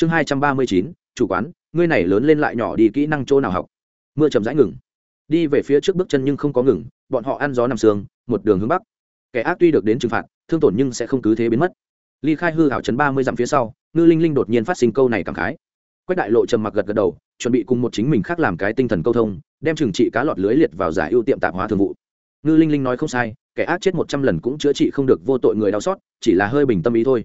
chương hai trăm ba mươi chín, chủ quán, ngươi này lớn lên lại nhỏ đi, kỹ năng chỗ nào học? Mưa chậm rãi ngừng. Đi về phía trước bước chân nhưng không có ngừng, bọn họ ăn gió nằm sương, một đường hướng bắc. Kẻ ác tuy được đến trừng phạt, thương tổn nhưng sẽ không cứ thế biến mất. Ly khai hư hảo chấn ba mươi dặm phía sau, ngư linh linh đột nhiên phát sinh câu này cảm khái. Quách đại lộ trầm mặc gật gật đầu, chuẩn bị cùng một chính mình khác làm cái tinh thần câu thông, đem trừng trị cá lọt lưới liệt vào giải ưu tiệm tạp hóa thường vụ. Ngư linh linh nói không sai, kẻ ác chết một trăm lần cũng chữa trị không được vô tội người đau xót, chỉ là hơi bình tâm ý thôi.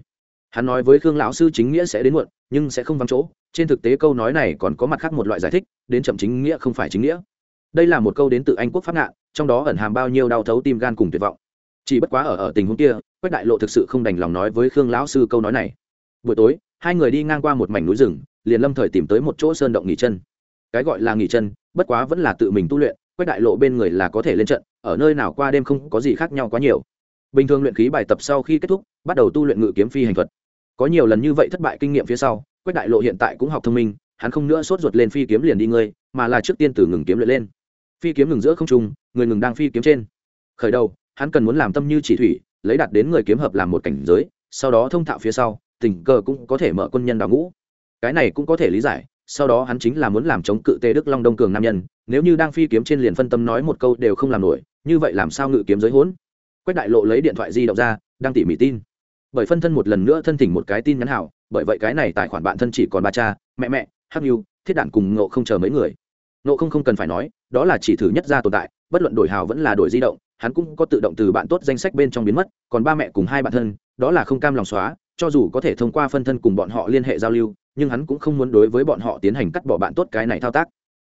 Hắn nói với khương lão sư chính nghĩa sẽ đến muộn nhưng sẽ không vắng chỗ, trên thực tế câu nói này còn có mặt khác một loại giải thích, đến chậm chính nghĩa không phải chính nghĩa. Đây là một câu đến từ anh quốc pháp ngạn, trong đó ẩn hàm bao nhiêu đau thấu tim gan cùng tuyệt vọng. Chỉ bất quá ở ở tình huống kia, quách đại lộ thực sự không đành lòng nói với khương lão sư câu nói này. Buổi tối, hai người đi ngang qua một mảnh núi rừng, liền lâm thời tìm tới một chỗ sơn động nghỉ chân. Cái gọi là nghỉ chân, bất quá vẫn là tự mình tu luyện, quách đại lộ bên người là có thể lên trận, ở nơi nào qua đêm không có gì khác nhau quá nhiều. Bình thường luyện khí bài tập sau khi kết thúc, bắt đầu tu luyện ngự kiếm phi hành thuật có nhiều lần như vậy thất bại kinh nghiệm phía sau, quách đại lộ hiện tại cũng học thông minh, hắn không nữa sốt ruột lên phi kiếm liền đi ngươi, mà là trước tiên từ ngừng kiếm luyện lên. Phi kiếm ngừng giữa không trung, người ngừng đang phi kiếm trên. Khởi đầu, hắn cần muốn làm tâm như chỉ thủy, lấy đạt đến người kiếm hợp làm một cảnh giới, sau đó thông thạo phía sau, tình cờ cũng có thể mở quân nhân đào ngũ. Cái này cũng có thể lý giải, sau đó hắn chính là muốn làm chống cự tê đức long đông cường nam nhân, nếu như đang phi kiếm trên liền phân tâm nói một câu đều không làm nổi, như vậy làm sao ngự kiếm giới hỗn? Quách đại lộ lấy điện thoại di động ra đang tỉ mỉ tin bởi phân thân một lần nữa thân thỉnh một cái tin nhắn hảo, bởi vậy cái này tài khoản bạn thân chỉ còn ba cha, mẹ mẹ hắc nhu thiết đạn cùng ngộ không chờ mấy người. Ngộ không không cần phải nói, đó là chỉ thử nhất ra tồn tại, bất luận đổi hào vẫn là đổi di động, hắn cũng có tự động từ bạn tốt danh sách bên trong biến mất, còn ba mẹ cùng hai bạn thân, đó là không cam lòng xóa, cho dù có thể thông qua phân thân cùng bọn họ liên hệ giao lưu, nhưng hắn cũng không muốn đối với bọn họ tiến hành cắt bỏ bạn tốt cái này thao tác.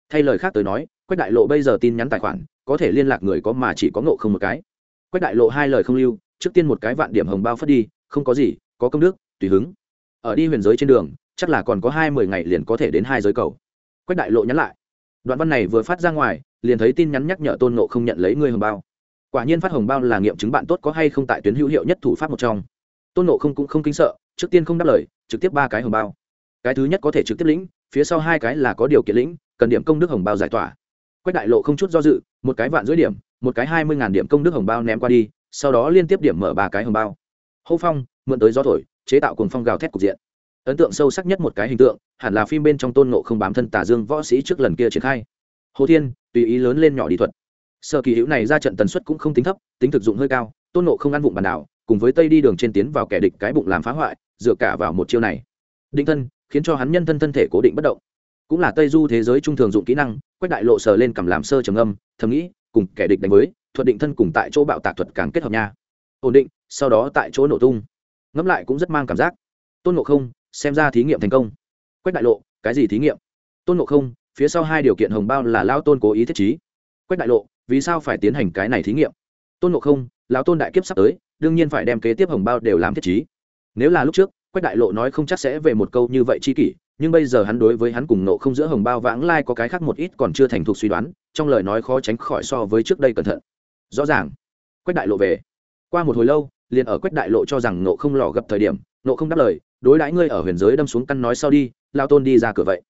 Thay lời khác tới nói, quách đại lộ bây giờ tin nhắn tài khoản, có thể liên lạc người có mà chỉ có ngộ không một cái. Quách đại lộ hai lời không lưu, trước tiên một cái vạn điểm hồng bao phất đi không có gì, có công đức, tùy hứng. Ở đi huyền giới trên đường, chắc là còn có hai mươi ngày liền có thể đến hai giới cầu. Quách đại lộ nhắn lại. Đoạn văn này vừa phát ra ngoài, liền thấy tin nhắn nhắc nhở tôn nộ không nhận lấy ngươi hồng bao. Quả nhiên phát hồng bao là nghiệm chứng bạn tốt có hay không tại tuyến hữu hiệu nhất thủ pháp một trong. Tôn nộ không cũng không kinh sợ, trước tiên không đáp lời, trực tiếp ba cái hồng bao. Cái thứ nhất có thể trực tiếp lĩnh, phía sau hai cái là có điều kiện lĩnh, cần điểm công đức hồng bao giải tỏa. Quách đại lộ không chút do dự, một cái vạn dưới điểm, một cái hai mươi ngàn điểm công đức hồng bao ném qua đi, sau đó liên tiếp điểm mở ba cái hồng bao hô phong, mượn tới gió thổi, chế tạo cùng phong gào thét cục diện. Ấn tượng sâu sắc nhất một cái hình tượng, hẳn là phim bên trong tôn nộ không bám thân tả dương võ sĩ trước lần kia triển khai. Hồ thiên, tùy ý lớn lên nhỏ đi thuật. Sở kỳ hữu này ra trận tần suất cũng không tính thấp, tính thực dụng hơi cao, tôn nộ không ăn vụng bàn đảo, cùng với tây đi đường trên tiến vào kẻ địch cái bụng làm phá hoại, dựa cả vào một chiêu này. Định thân, khiến cho hắn nhân thân thân thể cố định bất động. Cũng là tây du thế giới trung thường dụng kỹ năng quách đại lộ sờ lên cầm làm sơ trầm âm thầm nghĩ, cùng kẻ địch đánh với, thuật định thân cùng tại chỗ bạo tạc thuật càng kết hợp nha. Ổn định sau đó tại chỗ nổ tung. Ngẫm lại cũng rất mang cảm giác. Tôn ngộ không, xem ra thí nghiệm thành công. Quách đại lộ, cái gì thí nghiệm? Tôn ngộ không, phía sau hai điều kiện hồng bao là lao tôn cố ý thiết trí. Quách đại lộ, vì sao phải tiến hành cái này thí nghiệm? Tôn ngộ không, lão tôn đại kiếp sắp tới, đương nhiên phải đem kế tiếp hồng bao đều làm thiết trí. Nếu là lúc trước, quách đại lộ nói không chắc sẽ về một câu như vậy chi kỷ, nhưng bây giờ hắn đối với hắn cùng nộ không giữa hồng bao vãng lai có cái khác một ít còn chưa thành thục suy đoán, trong lời nói khó tránh khỏi so với trước đây cẩn thận. Rõ ràng, quách đại lộ về. Qua một hồi lâu liền ở quách đại lộ cho rằng nộ không lò gặp thời điểm nộ không đáp lời, đối đãi ngươi ở huyền giới đâm xuống căn nói sau đi lao tôn đi ra cửa vậy.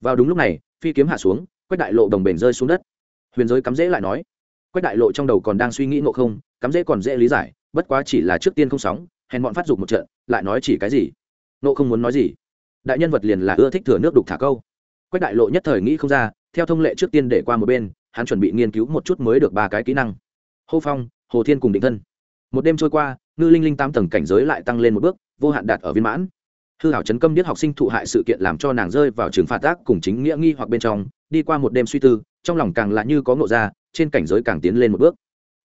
Vào đúng lúc này, phi kiếm hạ xuống, quách đại lộ đồng bền rơi xuống đất. Huyền giới cắm dễ lại nói, quách đại lộ trong đầu còn đang suy nghĩ nộ không, cắm dễ còn dễ lý giải, bất quá chỉ là trước tiên không sóng, hèn bọn phát dục một trận, lại nói chỉ cái gì? Nộ không muốn nói gì? Đại nhân vật liền là ưa thích thừa nước đục thả câu. Quách đại lộ nhất thời nghĩ không ra, theo thông lệ trước tiên để qua một bên, hắn chuẩn bị nghiên cứu một chút mới được ba cái kỹ năng. Hô phong, hồ thiên cùng định thân. Một đêm trôi qua ngư linh linh tám tầng cảnh giới lại tăng lên một bước, vô hạn đạt ở viên mãn. Hư hảo chấn câm biết học sinh thụ hại sự kiện làm cho nàng rơi vào trường phạt tác cùng chính nghĩa nghi hoặc bên trong, đi qua một đêm suy tư, trong lòng càng lạ như có ngộ ra, trên cảnh giới càng tiến lên một bước.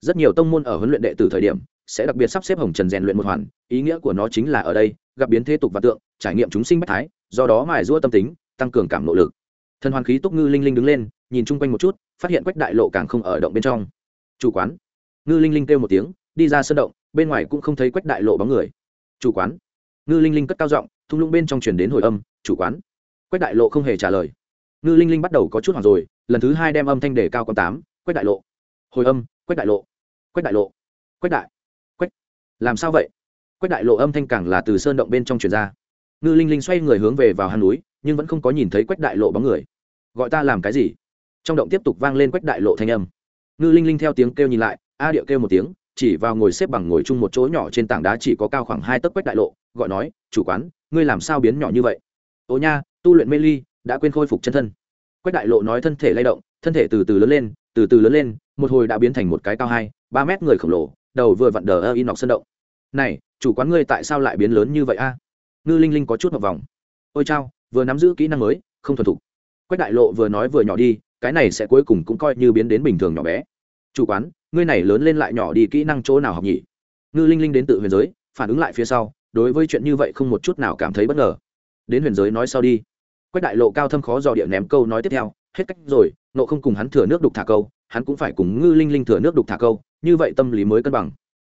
Rất nhiều tông môn ở huấn luyện đệ tử thời điểm, sẽ đặc biệt sắp xếp hồng trần rèn luyện một hoàn, ý nghĩa của nó chính là ở đây, gặp biến thế tục và tượng, trải nghiệm chúng sinh bách thái, do đó mài giũa tâm tính, tăng cường cảm nỗ lực. Thần hoàn khí túc ngư linh linh đứng lên, nhìn chung quanh một chút, phát hiện quách đại lộ càng không ở động bên trong. Chủ quán. Ngư linh linh kêu một tiếng, đi ra sân động bên ngoài cũng không thấy quách đại lộ bóng người. Chủ quán. Ngư linh linh cất cao giọng, thung lũng bên trong truyền đến hồi âm, chủ quán. Quách đại lộ không hề trả lời. Ngư linh linh bắt đầu có chút hoảng rồi, lần thứ hai đem âm thanh đề cao con tám, quách đại lộ. Hồi âm, quách đại lộ. Quách đại lộ. Quách đại. Quách. Làm sao vậy? Quách đại lộ âm thanh càng là từ sơn động bên trong truyền ra. Ngư linh linh xoay người hướng về vào hàn núi, nhưng vẫn không có nhìn thấy quách đại lộ bóng người. Gọi ta làm cái gì? Trong động tiếp tục vang lên quách đại lộ thanh âm. Ngư linh linh theo tiếng kêu nhìn lại, a điệu kêu một tiếng chỉ vào ngồi xếp bằng ngồi chung một chỗ nhỏ trên tảng đá chỉ có cao khoảng hai tấc quách đại lộ, gọi nói, chủ quán, ngươi làm sao biến nhỏ như vậy? Ô nha, tu luyện mê ly, đã quên khôi phục chân thân. Quách đại lộ nói thân thể lay động, thân thể từ từ lớn lên, từ từ lớn lên, một hồi đã biến thành một cái cao hai, ba mét người khổng lồ, đầu vừa vặn đờ ơ in nọc sân động. Này, chủ quán ngươi tại sao lại biến lớn như vậy a? Ngư linh linh có chút một vòng. Ôi chao, vừa nắm giữ kỹ năng mới, không thuần thục. Quách đại lộ vừa nói vừa nhỏ đi, cái này sẽ cuối cùng cũng coi như biến đến bình thường nhỏ bé chủ quán, ngươi này lớn lên lại nhỏ đi, kỹ năng chỗ nào học nhỉ? Ngư linh linh đến tự huyền giới, phản ứng lại phía sau, đối với chuyện như vậy không một chút nào cảm thấy bất ngờ. Đến huyền giới nói sau đi. Quách đại lộ cao thâm khó dò địa ném câu nói tiếp theo, hết cách rồi nộ không cùng hắn thừa nước đục thả câu, hắn cũng phải cùng ngư linh linh thừa nước đục thả câu, như vậy tâm lý mới cân bằng.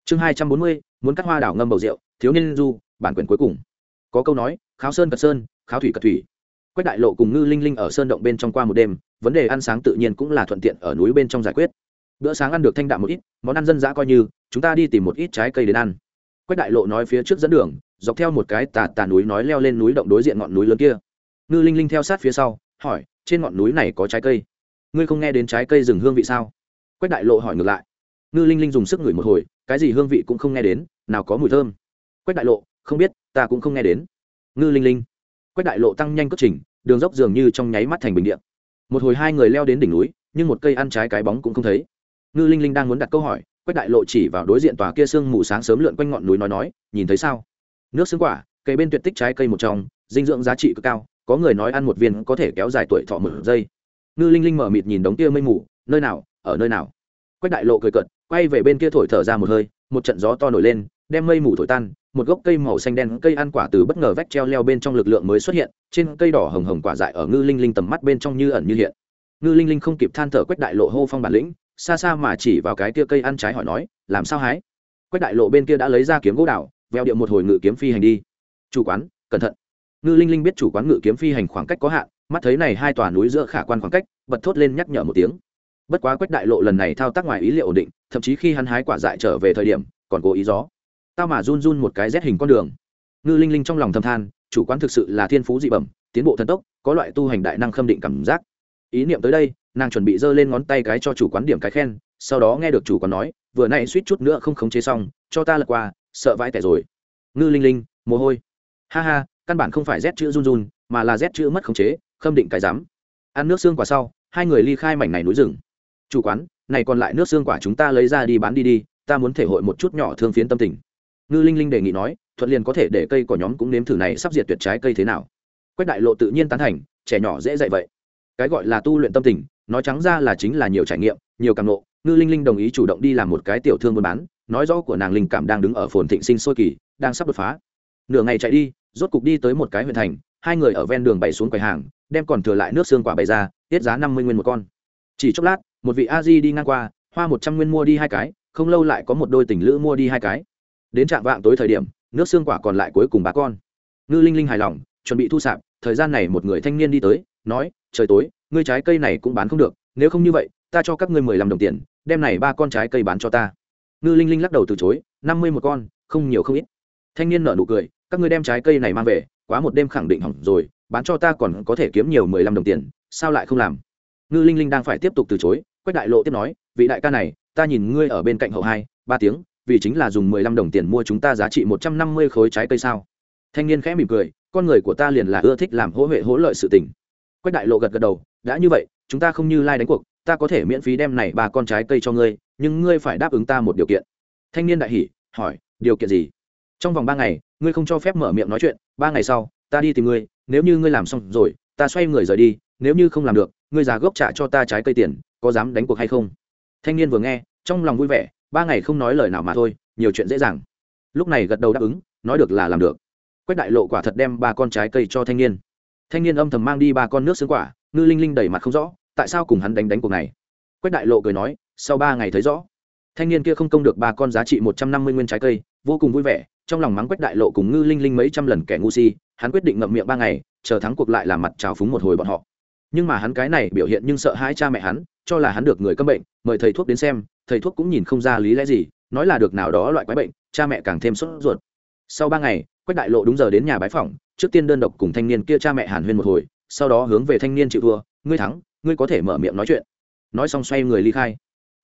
Chương hai trăm bốn mươi, muốn cắt hoa đảo ngâm bầu rượu, thiếu niên du, bản quyền cuối cùng. Có câu nói, kháo sơn cật sơn, kháo thủy cật thủy. Quách đại lộ cùng ngư linh linh ở sơn động bên trong qua một đêm, vấn đề ăn sáng tự nhiên cũng là thuận tiện ở núi bên trong giải quyết bữa sáng ăn được thanh đạm một ít, món ăn dân dã coi như, chúng ta đi tìm một ít trái cây đến ăn. Quách đại lộ nói phía trước dẫn đường, dọc theo một cái tà tà núi nói leo lên núi động đối diện ngọn núi lớn kia. Ngư linh linh theo sát phía sau, hỏi, trên ngọn núi này có trái cây? Ngươi không nghe đến trái cây rừng hương vị sao? Quách đại lộ hỏi ngược lại. Ngư linh linh dùng sức ngửi một hồi, cái gì hương vị cũng không nghe đến, nào có mùi thơm. Quách đại lộ, không biết, ta cũng không nghe đến. Ngư linh linh. Quách đại lộ tăng nhanh cất trình, đường dốc dường như trong nháy mắt thành bình điện một hồi hai người leo đến đỉnh núi, nhưng một cây ăn trái cái bóng cũng không thấy ngư linh linh đang muốn đặt câu hỏi, quách đại lộ chỉ vào đối diện tòa kia sương mù sáng sớm lượn quanh ngọn núi nói nói, nhìn thấy sao? Nước xương quả, cây bên tuyệt tích trái cây một trong, dinh dưỡng giá trị cực cao, có người nói ăn một viên có thể kéo dài tuổi thọ một giây. Ngư linh linh mở mịt nhìn đống kia mây mù, nơi nào, ở nơi nào? Quách đại lộ cười cợt, quay về bên kia thổi thở ra một hơi, một trận gió to nổi lên, đem mây mù thổi tan, một gốc cây màu xanh đen, cây ăn quả từ bất ngờ vách treo leo bên trong lực lượng mới xuất hiện, trên cây đỏ hồng hồng quả dại ở ngư linh linh tầm mắt bên trong như ẩn như hiện. Ngư linh linh không kịp than thở quách đại lộ hô phong bản lĩnh xa xa mà chỉ vào cái kia cây ăn trái hỏi nói, làm sao hái? Quách đại lộ bên kia đã lấy ra kiếm gỗ đào, veo điệu một hồi ngự kiếm phi hành đi. Chủ quán, cẩn thận. Ngư linh linh biết chủ quán ngự kiếm phi hành khoảng cách có hạn, mắt thấy này hai tòa núi giữa khả quan khoảng cách, bật thốt lên nhắc nhở một tiếng. Bất quá quách đại lộ lần này thao tác ngoài ý liệu ổn định, thậm chí khi hắn hái quả dại trở về thời điểm, còn cố ý gió. Tao mà run run một cái rét hình con đường. Ngư linh linh trong lòng thầm than, chủ quán thực sự là thiên phú dị bẩm, tiến bộ thần tốc, có loại tu hành đại năng khâm định cảm giác. Ý niệm tới đây nàng chuẩn bị giơ lên ngón tay cái cho chủ quán điểm cái khen, sau đó nghe được chủ quán nói, vừa nay suýt chút nữa không khống chế xong, cho ta lật qua, sợ vãi tẻ rồi. Ngư linh linh, mồ hôi. Ha ha, căn bản không phải rét chữ run run, mà là rét chữ mất khống chế, khâm định cái dám. ăn nước xương quả sau, hai người ly khai mảnh này núi rừng. Chủ quán, này còn lại nước xương quả chúng ta lấy ra đi bán đi đi, ta muốn thể hội một chút nhỏ thương phiến tâm tình. Ngư linh linh đề nghị nói, thuận liền có thể để cây của nhóm cũng nếm thử này sắp diệt tuyệt trái cây thế nào. Quách đại lộ tự nhiên tán thành, trẻ nhỏ dễ dạy vậy. Cái gọi là tu luyện tâm tình nói trắng ra là chính là nhiều trải nghiệm, nhiều càng nộ. Ngư linh linh đồng ý chủ động đi làm một cái tiểu thương buôn bán, nói rõ của nàng linh cảm đang đứng ở phồn thịnh sinh sôi kỳ, đang sắp đột phá. Nửa ngày chạy đi, rốt cục đi tới một cái huyện thành, hai người ở ven đường bày xuống quầy hàng, đem còn thừa lại nước xương quả bày ra, tiết giá năm mươi nguyên một con. Chỉ chốc lát, một vị a di đi ngang qua, hoa một trăm nguyên mua đi hai cái, không lâu lại có một đôi tình lữ mua đi hai cái. Đến trạm vạng tối thời điểm, nước xương quả còn lại cuối cùng ba con. Ngư linh linh hài lòng, chuẩn bị thu sạp, thời gian này một người thanh niên đi tới, nói, trời tối ngươi trái cây này cũng bán không được, nếu không như vậy, ta cho các ngươi mười lăm đồng tiền, đem này ba con trái cây bán cho ta. Ngư linh linh lắc đầu từ chối, năm mươi một con, không nhiều không ít. Thanh niên nợ nụ cười, các ngươi đem trái cây này mang về, quá một đêm khẳng định hỏng rồi, bán cho ta còn có thể kiếm nhiều mười lăm đồng tiền, sao lại không làm? Ngư linh linh đang phải tiếp tục từ chối, quách đại lộ tiếp nói, vị đại ca này, ta nhìn ngươi ở bên cạnh hậu hai, ba tiếng, vì chính là dùng mười lăm đồng tiền mua chúng ta giá trị một trăm năm mươi khối trái cây sao? Thanh niên khẽ mỉm cười, con người của ta liền là ưa thích làm hỗ huệ hỗ lợi sự tình quách đại lộ gật gật đầu, đã như vậy, chúng ta không như lai đánh cuộc, ta có thể miễn phí đem này ba con trái cây cho ngươi, nhưng ngươi phải đáp ứng ta một điều kiện. Thanh niên đại hỉ, hỏi, điều kiện gì? Trong vòng ba ngày, ngươi không cho phép mở miệng nói chuyện, ba ngày sau, ta đi tìm ngươi, nếu như ngươi làm xong rồi, ta xoay người rời đi, nếu như không làm được, ngươi già gốc trả cho ta trái cây tiền, có dám đánh cuộc hay không? Thanh niên vừa nghe, trong lòng vui vẻ, ba ngày không nói lời nào mà thôi, nhiều chuyện dễ dàng. Lúc này gật đầu đáp ứng, nói được là làm được. Quách đại lộ quả thật đem ba con trái cây cho thanh niên thanh niên âm thầm mang đi ba con nước xương quả, ngư linh linh đầy mặt không rõ, tại sao cùng hắn đánh đánh cuộc này? Quách đại lộ cười nói, sau ba ngày thấy rõ. Thanh niên kia không công được ba con giá trị một trăm năm mươi nguyên trái cây, vô cùng vui vẻ, trong lòng mắng quách đại lộ cùng ngư linh linh mấy trăm lần kẻ ngu si, hắn quyết định ngậm miệng ba ngày, chờ thắng cuộc lại làm mặt trào phúng một hồi bọn họ. Nhưng mà hắn cái này biểu hiện nhưng sợ hãi cha mẹ hắn, cho là hắn được người câm bệnh, mời thầy thuốc đến xem, thầy thuốc cũng nhìn không ra lý lẽ gì, nói là được nào đó loại quái bệnh, cha mẹ càng thêm sốt ruột. Sau ba ngày, quách đại lộ đúng giờ đến nhà bái phòng trước tiên đơn độc cùng thanh niên kia cha mẹ hàn huyên một hồi, sau đó hướng về thanh niên chịu thua, ngươi thắng, ngươi có thể mở miệng nói chuyện. Nói xong xoay người ly khai.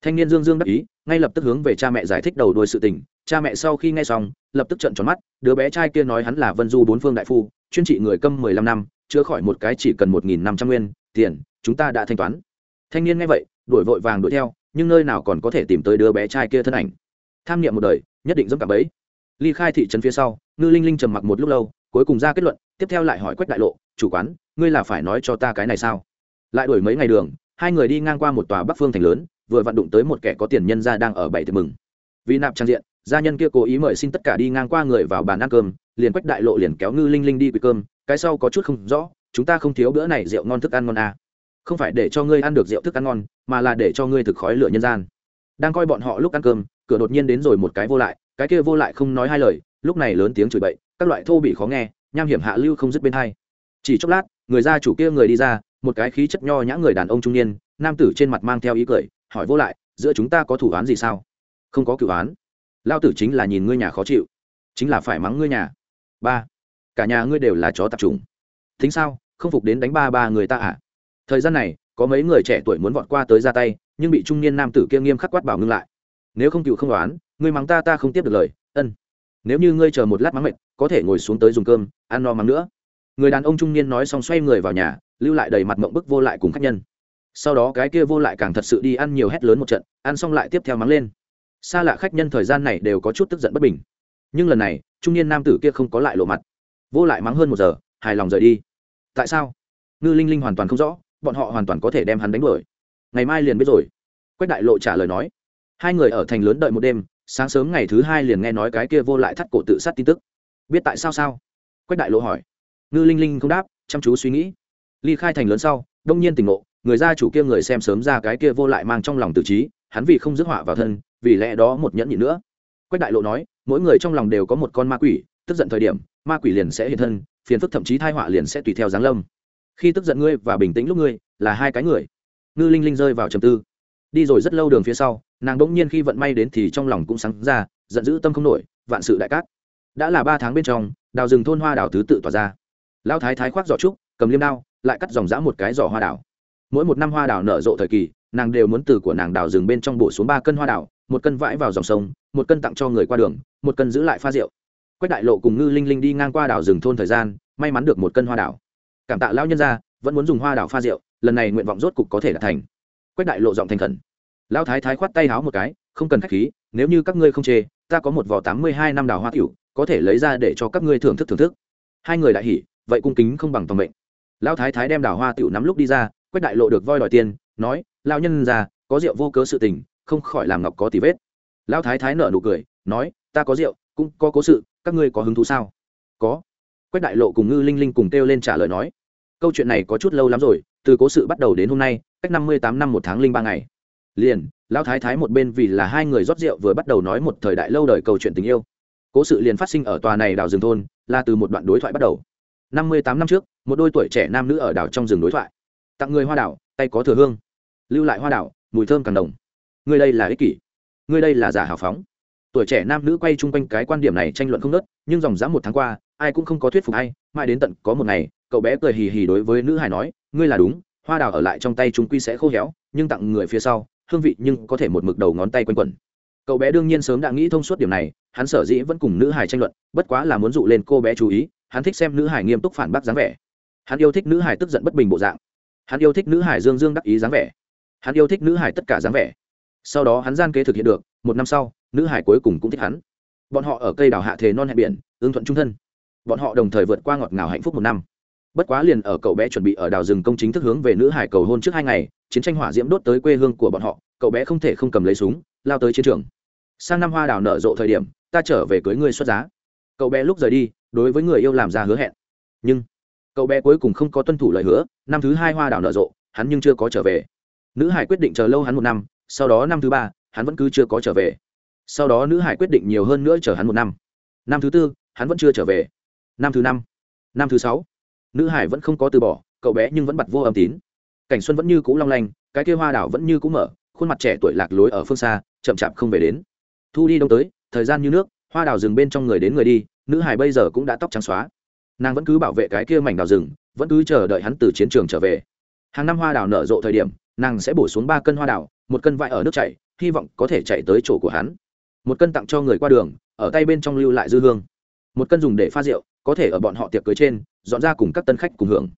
Thanh niên dương dương đắc ý, ngay lập tức hướng về cha mẹ giải thích đầu đuôi sự tình. Cha mẹ sau khi nghe xong, lập tức trận tròn mắt, đứa bé trai kia nói hắn là vân du bốn phương đại phu, chuyên trị người câm mười lăm năm, chữa khỏi một cái chỉ cần một nghìn năm trăm nguyên, tiền, chúng ta đã thanh toán. Thanh niên nghe vậy, đuổi vội vàng đuổi theo, nhưng nơi nào còn có thể tìm tới đứa bé trai kia thân ảnh. Tham niệm một đời, nhất định dẫm cả bấy ly khai thị trấn phía sau, ngư linh linh trầm mặc một lúc lâu cuối cùng ra kết luận, tiếp theo lại hỏi quách đại lộ, chủ quán, ngươi là phải nói cho ta cái này sao? Lại đổi mấy ngày đường, hai người đi ngang qua một tòa bắc phương thành lớn, vừa vặn đụng tới một kẻ có tiền nhân ra đang ở bảy tiệc mừng. Vì nạp trang diện, gia nhân kia cố ý mời xin tất cả đi ngang qua người vào bàn ăn cơm, liền quách đại lộ liền kéo ngư linh linh đi quỳ cơm, cái sau có chút không rõ, chúng ta không thiếu bữa này rượu ngon thức ăn ngon à. không phải để cho ngươi ăn được rượu thức ăn ngon, mà là để cho ngươi thực khói lửa nhân gian. Đang coi bọn họ lúc ăn cơm, cửa đột nhiên đến rồi một cái vô lại, cái kia vô lại không nói hai lời lúc này lớn tiếng chửi bậy, các loại thô bị khó nghe, nham hiểm hạ lưu không dứt bên hai. Chỉ chốc lát, người gia chủ kia người đi ra, một cái khí chất nho nhã người đàn ông trung niên, nam tử trên mặt mang theo ý cười, hỏi vô lại, giữa chúng ta có thủ án gì sao? Không có cửu án. Lao tử chính là nhìn ngươi nhà khó chịu. Chính là phải mắng ngươi nhà. Ba, cả nhà ngươi đều là chó tạp trùng thính sao, không phục đến đánh ba ba người ta à? Thời gian này, có mấy người trẻ tuổi muốn vọt qua tới ra tay, nhưng bị trung niên nam tử kia nghiêm khắc quát bảo ngưng lại. Nếu không cựu không đoán, ngươi mắng ta ta không tiếp được lời, ân nếu như ngươi chờ một lát mắng mệt, có thể ngồi xuống tới dùng cơm, ăn no mắng nữa. Người đàn ông trung niên nói xong xoay người vào nhà, lưu lại đầy mặt mộng bức vô lại cùng khách nhân. Sau đó cái kia vô lại càng thật sự đi ăn nhiều hét lớn một trận, ăn xong lại tiếp theo mắng lên. Xa lạ khách nhân thời gian này đều có chút tức giận bất bình. Nhưng lần này, trung niên nam tử kia không có lại lộ mặt. Vô lại mắng hơn một giờ, hài lòng rời đi. Tại sao? Ngư linh linh hoàn toàn không rõ, bọn họ hoàn toàn có thể đem hắn đánh đuổi. Ngày mai liền biết rồi. Quách đại lộ trả lời nói. Hai người ở thành lớn đợi một đêm sáng sớm ngày thứ hai liền nghe nói cái kia vô lại thắt cổ tự sát tin tức. Biết tại sao sao? Quách đại lộ hỏi. Ngư linh linh không đáp, chăm chú suy nghĩ. Ly khai thành lớn sau, đông nhiên tỉnh ngộ, người gia chủ kia người xem sớm ra cái kia vô lại mang trong lòng tự trí, hắn vì không dứt họa vào thân, vì lẽ đó một nhẫn nhịn nữa. Quách đại lộ nói, mỗi người trong lòng đều có một con ma quỷ, tức giận thời điểm, ma quỷ liền sẽ hiện thân, phiền phức thậm chí thai họa liền sẽ tùy theo giáng lâm. Khi tức giận ngươi và bình tĩnh lúc ngươi, là hai cái người. Ngư linh linh rơi vào trầm tư đi rồi rất lâu đường phía sau, nàng bỗng nhiên khi vận may đến thì trong lòng cũng sáng ra, giận dữ tâm không nổi, vạn sự đại cát. Đã là ba tháng bên trong, đào rừng thôn hoa đào thứ tự tỏa ra. Lao thái thái khoác giỏ trúc, cầm liêm đao, lại cắt dòng dã một cái giỏ hoa đào mỗi một năm hoa đào nở rộ thời kỳ, nàng đều muốn từ của nàng đào rừng bên trong bổ xuống ba cân hoa đào một cân vãi vào dòng sông, một cân tặng cho người qua đường, một cân giữ lại pha rượu. Quách đại lộ cùng ngư linh linh đi ngang qua đảo rừng thôn thời gian, may mắn được một cân hoa đảo. Cảm tạ lão nhân gia, vẫn muốn dùng hoa đảo pha rượu, lần này nguyện vọng rốt cục có thể đạt thành quách đại lộ giọng thành khẩn. Lão thái thái khoát tay háo một cái không cần khách khí nếu như các ngươi không chê ta có một vỏ tám mươi hai năm đào hoa tiểu có thể lấy ra để cho các ngươi thưởng thức thưởng thức. Hai người đại hỉ vậy cung kính không bằng tầm mệnh. Lão thái thái đem đào hoa tiểu nắm lúc đi ra quách đại lộ được voi đòi tiền nói lão nhân già, có rượu vô cớ sự tình không khỏi làm ngọc có tì vết. Lão thái thái nở nụ cười nói ta có rượu cũng có cố sự các ngươi có hứng thú sao? Có. Quách đại lộ cùng ngư linh linh cùng kêu lên trả lời nói câu chuyện này có chút lâu lắm rồi từ cố sự bắt đầu đến hôm nay cách năm mươi tám năm một tháng linh ba ngày. Liền, lão thái thái một bên vì là hai người rót rượu vừa bắt đầu nói một thời đại lâu đời câu chuyện tình yêu. Cố sự liền phát sinh ở tòa này đào rừng thôn, là từ một đoạn đối thoại bắt đầu. Năm mươi tám năm trước, một đôi tuổi trẻ nam nữ ở đảo trong rừng đối thoại. Tặng người hoa đảo, tay có thừa hương. Lưu lại hoa đảo, mùi thơm càng đồng. Người đây là ích kỷ. Người đây là giả hào phóng. Tuổi trẻ nam nữ quay chung quanh cái quan điểm này tranh luận không nớt nhưng dòng dã một tháng qua, ai cũng không có thuyết phục ai, mãi đến tận có một ngày, cậu bé cười hì hì đối với nữ hải nói, ngươi là đúng hoa đào ở lại trong tay chúng quy sẽ khô héo, nhưng tặng người phía sau, hương vị nhưng có thể một mực đầu ngón tay quanh quẩn. Cậu bé đương nhiên sớm đã nghĩ thông suốt điểm này, hắn sở dĩ vẫn cùng nữ hải tranh luận, bất quá là muốn dụ lên cô bé chú ý, hắn thích xem nữ hải nghiêm túc phản bác dáng vẻ. Hắn yêu thích nữ hải tức giận bất bình bộ dạng. Hắn yêu thích nữ hải dương dương đắc ý dáng vẻ. Hắn yêu thích nữ hải tất cả dáng vẻ. Sau đó hắn gian kế thực hiện được, một năm sau, nữ hải cuối cùng cũng thích hắn. Bọn họ ở cây đào hạ thế non hẹn biển ương thuận trung thân. Bọn họ đồng thời vượt qua ngọt ngào hạnh phúc một năm bất quá liền ở cậu bé chuẩn bị ở đào rừng công chính thức hướng về nữ hải cầu hôn trước hai ngày, chiến tranh hỏa diễm đốt tới quê hương của bọn họ, cậu bé không thể không cầm lấy súng, lao tới chiến trường. Sang năm hoa đào nở rộ thời điểm, ta trở về cưới ngươi xuất giá. Cậu bé lúc rời đi, đối với người yêu làm ra hứa hẹn. Nhưng, cậu bé cuối cùng không có tuân thủ lời hứa, năm thứ hai hoa đào nở rộ, hắn nhưng chưa có trở về. Nữ hải quyết định chờ lâu hắn một năm, sau đó năm thứ ba, hắn vẫn cứ chưa có trở về. Sau đó nữ hải quyết định nhiều hơn nữa chờ hắn một năm. Năm thứ tư, hắn vẫn chưa trở về. Năm thứ năm năm thứ sáu nữ hải vẫn không có từ bỏ, cậu bé nhưng vẫn bật vô âm tín. Cảnh xuân vẫn như cũ long lanh, cái kia hoa đảo vẫn như cũ mở, khuôn mặt trẻ tuổi lạc lối ở phương xa, chậm chạp không về đến. Thu đi đông tới, thời gian như nước, hoa đào rừng bên trong người đến người đi, nữ hải bây giờ cũng đã tóc trắng xóa. Nàng vẫn cứ bảo vệ cái kia mảnh đào rừng, vẫn cứ chờ đợi hắn từ chiến trường trở về. Hàng năm hoa đào nở rộ thời điểm, nàng sẽ bổ xuống ba cân hoa đào một cân vải ở nước chảy, hy vọng có thể chạy tới chỗ của hắn. Một cân tặng cho người qua đường, ở tay bên trong lưu lại dư hương. Một cân dùng để pha rượu, có thể ở bọn họ tiệc cưới trên dọn ra cùng các tân khách cùng hưởng.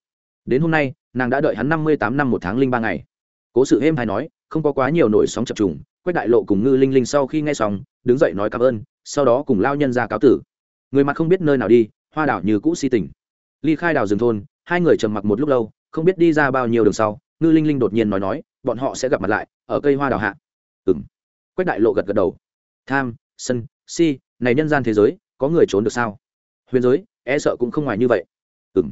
Đến hôm nay, nàng đã đợi hắn năm mươi tám năm một tháng linh ba ngày. Cố sự êm hay nói, không có quá nhiều nổi sóng chập trùng, quách đại lộ cùng ngư linh linh sau khi nghe xong, đứng dậy nói cảm ơn, sau đó cùng lao nhân ra cáo tử. Người mặt không biết nơi nào đi, hoa đảo như cũ si tình. Ly khai đảo rừng thôn, hai người trầm mặc một lúc lâu, không biết đi ra bao nhiêu đường sau, ngư linh linh đột nhiên nói nói, bọn họ sẽ gặp mặt lại, ở cây hoa đào hạ. Ừng quách đại lộ gật gật đầu. Tham, sân, si, này nhân gian thế giới, có người trốn được sao? Huyền giới e sợ cũng không ngoài như vậy ừng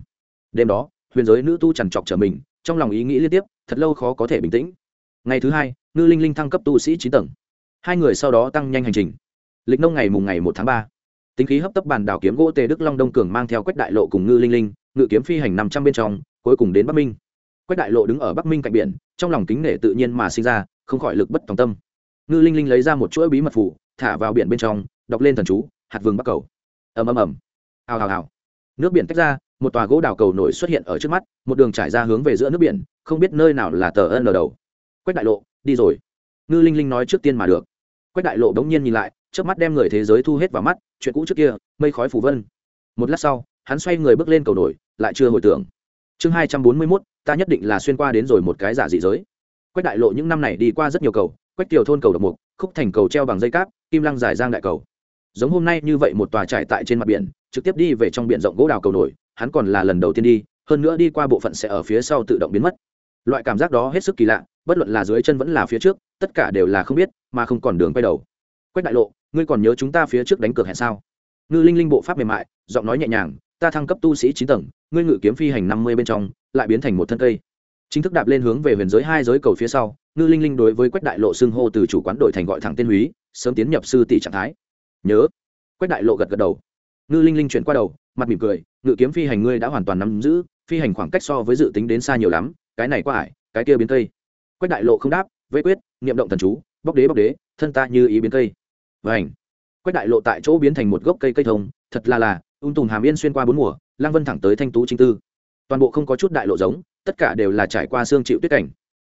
đêm đó, huyền giới nữ tu trằn trọc trở mình, trong lòng ý nghĩ liên tiếp, thật lâu khó có thể bình tĩnh. Ngày thứ hai ngư linh linh thăng cấp tu sĩ chín tầng. Hai người sau đó tăng nhanh hành trình. Lịch nông ngày mùng ngày một tháng ba. Tính khí hấp tấp bàn đảo kiếm gỗ tề đức long đông cường mang theo quách đại lộ cùng ngư linh linh, ngự kiếm phi hành năm trăm bên trong, cuối cùng đến bắc minh. Quách đại lộ đứng ở bắc minh cạnh biển, trong lòng kính nể tự nhiên mà sinh ra, không khỏi lực bất tòng tâm. Ngư linh linh lấy ra một chuỗi bí mật phủ thả vào biển bên trong, đọc lên thần chú, hạt vương bắc cầu. Ầm ầm ầm. Hào hào hào. Nước biển tách ra một tòa gỗ đào cầu nổi xuất hiện ở trước mắt, một đường trải ra hướng về giữa nước biển, không biết nơi nào là tờ ân đầu. Quách đại lộ, đi rồi. Ngư linh linh nói trước tiên mà được. Quách đại lộ đống nhiên nhìn lại trước mắt đem người thế giới thu hết vào mắt, chuyện cũ trước kia, mây khói phủ vân. Một lát sau, hắn xoay người bước lên cầu nổi, lại chưa hồi tưởng. Chương hai trăm bốn mươi mốt, ta nhất định là xuyên qua đến rồi một cái giả dị giới. Quách đại lộ những năm này đi qua rất nhiều cầu, quách tiểu thôn cầu độc mục, khúc thành cầu treo bằng dây cáp, kim lăng giải giang đại cầu. Giống hôm nay như vậy một tòa trải tại trên mặt biển trực tiếp đi về trong biển rộng gỗ đào cầu nổi, hắn còn là lần đầu tiên đi, hơn nữa đi qua bộ phận sẽ ở phía sau tự động biến mất. Loại cảm giác đó hết sức kỳ lạ, bất luận là dưới chân vẫn là phía trước, tất cả đều là không biết, mà không còn đường quay đầu. Quách đại lộ, ngươi còn nhớ chúng ta phía trước đánh cược hẹn sao? Ngư linh linh bộ pháp mềm mại, giọng nói nhẹ nhàng, ta thăng cấp tu sĩ chín tầng, ngươi ngự kiếm phi hành năm mươi bên trong, lại biến thành một thân cây. Chính thức đạp lên hướng về huyền giới hai giới cầu phía sau, ngư linh linh đối với quách đại lộ xưng hô từ chủ quán đội thành gọi thẳng tên húy, sớm tiến nhập sư tỷ trạng thái. Nhớ. Quách đại lộ gật gật đầu ngư linh linh chuyển qua đầu, mặt mỉm cười, ngự kiếm phi hành ngươi đã hoàn toàn nắm giữ, phi hành khoảng cách so với dự tính đến xa nhiều lắm, cái này qua ải, cái kia biến cây. Quách đại lộ không đáp, vây quyết, niệm động thần chú bóc đế bóc đế, thân ta như ý biến cây. Vảnh quách đại lộ tại chỗ biến thành một gốc cây cây thông, thật là là, ung tùng hàm yên xuyên qua bốn mùa lang vân thẳng tới thanh tú chính tư. Toàn bộ không có chút đại lộ giống, tất cả đều là trải qua xương chịu tuyết cảnh.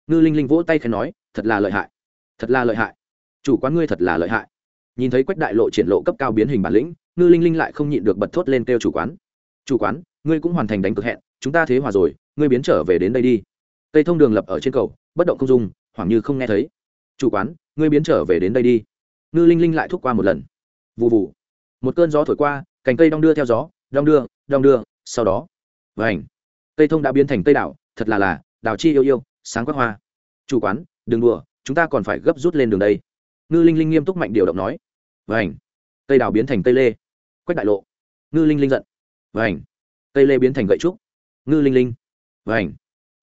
Ngư linh linh vỗ tay khen nói, thật là lợi hại, thật là lợi hại. Chủ quán ngươi thật là lợi hại. Nhìn thấy quách đại lộ triển lộ cấp cao biến hình bản lĩnh ngư linh linh lại không nhịn được bật thốt lên kêu chủ quán. Chủ quán, ngươi cũng hoàn thành đánh cực hẹn, chúng ta thế hòa rồi, ngươi biến trở về đến đây đi. Cây thông đường lập ở trên cầu, bất động không dung, hoảng như không nghe thấy. Chủ quán, ngươi biến trở về đến đây đi. Ngư linh linh lại thúc qua một lần. Vụ vụ một cơn gió thổi qua, cành cây đong đưa theo gió, đong đưa đong đưa, sau đó vảnh cây thông đã biến thành cây đảo, thật là là, đảo chi yêu yêu, sáng quắc hoa. Chủ quán, đừng đùa, chúng ta còn phải gấp rút lên đường đây. Ngư linh linh nghiêm túc mạnh điều động nói. Vảnh cây đảo biến thành cây lê quách đại lộ. Ngư linh linh giận. Vảnh cây lê biến thành gậy trúc. Ngư linh linh. Vảnh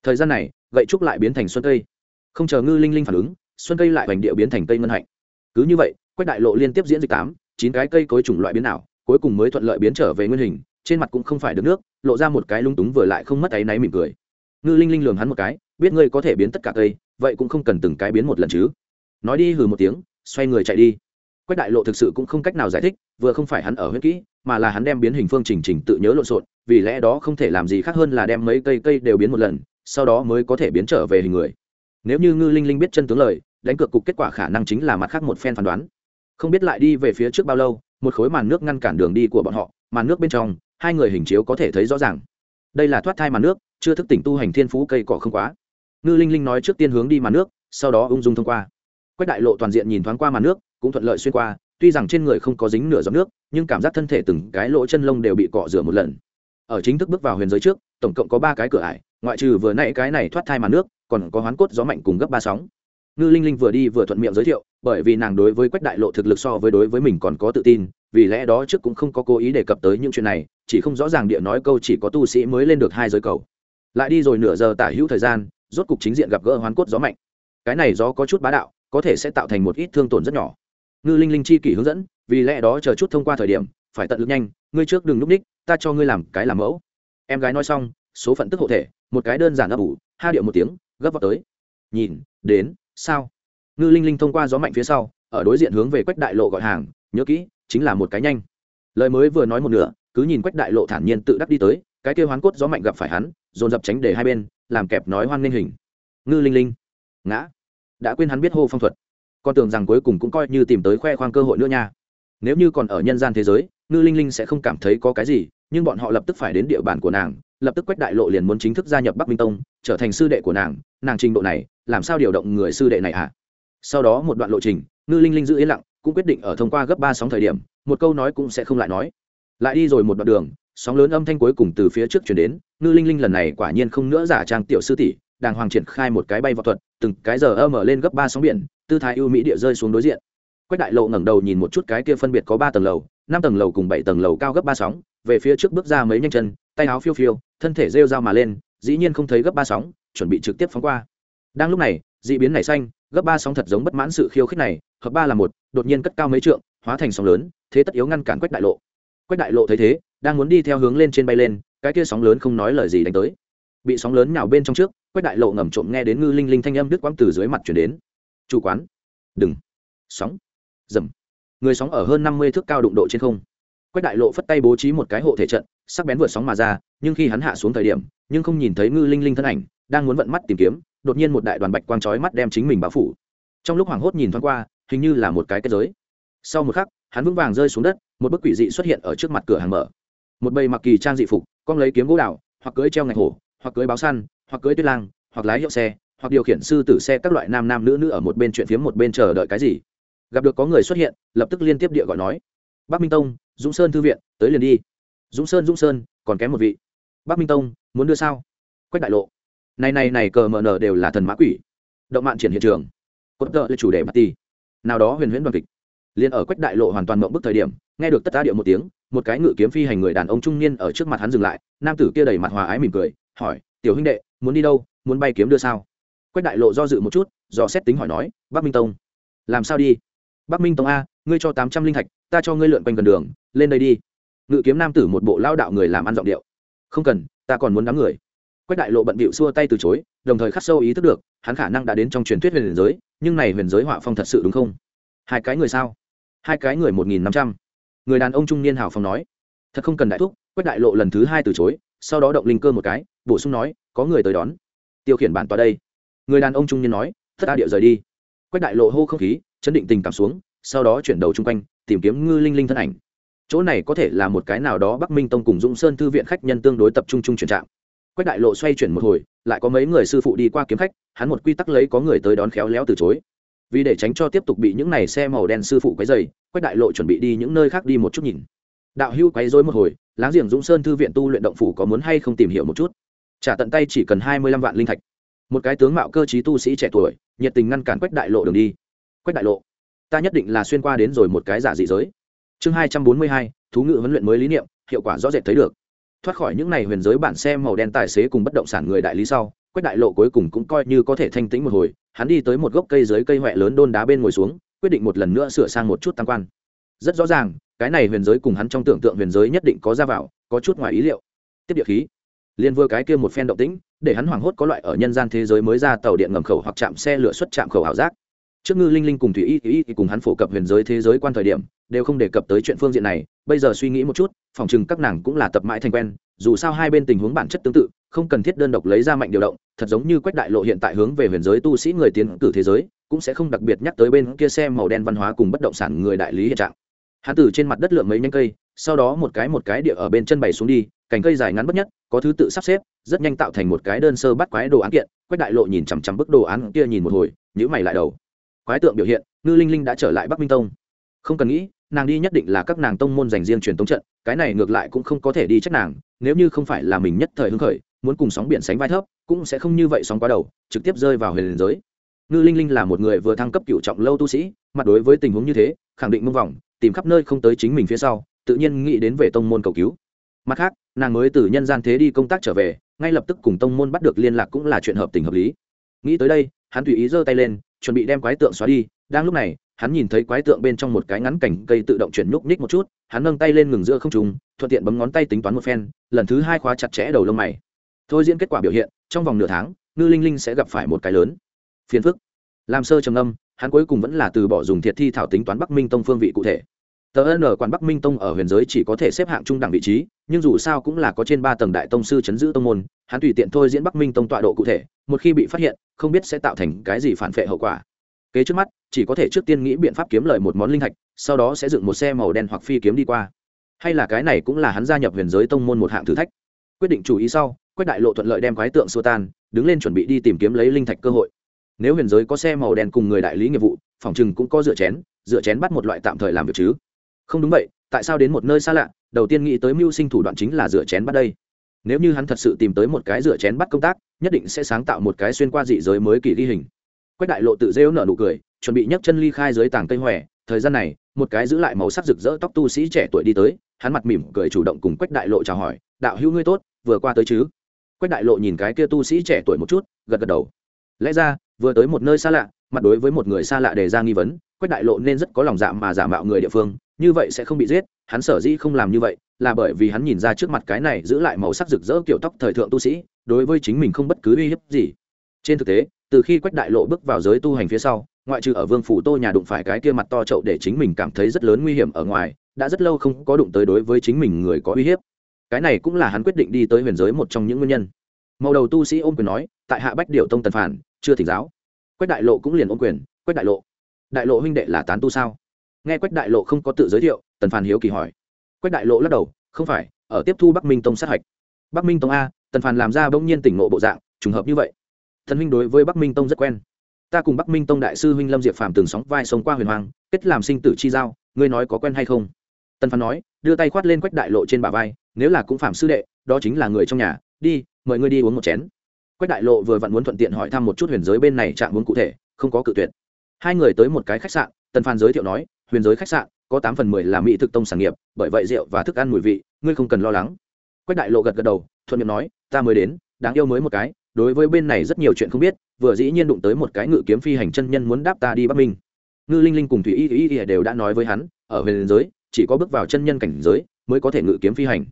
thời gian này, gậy trúc lại biến thành xuân cây. Không chờ ngư linh linh phản ứng, xuân cây lại vành địa biến thành cây ngân hạnh. Cứ như vậy, quách đại lộ liên tiếp diễn dịch tám, chín cái cây cối chủng loại biến nào cuối cùng mới thuận lợi biến trở về nguyên hình, trên mặt cũng không phải được nước, lộ ra một cái lung túng vừa lại không mất áy náy mỉm cười. Ngư linh linh lường hắn một cái, biết ngươi có thể biến tất cả cây, vậy cũng không cần từng cái biến một lần chứ. Nói đi hừ một tiếng, xoay người chạy đi quách đại lộ thực sự cũng không cách nào giải thích, vừa không phải hắn ở huyết kỹ, mà là hắn đem biến hình phương trình trình tự nhớ lộn xộn, vì lẽ đó không thể làm gì khác hơn là đem mấy cây cây đều biến một lần, sau đó mới có thể biến trở về hình người. Nếu như ngư linh linh biết chân tướng lời, đánh cược cục kết quả khả năng chính là mặt khác một phen phán đoán. Không biết lại đi về phía trước bao lâu, một khối màn nước ngăn cản đường đi của bọn họ, màn nước bên trong, hai người hình chiếu có thể thấy rõ ràng. Đây là thoát thai màn nước, chưa thức tỉnh tu hành thiên phú cây cỏ không quá. Ngư linh linh nói trước tiên hướng đi màn nước, sau đó ung dung thông qua quách đại lộ toàn diện nhìn thoáng qua màn nước, cũng thuận lợi xuyên qua, tuy rằng trên người không có dính nửa giọt nước, nhưng cảm giác thân thể từng cái lỗ chân lông đều bị cọ rửa một lần. Ở chính thức bước vào huyền giới trước, tổng cộng có ba cái cửa ải, ngoại trừ vừa nãy cái này thoát thai màn nước, còn có hoán cốt gió mạnh cùng gấp ba sóng. Ngư linh linh vừa đi vừa thuận miệng giới thiệu, bởi vì nàng đối với quách đại lộ thực lực so với đối với mình còn có tự tin, vì lẽ đó trước cũng không có cố ý đề cập tới những chuyện này, chỉ không rõ ràng địa nói câu chỉ có tu sĩ mới lên được hai giới cầu. Lại đi rồi nửa giờ tả hữu thời gian, rốt cục chính diện gặp gỡ hoán cốt gió mạnh. Cái này gió có chút bá đạo có thể sẽ tạo thành một ít thương tổn rất nhỏ. Ngư linh linh chi kỷ hướng dẫn, vì lẽ đó chờ chút thông qua thời điểm, phải tận lực nhanh, ngươi trước đừng núp ních, ta cho ngươi làm cái làm mẫu. Em gái nói xong, số phận tức hộ thể, một cái đơn giản ấp ủ, ha điệu một tiếng, gấp vào tới. Nhìn, đến, sao? Ngư linh linh thông qua gió mạnh phía sau, ở đối diện hướng về quách đại lộ gọi hàng, nhớ kỹ, chính là một cái nhanh. Lời mới vừa nói một nửa, cứ nhìn quách đại lộ thản nhiên tự đắc đi tới, cái kêu hoán cốt gió mạnh gặp phải hắn, dồn dập tránh để hai bên, làm kẹp nói hoan nghênh hình. Ngư linh linh, ngã đã quên hắn biết hô phong thuật. Con tưởng rằng cuối cùng cũng coi như tìm tới khoe khoang cơ hội nữa nha. Nếu như còn ở nhân gian thế giới, ngư linh linh sẽ không cảm thấy có cái gì, nhưng bọn họ lập tức phải đến địa bàn của nàng, lập tức quách đại lộ liền muốn chính thức gia nhập bắc minh tông, trở thành sư đệ của nàng. Nàng trình độ này, làm sao điều động người sư đệ này hả? Sau đó một đoạn lộ trình, ngư linh linh giữ yên lặng, cũng quyết định ở thông qua gấp ba sóng thời điểm, một câu nói cũng sẽ không lại nói. Lại đi rồi một đoạn đường, sóng lớn âm thanh cuối cùng từ phía trước chuyển đến. Ngư linh linh lần này quả nhiên không nữa giả trang tiểu sư tỷ đàng hoàng triển khai một cái bay vào thuật, từng cái giờ ơ mở lên gấp ba sóng biển, tư thái ưu mỹ địa rơi xuống đối diện. Quách đại lộ ngẩng đầu nhìn một chút cái kia phân biệt có ba tầng lầu, năm tầng lầu cùng bảy tầng lầu cao gấp ba sóng, về phía trước bước ra mấy nhanh chân, tay áo phiêu phiêu, thân thể rêu dao mà lên, dĩ nhiên không thấy gấp ba sóng, chuẩn bị trực tiếp phóng qua. Đang lúc này d ị biến nảy xanh, gấp ba sóng thật giống bất mãn sự khiêu khích này, hợp ba là một, đột nhiên cất cao mấy trượng, hóa thành sóng lớn, thế tất yếu ngăn cản quách đại lộ. Quách đại lộ thấy thế, đang muốn đi theo hướng lên trên bay lên, cái kia sóng lớn không nói lời gì đánh tới. Bị sóng lớn nhào bên trong trước quách đại lộ ngầm trộm nghe đến ngư linh linh thanh âm đứt quãng từ dưới mặt chuyển đến. Chủ quán. Đừng. Sóng. Dầm. Người sóng ở hơn năm mươi thước cao đụng độ trên không. Quách đại lộ phất tay bố trí một cái hộ thể trận, sắc bén vượt sóng mà ra, nhưng khi hắn hạ xuống thời điểm, nhưng không nhìn thấy ngư linh linh thân ảnh, đang muốn vận mắt tìm kiếm, đột nhiên một đại đoàn bạch quang chói mắt đem chính mình bao phủ. Trong lúc hoảng hốt nhìn thoáng qua, hình như là một cái kết giới. Sau một khắc, hắn vững vàng rơi xuống đất, một bức quỷ dị xuất hiện ở trước mặt cửa hàng mở. Một bầy mặc kỳ trang dị phục, con lấy kiếm gỗ đào, hoặc cưỡi treo ngạch hổ, hoặc cưỡi báo săn hoặc cưỡi tuyết lang, hoặc lái hiệu xe, hoặc điều khiển sư tử xe các loại nam nam nữ nữ ở một bên chuyện phiếm một bên chờ đợi cái gì. Gặp được có người xuất hiện, lập tức liên tiếp địa gọi nói, bắc minh tông, dũng sơn thư viện, tới liền đi. Dũng sơn dũng sơn, còn kém một vị. Bắc minh tông, muốn đưa sao? Quách đại lộ. Này này này, cờ mờ nở đều là thần mã quỷ. Động mạn triển hiện trường. Cốt tợ là chủ đề mặt ti nào đó huyền huyễn đoàn kịch. Liền ở quách đại lộ hoàn toàn mộng bức thời điểm, nghe được tất ta điệu một tiếng, một cái ngự kiếm phi hành người đàn ông trung niên ở trước mặt hắn dừng lại, nam tử kia đầy mặt hòa ái mỉm cười, hỏi, tiểu huynh đệ muốn đi đâu, muốn bay kiếm đưa sao? Quách đại lộ do dự một chút do xét tính hỏi nói, bắc minh tông. Làm sao đi? Bắc minh tông a, ngươi cho tám trăm linh thạch, ta cho ngươi lượn quanh gần đường, lên đây đi. Ngự kiếm nam tử một bộ lao đạo người làm ăn giọng điệu. Không cần, ta còn muốn đám người. Quách đại lộ bận bịu xua tay từ chối, đồng thời khắc sâu ý thức được, hắn khả năng đã đến trong truyền thuyết huyền giới, nhưng này huyền giới họa phong thật sự đúng không? Hai cái người sao? Hai cái người một nghìn năm trăm. Người đàn ông trung niên hào phong nói, thật không cần đại thúc quách đại lộ lần thứ hai từ chối, sau đó động linh cơ một cái, bổ sung nói, có người tới đón. Tiêu khiển bản tòa đây. Người đàn ông trung niên nói thất a điệu rời đi. Quách đại lộ hô không khí, chấn định tình cảm xuống, sau đó chuyển đầu chung quanh, tìm kiếm ngư linh linh thân ảnh. Chỗ này có thể là một cái nào đó bắc minh tông cùng dũng sơn thư viện khách nhân tương đối tập trung chung chuyển trạm. Quách đại lộ xoay chuyển một hồi, lại có mấy người sư phụ đi qua kiếm khách, hắn một quy tắc lấy có người tới đón khéo léo từ chối. Vì để tránh cho tiếp tục bị những này xe màu đen sư phụ quấy dày quách đại lộ chuẩn bị đi những nơi khác đi một chút nhìn đạo hưu quấy rối một hồi, láng giềng dũng sơn thư viện tu luyện động phủ có muốn hay không tìm hiểu một chút? Trả tận tay chỉ cần hai mươi lăm vạn linh thạch. Một cái tướng mạo cơ t tu sĩ trẻ tuổi, nhiệt tình ngăn cản quách đại lộ đường đi. Quách đại lộ, ta nhất định là xuyên qua đến rồi một cái giả dị giới. Chương hai trăm bốn mươi hai, thú ngự huấn luyện mới lý niệm, hiệu quả rõ rệt thấy được. Thoát khỏi những n à y huyền giới bản xe màu đen tài xế cùng bất động sản người đại lý sau, quách đại lộ cuối cùng cũng coi như có thể thanh tĩnh một hồi, hắn đi tới một gốc cây dưới cây huệ lớn đôn đá bên ngồi xuống, quyết định một lần nữa sửa sang một chút tăng quan rất rõ ràng, cái này huyền giới cùng hắn trong tưởng tượng huyền giới nhất định có ra vào, có chút ngoài ý liệu. Tiếp địa khí. Liên vừa cái kia một phen động tĩnh, để hắn hoảng hốt có loại ở nhân gian thế giới mới ra tàu điện ngầm khẩu hoặc chạm xe lửa xuất chạm khẩu ảo giác. Trước ngư linh linh cùng thủy y y cùng hắn phổ cập huyền giới thế giới quan thời điểm, đều không đề cập tới chuyện phương diện này, bây giờ suy nghĩ một chút, phòng chừng các nàng cũng là tập mãi thành quen, dù sao hai bên tình huống bản chất tương tự, không cần thiết đơn độc lấy ra mạnh điều động, thật giống như quách đại lộ hiện tại hướng về huyền giới tu sĩ người tiến cử thế giới, cũng sẽ không đặc biệt nhắc tới bên kia xe màu đen văn hóa cùng bất động sản người đại lý hiện trạng hắn từ trên mặt đất lượm mấy nhánh cây, sau đó một cái một cái địa ở bên chân bày xuống đi, cành cây dài ngắn bất nhất, có thứ tự sắp xếp, rất nhanh tạo thành một cái đơn sơ bắt quái đồ án kiện, quách đại lộ nhìn chằm chằm bức đồ án kia nhìn một hồi nhữ mày lại đầu. Quái tượng biểu hiện, ngư linh linh đã trở lại bắc minh tông. Không cần nghĩ, nàng đi nhất định là các nàng tông môn dành riêng truyền tống trận, cái này ngược lại cũng không có thể đi trách nàng, nếu như không phải là mình nhất thời hưng khởi, muốn cùng sóng biển sánh vai thấp, cũng sẽ không như vậy sóng quá đầu, trực tiếp rơi vào huyền giới. Ngư linh linh là một người vừa thăng cấp cựu trọng lâu tu sĩ, mặt đối với tình huống như thế, khẳng định mông vòng tìm khắp nơi không tới chính mình phía sau, tự nhiên nghĩ đến về tông môn cầu cứu. Mặt khác, nàng mới từ nhân gian thế đi công tác trở về, ngay lập tức cùng tông môn bắt được liên lạc cũng là chuyện hợp tình hợp lý. Nghĩ tới đây, hắn tùy ý giơ tay lên, chuẩn bị đem quái tượng xóa đi. Đang lúc này, hắn nhìn thấy quái tượng bên trong một cái ngắn cảnh cây tự động chuyển nhúc nhích một chút, hắn nâng tay lên ngừng giữa không trùng thuận tiện bấm ngón tay tính toán một phen, lần thứ hai khóa chặt chẽ đầu lông mày. Thôi diễn kết quả biểu hiện, trong vòng nửa tháng, ngư linh linh sẽ gặp phải một cái lớn. Phiền phức. Làm sơ trầm âm hắn cuối cùng vẫn là từ bỏ dùng thiệt thi thảo tính toán bắc minh tông phương vị cụ thể. Tờ n quản bắc minh tông ở huyền giới chỉ có thể xếp hạng trung đẳng vị trí, nhưng dù sao cũng là có trên ba tầng đại tông sư chấn giữ tông môn, hắn tùy tiện thôi diễn bắc minh tông tọa độ cụ thể, một khi bị phát hiện, không biết sẽ tạo thành cái gì phản vệ hậu quả. Kế trước mắt, chỉ có thể trước tiên nghĩ biện pháp kiếm lời một món linh thạch, sau đó sẽ dựng một xe màu đen hoặc phi kiếm đi qua. Hay là cái này cũng là hắn gia nhập huyền giới tông môn một hạng thử thách. Quyết định chủ ý sau, quách đại lộ thuận lợi đem quái tượng xua tan, đứng lên chuẩn bị đi tìm kiếm lấy linh thạch cơ hội nếu huyền giới có xe màu đen cùng người đại lý nghiệp vụ, phòng chừng cũng có dựa chén dựa chén bắt một loại tạm thời làm việc chứ. Không đúng vậy, tại sao đến một nơi xa lạ, đầu tiên nghĩ tới mưu sinh thủ đoạn chính là dựa chén bắt đây. Nếu như hắn thật sự tìm tới một cái dựa chén bắt công tác, nhất định sẽ sáng tạo một cái xuyên qua dị giới mới kỳ ghi hình. Quách đại lộ tự rêu nở nụ cười, chuẩn bị nhấc chân ly khai dưới tảng cây hòe. Thời gian này, một cái giữ lại màu sắc rực rỡ tóc tu sĩ trẻ tuổi đi tới, hắn mặt mỉm cười chủ động cùng quách đại lộ chào hỏi, đạo hữu ngươi tốt, vừa qua tới chứ? Quách đại lộ nhìn cái kia tu sĩ trẻ tuổi một chút, gật gật đầu. Lẽ ra vừa tới một nơi xa lạ, mặt đối với một người xa lạ đề ra nghi vấn, quách đại lộ nên rất có lòng dạ mà giả mạo người địa phương, như vậy sẽ không bị giết, hắn sở dĩ không làm như vậy, là bởi vì hắn nhìn ra trước mặt cái này giữ lại màu sắc rực rỡ kiểu tóc thời thượng tu sĩ, đối với chính mình không bất cứ uy hiếp gì. Trên thực tế, từ khi quách đại lộ bước vào giới tu hành phía sau, ngoại trừ ở vương phủ tô nhà đụng phải cái kia mặt to trậu để chính mình cảm thấy rất lớn nguy hiểm ở ngoài, đã rất lâu không có đụng tới đối với chính mình người có uy hiếp. Cái này cũng là hắn quyết định đi tới huyền giới một trong những nguyên nhân. Màu đầu tu sĩ ôm quyền nói, tại hạ bách điệu tông tần phản chưa thỉnh giáo. Quách đại lộ cũng liền ôm quyền, quách đại lộ đại lộ huynh đệ là tán tu sao? Nghe quách đại lộ không có tự giới thiệu, tần phàn hiếu kỳ hỏi. Quách đại lộ lắc đầu, không phải, ở tiếp thu bắc minh tông sát hạch. Bắc minh tông a, tần phàn làm ra bỗng nhiên tỉnh ngộ bộ dạng, trùng hợp như vậy. Thần huynh đối với bắc minh tông rất quen. Ta cùng bắc minh tông đại sư huynh lâm diệp phàm từng sóng vai sống qua huyền hoàng, kết làm sinh tử chi giao, ngươi nói có quen hay không? Tần phán nói, đưa tay khoát lên quách đại lộ trên bả vai, nếu là cũng phạm sư đệ, đó chính là người trong nhà, đi, mời ngươi đi uống một chén quách đại lộ vừa vặn muốn thuận tiện hỏi thăm một chút huyền giới bên này chạm uống cụ thể, không có cự tuyệt. Hai người tới một cái khách sạn, tần phan giới thiệu nói, huyền giới khách sạn, có tám phần mười là mỹ thực tông sản nghiệp, bởi vậy rượu và thức ăn mùi vị, ngươi không cần lo lắng. Quách đại lộ gật gật đầu, thuận miệng nói, ta mới đến, đáng yêu mới một cái, đối với bên này rất nhiều chuyện không biết, vừa dĩ nhiên đụng tới một cái ngự kiếm phi hành chân nhân muốn đáp ta đi bắc minh. Ngư linh linh cùng thủy y y y đều đã nói với hắn, ở huyền giới, chỉ có bước vào chân nhân cảnh giới mới có thể ngự kiếm phi hành.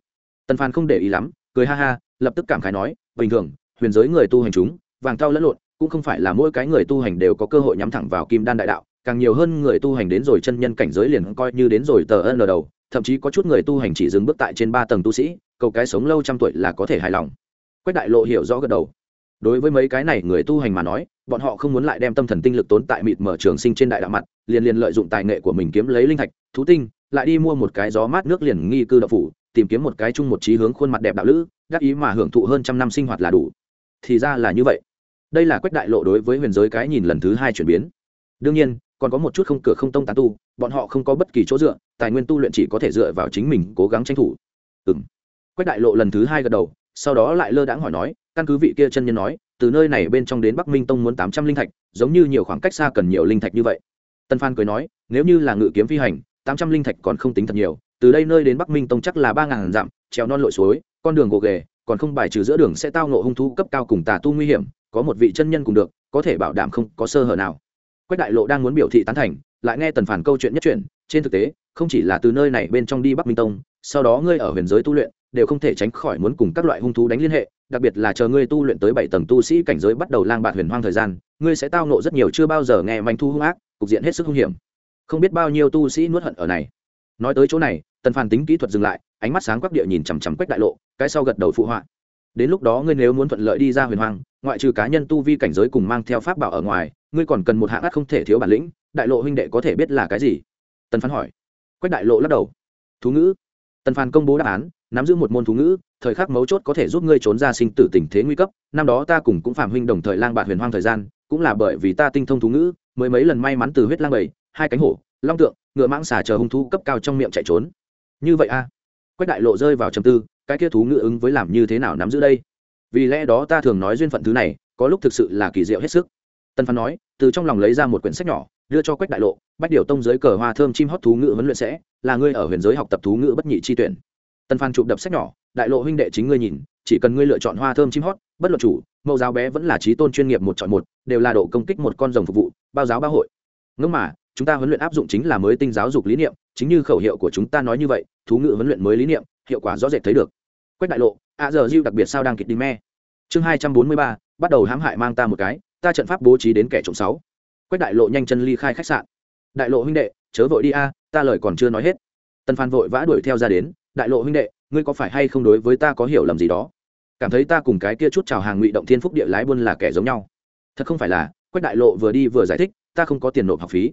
Tần phan không để ý lắm, cười ha ha, lập tức cảm khái nói, bình thường huyền giới người tu hành chúng, vàng thau lẫn lộn, cũng không phải là mỗi cái người tu hành đều có cơ hội nhắm thẳng vào kim đan đại đạo, càng nhiều hơn người tu hành đến rồi chân nhân cảnh giới liền coi như đến rồi tờ ân lờ đầu, thậm chí có chút người tu hành chỉ dừng bước tại trên ba tầng tu sĩ, cầu cái sống lâu trăm tuổi là có thể hài lòng. Quách đại lộ hiểu rõ gật đầu. Đối với mấy cái này người tu hành mà nói, bọn họ không muốn lại đem tâm thần tinh lực tốn tại mịt mở trường sinh trên đại đạo mặt, liền liền lợi dụng tài nghệ của mình kiếm lấy linh thạch, thú tinh, lại đi mua một cái gió mát nước liền nghi cư đậu phủ, tìm kiếm một cái chung một trí hướng khuôn mặt đẹp đạo lữ, đắc ý mà hưởng thụ hơn trăm năm sinh hoạt là đủ thì ra là như vậy. Đây là quách đại lộ đối với huyền giới cái nhìn lần thứ hai chuyển biến. Đương nhiên, còn có một chút không cửa không tông tán tu, bọn họ không có bất kỳ chỗ dựa, tài nguyên tu luyện chỉ có thể dựa vào chính mình cố gắng tranh thủ. Ừ m quách đại lộ lần thứ hai gật đầu, sau đó lại lơ đãng hỏi nói, căn cứ vị kia chân nhân nói, từ nơi này bên trong đến bắc minh tông muốn tám trăm linh thạch, giống như nhiều khoảng cách xa cần nhiều linh thạch như vậy. Tân phan cười nói, nếu như là ngự kiếm phi hành, tám trăm linh thạch còn không tính thật nhiều, từ đây nơi đến bắc minh tông chắc là ba ngàn dặm, trèo non lội suối, con đường gồ ghề còn không bài trừ giữa đường sẽ tao nộ hung thú cấp cao cùng tà tu nguy hiểm, có một vị chân nhân cùng được, có thể bảo đảm không có sơ hở nào. Quách đại lộ đang muốn biểu thị tán thành, lại nghe tần phản câu chuyện nhất chuyện trên thực tế, không chỉ là từ nơi này bên trong đi bắc minh tông, sau đó ngươi ở huyền giới tu luyện, đều không thể tránh khỏi muốn cùng các loại hung thú đánh liên hệ, đặc biệt là chờ ngươi tu luyện tới bảy tầng tu sĩ cảnh giới bắt đầu lang bạt huyền hoang thời gian, ngươi sẽ tao nộ rất nhiều chưa bao giờ nghe manh thu hung ác, cục diện hết sức hung hiểm. Không biết bao nhiêu tu sĩ nuốt hận ở này nói tới chỗ này tần phản tính kỹ thuật dừng lại ánh mắt sáng quắc địa nhìn chằm chằm quách đại lộ cái sau gật đầu phụ họa. Đến lúc đó ngươi nếu muốn thuận lợi đi ra huyền hoang ngoại trừ cá nhân tu vi cảnh giới cùng mang theo pháp bảo ở ngoài ngươi còn cần một hạng ác không thể thiếu bản lĩnh đại lộ huynh đệ có thể biết là cái gì? Tần phán hỏi. Quách đại lộ lắc đầu. Thú ngữ. Tần phán công bố đáp án nắm giữ một môn thú ngữ thời khắc mấu chốt có thể giúp ngươi trốn ra sinh tử tình thế nguy cấp năm đó ta cùng cũng phạm huynh đồng thời lang bạn huyền hoang thời gian cũng là bởi vì ta tinh thông thú ngữ mới mấy lần may mắn từ huyết lang bảy, hai cánh hổ long tượng, ngựa mãng xà chờ hung thú cấp cao trong miệng chạy trốn. Như vậy a quách đại lộ rơi vào trầm tư, cái kia thú ngựa ứng với làm như thế nào nắm giữ đây? Vì lẽ đó ta thường nói duyên phận thứ này, có lúc thực sự là kỳ diệu hết sức. Tân phán nói, từ trong lòng lấy ra một quyển sách nhỏ, đưa cho quách đại lộ, bách điều tông dưới cờ hoa thơm chim hót thú ngữ huấn luyện sẽ, là ngươi ở huyền giới học tập thú ngữ bất nhị chi tuyển. Tân phan chụp đập sách nhỏ, đại lộ huynh đệ chính ngươi nhìn, chỉ cần ngươi lựa chọn hoa thơm chim hót, bất luận chủ, mẫu giáo bé vẫn là trí tôn chuyên nghiệp một chọn một, đều là độ công kích một con rồng phục vụ, bao giáo ba hội. Ngưng mà chúng ta huấn luyện áp dụng chính là mới tinh giáo dục lý niệm, chính như khẩu hiệu của chúng ta nói như vậy, thú ngữ huấn luyện mới lý niệm, hiệu quả rõ rệt thấy được. Quách đại lộ, a giờ diêu đặc biệt sao đang kịch đi me. Chương hai trăm bốn mươi ba, bắt đầu hãm hại mang ta một cái, ta trận pháp bố trí đến kẻ trộm sáu. Quách đại lộ nhanh chân ly khai khách sạn. Đại lộ huynh đệ, chớ vội đi a, ta lời còn chưa nói hết. Tần phan vội vã đuổi theo ra đến, đại lộ huynh đệ, ngươi có phải hay không đối với ta có hiểu lầm gì đó? Cảm thấy ta cùng cái kia chút chào hàng ngụy động thiên phúc địa lái buôn là kẻ giống nhau. Thật không phải là, quách đại lộ vừa đi vừa giải thích, ta không có tiền nộp học phí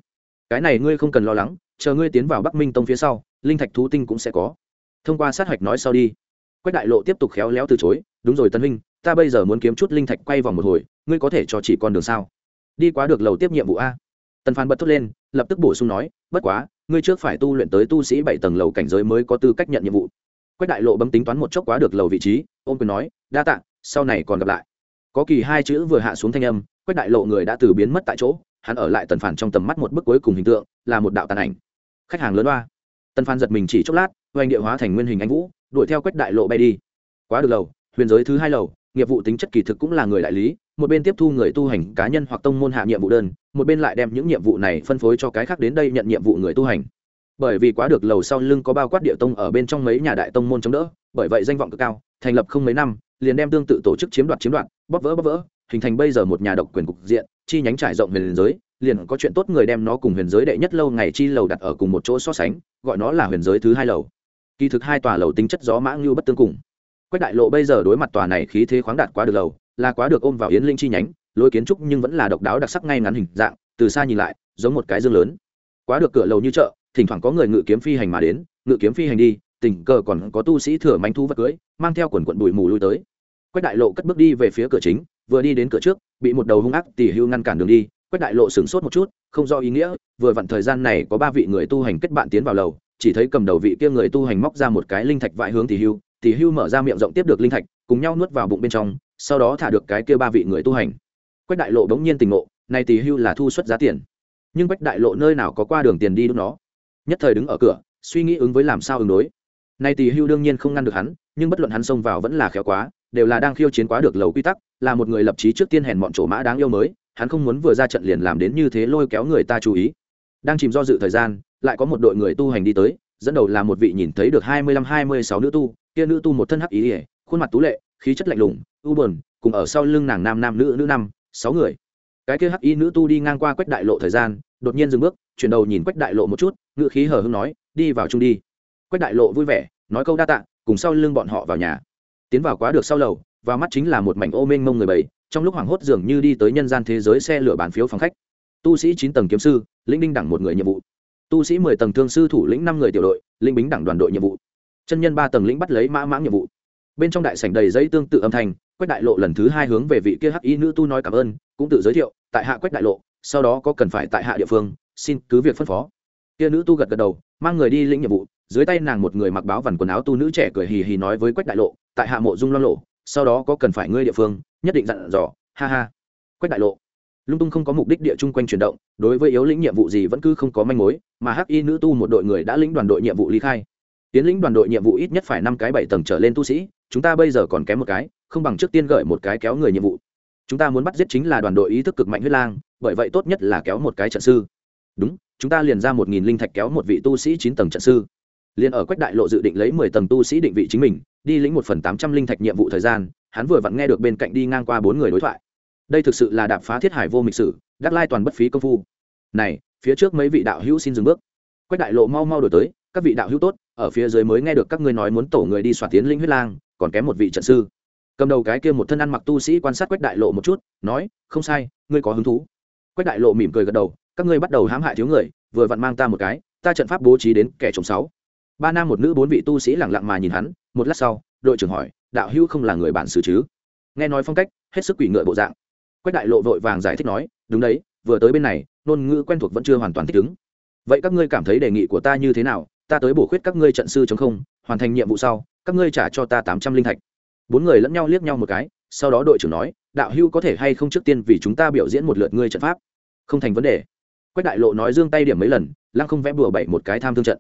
cái này ngươi không cần lo lắng, chờ ngươi tiến vào bắc minh tông phía sau, linh thạch thú tinh cũng sẽ có. Thông qua sát hạch nói sau đi. Quách đại lộ tiếp tục khéo léo từ chối, đúng rồi tân huynh, ta bây giờ muốn kiếm chút linh thạch quay vòng một hồi, ngươi có thể cho chỉ con đường sao? Đi quá được lầu tiếp nhiệm vụ a. Tần phan bật thốt lên, lập tức bổ sung nói, bất quá, ngươi trước phải tu luyện tới tu sĩ bảy tầng lầu cảnh giới mới có tư cách nhận nhiệm vụ. Quách đại lộ bấm tính toán một chốc quá được lầu vị trí ôm quyền nói, đa tạ, sau này còn gặp lại. Có kỳ hai chữ vừa hạ xuống thanh âm, quách đại lộ người đã từ biến mất tại chỗ hắn ở lại tần phản trong tầm mắt một bức cuối cùng hình tượng, là một đạo tàn ảnh. Khách hàng lớn hoa. Tần phan giật mình chỉ chốc lát, hoành địa hóa thành nguyên hình anh vũ, đuổi theo quách đại lộ bay đi. Quá được lầu, huyền giới thứ hai lầu, nghiệp vụ tính chất kỳ thực cũng là người đại lý, một bên tiếp thu người tu hành cá nhân hoặc tông môn hạ nhiệm vụ đơn, một bên lại đem những nhiệm vụ này phân phối cho cái khác đến đây nhận nhiệm vụ người tu hành. Bởi vì quá được lầu sau lưng có bao quát địa tông ở bên trong mấy nhà đại tông môn chống đỡ, bởi vậy danh vọng cực cao, thành lập không mấy năm, liền đem tương tự tổ chức chiếm đoạt chiếm đoạt, bóp vỡ bóp vỡ, hình thành bây giờ một nhà độc quyền cục diện chi nhánh trải rộng huyền giới, liền có chuyện tốt người đem nó cùng huyền giới đệ nhất lâu ngày chi lầu đặt ở cùng một chỗ so sánh, gọi nó là huyền giới thứ hai lầu. Kỳ thực hai tòa lầu tính chất gió mã ngưu bất tương cùng. Quách đại lộ bây giờ đối mặt tòa này khí thế khoáng đạt quá được lầu, là quá được ôm vào yến linh chi nhánh lối kiến trúc nhưng vẫn là độc đáo đặc sắc ngay ngắn hình dạng, từ xa nhìn lại, giống một cái dương lớn. Quá được cửa lầu như chợ, thỉnh thoảng có người ngự kiếm phi hành mà đến, ngự kiếm phi hành đi, tình cờ còn có tu sĩ thừa manh thu vật cưới, mang theo quần quận bụi mù lui tới. Quách đại lộ cất bước đi về phía cửa chính vừa đi đến cửa trước, bị một đầu hung ác tỉ hưu ngăn cản đường đi, quách đại lộ sửng sốt một chút, không do ý nghĩa, vừa vặn thời gian này có ba vị người tu hành kết bạn tiến vào lầu, chỉ thấy cầm đầu vị kia người tu hành móc ra một cái linh thạch vại hướng tỉ hưu tỉ hưu mở ra miệng rộng tiếp được linh thạch, cùng nhau nuốt vào bụng bên trong, sau đó thả được cái kia ba vị người tu hành. Quách đại lộ đống nhiên tình ngộ này tỉ hưu là thu xuất giá tiền. Nhưng quách đại lộ nơi nào có qua đường tiền đi đốt nó? Nhất thời đứng ở cửa, suy nghĩ ứng với làm sao ứng đối. Nay tỳ hưu đương nhiên không ngăn được hắn, nhưng bất luận hắn xông vào vẫn là khéo quá đều là đang khiêu chiến quá được lầu quy tắc, là một người lập trí trước tiên hèn bọn chỗ mã đáng yêu mới, hắn không muốn vừa ra trận liền làm đến như thế lôi kéo người ta chú ý. Đang chìm do dự thời gian, lại có một đội người tu hành đi tới, dẫn đầu là một vị nhìn thấy được hai mươi lăm, hai mươi sáu nữ tu, kia nữ tu một thân hắc ý ỉa khuôn mặt tú lệ, khí chất lạnh lùng, u buồn, cùng ở sau lưng nàng nam nam nữ nữ năm, sáu người. Cái kia hắc y nữ tu đi ngang qua quách đại lộ thời gian, đột nhiên dừng bước, chuyển đầu nhìn quách đại lộ một chút ngự khí hờ hưng nói, đi vào chung đi. Quách đại lộ vui vẻ, nói câu đa tạ, cùng sau lưng bọn họ vào nhà tiến vào quá được sau lầu, và mắt chính là một mảnh ô mênh mông người bảy trong lúc hoảng hốt dường như đi tới nhân gian thế giới xe lửa bán phiếu phòng khách. Tu sĩ chín tầng kiếm sư, lĩnh đinh đẳng một người nhiệm vụ. Tu sĩ mười tầng thương sư thủ lĩnh năm người tiểu đội linh bính đẳng đoàn đội nhiệm vụ. Chân nhân ba tầng lĩnh bắt lấy mã mãng nhiệm vụ. Bên trong đại sảnh đầy giấy tương tự âm thanh, quách đại lộ lần thứ hai hướng về vị kia hắc y nữ tu nói cảm ơn, cũng tự giới thiệu, tại hạ quách đại lộ, sau đó có cần phải tại hạ địa phương, xin cứ việc phân phó. Kia nữ tu gật gật đầu, mang người đi lĩnh nhiệm vụ, dưới tay nàng một người mặc báo vằn quần áo tu nữ trẻ cười hì hì nói với quách đại lộ tại hạ mộ dung loan lộ, sau đó có cần phải ngươi địa phương, nhất định dặn dò, ha ha. Quách đại lộ. Lung tung không có mục đích địa chung quanh chuyển động, đối với yếu lĩnh nhiệm vụ gì vẫn cứ không có manh mối, mà hắc y nữ tu một đội người đã lĩnh đoàn đội nhiệm vụ ly khai. Tiến lĩnh đoàn đội nhiệm vụ ít nhất phải năm cái bảy tầng trở lên tu sĩ, chúng ta bây giờ còn kém một cái, không bằng trước tiên gợi một cái kéo người nhiệm vụ. Chúng ta muốn bắt giết chính là đoàn đội ý thức cực mạnh huyết lang, bởi vậy tốt nhất là kéo một cái trận sư. Đúng, chúng ta liền ra một nghìn linh thạch kéo một vị tu sĩ chín tầng trận sư liền ở quách đại lộ dự định lấy mười tầng tu sĩ định vị chính mình, đi lĩnh một phần tám trăm linh thạch nhiệm vụ thời gian, hắn vừa vặn nghe được bên cạnh đi ngang qua bốn người đối thoại. Đây thực sự là đạp phá thiết hải vô mịch sử, đắc lai toàn bất phí công phu. Này, phía trước mấy vị đạo hữu xin dừng bước. Quách đại lộ mau mau đổi tới, các vị đạo hữu tốt, ở phía dưới mới nghe được các ngươi nói muốn tổ người đi soạt tiến linh huyết lang, còn kém một vị trận sư. Cầm đầu cái kia một thân ăn mặc tu sĩ quan sát quách đại lộ một chút, nói, không sai, ngươi có hứng thú. Quách đại lộ mỉm cười gật đầu, các ngươi bắt đầu hãm hại thiếu người, vừa vặn mang ta một cái, ta trận pháp bố trí đến kẻ trồng sáu ba nam một nữ bốn vị tu sĩ lẳng lặng mà nhìn hắn, một lát sau, đội trưởng hỏi, đạo hữu không là người bản xứ chứ? Nghe nói phong cách, hết sức quỷ ngựa bộ dạng. Quách đại lộ vội vàng giải thích nói, đúng đấy, vừa tới bên này, ngôn ngữ quen thuộc vẫn chưa hoàn toàn thích ứng. Vậy các ngươi cảm thấy đề nghị của ta như thế nào? Ta tới bổ khuyết các ngươi trận sư chống không, hoàn thành nhiệm vụ sau, các ngươi trả cho ta tám trăm linh thạch. Bốn người lẫn nhau liếc nhau một cái, sau đó đội trưởng nói, đạo hưu có thể hay không trước tiên vì chúng ta biểu diễn một lượt ngươi trận pháp? Không thành vấn đề. Quách đại lộ nói giương tay điểm mấy lần, lăng không vẽ bừa bảy một cái tham thương trận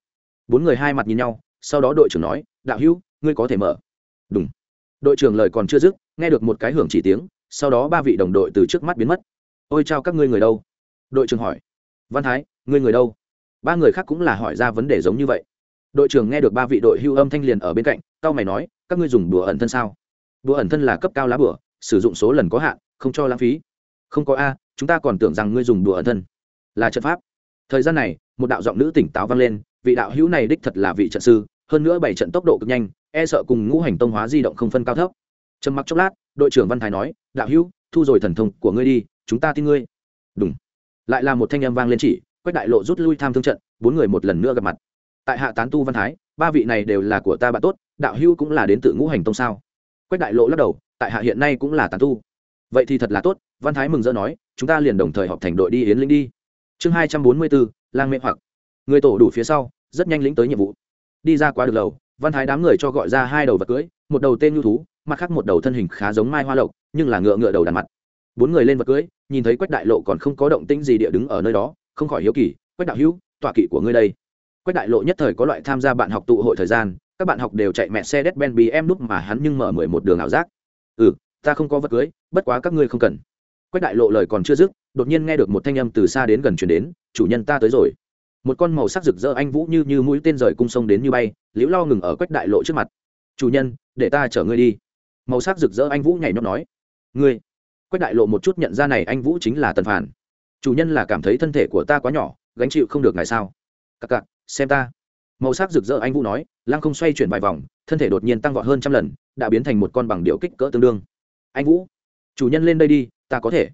bốn người hai mặt nhìn nhau, sau đó đội trưởng nói, đạo hưu ngươi có thể mở. Đúng đội trưởng lời còn chưa dứt, nghe được một cái hưởng chỉ tiếng, sau đó ba vị đồng đội từ trước mắt biến mất. Ôi chao, các ngươi người đâu? Đội trưởng hỏi. Văn thái, ngươi người đâu? Ba người khác cũng là hỏi ra vấn đề giống như vậy. Đội trưởng nghe được ba vị đội hưu âm thanh liền ở bên cạnh cao mày nói, các ngươi dùng đùa ẩn thân sao? Đùa ẩn thân là cấp cao lá bửa sử dụng số lần có hạn, không cho lãng phí. Không có a, chúng ta còn tưởng rằng ngươi dùng đùa ẩn thân. Là trận pháp. Thời gian này, một đạo giọng nữ tỉnh táo vang lên vị đạo hữu này đích thật là vị trận sư, hơn nữa bảy trận tốc độ cực nhanh e sợ cùng ngũ hành tông hóa di động không phân cao thấp. Trầm mặc chốc lát, đội trưởng văn thái nói, đạo hữu, thu rồi thần thông của ngươi đi, chúng ta tin ngươi. Đúng lại là một thanh âm vang lên chỉ, quách đại lộ rút lui tham thương trận, bốn người một lần nữa gặp mặt. Tại hạ tán tu văn thái, ba vị này đều là của ta bạn tốt, đạo hữu cũng là đến tự ngũ hành tông sao? Quách đại lộ lắc đầu, tại hạ hiện nay cũng là tán tu. Vậy thì thật là tốt, văn thái mừng rỡ nói, chúng ta liền đồng thời họp thành đội đi, yến linh đi. Chương hai trăm bốn mươi bốn, lang mê hoặc người tổ đủ phía sau, rất nhanh lĩnh tới nhiệm vụ. Đi ra quá được lầu, văn thái đám người cho gọi ra hai đầu vật cưới, một đầu tên nhu thú, mặt khác một đầu thân hình khá giống mai hoa lộc, nhưng là ngựa ngựa đầu đàn mặt. Bốn người lên vật cưới, nhìn thấy quách đại lộ còn không có động tĩnh gì địa đứng ở nơi đó, không khỏi hiếu kỳ, quách đạo hữu, tọa kỵ của ngươi đây? Quách đại lộ nhất thời có loại tham gia bạn học tụ hội thời gian, các bạn học đều chạy mẹ xe đét ben bì em núp mà hắn nhưng mở mười một đường ảo giác. Ừ ta không có vật cưới, bất quá các ngươi không cần. Quách đại lộ lời còn chưa dứt, đột nhiên nghe được một thanh âm từ xa đến gần chuyển đến, chủ nhân ta tới rồi một con màu sắc rực rỡ anh vũ như như mũi tên rời cung sông đến như bay, liễu lo ngừng ở quách đại lộ trước mặt. Chủ nhân, để ta chở ngươi đi. Màu sắc rực rỡ anh vũ nhảy nhót nói. Ngươi. Quách đại lộ một chút nhận ra này anh vũ chính là tần phản chủ nhân là cảm thấy thân thể của ta quá nhỏ, gánh chịu không được ngày sao? Cặc cặc, xem ta. Màu sắc rực rỡ anh vũ nói, lăng không xoay chuyển vài vòng, thân thể đột nhiên tăng vọt hơn trăm lần, đã biến thành một con bằng điệu kích cỡ tương đương. Anh vũ, chủ nhân lên đây đi, ta có thể.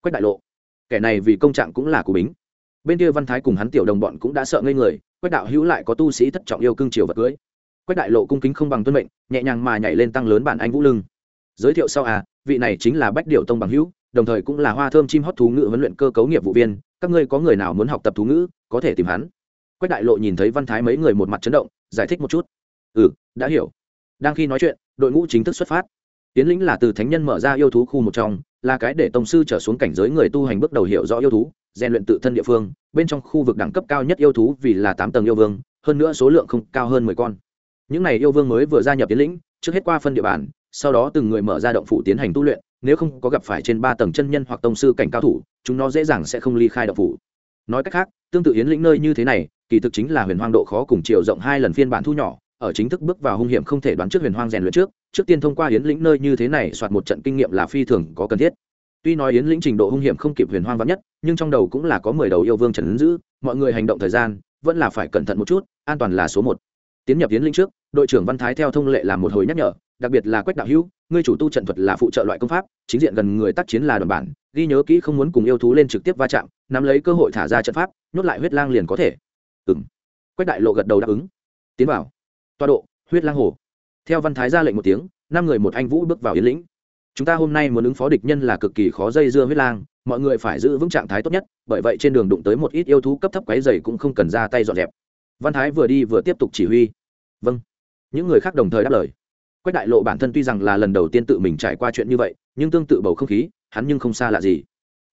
Quách đại lộ. Kẻ này vì công trạng cũng là của bính bên kia văn thái cùng hắn tiểu đồng bọn cũng đã sợ ngây người, quách đạo hữu lại có tu sĩ thất trọng yêu cưng triều vật cưới. Quách đại lộ cung kính không bằng tuân mệnh, nhẹ nhàng mà nhảy lên tăng lớn bản anh vũ lưng. Giới thiệu sau à vị này chính là bách điệu tông bằng hữu, đồng thời cũng là hoa thơm chim hót thú ngữ huấn luyện cơ cấu nghiệp vụ viên, các ngươi có người nào muốn học tập thú ngữ, có thể tìm hắn. Quách đại lộ nhìn thấy văn thái mấy người một mặt chấn động, giải thích một chút. Ừ đã hiểu. Đang khi nói chuyện, đội ngũ chính thức xuất phát. Tiến lĩnh là từ thánh nhân mở ra yêu thú khu một trong, là cái để tông sư trở xuống cảnh giới người tu hành bước đầu hiểu rõ yêu thú rèn luyện tự thân địa phương, bên trong khu vực đẳng cấp cao nhất yêu thú vì là tám tầng yêu vương, hơn nữa số lượng không cao hơn mười con. Những này yêu vương mới vừa gia nhập tiến lĩnh, trước hết qua phân địa bàn, sau đó từng người mở ra động phủ tiến hành tu luyện, nếu không có gặp phải trên ba tầng chân nhân hoặc tông sư cảnh cao thủ, chúng nó dễ dàng sẽ không ly khai động phủ. Nói cách khác, tương tự yến lĩnh nơi như thế này, kỳ thực chính là huyền hoang độ khó cùng chiều rộng hai lần phiên bản thu nhỏ, ở chính thức bước vào hung hiểm không thể đoán trước huyền hoang rèn luyện trước trước tiên thông qua yến lĩnh nơi như thế này soạt một trận kinh nghiệm là phi thường có cần thiết tuy nói yến lĩnh trình độ hung hiểm không kịp huyền hoang vắn nhất, nhưng trong đầu cũng là có mười đầu yêu vương trần ứng giữ, mọi người hành động thời gian, vẫn là phải cẩn thận một chút, an toàn là số một. Tiến nhập yến lĩnh trước, đội trưởng văn thái theo thông lệ làm một hồi nhắc nhở, đặc biệt là quách đạo hữu, ngươi chủ tu trận thuật là phụ trợ loại công pháp, chính diện gần người tác chiến là đoàn bản, ghi nhớ kỹ không muốn cùng yêu thú lên trực tiếp va chạm, nắm lấy cơ hội thả ra trận pháp, nhốt lại huyết lang liền có thể. Ừ m quách đại lộ gật đầu đáp ứng. Tiến vào. Toa độ, huyết lang hồ. Theo văn thái ra lệnh một tiếng, năm người một anh vũ bước vào yến lĩnh chúng ta hôm nay muốn ứng phó địch nhân là cực kỳ khó dây dưa huyết lang, mọi người phải giữ vững trạng thái tốt nhất, bởi vậy trên đường đụng tới một ít yêu thú cấp thấp quái dày cũng không cần ra tay dọn dẹp. Văn thái vừa đi vừa tiếp tục chỉ huy. Vâng. Những người khác đồng thời đáp lời. Quách đại lộ bản thân tuy rằng là lần đầu tiên tự mình trải qua chuyện như vậy, nhưng tương tự bầu không khí, hắn nhưng không xa lạ gì.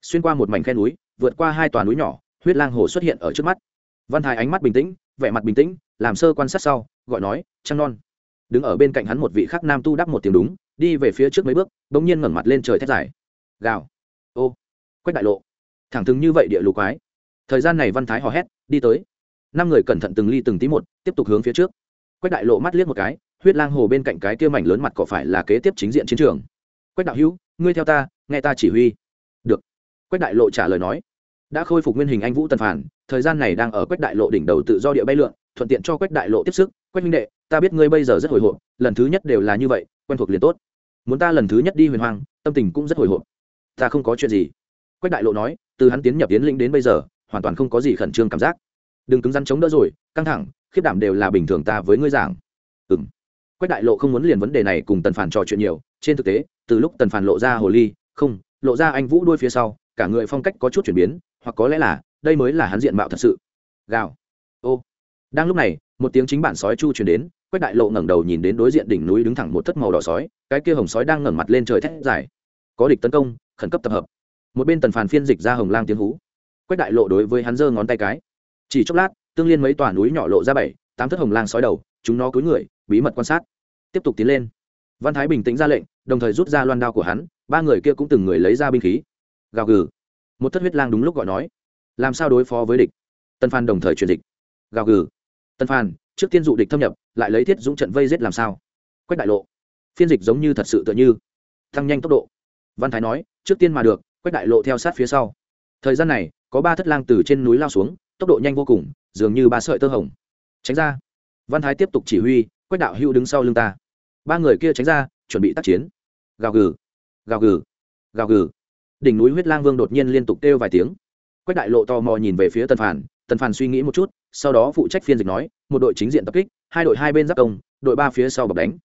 Xuyên qua một mảnh khe núi, vượt qua hai tòa núi nhỏ, huyết lang hồ xuất hiện ở trước mắt. Văn thái ánh mắt bình tĩnh, vẻ mặt bình tĩnh, làm sơ quan sát sau, gọi nói, trăng non. Đứng ở bên cạnh hắn một vị khắc nam tu đắp một tiếng đúng đi về phía trước mấy bước, bỗng nhiên ngẩng mặt lên trời thét dài. Gào. Ô. Quách đại lộ. Thẳng thừng như vậy địa lục quái. Thời gian này văn thái hò hét, đi tới. Năm người cẩn thận từng ly từng tí một, tiếp tục hướng phía trước. Quách đại lộ mắt liếc một cái, huyết lang hồ bên cạnh cái kia mảnh lớn mặt cỏ phải là kế tiếp chính diện chiến trường? Quách đạo hữu, ngươi theo ta, nghe ta chỉ huy. Được. Quách đại lộ trả lời nói. Đã khôi phục nguyên hình anh vũ tần phản, thời gian này đang ở quách đại lộ đỉnh đầu tự do địa bay lượn, thuận tiện cho quách đại lộ tiếp sức. Quách minh đệ, ta biết ngươi bây giờ rất hồi hộp, lần thứ nhất đều là như vậy, quen thuộc liền tốt muốn ta lần thứ nhất đi huyền hoàng tâm tình cũng rất hồi hộp. Ta không có chuyện gì. Quách đại lộ nói, từ hắn tiến nhập tiến lĩnh đến bây giờ, hoàn toàn không có gì khẩn trương cảm giác. Đừng cứng rắn chống đỡ rồi, căng thẳng, khiếp đảm đều là bình thường ta với ngươi giảng. Ừ m quách đại lộ không muốn liền vấn đề này cùng tần phản trò chuyện nhiều. Trên thực tế, từ lúc tần phản lộ ra hồ ly, không, lộ ra anh vũ đuôi phía sau, cả người phong cách có chút chuyển biến, hoặc có lẽ là, đây mới là hắn diện mạo thật sự. Gào. Ô. Đang lúc này, một tiếng chính bản sói chu chuyển đến quách đại lộ ngẩng đầu nhìn đến đối diện đỉnh núi đứng thẳng một thất màu đỏ sói, cái kia hồng sói đang ngẩng mặt lên trời thét dài. Có địch tấn công, khẩn cấp tập hợp. Một bên tần phàn phiên dịch ra hồng lang tiếng hú. Quách đại lộ đối với hắn giơ ngón tay cái. Chỉ chốc lát, tương liên mấy tòa núi nhỏ lộ ra bảy, tám thất hồng lang sói đầu, chúng nó cúi người, bí mật quan sát. Tiếp tục tiến lên. Văn thái bình tĩnh ra lệnh, đồng thời rút ra loan đao của hắn, ba người kia cũng từng người lấy ra binh khí. Gào gừ. Một thất huyết lang đúng lúc gọi nói. Làm sao đối phó với địch? Tân phan đồng thời truyền dịch. Gào gừ. Tân phan trước tiên dụ địch thâm nhập, lại lấy thiết dũng trận vây giết làm sao? Quách đại lộ. Phiên dịch giống như thật sự tựa như. Tăng nhanh tốc độ. Văn thái nói, trước tiên mà được, quách đại lộ theo sát phía sau. Thời gian này, có ba thất lang từ trên núi lao xuống, tốc độ nhanh vô cùng, dường như ba sợi tơ hồng. Tránh ra. Văn thái tiếp tục chỉ huy, quách đạo hữu đứng sau lưng ta. Ba người kia tránh ra, chuẩn bị tác chiến. Gào gừ. Gào gừ. Gào gừ. Đỉnh núi huyết lang vương đột nhiên liên tục kêu vài tiếng. Quách đại lộ tò mò nhìn về phía tần phản tần phản suy nghĩ một chút, sau đó phụ trách phiên dịch nói, một đội chính diện tập kích, hai đội hai bên giáp công, đội ba phía sau bọc đánh.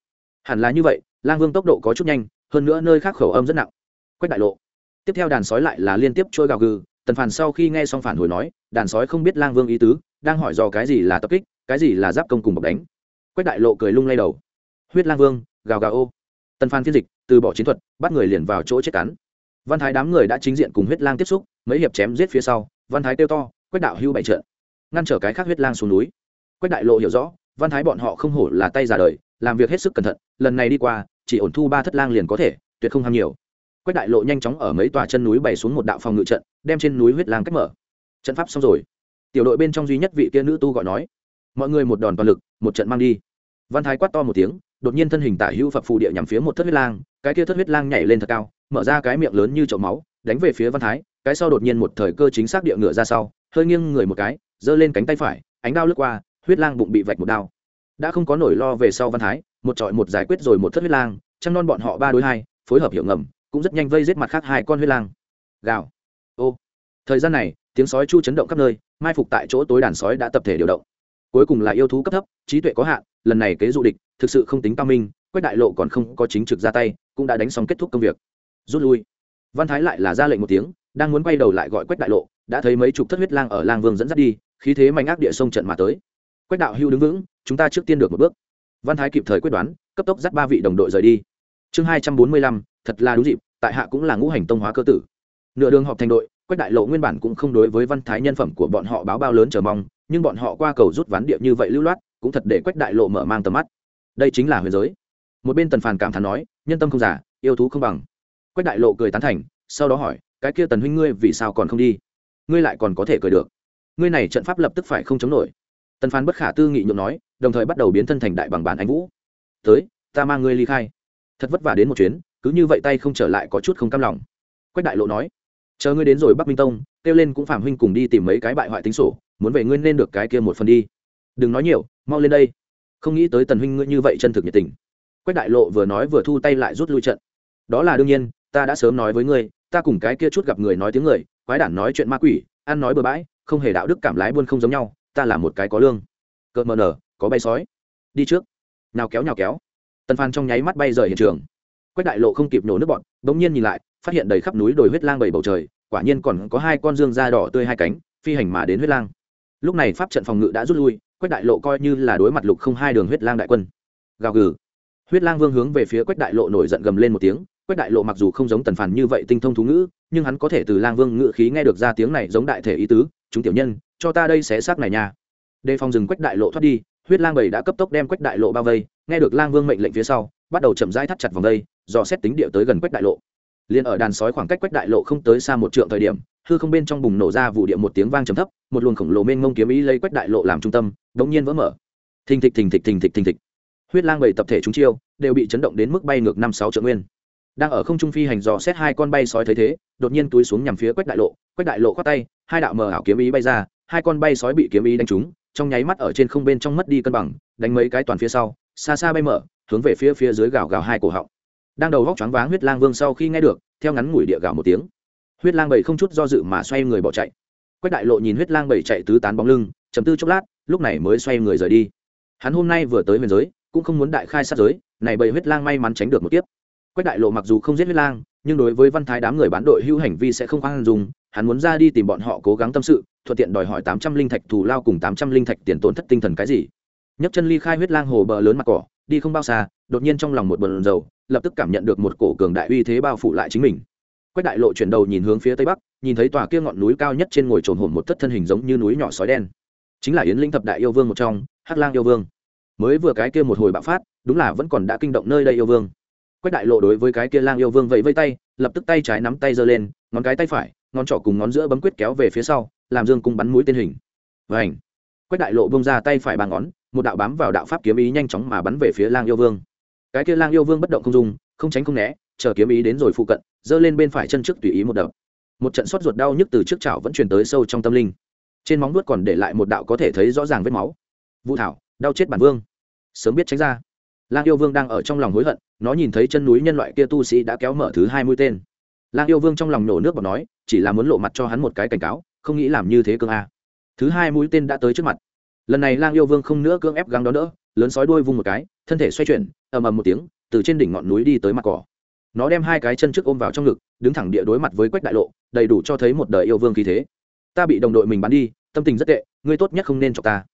Hẳn là như vậy, lang vương tốc độ có chút nhanh, hơn nữa nơi khác khẩu âm rất nặng. Quách đại lộ. Tiếp theo đàn sói lại là liên tiếp trôi gào gừ, tần phản sau khi nghe xong phản hồi nói, đàn sói không biết lang vương ý tứ, đang hỏi do cái gì là tập kích, cái gì là giáp công cùng bọc đánh. Quách đại lộ cười lung lay đầu. Huyết lang vương, gào gào ô. Tần phản phiên dịch, từ bỏ chiến thuật, bắt người liền vào chỗ chết cắn. Văn thái đám người đã chính diện cùng huyết lang tiếp xúc, mấy hiệp chém giết phía sau, văn thái kêu to quách đạo hưu bày trận. Ngăn trở cái khác huyết lang xuống núi. Quách đại lộ hiểu rõ, văn thái bọn họ không hổ là tay già đời, làm việc hết sức cẩn thận, lần này đi qua, chỉ ổn thu ba thất lang liền có thể, tuyệt không ham nhiều. Quách đại lộ nhanh chóng ở mấy tòa chân núi bày xuống một đạo phòng ngự trận, đem trên núi huyết lang cách mở. Trận pháp xong rồi. Tiểu đội bên trong duy nhất vị kia nữ tu gọi nói, mọi người một đòn toàn lực, một trận mang đi. Văn thái quát to một tiếng, đột nhiên thân hình tả hữu phập phù địa nhằm phía một thất huyết lang, cái kia thất huyết lang nhảy lên thật cao, mở ra cái miệng lớn như chậu máu, đánh về phía văn thái, cái sau đột nhiên một thời cơ chính xác địa ngựa ra sau hơi nghiêng người một cái, giơ lên cánh tay phải, ánh đao lướt qua, huyết lang bụng bị vạch một đao. Đã không có nổi lo về sau văn thái, một trọi một giải quyết rồi một thất huyết lang, trăng non bọn họ ba đối hai, phối hợp hiệu ngầm, cũng rất nhanh vây giết mặt khác hai con huyết lang. Gào. Ô. Thời gian này, tiếng sói chu chấn động khắp nơi, mai phục tại chỗ tối đàn sói đã tập thể điều động. Cuối cùng là yêu thú cấp thấp, trí tuệ có hạn, lần này kế dụ địch, thực sự không tính cao minh, quách đại lộ còn không có chính trực ra tay, cũng đã đánh xong kết thúc công việc. Rút lui. Văn thái lại là ra lệnh một tiếng, đang muốn quay đầu lại gọi quách đại lộ đã thấy mấy chục thất huyết lang ở lang vương dẫn dắt đi, khí thế mạnh ác địa sông trận mà tới. Quách đạo hưu đứng vững, chúng ta trước tiên được một bước. Văn thái kịp thời quyết đoán, cấp tốc dắt ba vị đồng đội rời đi. Chương hai trăm bốn mươi lăm, thật là đúng dịp, tại hạ cũng là ngũ hành tông hóa cơ tử. Nửa đường họp thành đội, quách đại lộ nguyên bản cũng không đối với văn thái nhân phẩm của bọn họ báo bao lớn chờ mong, nhưng bọn họ qua cầu rút ván địa như vậy lưu loát, cũng thật để quách đại lộ mở mang tầm mắt. Đây chính là huyền giới. Một bên tần phàn cảm thán nói, nhân tâm không giả yêu thú không bằng. Quách đại lộ cười tán thành, sau đó hỏi, cái kia tần huynh ngươi vì sao còn không đi? Ngươi lại còn có thể cười được. Ngươi này trận pháp lập tức phải không chống nổi. Tần phán bất khả tư nghị nhượng nói, đồng thời bắt đầu biến thân thành đại bằng bản anh vũ. Tới, ta mang ngươi ly khai. Thật vất vả đến một chuyến, cứ như vậy tay không trở lại có chút không cam lòng. Quách đại lộ nói, chờ ngươi đến rồi bắc minh tông, kêu lên cũng phạm huynh cùng đi tìm mấy cái bại hoại tính sổ, muốn về ngươi nên được cái kia một phần đi. Đừng nói nhiều, mau lên đây. Không nghĩ tới tần huynh ngươi như vậy chân thực nhiệt tình. Quách đại lộ vừa nói vừa thu tay lại rút lui trận. Đó là đương nhiên, ta đã sớm nói với ngươi, ta cùng cái kia chút gặp người nói tiếng người quái đản nói chuyện ma quỷ, ăn nói bừa bãi, không hề đạo đức cảm lái buôn không giống nhau, ta là một cái có lương. Cợt mờ nở, có bay sói. Đi trước. Nào kéo nhào kéo. Tần phan trong nháy mắt bay rời hiện trường. Quách đại lộ không kịp nổ nước bọn, bỗng nhiên nhìn lại, phát hiện đầy khắp núi đồi huyết lang bảy bầu trời, quả nhiên còn có hai con dương da đỏ tươi hai cánh, phi hành mà đến huyết lang. Lúc này pháp trận phòng ngự đã rút lui, quách đại lộ coi như là đối mặt lục không hai đường huyết lang đại quân. Gào gừ. Huyết lang vương hướng về phía quách đại lộ nổi giận gầm lên một tiếng quách đại lộ mặc dù không giống tần phản như vậy tinh thông thú ngữ, nhưng hắn có thể từ lang vương ngữ khí nghe được ra tiếng này giống đại thể ý tứ, chúng tiểu nhân, cho ta đây xé xác này nha. Đề phòng dừng quách đại lộ thoát đi, huyết lang bảy đã cấp tốc đem quách đại lộ bao vây, nghe được lang vương mệnh lệnh phía sau, bắt đầu chậm rãi thắt chặt vòng vây, dò xét tính địa tới gần quách đại lộ. Liền ở đàn sói khoảng cách quách đại lộ không tới xa một trượng thời điểm, hư không bên trong bùng nổ ra vụ địa một tiếng vang trầm thấp, một luồng khổng lồ mênh mông kiếm ý lấy quách đại lộ làm trung tâm đống nhiên vỡ mở. Thình thịch thình thịch thình thịch thình thịch. Huyết lang bảy tập thể chúng chiêu đều bị chấn động đến mức bay ngược năm sáu trượng nguyên đang ở không trung phi hành dò xét hai con bay sói thấy thế, đột nhiên túi xuống nhằm phía quách đại lộ. Quách đại lộ khoát tay, hai đạo mờ ảo kiếm ý bay ra, hai con bay sói bị kiếm ý đánh trúng, trong nháy mắt ở trên không bên trong mất đi cân bằng, đánh mấy cái toàn phía sau, xa xa bay mở, hướng về phía phía dưới gào gào hai cổ họng. Đang đầu góc choáng váng huyết lang vương sau khi nghe được, theo ngắn ngủi địa gào một tiếng. Huyết lang bảy không chút do dự mà xoay người bỏ chạy. Quách đại lộ nhìn huyết lang bảy chạy tứ tán bóng lưng chấm tư chốc lát, lúc này mới xoay người rời đi. Hắn hôm nay vừa tới huyền giới, cũng không muốn đại khai sát giới, này bảy huyết lang may mắn tránh được một tiếp quách đại lộ mặc dù không giết huyết lang, nhưng đối với văn thái đám người bán đội hữu hành vi sẽ không khoan dùng hắn muốn ra đi tìm bọn họ cố gắng tâm sự, thuận tiện đòi hỏi tám trăm linh thạch thù lao cùng tám trăm linh thạch tiền tổn thất tinh thần cái gì. Nhấc chân ly khai huyết lang hồ bờ lớn mặt cỏ, đi không bao xa, đột nhiên trong lòng một bờn dầu lập tức cảm nhận được một cổ cường đại uy thế bao phủ lại chính mình. Quách đại lộ chuyển đầu nhìn hướng phía tây bắc, nhìn thấy tòa kia ngọn núi cao nhất trên ngồi trồn hồn một thất thân hình giống như núi nhỏ sói đen. Chính là yến linh thập đại yêu vương một trong, hắc lang yêu vương. Mới vừa cái kia một hồi bạo phát, đúng là vẫn còn đã kinh động nơi đây yêu vương quách đại lộ đối với cái kia lang yêu vương vẫy vây tay, lập tức tay trái nắm tay giơ lên, ngón cái tay phải, ngón trỏ cùng ngón giữa bấm quyết kéo về phía sau, làm dương cung bắn mũi tên hình. Và ảnh quách đại lộ bông ra tay phải ba ngón, một đạo bám vào đạo pháp kiếm ý nhanh chóng mà bắn về phía lang yêu vương. Cái kia lang yêu vương bất động không dung, không tránh không né, chờ kiếm ý đến rồi phụ cận, giơ lên bên phải chân trước tùy ý một đập. Một trận sốt ruột đau nhức từ trước chảo vẫn truyền tới sâu trong tâm linh. Trên móng nuốt còn để lại một đạo có thể thấy rõ ràng vết máu. Vũ thảo, đau chết bản vương. Sớm biết tránh ra lang yêu vương đang ở trong lòng hối hận, nó nhìn thấy chân núi nhân loại kia tu sĩ đã kéo mở thứ hai mũi tên. Lang yêu vương trong lòng nổ nước bọt nói, chỉ là muốn lộ mặt cho hắn một cái cảnh cáo, không nghĩ làm như thế cương a. Thứ hai mũi tên đã tới trước mặt. Lần này lang yêu vương không nữa cưỡng ép gắng đó đỡ, lớn sói đuôi vung một cái, thân thể xoay chuyển, ầm ầm một tiếng, từ trên đỉnh ngọn núi đi tới mặt cỏ. Nó đem hai cái chân trước ôm vào trong ngực, đứng thẳng địa đối mặt với quách đại lộ, đầy đủ cho thấy một đời yêu vương khí thế. Ta bị đồng đội mình bắn đi, tâm tình rất tệ, ngươi tốt nhất không nên cho ta.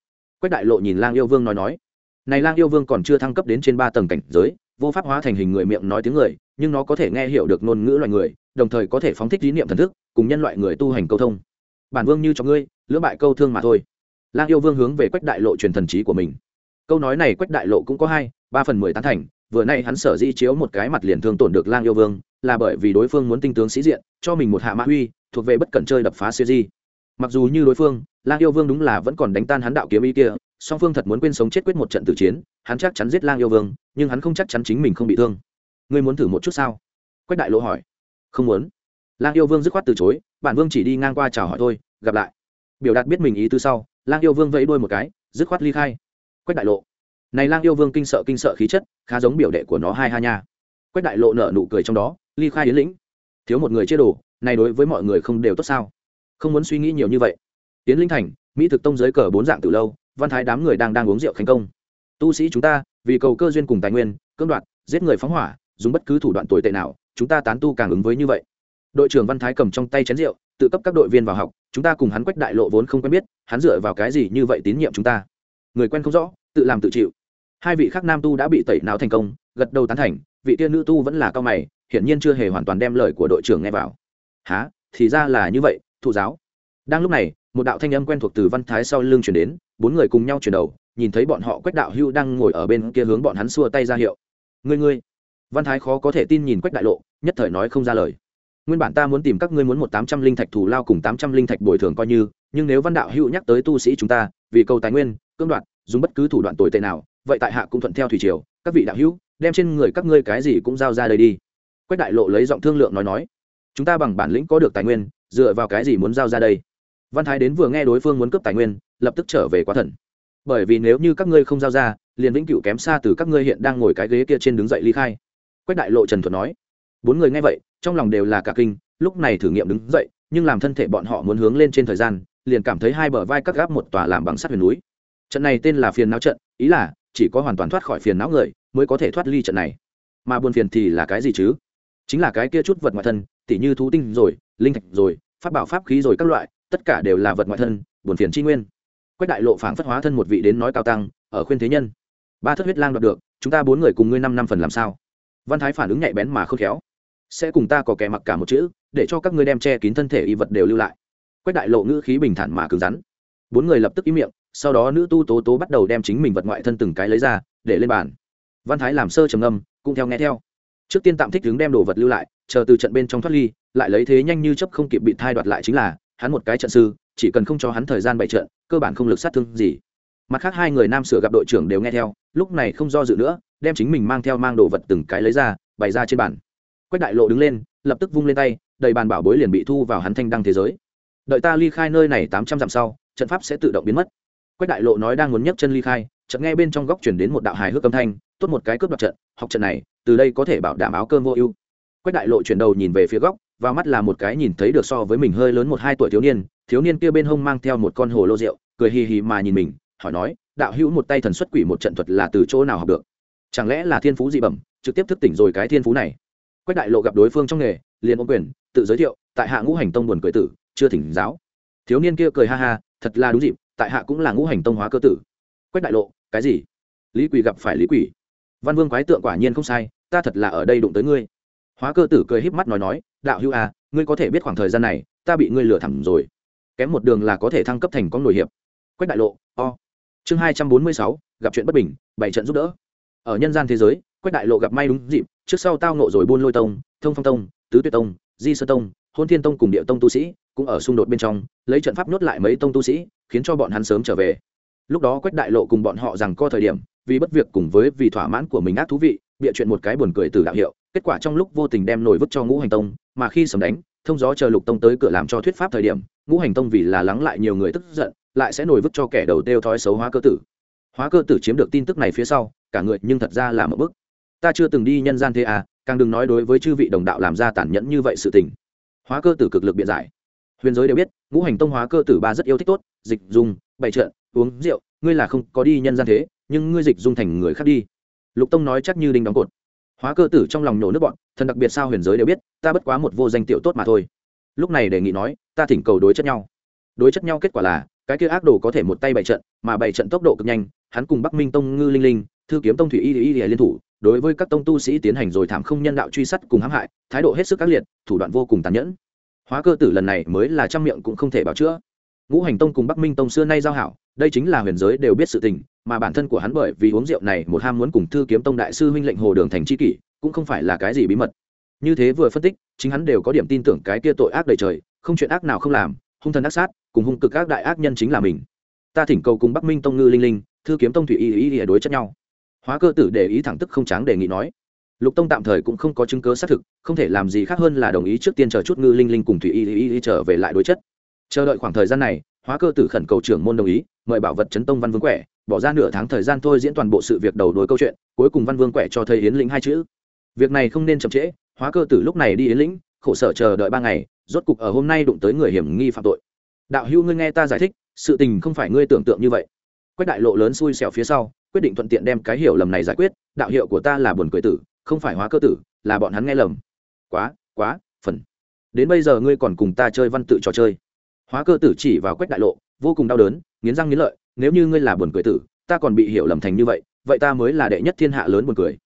Quách đại lộ nhìn lang yêu vương nói nói này lang yêu vương còn chưa thăng cấp đến trên ba tầng cảnh giới, vô pháp hóa thành hình người miệng nói tiếng người, nhưng nó có thể nghe hiểu được ngôn ngữ loài người, đồng thời có thể phóng thích lý niệm thần thức, cùng nhân loại người tu hành câu thông. Bản vương như cho ngươi, lưỡng bại câu thương mà thôi. Lang yêu vương hướng về quách đại lộ truyền thần trí của mình. Câu nói này quách đại lộ cũng có hai, ba phần mười tán thành, vừa nay hắn sở di chiếu một cái mặt liền thương tổn được lang yêu vương, là bởi vì đối phương muốn tinh tướng sĩ diện, cho mình một hạ mã huy thuộc về bất cẩn chơi đập phá siêu di. Mặc dù như đối phương, lang yêu vương đúng là vẫn còn đánh tan hắn đạo kiếm ý kia song phương thật muốn quên sống chết quyết một trận tử chiến, hắn chắc chắn giết lang yêu vương, nhưng hắn không chắc chắn chính mình không bị thương. Ngươi muốn thử một chút sao? Quách đại lộ hỏi. Không muốn. Lang yêu vương dứt khoát từ chối, bản vương chỉ đi ngang qua chào hỏi thôi, gặp lại. Biểu đạt biết mình ý tư sau, lang yêu vương vẫy đuôi một cái, dứt khoát ly khai. Quách đại lộ. Này lang yêu vương kinh sợ kinh sợ khí chất, khá giống biểu đệ của nó hai ha nha. Quách đại lộ nở nụ cười trong đó, ly khai yến lĩnh. Thiếu một người chia đồ, này đối với mọi người không đều tốt sao? Không muốn suy nghĩ nhiều như vậy. Yến linh thành, mỹ thực tông giới cờ bốn dạng từ lâu văn thái đám người đang đang uống rượu thành công. Tu sĩ chúng ta, vì cầu cơ duyên cùng tài nguyên, cưỡng đoạt, giết người phóng hỏa, dùng bất cứ thủ đoạn tồi tệ nào, chúng ta tán tu càng ứng với như vậy. Đội trưởng văn thái cầm trong tay chén rượu, tự cấp các đội viên vào học, chúng ta cùng hắn quách đại lộ vốn không quen biết, hắn dựa vào cái gì như vậy tín nhiệm chúng ta? Người quen không rõ, tự làm tự chịu. Hai vị khác nam tu đã bị tẩy não thành công, gật đầu tán thành, vị tiên nữ tu vẫn là cao mày, hiển nhiên chưa hề hoàn toàn đem lời của đội trưởng nghe vào. Há thì ra là như vậy, thụ giáo. Đang lúc này, một đạo thanh âm quen thuộc từ văn thái sau lưng chuyển đến bốn người cùng nhau chuyển đầu, nhìn thấy bọn họ quách đạo hưu đang ngồi ở bên kia hướng bọn hắn xua tay ra hiệu. Ngươi ngươi. Văn thái khó có thể tin nhìn quách đại lộ, nhất thời nói không ra lời. Nguyên bản ta muốn tìm các ngươi muốn một tám trăm linh thạch thủ lao cùng tám trăm linh thạch bồi thường coi như, nhưng nếu văn đạo hữu nhắc tới tu sĩ chúng ta, vì cầu tài nguyên, cưỡng đoạt, dùng bất cứ thủ đoạn tồi tệ nào, vậy tại hạ cũng thuận theo thủy triều, các vị đạo hữu, đem trên người các ngươi cái gì cũng giao ra đây đi. Quách đại lộ lấy giọng thương lượng nói nói. Chúng ta bằng bản lĩnh có được tài nguyên, dựa vào cái gì muốn giao ra đây? Văn thái đến vừa nghe đối phương muốn cướp tài nguyên lập tức trở về quá thần. Bởi vì nếu như các ngươi không giao ra, liền vĩnh cửu kém xa từ các ngươi hiện đang ngồi cái ghế kia trên đứng dậy ly khai. Quách đại lộ trần thuật nói. Bốn người nghe vậy, trong lòng đều là cả kinh, lúc này thử nghiệm đứng dậy, nhưng làm thân thể bọn họ muốn hướng lên trên thời gian, liền cảm thấy hai bờ vai cắt gáp một tòa làm bằng sắt huyền núi. Trận này tên là phiền não trận, ý là chỉ có hoàn toàn thoát khỏi phiền não người mới có thể thoát ly trận này. Mà buồn phiền thì là cái gì chứ? Chính là cái kia chút vật ngoại thân, tỉ như thú tinh rồi, linh thạch rồi, pháp bảo pháp khí rồi các loại, tất cả đều là vật ngoại thân, buồn phiền tri nguyên quách đại lộ phảng phất hóa thân một vị đến nói cao tăng, ở khuyên thế nhân. Ba thất huyết lang đoạt được, chúng ta bốn người cùng ngươi năm năm phần làm sao? Văn thái phản ứng nhạy bén mà không khéo. Sẽ cùng ta có kẻ mặc cả một chữ, để cho các ngươi đem che kín thân thể y vật đều lưu lại. Quách đại lộ ngữ khí bình thản mà cứng rắn. Bốn người lập tức ý miệng, sau đó nữ tu tố tố bắt đầu đem chính mình vật ngoại thân từng cái lấy ra, để lên bàn. Văn thái làm sơ trầm âm cũng theo nghe theo. Trước tiên tạm thích đứng đem đồ vật lưu lại, chờ từ trận bên trong thoát ly, lại lấy thế nhanh như chấp không kịp bị thai đoạt lại chính là hắn một cái trận sư, chỉ cần không cho hắn thời gian bày trận, cơ bản không lực sát thương gì. Mặt khác hai người nam sửa gặp đội trưởng đều nghe theo, lúc này không do dự nữa, đem chính mình mang theo mang đồ vật từng cái lấy ra, bày ra trên bàn. Quách đại lộ đứng lên, lập tức vung lên tay, đầy bàn bảo bối liền bị thu vào hắn thanh đăng thế giới. Đợi ta ly khai nơi này tám trăm dặm sau, trận pháp sẽ tự động biến mất. Quách đại lộ nói đang muốn nhấc chân ly khai, chợt nghe bên trong góc chuyển đến một đạo hài hước âm thanh, tốt một cái cướp đoạt trận, học trận này, từ đây có thể bảo đảm áo cơm vô ưu. Quách đại lộ chuyển đầu nhìn về phía góc vào mắt là một cái nhìn thấy được so với mình hơi lớn một hai tuổi thiếu niên thiếu niên kia bên hông mang theo một con hồ lô rượu, cười hì hì mà nhìn mình, hỏi nói, đạo hữu một tay thần xuất quỷ một trận thuật là từ chỗ nào học được? Chẳng lẽ là thiên phú dị bẩm, trực tiếp thức tỉnh rồi cái thiên phú này? Quách đại lộ gặp đối phương trong nghề, liền ôm quyền, tự giới thiệu, tại hạ ngũ hành tông buồn cười tử, chưa thỉnh giáo. Thiếu niên kia cười ha ha, thật là đúng dịp, tại hạ cũng là ngũ hành tông hóa cơ tử. Quách đại lộ, cái gì? Lý quỷ gặp phải lý quỷ. Văn vương quái tượng quả nhiên không sai, ta thật là ở đây đụng tới ngươi hóa cơ tử cười híp mắt nói nói, đạo hữu à ngươi có thể biết khoảng thời gian này, ta bị ngươi lừa thẳng rồi. Kém một đường là có thể thăng cấp thành con nổi hiệp. Quách đại lộ, o. Chương hai trăm bốn mươi sáu, gặp chuyện bất bình bảy trận giúp đỡ. Ở nhân gian thế giới, quách đại lộ gặp may đúng dịp, trước sau tao nộ rồi buôn lôi tông, thông phong tông, tứ tuyệt tông, di sơ tông, hôn thiên tông cùng địa tông tu sĩ cũng ở xung đột bên trong, lấy trận pháp nhốt lại mấy tông tu sĩ, khiến cho bọn hắn sớm trở về. Lúc đó quách đại lộ cùng bọn họ rằng co thời điểm, vì bất việc cùng với vì thỏa mãn của mình ác thú vị, bịa chuyện một cái buồn cười từ đạo hiệu kết quả trong lúc vô tình đem nổi vứt cho ngũ hành tông, mà khi sầm đánh, thông gió chờ lục tông tới cửa làm cho thuyết pháp thời điểm, ngũ hành tông vì là lắng lại nhiều người tức giận, lại sẽ nổi vứt cho kẻ đầu têu thói xấu hóa cơ tử. Hóa cơ tử chiếm được tin tức này phía sau, cả người nhưng thật ra là một bức. Ta chưa từng đi nhân gian thế à càng đừng nói đối với chư vị đồng đạo làm ra tàn nhẫn như vậy sự tình. Hóa cơ tử cực lực biện giải. Huyền giới đều biết, ngũ hành tông hóa cơ tử ba rất yêu thích tốt, dịch dùng bày trợn, uống rượu, ngươi là không có đi nhân gian thế, nhưng ngươi dịch dung thành người khác đi. Lục tông nói chắc như đinh đóng cột hóa cơ tử trong lòng nhổ nước bọn, thần đặc biệt sao huyền giới đều biết, ta bất quá một vô danh tiểu tốt mà thôi. Lúc này đề nghị nói, ta thỉnh cầu đối chất nhau. Đối chất nhau kết quả là, cái kia ác đồ có thể một tay bày trận, mà bày trận tốc độ cực nhanh, hắn cùng bắc minh tông ngư linh linh, thư kiếm tông thủy y y y liên thủ, đối với các tông tu sĩ tiến hành rồi thảm không nhân đạo truy sát cùng hãm hại, thái độ hết sức ác liệt, thủ đoạn vô cùng tàn nhẫn. Hóa cơ tử lần này mới là trăm miệng cũng không thể bảo chữa. Ngũ hành tông cùng bắc minh tông xưa nay giao hảo đây chính là huyền giới đều biết sự tình, mà bản thân của hắn bởi vì uống rượu này một ham muốn cùng thư kiếm tông đại sư huynh lệnh hồ đường thành c kỷ, cũng không phải là cái gì bí mật. Như thế vừa phân tích, chính hắn đều có điểm tin tưởng cái kia tội ác đầy trời, không chuyện ác nào không làm, hung thần ác sát, cùng hung cực ác đại ác nhân chính là mình. Ta thỉnh cầu cùng bắc minh tông ngư linh linh, thư kiếm tông thủy y y y đối chất nhau. Hóa cơ tử để ý thẳng tức không tráng đề nghị nói. Lục tông tạm thời cũng không có chứng cớ xác thực, không thể làm gì khác hơn là đồng ý trước tiên chờ chút ngư linh linh cùng thủy y y y trở về lại đối chất. Chờ đợi khoảng thời gian này, hóa cơ tử khẩn cầu trưởng môn đồng ý mời bảo vật chấn tông văn vương quẻ, bỏ ra nửa tháng thời gian thôi diễn toàn bộ sự việc đầu đuôi câu chuyện, cuối cùng văn vương quẻ cho thầy yến lĩnh hai chữ. Việc này không nên chậm trễ, hóa cơ tử lúc này đi yến lĩnh, khổ sở chờ đợi ba ngày, rốt cục ở hôm nay đụng tới người hiểm nghi phạm tội. Đạo hữu ngươi nghe ta giải thích, sự tình không phải ngươi tưởng tượng như vậy. Quách đại lộ lớn xui xẻo phía sau, quyết định thuận tiện đem cái hiểu lầm này giải quyết, đạo hiệu của ta là buồn cười tử, không phải hóa cơ tử, là bọn hắn nghe lầm. Quá quá, phần. Đến bây giờ ngươi còn cùng ta chơi văn tự trò chơi. Hóa cơ tử chỉ vào quách đại lộ, vô cùng đau đớn nghiến răng nghiến lợi, nếu như ngươi là buồn cười tử, ta còn bị hiểu lầm thành như vậy vậy ta mới là đệ nhất thiên hạ lớn buồn cười.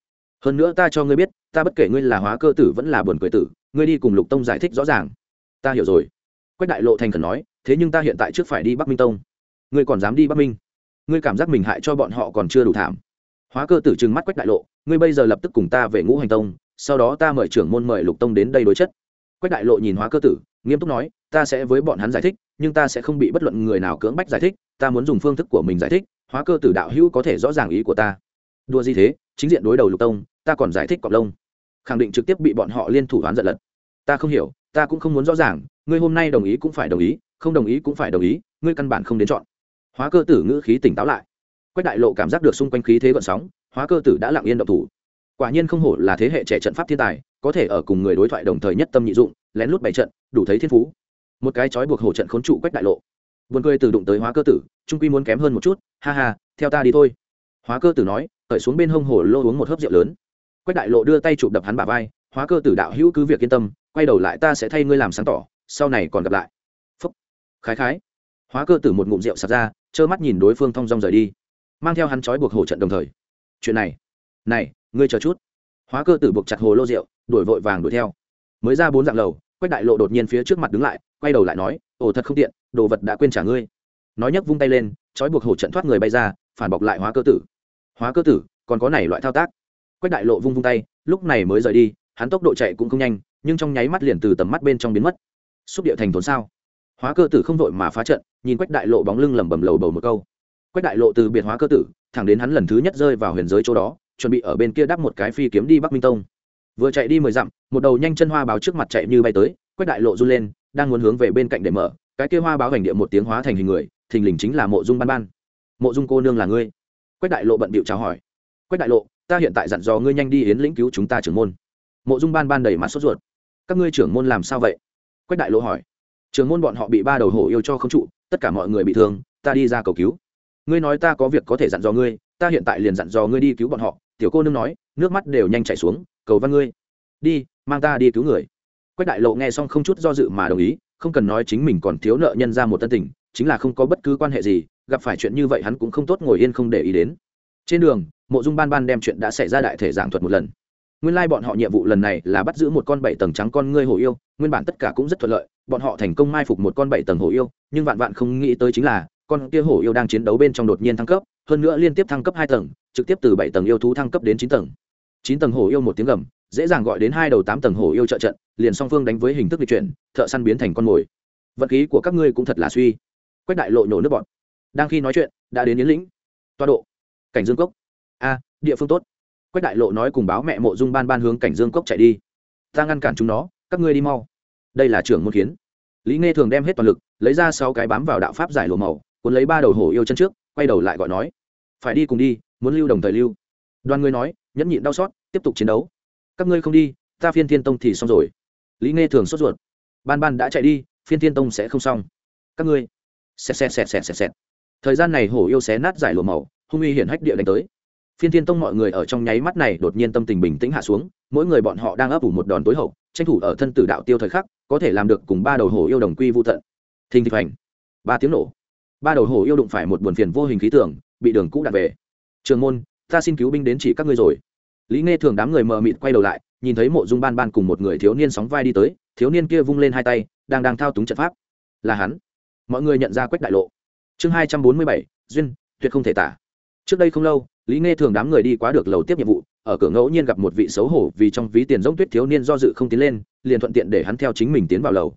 Hơn nữa ta cho ngươi biết, ta bất kể ngươi là hóa cơ tử vẫn là buồn cười tử, ngươi đi cùng lục tông giải thích rõ ràng. Ta hiểu rồi. Quách đại lộ thành khẩn nói, thế nhưng ta hiện tại trước phải đi bắc minh tông. Ngươi còn dám đi bắc minh? Ngươi cảm giác mình hại cho bọn họ còn chưa đủ thảm. Hóa cơ tử trừng mắt quách đại lộ, ngươi bây giờ lập tức cùng ta về ngũ hành tông, sau đó ta mời trưởng môn mời lục tông đến đây đối chất. Quách đại lộ nhìn hóa cơ tử, nghiêm túc nói ta sẽ với bọn hắn giải thích, nhưng ta sẽ không bị bất luận người nào cưỡng bách giải thích, ta muốn dùng phương thức của mình giải thích, hóa cơ tử đạo hữu có thể rõ ràng ý của ta. Đua gì thế, chính diện đối đầu lục tông, ta còn giải thích cọc lông. Khẳng định trực tiếp bị bọn họ liên thủ đoán giận lật. Ta không hiểu, ta cũng không muốn rõ ràng, ngươi hôm nay đồng ý cũng phải đồng ý, không đồng ý cũng phải đồng ý, ngươi căn bản không đến chọn. Hóa cơ tử ngữ khí tỉnh táo lại. Quách đại lộ cảm giác được xung quanh khí thế gợn sóng, hóa cơ tử đã lặng yên động thủ. Quả nhiên không hổ là thế hệ trẻ trận pháp thiên tài, có thể ở cùng người đối thoại đồng thời nhất tâm nhị dụng, lén lút bày trận, đủ thấy thiên phú một cái trói buộc hổ trận khốn trụ quách đại lộ. Vườn cười từ đụng tới hóa cơ tử, trung quy muốn kém hơn một chút, ha ha, theo ta đi thôi. Hóa cơ tử nói, cởi xuống bên hông hồ lô uống một hớp rượu lớn. Quách đại lộ đưa tay chụp đập hắn bả vai, hóa cơ tử đạo hữu cứ việc yên tâm, quay đầu lại ta sẽ thay ngươi làm sáng tỏ, sau này còn gặp lại. Phúc. Khái khái. Hóa cơ tử một ngụm rượu sạt ra, trơ mắt nhìn đối phương thong dong rời đi, mang theo hắn trói buộc hổ trận đồng thời. Chuyện này. Này, ngươi chờ chút. Hóa cơ tử buộc chặt hồ lô rượu, đuổi vội vàng đuổi theo. Mới ra bốn dạng lầu quách đại lộ đột nhiên phía trước mặt đứng lại, quay đầu lại nói, ồ, thật không tiện, đồ vật đã quên trả ngươi. Nói nhấc vung tay lên, trói buộc hổ trận thoát người bay ra, phản bọc lại hóa cơ tử. Hóa cơ tử, còn có này loại thao tác. Quách đại lộ vung vung tay, lúc này mới rời đi, hắn tốc độ chạy cũng không nhanh, nhưng trong nháy mắt liền từ tầm mắt bên trong biến mất. Xúc địa thành thốn sao? Hóa cơ tử không vội mà phá trận, nhìn quách đại lộ bóng lưng lẩm bẩm lầu bầu một câu. Quách đại lộ từ biệt hóa cơ tử, thẳng đến hắn lần thứ nhất rơi vào huyền giới chỗ đó, chuẩn bị ở bên kia đắp một cái phi kiếm đi bắc minh tông vừa chạy đi mười dặm, một đầu nhanh chân hoa báo trước mặt chạy như bay tới, quách đại lộ run lên, đang muốn hướng về bên cạnh để mở. Cái kia hoa báo hành địa một tiếng hóa thành hình người, thình lình chính là mộ dung ban ban. Mộ dung cô nương là ngươi? Quách đại lộ bận bịu chào hỏi. Quách đại lộ, ta hiện tại dặn dò ngươi nhanh đi yến lĩnh cứu chúng ta trưởng môn. Mộ dung ban ban đầy mặt sốt ruột. Các ngươi trưởng môn làm sao vậy? Quách đại lộ hỏi. Trưởng môn bọn họ bị ba đầu hổ yêu cho không trụ, tất cả mọi người bị thương, ta đi ra cầu cứu. Ngươi nói ta có việc có thể dặn dò ngươi, ta hiện tại liền dặn dò ngươi đi cứu bọn họ. Tiểu cô nương nói, nước mắt đều nhanh chảy xuống cầu văn ngươi. Đi, mang ta đi cứu người. Quách đại lộ nghe xong không chút do dự mà đồng ý, không cần nói chính mình còn thiếu nợ nhân ra một tân tình, chính là không có bất cứ quan hệ gì, gặp phải chuyện như vậy hắn cũng không tốt ngồi yên không để ý đến. Trên đường, mộ dung ban ban đem chuyện đã xảy ra đại thể giảng thuật một lần. Nguyên lai bọn họ nhiệm vụ lần này là bắt giữ một con bảy tầng trắng con ngươi hổ yêu, nguyên bản tất cả cũng rất thuận lợi, bọn họ thành công mai phục một con bảy tầng hổ yêu, nhưng vạn vạn không nghĩ tới chính là, con kia hổ yêu đang chiến đấu bên trong đột nhiên thăng cấp, hơn nữa liên tiếp thăng cấp hai tầng, trực tiếp từ bảy tầng yêu thú thăng cấp đến chín tầng chín tầng hổ yêu một tiếng gầm, dễ dàng gọi đến hai đầu tám tầng hổ yêu trợ trận, liền song phương đánh với hình thức lịch chuyển, thợ săn biến thành con mồi. Vận khí của các ngươi cũng thật là suy. Quách đại lộ nổ nước bọt. Đang khi nói chuyện, đã đến yến lĩnh. Toa độ. Cảnh dương cốc. A, địa phương tốt. Quách đại lộ nói cùng báo mẹ mộ dung ban ban hướng cảnh dương cốc chạy đi. Ta ngăn cản chúng nó, các ngươi đi mau. Đây là trưởng môn kiến. Lý nghe thường đem hết toàn lực, lấy ra sáu cái bám vào đạo pháp giải lùa màu, cuốn lấy ba đầu hổ yêu chân trước, quay đầu lại gọi nói, phải đi cùng đi, muốn lưu đồng thời lưu. Đoàn người nói nhẫn nhịn đau xót, tiếp tục chiến đấu. Các ngươi không đi, ta phiên thiên tông thì xong rồi. Lý nghe thường sốt ruột. Ban ban đã chạy đi, phiên thiên tông sẽ không xong. Các ngươi. Xẹt xẹt xẹt xẹt xẹt xẹt. Thời gian này hổ yêu xé nát giải lùa màu, hung uy hiển hách địa đánh tới. Phiên thiên tông mọi người ở trong nháy mắt này đột nhiên tâm tình bình tĩnh hạ xuống, mỗi người bọn họ đang ấp ủ một đòn tối hậu, tranh thủ ở thân tử đạo tiêu thời khắc, có thể làm được cùng ba đầu hổ yêu đồng quy vô tận. Thình thịch hành ba tiếng nổ. Ba đầu hổ yêu đụng phải một buồn phiền vô hình khí tưởng bị đường cũ đặt về. Trường môn ta xin cứu binh đến chỉ các ngươi rồi. Lý nghe thường đám người mờ mịt quay đầu lại, nhìn thấy mộ dung ban ban cùng một người thiếu niên sóng vai đi tới, thiếu niên kia vung lên hai tay, đang đang thao túng trận pháp. Là hắn. Mọi người nhận ra quách đại lộ. Chương hai trăm bốn mươi bảy, duyên, tuyệt không thể tả. Trước đây không lâu, lý nghe thường đám người đi quá được lầu tiếp nhiệm vụ, ở cửa ngẫu nhiên gặp một vị xấu hổ vì trong ví tiền giống tuyết thiếu niên do dự không tiến lên, liền thuận tiện để hắn theo chính mình tiến vào lầu.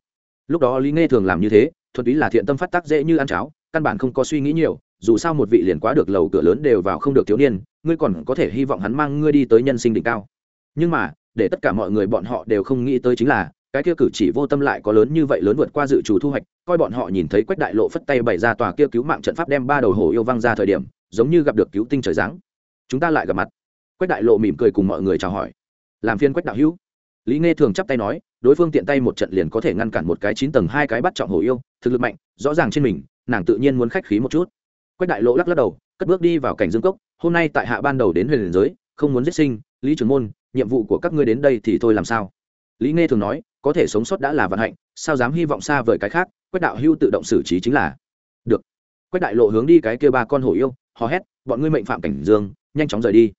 Lúc đó lý nghe thường làm như thế, thuần túy là thiện tâm phát tác dễ như ăn cháo, căn bản không có suy nghĩ nhiều dù sao một vị liền quá được lầu cửa lớn đều vào không được thiếu niên, ngươi còn có thể hy vọng hắn mang ngươi đi tới nhân sinh đỉnh cao. Nhưng mà, để tất cả mọi người bọn họ đều không nghĩ tới chính là, cái kia cử chỉ vô tâm lại có lớn như vậy lớn vượt qua dự trù thu hoạch, coi bọn họ nhìn thấy quách đại lộ phất tay bày ra tòa kia cứu mạng trận pháp đem ba đầu hổ yêu văng ra thời điểm, giống như gặp được cứu tinh trời giáng. Chúng ta lại gặp mặt. Quách đại lộ mỉm cười cùng mọi người chào hỏi. Làm phiên quách đạo hữu. Lý nghe thường chắp tay nói, đối phương tiện tay một trận liền có thể ngăn cản một cái chín tầng hai cái bắt trọng hổ yêu, thực lực mạnh, rõ ràng trên mình, nàng tự nhiên muốn khách khí một chút quách đại lộ lắc lắc đầu, cất bước đi vào cảnh dương cốc, hôm nay tại hạ ban đầu đến huyền giới, không muốn giết sinh, lý trưởng môn, nhiệm vụ của các ngươi đến đây thì thôi làm sao? Lý nghe thường nói, có thể sống sót đã là vận hạnh, sao dám hy vọng xa vời cái khác? Quách đạo hưu tự động xử trí chính là, được. Quách đại lộ hướng đi cái kia ba con hổ yêu, hò hét, bọn ngươi mệnh phạm cảnh dương, nhanh chóng rời đi.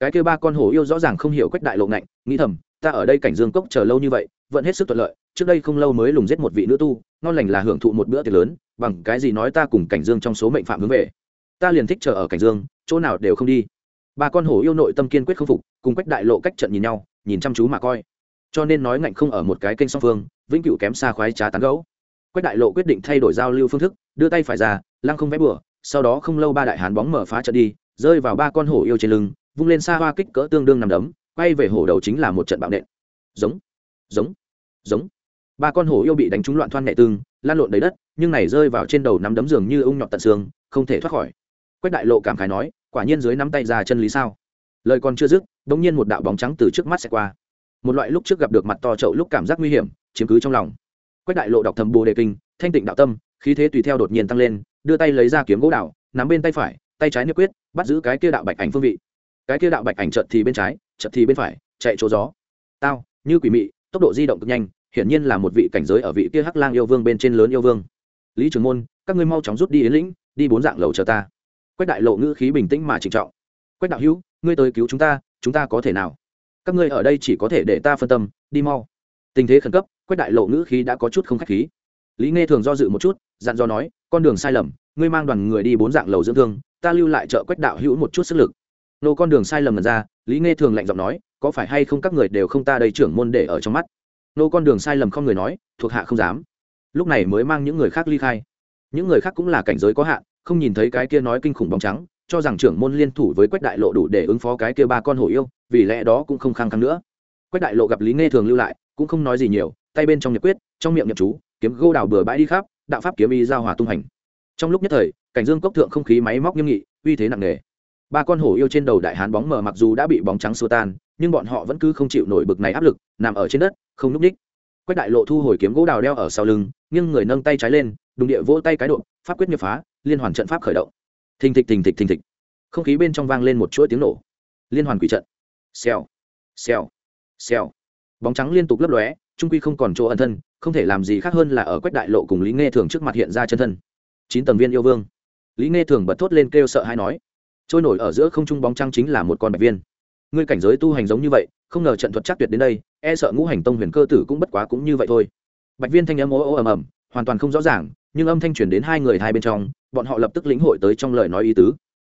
Cái kia ba con hổ yêu rõ ràng không hiểu quách đại lộ ngạnh, nghĩ thầm, ta ở đây cảnh dương cốc chờ lâu như vậy vẫn hết sức thuận lợi, trước đây không lâu mới lùng giết một vị nữ tu, ngon lành là hưởng thụ một bữa tiệc lớn, bằng cái gì nói ta cùng cảnh dương trong số mệnh phạm hướng về. Ta liền thích chờ ở cảnh dương, chỗ nào đều không đi. Ba con hổ yêu nội tâm kiên quyết không phục, cùng quách đại lộ cách trận nhìn nhau, nhìn chăm chú mà coi. Cho nên nói ngạnh không ở một cái kênh song phương, vĩnh cửu kém xa khoái trá tán gấu quách đại lộ quyết định thay đổi giao lưu phương thức, đưa tay phải ra, lăng không vẽ bừa, sau đó không lâu ba đại hán bóng mở phá trận đi, rơi vào ba con hổ yêu trên lưng, vung lên xa hoa kích cỡ tương đương nằm đấm, quay về hổ đầu chính là một trận bạo nện. Giống giống. Giống. Ba con hổ yêu bị đánh trúng loạn thoan nhẹ tương lan lộn đầy đất, nhưng này rơi vào trên đầu nắm đấm giường như ung nhọt tận xương, không thể thoát khỏi. Quách đại lộ cảm khái nói, quả nhiên dưới nắm tay ra chân lý sao? Lời còn chưa dứt bỗng nhiên một đạo bóng trắng từ trước mắt sẽ qua. Một loại lúc trước gặp được mặt to trậu lúc cảm giác nguy hiểm, chiếm cứ trong lòng. Quách đại lộ đọc thầm bồ đề kinh, thanh tịnh đạo tâm, khí thế tùy theo đột nhiên tăng lên, đưa tay lấy ra kiếm gỗ đạo nắm bên tay phải, tay trái niệm quyết, bắt giữ cái kia đạo bạch ảnh phương vị. Cái kia đạo bạch ảnh chợt thì bên trái, chợt thì bên phải, chạy chỗ gió. Tao, như quỷ mị tốc độ di động cực nhanh, hiển nhiên là một vị cảnh giới ở vị kia hắc lang yêu vương bên trên lớn yêu vương. Lý trường môn, các ngươi mau chóng rút đi yến lĩnh, đi bốn dạng lầu chờ ta. Quách đại lộ ngữ khí bình tĩnh mà trịnh trọng. Quách đạo hữu, ngươi tới cứu chúng ta chúng ta có thể nào? Các ngươi ở đây chỉ có thể để ta phân tâm, đi mau. Tình thế khẩn cấp, quách đại lộ ngữ khí đã có chút không khách khí. Lý nghe thường do dự một chút, dặn dò nói, con đường sai lầm, ngươi mang đoàn người đi bốn dạng lầu dưỡng thương, ta lưu lại chợ quách đạo hữu một chút sức lực. Nô con đường sai lầm lần ra, lý nghe thường lạnh giọng nói có phải hay không các người đều không ta đây trưởng môn để ở trong mắt? Nô con đường sai lầm không người nói, thuộc hạ không dám. Lúc này mới mang những người khác ly khai. Những người khác cũng là cảnh giới có hạn, không nhìn thấy cái kia nói kinh khủng bóng trắng, cho rằng trưởng môn liên thủ với quách đại lộ đủ để ứng phó cái kia ba con hổ yêu, vì lẽ đó cũng không khăng khăng nữa. Quách đại lộ gặp lý nghe thường lưu lại, cũng không nói gì nhiều, tay bên trong nhật quyết, trong miệng nhật chú, kiếm gô đào bừa bãi đi khắp, đạo pháp kiếm y giao hòa tung hành. Trong lúc nhất thời, cảnh dương cốc thượng không khí máy móc nghiêm nghị, uy thế nặng nề. Ba con hổ yêu trên đầu đại hán bóng mờ mặc dù đã bị bóng trắng xua tan nhưng bọn họ vẫn cứ không chịu nổi bực này áp lực, nằm ở trên đất, không núp ních quách đại lộ thu hồi kiếm gỗ đào đeo ở sau lưng, nghiêng người nâng tay trái lên, đùng địa vỗ tay cái độ, pháp quyết nhập phá, liên hoàn trận pháp khởi động. Thình thịch thình thịch thình thịch. Không khí bên trong vang lên một chuỗi tiếng nổ. Liên hoàn quỷ trận. Xèo xèo xèo. Bóng trắng liên tục lấp lóe, trung quy không còn chỗ ẩn thân, không thể làm gì khác hơn là ở quách đại lộ cùng lý nghe thường trước mặt hiện ra chân thân. Chín tầng viên yêu vương. Lý nghe thường bật thốt lên kêu sợ hay nói. Trôi nổi ở giữa không trung bóng trăng chính là một con bạch viên ngươi cảnh giới tu hành giống như vậy, không ngờ trận thuật chắc tuyệt đến đây e sợ ngũ hành tông huyền cơ tử cũng bất quá cũng như vậy thôi. Bạch viên thanh âm ố ô ầm ầm, hoàn toàn không rõ ràng, nhưng âm thanh truyền đến hai người hai bên trong, bọn họ lập tức lĩnh hội tới trong lời nói ý tứ.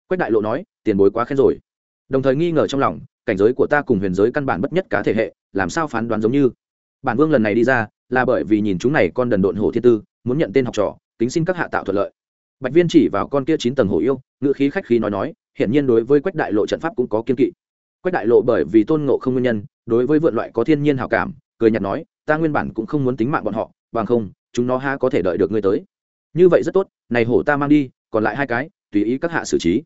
Quách đại lộ nói, tiền bối quá khen rồi. Đồng thời nghi ngờ trong lòng, cảnh giới của ta cùng huyền giới căn bản bất nhất cá thể hệ, làm sao phán đoán giống như? Bản vương lần này đi ra, là bởi vì nhìn chúng này con đần độn hổ thiên tư, muốn nhận tên học trò tính xin các hạ tạo thuận lợi. Bạch viên chỉ vào con kia chín tầng hổ yêu ngự khí khách khí nói nói, hiển nhiên đối với quách đại lộ trận pháp cũng có kiên kỵ quách đại lộ bởi vì tôn ngộ không nguyên nhân, đối với vượn loại có thiên nhiên hảo cảm, cười nhạt nói, ta nguyên bản cũng không muốn tính mạng bọn họ, bằng không, chúng nó ha có thể đợi được ngươi tới. Như vậy rất tốt, này hổ ta mang đi, còn lại hai cái, tùy ý các hạ xử trí.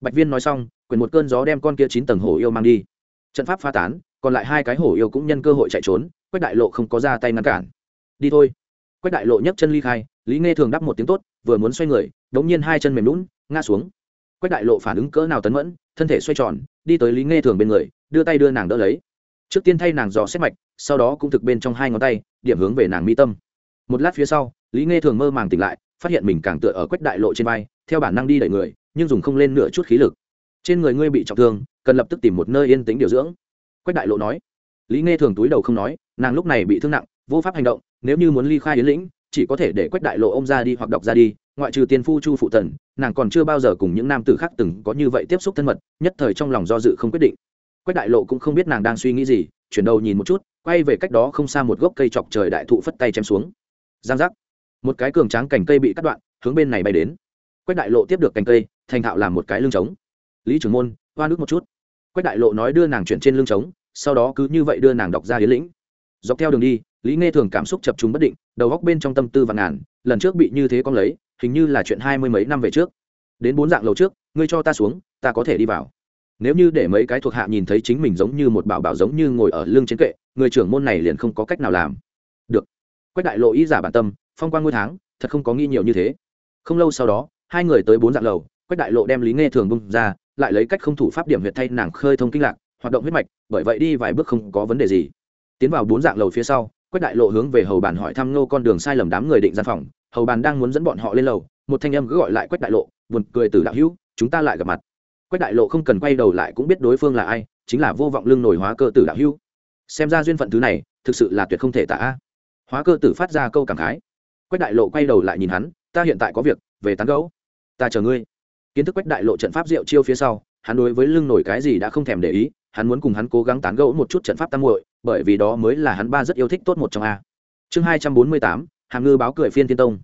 Bạch viên nói xong, quyền một cơn gió đem con kia chín tầng hổ yêu mang đi. Trận pháp pha tán, còn lại hai cái hổ yêu cũng nhân cơ hội chạy trốn, quách đại lộ không có ra tay ngăn cản. Đi thôi. Quách đại lộ nhấc chân ly khai, lý nghe thường đáp một tiếng tốt, vừa muốn xoay người đống nhiên hai chân mềm lún ngã xuống. Quách đại lộ phản ứng cỡ nào tấn mẫn thân thể xoay tròn, đi tới lý nghe thường bên người, đưa tay đưa nàng đỡ lấy. Trước tiên thay nàng dò xét mạch, sau đó cũng thực bên trong hai ngón tay, điểm hướng về nàng mi tâm. Một lát phía sau, lý nghe thường mơ màng tỉnh lại, phát hiện mình càng tựa ở quách đại lộ trên vai, theo bản năng đi đẩy người, nhưng dùng không lên nửa chút khí lực. Trên người ngươi bị trọng thương, cần lập tức tìm một nơi yên tĩnh điều dưỡng. Quách đại lộ nói. Lý nghe thường túi đầu không nói, nàng lúc này bị thương nặng, vô pháp hành động, nếu như muốn ly khai yến lĩnh, chỉ có thể để quách đại lộ ô m ra đi hoặc đọc ra đi, ngoại trừ tiên phu chu phụ tần nàng còn chưa bao giờ cùng những nam tử khác từng có như vậy tiếp xúc thân mật, nhất thời trong lòng do dự không quyết định. Quách đại lộ cũng không biết nàng đang suy nghĩ gì, chuyển đầu nhìn một chút, quay về cách đó không xa một gốc cây chọc trời đại thụ phất tay chém xuống. Giang giác. Một cái cường tráng cành cây bị cắt đoạn, hướng bên này bay đến. Quách đại lộ tiếp được cành cây, thành thạo làm một cái lưng trống. Lý trưởng môn, hoa nước một chút. Quách đại lộ nói đưa nàng chuyển trên lưng trống, sau đó cứ như vậy đưa nàng đọc ra hiến lĩnh. Dọc theo đường đi, lý nghe thường cảm xúc chập chúng bất định, đầu góc bên trong tâm tư và ngàn, lần trước bị như thế con lấy hình như là chuyện hai mươi mấy năm về trước. Đến bốn dạng lầu trước, ngươi cho ta xuống, ta có thể đi vào. Nếu như để mấy cái thuộc hạ nhìn thấy chính mình giống như một bảo bảo giống như ngồi ở lưng trên kệ, người trưởng môn này liền không có cách nào làm. Được. Quách đại lộ ý giả bản tâm, phong quan ngôi tháng, thật không có nghi nhiều như thế. Không lâu sau đó, hai người tới bốn dạng lầu, quách đại lộ đem lý nghe thường bung ra, lại lấy cách không thủ pháp điểm huyệt thay nàng khơi thông kinh lạc, hoạt động huyết mạch, bởi vậy đi vài bước không có vấn đề gì. Tiến vào bốn dạng lầu phía sau, quách đại lộ hướng về hầu bản hỏi thăm ngô con đường sai lầm đám người định gian phòng hầu bàn đang muốn dẫn bọn họ lên lầu, một thanh âm cứ gọi lại quách đại lộ, buồn cười từ đạo hữu, chúng ta lại gặp mặt. Quách đại lộ không cần quay đầu lại cũng biết đối phương là ai, chính là vô vọng lưng nổi hóa cơ tử đạo hữu. Xem ra duyên phận thứ này, thực sự là tuyệt không thể tả. Hóa cơ tử phát ra câu cảm khái. Quách đại lộ quay đầu lại nhìn hắn, ta hiện tại có việc, về tán gấu ta chờ ngươi. Kiến thức quách đại lộ trận pháp rượu chiêu phía sau, hắn đối với lưng nổi cái gì đã không thèm để ý, hắn muốn cùng hắn cố gắng tán gẫu một chút trận pháp tam muội, bởi vì đó mới là hắn ba rất yêu thích tốt một trong a. Chương hai trăm bốn mươi tám hàm ngư báo cười phiên thiên tông.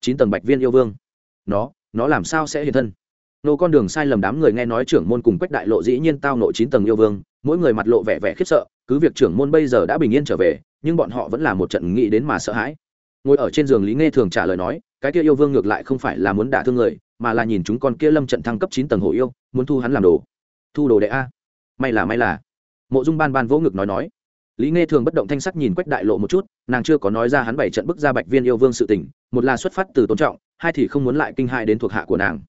Chín tầng bạch viên yêu vương. Nó nó làm sao sẽ hiện thân? Nô con đường sai lầm đám người nghe nói trưởng môn cùng quách đại lộ dĩ nhiên tao nội chín tầng yêu vương, mỗi người mặt lộ vẻ vẻ khiếp sợ, cứ việc trưởng môn bây giờ đã bình yên trở về, nhưng bọn họ vẫn là một trận nghĩ đến mà sợ hãi. Ngồi ở trên giường lý nghe thường trả lời nói, cái kia yêu vương ngược lại không phải là muốn đả thương người, mà là nhìn chúng con kia lâm trận thăng cấp chín tầng hồ yêu, muốn thu hắn làm đồ. Thu đồ đệ a. May là may là. Mộ dung ban ban vỗ ngực nói nói. Lý nghe thường bất động thanh sắc nhìn quách đại lộ một chút nàng chưa có nói ra hắn bảy trận bức ra bạch viên yêu vương sự tình, một là xuất phát từ tôn trọng, hai thì không muốn lại kinh hại đến thuộc hạ của nàng.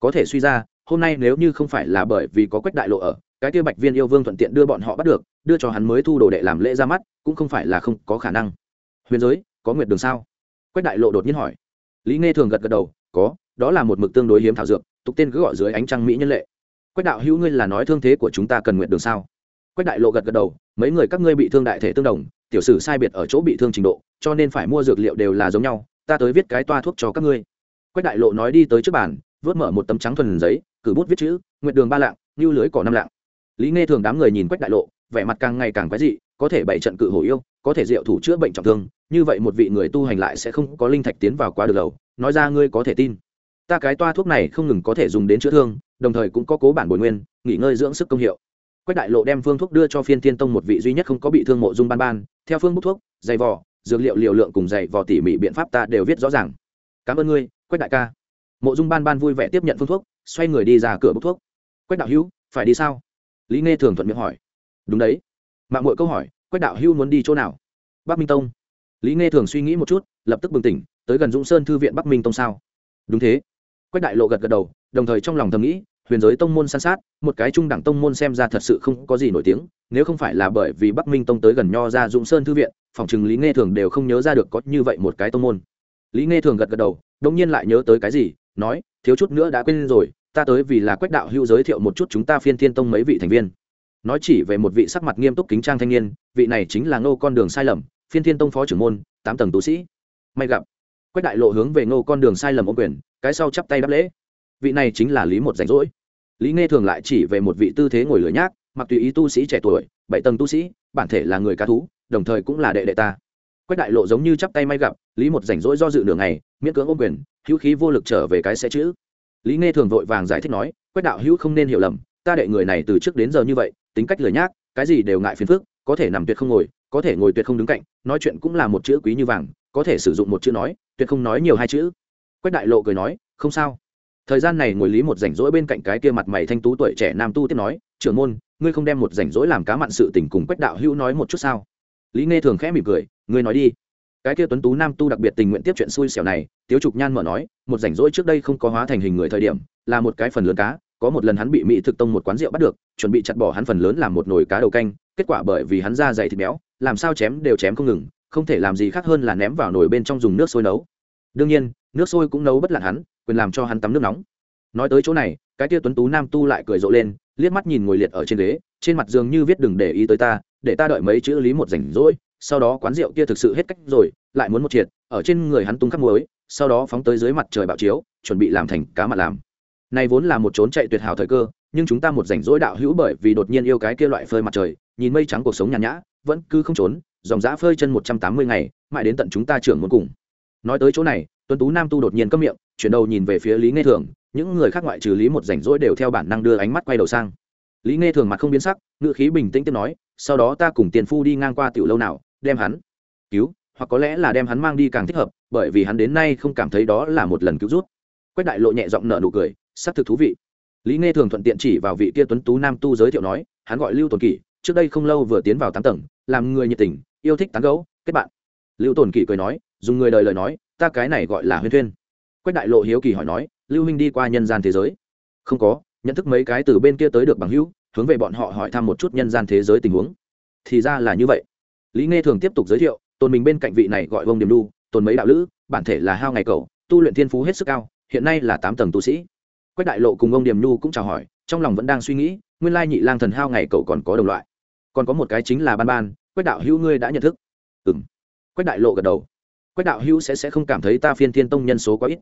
Có thể suy ra, hôm nay nếu như không phải là bởi vì có quách đại lộ ở, cái kia bạch viên yêu vương thuận tiện đưa bọn họ bắt được, đưa cho hắn mới thu đồ đệ làm lễ ra mắt, cũng không phải là không có khả năng. Huyền giới, có nguyệt đường sao? Quách đại lộ đột nhiên hỏi. Lý nghe thường gật gật đầu, có, đó là một mực tương đối hiếm thảo dược, tục tên cứ gọi dưới ánh trăng mỹ nhân lệ. Quách đạo hữu ngươi là nói thương thế của chúng ta cần nguyện đường sao? Quách đại lộ gật gật đầu, mấy người các ngươi bị thương đại thể tương đồng tiểu sử sai biệt ở chỗ bị thương trình độ, cho nên phải mua dược liệu đều là giống nhau, ta tới viết cái toa thuốc cho các ngươi. Quách đại lộ nói đi tới trước bàn, vớt mở một tấm trắng thuần giấy, cử bút viết chữ nguyện đường ba lạng như lưới cỏ năm lạng. Lý nghe thường đám người nhìn quách đại lộ, vẻ mặt càng ngày càng quái dị, có thể bảy trận cự hổ yêu, có thể diệu thủ chữa bệnh trọng thương, như vậy một vị người tu hành lại sẽ không có linh thạch tiến vào quá được đầu nói ra ngươi có thể tin. Ta cái toa thuốc này không ngừng có thể dùng đến chữa thương, đồng thời cũng có cố bản bồi nguyên, nghỉ ngơi dưỡng sức công hiệu quách đại lộ đem phương thuốc đưa cho phiên thiên tông một vị duy nhất không có bị thương mộ dung ban ban. Theo phương bút thuốc, dày vỏ dược liệu liều lượng cùng dày vỏ tỉ mỉ biện pháp ta đều viết rõ ràng. Cảm ơn ngươi, quách đại ca. Mộ dung ban ban vui vẻ tiếp nhận phương thuốc, xoay người đi ra cửa bút thuốc. Quách đạo hữu, phải đi sao? Lý nghe thường thuận miệng hỏi. Đúng đấy. Mạng mọi câu hỏi, quách đạo hữu muốn đi chỗ nào? Bắc minh tông. Lý nghe thường suy nghĩ một chút, lập tức bừng tỉnh, tới gần dũng sơn thư viện bắc minh tông sao? Đúng thế. Quách đại lộ gật gật đầu, đồng thời trong lòng thầm nghĩ huyền giới tông môn san sát, một cái trung đẳng tông môn xem ra thật sự không có gì nổi tiếng, nếu không phải là bởi vì bắc minh tông tới gần nho ra dũng sơn thư viện, phòng chừng lý nghe thường đều không nhớ ra được có như vậy một cái tông môn. Lý nghe thường gật gật đầu đông nhiên lại nhớ tới cái gì, nói, thiếu chút nữa đã quên rồi, ta tới vì là quách đạo hữu giới thiệu một chút chúng ta phiên thiên tông mấy vị thành viên. Nói chỉ về một vị sắc mặt nghiêm túc kính trang thanh niên, vị này chính là ngô con đường sai lầm, phiên thiên tông phó trưởng môn, tám tầng tu sĩ. May gặp, quách đại lộ hướng về ngô con đường sai lầm ô quyền, cái sau chắp tay đáp lễ. Vị này chính là lý một rảnh rỗi lý nghe thường lại chỉ về một vị tư thế ngồi lửa nhác, mặc tùy ý tu sĩ trẻ tuổi, bảy tầng tu sĩ, bản thể là người cá thú, đồng thời cũng là đệ đệ ta. Quách đại lộ giống như chắp tay may gặp, lý một rảnh rỗi do dự đường này miễn cưỡng ôm quyền, hữu khí vô lực trở về cái sẽ chữ. Lý nghe thường vội vàng giải thích nói, quách đạo hữu không nên hiểu lầm, ta đệ người này từ trước đến giờ như vậy, tính cách lười nhác, cái gì đều ngại phiền phức, có thể nằm tuyệt không ngồi, có thể ngồi tuyệt không đứng cạnh, nói chuyện cũng là một chữ quý như vàng, có thể sử dụng một chữ nói, tuyệt không nói nhiều hai chữ. Quách đại lộ cười nói, không sao thời gian này ngồi lý một rảnh rỗi bên cạnh cái kia mặt mày thanh tú tuổi trẻ nam tu tiếp nói, trưởng môn, ngươi không đem một rảnh rỗi làm cá mặn sự tình cùng quách đạo hữu nói một chút sao? Lý nghe thường khẽ mỉm cười, ngươi nói đi. Cái kia tuấn tú nam tu đặc biệt tình nguyện tiếp chuyện xui xẻo này, tiếu trục nhan mở nói, một rảnh rỗi trước đây không có hóa thành hình người thời điểm, là một cái phần lớn cá, có một lần hắn bị mỹ thực tông một quán rượu bắt được, chuẩn bị chặt bỏ hắn phần lớn làm một nồi cá đầu canh, kết quả bởi vì hắn da dày thịt béo, làm sao chém đều chém không ngừng, không thể làm gì khác hơn là ném vào nồi bên trong dùng nước sôi nấu. Đương nhiên, nước sôi cũng nấu bất lặn hắn quyền làm cho hắn tắm nước nóng. Nói tới chỗ này, cái tia tuấn tú nam tu lại cười rộ lên, liếc mắt nhìn ngồi liệt ở trên ghế, trên mặt dường như viết đừng để ý tới ta, để ta đợi mấy chữ lý một rảnh rỗi, sau đó quán rượu kia thực sự hết cách rồi, lại muốn một triệt, ở trên người hắn tung khắp muối, sau đó phóng tới dưới mặt trời bạo chiếu, chuẩn bị làm thành cá mặt làm. Này vốn là một trốn chạy tuyệt hảo thời cơ, nhưng chúng ta một rảnh rỗi đạo hữu bởi vì đột nhiên yêu cái kia loại phơi mặt trời, nhìn mây trắng cuộc sống nhàn nhã, vẫn cứ không trốn, dòng dã phơi chân một trăm tám mươi ngày, mãi đến tận chúng ta trưởng muốn cùng. Nói tới chỗ này, tuấn tú nam tu đột nhiên cấm miệng chuyển đầu nhìn về phía lý nghe thường, những người khác ngoại trừ lý một rảnh rỗi đều theo bản năng đưa ánh mắt quay đầu sang. Lý nghe thường mặt không biến sắc ngự khí bình tĩnh tiếp nói, sau đó ta cùng tiền phu đi ngang qua tiểu lâu nào, đem hắn cứu, hoặc có lẽ là đem hắn mang đi càng thích hợp, bởi vì hắn đến nay không cảm thấy đó là một lần cứu rút quách đại lộ nhẹ giọng nở nụ cười xác thực thú vị. Lý nghe thường thuận tiện chỉ vào vị kia tuấn tú nam tu giới thiệu nói, hắn gọi lưu tồn kỷ, trước đây không lâu vừa tiến vào tám tầng, làm người nhiệt tình, yêu thích tán gấu kết bạn. Lưu tồn kỷ cười nói, dùng người đời lời nói, ta cái này gọi là huyên thuyên quách đại lộ hiếu kỳ hỏi nói, lưu huynh đi qua nhân gian thế giới? Không có, nhận thức mấy cái từ bên kia tới được bằng hữu, hướng về bọn họ hỏi thăm một chút nhân gian thế giới tình huống. Thì ra là như vậy. Lý nghe thường tiếp tục giới thiệu, tồn mình bên cạnh vị này gọi vông điểm đu tồn mấy đạo lữ, bản thể là hao ngày cầu, tu luyện thiên phú hết sức cao, hiện nay là tám tầng tu sĩ. Quách đại lộ cùng ông điểm nhu cũng chào hỏi, trong lòng vẫn đang suy nghĩ, nguyên lai nhị lang thần hao ngày cậu còn có đồng loại. Còn có một cái chính là ban ban, quách đạo hữu ngươi đã nhận thức. Ừ m quách đại lộ gật đầu quách đạo hữu sẽ sẽ không cảm thấy ta phiên thiên tông nhân số quá ít.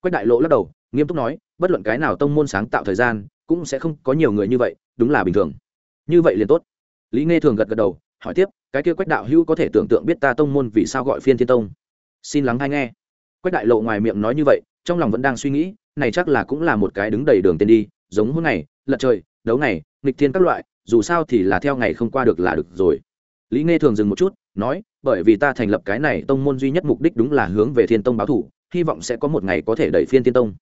Quách đại lộ lắc đầu nghiêm túc nói bất luận cái nào tông môn sáng tạo thời gian cũng sẽ không có nhiều người như vậy đúng là bình thường. Như vậy liền tốt. Lý nghe thường gật gật đầu hỏi tiếp cái kia quách đạo hữu có thể tưởng tượng biết ta tông môn vì sao gọi phiên thiên tông? Xin lắng hay nghe. Quách đại lộ ngoài miệng nói như vậy trong lòng vẫn đang suy nghĩ này chắc là cũng là một cái đứng đầy đường tên đi giống hôm này lật trời đấu này, nghịch thiên các loại dù sao thì là theo ngày không qua được là được rồi. Lý nghe thường dừng một chút nói bởi vì ta thành lập cái này tông môn duy nhất mục đích đúng là hướng về thiên tông báo thủ, hy vọng sẽ có một ngày có thể đẩy phiên thiên tông.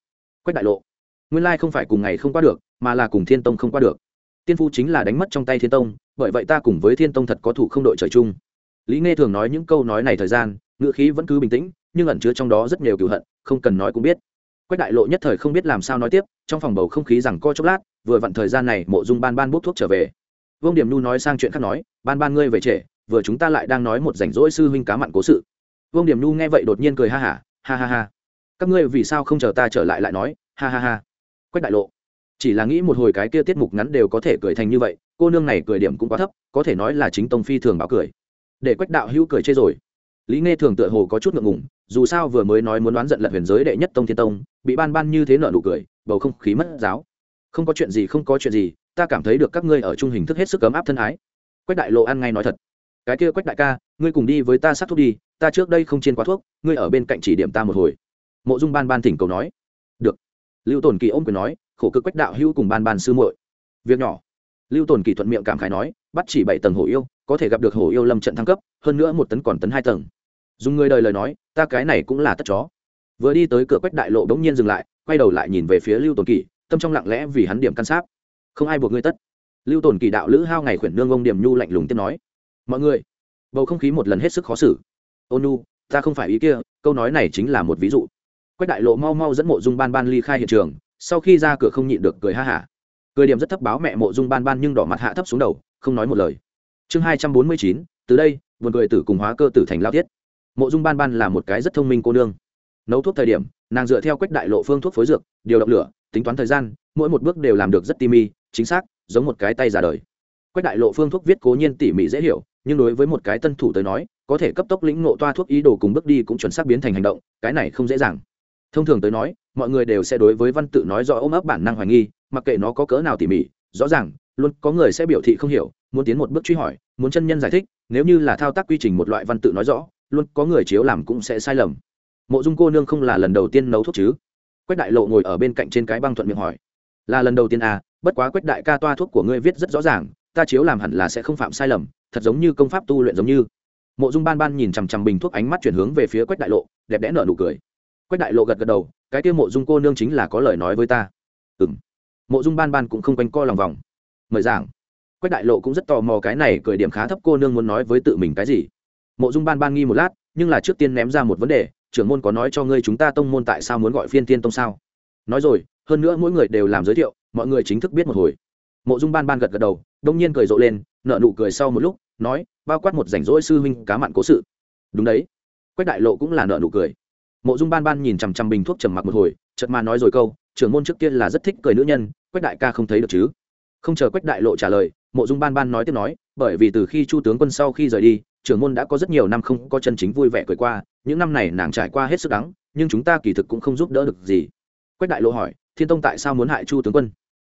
Quách đại lộ. Nguyên lai không phải cùng ngày không qua được, mà là cùng thiên tông không qua được. Tiên phu chính là đánh mất trong tay thiên tông, bởi vậy ta cùng với thiên tông thật có thủ không đội trời chung. Lý nghe thường nói những câu nói này thời gian, ngữ khí vẫn cứ bình tĩnh, nhưng ẩn chứa trong đó rất nhiều cựu hận, không cần nói cũng biết. Quách đại lộ nhất thời không biết làm sao nói tiếp, trong phòng bầu không khí rằng co chốc lát, vừa vặn thời gian này mộ dung ban ban bút thuốc trở về. Vương điểm nhu nói sang chuyện khác nói, ban ban ngươi về trễ vừa chúng ta lại đang nói một rảnh rỗi sư huynh cá mặn cố sự. Vương điểm nhu nghe vậy đột nhiên cười ha hả ha, ha ha. Ha các ngươi vì sao không chờ ta trở lại lại nói ha ha ha. Quách đại lộ. Chỉ là nghĩ một hồi cái kia tiết mục ngắn đều có thể cười thành như vậy cô nương này cười điểm cũng quá thấp có thể nói là chính tông phi thường báo cười. Để quách đạo hữu cười chê rồi. Lý nghe thường tựa hồ có chút ngượng ngùng dù sao vừa mới nói muốn đoán giận lật huyền giới đệ nhất tông thiên tông bị ban ban như thế nợ nụ cười bầu không khí mất giáo. Không có chuyện gì không có chuyện gì ta cảm thấy được các ngươi ở chung hình thức hết sức ấm áp thân ái. Quách đại lộ ăn ngay nói thật cái kia quách đại ca, ngươi cùng đi với ta sát thuốc đi, ta trước đây không chiên quá thuốc, ngươi ở bên cạnh chỉ điểm ta một hồi. Mộ dung ban ban thỉnh cầu nói. Được. Lưu tồn kỳ ôm quyền nói, khổ cực quách đạo hữu cùng ban ban sư muội. Việc nhỏ. Lưu tồn kỳ thuận miệng cảm khái nói, bắt chỉ bảy tầng hổ yêu, có thể gặp được hổ yêu lâm trận thăng cấp, hơn nữa một tấn còn tấn hai tầng. Dùng người đời lời nói, ta cái này cũng là tất chó. Vừa đi tới cửa quách đại lộ bỗng nhiên dừng lại, quay đầu lại nhìn về phía lưu tồn kỳ, tâm trong lặng lẽ vì hắn điểm căn sáp. Không ai buộc ngươi tất. Lưu tồn kỳ đạo lữ hao ngày khuyển nương ông điểm nhu lạnh lùng tiếp nói mọi người, bầu không khí một lần hết sức khó xử. Ôn nhu ta không phải ý kia, câu nói này chính là một ví dụ. Quách đại lộ mau mau dẫn mộ dung ban ban ly khai hiện trường, sau khi ra cửa không nhịn được cười ha hả. Cười điểm rất thấp báo mẹ mộ dung ban ban nhưng đỏ mặt hạ thấp xuống đầu, không nói một lời. Chương hai trăm bốn mươi chín, từ đây vườn cười tử cùng hóa cơ tử thành lao thiết. Mộ dung ban ban là một cái rất thông minh cô nương. Nấu thuốc thời điểm, nàng dựa theo quách đại lộ phương thuốc phối dược, điều động lửa, tính toán thời gian, mỗi một bước đều làm được rất tỉ mi chính xác, giống một cái tay giả đời. Quách đại lộ phương thuốc viết cố nhiên tỉ mỉ dễ hiểu nhưng đối với một cái tân thủ tới nói, có thể cấp tốc lĩnh ngộ toa thuốc ý đồ cùng bước đi cũng chuẩn xác biến thành hành động, cái này không dễ dàng. Thông thường tới nói, mọi người đều sẽ đối với văn tự nói rõ ôm ấp bản năng hoài nghi, mặc kệ nó có cỡ nào tỉ mỉ, rõ ràng, luôn có người sẽ biểu thị không hiểu, muốn tiến một bước truy hỏi, muốn chân nhân giải thích, nếu như là thao tác quy trình một loại văn tự nói rõ, luôn có người chiếu làm cũng sẽ sai lầm. Mộ dung cô nương không là lần đầu tiên nấu thuốc chứ? Quách đại lộ ngồi ở bên cạnh trên cái băng thuận miệng hỏi. Là lần đầu tiên à bất quá quách đại ca toa thuốc của ngươi viết rất rõ ràng ta chiếu làm hẳn là sẽ không phạm sai lầm, thật giống như công pháp tu luyện giống như. Mộ dung ban ban nhìn chằm chằm bình thuốc ánh mắt chuyển hướng về phía quách đại lộ, đẹp đẽ nở nụ cười. Quách đại lộ gật gật đầu, cái kia mộ dung cô nương chính là có lời nói với ta. Ừ m mộ dung ban ban cũng không quanh co lòng vòng. Mời giảng. Quách đại lộ cũng rất tò mò cái này cười điểm khá thấp cô nương muốn nói với tự mình cái gì. Mộ dung ban ban nghi một lát, nhưng là trước tiên ném ra một vấn đề, trưởng môn có nói cho ngươi chúng ta tông môn tại sao muốn gọi phiên tiên tông sao? Nói rồi, hơn nữa mỗi người đều làm giới thiệu, mọi người chính thức biết một hồi mộ dung ban ban gật gật đầu, đông nhiên cười rộ lên nợ nụ cười sau một lúc, nói, bao quát một rảnh rỗi sư huynh cá mặn cố sự. Đúng đấy, quách đại lộ cũng là nợ nụ cười. Mộ dung ban ban nhìn chằm chằm bình thuốc trầm mặc một hồi, chợt mà nói rồi câu, trưởng môn trước kia là rất thích cười nữ nhân, quách đại ca không thấy được chứ? Không chờ quách đại lộ trả lời, mộ dung ban ban nói tiếp nói, bởi vì từ khi chu tướng quân sau khi rời đi, trưởng môn đã có rất nhiều năm không có chân chính vui vẻ cười qua, những năm này nàng trải qua hết sức đắng, nhưng chúng ta kỳ thực cũng không giúp đỡ được gì. Quách đại lộ hỏi, thiên tông tại sao muốn hại chu tướng quân?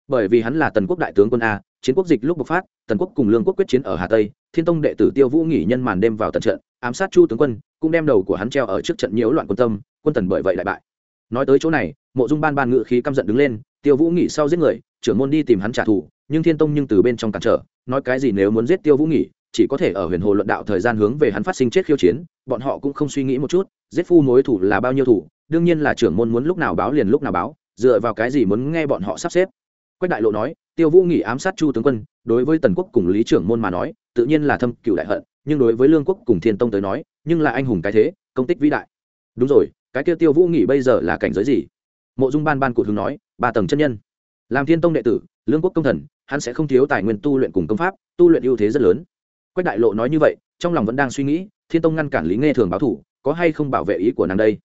Bởi vì hắn là tần quốc đại tướng quân a, chiến quốc dịch lúc bộc phát, tần quốc cùng lương quốc quyết chiến ở hà tây, thiên tông đệ tử tiêu vũ nghỉ nhân màn đêm vào tận trận, ám sát chu tướng quân, cũng đem đầu của hắn treo ở trước trận nhiễu loạn quân tâm, quân tần bởi vậy đại bại. Nói tới chỗ này, mộ dung ban ban ngự khí căm giận đứng lên, tiêu vũ nghỉ sau giết người, trưởng môn đi tìm hắn trả thù, nhưng thiên tông nhưng từ bên trong cản trở, nói cái gì nếu muốn giết tiêu vũ nghỉ, chỉ có thể ở huyền hồ luận đạo thời gian hướng về hắn phát sinh chết khiêu chiến, bọn họ cũng không suy nghĩ một chút, giết phu mối thủ là bao nhiêu thủ, đương nhiên là trưởng môn muốn lúc nào báo liền lúc nào báo, dựa vào cái gì muốn nghe bọn họ sắp xếp quách đại lộ nói, tiêu vũ nghỉ ám sát chu tướng quân, đối với tần quốc cùng lý trưởng môn mà nói, tự nhiên là thâm cựu đại hận, nhưng đối với lương quốc cùng thiên tông tới nói, nhưng là anh hùng cái thế, công tích vĩ đại. Đúng rồi, cái kia tiêu vũ nghỉ bây giờ là cảnh giới gì? Mộ dung ban ban cụ thường nói, ba tầng chân nhân. Làm thiên tông đệ tử, lương quốc công thần, hắn sẽ không thiếu tài nguyên tu luyện cùng công pháp, tu luyện ưu thế rất lớn. Quách đại lộ nói như vậy, trong lòng vẫn đang suy nghĩ, thiên tông ngăn cản lý nghe thường báo thủ, có hay không bảo vệ ý của nàng đây?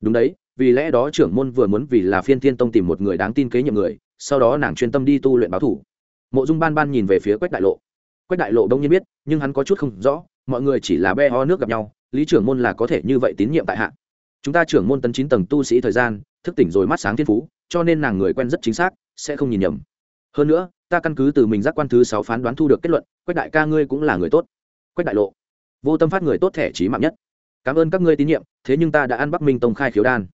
Đúng đấy, vì lẽ đó trưởng môn vừa muốn vì là phiên thiên tông tìm một người đáng tin kế nhiệm người sau đó nàng chuyên tâm đi tu luyện báo thủ. Mộ dung ban ban nhìn về phía quách đại lộ. Quách đại lộ đông nhiên biết, nhưng hắn có chút không rõ, mọi người chỉ là be ho nước gặp nhau, lý trưởng môn là có thể như vậy tín nhiệm tại hạ. Chúng ta trưởng môn tấn chín tầng tu sĩ thời gian, thức tỉnh rồi mắt sáng thiên phú, cho nên nàng người quen rất chính xác, sẽ không nhìn nhầm. Hơn nữa, ta căn cứ từ mình giác quan thứ sáu phán đoán thu được kết luận, quách đại ca ngươi cũng là người tốt. Quách đại lộ. Vô tâm phát người tốt thẻ trí mạng nhất. Cảm ơn các ngươi tín nhiệm, thế nhưng ta đã ăn bắc minh tông khai khiếu đan.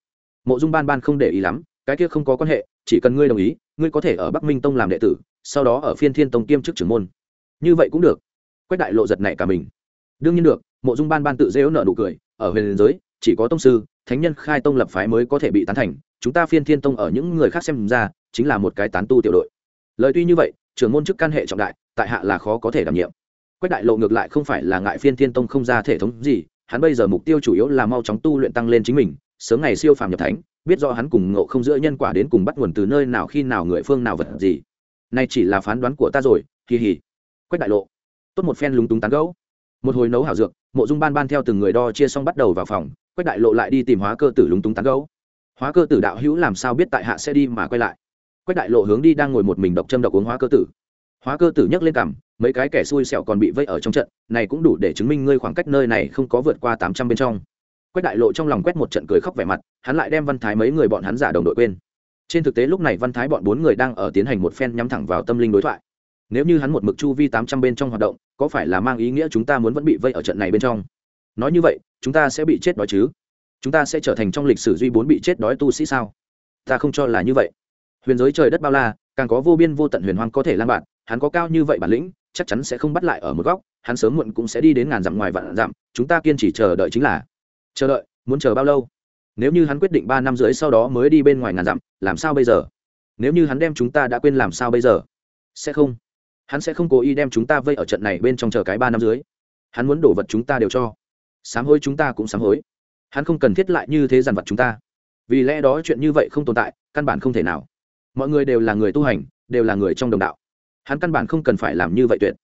Mộ dung ban ban không để ý lắm, cái kia không có quan hệ, chỉ cần ngươi đồng ý ngươi có thể ở bắc minh tông làm đệ tử, sau đó ở phiên thiên tông kiêm chức trưởng môn. Như vậy cũng được. Quách đại lộ giật này cả mình. Đương nhiên được, mộ dung ban ban tự dễu nợ nụ cười, ở huyền giới, chỉ có tông sư, thánh nhân khai tông lập phái mới có thể bị tán thành, chúng ta phiên thiên tông ở những người khác xem ra, chính là một cái tán tu tiểu đội. Lời tuy như vậy, trưởng môn chức căn hệ trọng đại, tại hạ là khó có thể đảm nhiệm. Quách đại lộ ngược lại không phải là ngại phiên thiên tông không ra thể thống gì, hắn bây giờ mục tiêu chủ yếu là mau chóng tu luyện tăng lên chính mình, sớm ngày siêu phàm nhập thánh biết do hắn cùng ngộ không giữa nhân quả đến cùng bắt nguồn từ nơi nào khi nào người phương nào vật gì. Nay chỉ là phán đoán của ta rồi, kỳ hỉ. Quách đại lộ. Tốt một phen lúng túng tán gẫu. Một hồi nấu hảo dược, mộ dung ban ban theo từng người đo chia xong bắt đầu vào phòng, quách đại lộ lại đi tìm hóa cơ tử lúng túng tán gẫu. Hóa cơ tử đạo hữu làm sao biết tại hạ sẽ đi mà quay lại? Quách đại lộ hướng đi đang ngồi một mình độc châm độc uống hóa cơ tử. Hóa cơ tử nhấc lên cằm, mấy cái kẻ xui xẻo còn bị vây ở trong trận, này cũng đủ để chứng minh ngươi khoảng cách nơi này không có vượt qua tám trăm bên trong quách đại lộ trong lòng quét một trận cười khóc vẻ mặt, hắn lại đem văn thái mấy người bọn hắn giả đồng đội quên. Trên thực tế lúc này văn thái bọn bốn người đang ở tiến hành một phen nhắm thẳng vào tâm linh đối thoại. Nếu như hắn một mực chu vi tám trăm bên trong hoạt động, có phải là mang ý nghĩa chúng ta muốn vẫn bị vây ở trận này bên trong? Nói như vậy, chúng ta sẽ bị chết đói chứ? Chúng ta sẽ trở thành trong lịch sử duy bốn bị chết đói tu sĩ sao? Ta không cho là như vậy. Huyền giới trời đất bao la, càng có vô biên vô tận huyền hoang có thể lan bạn hắn có cao như vậy bản lĩnh, chắc chắn sẽ không bắt lại ở một góc, hắn sớm muộn cũng sẽ đi đến ngàn dặm ngoài vạn dặm, chúng ta kiên trì chờ đợi chính là chờ đợi, muốn chờ bao lâu? Nếu như hắn quyết định ba năm rưỡi sau đó mới đi bên ngoài ngàn dặm, làm sao bây giờ? Nếu như hắn đem chúng ta đã quên làm sao bây giờ? Sẽ không. Hắn sẽ không cố ý đem chúng ta vây ở trận này bên trong chờ cái ba năm dưới hắn muốn đổ vật chúng ta đều cho. Sám hối chúng ta cũng sám hối. Hắn không cần thiết lại như thế dằn vật chúng ta. Vì lẽ đó chuyện như vậy không tồn tại, căn bản không thể nào. Mọi người đều là người tu hành, đều là người trong đồng đạo. Hắn căn bản không cần phải làm như vậy tuyệt.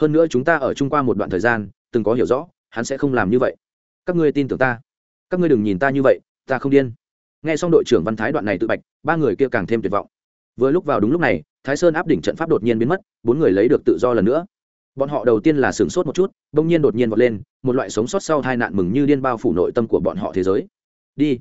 Hơn nữa chúng ta ở chung qua một đoạn thời gian, từng có hiểu rõ, hắn sẽ không làm như vậy các ngươi tin tưởng ta. Các ngươi đừng nhìn ta như vậy, ta không điên. Nghe xong đội trưởng văn thái đoạn này tự bạch, ba người kia càng thêm tuyệt vọng. Vừa lúc vào đúng lúc này, thái sơn áp đỉnh trận pháp đột nhiên biến mất, bốn người lấy được tự do lần nữa. Bọn họ đầu tiên là sửng sốt một chút, bỗng nhiên đột nhiên vọt lên, một loại sống sót sau tai nạn mừng như điên bao phủ nội tâm của bọn họ thế giới. Đi.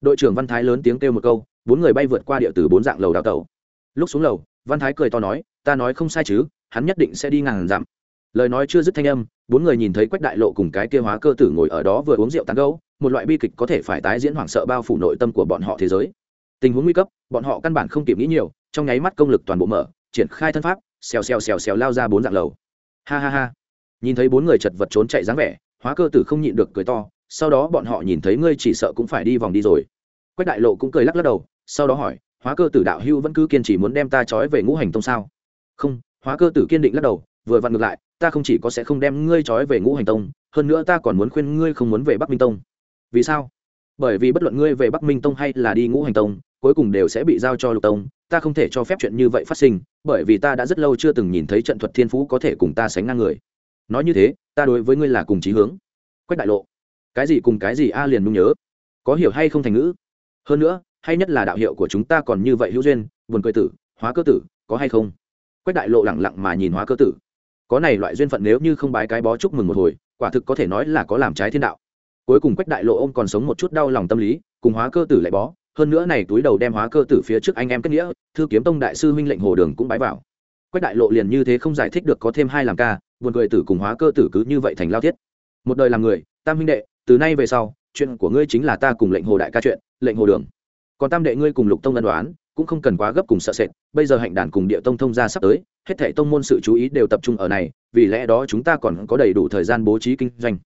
Đội trưởng văn thái lớn tiếng kêu một câu, bốn người bay vượt qua địa từ bốn dạng lầu đào tẩu. Lúc xuống lầu, văn thái cười to nói, ta nói không sai chứ, hắn nhất định sẽ đi ngàn dặm lời nói chưa dứt thanh âm, bốn người nhìn thấy quách đại lộ cùng cái kia hóa cơ tử ngồi ở đó vừa uống rượu tán gấu một loại bi kịch có thể phải tái diễn hoảng sợ bao phủ nội tâm của bọn họ thế giới. Tình huống nguy cấp, bọn họ căn bản không kịp nghĩ nhiều, trong nháy mắt công lực toàn bộ mở, triển khai thân pháp, xèo xèo xèo xèo lao ra bốn dạng lầu. Ha ha ha. Nhìn thấy bốn người chật vật trốn chạy dáng vẻ, hóa cơ tử không nhịn được cười to, sau đó bọn họ nhìn thấy ngươi chỉ sợ cũng phải đi vòng đi rồi. Quách đại lộ cũng cười lắc lắc đầu, sau đó hỏi, hóa cơ tử đạo hưu vẫn cứ kiên trì muốn đem ta trói về ngũ hành tông sao? Không, hóa cơ tử kiên định lắc đầu, vừa vặn ngược lại ta không chỉ có sẽ không đem ngươi trói về ngũ hành tông, hơn nữa ta còn muốn khuyên ngươi không muốn về bắc minh tông. Vì sao? Bởi vì bất luận ngươi về bắc minh tông hay là đi ngũ hành tông, cuối cùng đều sẽ bị giao cho lục tông, ta không thể cho phép chuyện như vậy phát sinh, bởi vì ta đã rất lâu chưa từng nhìn thấy trận thuật thiên phú có thể cùng ta sánh ngang người. Nói như thế, ta đối với ngươi là cùng chí hướng. Quách đại lộ. Cái gì cùng cái gì a liền nung nhớ. Có hiểu hay không thành ngữ? Hơn nữa, hay nhất là đạo hiệu của chúng ta còn như vậy hữu duyên, buồn cười tử, hóa cơ tử, có hay không? Quách đại lộ lẳng lặng mà nhìn hóa cơ tử có này loại duyên phận nếu như không bái cái bó chúc mừng một hồi, quả thực có thể nói là có làm trái thiên đạo. Cuối cùng quách đại lộ ông còn sống một chút đau lòng tâm lý, cùng hóa cơ tử lại bó, hơn nữa này túi đầu đem hóa cơ tử phía trước anh em kết nghĩa, thư kiếm tông đại sư huynh lệnh hồ đường cũng bái vào. Quách đại lộ liền như thế không giải thích được có thêm hai làm ca, buồn cười tử cùng hóa cơ tử cứ như vậy thành lao thiết. Một đời làm người, tam huynh đệ, từ nay về sau, chuyện của ngươi chính là ta cùng lệnh hồ đại ca chuyện, lệnh hồ đường. Còn tam đệ ngươi cùng lục tông ân đoán cũng không cần quá gấp cùng sợ sệt, bây giờ hạnh đàn cùng địa tông thông ra sắp tới, hết thảy tông môn sự chú ý đều tập trung ở này, vì lẽ đó chúng ta còn có đầy đủ thời gian bố trí kinh doanh.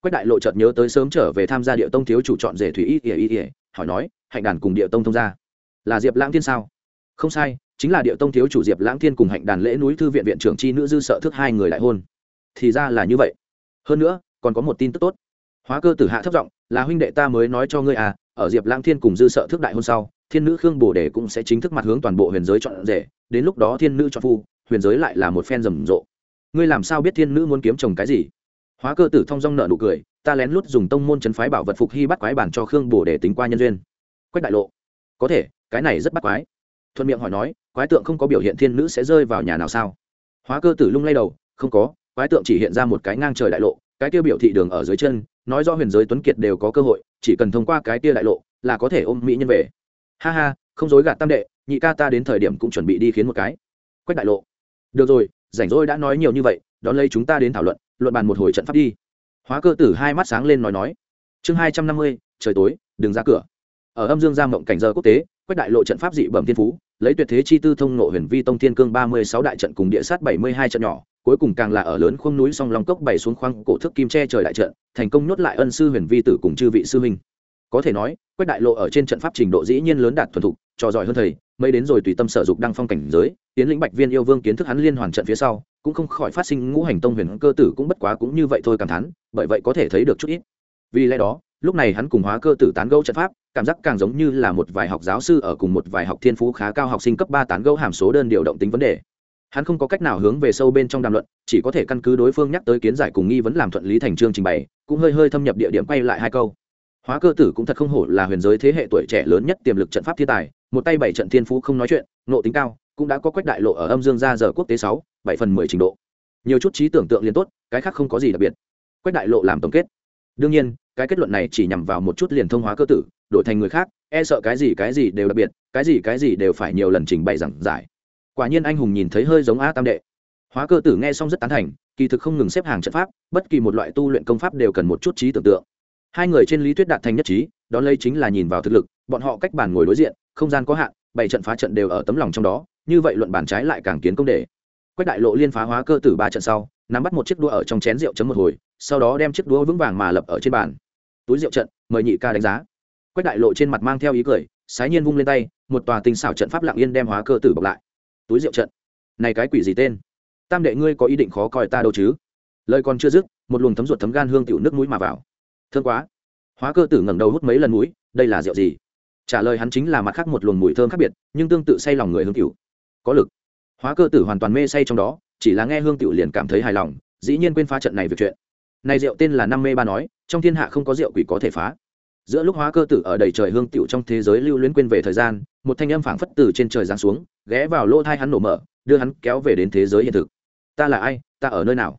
Quách đại lộ chợt nhớ tới sớm trở về tham gia địa tông thiếu chủ chọn rể thủy y ỉa y ỉa hỏi nói, hạnh đàn cùng địa tông thông ra là diệp lãng thiên sao? Không sai, chính là địa tông thiếu chủ diệp lãng thiên cùng hạnh đàn lễ núi thư viện viện trưởng chi nữ dư sợ thước hai người đại hôn. Thì ra là như vậy. Hơn nữa, còn có một tin tức tốt. Hóa cơ tử hạ thấp giọng, là huynh đệ ta mới nói cho ngươi à ở diệp lãng thiên cùng dư sợ thước đại hôn sau thiên nữ khương bồ đề cũng sẽ chính thức mặt hướng toàn bộ huyền giới chọn rể, đến lúc đó thiên nữ chọn phu, huyền giới lại là một phen rầm rộ. Ngươi làm sao biết thiên nữ muốn kiếm chồng cái gì? Hóa cơ tử thong dong nợ nụ cười, ta lén lút dùng tông môn chấn phái bảo vật phục hy bắt quái bản cho khương bồ để tính qua nhân duyên. Quách đại lộ. Có thể, cái này rất bắt quái. Thuận miệng hỏi nói, quái tượng không có biểu hiện thiên nữ sẽ rơi vào nhà nào sao? Hóa cơ tử lung lay đầu, không có, quái tượng chỉ hiện ra một cái ngang trời đại lộ, cái tiêu biểu thị đường ở dưới chân, nói do huyền giới tuấn kiệt đều có cơ hội, chỉ cần thông qua cái tia đại lộ là có thể ôm mỹ nhân về ha ha, không dối gạt tam đệ, nhị ca ta đến thời điểm cũng chuẩn bị đi khiến một cái. Quách đại lộ. Được rồi, rảnh rỗi đã nói nhiều như vậy, đón lấy chúng ta đến thảo luận luận bàn một hồi trận pháp đi. Hóa cơ tử hai mắt sáng lên nói nói. Chương hai trăm năm mươi, trời tối, đừng ra cửa. Ở âm dương giam mộng cảnh giờ quốc tế, quách đại lộ trận pháp dị bẩm thiên phú, lấy tuyệt thế chi tư thông nộ huyền vi tông thiên cương ba mươi sáu đại trận cùng địa sát bảy mươi hai trận nhỏ, cuối cùng càng là ở lớn khuông núi song long cốc bày xuống khoang cổ thức kim tre trời đại trận, thành công nhốt lại ân sư huyền vi tử cùng chư vị sư huynh có thể nói, quách đại lộ ở trên trận pháp trình độ dĩ nhiên lớn đạt thuần thục, trò giỏi hơn thầy, mấy đến rồi tùy tâm sở dục đăng phong cảnh giới, tiến lĩnh bạch viên yêu vương kiến thức hắn liên hoàn trận phía sau, cũng không khỏi phát sinh ngũ hành tông huyền cơ tử cũng bất quá cũng như vậy thôi cảm thán, bởi vậy có thể thấy được chút ít. Vì lẽ đó, lúc này hắn cùng hóa cơ tử tán gẫu trận pháp, cảm giác càng giống như là một vài học giáo sư ở cùng một vài học thiên phú khá cao học sinh cấp ba tán gẫu hàm số đơn điều động tính vấn đề. Hắn không có cách nào hướng về sâu bên trong đàm luận, chỉ có thể căn cứ đối phương nhắc tới kiến giải cùng nghi vấn làm thuận lý thành chương trình bày, cũng hơi hơi thâm nhập địa điểm quay lại hai câu hóa cơ tử cũng thật không hổ là huyền giới thế hệ tuổi trẻ lớn nhất tiềm lực trận pháp thiên tài, một tay bảy trận thiên phú không nói chuyện nộ tính cao, cũng đã có quách đại lộ ở âm dương ra giờ quốc tế sáu, bảy phần mười trình độ. Nhiều chút trí tưởng tượng liền tốt, cái khác không có gì đặc biệt. Quách đại lộ làm tổng kết. Đương nhiên, cái kết luận này chỉ nhằm vào một chút liền thông hóa cơ tử, đổi thành người khác e sợ cái gì cái gì đều đặc biệt, cái gì cái gì đều phải nhiều lần trình bày giảng giải. Quả nhiên anh hùng nhìn thấy hơi giống a tam đệ. Hóa cơ tử nghe xong rất tán thành, kỳ thực không ngừng xếp hàng trận pháp, bất kỳ một loại tu luyện công pháp đều cần một chút trí tưởng tượng hai người trên lý thuyết đạt thành nhất trí đón lấy chính là nhìn vào thực lực, bọn họ cách bàn ngồi đối diện, không gian có hạn, bảy trận phá trận đều ở tấm lòng trong đó, như vậy luận bàn trái lại càng kiến công đề. Quách đại lộ liên phá hóa cơ tử ba trận sau, nắm bắt một chiếc đũa ở trong chén rượu chấm một hồi, sau đó đem chiếc đũa vững vàng mà lập ở trên bàn. Túi rượu trận, mời nhị ca đánh giá. Quách đại lộ trên mặt mang theo ý cười, sái nhiên vung lên tay, một tòa tình xảo trận pháp lặng yên đem hóa cơ tử bọc lại. Túi rượu trận. Này cái quỷ gì tên? Tam đệ ngươi có ý định khó coi ta đâu chứ? Lời còn chưa dứt, một luồng thấm ruột thấm gan hương tiểu nước mũi mà vào thương quá. Hóa cơ tử ngẩng đầu hút mấy lần mũi, đây là rượu gì? Trả lời hắn chính là mặt khác một luồng mùi thơm khác biệt, nhưng tương tự say lòng người hương tiểu. Có lực. Hóa cơ tử hoàn toàn mê say trong đó, chỉ là nghe hương tiểu liền cảm thấy hài lòng, dĩ nhiên quên phá trận này việc chuyện. Này rượu tên là năm mê ba nói, trong thiên hạ không có rượu quỷ có thể phá. Giữa lúc hóa cơ tử ở đầy trời hương tiểu trong thế giới lưu luyến quên về thời gian, một thanh âm phảng phất từ trên trời giáng xuống, ghé vào lỗ thai hắn nổ mở, đưa hắn kéo về đến thế giới hiện thực. Ta là ai? Ta ở nơi nào?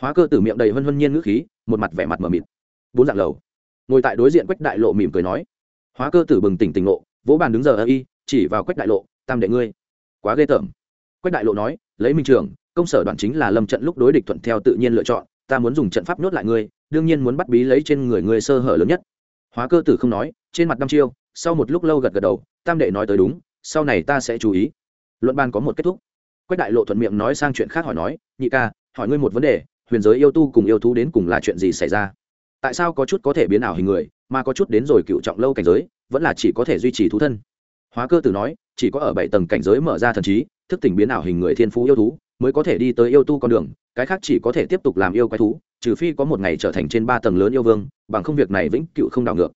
Hóa cơ tử miệng đầy hân hân nhiên ngữ khí, một mặt vẻ mặt mờ mịt bốn dạng lầu. Ngồi tại đối diện quách đại lộ mỉm cười nói, hóa cơ tử bừng tỉnh tỉnh lộ vỗ bàn đứng giờ ơ y, chỉ vào quách đại lộ, tam đệ ngươi. Quá ghê tởm. Quách đại lộ nói, lấy minh trường, công sở đoàn chính là lâm trận lúc đối địch thuận theo tự nhiên lựa chọn, ta muốn dùng trận pháp nhốt lại ngươi, đương nhiên muốn bắt bí lấy trên người ngươi sơ hở lớn nhất. Hóa cơ tử không nói, trên mặt năm chiêu, sau một lúc lâu gật gật đầu, tam đệ nói tới đúng, sau này ta sẽ chú ý. Luận ban có một kết thúc. Quách đại lộ thuận miệng nói sang chuyện khác hỏi nói, nhị ca, hỏi ngươi một vấn đề, huyền giới yêu tu cùng yêu thú đến cùng là chuyện gì xảy ra? Tại sao có chút có thể biến ảo hình người, mà có chút đến rồi cựu trọng lâu cảnh giới, vẫn là chỉ có thể duy trì thú thân. Hóa cơ tử nói, chỉ có ở bảy tầng cảnh giới mở ra thần trí, thức tỉnh biến ảo hình người thiên phú yêu thú, mới có thể đi tới yêu tu con đường, cái khác chỉ có thể tiếp tục làm yêu quái thú, trừ phi có một ngày trở thành trên ba tầng lớn yêu vương, bằng không việc này vĩnh cựu không đảo ngược.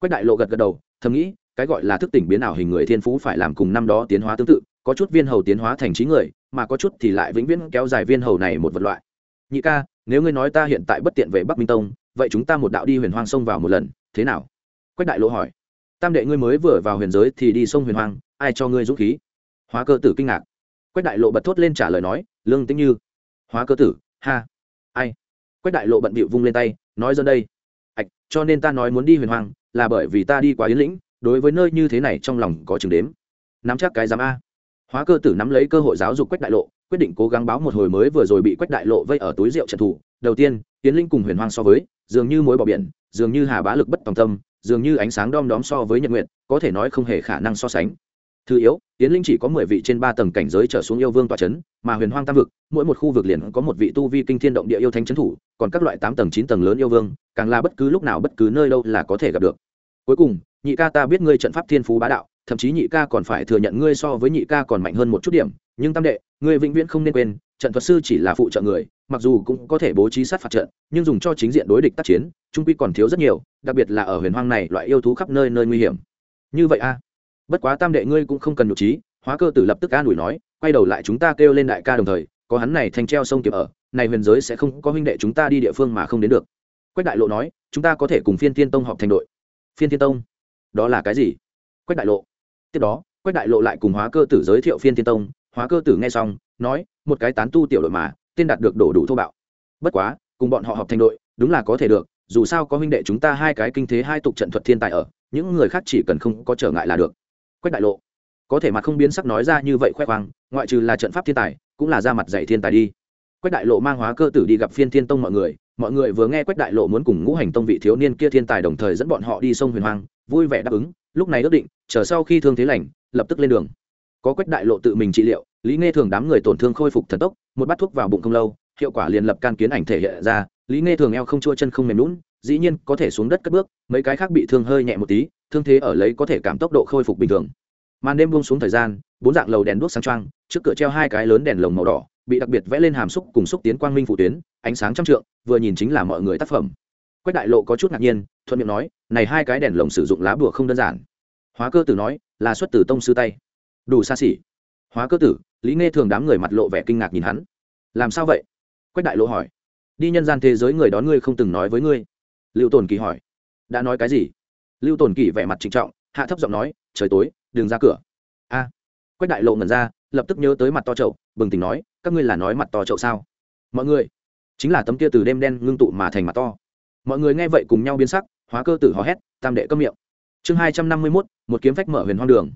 Quách đại lộ gật gật đầu, thầm nghĩ, cái gọi là thức tỉnh biến ảo hình người thiên phú phải làm cùng năm đó tiến hóa tương tự, có chút viên hầu tiến hóa thành trí người, mà có chút thì lại vĩnh viễn kéo dài viên hầu này một vật loại. Nhị ca, nếu ngươi nói ta hiện tại bất tiện về bắc minh tông vậy chúng ta một đạo đi huyền hoang sông vào một lần, thế nào? Quách đại lộ hỏi. Tam đệ ngươi mới vừa vào huyền giới thì đi sông huyền hoang, ai cho ngươi dũng khí? Hóa cơ tử kinh ngạc. Quách đại lộ bật thốt lên trả lời nói, lương tĩnh như. Hóa cơ tử, ha. Ai? Quách đại lộ bận bịu vung lên tay, nói dân đây. Ạch, cho nên ta nói muốn đi huyền hoang, là bởi vì ta đi quá yến lĩnh, đối với nơi như thế này trong lòng có chừng đếm. Nắm chắc cái giám a. Hóa cơ tử nắm lấy cơ hội giáo dục quách đại lộ, quyết định cố gắng báo một hồi mới vừa rồi bị quách đại lộ vây ở túi rượu trận thủ đầu tiên tiến linh cùng huyền hoang so với, dường như mối bỏ biển, dường như hà bá lực bất tòng tâm, dường như ánh sáng đom đóm so với nhật nguyện có thể nói không hề khả năng so sánh. Thứ yếu tiến linh chỉ có mười vị trên ba tầng cảnh giới trở xuống yêu vương tòa c h ấ n mà huyền hoang tam vực, mỗi một khu vực liền có một vị tu vi kinh thiên động địa yêu thánh c h ấ n thủ, còn các loại tám tầng, chín tầng lớn yêu vương, càng là bất cứ lúc nào bất cứ nơi đâu là có thể gặp được. Cuối cùng, nhị ca ta biết ngươi trận pháp thiên phú bá đạo, thậm chí nhị ca còn phải thừa nhận ngươi so với nhị ca còn mạnh hơn một chút điểm, nhưng tam đệ, ngươi vĩnh viễn không nên quên trận thuật sư chỉ là phụ trợ người, mặc dù cũng có thể bố trí sát phạt trận, nhưng dùng cho chính diện đối địch tác chiến, trung quy còn thiếu rất nhiều, đặc biệt là ở huyền hoang này, loại yêu thú khắp nơi nơi nguy hiểm. Như vậy a. Bất quá tam đệ ngươi cũng không cần nhục trí, hóa cơ tử lập tức an ủi nói, quay đầu lại chúng ta kêu lên đại ca đồng thời, có hắn này thành treo sông kịp ở, này huyền giới sẽ không có huynh đệ chúng ta đi địa phương mà không đến được. Quách đại lộ nói, chúng ta có thể cùng phiên thiên tông họp thành đội. Phiên thiên tông? Đó là cái gì? Quách đại lộ. Tiếp đó, quách đại lộ lại cùng hóa cơ tử giới thiệu phiên thiên tông. Hóa cơ tử nghe xong nói, một cái tán tu tiểu đội mà, tên đạt được đổ đủ thô bạo. Bất quá, cùng bọn họ họp thành đội, đúng là có thể được, dù sao có huynh đệ chúng ta hai cái kinh thế hai tục trận thuật thiên tài ở, những người khác chỉ cần không có trở ngại là được. Quách đại lộ. Có thể mặt không biến sắc nói ra như vậy khoe khoang, ngoại trừ là trận pháp thiên tài, cũng là ra mặt dạy thiên tài đi. Quách đại lộ mang hóa cơ tử đi gặp phiên thiên tông mọi người mọi người vừa nghe quách đại lộ muốn cùng ngũ hành tông vị thiếu niên kia thiên tài đồng thời dẫn bọn họ đi sông huyền hoang, vui vẻ đáp ứng, lúc này ước định, chờ sau khi thương thế lành, lập tức lên đường có quách đại lộ tự mình trị liệu, lý nghe thường đám người tổn thương khôi phục thần tốc, một bát thuốc vào bụng không lâu, hiệu quả liền lập can kiến ảnh thể hiện ra, lý nghe thường eo không chua chân không mềm lún dĩ nhiên có thể xuống đất cất bước, mấy cái khác bị thương hơi nhẹ một tí, thương thế ở lấy có thể cảm tốc độ khôi phục bình thường. Màn đêm buông xuống thời gian, bốn dạng lầu đèn đuốc sáng trăng trước cửa treo hai cái lớn đèn lồng màu đỏ, bị đặc biệt vẽ lên hàm xúc cùng xúc tiến quang minh phủ tuyến, ánh sáng trăm trượng, vừa nhìn chính là mọi người tác phẩm. Quách đại lộ có chút ngạc nhiên, thuận miệng nói, này hai cái đèn lồng sử dụng lá bùa không đơn giản. Hóa cơ tử nói, là xuất từ tông sư tay đủ xa xỉ. Hóa cơ tử lý nghe thường đám người mặt lộ vẻ kinh ngạc nhìn hắn. Làm sao vậy? Quách đại lộ hỏi. Đi nhân gian thế giới người đón ngươi không từng nói với ngươi. Lưu tồn kỳ hỏi. Đã nói cái gì? Lưu tồn kỳ vẻ mặt trịnh trọng hạ thấp giọng nói trời tối đừng ra cửa. A. Quách đại lộ ngẩn ra lập tức nhớ tới mặt to trậu, bừng tỉnh nói các ngươi là nói mặt to trậu sao? Mọi người. Chính là tấm kia từ đêm đen ngưng tụ mà thành mặt to. Mọi người nghe vậy cùng nhau biến sắc hóa cơ tử hò hét tam đệ cấm miệng. Chương hai trăm năm mươi mốt một kiếm phách mở huyền hoang đường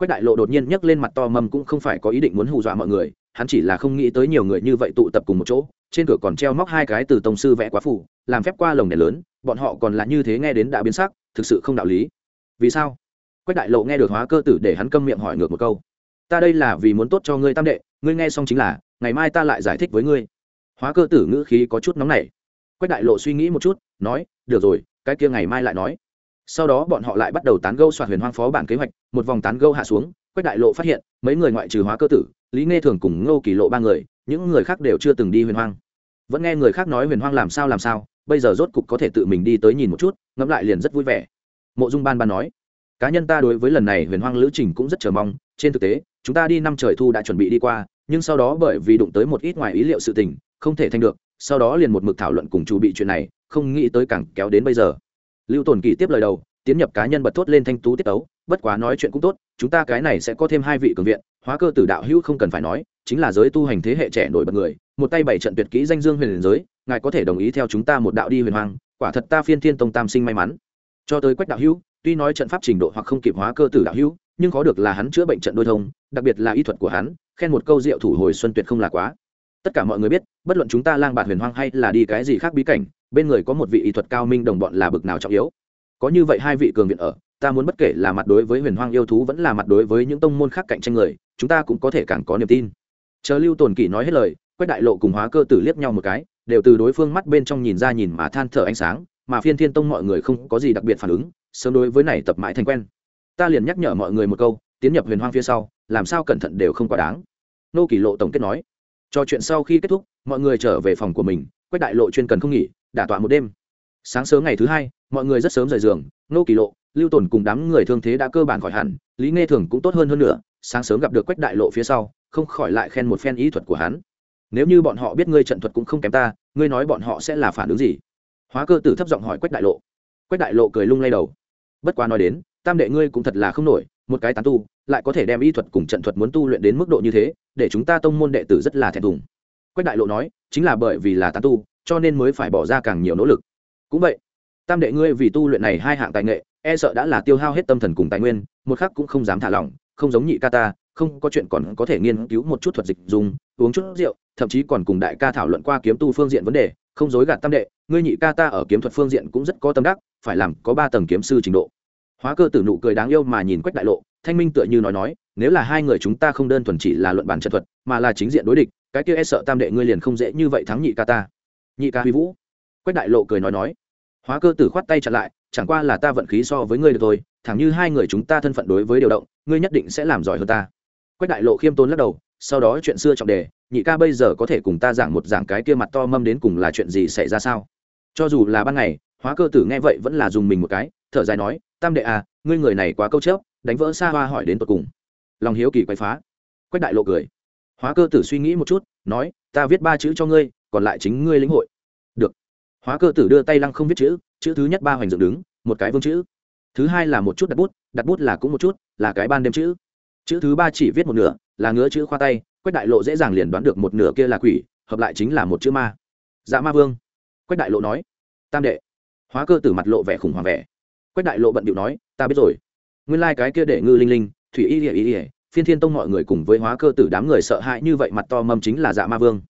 quách đại lộ đột nhiên nhấc lên mặt to mầm cũng không phải có ý định muốn hù dọa mọi người, hắn chỉ là không nghĩ tới nhiều người như vậy tụ tập cùng một chỗ, trên cửa còn treo móc hai cái từ tổng sư vẽ quá phủ, làm phép qua lồng đèn lớn, bọn họ còn là như thế nghe đến đã biến sắc, thực sự không đạo lý. Vì sao? Quách đại lộ nghe được hóa cơ tử để hắn câm miệng hỏi ngược một câu. Ta đây là vì muốn tốt cho ngươi tam đệ, ngươi nghe xong chính là, ngày mai ta lại giải thích với ngươi. Hóa cơ tử ngữ khí có chút nóng nảy. Quách đại lộ suy nghĩ một chút, nói, được rồi, cái kia ngày mai lại nói sau đó bọn họ lại bắt đầu tán gâu soạt huyền hoang phó bản kế hoạch, một vòng tán gâu hạ xuống, quách đại lộ phát hiện, mấy người ngoại trừ hóa cơ tử, lý nghe thường cùng ngô kỳ lộ ba người, những người khác đều chưa từng đi huyền hoang. Vẫn nghe người khác nói huyền hoang làm sao làm sao, bây giờ rốt cục có thể tự mình đi tới nhìn một chút, ngẫm lại liền rất vui vẻ. Mộ dung ban ban nói, cá nhân ta đối với lần này huyền hoang lữ trình cũng rất chờ mong, trên thực tế, chúng ta đi năm trời thu đã chuẩn bị đi qua, nhưng sau đó bởi vì đụng tới một ít ngoài ý liệu sự tình, không thể thành được, sau đó liền một mực thảo luận cùng chủ bị chuyện này, không nghĩ tới càng kéo đến bây giờ lưu tồn kỳ tiếp lời đầu, tiến nhập cá nhân bật thốt lên thanh tú tiết tấu, bất quá nói chuyện cũng tốt, chúng ta cái này sẽ có thêm hai vị cường viện, hóa cơ tử đạo hữu không cần phải nói, chính là giới tu hành thế hệ trẻ nổi bật người, một tay bảy trận tuyệt kỹ danh dương huyền giới, ngài có thể đồng ý theo chúng ta một đạo đi huyền hoang, quả thật ta phiên thiên tông tam sinh may mắn. Cho tới quách đạo hữu, tuy nói trận pháp trình độ hoặc không kịp hóa cơ tử đạo hữu, nhưng có được là hắn chữa bệnh trận đôi thông, đặc biệt là y thuật của hắn, khen một câu diệu thủ hồi xuân tuyệt không là quá tất cả mọi người biết, bất luận chúng ta lang bạt huyền hoang hay là đi cái gì khác bí cảnh, bên người có một vị y thuật cao minh đồng bọn là bực nào trọng yếu. Có như vậy hai vị cường viện ở, ta muốn bất kể là mặt đối với huyền hoang yêu thú vẫn là mặt đối với những tông môn khác cạnh tranh người, chúng ta cũng có thể càng có niềm tin. Chờ lưu tồn kỷ nói hết lời, quách đại lộ cùng hóa cơ tử liếc nhau một cái, đều từ đối phương mắt bên trong nhìn ra nhìn mà than thở ánh sáng, mà phiên thiên tông mọi người không có gì đặc biệt phản ứng, sớm đối với này tập mãi thành quen. Ta liền nhắc nhở mọi người một câu, tiến nhập huyền hoang phía sau, làm sao cẩn thận đều không quá đáng. Nô kỷ lộ tổng kết nói trò chuyện sau khi kết thúc, mọi người trở về phòng của mình, quách đại lộ chuyên cần không nghỉ, đả tọa một đêm. Sáng sớm ngày thứ hai, mọi người rất sớm rời giường nô kỳ lộ, lưu tồn cùng đám người thương thế đã cơ bản khỏi hẳn, lý nghe thường cũng tốt hơn hơn nữa, sáng sớm gặp được quách đại lộ phía sau, không khỏi lại khen một phen ý thuật của hắn. Nếu như bọn họ biết ngươi trận thuật cũng không kém ta, ngươi nói bọn họ sẽ là phản ứng gì? Hóa cơ tử thấp giọng hỏi quách đại lộ. Quách đại lộ cười lung lay đầu. Bất quá nói đến, tam đệ ngươi cũng thật là không nổi một cái tán tu, lại có thể đem y thuật cùng trận thuật muốn tu luyện đến mức độ như thế, để chúng ta tông môn đệ tử rất là thẹn thùng. Quách đại lộ nói, chính là bởi vì là tán tu, cho nên mới phải bỏ ra càng nhiều nỗ lực. Cũng vậy, tam đệ ngươi vì tu luyện này hai hạng tài nghệ e sợ đã là tiêu hao hết tâm thần cùng tài nguyên, một khắc cũng không dám thả lỏng, không giống nhị ca ta, không có chuyện còn có thể nghiên cứu một chút thuật dịch dùng, uống chút rượu, thậm chí còn cùng đại ca thảo luận qua kiếm tu phương diện vấn đề, không dối gạt tam đệ, ngươi nhị ca ta ở kiếm thuật phương diện cũng rất có tâm đắc, phải làm có ba tầng kiếm sư trình độ hóa cơ tử nụ cười đáng yêu mà nhìn quách đại lộ, thanh minh tựa như nói nói, nếu là hai người chúng ta không đơn thuần chỉ là luận bàn trận thuật, mà là chính diện đối địch, cái kia e sợ tam đệ ngươi liền không dễ như vậy thắng nhị ca ta. Nhị ca huy vũ. Quách đại lộ cười nói nói. Hóa cơ tử khoát tay chặn lại, chẳng qua là ta vận khí so với ngươi được thôi, thẳng như hai người chúng ta thân phận đối với điều động, ngươi nhất định sẽ làm giỏi hơn ta. Quách đại lộ khiêm tốn lắc đầu, sau đó chuyện xưa trọng đề, nhị ca bây giờ có thể cùng ta giảng một giảng cái kia mặt to mâm đến cùng là chuyện gì xảy ra sao? Cho dù là ban ngày, hóa cơ tử nghe vậy vẫn là dùng mình một cái, thở dài nói tam đệ à ngươi người này quá câu chớp, đánh vỡ xa hoa hỏi đến tột cùng. Lòng hiếu kỳ quay phá. Quách đại lộ cười. Hóa cơ tử suy nghĩ một chút, nói, ta viết ba chữ cho ngươi, còn lại chính ngươi lĩnh hội. Được. Hóa cơ tử đưa tay lăng không viết chữ chữ thứ nhất ba hoành dựng đứng, một cái vương chữ. Thứ hai là một chút đặt bút đặt bút là cũng một chút, là cái ban đêm chữ. Chữ thứ ba chỉ viết một nửa, là ngứa chữ khoa tay, quách đại lộ dễ dàng liền đoán được một nửa kia là quỷ, hợp lại chính là một chữ ma. Dạ ma vương. Quách đại lộ nói, tam đệ. Hóa cơ tử mặt lộ vẻ khủng hoảng vẻ quách đại lộ bận điệu nói, ta biết rồi. Nguyên lai、like、cái kia để ngư linh linh, thủy y ỉa y ỉa phiên thiên tông mọi người cùng với hóa cơ tử đám người sợ hãi như vậy mặt to mâm chính là dạ ma vương.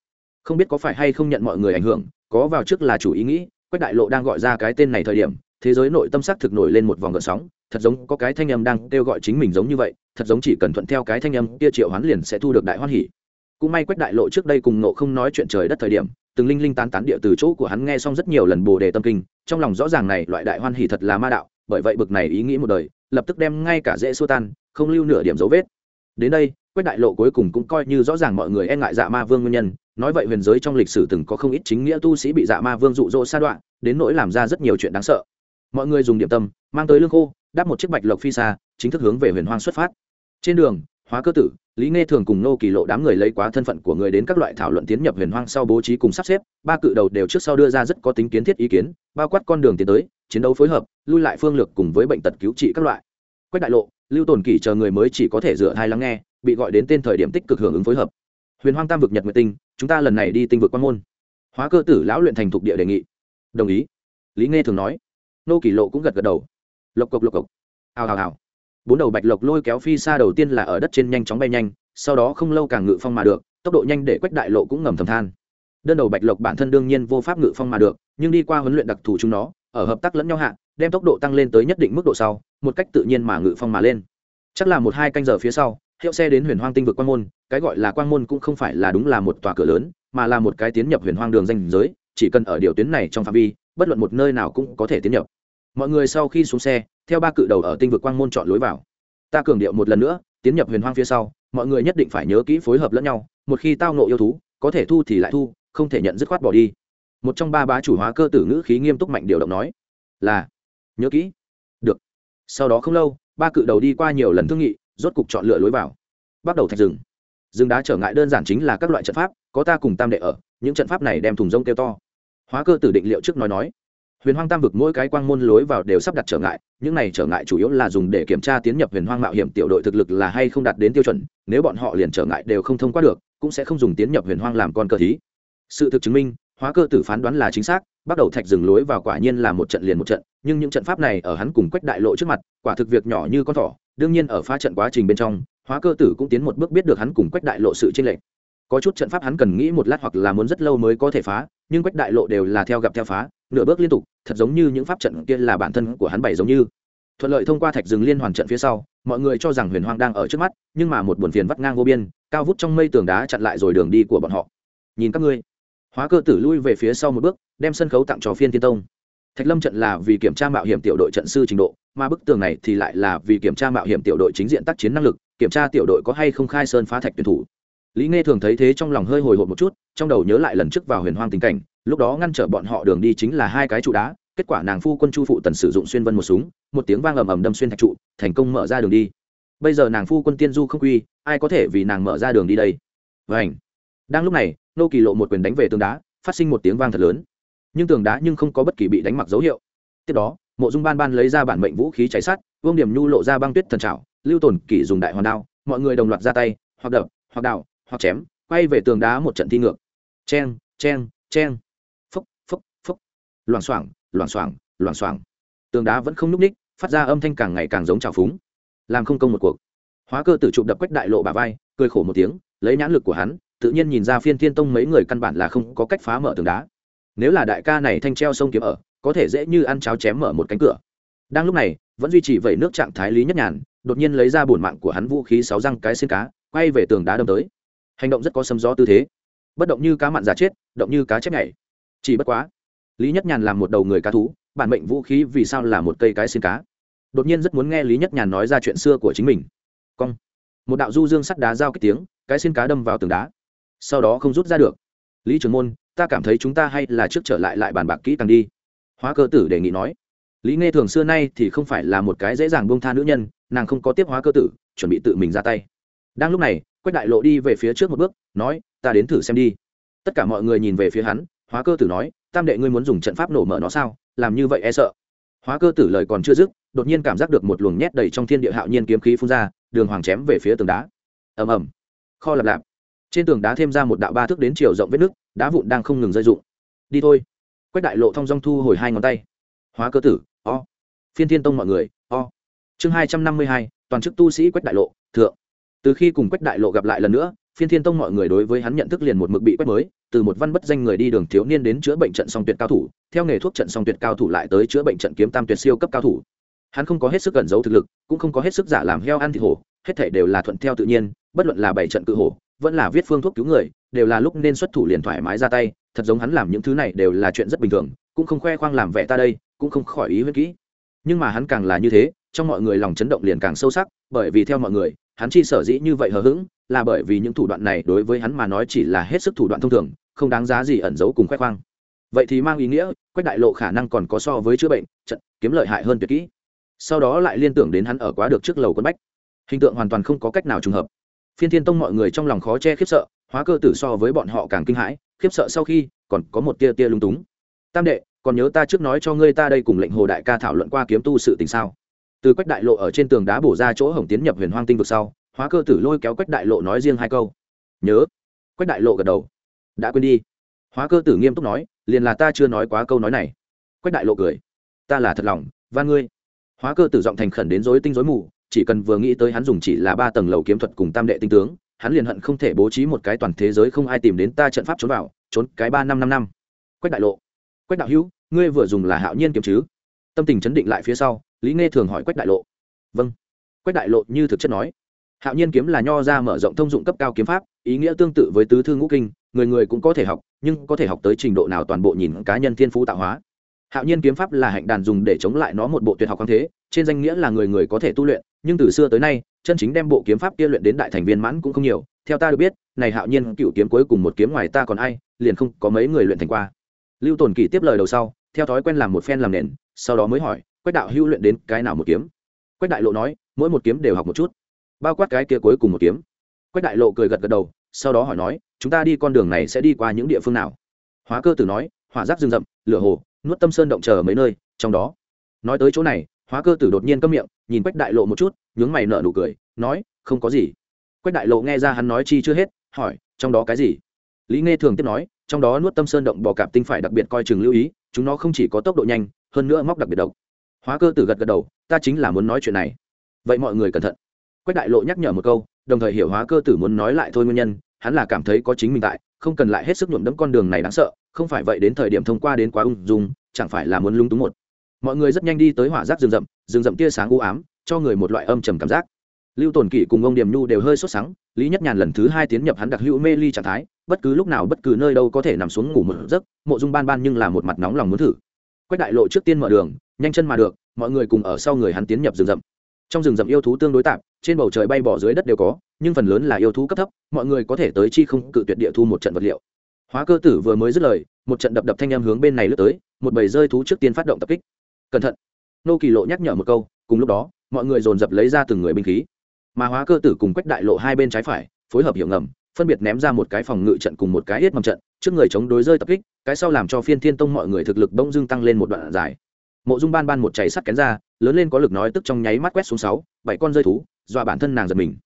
Không biết có phải hay không nhận mọi người ảnh hưởng, có vào trước là chủ ý nghĩ, quách đại lộ đang gọi ra cái tên này thời điểm, thế giới nội tâm sắc thực nổi lên một vòng gợn sóng, thật giống có cái thanh âm đang kêu gọi chính mình giống như vậy, thật giống chỉ cần thuận theo cái thanh âm kia triệu hoán liền sẽ thu được đại hoan hỉ. Cũng may quách đại lộ trước đây cùng nộ không nói chuyện trời đất thời điểm từng linh linh tán tán địa từ chỗ của hắn nghe xong rất nhiều lần bồ đề tâm kinh, trong lòng rõ ràng này loại đại hoan hỉ thật là ma đạo, bởi vậy bực này ý nghĩ một đời, lập tức đem ngay cả dễ xua tan, không lưu nửa điểm dấu vết. Đến đây, quách đại lộ cuối cùng cũng coi như rõ ràng mọi người e ngại dạ ma vương nguyên nhân, nói vậy huyền giới trong lịch sử từng có không ít chính nghĩa tu sĩ bị dạ ma vương dụ dỗ sa đoạn đến nỗi làm ra rất nhiều chuyện đáng sợ. Mọi người dùng điểm tâm, mang tới lương khô đáp một chiếc bạch lộc phi xa, chính thức hướng về huyền hoang xuất phát. Trên đường hóa cơ tử, lý nghe thường cùng nô kỳ lộ đám người lấy quá thân phận của người đến các loại thảo luận tiến nhập huyền hoang sau bố trí cùng sắp xếp, ba cự đầu đều trước sau đưa ra rất có tính kiến thiết ý kiến, bao quát con đường tiến tới, chiến đấu phối hợp, lui lại phương lược cùng với bệnh tật cứu trị các loại. Quách đại lộ, lưu tồn kỷ chờ người mới chỉ có thể dựa hai lắng nghe, bị gọi đến tên thời điểm tích cực hưởng ứng phối hợp. Huyền hoang tam vực nhật nguyệt tinh, chúng ta lần này đi tinh vực quan môn. Hóa cơ tử lão luyện thành thục địa đề nghị. Đồng ý. Lý nghe thường nói. Nô kỷ lộ cũng gật gật đầu. Lộc cộc lộc cộc. Hào hào hào bốn đầu bạch lộc lôi kéo phi xa đầu tiên là ở đất trên nhanh chóng bay nhanh, sau đó không lâu càng ngự phong mà được, tốc độ nhanh để quách đại lộ cũng ngầm thầm than. Đơn đầu bạch lộc bản thân đương nhiên vô pháp ngự phong mà được, nhưng đi qua huấn luyện đặc thù chúng nó, ở hợp tác lẫn nhau hạ, đem tốc độ tăng lên tới nhất định mức độ sau, một cách tự nhiên mà ngự phong mà lên. Chắc là một hai canh giờ phía sau, hiệu xe đến huyền hoang tinh vực quan môn, cái gọi là quan môn cũng không phải là đúng là một tòa cửa lớn, mà là một cái tiến nhập huyền hoang đường danh giới, chỉ cần ở điều tuyến này trong phạm vi, bất luận một nơi nào cũng có thể tiến nhập mọi người sau khi xuống xe, theo ba cự đầu ở tinh vực quang môn chọn lối vào. Ta cường điệu một lần nữa, tiến nhập huyền hoang phía sau, mọi người nhất định phải nhớ kỹ phối hợp lẫn nhau, một khi tao nộ yêu thú, có thể thu thì lại thu, không thể nhận dứt khoát bỏ đi. Một trong ba bá chủ hóa cơ tử ngữ khí nghiêm túc mạnh điều động nói, là, nhớ kỹ. Được. Sau đó không lâu, ba cự đầu đi qua nhiều lần thương nghị, rốt cục chọn lựa lối vào. Bắt đầu thạch rừng. Rừng đá trở ngại đơn giản chính là các loại trận pháp, có ta cùng tam đệ ở, những trận pháp này đem thùng rông kêu to. Hóa cơ tử định liệu trước nói nói huyền hoang tam vực mỗi cái quang môn lối vào đều sắp đặt trở ngại, những này trở ngại chủ yếu là dùng để kiểm tra tiến nhập huyền hoang mạo hiểm tiểu đội thực lực là hay không đạt đến tiêu chuẩn, nếu bọn họ liền trở ngại đều không thông qua được, cũng sẽ không dùng tiến nhập huyền hoang làm con cơ thí. Sự thực chứng minh, hóa cơ tử phán đoán là chính xác, bắt đầu thạch dừng lối vào quả nhiên là một trận liền một trận, nhưng những trận pháp này ở hắn cùng quách đại lộ trước mặt, quả thực việc nhỏ như con thỏ, đương nhiên ở phá trận quá trình bên trong, hóa cơ tử cũng tiến một bước biết được hắn cùng quách đại lộ sự trên lệch. Có chút trận pháp hắn cần nghĩ một lát hoặc là muốn rất lâu mới có thể phá, nhưng quách đại lộ đều là theo gặp theo phá nửa bước liên tục, thật giống như những pháp trận kia là bản thân của hắn bảy giống như. Thuận lợi thông qua thạch rừng liên hoàn trận phía sau, mọi người cho rằng huyền hoang đang ở trước mắt, nhưng mà một buồn phiền vắt ngang vô biên, cao vút trong mây tường đá chặn lại rồi đường đi của bọn họ. Nhìn các ngươi, hóa cơ tử lui về phía sau một bước, đem sân khấu tặng cho phiên tiên tông. Thạch lâm trận là vì kiểm tra mạo hiểm tiểu đội trận sư trình độ, mà bức tường này thì lại là vì kiểm tra mạo hiểm tiểu đội chính diện tác chiến năng lực, kiểm tra tiểu đội có hay không khai sơn phá thạch tuyển thủ. Lý nghe thường thấy thế trong lòng hơi hồi hộp một chút, trong đầu nhớ lại lần trước vào huyền hoang tình cảnh lúc đó ngăn trở bọn họ đường đi chính là hai cái trụ đá, kết quả nàng phu quân chu phụ tần sử dụng xuyên vân một súng, một tiếng vang ầm ầm đâm xuyên thạch trụ, thành công mở ra đường đi. Bây giờ nàng phu quân tiên du không quy, ai có thể vì nàng mở ra đường đi đây? Vảnh đang lúc này, nô kỳ lộ một quyền đánh về tường đá, phát sinh một tiếng vang thật lớn. Nhưng tường đá nhưng không có bất kỳ bị đánh mặc dấu hiệu. Tiếp đó, mộ dung ban ban lấy ra bản mệnh vũ khí cháy sắt, vương điểm nhu lộ ra băng tuyết thần trào lưu tồn kỷ dùng đại hoàn đao, mọi người đồng loạt ra tay, hoặc đập, hoặc đào, hoặc chém, quay về tường đá một trận thi ngược. Cheng cheng cheng loảng xoảng loảng xoảng loảng xoảng. Tường đá vẫn không n ú c ních, phát ra âm thanh càng ngày càng giống trào phúng. Làm không công một cuộc. Hóa cơ tử trụ đập quách đại lộ bà vai, cười khổ một tiếng, lấy nhãn lực của hắn, tự nhiên nhìn ra phiên thiên tông mấy người căn bản là không có cách phá mở tường đá. Nếu là đại ca này thanh treo sông kiếm ở, có thể dễ như ăn cháo chém mở một cánh cửa. Đang lúc này, vẫn duy trì vẩy nước trạng thái lý nhất nhàn, đột nhiên lấy ra bổn mạng của hắn vũ khí sáu răng cái xin cá, quay về tường đá đâm tới. Hành động rất có sấm gió tư thế. Bất động như cá mặn giả chết, động như cá chép nhảy. Chỉ bất quá lý nhất nhàn làm một đầu người cá thú, bản mệnh vũ khí vì sao là một cây cái xin cá? Đột nhiên rất muốn nghe lý nhất nhàn nói ra chuyện xưa của chính mình. Cong. Một đạo du dương sắt đá giao cái tiếng, cái xin cá đâm vào tường đá. Sau đó không rút ra được. Lý trưởng môn, ta cảm thấy chúng ta hay là trước trở lại lại bàn bạc kỹ càng đi. Hóa cơ tử đề nghị nói. Lý nghe thường xưa nay thì không phải là một cái dễ dàng bông tha nữ nhân, nàng không có tiếp hóa cơ tử, chuẩn bị tự mình ra tay. Đang lúc này, quách đại lộ đi về phía trước một bước, nói, ta đến thử xem đi. Tất cả mọi người nhìn về phía hắn, hóa cơ tử nói tam đệ ngươi muốn dùng trận pháp nổ mở nó sao? Làm như vậy e sợ. Hóa cơ tử lời còn chưa dứt, đột nhiên cảm giác được một luồng nhét đầy trong thiên địa hạo nhiên kiếm khí phun ra, đường hoàng chém về phía tường đá. Ầm ầm. Kho lạp lạp. Trên tường đá thêm ra một đạo ba thước đến chiều rộng vết nước đá vụn đang không ngừng rơi rụng. Đi thôi. Quách đại lộ thong dong thu hồi hai ngón tay. Hóa cơ tử, o. Phiên thiên tông mọi người, o. Chương hai trăm năm mươi hai, toàn chức tu sĩ quách đại lộ, thượng. Từ khi cùng quách đại lộ gặp lại lần nữa phiên thiên tông mọi người đối với hắn nhận thức liền một mực bị quét mới, từ một văn bất danh người đi đường thiếu niên đến chữa bệnh trận song tuyệt cao thủ, theo nghề thuốc trận song tuyệt cao thủ lại tới chữa bệnh trận kiếm tam tuyệt siêu cấp cao thủ. Hắn không có hết sức cẩn giấu thực lực, cũng không có hết sức giả làm heo ăn thịt hổ, hết thể đều là thuận theo tự nhiên, bất luận là bảy trận cự hổ, vẫn là viết phương thuốc cứu người, đều là lúc nên xuất thủ liền thoải mái ra tay, thật giống hắn làm những thứ này đều là chuyện rất bình thường, cũng không khoe khoang làm vẻ ta đây, cũng không khỏi ý huyết kỹ. Nhưng mà hắn càng là như thế, trong mọi người lòng chấn động liền càng sâu sắc, bởi vì theo mọi người, hắn chi sở dĩ như vậy hờ hững là bởi vì những thủ đoạn này đối với hắn mà nói chỉ là hết sức thủ đoạn thông thường, không đáng giá gì ẩn giấu cùng khoe khoang. Vậy thì mang ý nghĩa, quách đại lộ khả năng còn có so với chữa bệnh, trận kiếm lợi hại hơn tuyệt kỹ. Sau đó lại liên tưởng đến hắn ở quá được trước lầu quân bách. Hình tượng hoàn toàn không có cách nào trùng hợp. Phiên thiên tông mọi người trong lòng khó che khiếp sợ, hóa cơ tử so với bọn họ càng kinh hãi, khiếp sợ sau khi, còn có một tia tia lung túng. Tam đệ, còn nhớ ta trước nói cho ngươi ta đây cùng lệnh hồ đại ca thảo luận qua kiếm tu sự tình sao? Từ quách đại lộ ở trên tường đá bổ ra chỗ hồng tiến nhập huyền hoang tinh vực sau hóa cơ tử lôi kéo quách đại lộ nói riêng hai câu. Nhớ. Quách đại lộ gật đầu. Đã quên đi. Hóa cơ tử nghiêm túc nói, liền là ta chưa nói quá câu nói này. Quách đại lộ cười. Ta là thật lòng, van ngươi. Hóa cơ tử giọng thành khẩn đến dối tinh dối mù, chỉ cần vừa nghĩ tới hắn dùng chỉ là ba tầng lầu kiếm thuật cùng tam đệ tinh tướng, hắn liền hận không thể bố trí một cái toàn thế giới không ai tìm đến ta trận pháp trốn vào, trốn cái ba năm năm năm. Quách đại lộ. Quách đạo hữu, ngươi vừa dùng là hạo nhiên kiếm chứ? Tâm tình chấn định lại phía sau, lý nghe thường hỏi quách đại lộ. Vâng. Quách đại lộ như thực chất nói hạo nhiên kiếm là nho ra mở rộng thông dụng cấp cao kiếm pháp, ý nghĩa tương tự với tứ thư ngũ kinh, người người cũng có thể học, nhưng có thể học tới trình độ nào toàn bộ nhìn cá nhân thiên phú tạo hóa. Hạo nhiên kiếm pháp là hạnh đàn dùng để chống lại nó một bộ tuyệt học quan thế, trên danh nghĩa là người người có thể tu luyện, nhưng từ xưa tới nay, chân chính đem bộ kiếm pháp kia luyện đến đại thành viên mãn cũng không nhiều. Theo ta được biết, này hạo nhiên cựu kiếm cuối cùng một kiếm ngoài ta còn ai, liền không có mấy người luyện thành qua. Lưu tồn kỳ tiếp lời đầu sau, theo thói quen làm một phen làm nền, sau đó mới hỏi, quách đạo hữu luyện đến cái nào một kiếm? Quách đại lộ nói, mỗi một kiếm đều học một chút bao quát cái kia cuối cùng một kiếm. Quách đại lộ cười gật gật đầu, sau đó hỏi nói, chúng ta đi con đường này sẽ đi qua những địa phương nào? Hóa cơ tử nói, hỏa giáp rừng rậm, lửa hồ, nuốt tâm sơn động chờ mấy nơi, trong đó. Nói tới chỗ này, hóa cơ tử đột nhiên câm miệng, nhìn quách đại lộ một chút, nhướng mày nở nụ cười, nói, không có gì. Quách đại lộ nghe ra hắn nói chi chưa hết, hỏi, trong đó cái gì? Lý nghe thường tiếp nói, trong đó nuốt tâm sơn động bò cạp tinh phải đặc biệt coi chừng lưu ý, chúng nó không chỉ có tốc độ nhanh, hơn nữa móc đặc biệt độc. Hóa cơ tử gật gật đầu, ta chính là muốn nói chuyện này. Vậy mọi người cẩn thận quách đại lộ nhắc nhở một câu, đồng thời hiểu hóa cơ tử muốn nói lại thôi nguyên nhân, hắn là cảm thấy có chính mình tại, không cần lại hết sức nhuộm đẫm con đường này đáng sợ, không phải vậy đến thời điểm thông qua đến quá ung dung, chẳng phải là muốn lung túng một. Mọi người rất nhanh đi tới hỏa giác rừng rậm rừng rậm tia sáng u ám, cho người một loại âm trầm cảm giác. Lưu tồn kỷ cùng ông Điểm nhu đều hơi sốt sắng, lý nhất nhàn lần thứ hai tiến nhập hắn đặc hữu mê ly trạng thái, bất cứ lúc nào bất cứ nơi đâu có thể nằm xuống ngủ một giấc, mộ dung ban ban nhưng là một mặt nóng lòng muốn thử. Quách đại lộ trước tiên mở đường, nhanh chân mà được, mọi người cùng ở sau người hắn tiến nhập rừng rậm trong rừng rậm yêu thú tương đối tạp, trên bầu trời bay bỏ dưới đất đều có, nhưng phần lớn là yêu thú cấp thấp, mọi người có thể tới chi không cự tuyệt địa thu một trận vật liệu. Hóa cơ tử vừa mới dứt lời, một trận đập đập thanh em hướng bên này lướt tới, một bầy rơi thú trước tiên phát động tập kích. Cẩn thận! Nô kỳ lộ nhắc nhở một câu, cùng lúc đó, mọi người dồn dập lấy ra từng người binh khí. Mà hóa cơ tử cùng quách đại lộ hai bên trái phải, phối hợp hiệu ngầm, phân biệt ném ra một cái phòng ngự trận cùng một cái yết mầm trận, trước người chống đối rơi tập kích, cái sau làm cho phiên thiên tông mọi người thực lực bỗng dưng tăng lên một đoạn dài mộ dung ban ban một chảy sắt kén ra, lớn lên có lực nói tức trong nháy mắt quét xuống sáu, bảy con rơi thú, dọa bản thân nàng giật mình.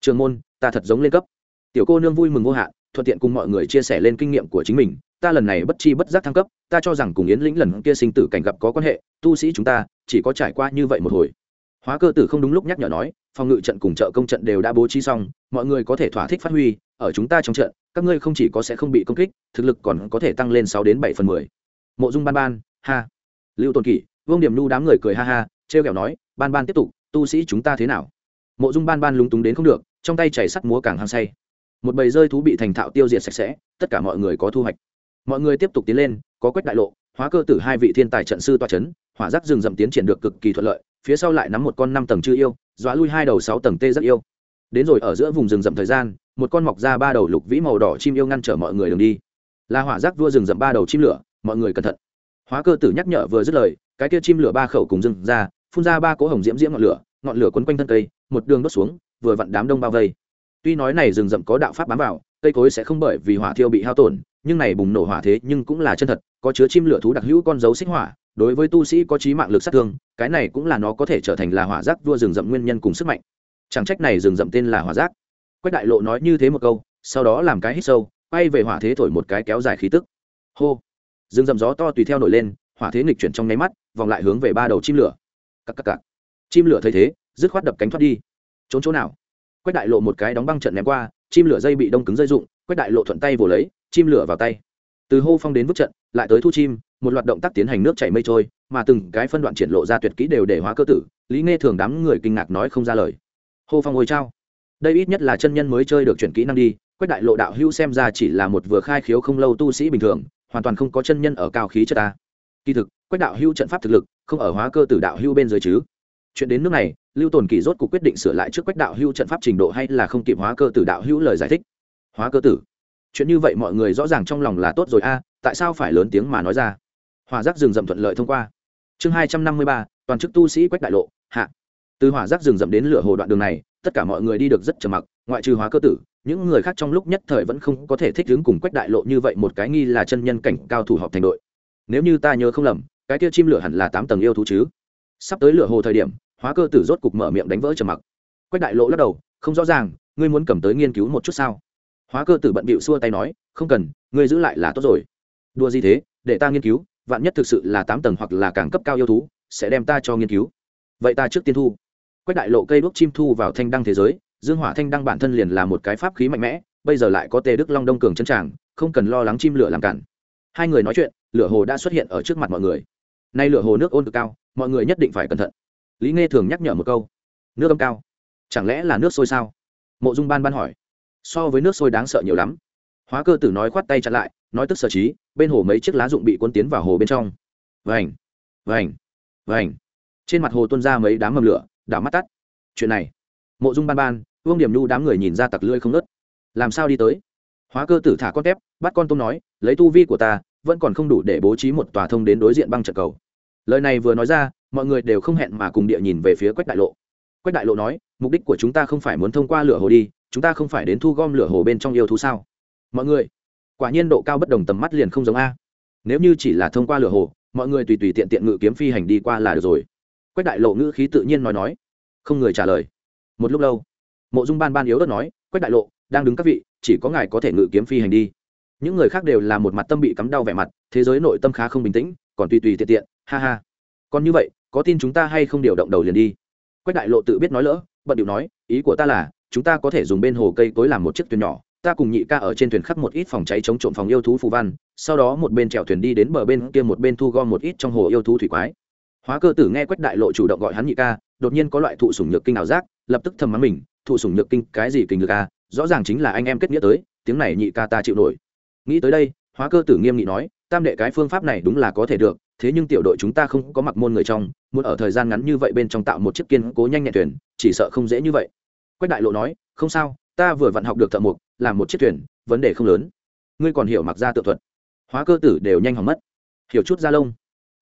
Trường môn, ta thật giống lên cấp. Tiểu cô nương vui mừng vô hạn, thuận tiện cùng mọi người chia sẻ lên kinh nghiệm của chính mình, ta lần này bất chi bất giác thăng cấp, ta cho rằng cùng yến lĩnh lần kia sinh tử cảnh gặp có quan hệ, tu sĩ chúng ta, chỉ có trải qua như vậy một hồi. Hóa cơ tử không đúng lúc nhắc nhở nói, phòng ngự trận cùng trợ công trận đều đã bố trí xong, mọi người có thể thỏa thích phát huy, ở chúng ta trong trận, các ngươi không chỉ có sẽ không bị công kích, thực lực còn có thể tăng lên sáu đến bảy phần mười. Mộ dung ban ban, ha lưu tôn kỷ, vương điểm nhu đám người cười ha ha, trêu kẹo nói, ban ban tiếp tục, tu sĩ chúng ta thế nào? Mộ dung ban ban lúng túng đến không được, trong tay chảy sắt múa càng hăng say. Một bầy rơi thú bị thành thạo tiêu diệt sạch sẽ, tất cả mọi người có thu hoạch. Mọi người tiếp tục tiến lên, có quách đại lộ, hóa cơ tử hai vị thiên tài trận sư toa c h ấ n hỏa giác rừng rậm tiến triển được cực kỳ thuận lợi, phía sau lại nắm một con năm tầng chư yêu, dọa lui hai đầu sáu tầng tê rất yêu. Đến rồi ở giữa vùng rừng rậm thời gian, một con mọc ra ba đầu lục vĩ màu đỏ chim yêu ngăn trở mọi người đường đi. Là hỏa giác vua rừng rậm ba đầu chim lửa, mọi người cẩn thận hóa cơ tử nhắc nhở vừa dứt lời, cái kia chim lửa ba khẩu cùng rừng ra, phun ra ba cỗ hồng diễm diễm ngọn lửa ngọn lửa quấn quanh thân cây, một đường đốt xuống, vừa vặn đám đông bao vây. Tuy nói này rừng rậm có đạo pháp bám vào, cây cối sẽ không bởi vì hỏa thiêu bị hao tổn, nhưng này bùng nổ hỏa thế nhưng cũng là chân thật, có chứa chim lửa thú đặc hữu con dấu xích hỏa, đối với tu sĩ có trí mạng lực sát thương, cái này cũng là nó có thể trở thành là hỏa giác vua rừng rậm nguyên nhân cùng sức mạnh. Chẳng trách này rừng rậm tên là hỏa giác. Quách đại lộ nói như thế một câu, sau đó làm cái hít sâu bay về hỏa thế thổi một cái kéo dài khí tức. Hô! Rừng rậm gió to tùy theo nổi lên, hỏa thế nghịch chuyển trong nháy mắt, vòng lại hướng về ba đầu chim lửa. Cắc cắc cắc. chim lửa thấy thế, dứt khoát đập cánh thoát đi. Trốn chỗ nào? Quách đại lộ một cái đóng băng trận ném qua, chim lửa dây bị đông cứng dây dụng quách đại lộ thuận tay vồ lấy, chim lửa vào tay. Từ hô phong đến vứt trận, lại tới thu chim, một loạt động tác tiến hành nước chảy mây trôi, mà từng cái phân đoạn triển lộ ra tuyệt kỹ đều để hóa cơ tử, lý nghe thường đám người kinh ngạc nói không ra lời. Hô phong ôi trao. Đây ít nhất là chân nhân mới chơi được chuyển kỹ năng đi, quách đại lộ đạo hữu xem ra chỉ là một vừa khai khiếu không lâu tu sĩ bình thường hoàn toàn không có chân nhân ở cao khí chất ta. Kỳ thực, quách đạo hữu trận pháp thực lực, không ở hóa cơ tử đạo hữu bên dưới chứ. Chuyện đến nước này, lưu tồn kỳ rốt cuộc quyết định sửa lại trước quách đạo hữu trận pháp trình độ hay là không kịp hóa cơ tử đạo hữu lời giải thích. Hóa cơ tử? Chuyện như vậy mọi người rõ ràng trong lòng là tốt rồi a à, tại sao phải lớn tiếng mà nói ra? Hỏa giác rừng rậm thuận lợi thông qua. Chương hai trăm năm mươi ba, toàn chức tu sĩ quách đại lộ, hạ. Từ hỏa giác rừng rậm đến lửa hồ đoạn đường này, tất cả mọi người đi được rất trầm mặc, ngoại trừ hóa cơ tử những người khác trong lúc nhất thời vẫn không có thể thích ứng cùng quách đại lộ như vậy một cái nghi là chân nhân cảnh cao thủ họp thành đội. Nếu như ta nhớ không lầm, cái kia chim lửa hẳn là tám tầng yêu thú chứ? Sắp tới lửa hồ thời điểm, hóa cơ tử rốt cục mở miệng đánh vỡ trầm mặc. Quách đại lộ lắc đầu, không rõ ràng, ngươi muốn cầm tới nghiên cứu một chút sao? Hóa cơ tử bận bịu xua tay nói, không cần, ngươi giữ lại là tốt rồi. Đua gì thế, để ta nghiên cứu, vạn nhất thực sự là tám tầng hoặc là càng cấp cao yêu thú, sẽ đem ta cho nghiên cứu. Vậy ta trước tiên thu. Quách đại lộ cây đuốc chim thu vào thanh đăng thế giới dương hỏa thanh đăng bản thân liền là một cái pháp khí mạnh mẽ, bây giờ lại có tề đức long đông cường chân tràng, không cần lo lắng chim lửa làm cản. Hai người nói chuyện, lửa hồ đã xuất hiện ở trước mặt mọi người. Nay lửa hồ nước ôn cực cao, mọi người nhất định phải cẩn thận. Lý nghe thường nhắc nhở một câu, nước âm cao, chẳng lẽ là nước sôi sao? Mộ dung ban ban hỏi. So với nước sôi đáng sợ nhiều lắm. Hóa cơ tử nói khoát tay chặn lại, nói tức sở trí, bên hồ mấy chiếc lá dụng bị cuốn tiến vào hồ bên trong. Vành vành vành. Trên mặt hồ tuôn ra mấy đám mầm lửa, đảo mắt tắt. Chuyện này, mộ dung ban ban vương điểm nhu đám người nhìn ra tặc lưỡi không nớt. Làm sao đi tới? Hóa cơ tử thả con tép, bắt con tôm nói, lấy tu vi của ta, vẫn còn không đủ để bố trí một tòa thông đến đối diện băng trận cầu. Lời này vừa nói ra, mọi người đều không hẹn mà cùng địa nhìn về phía quách đại lộ. Quách đại lộ nói, mục đích của chúng ta không phải muốn thông qua lửa hồ đi, chúng ta không phải đến thu gom lửa hồ bên trong yêu thú sao? Mọi người, quả nhiên độ cao bất đồng tầm mắt liền không giống a. Nếu như chỉ là thông qua lửa hồ, mọi người tùy tùy tiện tiện ngự kiếm phi hành đi qua là được rồi. Quách đại lộ ngữ khí tự nhiên nói nói, không người trả lời. Một lúc lâu mộ dung ban ban yếu đất nói, quách đại lộ, đang đứng các vị, chỉ có ngài có thể ngự kiếm phi hành đi. Những người khác đều là một mặt tâm bị cắm đau vẻ mặt, thế giới nội tâm khá không bình tĩnh, còn tùy tùy tiện tiện, ha ha. Còn như vậy, có tin chúng ta hay không điều động đầu liền đi? Quách đại lộ tự biết nói lỡ, bận điệu nói, ý của ta là, chúng ta có thể dùng bên hồ cây tối làm một chiếc thuyền nhỏ, ta cùng nhị ca ở trên thuyền khắc một ít phòng cháy chống trộm phòng yêu thú phù văn, sau đó một bên chèo thuyền đi đến bờ bên kia một bên thu gom một ít trong hồ yêu thú thủy quái. Hóa cơ tử nghe quách đại lộ chủ động gọi hắn nhị ca, đột nhiên có loại thụ sủng nhược kinh ảo giác, lập tức thầm mắng mình thụ sủng nhược kinh, cái gì kinh ngược à rõ ràng chính là anh em kết nghĩa tới, tiếng này nhị ca ta chịu nổi. Nghĩ tới đây, hóa cơ tử nghiêm nghị nói, tam đệ cái phương pháp này đúng là có thể được, thế nhưng tiểu đội chúng ta không có mặc môn người trong, muốn ở thời gian ngắn như vậy bên trong tạo một chiếc kiên cố nhanh nhẹn thuyền, chỉ sợ không dễ như vậy. Quách đại lộ nói, không sao, ta vừa vặn học được thợ mộc, làm một chiếc thuyền, vấn đề không lớn. Ngươi còn hiểu mặc ra tự thuật. Hóa cơ tử đều nhanh hỏng mất. Hiểu chút da lông.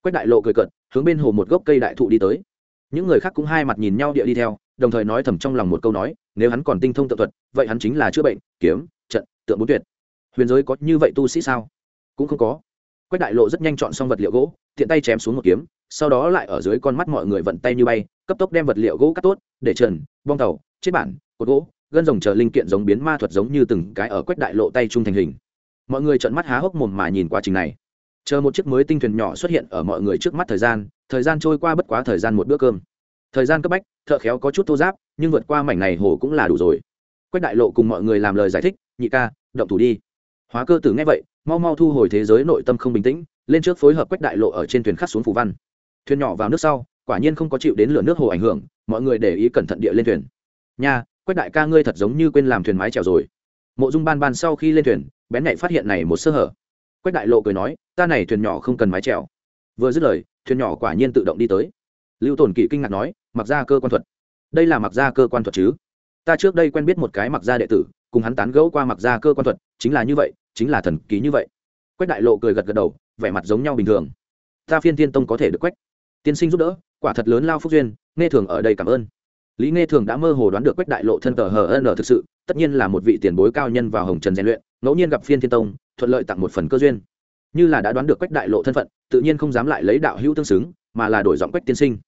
Quách đại lộ cười cận hướng bên hồ một gốc cây đại thụ đi tới những người khác cũng hai mặt nhìn nhau địa đi theo, đồng thời nói thầm trong lòng một câu nói, nếu hắn còn tinh thông tự thuật, vậy hắn chính là chữa bệnh, kiếm, trận, tượng bốn tuyệt. Huyền giới có như vậy tu sĩ sao? Cũng không có. Quách đại lộ rất nhanh chọn xong vật liệu gỗ, tiện tay chém xuống một kiếm, sau đó lại ở dưới con mắt mọi người vận tay như bay, cấp tốc đem vật liệu gỗ cắt tốt, để trần, bong tàu chết bản, cột gỗ, gân rồng chờ linh kiện giống biến ma thuật giống như từng cái ở quách đại lộ tay trung thành hình. Mọi người trợn mắt há hốc mồm mà nhìn quá trình này. Chờ một chiếc mới tinh thuyền nhỏ xuất hiện ở mọi người trước mắt thời gian thời gian trôi qua bất quá thời gian một bữa cơm. Thời gian cấp bách, thợ khéo có chút thô giáp, nhưng vượt qua mảnh này hồ cũng là đủ rồi. Quách đại lộ cùng mọi người làm lời giải thích, nhị ca, động thủ đi. Hóa cơ tử nghe vậy, mau mau thu hồi thế giới nội tâm không bình tĩnh, lên trước phối hợp quách đại lộ ở trên thuyền khắc xuống phù văn. Thuyền nhỏ vào nước sau, quả nhiên không có chịu đến lửa nước hồ ảnh hưởng, mọi người để ý cẩn thận địa lên thuyền. Nha, quách đại ca ngươi thật giống như quên làm thuyền mái chèo rồi. Mộ dung ban ban sau khi lên thuyền, bén nhạy phát hiện này một sơ hở. Quách đại lộ cười nói, ta này thuyền nhỏ không cần mái chèo. Vừa dứt lời thuyền nhỏ quả nhiên tự động đi tới. Lưu tồn kỵ kinh ngạc nói, mặc ra cơ quan thuật. Đây là mặc ra cơ quan thuật chứ? Ta trước đây quen biết một cái mặc ra đệ tử, cùng hắn tán gẫu qua mặc ra cơ quan thuật, chính là như vậy, chính là thần ký như vậy. Quách đại lộ cười gật gật đầu, vẻ mặt giống nhau bình thường. Ta phiên tiên tông có thể được quách. Tiên sinh giúp đỡ, quả thật lớn lao phúc duyên, nghe thường ở đây cảm ơn. Lý nghe thường đã mơ hồ đoán được quách đại lộ thân tờ hờ ân thực sự, tất nhiên là một vị tiền bối cao nhân vào hồng trần rèn luyện, ngẫu nhiên gặp phiên thiên tông, thuận lợi tặng một phần cơ duyên như là đã đoán được quách đại lộ thân phận, tự nhiên không dám lại lấy đạo hữu tương xứng, mà là đổi giọng quách tiên sinh.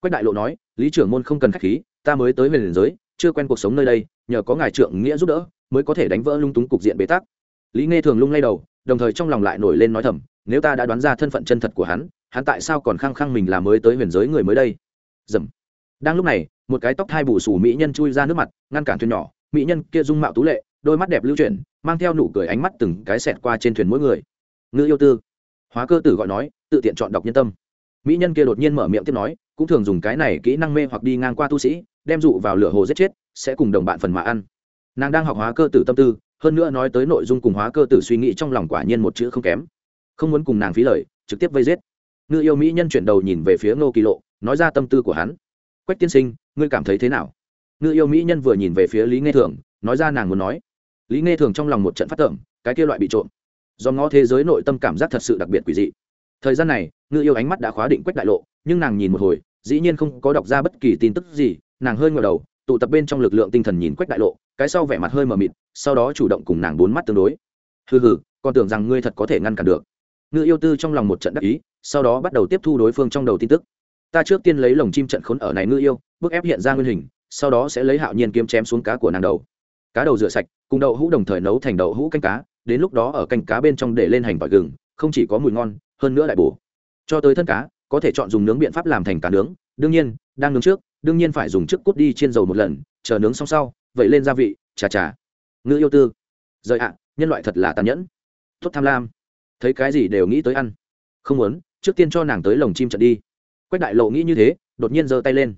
Quách đại lộ nói, lý trưởng môn không cần khách khí, ta mới tới huyền liền giới, chưa quen cuộc sống nơi đây, nhờ có ngài trượng nghĩa giúp đỡ, mới có thể đánh vỡ lung túng cục diện bế tắc. Lý nghe thường lung lay đầu, đồng thời trong lòng lại nổi lên nói thầm, nếu ta đã đoán ra thân phận chân thật của hắn hắn tại sao còn khăng khăng mình là mới tới huyền giới người mới đây? Dầm. Đang lúc này, một cái tóc thai bù sù mỹ nhân chui ra nước mặt, ngăn cản thuyền nhỏ, mỹ nhân kia dung mạo tú lệ, đôi mắt đẹp lưu chuyển, mang theo nụ cười ánh mắt từng cái xẹt qua trên thuyền mỗi người ngữ yêu tư. Hóa cơ tử gọi nói, tự tiện chọn đọc nhân tâm. Mỹ nhân kia đột nhiên mở miệng tiếp nói, cũng thường dùng cái này kỹ năng mê hoặc đi ngang qua tu sĩ, đem dụ vào lửa hồ giết chết, sẽ cùng đồng bạn phần mà ăn. Nàng đang học hóa cơ tử tâm tư, hơn nữa nói tới nội dung cùng hóa cơ tử suy nghĩ trong lòng quả nhiên một chữ không kém. Không muốn cùng nàng phí lời, trực tiếp vây giết. Ngư yêu mỹ nhân chuyển đầu nhìn về phía ngô kỳ lộ, nói ra tâm tư của hắn. Quách tiên sinh, ngươi cảm thấy thế nào? Ngư yêu mỹ nhân vừa nhìn về phía lý nghe thường, nói ra nàng muốn nói. Lý nghe thường trong lòng một trận phát tưởng cái kia loại bị trộm do ngó thế giới nội tâm cảm giác thật sự đặc biệt quỷ dị. Thời gian này, ngư yêu ánh mắt đã khóa định quách đại lộ, nhưng nàng nhìn một hồi, dĩ nhiên không có đọc ra bất kỳ tin tức gì, nàng hơi ngờ đầu, tụ tập bên trong lực lượng tinh thần nhìn quách đại lộ, cái sau vẻ mặt hơi mờ mịt, sau đó chủ động cùng nàng bốn mắt tương đối. Hừ hừ, còn tưởng rằng ngươi thật có thể ngăn cản được. Ngư yêu tư trong lòng một trận đắc ý, sau đó bắt đầu tiếp thu đối phương trong đầu tin tức. Ta trước tiên lấy lồng chim trận khốn ở này ngư yêu, bức ép hiện ra nguyên hình, sau đó sẽ lấy hạo nhiên kiếm chém xuống cá của nàng đầu. Cá đầu rửa sạch, cùng đậu hũ đồng thời nấu thành đậu hũ canh cá đến lúc đó ở canh cá bên trong để lên hành tỏi gừng, không chỉ có mùi ngon, hơn nữa lại bổ. Cho tới thân cá, có thể chọn dùng nướng biện pháp làm thành cá nướng. Đương nhiên, đang nướng trước, đương nhiên phải dùng trước cút đi trên dầu một lần, chờ nướng xong sau vậy lên gia vị, chà chà. Ngữ yêu tư. Rời ạ, nhân loại thật là tàn nhẫn. Tốt tham lam. Thấy cái gì đều nghĩ tới ăn. Không muốn, trước tiên cho nàng tới lồng chim trận đi. Quách đại lộ nghĩ như thế, đột nhiên giơ tay lên.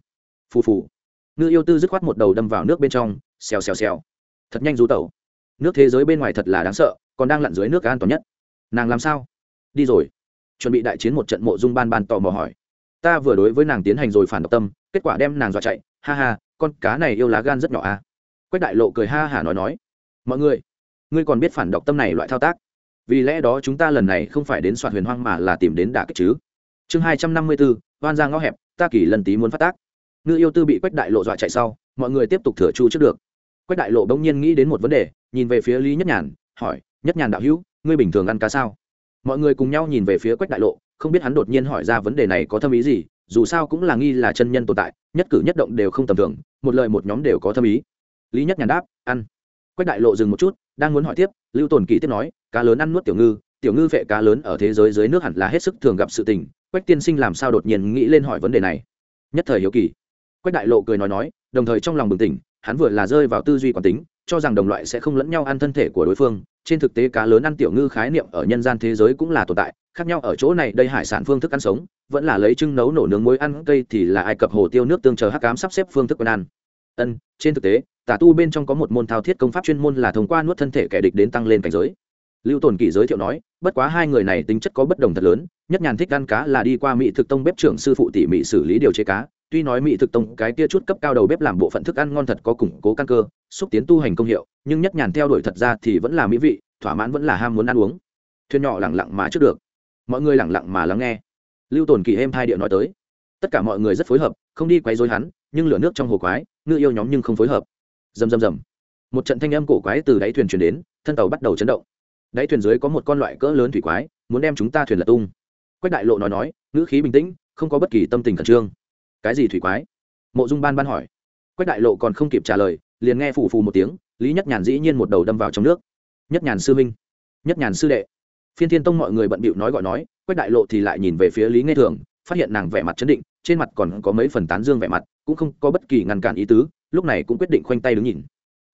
Phù phù. Ngư yêu tư dứt khoát một đầu đâm vào nước bên trong, xèo xèo xèo. Thật nhanh rú tẩu. Nước thế giới bên ngoài thật là đáng sợ còn đang lặn dưới nước an toàn nhất. Nàng làm sao? Đi rồi. Chuẩn bị đại chiến một trận mộ dung ban ban tò mò hỏi. Ta vừa đối với nàng tiến hành rồi phản độc tâm, kết quả đem nàng dọa chạy. Ha ha, con cá này yêu lá gan rất nhỏ à? Quách đại lộ cười ha hả nói nói. Mọi người, ngươi còn biết phản độc tâm này loại thao tác? Vì lẽ đó chúng ta lần này không phải đến soạn huyền hoang mà là tìm đến đả kích chứ. Chương hai trăm năm mươi bốn oan ra ngõ hẹp, ta kỳ lần tí muốn phát tác. Ngư yêu tư bị quách đại lộ dọa chạy sau, mọi người tiếp tục thừa chu trước được. Quách đại lộ bỗng nhiên nghĩ đến một vấn đề, nhìn về phía lý nhất nhàn, hỏi nhất nhàn đạo hữu, ngươi bình thường ăn cá sao? Mọi người cùng nhau nhìn về phía quách đại lộ, không biết hắn đột nhiên hỏi ra vấn đề này có thâm ý gì, dù sao cũng là nghi là chân nhân tồn tại, nhất cử nhất động đều không tầm thường, một lời một nhóm đều có thâm ý. Lý nhất nhàn đáp, ăn. Quách đại lộ dừng một chút, đang muốn hỏi tiếp, lưu tồn kỳ tiếp nói, cá lớn ăn nuốt tiểu ngư tiểu ngư vệ cá lớn ở thế giới dưới nước hẳn là hết sức thường gặp sự tình, quách tiên sinh làm sao đột nhiên nghĩ lên hỏi vấn đề này? Nhất thời hiếu kỳ. Quách đại lộ cười nói nói, đồng thời trong lòng bừng tỉnh, hắn vừa là rơi vào tư duy quán tính, cho rằng đồng loại sẽ không lẫn nhau ăn thân thể của đối phương trên thực tế cá lớn ăn tiểu ngư khái niệm ở nhân gian thế giới cũng là tồn tại, khác nhau ở chỗ này, đây hải sản phương thức ăn sống, vẫn là lấy trưng nấu nổ nướng muối ăn, cây thì là ai cập hồ tiêu nước tương chờ hắc cám sắp xếp phương thức quân ăn. Ân, trên thực tế, tà tu bên trong có một môn thao thiết công pháp chuyên môn là thông qua nuốt thân thể kẻ địch đến tăng lên cảnh giới. Lưu tồn kỷ giới thiệu nói, bất quá hai người này tính chất có bất đồng thật lớn, nhất nhàn thích ăn cá là đi qua mỹ thực tông bếp trưởng sư phụ tỉ mỉ xử lý điều chế cá tuy nói mỹ thực tông cái tia chút cấp cao đầu bếp làm bộ phận thức ăn ngon thật có củng cố căn cơ, xúc tiến tu hành công hiệu, nhưng nhất nhàn theo đuổi thật ra thì vẫn là mỹ vị, thỏa mãn vẫn là ham muốn ăn uống. Thuyền nhỏ lẳng lặng mà trước được. Mọi người lẳng lặng mà lắng nghe. Lưu tồn kỳ êm hai điệu nói tới. Tất cả mọi người rất phối hợp, không đi quấy dối hắn, nhưng lửa nước trong hồ quái, ngư yêu nhóm nhưng không phối hợp. Rầm rầm rầm. Một trận thanh âm cổ quái từ đáy thuyền chuyển đến, thân tàu bắt đầu chấn động. Đáy thuyền dưới có một con loại cỡ lớn thủy quái, muốn đem chúng ta thuyền lật tung. Quách đại lộ nói nói, ngữ khí bình tĩnh, không có bất kỳ tâm tình khẩn trương cái gì thủy quái? Mộ dung ban ban hỏi. Quách đại lộ còn không kịp trả lời, liền nghe phù phù một tiếng, lý nhất nhàn dĩ nhiên một đầu đâm vào trong nước. Nhất nhàn sư minh nhất nhàn sư đệ. Phiên thiên tông mọi người bận bịu nói gọi nói, quách đại lộ thì lại nhìn về phía lý nghe thường, phát hiện nàng vẻ mặt chấn định, trên mặt còn có mấy phần tán dương vẻ mặt, cũng không có bất kỳ ngăn cản ý tứ, lúc này cũng quyết định khoanh tay đứng nhìn.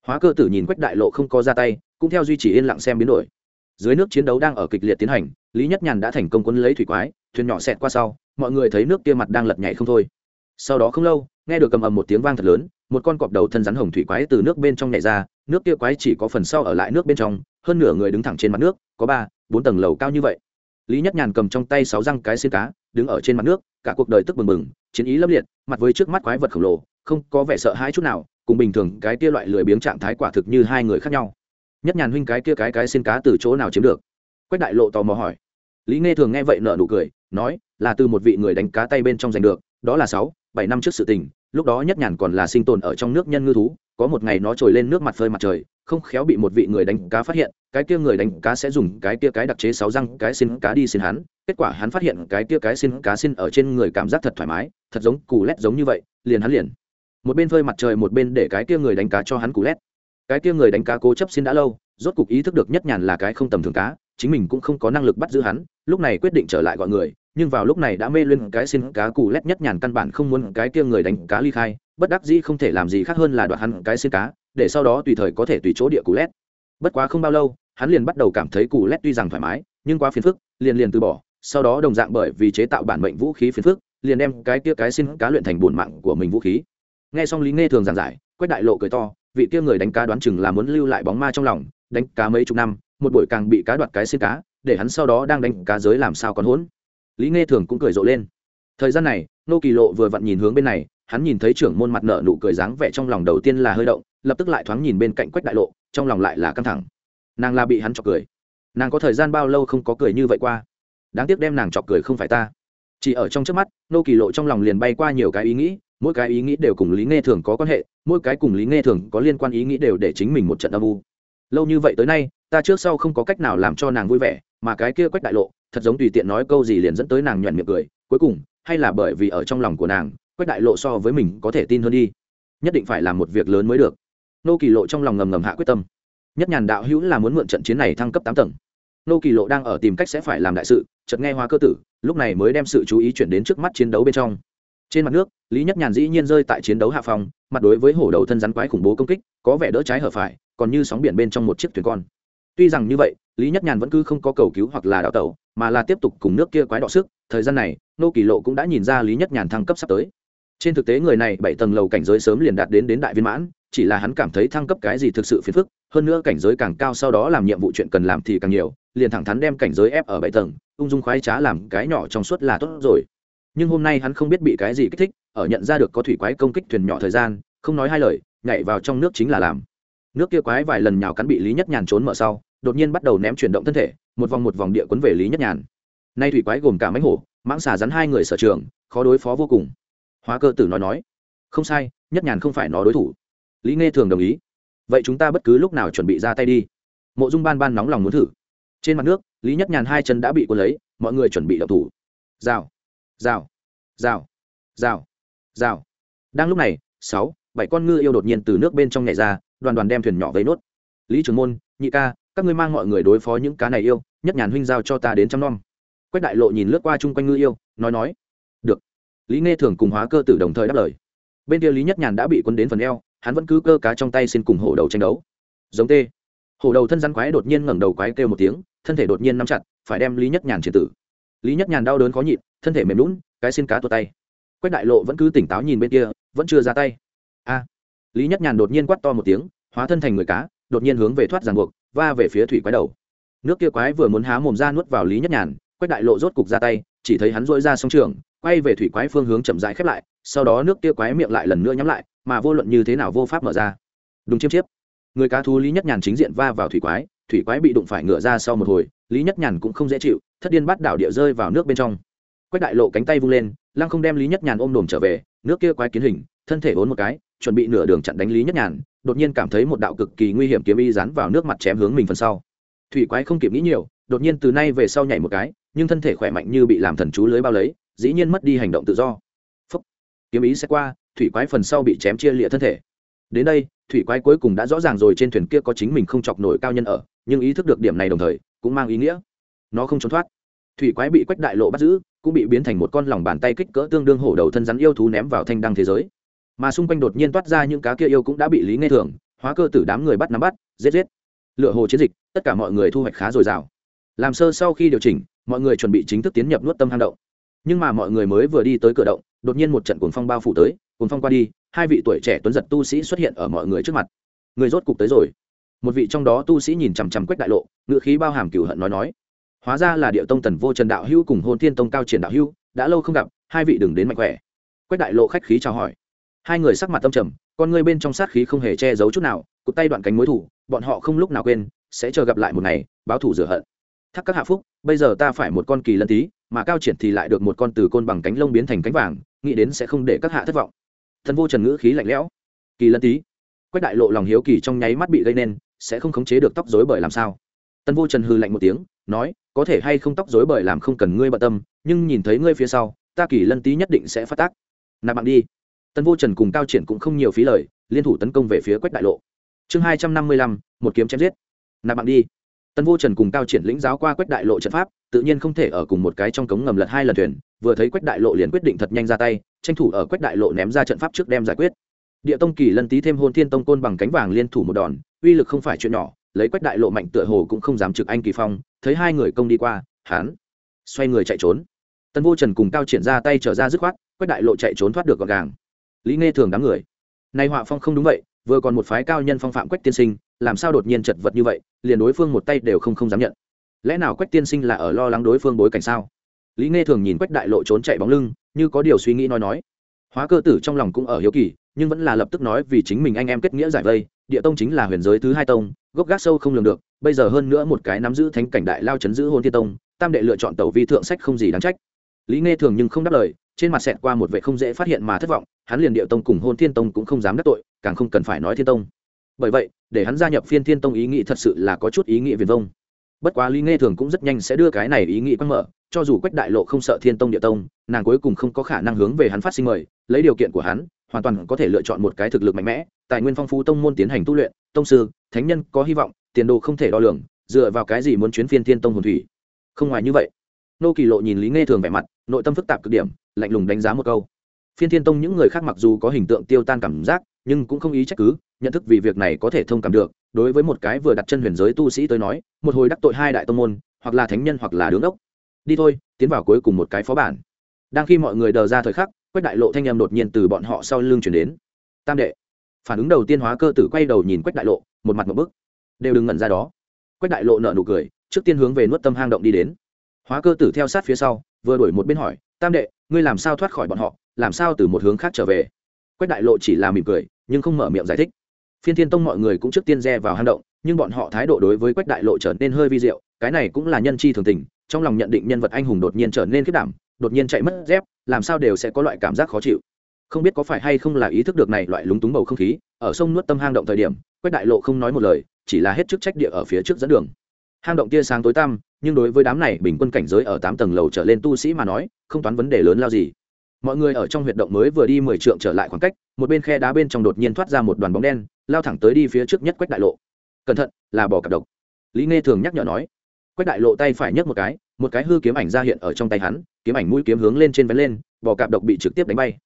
Hóa cơ tử nhìn quách đại lộ không có ra tay, cũng theo duy trì yên lặng xem biến đổi. Dưới nước chiến đấu đang ở kịch liệt tiến hành, lý nhất nhàn đã thành công quân lấy thủy quái, thuyền nhỏ xẹt qua sau, mọi người thấy nước kia mặt đang lật nhảy không thôi sau đó không lâu, nghe được cầm ầm một tiếng vang thật lớn, một con cọp đầu thân rắn hồng thủy quái từ nước bên trong nhảy ra, nước kia quái chỉ có phần sau ở lại nước bên trong, hơn nửa người đứng thẳng trên mặt nước, có ba, bốn tầng lầu cao như vậy. Lý nhất nhàn cầm trong tay sáu răng cái xin cá, đứng ở trên mặt nước, cả cuộc đời tức bừng bừng, chiến ý lâm liệt, mặt với trước mắt quái vật khổng lồ, không có vẻ sợ hãi chút nào, cùng bình thường cái kia loại lười biếng trạng thái quả thực như hai người khác nhau. Nhất nhàn huynh cái kia cái cái xin cá từ chỗ nào chiếm được? Quách đại lộ tò mò hỏi. Lý nghe thường nghe vậy nở nụ cười, nói, là từ một vị người đánh cá tay bên trong giành được, đó là sáu bảy năm trước sự tình, lúc đó nhất nhàn còn là sinh tồn ở trong nước nhân ngư thú, có một ngày nó trồi lên nước mặt phơi mặt trời, không khéo bị một vị người đánh cá phát hiện, cái kia người đánh cá sẽ dùng cái kia cái đặc chế sáu răng, cái xin cá đi xin hắn. Kết quả hắn phát hiện cái kia cái xin cá xin ở trên người cảm giác thật thoải mái, thật giống cù lét giống như vậy, liền hắn liền. Một bên phơi mặt trời một bên để cái kia người đánh cá cho hắn cù lét. Cái kia người đánh cá cố chấp xin đã lâu, rốt cục ý thức được nhất nhàn là cái không tầm thường cá, chính mình cũng không có năng lực bắt giữ hắn, lúc này quyết định trở lại gọi người nhưng vào lúc này đã mê lên cái xin cá cù lét nhất nhàn căn bản không muốn cái kia người đánh cá ly khai, bất đắc dĩ không thể làm gì khác hơn là đoạt hắn cái xin cá, để sau đó tùy thời có thể tùy chỗ địa cù lét. Bất quá không bao lâu, hắn liền bắt đầu cảm thấy cù lét tuy rằng thoải mái, nhưng quá phiền phức, liền liền từ bỏ, sau đó đồng dạng bởi vì chế tạo bản mệnh vũ khí phiền phức, liền đem cái kia cái xin cá luyện thành bổn mạng của mình vũ khí. Nghe xong lý nghe thường giảng giải, quách đại lộ cười to, vị kia người đánh cá đoán chừng là muốn lưu lại bóng ma trong lòng, đánh cá mấy chục năm, một buổi càng bị cá đoạt cái xin cá, để hắn sau đó đang đánh cá giới làm sao còn hỗn lý nghe thường cũng cười rộ lên. Thời gian này, nô kỳ lộ vừa vặn nhìn hướng bên này, hắn nhìn thấy trưởng môn mặt nợ nụ cười dáng vẻ trong lòng đầu tiên là hơi động, lập tức lại thoáng nhìn bên cạnh quách đại lộ, trong lòng lại là căng thẳng. Nàng là bị hắn chọc cười. Nàng có thời gian bao lâu không có cười như vậy qua? Đáng tiếc đem nàng chọc cười không phải ta. Chỉ ở trong trước mắt, nô kỳ lộ trong lòng liền bay qua nhiều cái ý nghĩ, mỗi cái ý nghĩ đều cùng lý nghe thường có quan hệ, mỗi cái cùng lý nghe thường có liên quan ý nghĩ đều để chính mình một trận âm u. Lâu như vậy tới nay, ta trước sau không có cách nào làm cho nàng vui vẻ, mà cái kia quách đại lộ thật giống tùy tiện nói câu gì liền dẫn tới nàng nhuận miệng cười, cuối cùng, hay là bởi vì ở trong lòng của nàng, quách đại lộ so với mình có thể tin hơn đi. Nhất định phải làm một việc lớn mới được. Nô kỳ lộ trong lòng ngầm ngầm hạ quyết tâm. Nhất nhàn đạo hữu là muốn mượn trận chiến này thăng cấp tám tầng. Nô kỳ lộ đang ở tìm cách sẽ phải làm đại sự, chợt nghe hoa cơ tử, lúc này mới đem sự chú ý chuyển đến trước mắt chiến đấu bên trong. Trên mặt nước, lý nhất nhàn dĩ nhiên rơi tại chiến đấu hạ phòng mặt đối với hổ đầu thân rắn quái khủng bố công kích, có vẻ đỡ trái hở phải, còn như sóng biển bên trong một chiếc thuyền con. Tuy rằng như vậy, lý nhất nhàn vẫn cứ không có cầu cứu hoặc là đào tẩu mà là tiếp tục cùng nước kia quái đọ sức, thời gian này, nô kỳ lộ cũng đã nhìn ra lý nhất nhàn thăng cấp sắp tới. Trên thực tế người này bảy tầng lầu cảnh giới sớm liền đạt đến đến đại viên mãn, chỉ là hắn cảm thấy thăng cấp cái gì thực sự phiền phức, hơn nữa cảnh giới càng cao sau đó làm nhiệm vụ chuyện cần làm thì càng nhiều, liền thẳng thắn đem cảnh giới ép ở bảy tầng, ung dung khoái trá làm cái nhỏ trong suốt là tốt rồi. Nhưng hôm nay hắn không biết bị cái gì kích thích, ở nhận ra được có thủy quái công kích thuyền nhỏ thời gian, không nói hai lời, nhảy vào trong nước chính là làm. Nước kia quái vài lần nhào cắn bị lý nhất nhàn trốn mở sau, đột nhiên bắt đầu ném chuyển động thân thể một vòng một vòng địa quấn về lý nhất nhàn nay thủy quái gồm cả mánh hổ mãng xà rắn hai người sở trường khó đối phó vô cùng hóa cơ tử nói nói không sai nhất nhàn không phải nó đối thủ lý nghe thường đồng ý vậy chúng ta bất cứ lúc nào chuẩn bị ra tay đi mộ dung ban ban nóng lòng muốn thử trên mặt nước lý nhất nhàn hai chân đã bị cuốn lấy mọi người chuẩn bị đập thủ rào rào rào rào rào đang lúc này sáu bảy con ngư yêu đột nhiên từ nước bên trong nhảy ra đoàn đoàn đem thuyền nhỏ vây nốt lý trường môn nhị ca các ngươi mang mọi người đối phó những cá này yêu, nhất nhàn huynh giao cho ta đến chăm non quách đại lộ nhìn lướt qua chung quanh ngư yêu, nói nói, được. Lý nghe thường cùng hóa cơ tử đồng thời đáp lời. Bên kia lý nhất nhàn đã bị quân đến phần eo, hắn vẫn cứ cơ cá trong tay xin cùng hổ đầu tranh đấu. Giống tê. Hổ đầu thân rắn quái đột nhiên ngẩng đầu quái kêu một tiếng, thân thể đột nhiên nắm chặt, phải đem lý nhất nhàn triệt tử. Lý nhất nhàn đau đớn khó nhịn, thân thể mềm lún cái xin cá tuột tay. Quách đại lộ vẫn cứ tỉnh táo nhìn bên kia, vẫn chưa ra tay. A! Lý nhất nhàn đột nhiên quát to một tiếng, hóa thân thành người cá, đột nhiên hướng về thoát ràng buộc va về phía thủy quái đầu. Nước kia quái vừa muốn há mồm ra nuốt vào lý nhất nhàn, quách đại lộ rốt cục ra tay, chỉ thấy hắn rũi ra sông trường, quay về thủy quái phương hướng chậm rãi khép lại, sau đó nước kia quái miệng lại lần nữa nhắm lại, mà vô luận như thế nào vô pháp mở ra. Đúng chiêm chiếp. Người cá thú lý nhất nhàn chính diện va vào thủy quái thủy quái bị đụng phải ngựa ra sau một hồi, lý nhất nhàn cũng không dễ chịu, thất điên bắt đảo địa rơi vào nước bên trong. Quách đại lộ cánh tay vung lên, lăng không đem lý nhất nhàn ôm đồm trở về, nước kia quái kiến hình, thân thể vốn một cái chuẩn bị nửa đường chặn đánh lý nhất nhàn, đột nhiên cảm thấy một đạo cực kỳ nguy hiểm kiếm y rán vào nước mặt chém hướng mình phần sau. Thủy quái không kịp nghĩ nhiều, đột nhiên từ nay về sau nhảy một cái, nhưng thân thể khỏe mạnh như bị làm thần chú lưới bao lấy, dĩ nhiên mất đi hành động tự do. Phúc. kiếm ý sẽ qua, thủy quái phần sau bị chém chia lịa thân thể. Đến đây, thủy quái cuối cùng đã rõ ràng rồi trên thuyền kia có chính mình không chọc nổi cao nhân ở, nhưng ý thức được điểm này đồng thời, cũng mang ý nghĩa. Nó không trốn thoát. Thủy quái bị quách đại lộ bắt giữ, cũng bị biến thành một con lòng bàn tay kích cỡ tương đương hổ đầu thân rắn yêu thú ném vào thanh đăng thế giới mà xung quanh đột nhiên toát ra những cá kia yêu cũng đã bị lý nghe thường, hóa cơ tử đám người bắt nắm bắt, giết giết. Lựa hồ chiến dịch, tất cả mọi người thu hoạch khá dồi dào. Làm sơ sau khi điều chỉnh, mọi người chuẩn bị chính thức tiến nhập nuốt tâm hang động. Nhưng mà mọi người mới vừa đi tới cửa động, đột nhiên một trận cuồng phong bao phủ tới, cuồng phong qua đi, hai vị tuổi trẻ tuấn giật tu sĩ xuất hiện ở mọi người trước mặt. Người rốt cục tới rồi. Một vị trong đó tu sĩ nhìn chằm chằm quách đại lộ ngự khí bao hàm cửu hận nói nói. Hóa ra là địa tông tần vô trần đạo hưu cùng hôn thiên tông cao triển đạo hưu đã lâu không gặp, hai vị đừng đến mạnh khỏe. Quách đại lộ khách khí chào hỏi hai người sắc mặt tâm trầm, con người bên trong sát khí không hề che giấu chút nào, cụt tay đoạn cánh mối thủ, bọn họ không lúc nào quên, sẽ chờ gặp lại một ngày, báo thủ rửa hận. Thắc các hạ phúc, bây giờ ta phải một con kỳ lân tí, mà cao triển thì lại được một con từ côn bằng cánh lông biến thành cánh vàng, nghĩ đến sẽ không để các hạ thất vọng. Thần vô trần ngữ khí lạnh lẽo. Kỳ lân tí. Quách đại lộ lòng hiếu kỳ trong nháy mắt bị gây nên, sẽ không khống chế được tóc dối bởi làm sao? Tân vô trần hư lạnh một tiếng, nói, có thể hay không tóc dối bởi làm không cần ngươi bận tâm, nhưng nhìn thấy ngươi phía sau, ta kỳ lân tí nhất định sẽ phát tác. Nạp mạng đi tân vô trần cùng cao triển cũng không nhiều phí lời, liên thủ tấn công về phía quách đại lộ. Chương hai trăm năm mươi lăm, một kiếm chém giết. Nạp mạng đi. Tân vô trần cùng cao triển lĩnh giáo qua quách đại lộ trận pháp, tự nhiên không thể ở cùng một cái trong cống ngầm lật hai lần thuyền, vừa thấy quách đại lộ liền quyết định thật nhanh ra tay, tranh thủ ở quách đại lộ ném ra trận pháp trước đem giải quyết. Địa tông kỳ lân tý thêm hôn thiên tông côn bằng cánh vàng liên thủ một đòn, uy lực không phải chuyện nhỏ, lấy quách đại lộ mạnh tựa hồ cũng không dám trực anh kỳ phong, thấy hai người công đi qua hán xoay người chạy trốn. Tân vô trần cùng cao triển ra tay trở ra dứt khoát, quách đại lộ chạy trốn thoát được gọn gàng lý nghe thường đám người. Nay họa phong không đúng vậy, vừa còn một phái cao nhân phong phạm quách tiên sinh, làm sao đột nhiên chật vật như vậy, liền đối phương một tay đều không không dám nhận. Lẽ nào quách tiên sinh là ở lo lắng đối phương bối cảnh sao? Lý nghe thường nhìn quách đại lộ trốn chạy bóng lưng, như có điều suy nghĩ nói nói. Hóa cơ tử trong lòng cũng ở hiếu kỳ, nhưng vẫn là lập tức nói vì chính mình anh em kết nghĩa giải vây, địa tông chính là huyền giới thứ hai tông, gốc gác sâu không lường được, bây giờ hơn nữa một cái nắm giữ thánh cảnh đại lao chấn giữ hôn thiên tông, tam đệ lựa chọn tàu vi thượng sách không gì đáng trách. Lý nghe thường nhưng không đáp lời trên mặt xẹt qua một vệ không dễ phát hiện mà thất vọng, hắn liền địa tông cùng hôn thiên tông cũng không dám đắc tội, càng không cần phải nói thiên tông. Bởi vậy, để hắn gia nhập phiên thiên tông ý nghĩ thật sự là có chút ý nghĩa viền vông. Bất quá lý nghe thường cũng rất nhanh sẽ đưa cái này ý nghĩ quăng mở, cho dù quách đại lộ không sợ thiên tông địa tông, nàng cuối cùng không có khả năng hướng về hắn phát sinh mời, lấy điều kiện của hắn, hoàn toàn có thể lựa chọn một cái thực lực mạnh mẽ, tài nguyên phong phú tông môn tiến hành tu luyện, tông sư, thánh nhân có hy vọng, tiền đồ không thể đo lường, dựa vào cái gì muốn chuyến phiên thiên tông hồn thủy. Không ngoài như vậy nô kỳ lộ nhìn lý nghe thường vẻ mặt, nội tâm phức tạp cực điểm, lạnh lùng đánh giá một câu. Phiên thiên tông những người khác mặc dù có hình tượng tiêu tan cảm giác, nhưng cũng không ý trách cứ, nhận thức vì việc này có thể thông cảm được. Đối với một cái vừa đặt chân huyền giới tu sĩ tới nói, một hồi đắc tội hai đại tông môn, hoặc là thánh nhân hoặc là đứng ốc. Đi thôi, tiến vào cuối cùng một cái phó bản. Đang khi mọi người đờ ra thời khắc, quách đại lộ thanh em đột nhiên từ bọn họ sau lưng chuyển đến. Tam đệ. Phản ứng đầu tiên hóa cơ tử quay đầu nhìn quách đại lộ, một mặt một bức. Đều đừng ngẩn ra đó. Quách đại lộ nợ nụ cười, trước tiên hướng về nuốt tâm hang động đi đến hóa cơ tử theo sát phía sau, vừa đuổi một bên hỏi, tam đệ, ngươi làm sao thoát khỏi bọn họ, làm sao từ một hướng khác trở về? Quách đại lộ chỉ là mỉm cười, nhưng không mở miệng giải thích. Phiên thiên tông mọi người cũng trước tiên re vào hang động, nhưng bọn họ thái độ đối với quách đại lộ trở nên hơi vi diệu, cái này cũng là nhân chi thường tình, trong lòng nhận định nhân vật anh hùng đột nhiên trở nên khiết đảm, đột nhiên chạy mất dép, làm sao đều sẽ có loại cảm giác khó chịu. Không biết có phải hay không là ý thức được này loại lúng túng bầu không khí, ở sông nuốt tâm hang động thời điểm, quách đại lộ không nói một lời, chỉ là hết chức trách địa ở phía trước dẫn đường. Hang động tia sáng tối tăm nhưng đối với đám này bình quân cảnh giới ở tám tầng lầu trở lên tu sĩ mà nói, không toán vấn đề lớn lao gì. Mọi người ở trong huyệt động mới vừa đi mười trượng trở lại khoảng cách, một bên khe đá bên trong đột nhiên thoát ra một đoàn bóng đen, lao thẳng tới đi phía trước nhất quách đại lộ. Cẩn thận, là bò cặp độc. Lý nghe thường nhắc nhở nói. Quách đại lộ tay phải nhấc một cái một cái hư kiếm ảnh ra hiện ở trong tay hắn, kiếm ảnh mũi kiếm hướng lên trên vén lên, bò cạp độc bị trực tiếp đánh bay.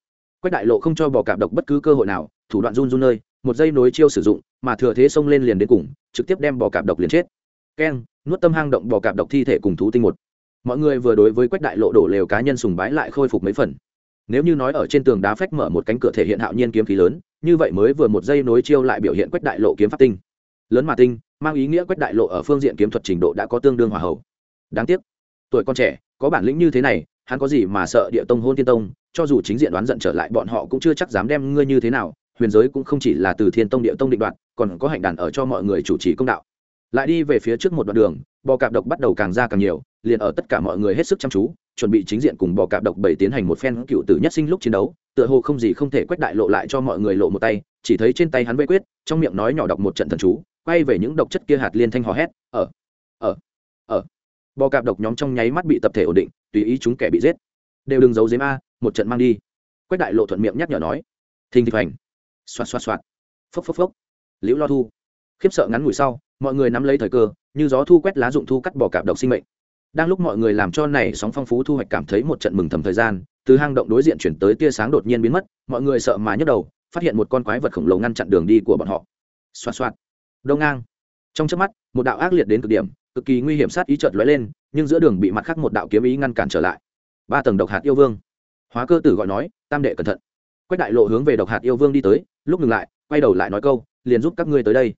Quách đại lộ không cho bò cạp độc bất cứ cơ hội nào, thủ đoạn run run nơi, một dây nối chiêu sử dụng, mà thừa thế xông lên liền đến cùng, trực tiếp đem bò cạp độc liền chết. Keng nuốt tâm hang động bò cạp độc thi thể cùng thú tinh một. Mọi người vừa đối với quách đại lộ đổ lều cá nhân sùng bái lại khôi phục mấy phần. Nếu như nói ở trên tường đá phách mở một cánh cửa thể hiện hạo nhiên kiếm khí lớn, như vậy mới vừa một giây nối chiêu lại biểu hiện quách đại lộ kiếm pháp tinh. Lớn mà tinh, mang ý nghĩa quách đại lộ ở phương diện kiếm thuật trình độ đã có tương đương hòa hậu. Đáng tiếc, tuổi con trẻ, có bản lĩnh như thế này, hắn có gì mà sợ địa tông hôn thiên tông, cho dù chính diện đoán giận trở lại bọn họ cũng chưa chắc dám đem ngươi như thế nào, huyền giới cũng không chỉ là từ thiên tông địa tông định đoạt, còn có hạnh đàn ở cho mọi người chủ trì công đạo lại đi về phía trước một đoạn đường, bò cạp độc bắt đầu càng ra càng nhiều, liền ở tất cả mọi người hết sức chăm chú, chuẩn bị chính diện cùng bò cạp độc bảy tiến hành một phen cựu tử nhất sinh lúc chiến đấu, tựa hồ không gì không thể quét đại lộ lại cho mọi người lộ một tay, chỉ thấy trên tay hắn vây quyết, trong miệng nói nhỏ đọc một trận thần chú, quay về những độc chất kia hạt liên thanh hò hét ở ở ở bò cạp độc nhóm trong nháy mắt bị tập thể ổn định, tùy ý chúng kẻ bị giết. Đều đừng giấu giếm a, một trận mang đi. Quét đại lộ thuận miệng nhắc nhở nói. Thình thịch hành xoạt xoạt xoạt. Phốc phốc phốc. Liễu lo thu. Khiếp sợ ngắn ngủi sau mọi người nắm lấy thời cơ, như gió thu quét lá dụng thu cắt bỏ cạp độc sinh mệnh. Đang lúc mọi người làm cho này sóng phong phú thu hoạch cảm thấy một trận mừng thầm thời gian, từ hang động đối diện chuyển tới tia sáng đột nhiên biến mất, mọi người sợ mà nhức đầu, phát hiện một con quái vật khổng lồ ngăn chặn đường đi của bọn họ. Xoa xoa. đông ngang. Trong chớp mắt, một đạo ác liệt đến cực điểm, cực kỳ nguy hiểm sát ý chợt lóe lên, nhưng giữa đường bị mặt khác một đạo kiếm ý ngăn cản trở lại. Ba tầng độc hạt yêu vương. Hóa cơ tử gọi nói, tam đệ cẩn thận. Quách đại lộ hướng về độc hạt yêu vương đi tới, lúc ngừng lại, quay đầu lại nói câu, liền giúp các ngươi tới đây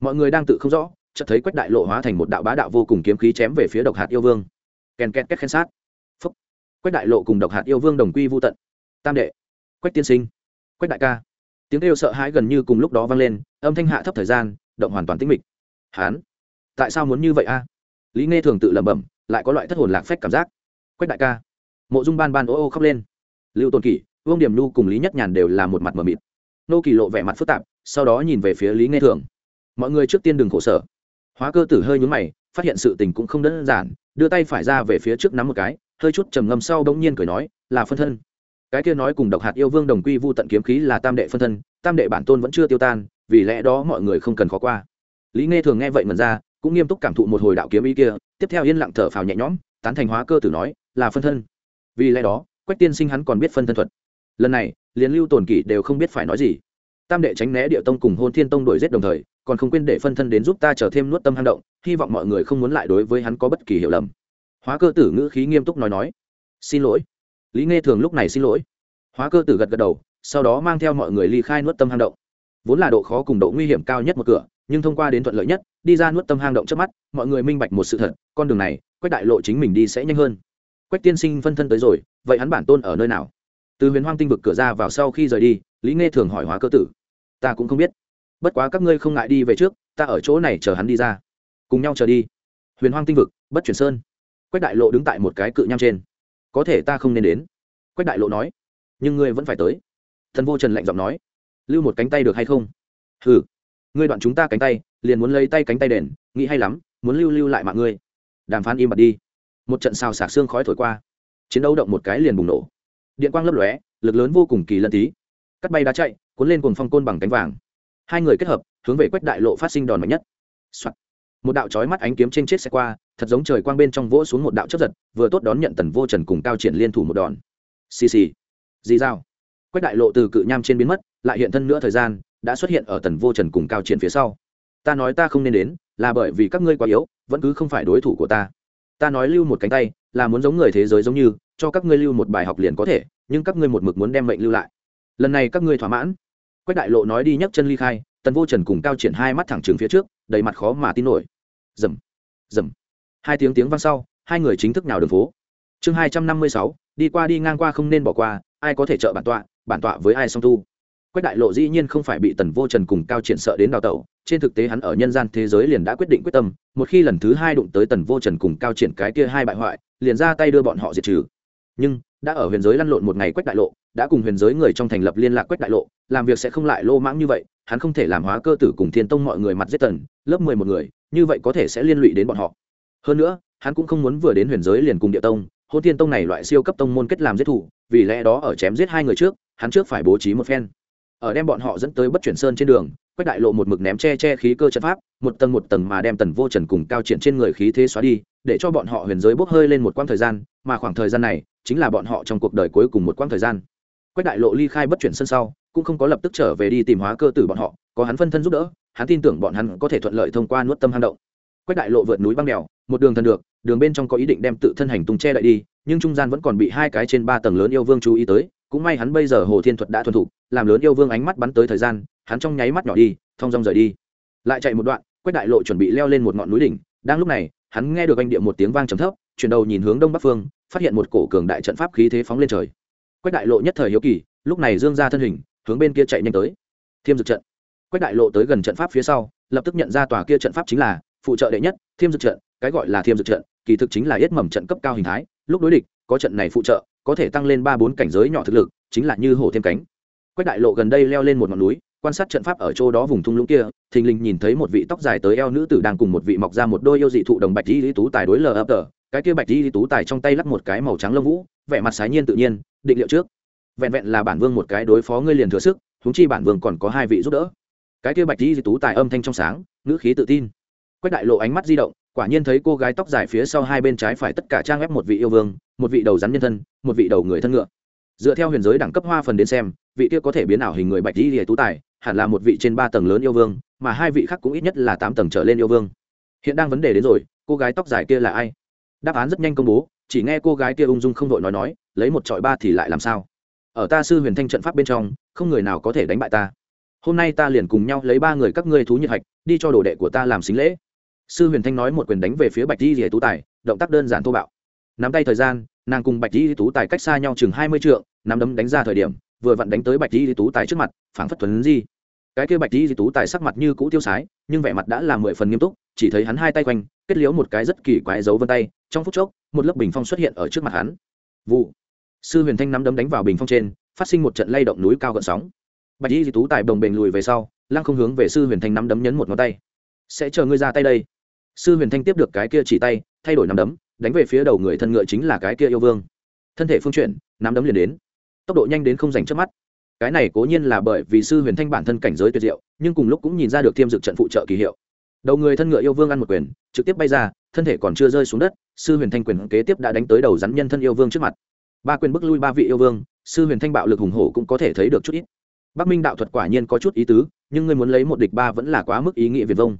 mọi người đang tự không rõ, chợt thấy quách đại lộ hóa thành một đạo bá đạo vô cùng kiếm khí chém về phía độc hạt yêu vương. Kèn kẹt két khen sát. Phúc. Quách đại lộ cùng độc hạt yêu vương đồng quy vô tận. Tam đệ. Quách tiên sinh. Quách đại ca. Tiếng kêu sợ hãi gần như cùng lúc đó vang lên, âm thanh hạ thấp thời gian, động hoàn toàn tĩnh mịch. Hán. Tại sao muốn như vậy a? Lý nghe thường tự lẩm bẩm, lại có loại thất hồn lạc phách cảm giác. Quách đại ca. Mộ dung ban ban ô ô khóc lên. Lưu tôn kỷ, vương điểm nhu cùng lý nhất nhàn đều là một mặt mờ mịt. Nô kỳ lộ vẻ mặt phức tạp, sau đó nhìn về phía lý nghe thường mọi người trước tiên đừng khổ sở. Hóa cơ tử hơi nhúng mày, phát hiện sự tình cũng không đơn giản, đưa tay phải ra về phía trước nắm một cái, hơi chút trầm ngâm sau bỗng nhiên cười nói, là phân thân. Cái kia nói cùng độc hạt yêu vương đồng quy vu tận kiếm khí là tam đệ phân thân, tam đệ bản tôn vẫn chưa tiêu tan, vì lẽ đó mọi người không cần khó qua. Lý nghe thường nghe vậy mần ra, cũng nghiêm túc cảm thụ một hồi đạo kiếm ý kia, tiếp theo yên lặng thở phào nhẹ nhõm, tán thành hóa cơ tử nói, là phân thân. Vì lẽ đó, quách tiên sinh hắn còn biết phân thân thuật. Lần này, liền lưu tồn kỷ đều không biết phải nói gì tam đệ tránh né địa tông cùng hôn thiên tông đổi giết đồng thời, còn không quên để phân thân đến giúp ta trở thêm nuốt tâm hang động, hy vọng mọi người không muốn lại đối với hắn có bất kỳ hiểu lầm. Hóa cơ tử ngữ khí nghiêm túc nói nói. Xin lỗi. Lý nghe thường lúc này xin lỗi. Hóa cơ tử gật gật đầu, sau đó mang theo mọi người ly khai nuốt tâm hang động. Vốn là độ khó cùng độ nguy hiểm cao nhất một cửa, nhưng thông qua đến thuận lợi nhất, đi ra nuốt tâm hang động trước mắt, mọi người minh bạch một sự thật, con đường này, quách đại lộ chính mình đi sẽ nhanh hơn. Quách tiên sinh phân thân tới rồi, vậy hắn bản tôn ở nơi nào? Từ huyền hoang tinh vực cửa ra vào sau khi rời đi, lý nghe thường hỏi hóa cơ tử ta cũng không biết. Bất quá các ngươi không ngại đi về trước, ta ở chỗ này chờ hắn đi ra. Cùng nhau chờ đi. Huyền hoang tinh vực, bất chuyển sơn. Quách đại lộ đứng tại một cái cự nham trên. Có thể ta không nên đến. Quách đại lộ nói. Nhưng ngươi vẫn phải tới. Thần vô trần lạnh giọng nói. Lưu một cánh tay được hay không? Ừ ngươi đoạn chúng ta cánh tay, liền muốn lấy tay cánh tay đền, nghĩ hay lắm, muốn lưu lưu lại mạng ngươi. Đàm phán im bặt đi. Một trận xào xạc xương khói thổi qua. Chiến đấu động một cái liền bùng nổ. Điện quang lấp lóe, lực lớn vô cùng kỳ lân tí cắt bay đá chạy, cuốn lên cùng phong côn bằng cánh vàng. Hai người kết hợp, hướng về quách đại lộ phát sinh đòn mạnh nhất、Soạn. một đạo trói mắt ánh kiếm trên chết xe qua, thật giống trời quang bên trong vỗ xuống một đạo chấp giật, vừa tốt đón nhận tần vô trần cùng cao triển liên thủ một đòn. Xì xì. Dì dao quách đại lộ từ cự nham trên biến mất, lại hiện thân nữa thời gian, đã xuất hiện ở tần vô trần cùng cao triển phía sau. Ta nói ta không nên đến, là bởi vì các ngươi quá yếu, vẫn cứ không phải đối thủ của ta. Ta nói lưu một cánh tay, là muốn giống người thế giới giống như, cho các ngươi lưu một bài học liền có thể, nhưng các ngươi một mực muốn đem mệnh lưu lại lần này các ngươi thỏa mãn. Quách đại lộ nói đi nhấc chân ly khai, tần vô trần cùng cao triển hai mắt thẳng trường phía trước, đầy mặt khó mà tin nổi. Dầm dầm. Hai tiếng tiếng vang sau, hai người chính thức nào đường phố. Chương hai trăm năm mươi sáu, đi qua đi ngang qua không nên bỏ qua, ai có thể trợ bản tọa bản tọa với ai song tu. Quách đại lộ dĩ nhiên không phải bị tần vô trần cùng cao triển sợ đến đào tẩu, trên thực tế hắn ở nhân gian thế giới liền đã quyết định quyết tâm, một khi lần thứ hai đụng tới tần vô trần cùng cao triển cái kia hai bại hoại, liền ra tay đưa bọn họ diệt trừ. Nhưng đã ở huyền giới lăn lộn một ngày quách đại lộ, đã cùng huyền giới người trong thành lập liên lạc quách đại lộ, làm việc sẽ không lại lô mãng như vậy, hắn không thể làm hóa cơ tử cùng thiên tông mọi người mặt giết tần, lớp mười một người, như vậy có thể sẽ liên lụy đến bọn họ. Hơn nữa, hắn cũng không muốn vừa đến huyền giới liền cùng địa tông, hôn thiên tông này loại siêu cấp tông môn kết làm giết thủ, vì lẽ đó ở chém giết hai người trước, hắn trước phải bố trí một phen. Ở đem bọn họ dẫn tới bất chuyển sơn trên đường, quách đại lộ một mực ném che che khí cơ trận pháp, một tầng một tầng mà đem tần vô trần cùng cao triển trên người khí thế xóa đi, để cho bọn họ huyền giới bốc hơi lên một quãng thời gian, mà khoảng thời gian này chính là bọn họ trong cuộc đời cuối cùng một quãng thời gian. Quách đại lộ ly khai bất chuyển sân sau, cũng không có lập tức trở về đi tìm hóa cơ tử bọn họ, có hắn phân thân giúp đỡ, hắn tin tưởng bọn hắn có thể thuận lợi thông qua nuốt tâm hang động. Quách đại lộ vượt núi băng đèo, một đường thần được, đường bên trong có ý định đem tự thân hành tung che đậy đi, nhưng trung gian vẫn còn bị hai cái trên ba tầng lớn yêu vương chú ý tới, cũng may hắn bây giờ hồ thiên thuật đã thuần thục, làm lớn yêu vương ánh mắt bắn tới thời gian, hắn trong nháy mắt nhỏ đi, thong dong rời đi. Lại chạy một đoạn, quách đại lộ chuẩn bị leo lên một ngọn núi đỉnh, đang lúc này, hắn nghe được anh địa một tiếng vang trầm thấp, chuyển đầu nhìn hướng đông bắc phương phát hiện một cổ cường đại trận pháp khí thế phóng lên trời. Quách đại lộ nhất thời hiếu kỳ, lúc này dương ra thân hình, hướng bên kia chạy nhanh tới. Thiêm dược trận. Quách đại lộ tới gần trận pháp phía sau, lập tức nhận ra tòa kia trận pháp chính là phụ trợ đệ nhất, thiêm dược trận, cái gọi là thiêm dược trận, kỳ thực chính là yết mầm trận cấp cao hình thái, lúc đối địch, có trận này phụ trợ, có thể tăng lên ba bốn cảnh giới nhỏ thực lực, chính là như hổ thêm cánh. Quách đại lộ gần đây leo lên một ngọn núi, quan sát trận pháp ở chỗ đó vùng thung lũng kia, thình lình nhìn thấy một vị tóc dài tới eo nữ tử đang cùng một vị mọc ra một đôi yêu dị thụ đồng bạch di lý tú tài đối lờ ấp tờ cái kia bạch di tú tài trong tay lắc một cái màu trắng lông vũ, vẻ mặt sái nhiên tự nhiên, định liệu trước. Vẹn vẹn là bản vương một cái đối phó ngươi liền thừa sức húng chi bản vương còn có hai vị giúp đỡ. Cái kia bạch di tú tài âm thanh trong sáng, ngữ khí tự tin. Quách đại lộ ánh mắt di động, quả nhiên thấy cô gái tóc dài phía sau hai bên trái phải tất cả trang ép một vị yêu vương, một vị đầu rắn nhân thân, một vị đầu người thân ngựa. Dựa theo huyền giới đẳng cấp hoa phần đến xem, vị kia có thể biến ảo hình người bạch di lìa tú tài, hẳn là một vị trên ba tầng lớn yêu vương, mà hai vị khác cũng ít nhất là tám tầng trở lên yêu vương. Hiện đang vấn đề đến rồi, cô gái tóc dài kia là ai? Đáp án rất nhanh công bố, chỉ nghe cô gái kia ung dung không đội nói nói, lấy một trọi ba thì lại làm sao? Ở ta sư huyền thanh trận pháp bên trong, không người nào có thể đánh bại ta. Hôm nay ta liền cùng nhau lấy ba người các ngươi thú nhiệt hạch, đi cho đồ đệ của ta làm xính lễ. Sư huyền thanh nói một quyền đánh về phía bạch di rìa tú tài, động tác đơn giản thô bạo. Nắm tay thời gian, nàng cùng bạch di tú tài cách xa nhau chừng hai mươi trượng, nắm đấm đánh ra thời điểm, vừa vặn đánh tới bạch di tú tài trước mặt, phảng phất thuấn di cái kia bạch di tú tài sắc mặt như cũ tiêu sái, nhưng vẻ mặt đã là mười phần nghiêm túc, chỉ thấy hắn hai tay quanh, kết liễu một cái rất kỳ quái dấu vân tay, trong phút chốc, một lớp bình phong xuất hiện ở trước mặt hắn. Vụ. Sư huyền thanh nắm đấm đánh vào bình phong trên, phát sinh một trận lay động núi cao gợn sóng. Bạch di tú tài đồng bền lùi về sau, lăng không hướng về sư huyền thanh nắm đấm nhấn một ngón tay. Sẽ chờ ngươi ra tay đây. Sư huyền thanh tiếp được cái kia chỉ tay, thay đổi nắm đấm, đánh về phía đầu người thân ngựa chính là cái kia yêu vương. Thân thể phương chuyển, nắm đấm liền đến. Tốc độ nhanh đến không dành trước mắt cái này cố nhiên là bởi vì sư huyền thanh bản thân cảnh giới tuyệt diệu, nhưng cùng lúc cũng nhìn ra được thiêm dực trận phụ trợ kỳ hiệu. Đầu người thân ngựa yêu vương ăn một quyền, trực tiếp bay ra, thân thể còn chưa rơi xuống đất, sư huyền thanh quyền kế tiếp đã đánh tới đầu rắn nhân thân yêu vương trước mặt. Ba quyền bức lui ba vị yêu vương, sư huyền thanh bạo lực hùng hổ cũng có thể thấy được chút ít. Bắc minh đạo thuật quả nhiên có chút ý tứ, nhưng ngươi muốn lấy một địch ba vẫn là quá mức ý nghĩa việt vông.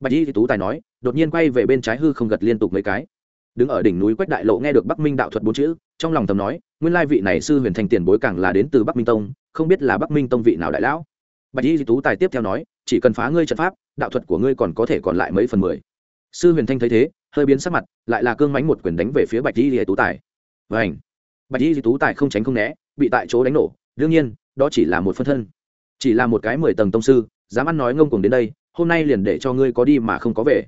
Bạch y tú tài nói, đột nhiên quay về bên trái hư không gật liên tục mấy cái. Đứng ở đỉnh núi quách đại lộ nghe được bắc minh đạo thuật bốn chữ, trong lòng thầm nói, nguyên lai vị này sư huyền thanh tiền bối càng là đến từ bắc minh tông không biết là bắc minh tông vị nào đại lão. Bạch y tú tài tiếp theo nói, chỉ cần phá ngươi trận pháp, đạo thuật của ngươi còn có thể còn lại mấy phần mười. Sư huyền thanh thấy thế, hơi biến sắc mặt, lại là cương mánh một quyền đánh về phía bạch y tú tài. Vảnh bạch y tú tài không tránh không né, bị tại chỗ đánh nổ. Đương nhiên, đó chỉ là một phân thân. Chỉ là một cái mười tầng tông sư, dám ăn nói ngông cuồng đến đây, hôm nay liền để cho ngươi có đi mà không có về.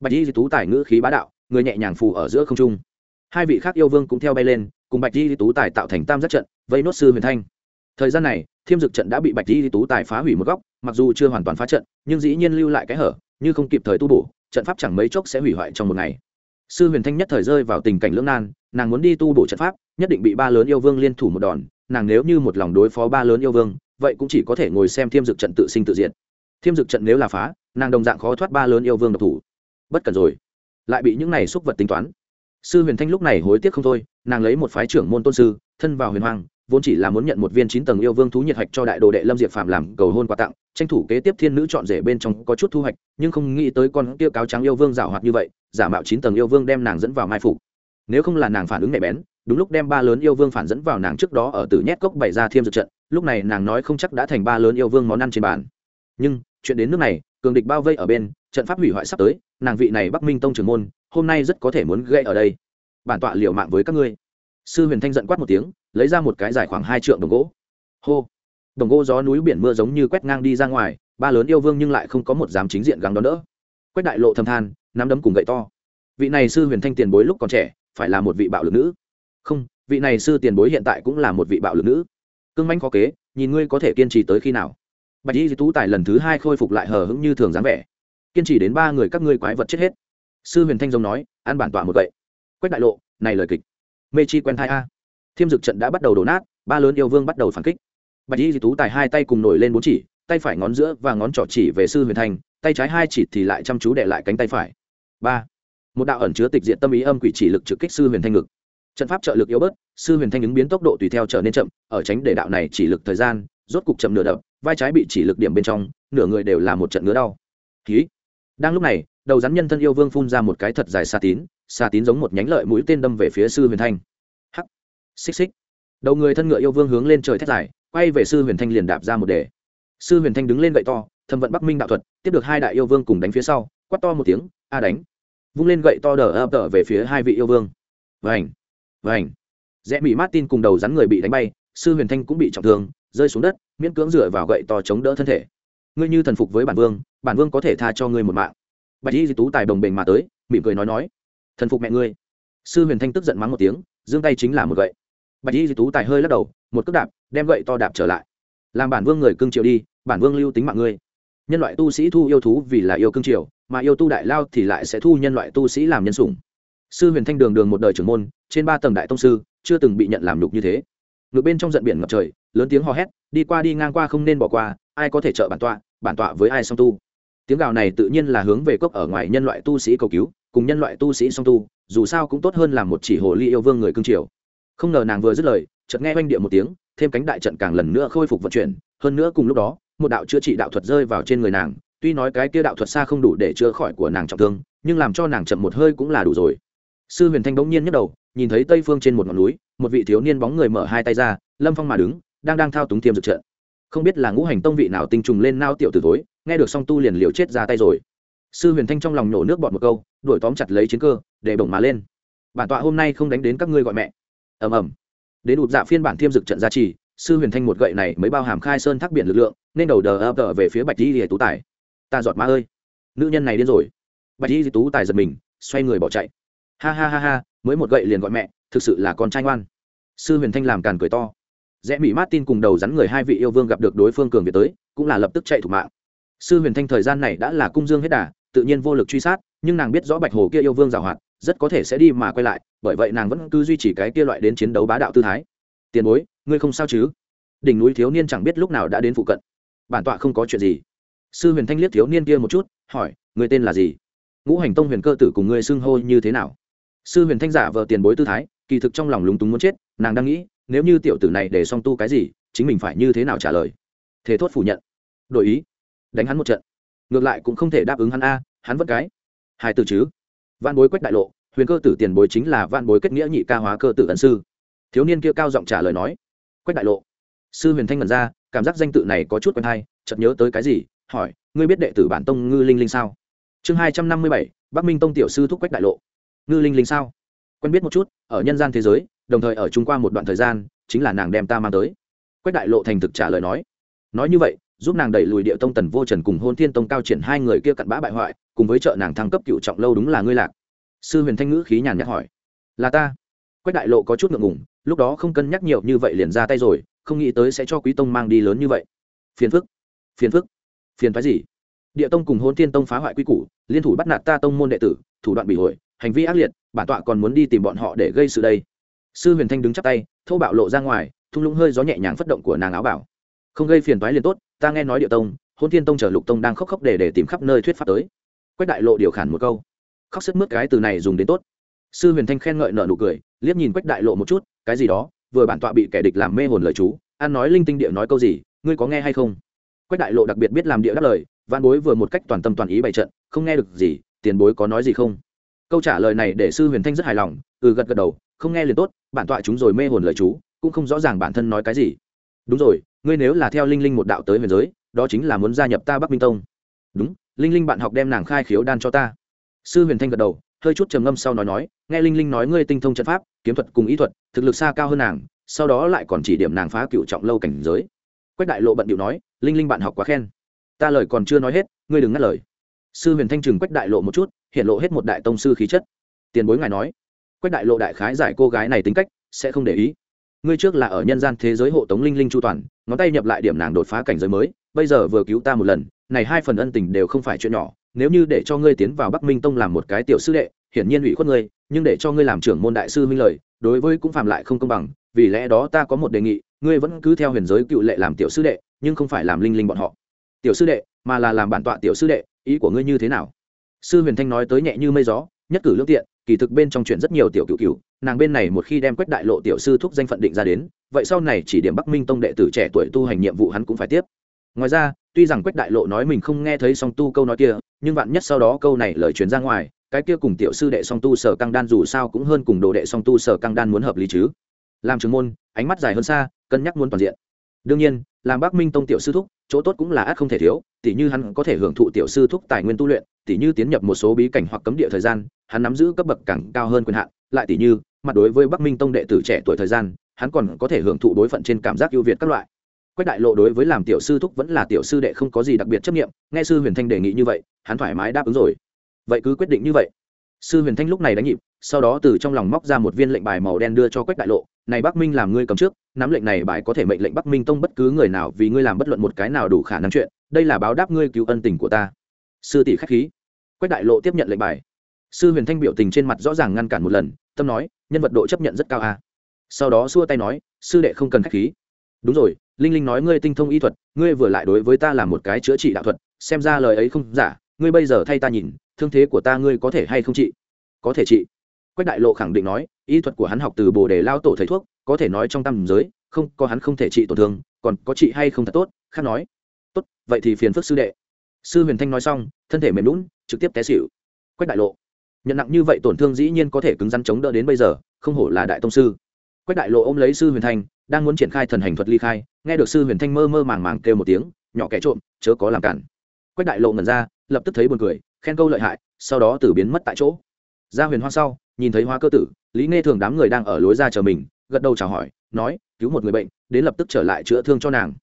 Bạch y tú tài ngữ khí bá đạo, người nhẹ nhàng phù ở giữa không trung. Hai vị khác yêu vương cũng theo bay lên, cùng bạch di tú tài tạo thành tam giác trận, vây nốt sư huyền thanh thời gian này, thiêm dực trận đã bị bạch di tú tài phá hủy một góc, mặc dù chưa hoàn toàn phá trận, nhưng dĩ nhiên lưu lại cái hở, như không kịp thời tu bổ, trận pháp chẳng mấy chốc sẽ hủy hoại trong một ngày. Sư huyền thanh nhất thời rơi vào tình cảnh lưỡng nan, nàng muốn đi tu bổ trận pháp, nhất định bị ba lớn yêu vương liên thủ một đòn, nàng nếu như một lòng đối phó ba lớn yêu vương, vậy cũng chỉ có thể ngồi xem thiêm dực trận tự sinh tự diện thiêm dực trận nếu là phá, nàng đồng dạng khó thoát ba lớn yêu vương độc thủ. Bất cần rồi. Lại bị những này xúc vật tính toán. Sư huyền thanh lúc này hối tiếc không thôi, nàng lấy một phái trưởng môn tôn sư, thân vào huyền hoàng vốn chỉ là muốn nhận một viên chín tầng yêu vương thú nhiệt hạch cho đại đồ đệ lâm diệp phàm làm cầu hôn quà tặng, tranh thủ kế tiếp thiên nữ chọn rể bên trong có chút thu hoạch, nhưng không nghĩ tới con kia cáo trắng yêu vương giảo hoạt như vậy, giả mạo chín tầng yêu vương đem nàng dẫn vào mai phục. Nếu không là nàng phản ứng nhạy bén, đúng lúc đem ba lớn yêu vương phản dẫn vào nàng trước đó ở tử nhét cốc bày ra thiêm dược trận, lúc này nàng nói không chắc đã thành ba lớn yêu vương món ăn trên bàn. Nhưng, chuyện đến nước này, cường địch bao vây ở bên, trận pháp hủy hoại sắp tới, nàng vị này bắc minh tông trưởng môn, hôm nay rất có thể muốn gây ở đây. Bản tọa liều mạng với các ngươi. Sư huyền thanh giận quát một tiếng lấy ra một cái dài khoảng hai trượng đồng gỗ. Hô. Đồng gỗ gió núi biển mưa giống như quét ngang đi ra ngoài, ba lớn yêu vương nhưng lại không có một dám chính diện gắng đón đỡ. Quét đại lộ thâm than, nắm đấm cùng gậy to. Vị này sư huyền thanh tiền bối lúc còn trẻ, phải là một vị bạo lực nữ. Không, vị này sư tiền bối hiện tại cũng là một vị bạo lực nữ. Cưng manh khó kế, nhìn ngươi có thể kiên trì tới khi nào. Bạch y tú tài lần thứ hai khôi phục lại hờ hững như thường dáng vẻ. Kiên trì đến ba người các ngươi quái vật chết hết. Sư huyền thanh giống nói ăn bản tọa một vậy quách đại lộ, này lời kịch. Mê chi quen thai a thiêm dực trận đã bắt đầu đổ nát, ba lớn yêu vương bắt đầu phản kích. Bạch y tú tài hai tay cùng nổi lên bốn chỉ, tay phải ngón giữa và ngón trỏ chỉ về sư huyền thanh tay trái hai chỉ thì lại chăm chú để lại cánh tay phải. Ba. Một đạo ẩn chứa tịch diện tâm ý âm quỷ chỉ lực trực kích sư huyền thanh ngực. Trận pháp trợ lực yếu bớt, sư huyền thanh ứng biến tốc độ tùy theo trở nên chậm, ở tránh để đạo này chỉ lực thời gian, rốt cục chậm nửa đập, vai trái bị chỉ lực điểm bên trong, nửa người đều là một trận ngứa đau. Ký. Đang lúc này, đầu rắn nhân thân yêu vương phun ra một cái thật dài xa tín xa tín giống một nhánh lợi mũi tên đâm về phía sư huyền thanh xích xích. Đầu người thân ngựa yêu vương hướng lên trời thét dài quay về sư huyền thanh liền đạp ra một đề. Sư huyền thanh đứng lên gậy to thâm vận bắc minh đạo thuật tiếp được hai đại yêu vương cùng đánh phía sau quát to một tiếng a đánh! Vung lên gậy to đờ ập tở về phía hai vị yêu vương. Vành, vành. rẽ bị martin cùng đầu rắn người bị đánh bay sư huyền thanh cũng bị trọng thương rơi xuống đất miễn cưỡng dựa vào gậy to chống đỡ thân thể. Ngươi như thần phục với bản vương bản vương có thể tha cho ngươi một mạng. Bạch y di tú tài đồng bình mà tới mỉm cười nói nói thần phục mẹ ngươi. Sư huyền thanh tức giận mắng một tiếng giương tay chính là một gậy bạch y di tú tài hơi lắc đầu, một cước đạp, đem gậy to đạp trở lại. Làm bản vương người cưng triều đi, bản vương lưu tính mạng ngươi. Nhân loại tu sĩ thu yêu thú vì là yêu cưng triều, mà yêu tu đại lao thì lại sẽ thu nhân loại tu sĩ làm nhân sủng. Sư huyền thanh đường đường một đời trưởng môn, trên ba tầng đại tông sư, chưa từng bị nhận làm nhục như thế. Ngược bên trong giận biển ngập trời, lớn tiếng hò hét, đi qua đi ngang qua không nên bỏ qua, ai có thể trợ bản tọa bản tọa với ai song tu. Tiếng gào này tự nhiên là hướng về cốc ở ngoài nhân loại tu sĩ cầu cứu, cùng nhân loại tu sĩ song tu, dù sao cũng tốt hơn làm một chỉ hồ ly yêu vương người cương triều không ngờ nàng vừa dứt lời, chợt nghe oanh địa một tiếng, thêm cánh đại trận càng lần nữa khôi phục vận chuyển. Hơn nữa cùng lúc đó, một đạo chữa trị đạo thuật rơi vào trên người nàng. Tuy nói cái kia đạo thuật xa không đủ để chữa khỏi của nàng trọng thương, nhưng làm cho nàng chậm một hơi cũng là đủ rồi. Sư huyền thanh bỗng nhiên nhấc đầu, nhìn thấy tây phương trên một ngọn núi, một vị thiếu niên bóng người mở hai tay ra, lâm phong mà đứng, đang đang thao túng thiêm dược trận. Không biết là ngũ hành tông vị nào tinh trùng lên nao tiểu từ tối nghe được song tu liền liều chết ra tay rồi. Sư huyền thanh trong lòng nhổ nước bọt một câu, đuổi tóm chặt lấy chiến cơ, để bổng mà lên. Bản tọa hôm nay không đánh đến các ngươi gọi mẹ ầm ầm. Đến ụt dạ phiên bản thiêm dực trận gia trì, sư huyền thanh một gậy này mới bao hàm khai sơn thác biển lực lượng, nên đầu đờ ập đờ về phía bạch di tú tài. Ta giọt má ơi, nữ nhân này điên rồi. Bạch di tú tài giật mình, xoay người bỏ chạy. Ha ha ha ha, mới một gậy liền gọi mẹ, thực sự là con trai ngoan. Sư huyền thanh làm càn cười to. Rẽ mỹ martin cùng đầu rắn người hai vị yêu vương gặp được đối phương cường việt tới, cũng là lập tức chạy thủ mạng. Sư huyền thanh thời gian này đã là cung dương hết đà, tự nhiên vô lực truy sát, nhưng nàng biết rõ bạch hồ kia yêu vương giảo hoạt rất có thể sẽ đi mà quay lại, bởi vậy nàng vẫn cứ duy trì cái kia loại đến chiến đấu bá đạo tư thái. Tiền bối, ngươi không sao chứ? Đỉnh núi thiếu niên chẳng biết lúc nào đã đến phụ cận. Bản tọa không có chuyện gì. Sư huyền thanh liếc thiếu niên kia một chút, hỏi người tên là gì? Ngũ hành tông huyền cơ tử cùng ngươi xưng hô như thế nào? Sư huyền thanh giả vờ tiền bối tư thái, kỳ thực trong lòng lúng túng muốn chết, nàng đang nghĩ, nếu như tiểu tử này để song tu cái gì, chính mình phải như thế nào trả lời? Thế thốt phủ nhận. Đổi ý. Đánh hắn một trận. Ngược lại cũng không thể đáp ứng hắn a, hắn vẫn cái. Hai từ chứ văn bối quách đại lộ, huyền cơ tử tiền bối chính là văn bối kết nghĩa nhị ca hóa cơ tử ẩn sư. Thiếu niên kia cao giọng trả lời nói, quách đại lộ. Sư huyền thanh ngẩn ra, cảm giác danh tự này có chút quen hay, chợt nhớ tới cái gì, hỏi, ngươi biết đệ tử bản tông ngư linh linh sao? Chương hai trăm năm mươi bảy, bắc minh tông tiểu sư thúc quách đại lộ. Ngư linh linh sao? Quen biết một chút, ở nhân gian thế giới, đồng thời ở chung qua một đoạn thời gian, chính là nàng đem ta mang tới. Quách đại lộ thành thực trả lời nói. Nói như vậy, giúp nàng đẩy lùi địa tông tần vô trần cùng hôn thiên tông cao triển hai người kia cặn bã bại hoại cùng với trợ nàng thăng cấp cựu trọng lâu đúng là ngươi lạc. Sư huyền thanh ngữ khí nhàn nhạt hỏi. Là ta. Quách đại lộ có chút ngượng ngùng, lúc đó không cân nhắc nhiều như vậy liền ra tay rồi, không nghĩ tới sẽ cho quý tông mang đi lớn như vậy. Phiền phức. Phiền phức. Phiền phái gì? Địa tông cùng hôn thiên tông phá hoại quy củ, liên thủ bắt nạt ta tông môn đệ tử, thủ đoạn bị hội hành vi ác liệt, bản tọa còn muốn đi tìm bọn họ để gây sự đây. Sư huyền thanh đứng chắp tay thâu bạo lộ ra ngoài, thung lũng hơi gió nhẹ nhàng phất động của nàng áo bảo. Không gây phiền toái liền tốt, ta nghe nói địa tông hôn thiên tông chờ lục tông đang khóc khóc để để tìm khắp nơi thuyết pháp tới quách đại lộ điều khản một câu. Khóc sức mướt cái từ này dùng đến tốt. Sư huyền thanh khen ngợi nợ nụ cười, liếc nhìn quách đại lộ một chút, cái gì đó, vừa bản tọa bị kẻ địch làm mê hồn lời chú an nói linh tinh địa nói câu gì, ngươi có nghe hay không? Quách đại lộ đặc biệt biết làm địa đáp lời văn bối vừa một cách toàn tâm toàn ý bày trận, không nghe được gì, tiền bối có nói gì không? Câu trả lời này để sư huyền thanh rất hài lòng ừ gật gật đầu, không nghe liền tốt, bản tọa chúng rồi mê hồn lời chú, cũng không rõ ràng bản thân nói cái gì. Đúng rồi, ngươi nếu là theo linh linh một đạo tới huyền giới, đó chính là muốn gia nhập ta bắc minh tông. Đúng linh linh bạn học đem nàng khai khiếu đan cho ta. Sư huyền thanh gật đầu, hơi chút trầm ngâm sau nói nói, nghe linh linh nói ngươi tinh thông trận pháp, kiếm thuật cùng ý thuật, thực lực xa cao hơn nàng, sau đó lại còn chỉ điểm nàng phá cựu trọng lâu cảnh giới. Quách đại lộ bận điệu nói, linh linh bạn học quá khen. Ta lời còn chưa nói hết, ngươi đừng ngắt lời. Sư huyền thanh trừng quách đại lộ một chút, hiện lộ hết một đại tông sư khí chất. Tiền bối ngài nói, quách đại lộ đại khái giải cô gái này tính cách, sẽ không để ý. Ngươi trước là ở nhân gian thế giới hộ tống linh linh chu toàn, ngón tay nhập lại điểm nàng đột phá cảnh giới mới, bây giờ vừa cứu ta một lần này hai phần ân tình đều không phải chuyện nhỏ, nếu như để cho ngươi tiến vào bắc minh tông làm một cái tiểu sư đệ, hiển nhiên ủy khuất ngươi, nhưng để cho ngươi làm trưởng môn đại sư minh lời, đối với cũng phạm lại không công bằng, vì lẽ đó ta có một đề nghị, ngươi vẫn cứ theo huyền giới cựu lệ làm tiểu sư đệ, nhưng không phải làm linh linh bọn họ. Tiểu sư đệ, mà là làm bản tọa tiểu sư đệ, ý của ngươi như thế nào? Sư huyền thanh nói tới nhẹ như mây gió, nhất cử lương tiện, kỳ thực bên trong chuyện rất nhiều tiểu cựu cựu nàng bên này một khi đem quách đại lộ tiểu sư thúc danh phận định ra đến, vậy sau này chỉ điểm bắc minh tông đệ tử trẻ tuổi tu hành nhiệm vụ hắn cũng phải tiếp. Ngoài ra tuy rằng quách đại lộ nói mình không nghe thấy song tu câu nói kia, nhưng vạn nhất sau đó câu này lời truyền ra ngoài, cái kia cùng tiểu sư đệ song tu sở căng đan dù sao cũng hơn cùng đồ đệ song tu sở căng đan muốn hợp lý chứ. Làm trưởng môn, ánh mắt dài hơn xa, cân nhắc muốn toàn diện. Đương nhiên, làm bắc minh tông tiểu sư thúc, chỗ tốt cũng là ác không thể thiếu, tỉ như hắn có thể hưởng thụ tiểu sư thúc tài nguyên tu luyện, tỉ như tiến nhập một số bí cảnh hoặc cấm địa thời gian, hắn nắm giữ cấp bậc càng cao hơn quyền hạn, lại tỉ như, mặt đối với bắc minh tông đệ tử trẻ tuổi thời gian, hắn còn có thể hưởng thụ đối phận trên cảm giác ưu việt các loại quách đại lộ đối với làm tiểu sư thúc vẫn là tiểu sư đệ không có gì đặc biệt chấp nghiệm nghe sư huyền thanh đề nghị như vậy, hắn thoải mái đáp ứng rồi. Vậy cứ quyết định như vậy. Sư huyền thanh lúc này đánh nhịp, sau đó từ trong lòng móc ra một viên lệnh bài màu đen đưa cho quách đại lộ, này bắc minh làm ngươi cầm trước, nắm lệnh này bài có thể mệnh lệnh bắc minh tông bất cứ người nào vì ngươi làm bất luận một cái nào đủ khả năng chuyện, đây là báo đáp ngươi cứu ân tình của ta. Sư tỷ khách khí. Quách đại lộ tiếp nhận lệnh bài. Sư huyền thanh biểu tình trên mặt rõ ràng ngăn cản một lần, tâm nói, nhân vật độ chấp nhận rất cao a à. sau đó xua tay nói, sư đệ không cần khách khí. Đúng rồi linh linh nói ngươi tinh thông y thuật, ngươi vừa lại đối với ta là một cái chữa trị đạo thuật, xem ra lời ấy không giả, ngươi bây giờ thay ta nhìn, thương thế của ta ngươi có thể hay không trị? Có thể trị. Quách đại lộ khẳng định nói, y thuật của hắn học từ bồ đề lao tổ thầy thuốc, có thể nói trong tâm giới, không, có hắn không thể trị tổn thương, còn có trị hay không thật tốt, khác nói. Tốt, vậy thì phiền phức sư đệ. Sư huyền thanh nói xong, thân thể mềm lún trực tiếp té xịu quách đại lộ, nhận nặng như vậy tổn thương dĩ nhiên có thể cứng rắn chống đỡ đến bây giờ, không hổ là đại tông sư. Quách đại lộ ôm lấy sư huyền thanh đang muốn triển khai thần hành thuật ly khai, nghe được sư huyền thanh mơ mơ màng màng kêu một tiếng, nhỏ kẻ trộm, chớ có làm cản. Quách đại lộ ngẩn ra, lập tức thấy buồn cười, khen câu lợi hại, sau đó tử biến mất tại chỗ. Ra huyền hoa sau, nhìn thấy hoa cơ tử, lý nghe thường đám người đang ở lối ra chờ mình, gật đầu chào hỏi, nói, cứu một người bệnh, đến lập tức trở lại chữa thương cho nàng.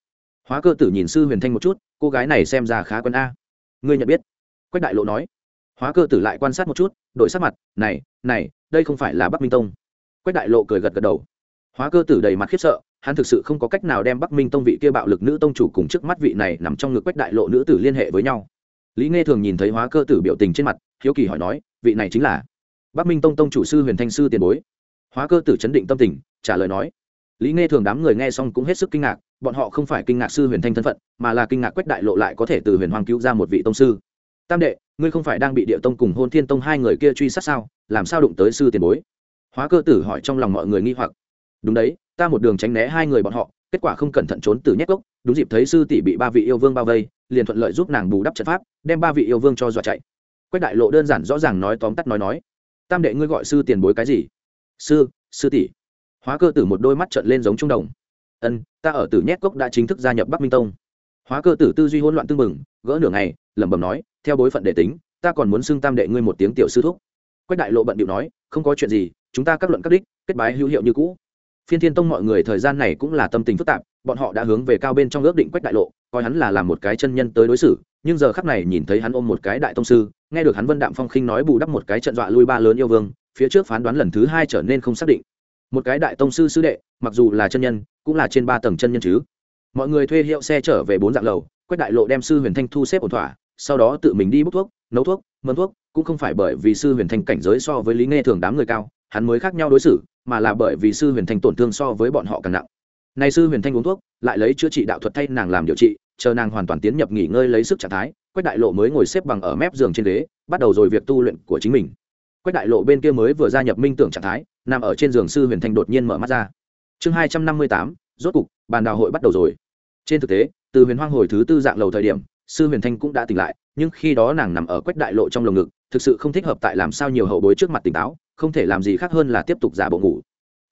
Hóa cơ tử nhìn sư huyền thanh một chút, cô gái này xem ra khá quân a. Ngươi nhận biết? Quách đại lộ nói. Hóa cơ tử lại quan sát một chút, đổi sắc mặt, này này, đây không phải là bắc minh tông. Quách đại lộ cười gật gật đầu hóa cơ tử đầy mặt khiếp sợ, hắn thực sự không có cách nào đem bắc minh tông vị kia bạo lực nữ tông chủ cùng trước mắt vị này nằm trong ngực quách đại lộ nữ tử liên hệ với nhau. Lý nghe thường nhìn thấy hóa cơ tử biểu tình trên mặt, hiếu kỳ hỏi nói, vị này chính là bắc minh tông tông chủ sư huyền thanh sư tiền bối. Hóa cơ tử chấn định tâm tình, trả lời nói, lý nghe thường đám người nghe xong cũng hết sức kinh ngạc, bọn họ không phải kinh ngạc sư huyền thanh thân phận, mà là kinh ngạc quách đại lộ lại có thể từ huyền hoàng cứu ra một vị tông sư. Tam đệ, ngươi không phải đang bị địa tông cùng hôn thiên tông hai người kia truy sát sao? Làm sao đụng tới sư tiền bối? Hóa cơ tử hỏi trong lòng mọi người nghi hoặc đúng đấy, ta một đường tránh né hai người bọn họ, kết quả không cẩn thận trốn từ nhét gốc, đúng dịp thấy sư tỷ bị ba vị yêu vương bao vây, liền thuận lợi giúp nàng bù đắp trận pháp, đem ba vị yêu vương cho dọa chạy. Quách đại lộ đơn giản rõ ràng nói tóm tắt nói nói. Tam đệ ngươi gọi sư tiền bối cái gì? Sư sư tỷ. Hóa cơ tử một đôi mắt trợn lên giống trung đồng. Ân, ta ở tử nhét cốc đã chính thức gia nhập bắc minh tông. Hóa cơ tử tư duy hỗn loạn tương mừng gỡ nửa ngày, lẩm bẩm nói, theo bối phận đệ tính, ta còn muốn xưng tam đệ ngươi một tiếng tiểu sư thúc. Quách đại lộ bận điệu nói, không có chuyện gì, chúng ta các luận các đích, kết bái hữu hiệu như cũ phiên thiên tông mọi người thời gian này cũng là tâm tình phức tạp, bọn họ đã hướng về cao bên trong ước định quách đại lộ, coi hắn là làm một cái chân nhân tới đối xử, nhưng giờ khắc này nhìn thấy hắn ôm một cái đại tông sư, nghe được hắn vân đạm phong khinh nói bù đắp một cái trận dọa lui ba lớn yêu vương, phía trước phán đoán lần thứ hai trở nên không xác định. Một cái đại tông sư sư đệ, mặc dù là chân nhân, cũng là trên ba tầng chân nhân chứ. Mọi người thuê hiệu xe trở về bốn dạng lầu, quách đại lộ đem sư huyền thanh thu xếp ổn thỏa, sau đó tự mình đi bốc thuốc, nấu thuốc mơn thuốc, cũng không phải bởi vì sư huyền thanh cảnh giới so với lý nghe thường đám người cao hắn mới khác nhau đối xử, mà là bởi vì sư huyền thanh tổn thương so với bọn họ càng nặng. Nay sư huyền thanh uống thuốc, lại lấy chữa trị đạo thuật thay nàng làm điều trị, chờ nàng hoàn toàn tiến nhập nghỉ ngơi lấy sức trạng thái, quách đại lộ mới ngồi xếp bằng ở mép giường trên ghế, bắt đầu rồi việc tu luyện của chính mình. Quách đại lộ bên kia mới vừa gia nhập minh tưởng trạng thái, nằm ở trên giường sư huyền thanh đột nhiên mở mắt ra. Chương hai trăm năm mươi tám, rốt cục, bàn đào hội bắt đầu rồi. Trên thực tế, từ huyền hoang hồi thứ tư dạng lầu thời điểm, sư huyền thanh cũng đã tỉnh lại, nhưng khi đó nàng nằm ở quách đại lộ trong lồng ngực, thực sự không thích hợp tại làm sao nhiều hậu bối trước mặt tỉnh táo không thể làm gì khác hơn là tiếp tục giả bộ ngủ.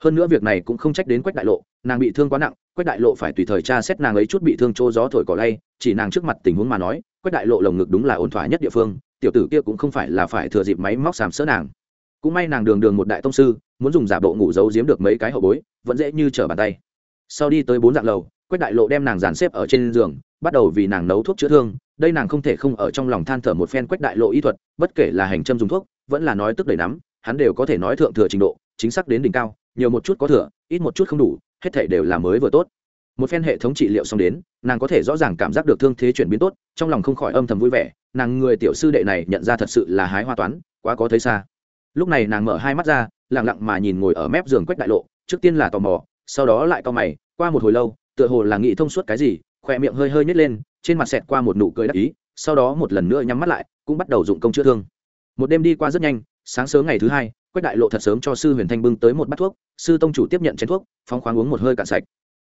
Hơn nữa việc này cũng không trách đến quách đại lộ, nàng bị thương quá nặng, quách đại lộ phải tùy thời tra xét nàng ấy chút bị thương chỗ gió thổi cỏ lay, chỉ nàng trước mặt tình huống mà nói, quách đại lộ lồng ngực đúng là ổn thỏa nhất địa phương, tiểu tử kia cũng không phải là phải thừa dịp máy móc sàm sỡ nàng. Cũng may nàng đường đường một đại tông sư, muốn dùng giả bộ ngủ giấu giếm được mấy cái hậu bối, vẫn dễ như trở bàn tay. Sau đi tới bốn dạng lầu, quách đại lộ đem nàng dàn xếp ở trên giường, bắt đầu vì nàng nấu thuốc chữa thương, đây nàng không thể không ở trong lòng than thở một phen quách đại lộ y thuật, bất kể là hành châm dùng thuốc, vẫn là nói tức đầy nắm hắn đều có thể nói thượng thừa trình độ, chính xác đến đỉnh cao, nhiều một chút có thừa, ít một chút không đủ, hết thể đều là mới vừa tốt. Một phen hệ thống trị liệu xong đến, nàng có thể rõ ràng cảm giác được thương thế chuyển biến tốt, trong lòng không khỏi âm thầm vui vẻ, nàng người tiểu sư đệ này nhận ra thật sự là hái hoa toán, quá có thấy xa. Lúc này nàng mở hai mắt ra lẳng lặng mà nhìn ngồi ở mép giường quách đại lộ, trước tiên là tò mò, sau đó lại cau mày, qua một hồi lâu, tựa hồ là nghĩ thông suốt cái gì khỏe miệng hơi hơi nhét lên, trên mặt xẹt qua một nụ cười đắc ý, sau đó một lần nữa nhắm mắt lại, cũng bắt đầu dụng công chữa thương. Một đêm đi qua rất nhanh sáng sớm ngày thứ hai, quách đại lộ thật sớm cho sư huyền thanh bưng tới một bát thuốc, sư tông chủ tiếp nhận chén thuốc, phóng khoáng uống một hơi cạn sạch.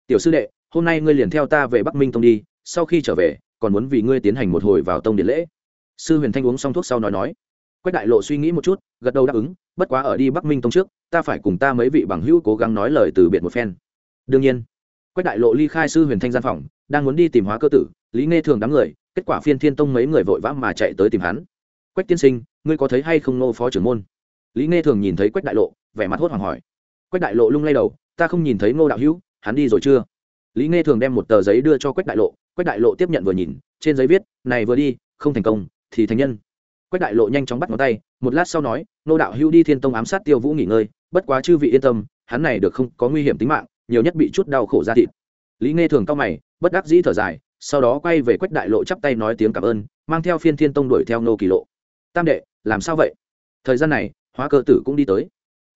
Tiểu sư đệ, hôm nay ngươi liền theo ta về bắc minh tông đi, sau khi trở về, còn muốn vì ngươi tiến hành một hồi vào tông điện lễ. Sư huyền thanh uống xong thuốc sau nói nói. Quách đại lộ suy nghĩ một chút, gật đầu đáp ứng, bất quá ở đi bắc minh tông trước, ta phải cùng ta mấy vị bằng hữu cố gắng nói lời từ biệt một phen. Đương nhiên, quách đại lộ ly khai sư huyền thanh gian phòng, đang muốn đi tìm hóa cơ tử, lý nghe thường đám người, kết quả phiên thiên tông mấy người vội vã mà chạy tới tìm hắn quách tiên sinh, ngươi có thấy hay không nô phó trưởng môn? Lý nghe thường nhìn thấy quách đại lộ, vẻ mặt hốt hoảng hỏi. Quách đại lộ lung lay đầu, ta không nhìn thấy ngô đạo hữu, hắn đi rồi chưa? Lý nghe thường đem một tờ giấy đưa cho quách đại lộ, quách đại lộ tiếp nhận vừa nhìn, trên giấy viết, này vừa đi, không thành công, thì thành nhân. Quách đại lộ nhanh chóng bắt ngón tay, một lát sau nói, Ngô đạo hữu đi thiên tông ám sát tiêu vũ nghỉ ngơi, bất quá chư vị yên tâm, hắn này được không có nguy hiểm tính mạng, nhiều nhất bị chút đau khổ ra thịt. Lý nghe thường cao mày, bất đắc dĩ thở dài, sau đó quay về quách đại lộ chắp tay nói tiếng cảm ơn, mang theo phiên thiên tông đuổi theo Ngô kỳ lộ tam đệ, làm sao vậy? Thời gian này, hóa cơ tử cũng đi tới.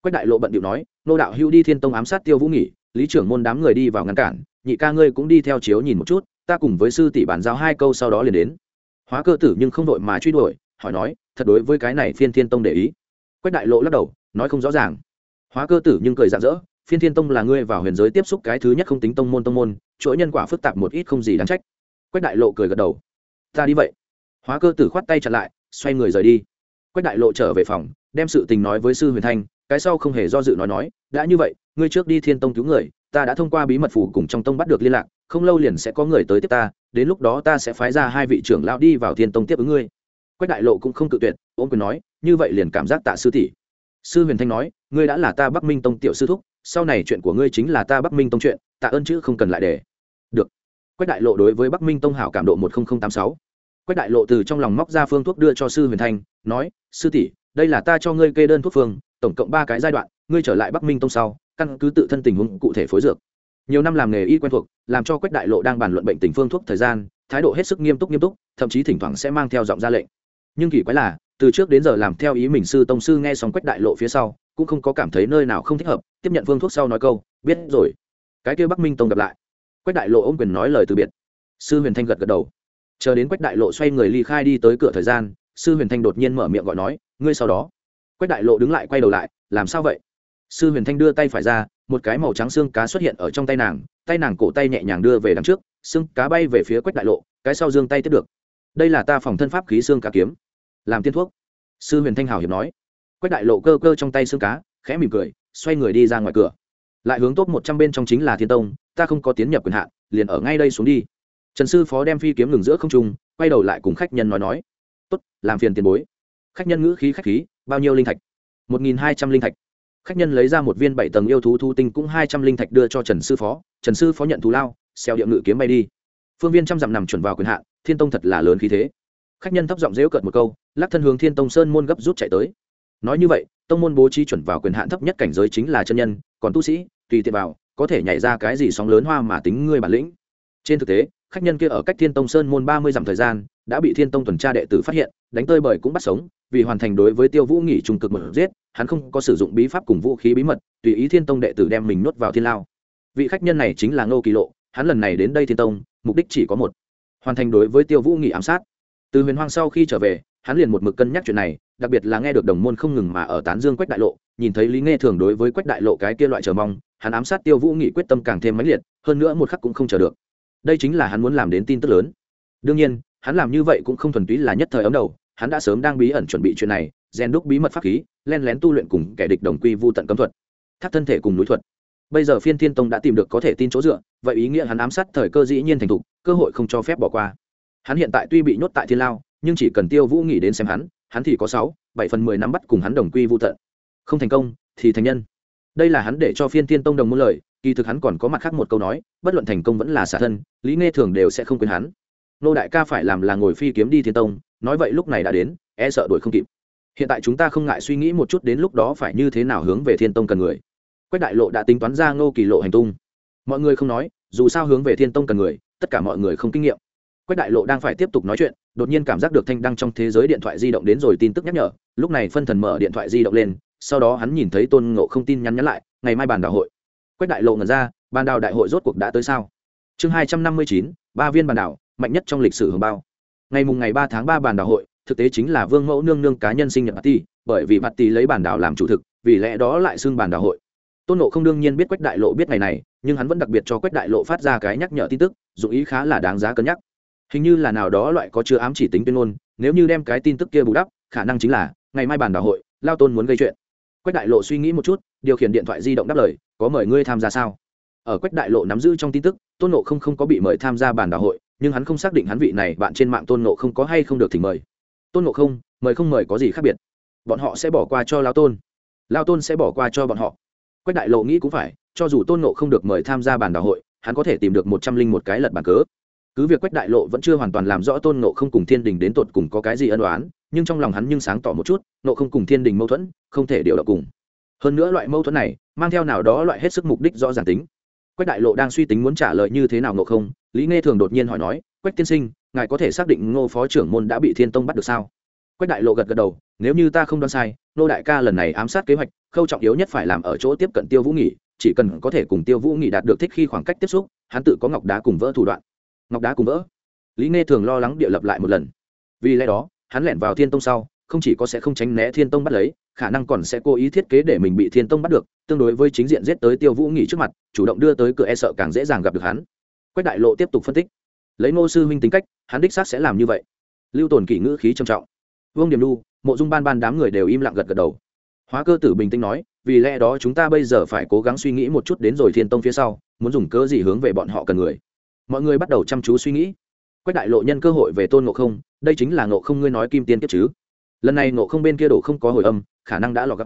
Quách đại lộ bận điệu nói, nô đạo hữu đi thiên tông ám sát tiêu vũ nghỉ lý trưởng môn đám người đi vào ngăn cản, nhị ca ngươi cũng đi theo chiếu nhìn một chút, ta cùng với sư tỷ bàn giao hai câu sau đó liền đến. Hóa cơ tử nhưng không đội mà truy đuổi, hỏi nói, thật đối với cái này phiên thiên tông để ý? Quách đại lộ lắc đầu, nói không rõ ràng. Hóa cơ tử nhưng cười rạng rỡ, phiên thiên tông là ngươi vào huyền giới tiếp xúc cái thứ nhất không tính tông môn tông môn, chuỗi nhân quả phức tạp một ít không gì đáng trách. Quách đại lộ cười gật đầu, ta đi vậy. Hóa cơ tử khoát tay chặt lại xoay người rời đi. Quách đại lộ trở về phòng, đem sự tình nói với sư huyền thanh, cái sau không hề do dự nói nói, đã như vậy, ngươi trước đi thiên tông cứu người, ta đã thông qua bí mật phủ cùng trong tông bắt được liên lạc, không lâu liền sẽ có người tới tiếp ta, đến lúc đó ta sẽ phái ra hai vị trưởng lão đi vào thiên tông tiếp ứng ngươi. Quách đại lộ cũng không cự tuyệt ôm quyền nói, như vậy liền cảm giác tạ sư tỷ. Sư huyền thanh nói, ngươi đã là ta bắc minh tông tiểu sư thúc, sau này chuyện của ngươi chính là ta bắc minh tông chuyện, tạ ơn chứ không cần lại để. Được. Quách đại lộ đối với bắc minh tông hảo cảm độ một nghìn tám sáu quách đại lộ từ trong lòng móc ra phương thuốc đưa cho sư huyền thanh, nói, sư tỷ, đây là ta cho ngươi kê đơn thuốc phương, tổng cộng ba cái giai đoạn, ngươi trở lại bắc minh tông sau, căn cứ tự thân tình huống cụ thể phối dược. Nhiều năm làm nghề y quen thuộc, làm cho quách đại lộ đang bàn luận bệnh tình phương thuốc thời gian, thái độ hết sức nghiêm túc nghiêm túc, thậm chí thỉnh thoảng sẽ mang theo giọng ra lệnh. Nhưng kỳ quái là, từ trước đến giờ làm theo ý mình sư tông sư nghe xong quách đại lộ phía sau, cũng không có cảm thấy nơi nào không thích hợp, tiếp nhận phương thuốc sau nói câu, biết rồi. Cái kia bắc minh tông gặp lại. Quách đại lộ ôm quyền nói lời từ biệt. Sư huyền thanh gật gật đầu chờ đến quách đại lộ xoay người ly khai đi tới cửa thời gian, sư huyền thanh đột nhiên mở miệng gọi nói, ngươi sau đó. Quách đại lộ đứng lại quay đầu lại, làm sao vậy? Sư huyền thanh đưa tay phải ra, một cái màu trắng xương cá xuất hiện ở trong tay nàng tay nàng cổ tay nhẹ nhàng đưa về đằng trước, xương cá bay về phía quách đại lộ, cái sau dương tay tiếp được. Đây là ta phòng thân pháp khí xương cá kiếm. Làm tiên thuốc. Sư huyền thanh hào hiệp nói. Quách đại lộ cơ cơ trong tay xương cá, khẽ mỉm cười, xoay người đi ra ngoài cửa. Lại hướng tốt một trăm bên trong chính là thiên tông, ta không có tiến nhập quyền hạn, liền ở ngay đây xuống đi trần sư phó đem phi kiếm ngừng giữa không trung, quay đầu lại cùng khách nhân nói nói. Tốt, làm phiền tiền bối. Khách nhân ngữ khí khách khí, bao nhiêu linh thạch? Một nghìn hai trăm linh thạch. Khách nhân lấy ra một viên bảy tầng yêu thú thu tinh cũng hai trăm linh thạch đưa cho trần sư phó. Trần sư phó nhận thù lao, xeo địa ngự kiếm bay đi. Phương viên trăm dặm nằm chuẩn vào quyền hạn, thiên tông thật là lớn khí thế. Khách nhân thấp giọng dễu cợt một câu, lắc thân hướng thiên tông sơn môn gấp rút chạy tới. Nói như vậy, tông môn bố trí chuẩn vào quyền hạn thấp nhất cảnh giới chính là chân nhân, còn tu sĩ, tùy tiện vào, có thể nhảy ra cái gì sóng lớn hoa mà tính ngươi bản lĩnh. Trên thực tế khách nhân kia ở cách thiên tông sơn môn ba mươi dặm thời gian, đã bị thiên tông tuần tra đệ tử phát hiện, đánh tơi bời cũng bắt sống, vì hoàn thành đối với tiêu vũ nghỉ trùng cực một giết, hắn không có sử dụng bí pháp cùng vũ khí bí mật, tùy ý thiên tông đệ tử đem mình nuốt vào thiên lao. Vị khách nhân này chính là ngô kỳ lộ, hắn lần này đến đây thiên tông, mục đích chỉ có một, hoàn thành đối với tiêu vũ nghỉ ám sát. Từ huyền hoang sau khi trở về, hắn liền một mực cân nhắc chuyện này, đặc biệt là nghe được đồng môn không ngừng mà ở tán dương quách đại lộ, nhìn thấy lý nghe thường đối với quách đại lộ cái kia loại chờ mong, hắn ám sát tiêu vũ nghị quyết tâm càng thêm mãnh liệt, hơn nữa một khắc cũng không chờ được đây chính là hắn muốn làm đến tin tức lớn. Đương nhiên, hắn làm như vậy cũng không thuần túy là nhất thời ấm đầu, hắn đã sớm đang bí ẩn chuẩn bị chuyện này, rèn đúc bí mật pháp khí, len lén tu luyện cùng kẻ địch đồng quy vu tận cấm thuật thác thân thể cùng núi thuật. Bây giờ phiên thiên tông đã tìm được có thể tin chỗ dựa, vậy ý nghĩa hắn ám sát thời cơ dĩ nhiên thành thục, cơ hội không cho phép bỏ qua. Hắn hiện tại tuy bị nhốt tại thiên lao, nhưng chỉ cần tiêu vũ nghĩ đến xem hắn hắn thì có sáu, bảy phần mười nắm bắt cùng hắn đồng quy vô tận. Không thành công, thì thành nhân. Đây là hắn để cho phiên Thiên tông đồng muôn lời kỳ thực hắn còn có mặt khác một câu nói, bất luận thành công vẫn là xả thân, lý nghe thường đều sẽ không quên hắn. Nô đại ca phải làm là ngồi phi kiếm đi thiên tông, nói vậy lúc này đã đến e sợ đuổi không kịp. Hiện tại chúng ta không ngại suy nghĩ một chút đến lúc đó phải như thế nào hướng về thiên tông cần người. Quách đại lộ đã tính toán ra ngô kỳ lộ hành tung. Mọi người không nói, dù sao hướng về thiên tông cần người, tất cả mọi người không kinh nghiệm. Quách đại lộ đang phải tiếp tục nói chuyện, đột nhiên cảm giác được thanh đăng trong thế giới điện thoại di động đến rồi tin tức nhắc nhở. Lúc này phân thần mở điện thoại di động lên, sau đó hắn nhìn thấy tôn ngộ không tin nhắn nhắn lại, ngày mai bàn đảo hội quách đại lộ ngẩn ra bàn đảo đại hội rốt cuộc đã tới sao? Chương hai trăm năm mươi chín, ba viên bàn đảo mạnh nhất trong lịch sử hưởng bao. Ngày mùng ngày ba tháng ba bàn đảo hội, thực tế chính là vương mẫu nương nương cá nhân sinh nhật party bởi vì party lấy bàn đảo làm chủ thực, vì lẽ đó lại xưng bàn đảo hội. Tôn nộ không đương nhiên biết quách đại lộ biết ngày này, nhưng hắn vẫn đặc biệt cho quách đại lộ phát ra cái nhắc nhở tin tức, dụng ý khá là đáng giá cân nhắc. Hình như là nào đó loại có chưa ám chỉ tính tuyên ngôn, nếu như đem cái tin tức kia bù đắp, khả năng chính là, ngày mai bàn đảo hội, lao tôn muốn gây chuyện. Quách đại lộ suy nghĩ một chút, điều khiển điện thoại di động đáp lời có mời ngươi tham gia sao? Ở quách đại lộ nắm giữ trong tin tức, tôn nộ không không có bị mời tham gia bàn đảo hội, nhưng hắn không xác định hắn vị này bạn trên mạng tôn nộ không có hay không được thì mời. Tôn nộ không, mời không mời có gì khác biệt? Bọn họ sẽ bỏ qua cho lao tôn. Lao tôn sẽ bỏ qua cho bọn họ. Quách đại lộ nghĩ cũng phải, cho dù tôn nộ không được mời tham gia bàn đảo hội, hắn có thể tìm được một trăm linh một cái lật bàn cớ. Cứ việc quách đại lộ vẫn chưa hoàn toàn làm rõ tôn nộ không cùng thiên đình đến tột cùng có cái gì ân đoán nhưng trong lòng hắn nhưng sáng tỏ một chút nộ không cùng thiên đình mâu thuẫn, không thể điều động cùng hơn nữa loại mâu thuẫn này mang theo nào đó loại hết sức mục đích rõ ràng tính. Quách đại lộ đang suy tính muốn trả lời như thế nào ngộ không, lý nghe thường đột nhiên hỏi nói, quách tiên sinh, ngài có thể xác định ngô phó trưởng môn đã bị thiên tông bắt được sao? Quách đại lộ gật gật đầu, nếu như ta không đoán sai nô đại ca lần này ám sát kế hoạch, khâu trọng yếu nhất phải làm ở chỗ tiếp cận tiêu vũ nghỉ chỉ cần có thể cùng tiêu vũ nghỉ đạt được thích khi khoảng cách tiếp xúc, hắn tự có ngọc đá cùng vỡ thủ đoạn. Ngọc đá cùng vỡ. Lý nghe thường lo lắng địa lập lại một lần. Vì lẽ đó, hắn lẻn vào thiên tông sau không chỉ có sẽ không tránh né thiên tông bắt lấy, khả năng còn sẽ cố ý thiết kế để mình bị thiên tông bắt được, tương đối với chính diện giết tới tiêu vũ nghỉ trước mặt, chủ động đưa tới cửa e sợ càng dễ dàng gặp được hắn. Quách đại lộ tiếp tục phân tích. Lấy ngô sư huynh tính cách, hắn đích xác sẽ làm như vậy. Lưu tồn kỷ ngữ khí trầm trọng. Vương điểm lu mộ dung ban ban đám người đều im lặng gật gật đầu. Hóa cơ tử bình tĩnh nói, vì lẽ đó chúng ta bây giờ phải cố gắng suy nghĩ một chút đến rồi thiên tông phía sau, muốn dùng cớ gì hướng về bọn họ cần người. Mọi người bắt đầu chăm chú suy nghĩ. Quách đại lộ nhân cơ hội về tôn ngộ không, đây chính là ngộ không ngươi nói kim tiên kiếp chứ? Lần này ngộ không bên kia đổ không có hồi âm, khả năng đã lọt gấp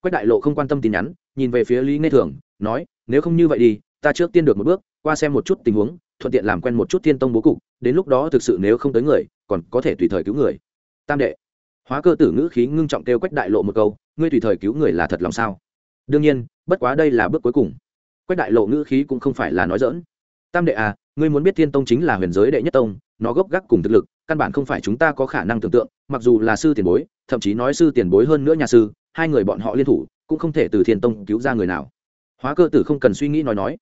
quách đại lộ không quan tâm tin nhắn, nhìn về phía lý nghe thường, nói, nếu không như vậy đi, ta trước tiên được một bước, qua xem một chút tình huống, thuận tiện làm quen một chút thiên tông bố cục, đến lúc đó thực sự nếu không tới người, còn có thể tùy thời cứu người. Tam đệ, hóa cơ tử ngữ khí ngưng trọng kêu quách đại lộ một câu, ngươi tùy thời cứu người là thật lòng sao? Đương nhiên, bất quá đây là bước cuối cùng. Quách đại lộ ngữ khí cũng không phải là nói dỡn tam đệ à ngươi muốn biết thiên tông chính là huyền giới đệ nhất tông, nó gốc gác cùng thực lực căn bản không phải chúng ta có khả năng tưởng tượng, mặc dù là sư tiền bối, thậm chí nói sư tiền bối hơn nữa nhà sư, hai người bọn họ liên thủ, cũng không thể từ thiên tông cứu ra người nào. Hóa cơ tử không cần suy nghĩ nói nói.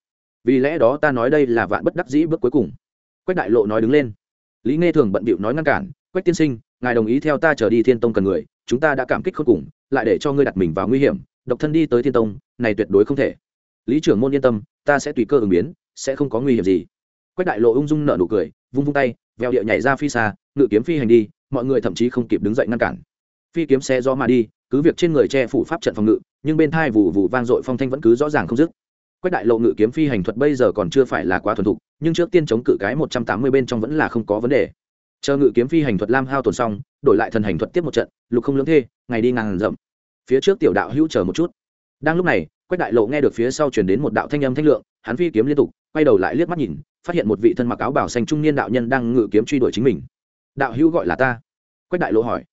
Vì lẽ đó ta nói đây là vạn bất đắc dĩ bước cuối cùng. Quách đại lộ nói đứng lên. Lý nghe thường bận bịu nói ngăn cản, quách tiên sinh, ngài đồng ý theo ta trở đi thiên tông cần người, chúng ta đã cảm kích khôn cùng, lại để cho ngươi đặt mình vào nguy hiểm, độc thân đi tới thiên tông, này tuyệt đối không thể. Lý trưởng môn yên tâm, ta sẽ tùy cơ ứng biến, sẽ không có nguy hiểm gì. Quách đại lộ ung dung nở nụ cười, vung vung tay veo địa nhảy ra phi xa, ngự kiếm phi hành đi, mọi người thậm chí không kịp đứng dậy ngăn cản. Phi kiếm xe do mà đi, cứ việc trên người che phủ pháp trận phòng ngự, nhưng bên thai vụ vụ vang dội phong thanh vẫn cứ rõ ràng không dứt. Quách đại lộ ngự kiếm phi hành thuật bây giờ còn chưa phải là quá thuần thục, nhưng trước tiên chống cự cái một trăm tám mươi bên trong vẫn là không có vấn đề. Chờ ngự kiếm phi hành thuật lam hao tồn xong, đổi lại thần hành thuật tiếp một trận, lục không lưỡng thê, ngày đi ngàn rậm phía trước tiểu đạo hữu chờ một chút. Đang lúc này, quách đại lộ nghe được phía sau chuyển đến một đạo thanh âm thanh lượng, hắn phi kiếm liên tục quay đầu lại liếc mắt nhìn, phát hiện một vị thân mặc áo bảo xanh trung niên đạo nhân đang ngự kiếm truy đuổi chính mình. Đạo hữu gọi là ta? Quách đại lộ hỏi.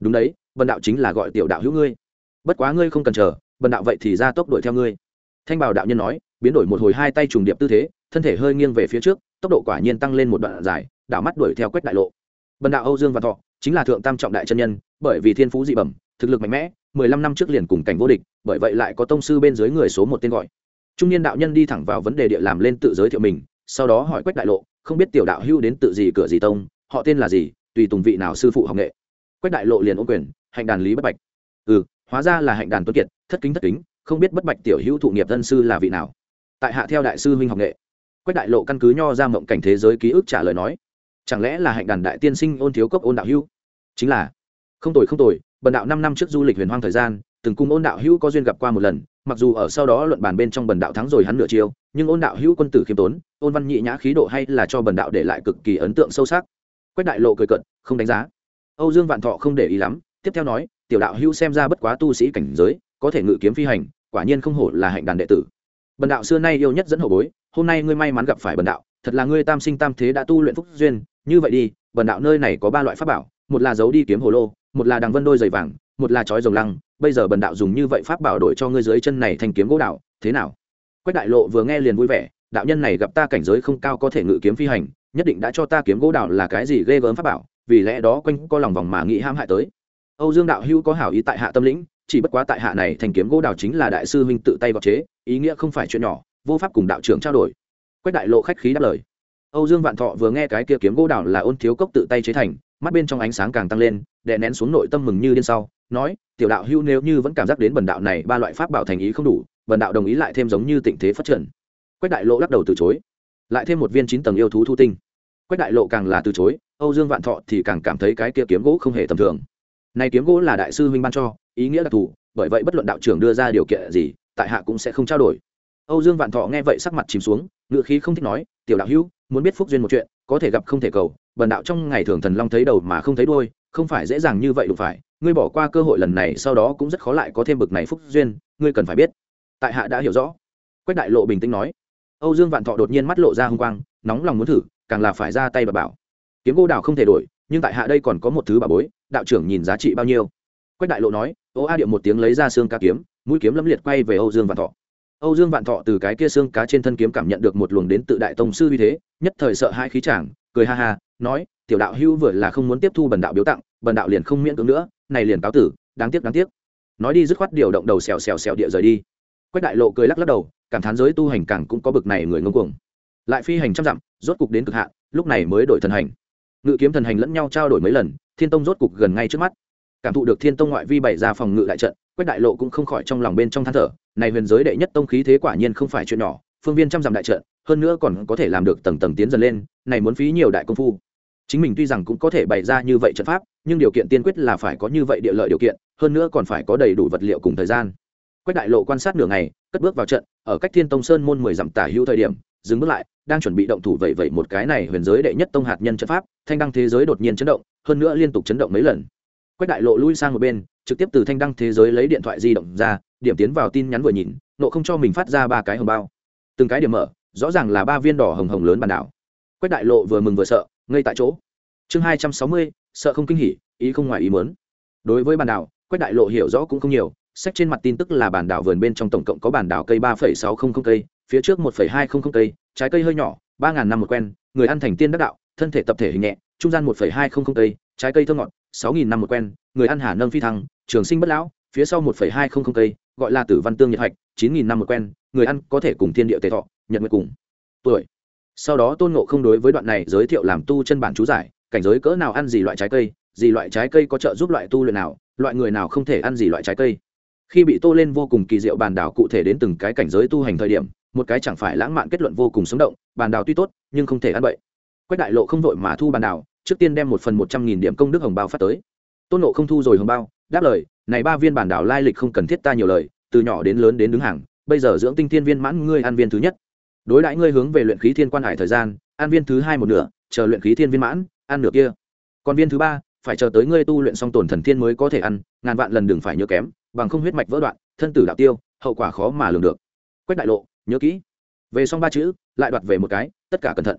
Đúng đấy, bần đạo chính là gọi tiểu đạo hữu ngươi. Bất quá ngươi không cần chờ, bần đạo vậy thì ra tốc đuổi theo ngươi. Thanh bảo đạo nhân nói, biến đổi một hồi hai tay trùng điệp tư thế, thân thể hơi nghiêng về phía trước, tốc độ quả nhiên tăng lên một đoạn dài đảo mắt đuổi theo quách đại lộ. Bần đạo âu dương và thọ, chính là thượng tam trọng đại chân nhân, bởi vì thiên phú dị bẩm, thực lực mạnh mẽ, mười lăm năm trước liền cùng cảnh vô địch, bởi vậy lại có tông sư bên dưới người số một tên gọi trung niên đạo nhân đi thẳng vào vấn đề địa làm lên tự giới thiệu mình, sau đó hỏi quách đại lộ, không biết tiểu đạo hưu đến tự gì cửa gì tông, họ tên là gì, tùy tùng vị nào sư phụ học nghệ. Quách đại lộ liền ô quyền, hạnh đàn lý bất bạch. Ừ hóa ra là hạnh đàn tuấn kiệt, thất kính thất kính, không biết bất bạch tiểu hữu thụ nghiệp thân sư là vị nào. Tại hạ theo đại sư huynh học nghệ. Quách đại lộ căn cứ nho ra mộng cảnh thế giới ký ức trả lời nói, chẳng lẽ là hạnh đàn đại tiên sinh ôn thiếu cốc ôn đạo hữu chính là, không tồi không tồi, bần đạo năm năm trước du lịch huyền hoang thời gian, từng cùng ôn đạo hữu có duyên gặp qua một lần mặc dù ở sau đó luận bàn bên trong bần đạo thắng rồi hắn nửa chiêu, nhưng ôn đạo hữu quân tử khiêm tốn, ôn văn nhị nhã khí độ hay là cho bần đạo để lại cực kỳ ấn tượng sâu sắc. Quách đại lộ cười cận không đánh giá. Âu dương vạn thọ không để ý lắm, tiếp theo nói, tiểu đạo hữu xem ra bất quá tu sĩ cảnh giới, có thể ngự kiếm phi hành, quả nhiên không hổ là hạnh đàn đệ tử. Bần đạo xưa nay yêu nhất dẫn hậu bối, hôm nay ngươi may mắn gặp phải bần đạo, thật là ngươi tam sinh tam thế đã tu luyện phúc duyên, như vậy đi, bần đạo nơi này có ba loại pháp bảo, một là giấu đi kiếm hồ lô, một là đằng vân đôi giày vàng, một là chói rồng lăng bây giờ bần đạo dùng như vậy pháp bảo đổi cho ngươi dưới chân này thành kiếm gỗ đạo, thế nào? Quách đại lộ vừa nghe liền vui vẻ, đạo nhân này gặp ta cảnh giới không cao có thể ngự kiếm phi hành, nhất định đã cho ta kiếm gỗ đạo là cái gì ghê gớm pháp bảo, vì lẽ đó quanh co lòng vòng mà nghĩ ham hại tới. Âu dương đạo hữu có hảo ý tại hạ tâm lĩnh, chỉ bất quá tại hạ này thành kiếm gỗ đào chính là đại sư huynh tự tay gọt chế, ý nghĩa không phải chuyện nhỏ, vô pháp cùng đạo trưởng trao đổi. Quách đại lộ khách khí đáp lời. Âu dương vạn thọ vừa nghe cái kia kiếm gỗ đào là ôn thiếu cốc tự tay chế thành, mắt bên trong ánh sáng càng tăng lên, đè nén xuống nội tâm mừng như điên sau nói, tiểu đạo hưu nếu như vẫn cảm giác đến bần đạo này ba loại pháp bảo thành ý không đủ, bần đạo đồng ý lại thêm giống như tình thế phát triển. Quách đại lộ lắc đầu từ chối. Lại thêm một viên chín tầng yêu thú thu tinh. Quách đại lộ càng là từ chối, âu dương vạn thọ thì càng cảm thấy cái kia kiếm gỗ không hề tầm thường. Này kiếm gỗ là đại sư huynh ban cho, ý nghĩa đặc thù, bởi vậy bất luận đạo trưởng đưa ra điều kiện gì, tại hạ cũng sẽ không trao đổi. Âu dương vạn thọ nghe vậy sắc mặt chìm xuống ngựa khí không thích nói, tiểu đạo hữu, muốn biết phúc duyên một chuyện, có thể gặp không thể cầu, bần đạo trong ngày thường thần long thấy đầu mà không thấy đôi không phải dễ dàng như vậy đủ phải ngươi bỏ qua cơ hội lần này, sau đó cũng rất khó lại có thêm bực này phúc duyên, ngươi cần phải biết. Tại hạ đã hiểu rõ. Quách đại lộ bình tĩnh nói. Âu dương vạn thọ đột nhiên mắt lộ ra h ư n g quang, nóng lòng muốn thử, càng là phải ra tay và bảo. Kiếm gỗ đào không thể đổi, nhưng tại hạ đây còn có một thứ bà bối, đạo trưởng nhìn giá trị bao nhiêu? Quách đại lộ nói, ô a điệu một tiếng lấy ra xương ca kiếm, mũi kiếm lâm liệt quay về âu dương vạn thọ. Âu dương vạn thọ từ cái kia xương cá trên thân kiếm cảm nhận được một luồng đến tự đại tông sư uy thế, nhất thời sợ hai khí chàng cười ha ha, nói, tiểu đạo hưu vừa là không muốn tiếp thu bần đạo biếu tặng, bần đạo liền không miễn cưỡng nữa này liền cáo tử, đáng tiếc đáng tiếc. Nói đi dứt khoát điều động đầu xèo xèo xèo địa rời đi. Quách đại lộ cười lắc lắc đầu, cảm thán giới tu hành càng cũng có bực này người ngông cuồng. Lại phi hành trăm dặm, rốt cục đến cực hạn, lúc này mới đổi thần hành. Ngự kiếm thần hành lẫn nhau trao đổi mấy lần, thiên tông rốt cục gần ngay trước mắt. Cảm thụ được thiên tông ngoại vi bày ra phòng ngự đại trận, quách đại lộ cũng không khỏi trong lòng bên trong than thở, này huyền giới đệ nhất tông khí thế quả nhiên không phải chuyện nhỏ, phương viên trăm dặm đại trận, hơn nữa còn có thể làm được tầng tầng tiến dần lên, này muốn phí nhiều đại công phu chính mình tuy rằng cũng có thể bày ra như vậy trận pháp, nhưng điều kiện tiên quyết là phải có như vậy địa lợi điều kiện, hơn nữa còn phải có đầy đủ vật liệu cùng thời gian. Quách đại lộ quan sát nửa ngày, cất bước vào trận, ở cách thiên tông sơn môn mười dặm tả hữu thời điểm, dừng bước lại, đang chuẩn bị động thủ vậy vậy một cái này huyền giới đệ nhất tông hạt nhân trận pháp, thanh đăng thế giới đột nhiên chấn động, hơn nữa liên tục chấn động mấy lần. Quách đại lộ lui sang một bên, trực tiếp từ thanh đăng thế giới lấy điện thoại di động ra, điểm tiến vào tin nhắn vừa nhìn, nộ không cho mình phát ra ba cái hồng bao. Từng cái điểm mở, rõ ràng là ba viên đỏ hồng hồng lớn bàn đảo. Quách đại lộ vừa mừng vừa sợ ngay tại chỗ. Chương hai trăm sáu mươi, sợ không kinh hỉ, ý không ngoài ý muốn. Đối với bản đảo, quách đại lộ hiểu rõ cũng không nhiều, sách trên mặt tin tức là bản đảo vườn bên trong tổng cộng có bản đảo cây ba phẩy sáu không không cây, phía trước một phẩy hai không không cây, trái cây hơi nhỏ, ba ngàn năm một quen, người ăn thành tiên đắc đạo, thân thể tập thể hình nhẹ, trung gian một phẩy hai không không cây, trái cây thơ ngọt, sáu nghìn năm một quen, người ăn hà nâng phi thăng, trường sinh bất lão, phía sau một phẩy hai không không cây, gọi là tử văn tương nhiệt hạch, chín nghìn năm một quen, người ăn có thể cùng thiên địa tề thọ, nhận nguyện cùng. Tuổi sau đó tôn ngộ không đối với đoạn này giới thiệu làm tu chân bản chú giải, cảnh giới cỡ nào ăn gì loại trái cây, gì loại trái cây có trợ giúp loại tu luyện nào, loại người nào không thể ăn gì loại trái cây. Khi bị tô lên vô cùng kỳ diệu bàn đảo cụ thể đến từng cái cảnh giới tu hành thời điểm, một cái chẳng phải lãng mạn kết luận vô cùng sống động bàn đảo tuy tốt, nhưng không thể ăn bậy. Quách đại lộ không vội mà thu bàn đảo, trước tiên đem một phần một trăm nghìn điểm công đức hồng bao phát tới. Tôn nộ không thu rồi hồng bao, đáp lời, này ba viên bản đảo lai lịch không cần thiết ta nhiều lời, từ nhỏ đến lớn đến đứng hàng, bây giờ dưỡng tinh thiên viên mãn ngươi ăn viên thứ nhất đối đãi ngươi hướng về luyện khí thiên quan hải thời gian ăn viên thứ hai một nửa, chờ luyện khí thiên viên mãn, ăn nửa kia. Còn viên thứ ba, phải chờ tới ngươi tu luyện xong tổn thần thiên mới có thể ăn, ngàn vạn lần đừng phải nhớ kém, bằng không huyết mạch vỡ đoạn, thân tử đạo tiêu, hậu quả khó mà lường được. Quách đại lộ, nhớ kỹ. Về xong ba chữ, lại đoạt về một cái, tất cả cẩn thận.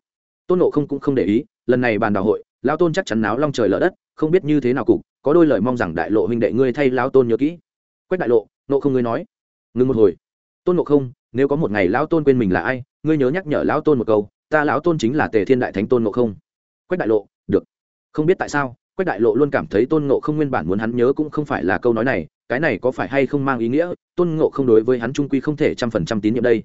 Tôn nộ không cũng không để ý, lần này bàn đào hội lao tôn chắc chắn náo long trời lở đất, không biết như thế nào cục, có đôi lời mong rằng đại lộ huynh đệ ngươi thay lao tôn nhớ kỹ. Quách đại lộ nộ không ngươi nói. Ngừng một hồi. Tôn nộ không nếu có một ngày lão tôn quên mình là ai, ngươi nhớ nhắc nhở lão tôn một câu, ta lão tôn chính là tề thiên đại thánh tôn ngộ không. Quách đại lộ, được. Không biết tại sao, quách đại lộ luôn cảm thấy tôn ngộ không nguyên bản muốn hắn nhớ cũng không phải là câu nói này, cái này có phải hay không mang ý nghĩa, tôn ngộ không đối với hắn trung quy không thể trăm phần trăm tín nhiệm đây.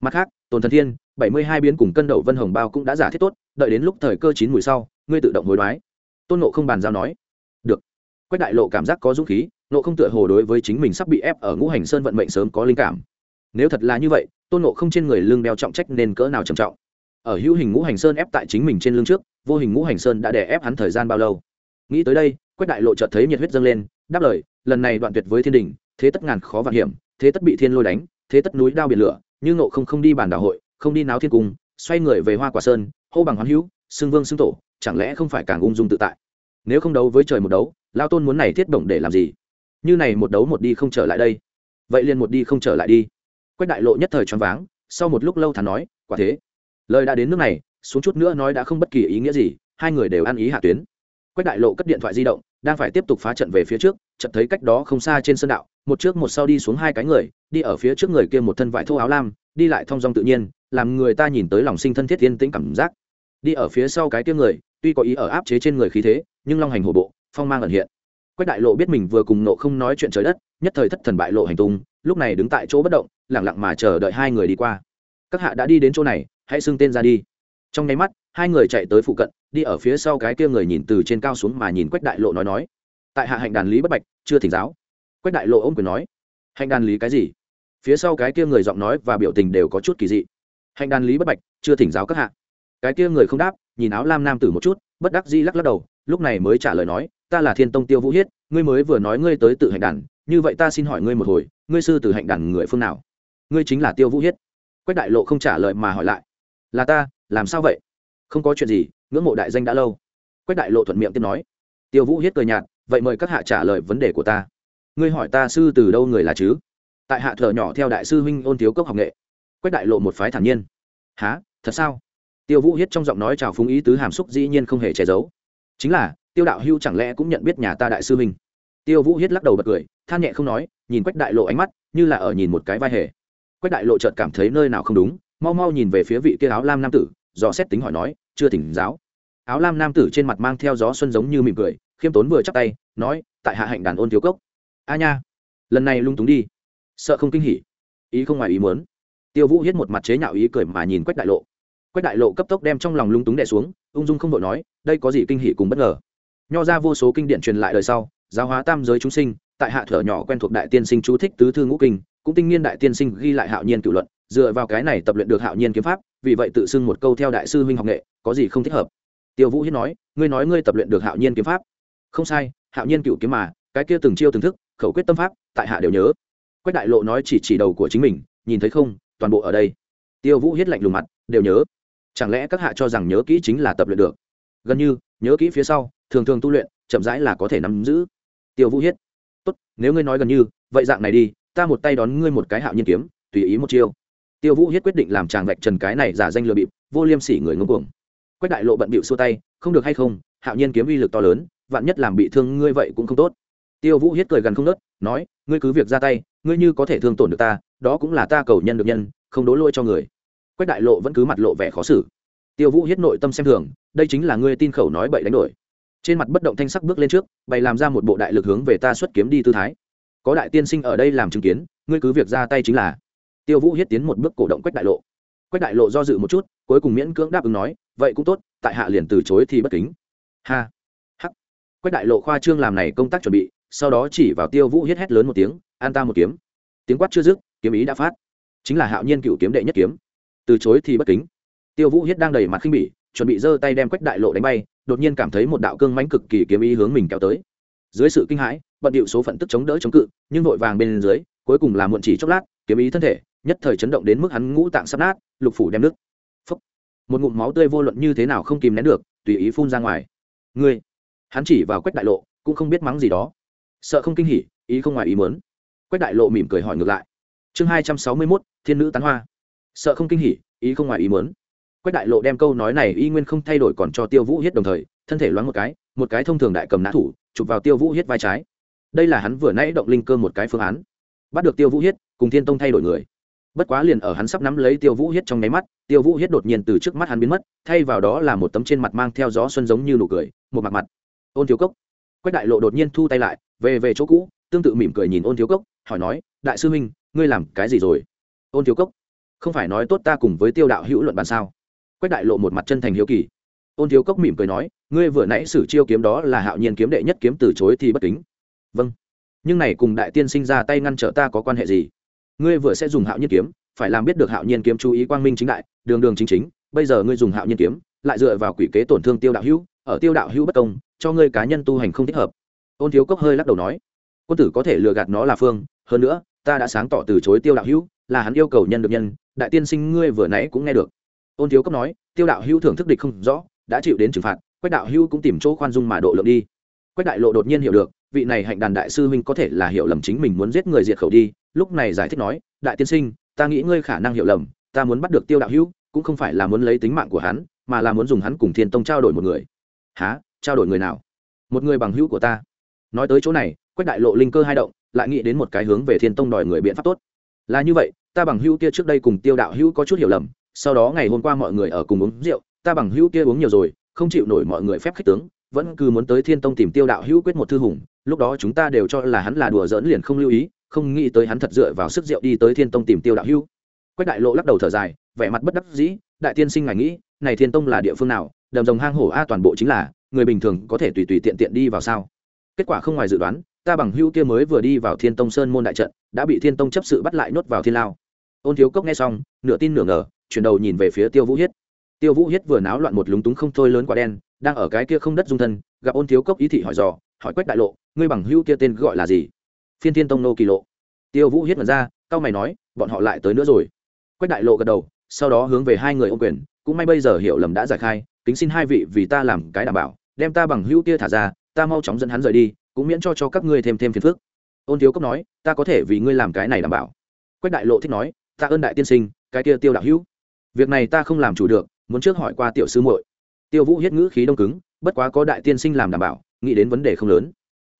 Mặt khác, tôn thần thiên, bảy mươi hai biến cùng cân đậu vân hồng bao cũng đã giả thiết tốt, đợi đến lúc thời cơ chín mùi sau, ngươi tự động hối đoái. Tôn ngộ không bàn giao nói. Được. Quách đại lộ cảm giác có dũng khí, ngộ không tựa hồ đối với chính mình sắp bị ép ở ngũ hành sơn vận mệnh sớm có linh cảm nếu thật là như vậy, tôn nộ không trên người lưng đeo trọng trách nên cỡ nào trầm trọng? Ở hữu hình ngũ hành sơn ép tại chính mình trên lưng trước, vô hình ngũ hành sơn đã đè ép hắn thời gian bao lâu? Nghĩ tới đây, quách đại lộ chợt thấy nhiệt huyết dâng lên, đáp lời, lần này đoạn tuyệt với thiên đình, thế tất ngàn khó vạn hiểm, thế tất bị thiên lôi đánh, thế tất núi đao biển lửa, nhưng nộ không không đi bàn đảo hội, không đi náo thiên cung, xoay người về hoa quả sơn, hô bằng hoán hữu, xưng vương xưng tổ, chẳng lẽ không phải càng ung dung tự tại? Nếu không đấu với trời một đấu, lao tôn muốn này thiết động để làm gì? Như này một đấu một đi không trở lại đây. Vậy liền một đi không trở lại đi quách đại lộ nhất thời choáng váng, sau một lúc lâu thắn nói, quả thế, lời đã đến nước này, xuống chút nữa nói đã không bất kỳ ý nghĩa gì, hai người đều ăn ý hạ tuyến. Quách đại lộ cất điện thoại di động, đang phải tiếp tục phá trận về phía trước, chợt thấy cách đó không xa trên sân đạo, một trước một sau đi xuống hai cái người, đi ở phía trước người kia một thân vải thô áo lam, đi lại thong dong tự nhiên, làm người ta nhìn tới lòng sinh thân thiết yên tĩnh cảm giác. Đi ở phía sau cái kia người, tuy có ý ở áp chế trên người khí thế, nhưng long hành hổ bộ, phong mang ẩn hiện. Quách đại lộ biết mình vừa cùng nộ không nói chuyện trời đất, nhất thời thất thần bại lộ hành tung, lúc này đứng tại chỗ bất động lẳng lặng mà chờ đợi hai người đi qua. Các hạ đã đi đến chỗ này, hãy xưng tên ra đi. Trong nháy mắt, hai người chạy tới phụ cận, đi ở phía sau cái kia người nhìn từ trên cao xuống mà nhìn quách đại lộ nói nói. Tại hạ hạnh đàn lý bất bạch, chưa thỉnh giáo. Quách đại lộ ôm quyền nói. Hạnh đàn lý cái gì? Phía sau cái kia người giọng nói và biểu tình đều có chút kỳ dị. Hạnh đàn lý bất bạch, chưa thỉnh giáo các hạ. Cái kia người không đáp, nhìn áo lam nam tử một chút, bất đắc di lắc lắc đầu, lúc này mới trả lời nói, ta là thiên tông tiêu vũ hiết, ngươi mới vừa nói ngươi tới tự hạnh đàn, như vậy ta xin hỏi ngươi một hồi, ngươi sư từ hạnh đàn người phương nào? Ngươi chính là tiêu vũ hiết quách đại lộ không trả lời mà hỏi lại là ta làm sao vậy không có chuyện gì ngưỡng mộ đại danh đã lâu quách đại lộ thuận miệng tiếp nói tiêu vũ hiết cười nhạt vậy mời các hạ trả lời vấn đề của ta ngươi hỏi ta sư từ đâu người là chứ tại hạ thợ nhỏ theo đại sư huynh ôn thiếu cốc học nghệ quách đại lộ một phái thản nhiên há thật sao tiêu vũ hiết trong giọng nói chào phúng ý tứ hàm xúc dĩ nhiên không hề che giấu chính là tiêu đạo hưu chẳng lẽ cũng nhận biết nhà ta đại sư huynh tiêu vũ hiết lắc đầu bật cười than nhẹ không nói nhìn quách đại lộ ánh mắt như là ở nhìn một cái vai hề quách đại lộ chợt cảm thấy nơi nào không đúng, mau mau nhìn về phía vị kia áo lam nam tử, dò xét tính hỏi nói, chưa tỉnh giáo. Áo lam nam tử trên mặt mang theo gió xuân giống như mỉm cười, khiêm tốn vừa chắp tay, nói, tại hạ hạnh đàn ôn thiếu cốc. A nha, lần này lung túng đi. Sợ không kinh hỉ, ý không ngoài ý muốn. Tiêu vũ hiết một mặt chế nhạo ý cười mà nhìn quách đại lộ. Quách đại lộ cấp tốc đem trong lòng lung túng đè xuống, ung dung không đội nói, đây có gì kinh hỉ cùng bất ngờ? Nho ra vô số kinh điển truyền lại đời sau, giáo hóa tam giới chúng sinh, tại hạ thở nhỏ quen thuộc đại tiên sinh chú thích tứ thư ngũ kinh cũng tinh nghiên đại tiên sinh ghi lại hạo nhiên cửu luận, dựa vào cái này tập luyện được hạo nhiên kiếm pháp, vì vậy tự xưng một câu theo đại sư huynh học nghệ, có gì không thích hợp? Tiêu vũ hiết nói, ngươi nói ngươi tập luyện được hạo nhiên kiếm pháp. Không sai, hạo nhiên cựu kiếm mà, cái kia từng chiêu từng thức, khẩu quyết tâm pháp, tại hạ đều nhớ. Quách đại lộ nói chỉ chỉ đầu của chính mình, nhìn thấy không, toàn bộ ở đây. Tiêu vũ hiết lạnh lùng mặt, đều nhớ. Chẳng lẽ các hạ cho rằng nhớ kỹ chính là tập luyện được? Gần như, nhớ kỹ phía sau, thường thường tu luyện, chậm rãi là có thể nắm giữ. Tiêu vũ hiết tốt, nếu ngươi nói gần như, vậy dạng này đi ta một tay đón ngươi một cái hạo nhiên kiếm, tùy ý một chiêu. Tiêu vũ hiết quyết định làm chàng vạch trần cái này giả danh lừa bịp, vô liêm sỉ người ngông cuồng. Quách đại lộ bận bịu xua tay, không được hay không, hạo nhiên kiếm uy lực to lớn, vạn nhất làm bị thương ngươi vậy cũng không tốt. Tiêu vũ hiết cười gần không nớt, nói, ngươi cứ việc ra tay, ngươi như có thể thương tổn được ta, đó cũng là ta cầu nhân được nhân, không đố lôi cho người. Quách đại lộ vẫn cứ mặt lộ vẻ khó xử. Tiêu vũ hiết nội tâm xem thường, đây chính là ngươi tin khẩu nói bậy đánh đổi. Trên mặt bất động thanh sắc bước lên trước, bày làm ra một bộ đại lực hướng về ta xuất kiếm đi tư thái có đại tiên sinh ở đây làm chứng kiến, ngươi cứ việc ra tay chính là. Tiêu vũ hiết tiến một bước cổ động quách đại lộ. Quách đại lộ do dự một chút, cuối cùng miễn cưỡng đáp ứng nói, vậy cũng tốt, tại hạ liền từ chối thì bất kính. Ha hắc quách đại lộ khoa trương làm này công tác chuẩn bị, sau đó chỉ vào tiêu vũ hiết hét lớn một tiếng, an ta một kiếm. Tiếng quát chưa dứt, kiếm ý đã phát. Chính là hạo nhiên cựu kiếm đệ nhất kiếm. Từ chối thì bất kính. Tiêu vũ hiết đang đầy mặt khinh bỉ, chuẩn bị giơ tay đem quách đại lộ đánh bay, đột nhiên cảm thấy một đạo cương mãnh cực kỳ kiếm ý hướng mình kéo tới dưới sự kinh hãi, bận điệu số phận tức chống đỡ chống cự, nhưng vội vàng bên dưới, cuối cùng là muộn chỉ chốc lát, kiếm ý thân thể, nhất thời chấn động đến mức hắn ngũ tạng sắp nát, lục phủ đem nước. Phúc. một ngụm máu tươi vô luận như thế nào không kìm nén được, tùy ý phun ra ngoài. Ngươi. Hắn chỉ vào quách đại lộ, cũng không biết mắng gì đó. Sợ không kinh hỉ, ý không ngoài ý muốn. Quách đại lộ mỉm cười hỏi ngược lại. Chương hai trăm sáu mươi mốt, thiên nữ tán hoa. Sợ không kinh hỉ, ý không ngoài ý muốn. Quách đại lộ đem câu nói này y nguyên không thay đổi còn cho tiêu vũ hiết đồng thời, thân thể loáng một cái một cái thông thường đại cầm nã thủ chụp vào tiêu vũ hiết vai trái. Đây là hắn vừa nãy động linh cơ một cái phương án. Bắt được tiêu vũ hiết, cùng thiên tông thay đổi người. Bất quá liền ở hắn sắp nắm lấy tiêu vũ hiết trong nháy mắt, tiêu vũ hiết đột nhiên từ trước mắt hắn biến mất, thay vào đó là một tấm trên mặt mang theo gió xuân giống như nụ cười, một mặt mặt. Ôn thiếu cốc. Quách đại lộ đột nhiên thu tay lại, về về chỗ cũ, tương tự mỉm cười nhìn ôn thiếu cốc, hỏi nói, đại sư huynh, ngươi làm cái gì rồi? Ôn thiếu cốc. Không phải nói tốt ta cùng với tiêu đạo hữu luận bàn sao? Quách đại lộ một mặt chân thành hiếu kỳ ôn thiếu cốc mỉm cười nói, ngươi vừa nãy sử chiêu kiếm đó là hạo nhiên kiếm đệ nhất kiếm từ chối thì bất kính. Vâng. Nhưng này cùng đại tiên sinh ra tay ngăn trở ta có quan hệ gì? Ngươi vừa sẽ dùng hạo nhiên kiếm, phải làm biết được hạo nhiên kiếm chú ý quang minh chính đại, đường đường chính chính, bây giờ ngươi dùng hạo nhiên kiếm, lại dựa vào quỷ kế tổn thương tiêu đạo hữu, ở tiêu đạo hữu bất công, cho ngươi cá nhân tu hành không thích hợp. Ôn thiếu cốc hơi lắc đầu nói, quân tử có thể lừa gạt nó là phương, hơn nữa, ta đã sáng tỏ từ chối tiêu đạo hữu, là hắn yêu cầu nhân được nhân, đại tiên sinh ngươi vừa nãy cũng nghe được. Ôn thiếu cốc nói, tiêu đạo hữu thưởng thức địch không rõ đã chịu đến trừng phạt quách đạo Hưu cũng tìm chỗ khoan dung mà độ lượng đi. Quách đại lộ đột nhiên hiểu được vị này hạnh đàn đại sư huynh có thể là hiểu lầm chính mình muốn giết người diệt khẩu đi lúc này giải thích nói đại tiên sinh ta nghĩ ngươi khả năng hiểu lầm ta muốn bắt được tiêu đạo Hưu, cũng không phải là muốn lấy tính mạng của hắn mà là muốn dùng hắn cùng thiên tông trao đổi một người. Há trao đổi người nào? Một người bằng hữu của ta. Nói tới chỗ này quách đại lộ linh cơ hai động lại nghĩ đến một cái hướng về thiên tông đòi người biện pháp tốt. Là như vậy ta bằng hữu kia trước đây cùng tiêu đạo hữu có chút hiểu lầm sau đó ngày hôm qua mọi người ở cùng uống rượu ta bằng hữu kia uống nhiều rồi, không chịu nổi mọi người phép khích tướng, vẫn cứ muốn tới thiên tông tìm tiêu đạo hữu quyết một thư hùng, lúc đó chúng ta đều cho là hắn là đùa giỡn liền không lưu ý, không nghĩ tới hắn thật dựa vào sức rượu đi tới thiên tông tìm tiêu đạo hữu. Quách đại lộ lắc đầu thở dài, vẻ mặt bất đắc dĩ, đại tiên sinh ngài nghĩ, này thiên tông là địa phương nào? Đầm rồng hang hổ a toàn bộ chính là, người bình thường có thể tùy tùy tiện tiện đi vào sao? Kết quả không ngoài dự đoán, ta bằng hữu kia mới vừa đi vào thiên tông sơn môn đại trận, đã bị thiên tông chấp sự bắt lại nốt vào thiên lao. Ôn thiếu cốc nghe xong, nửa tin nửa ngờ, chuyển đầu nhìn về phía tiêu vũ hiết tiêu vũ hiết vừa náo loạn một lúng túng không thôi lớn quả đen, đang ở cái kia không đất dung thân, gặp ôn thiếu cốc ý thị hỏi dò, hỏi quách đại lộ, ngươi bằng hữu kia tên gọi là gì? Phiên thiên tông nô kỳ lộ. Tiêu vũ hiết mật ra cao mày nói, bọn họ lại tới nữa rồi. Quách đại lộ gật đầu, sau đó hướng về hai người ô quyền, cũng may bây giờ hiểu lầm đã giải khai, kính xin hai vị vì ta làm cái đảm bảo, đem ta bằng hữu kia thả ra, ta mau chóng dẫn hắn rời đi, cũng miễn cho cho các ngươi thêm thêm phiền phức. Ôn thiếu cốc nói, ta có thể vì ngươi làm cái này đảm bảo. Quách đại lộ thích nói, ta ơn đại tiên sinh, cái kia tiêu đạo hữu. Việc này ta không làm chủ được muốn trước hỏi qua tiểu sư muội. Tiêu vũ hiết ngữ khí đông cứng, bất quá có đại tiên sinh làm đảm bảo, nghĩ đến vấn đề không lớn.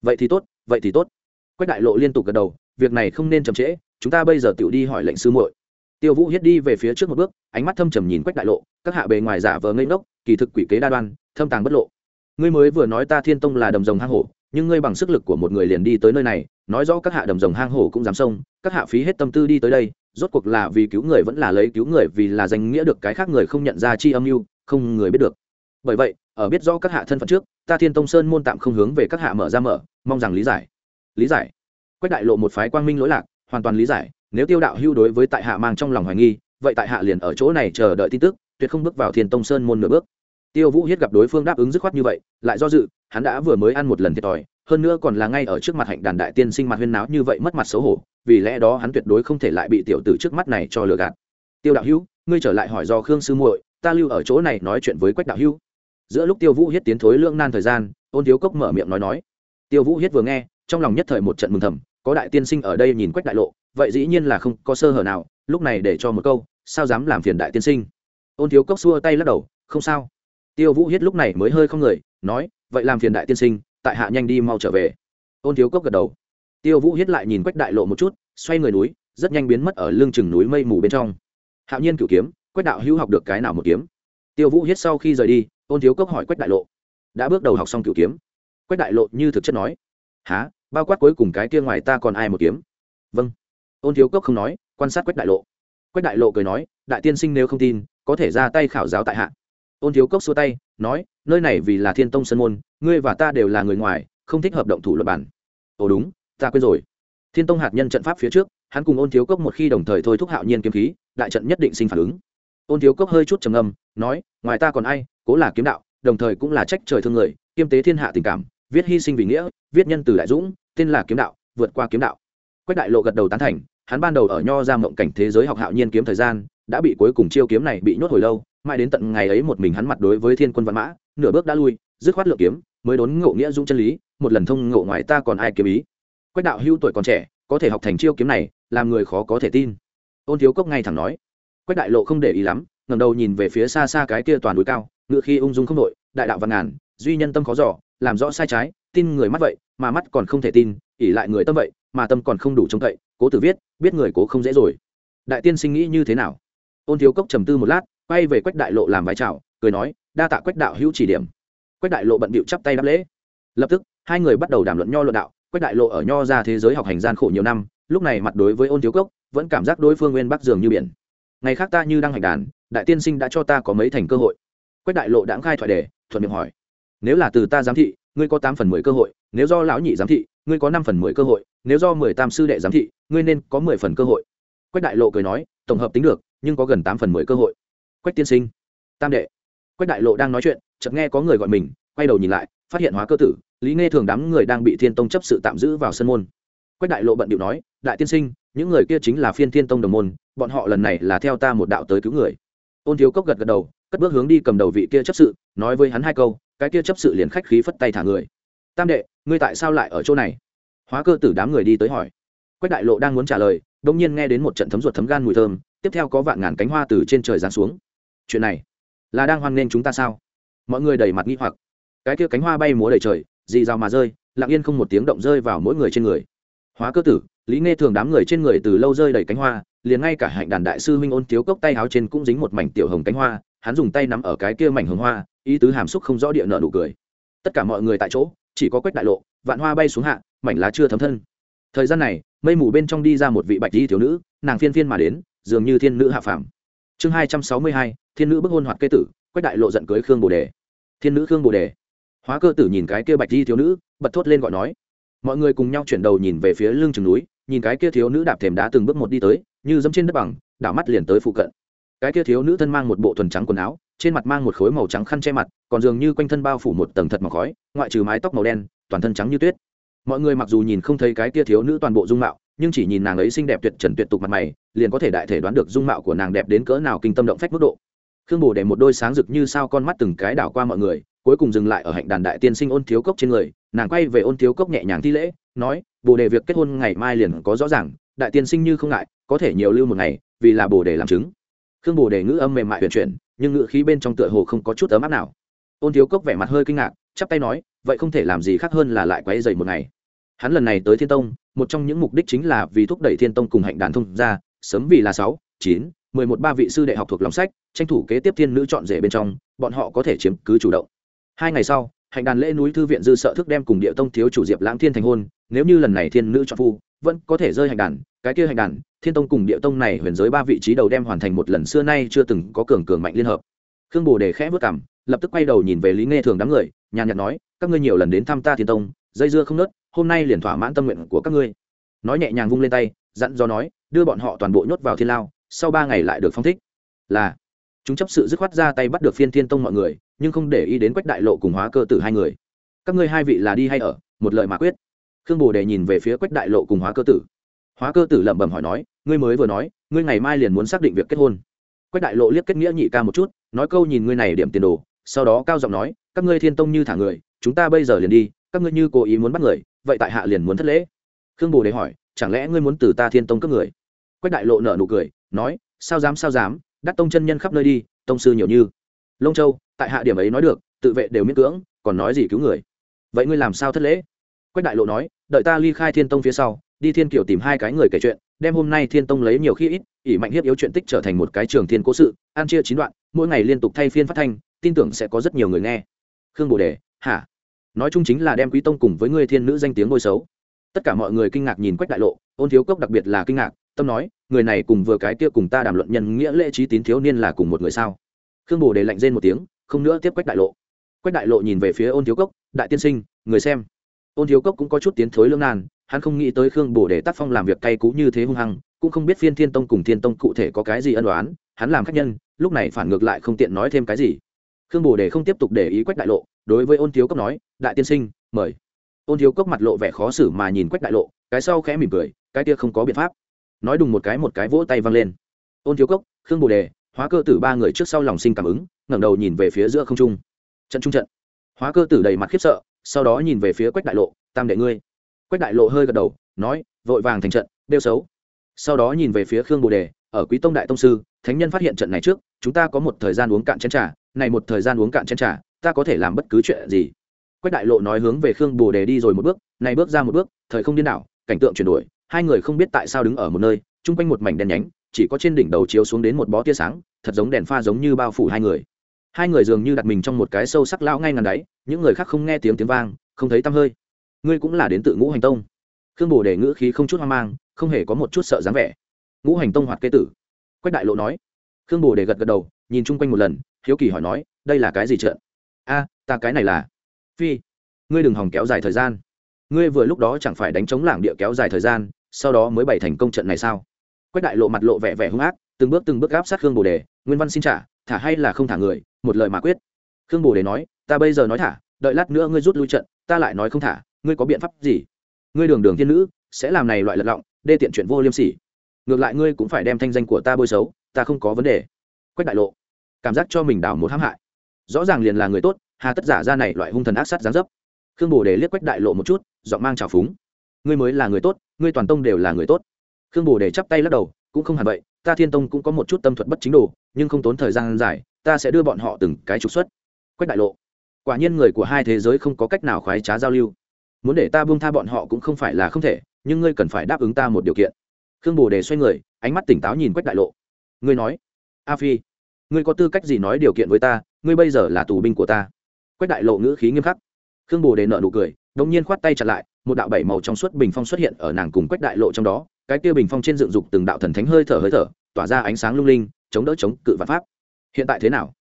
Vậy thì tốt, vậy thì tốt. Quách đại lộ liên tục gật đầu, việc này không nên chậm trễ, chúng ta bây giờ tự đi hỏi lệnh sư muội. Tiêu vũ hiết đi về phía trước một bước, ánh mắt thâm trầm nhìn quách đại lộ, các hạ bề ngoài giả vờ ngây ngốc, kỳ thực quỷ kế đa đoan, thâm tàng bất lộ. Ngươi mới vừa nói ta thiên tông là đầm rồng hang hổ, nhưng ngươi bằng sức lực của một người liền đi tới nơi này, nói rõ các hạ đầm rồng hang hổ cũng dám xông, các hạ phí hết tâm tư đi tới đây rốt cuộc là vì cứu người vẫn là lấy cứu người vì là danh nghĩa được cái khác người không nhận ra chi âm mưu, không người biết được. Bởi vậy, ở biết rõ các hạ thân phận trước, ta thiên tông sơn môn tạm không hướng về các hạ mở ra mở, mong rằng lý giải. Lý giải. Quách đại lộ một phái quang minh lỗi lạc, hoàn toàn lý giải, nếu tiêu đạo hưu đối với tại hạ mang trong lòng hoài nghi, vậy tại hạ liền ở chỗ này chờ đợi tin tức, tuyệt không bước vào thiên tông sơn môn nửa bước. Tiêu vũ hiết gặp đối phương đáp ứng dứt khoát như vậy, lại do dự, hắn đã vừa mới ăn một lần thiệt thòi hơn nữa còn là ngay ở trước mặt hạnh đàn đại tiên sinh mặt huyên náo như vậy mất mặt xấu hổ, vì lẽ đó hắn tuyệt đối không thể lại bị tiểu tử trước mắt này cho lừa gạt. Tiêu đạo hữu, ngươi trở lại hỏi do khương sư muội, ta lưu ở chỗ này nói chuyện với quách đạo hữu. Giữa lúc tiêu vũ hiết tiến thối lưỡng nan thời gian, ôn thiếu cốc mở miệng nói nói. Tiêu vũ hiết vừa nghe, trong lòng nhất thời một trận mừng thầm, có đại tiên sinh ở đây nhìn quách đại lộ, vậy dĩ nhiên là không có sơ hở nào, lúc này để cho một câu, sao dám làm phiền đại tiên sinh? Ôn thiếu cốc xua tay lắc đầu, không sao. Tiêu vũ hiết lúc này mới hơi không người, nói, vậy làm phiền đại tiên sinh tại hạ nhanh đi mau trở về. Ôn thiếu cốc gật đầu. Tiêu vũ hiết lại nhìn quách đại lộ một chút, xoay người núi, rất nhanh biến mất ở lưng chừng núi mây mù bên trong. Hạo nhiên cửu kiếm, quách đạo hữu học được cái nào một kiếm? Tiêu vũ hiết sau khi rời đi, ôn thiếu cốc hỏi quách đại lộ. Đã bước đầu học xong cửu kiếm. Quách đại lộ như thực chất nói. Há bao quát cuối cùng cái kia ngoài ta còn ai một kiếm? Vâng. Ôn thiếu cốc không nói, quan sát quách đại lộ. Quách đại lộ cười nói, đại tiên sinh nếu không tin, có thể ra tay khảo giáo tại hạ. Ôn thiếu cốc xua tay, nói nơi này vì là thiên tông sân môn, ngươi và ta đều là người ngoài, không thích hợp động thủ luật bản. Ồ đúng, ta quên rồi. Thiên tông hạt nhân trận pháp phía trước, hắn cùng ôn thiếu cốc một khi đồng thời thôi thúc hạo nhiên kiếm khí, đại trận nhất định sinh phản ứng. Ôn thiếu cốc hơi chút trầm âm nói, ngoài ta còn ai, cố là kiếm đạo, đồng thời cũng là trách trời thương người, kiêm tế thiên hạ tình cảm, viết hy sinh vì nghĩa, viết nhân từ đại dũng, tên là kiếm đạo, vượt qua kiếm đạo. Quách đại lộ gật đầu tán thành, hắn ban đầu ở nho ra mộng cảnh thế giới học hạo nhiên kiếm thời gian, đã bị cuối cùng chiêu kiếm này bị nhốt hồi lâu mãi đến tận ngày ấy một mình hắn mặt đối với thiên quân văn mã, nửa bước đã lui, dứt khoát lựa kiếm, mới đốn ngộ nghĩa dũng chân lý, một lần thông ngộ ngoài ta còn ai kiếm ý. Quách đạo hưu tuổi còn trẻ, có thể học thành chiêu kiếm này, làm người khó có thể tin. Ôn thiếu cốc ngay thẳng nói. Quách đại lộ không để ý lắm ngầm đầu nhìn về phía xa xa cái kia toàn núi cao, ngựa khi ung dung không đội đại đạo văn ngàn, duy nhân tâm khó giỏ làm rõ sai trái, tin người mắt vậy, mà mắt còn không thể tin ỉ lại người tâm vậy, mà tâm còn không đủ trông cậy, cố tử viết, biết người cố không dễ rồi. Đại tiên sinh nghĩ như thế nào? Ôn thiếu cốc trầm tư một lát quay về quách đại lộ làm vái chào cười nói, đa tạ quách đạo hữu chỉ điểm. Quách đại lộ bận bịu chắp tay đáp lễ. Lập tức, hai người bắt đầu đàm luận nho luận đạo. Quách đại lộ ở nho ra thế giới học hành gian khổ nhiều năm, lúc này mặt đối với ôn thiếu cốc, vẫn cảm giác đối phương nguyên bắc dường như biển. Ngày khác ta như đang hành đàn, đại tiên sinh đã cho ta có mấy thành cơ hội. Quách đại lộ đã khai thoại đề, thuận miệng hỏi. Nếu là từ ta giám thị, ngươi có tám phần mười cơ hội. Nếu do lão nhị giám thị, ngươi có năm phần mười cơ hội. Nếu do mười tam sư đệ giám thị, ngươi nên có mười phần cơ hội. Quách đại lộ cười nói, tổng hợp tính được, nhưng có gần tám phần mười cơ hội quách tiên sinh. Tam đệ. Quách đại lộ đang nói chuyện, chợt nghe có người gọi mình, quay đầu nhìn lại, phát hiện hóa cơ tử, lý nghe thường đám người đang bị thiên tông chấp sự tạm giữ vào sân môn. Quách đại lộ bận điệu nói, đại tiên sinh, những người kia chính là phiên thiên tông đồng môn, bọn họ lần này là theo ta một đạo tới cứu người. Ôn thiếu cốc gật gật đầu, cất bước hướng đi cầm đầu vị kia chấp sự, nói với hắn hai câu, cái kia chấp sự liền khách khí phất tay thả người. Tam đệ, ngươi tại sao lại ở chỗ này? Hóa cơ tử đám người đi tới hỏi. Quách đại lộ đang muốn trả lời đông nhiên nghe đến một trận thấm ruột thấm gan mùi thơm, tiếp theo có vạn ngàn cánh hoa từ trên trời giáng xuống chuyện này là đang hoan nghênh chúng ta sao? Mọi người đầy mặt nghi hoặc. Cái kia cánh hoa bay múa đầy trời, dì rào mà rơi, lặng yên không một tiếng động rơi vào mỗi người trên người. Hóa cơ tử, lý nghe thường đám người trên người từ lâu rơi đầy cánh hoa, liền ngay cả hạnh đàn đại sư huynh ôn thiếu cốc tay áo trên cũng dính một mảnh tiểu hồng cánh hoa, hắn dùng tay nắm ở cái kia mảnh hồng hoa, ý tứ hàm xúc không rõ địa nợ nụ cười. Tất cả mọi người tại chỗ, chỉ có quách đại lộ, vạn hoa bay xuống hạ, mảnh lá chưa thấm thân. Thời gian này, mây mù bên trong đi ra một vị bạch di thiếu nữ, nàng phiên phiên mà đến, dường như thiên nữ hạ phàm chương hai trăm sáu mươi hai, thiên nữ bức hôn hoạt kê tử, quách đại lộ giận cưới khương bồ đề. Thiên nữ khương bồ đề. Hóa cơ tử nhìn cái kia bạch di thiếu nữ, bật thốt lên gọi nói. Mọi người cùng nhau chuyển đầu nhìn về phía lưng chừng núi, nhìn cái kia thiếu nữ đạp thềm đá từng bước một đi tới, như dẫm trên đất bằng, đảo mắt liền tới phụ cận. Cái kia thiếu nữ thân mang một bộ thuần trắng quần áo, trên mặt mang một khối màu trắng khăn che mặt, còn dường như quanh thân bao phủ một tầng thật màu khói, ngoại trừ mái tóc màu đen, toàn thân trắng như tuyết. Mọi người mặc dù nhìn không thấy cái kia thiếu nữ toàn bộ dung mạo nhưng chỉ nhìn nàng ấy xinh đẹp tuyệt trần tuyệt tục mặt mày, liền có thể đại thể đoán được dung mạo của nàng đẹp đến cỡ nào kinh tâm động phách mức độ. Khương bồ để một đôi sáng rực như sao con mắt từng cái đảo qua mọi người, cuối cùng dừng lại ở hạnh đàn đại tiên sinh ôn thiếu cốc trên người, nàng quay về ôn thiếu cốc nhẹ nhàng thi lễ, nói, bồ đề việc kết hôn ngày mai liền có rõ ràng, đại tiên sinh như không ngại, có thể nhiều lưu một ngày, vì là bồ đề làm chứng. Khương bồ đề ngữ âm mềm mại huyền chuyển, nhưng ngữ khí bên trong tựa hồ không có chút ấm áp nào. Ôn thiếu cốc vẻ mặt hơi kinh ngạc, chắp tay nói, vậy không thể làm gì khác hơn là lại quay dày một ngày hắn lần này tới thiên tông, một trong những mục đích chính là vì thúc đẩy thiên tông cùng hạnh đàn thông ra sớm vì là sáu, chín, mười một ba vị sư đệ học thuộc lòng sách, tranh thủ kế tiếp thiên nữ chọn rể bên trong, bọn họ có thể chiếm cứ chủ động. Hai ngày sau, hạnh đàn lễ núi thư viện dư sợ thức đem cùng địa tông thiếu chủ diệp lãng thiên thành hôn, nếu như lần này thiên nữ chọn phu, vẫn có thể rơi hạnh đàn, cái kia hạnh đàn, thiên tông cùng địa tông này huyền giới ba vị trí đầu đem hoàn thành một lần xưa nay chưa từng có cường cường mạnh liên hợp. Khương bồ đề khẽ vất cảm, lập tức quay đầu nhìn về lý nghe thường đám người, nhàn nhạt nói, các ngươi nhiều lần đến thăm ta thiên tông, dây dưa không nớt hôm nay liền thỏa mãn tâm nguyện của các ngươi. Nói nhẹ nhàng vung lên tay, dặn do nói, đưa bọn họ toàn bộ nhốt vào thiên lao, sau ba ngày lại được phong thích. Là, chúng chấp sự dứt khoát ra tay bắt được phiên thiên tông mọi người, nhưng không để ý đến quách đại lộ cùng hóa cơ tử hai người. Các ngươi hai vị là đi hay ở, một lời mà quyết. Khương bồ đề nhìn về phía quách đại lộ cùng hóa cơ tử. Hóa cơ tử lẩm bẩm hỏi nói, ngươi mới vừa nói, ngươi ngày mai liền muốn xác định việc kết hôn. Quách đại lộ liếc kết nghĩa nhị ca một chút, nói câu nhìn ngươi này điểm tiền đồ, sau đó cao giọng nói, các ngươi thiên tông như thả người, chúng ta bây giờ liền đi các ngươi như cố ý muốn bắt người, vậy tại hạ liền muốn thất lễ. Khương bồ đề hỏi, chẳng lẽ ngươi muốn từ ta thiên tông cướp người? Quách đại lộ nở nụ cười, nói, sao dám sao dám, đắc tông chân nhân khắp nơi đi, tông sư nhiều như. Lông châu, tại hạ điểm ấy nói được, tự vệ đều miễn cưỡng, còn nói gì cứu người? Vậy ngươi làm sao thất lễ? Quách đại lộ nói, đợi ta ly khai thiên tông phía sau, đi thiên kiều tìm hai cái người kể chuyện, đem hôm nay thiên tông lấy nhiều khi ít, ỷ mạnh hiếp yếu chuyện tích trở thành một cái trường thiên cố sự an chia chín đoạn, mỗi ngày liên tục thay phiên phát thanh, tin tưởng sẽ có rất nhiều người nghe. Khương bồ đề, hả? Nói chung chính là đem quý tông cùng với người thiên nữ danh tiếng ngôi xấu. Tất cả mọi người kinh ngạc nhìn quách đại lộ, ôn thiếu cốc đặc biệt là kinh ngạc, tâm nói, người này cùng vừa cái kia cùng ta đàm luận nhân nghĩa lễ trí tín thiếu niên là cùng một người sao? Khương bồ đề lạnh rên một tiếng, không nữa tiếp quách đại lộ. Quách đại lộ nhìn về phía ôn thiếu cốc, đại tiên sinh, người xem. Ôn thiếu cốc cũng có chút tiến thối lương nan, hắn không nghĩ tới khương bồ đề tác phong làm việc cay cú như thế hung hăng, cũng không biết phiên thiên tông cùng thiên tông cụ thể có cái gì ân đoán hắn làm khách nhân, lúc này phản ngược lại không tiện nói thêm cái gì. Khương bồ đề không tiếp tục để ý quách đại lộ đối với ôn thiếu cốc nói, đại tiên sinh, mời. Ôn thiếu cốc mặt lộ vẻ khó xử mà nhìn quách đại lộ, cái sau khẽ mỉm cười, cái kia không có biện pháp. Nói đùng một cái một cái vỗ tay văng lên. Ôn thiếu cốc, khương bồ đề, hóa cơ tử ba người trước sau lòng sinh cảm ứng, ngẩng đầu nhìn về phía giữa không trung. Trận trung trận. Hóa cơ tử đầy mặt khiếp sợ, sau đó nhìn về phía quách đại lộ, tam đệ ngươi. Quách đại lộ hơi gật đầu, nói, vội vàng thành trận đeo xấu. Sau đó nhìn về phía khương bồ đề, ở quý tông đại tông sư, thánh nhân phát hiện trận này trước, chúng ta có một thời gian uống cạn chén trà, này một thời gian uống cạn chén trà ta có thể làm bất cứ chuyện gì. Quách đại lộ nói hướng về khương bồ đề đi rồi một bước này bước ra một bước, thời không điên đảo, cảnh tượng chuyển đổi, hai người không biết tại sao đứng ở một nơi, chung quanh một mảnh đen nhánh, chỉ có trên đỉnh đầu chiếu xuống đến một bó tia sáng, thật giống đèn pha giống như bao phủ hai người. Hai người dường như đặt mình trong một cái sâu sắc lão ngay ngàn đáy những người khác không nghe tiếng tiếng vang, không thấy tăm hơi. Ngươi cũng là đến tự ngũ hành tông. Khương bồ đề ngữ khí không chút hoang mang, không hề có một chút sợ dáng vẻ. Ngũ hành tông hoạt kê tử. Quách đại lộ nói. Khương bồ đề gật gật đầu, nhìn chung quanh một lần, hiếu kỳ hỏi nói, đây là cái gì trợn a, ta cái này là. Phi, ngươi đừng hòng kéo dài thời gian. Ngươi vừa lúc đó chẳng phải đánh chống lảng địa kéo dài thời gian, sau đó mới bày thành công trận này sao? Quách đại lộ mặt lộ vẻ vẻ hung ác, từng bước từng bước gáp sát khương bồ đề, nguyên văn xin trả, thả hay là không thả người, một lời mà quyết. Khương bồ đề nói, ta bây giờ nói thả, đợi lát nữa ngươi rút lui trận, ta lại nói không thả, ngươi có biện pháp gì? Ngươi đường đường thiên nữ, sẽ làm này loại lật lọng, đê tiện chuyện vô liêm sỉ. Ngược lại ngươi cũng phải đem thanh danh của ta bôi xấu, ta không có vấn đề. Quách đại lộ, cảm giác cho mình đảo một hãm hại rõ ràng liền là người tốt, hà tất giả ra này loại hung thần ác sát gián dấp. Khương bồ đề liếc quách đại lộ một chút, giọng mang trào phúng. Ngươi mới là người tốt, ngươi toàn tông đều là người tốt. Khương bồ đề chắp tay lắc đầu, cũng không hẳn vậy, ta thiên tông cũng có một chút tâm thuật bất chính đồ, nhưng không tốn thời gian dài, ta sẽ đưa bọn họ từng cái trục xuất. Quách đại lộ. Quả nhiên người của hai thế giới không có cách nào khoái trá giao lưu. Muốn để ta buông tha bọn họ cũng không phải là không thể, nhưng ngươi cần phải đáp ứng ta một điều kiện. Khương bồ đề xoay người, ánh mắt tỉnh táo nhìn quách đại lộ. Ngươi nói, a phi, ngươi có tư cách gì nói điều kiện với ta ngươi bây giờ là tù binh của ta. Quách đại lộ ngữ khí nghiêm khắc. Khương bồ đề nợ nụ cười, đống nhiên khoát tay chặt lại, một đạo bảy màu trong suốt bình phong xuất hiện ở nàng cùng quách đại lộ trong đó. Cái kia bình phong trên dựng dục từng đạo thần thánh hơi thở hơi thở, tỏa ra ánh sáng lung linh, chống đỡ chống cự vạn pháp. Hiện tại thế nào?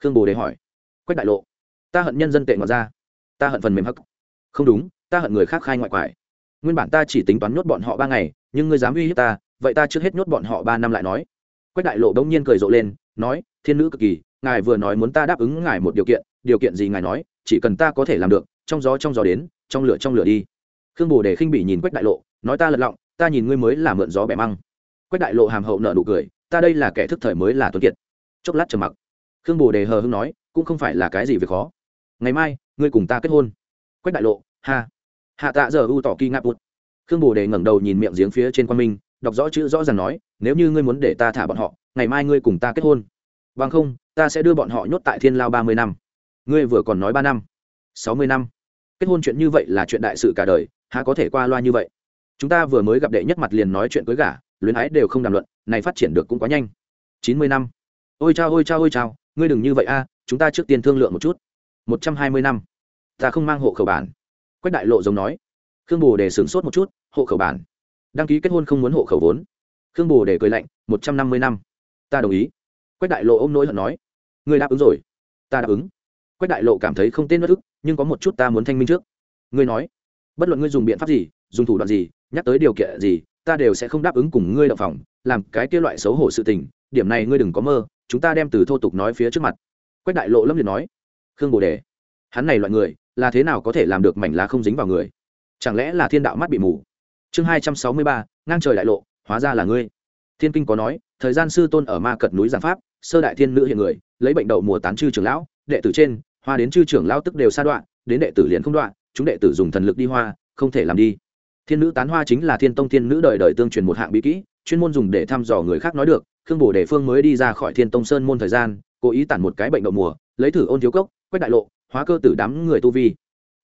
Khương bồ đề hỏi. Quách đại lộ, ta hận nhân dân tệ ngoại ra. Ta hận phần mềm hắc. Không đúng, ta hận người khác khai ngoại quải. Nguyên bản ta chỉ tính toán nhốt bọn họ ba ngày, nhưng ngươi dám uy hiếp ta, vậy ta trước hết nhốt bọn họ ba năm lại nói. Quách đại lộ bỗng nhiên cười rộ lên, nói, thiên nữ cực kỳ ngài vừa nói muốn ta đáp ứng ngài một điều kiện điều kiện gì ngài nói, chỉ cần ta có thể làm được, trong gió trong gió đến, trong lửa trong lửa đi. Khương bồ đề khinh bỉ nhìn quách đại lộ, nói ta lật lọng, ta nhìn ngươi mới là mượn gió bẻ măng. Quách đại lộ hàm hậu nợ nụ cười, ta đây là kẻ thức thời mới là tuấn kiệt. Chốc lát trầm mặc. Khương bồ đề hờ hưng nói, cũng không phải là cái gì việc khó. Ngày mai, ngươi cùng ta kết hôn. Quách đại lộ, ha. Hạ tạ giờ u tỏ kỳ ngạp bụt. Khương bồ đề ngẩng đầu nhìn miệng giếng phía trên quan minh, đọc rõ chữ rõ ràng nói, nếu như ngươi muốn để ta thả bọn họ, ngày mai ngươi cùng ta kết hôn. Bằng không ta sẽ đưa bọn họ nhốt tại thiên lao ba mươi năm. Ngươi vừa còn nói ba năm, sáu mươi năm. Kết hôn chuyện như vậy là chuyện đại sự cả đời, há có thể qua loa như vậy? Chúng ta vừa mới gặp đệ nhất mặt liền nói chuyện cưới gả, luyến ái đều không đàm luận, này phát triển được cũng quá nhanh. Chín mươi năm. Ôi chao ôi chao ôi chao, ngươi đừng như vậy a, chúng ta trước tiên thương lượng một chút. Một trăm hai mươi năm. Ta không mang hộ khẩu bản. Quách đại lộ giống nói. Khương bồ để sửng sốt một chút, hộ khẩu bản. Đăng ký kết hôn không muốn hộ khẩu vốn. Khương bồ để cười lạnh, một trăm năm mươi năm. Ta đồng ý. Quách đại lộ ôm nỗi hận nói ngươi đáp ứng rồi. Ta đáp ứng. Quách đại lộ cảm thấy không tên bất ức, nhưng có một chút ta muốn thanh minh trước. Ngươi nói, bất luận ngươi dùng biện pháp gì, dùng thủ đoạn gì, nhắc tới điều kiện gì, ta đều sẽ không đáp ứng cùng ngươi đậu phòng, làm cái kia loại xấu hổ sự tình, điểm này ngươi đừng có mơ, chúng ta đem từ thô tục nói phía trước mặt. Quách đại lộ lâm liệt nói, khương bồ đề, hắn này loại người, là thế nào có thể làm được mảnh lá không dính vào người? Chẳng lẽ là thiên đạo mắt bị mù? Chương hai trăm sáu mươi ba, ngang trời đại lộ, hóa ra là ngươi. Thiên kinh có nói, thời gian sư tôn ở ma cật núi giảng pháp sơ đại thiên nữ hiện người, lấy bệnh đậu mùa tán chư trưởng lão, đệ tử trên, hoa đến chư trưởng lão tức đều sa đoạn, đến đệ tử liền không đoạn, chúng đệ tử dùng thần lực đi hoa, không thể làm đi. Thiên nữ tán hoa chính là thiên tông thiên nữ đời đời tương truyền một hạng bí kỹ, chuyên môn dùng để thăm dò người khác nói được, khương bổ đề phương mới đi ra khỏi thiên tông sơn môn thời gian, cố ý tản một cái bệnh đậu mùa, lấy thử ôn thiếu cốc, quét đại lộ, hóa cơ tử đám người tu vi.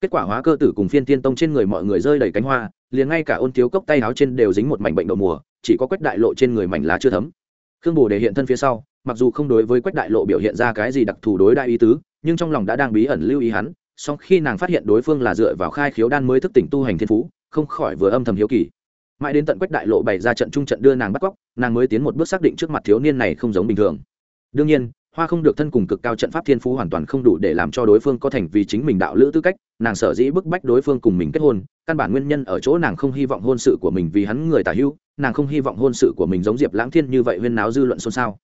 Kết quả hóa cơ tử cùng phiên thiên tông trên người mọi người rơi đầy cánh hoa, liền ngay cả ôn thiếu cốc tay áo trên đều dính một mảnh bệnh đậu mùa, chỉ có quét đại lộ trên người mảnh lá chưa thấm khương bồ đề hiện thân phía sau, mặc dù không đối với quách đại lộ biểu hiện ra cái gì đặc thù đối đại ý tứ, nhưng trong lòng đã đang bí ẩn lưu ý hắn, song khi nàng phát hiện đối phương là dựa vào khai khiếu đan mới thức tỉnh tu hành thiên phú, không khỏi vừa âm thầm hiếu kỳ. Mãi đến tận quách đại lộ bày ra trận trung trận đưa nàng bắt cóc, nàng mới tiến một bước xác định trước mặt thiếu niên này không giống bình thường. Đương nhiên, hoa không được thân cùng cực cao trận pháp thiên phú hoàn toàn không đủ để làm cho đối phương có thành vì chính mình đạo lữ tư cách, nàng sở dĩ bức bách đối phương cùng mình kết hôn, căn bản nguyên nhân ở chỗ nàng không hy vọng hôn sự của mình vì hắn người tả hữu nàng không hy vọng hôn sự của mình giống diệp lãng thiên như vậy huyên náo dư luận xôn xao.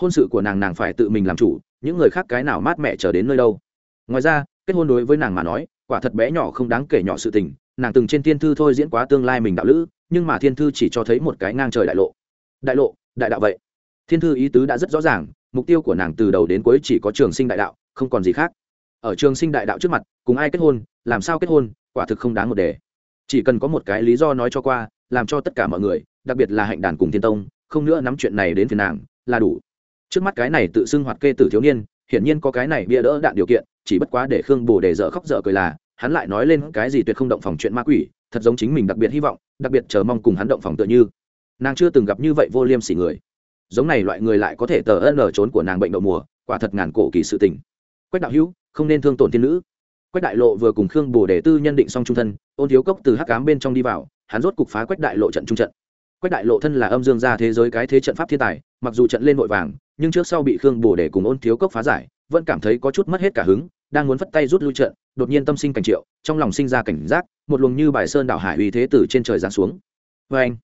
Hôn sự của nàng nàng phải tự mình làm chủ, những người khác cái nào mát mẹ trở đến nơi đâu. Ngoài ra, kết hôn đối với nàng mà nói, quả thật bé nhỏ không đáng kể nhỏ sự tình, nàng từng trên thiên thư thôi diễn quá tương lai mình đạo lữ, nhưng mà thiên thư chỉ cho thấy một cái ngang trời đại lộ. Đại lộ, đại đạo vậy. Thiên thư ý tứ đã rất rõ ràng, mục tiêu của nàng từ đầu đến cuối chỉ có trường sinh đại đạo, không còn gì khác. Ở trường sinh đại đạo trước mặt, cùng ai kết hôn, làm sao kết hôn, quả thực không đáng một đề. Chỉ cần có một cái lý do nói cho qua, làm cho tất cả mọi người đặc biệt là hạnh đàn cùng thiên tông, không nữa nắm chuyện này đến phiền nàng, là đủ. Trước mắt cái này tự xưng hoạt kê tử thiếu niên, hiển nhiên có cái này bia đỡ đạn điều kiện, chỉ bất quá để khương bồ để dở khóc dở cười là, hắn lại nói lên cái gì tuyệt không động phòng chuyện ma quỷ, thật giống chính mình đặc biệt hy vọng, đặc biệt chờ mong cùng hắn động phòng tựa như. Nàng chưa từng gặp như vậy vô liêm sỉ người. Giống này loại người lại có thể tờ ân ở trốn của nàng bệnh đậu mùa, quả thật ngàn cổ kỳ sự tình. Quách đạo hữu, không nên thương tổn thiên nữ. Quách đại lộ vừa cùng khương bồ đề tư nhân định xong trung thân, ôn thiếu cốc từ hắc cám bên trong đi vào, hắn rốt cục phá quách đại lộ trận trung trận quách đại lộ thân là âm dương gia thế giới cái thế trận pháp thiên tài, mặc dù trận lên vội vàng, nhưng trước sau bị khương bồ để cùng ôn thiếu cốc phá giải, vẫn cảm thấy có chút mất hết cả hứng, đang muốn phất tay rút lui trận, đột nhiên tâm sinh cảnh triệu, trong lòng sinh ra cảnh giác, một luồng như bài sơn đảo hải uy thế từ trên trời giáng xuống. Vê anh,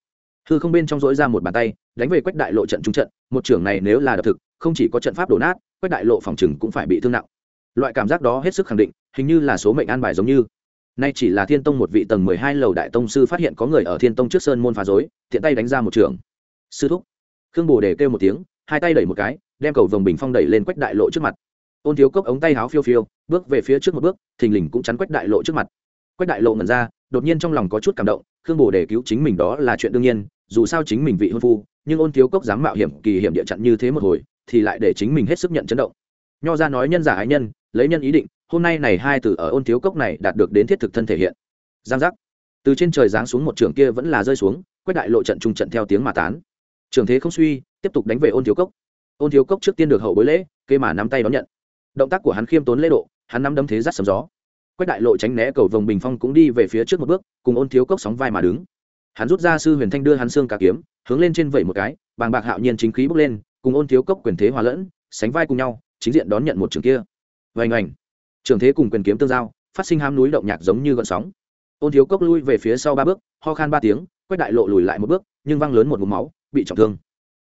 hư không bên trong dỗi ra một bàn tay, đánh về quách đại lộ trận trung trận, một trưởng này nếu là đập thực, không chỉ có trận pháp đổ nát, quách đại lộ phòng chừng cũng phải bị thương nặng. Loại cảm giác đó hết sức khẳng định, hình như là số mệnh an bài giống như nay chỉ là thiên tông một vị tầng mười hai lầu đại tông sư phát hiện có người ở thiên tông trước sơn môn phá dối tiện tay đánh ra một trường. Sư thúc. Khương bồ đề kêu một tiếng, hai tay đẩy một cái, đem cầu vồng bình phong đẩy lên quách đại lộ trước mặt. Ôn thiếu cốc ống tay háo phiêu phiêu, bước về phía trước một bước, thình lình cũng chắn quách đại lộ trước mặt. Quách đại lộ ngẩn ra, đột nhiên trong lòng có chút cảm động, khương bồ đề cứu chính mình đó là chuyện đương nhiên, dù sao chính mình vị hôn phu, nhưng ôn thiếu cốc dám mạo hiểm, kỳ hiểm địa chặn như thế một hồi, thì lại để chính mình hết sức nhận chấn động. Nho ra nói nhân giả ái nhân, lấy nhân ý định hôm nay này hai từ ở ôn thiếu cốc này đạt được đến thiết thực thân thể hiện. Giang giác. Từ trên trời giáng xuống một trường kia vẫn là rơi xuống, quét đại lộ trận trung trận theo tiếng mà tán. Trường thế không suy, tiếp tục đánh về ôn thiếu cốc. Ôn thiếu cốc trước tiên được hậu bối lễ kê mà nắm tay đón nhận. Động tác của hắn khiêm tốn lễ độ, hắn nắm đấm thế rắt sầm gió. Quét đại lộ tránh né cầu vồng bình phong cũng đi về phía trước một bước, cùng ôn thiếu cốc sóng vai mà đứng. Hắn rút ra sư huyền thanh đưa hắn xương cả kiếm, hướng lên trên vẩy một cái, bàng bạc hạo nhiên chính khí bốc lên, cùng ôn thiếu cốc quyền thế hòa lẫn, sánh vai cùng nhau, chính diện đón nhận một trường kia. Vành ảnh trường thế cùng quyền kiếm tương giao, phát sinh ham núi động nhạc giống như gọn sóng. Ôn thiếu cốc lui về phía sau ba bước, ho khan ba tiếng, quét đại lộ lùi lại một bước, nhưng văng lớn một mục máu, bị trọng thương.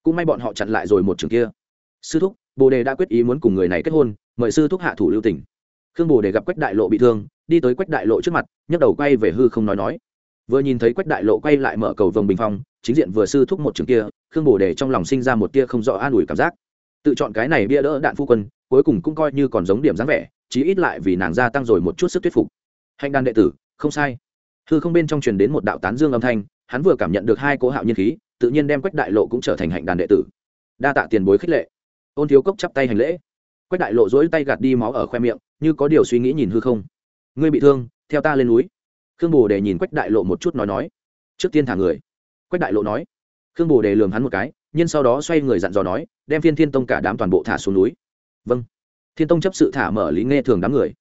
Cũng may bọn họ chặn lại rồi một trường kia. Sư thúc, bồ đề đã quyết ý muốn cùng người này kết hôn, mời sư thúc hạ thủ lưu tỉnh khương bồ đề gặp quách đại lộ bị thương, đi tới quách đại lộ trước mặt, nhấc đầu quay về hư không nói nói. Vừa nhìn thấy quách đại lộ quay lại mở cầu vồng bình phong, chính diện vừa sư thúc một trường kia, khương bồ đề trong lòng sinh ra một tia không rõ an ủi cảm giác. Tự chọn cái này bia đỡ đạn phu quân, cuối cùng cũng coi như còn giống điểm dáng vẻ chí ít lại vì nàng gia tăng rồi một chút sức thuyết phục. Hạnh đàn đệ tử, không sai. Hư không bên trong truyền đến một đạo tán dương âm thanh, hắn vừa cảm nhận được hai cố hạo nhiên khí, tự nhiên đem quách đại lộ cũng trở thành hạnh đàn đệ tử. Đa tạ tiền bối khích lệ. Ôn thiếu cốc chắp tay hành lễ. Quách đại lộ dỗi tay gạt đi máu ở khoe miệng, như có điều suy nghĩ nhìn hư không. Ngươi bị thương, theo ta lên núi. Khương bồ đề nhìn quách đại lộ một chút nói nói. Trước tiên thả người. Quách đại lộ nói. Khương bồ đề lường hắn một cái, nhưng sau đó xoay người dặn dò nói, đem phiên thiên tông cả đám toàn bộ thả xuống núi. Vâng thiên tông chấp sự thả mở lý nghe thường đám người.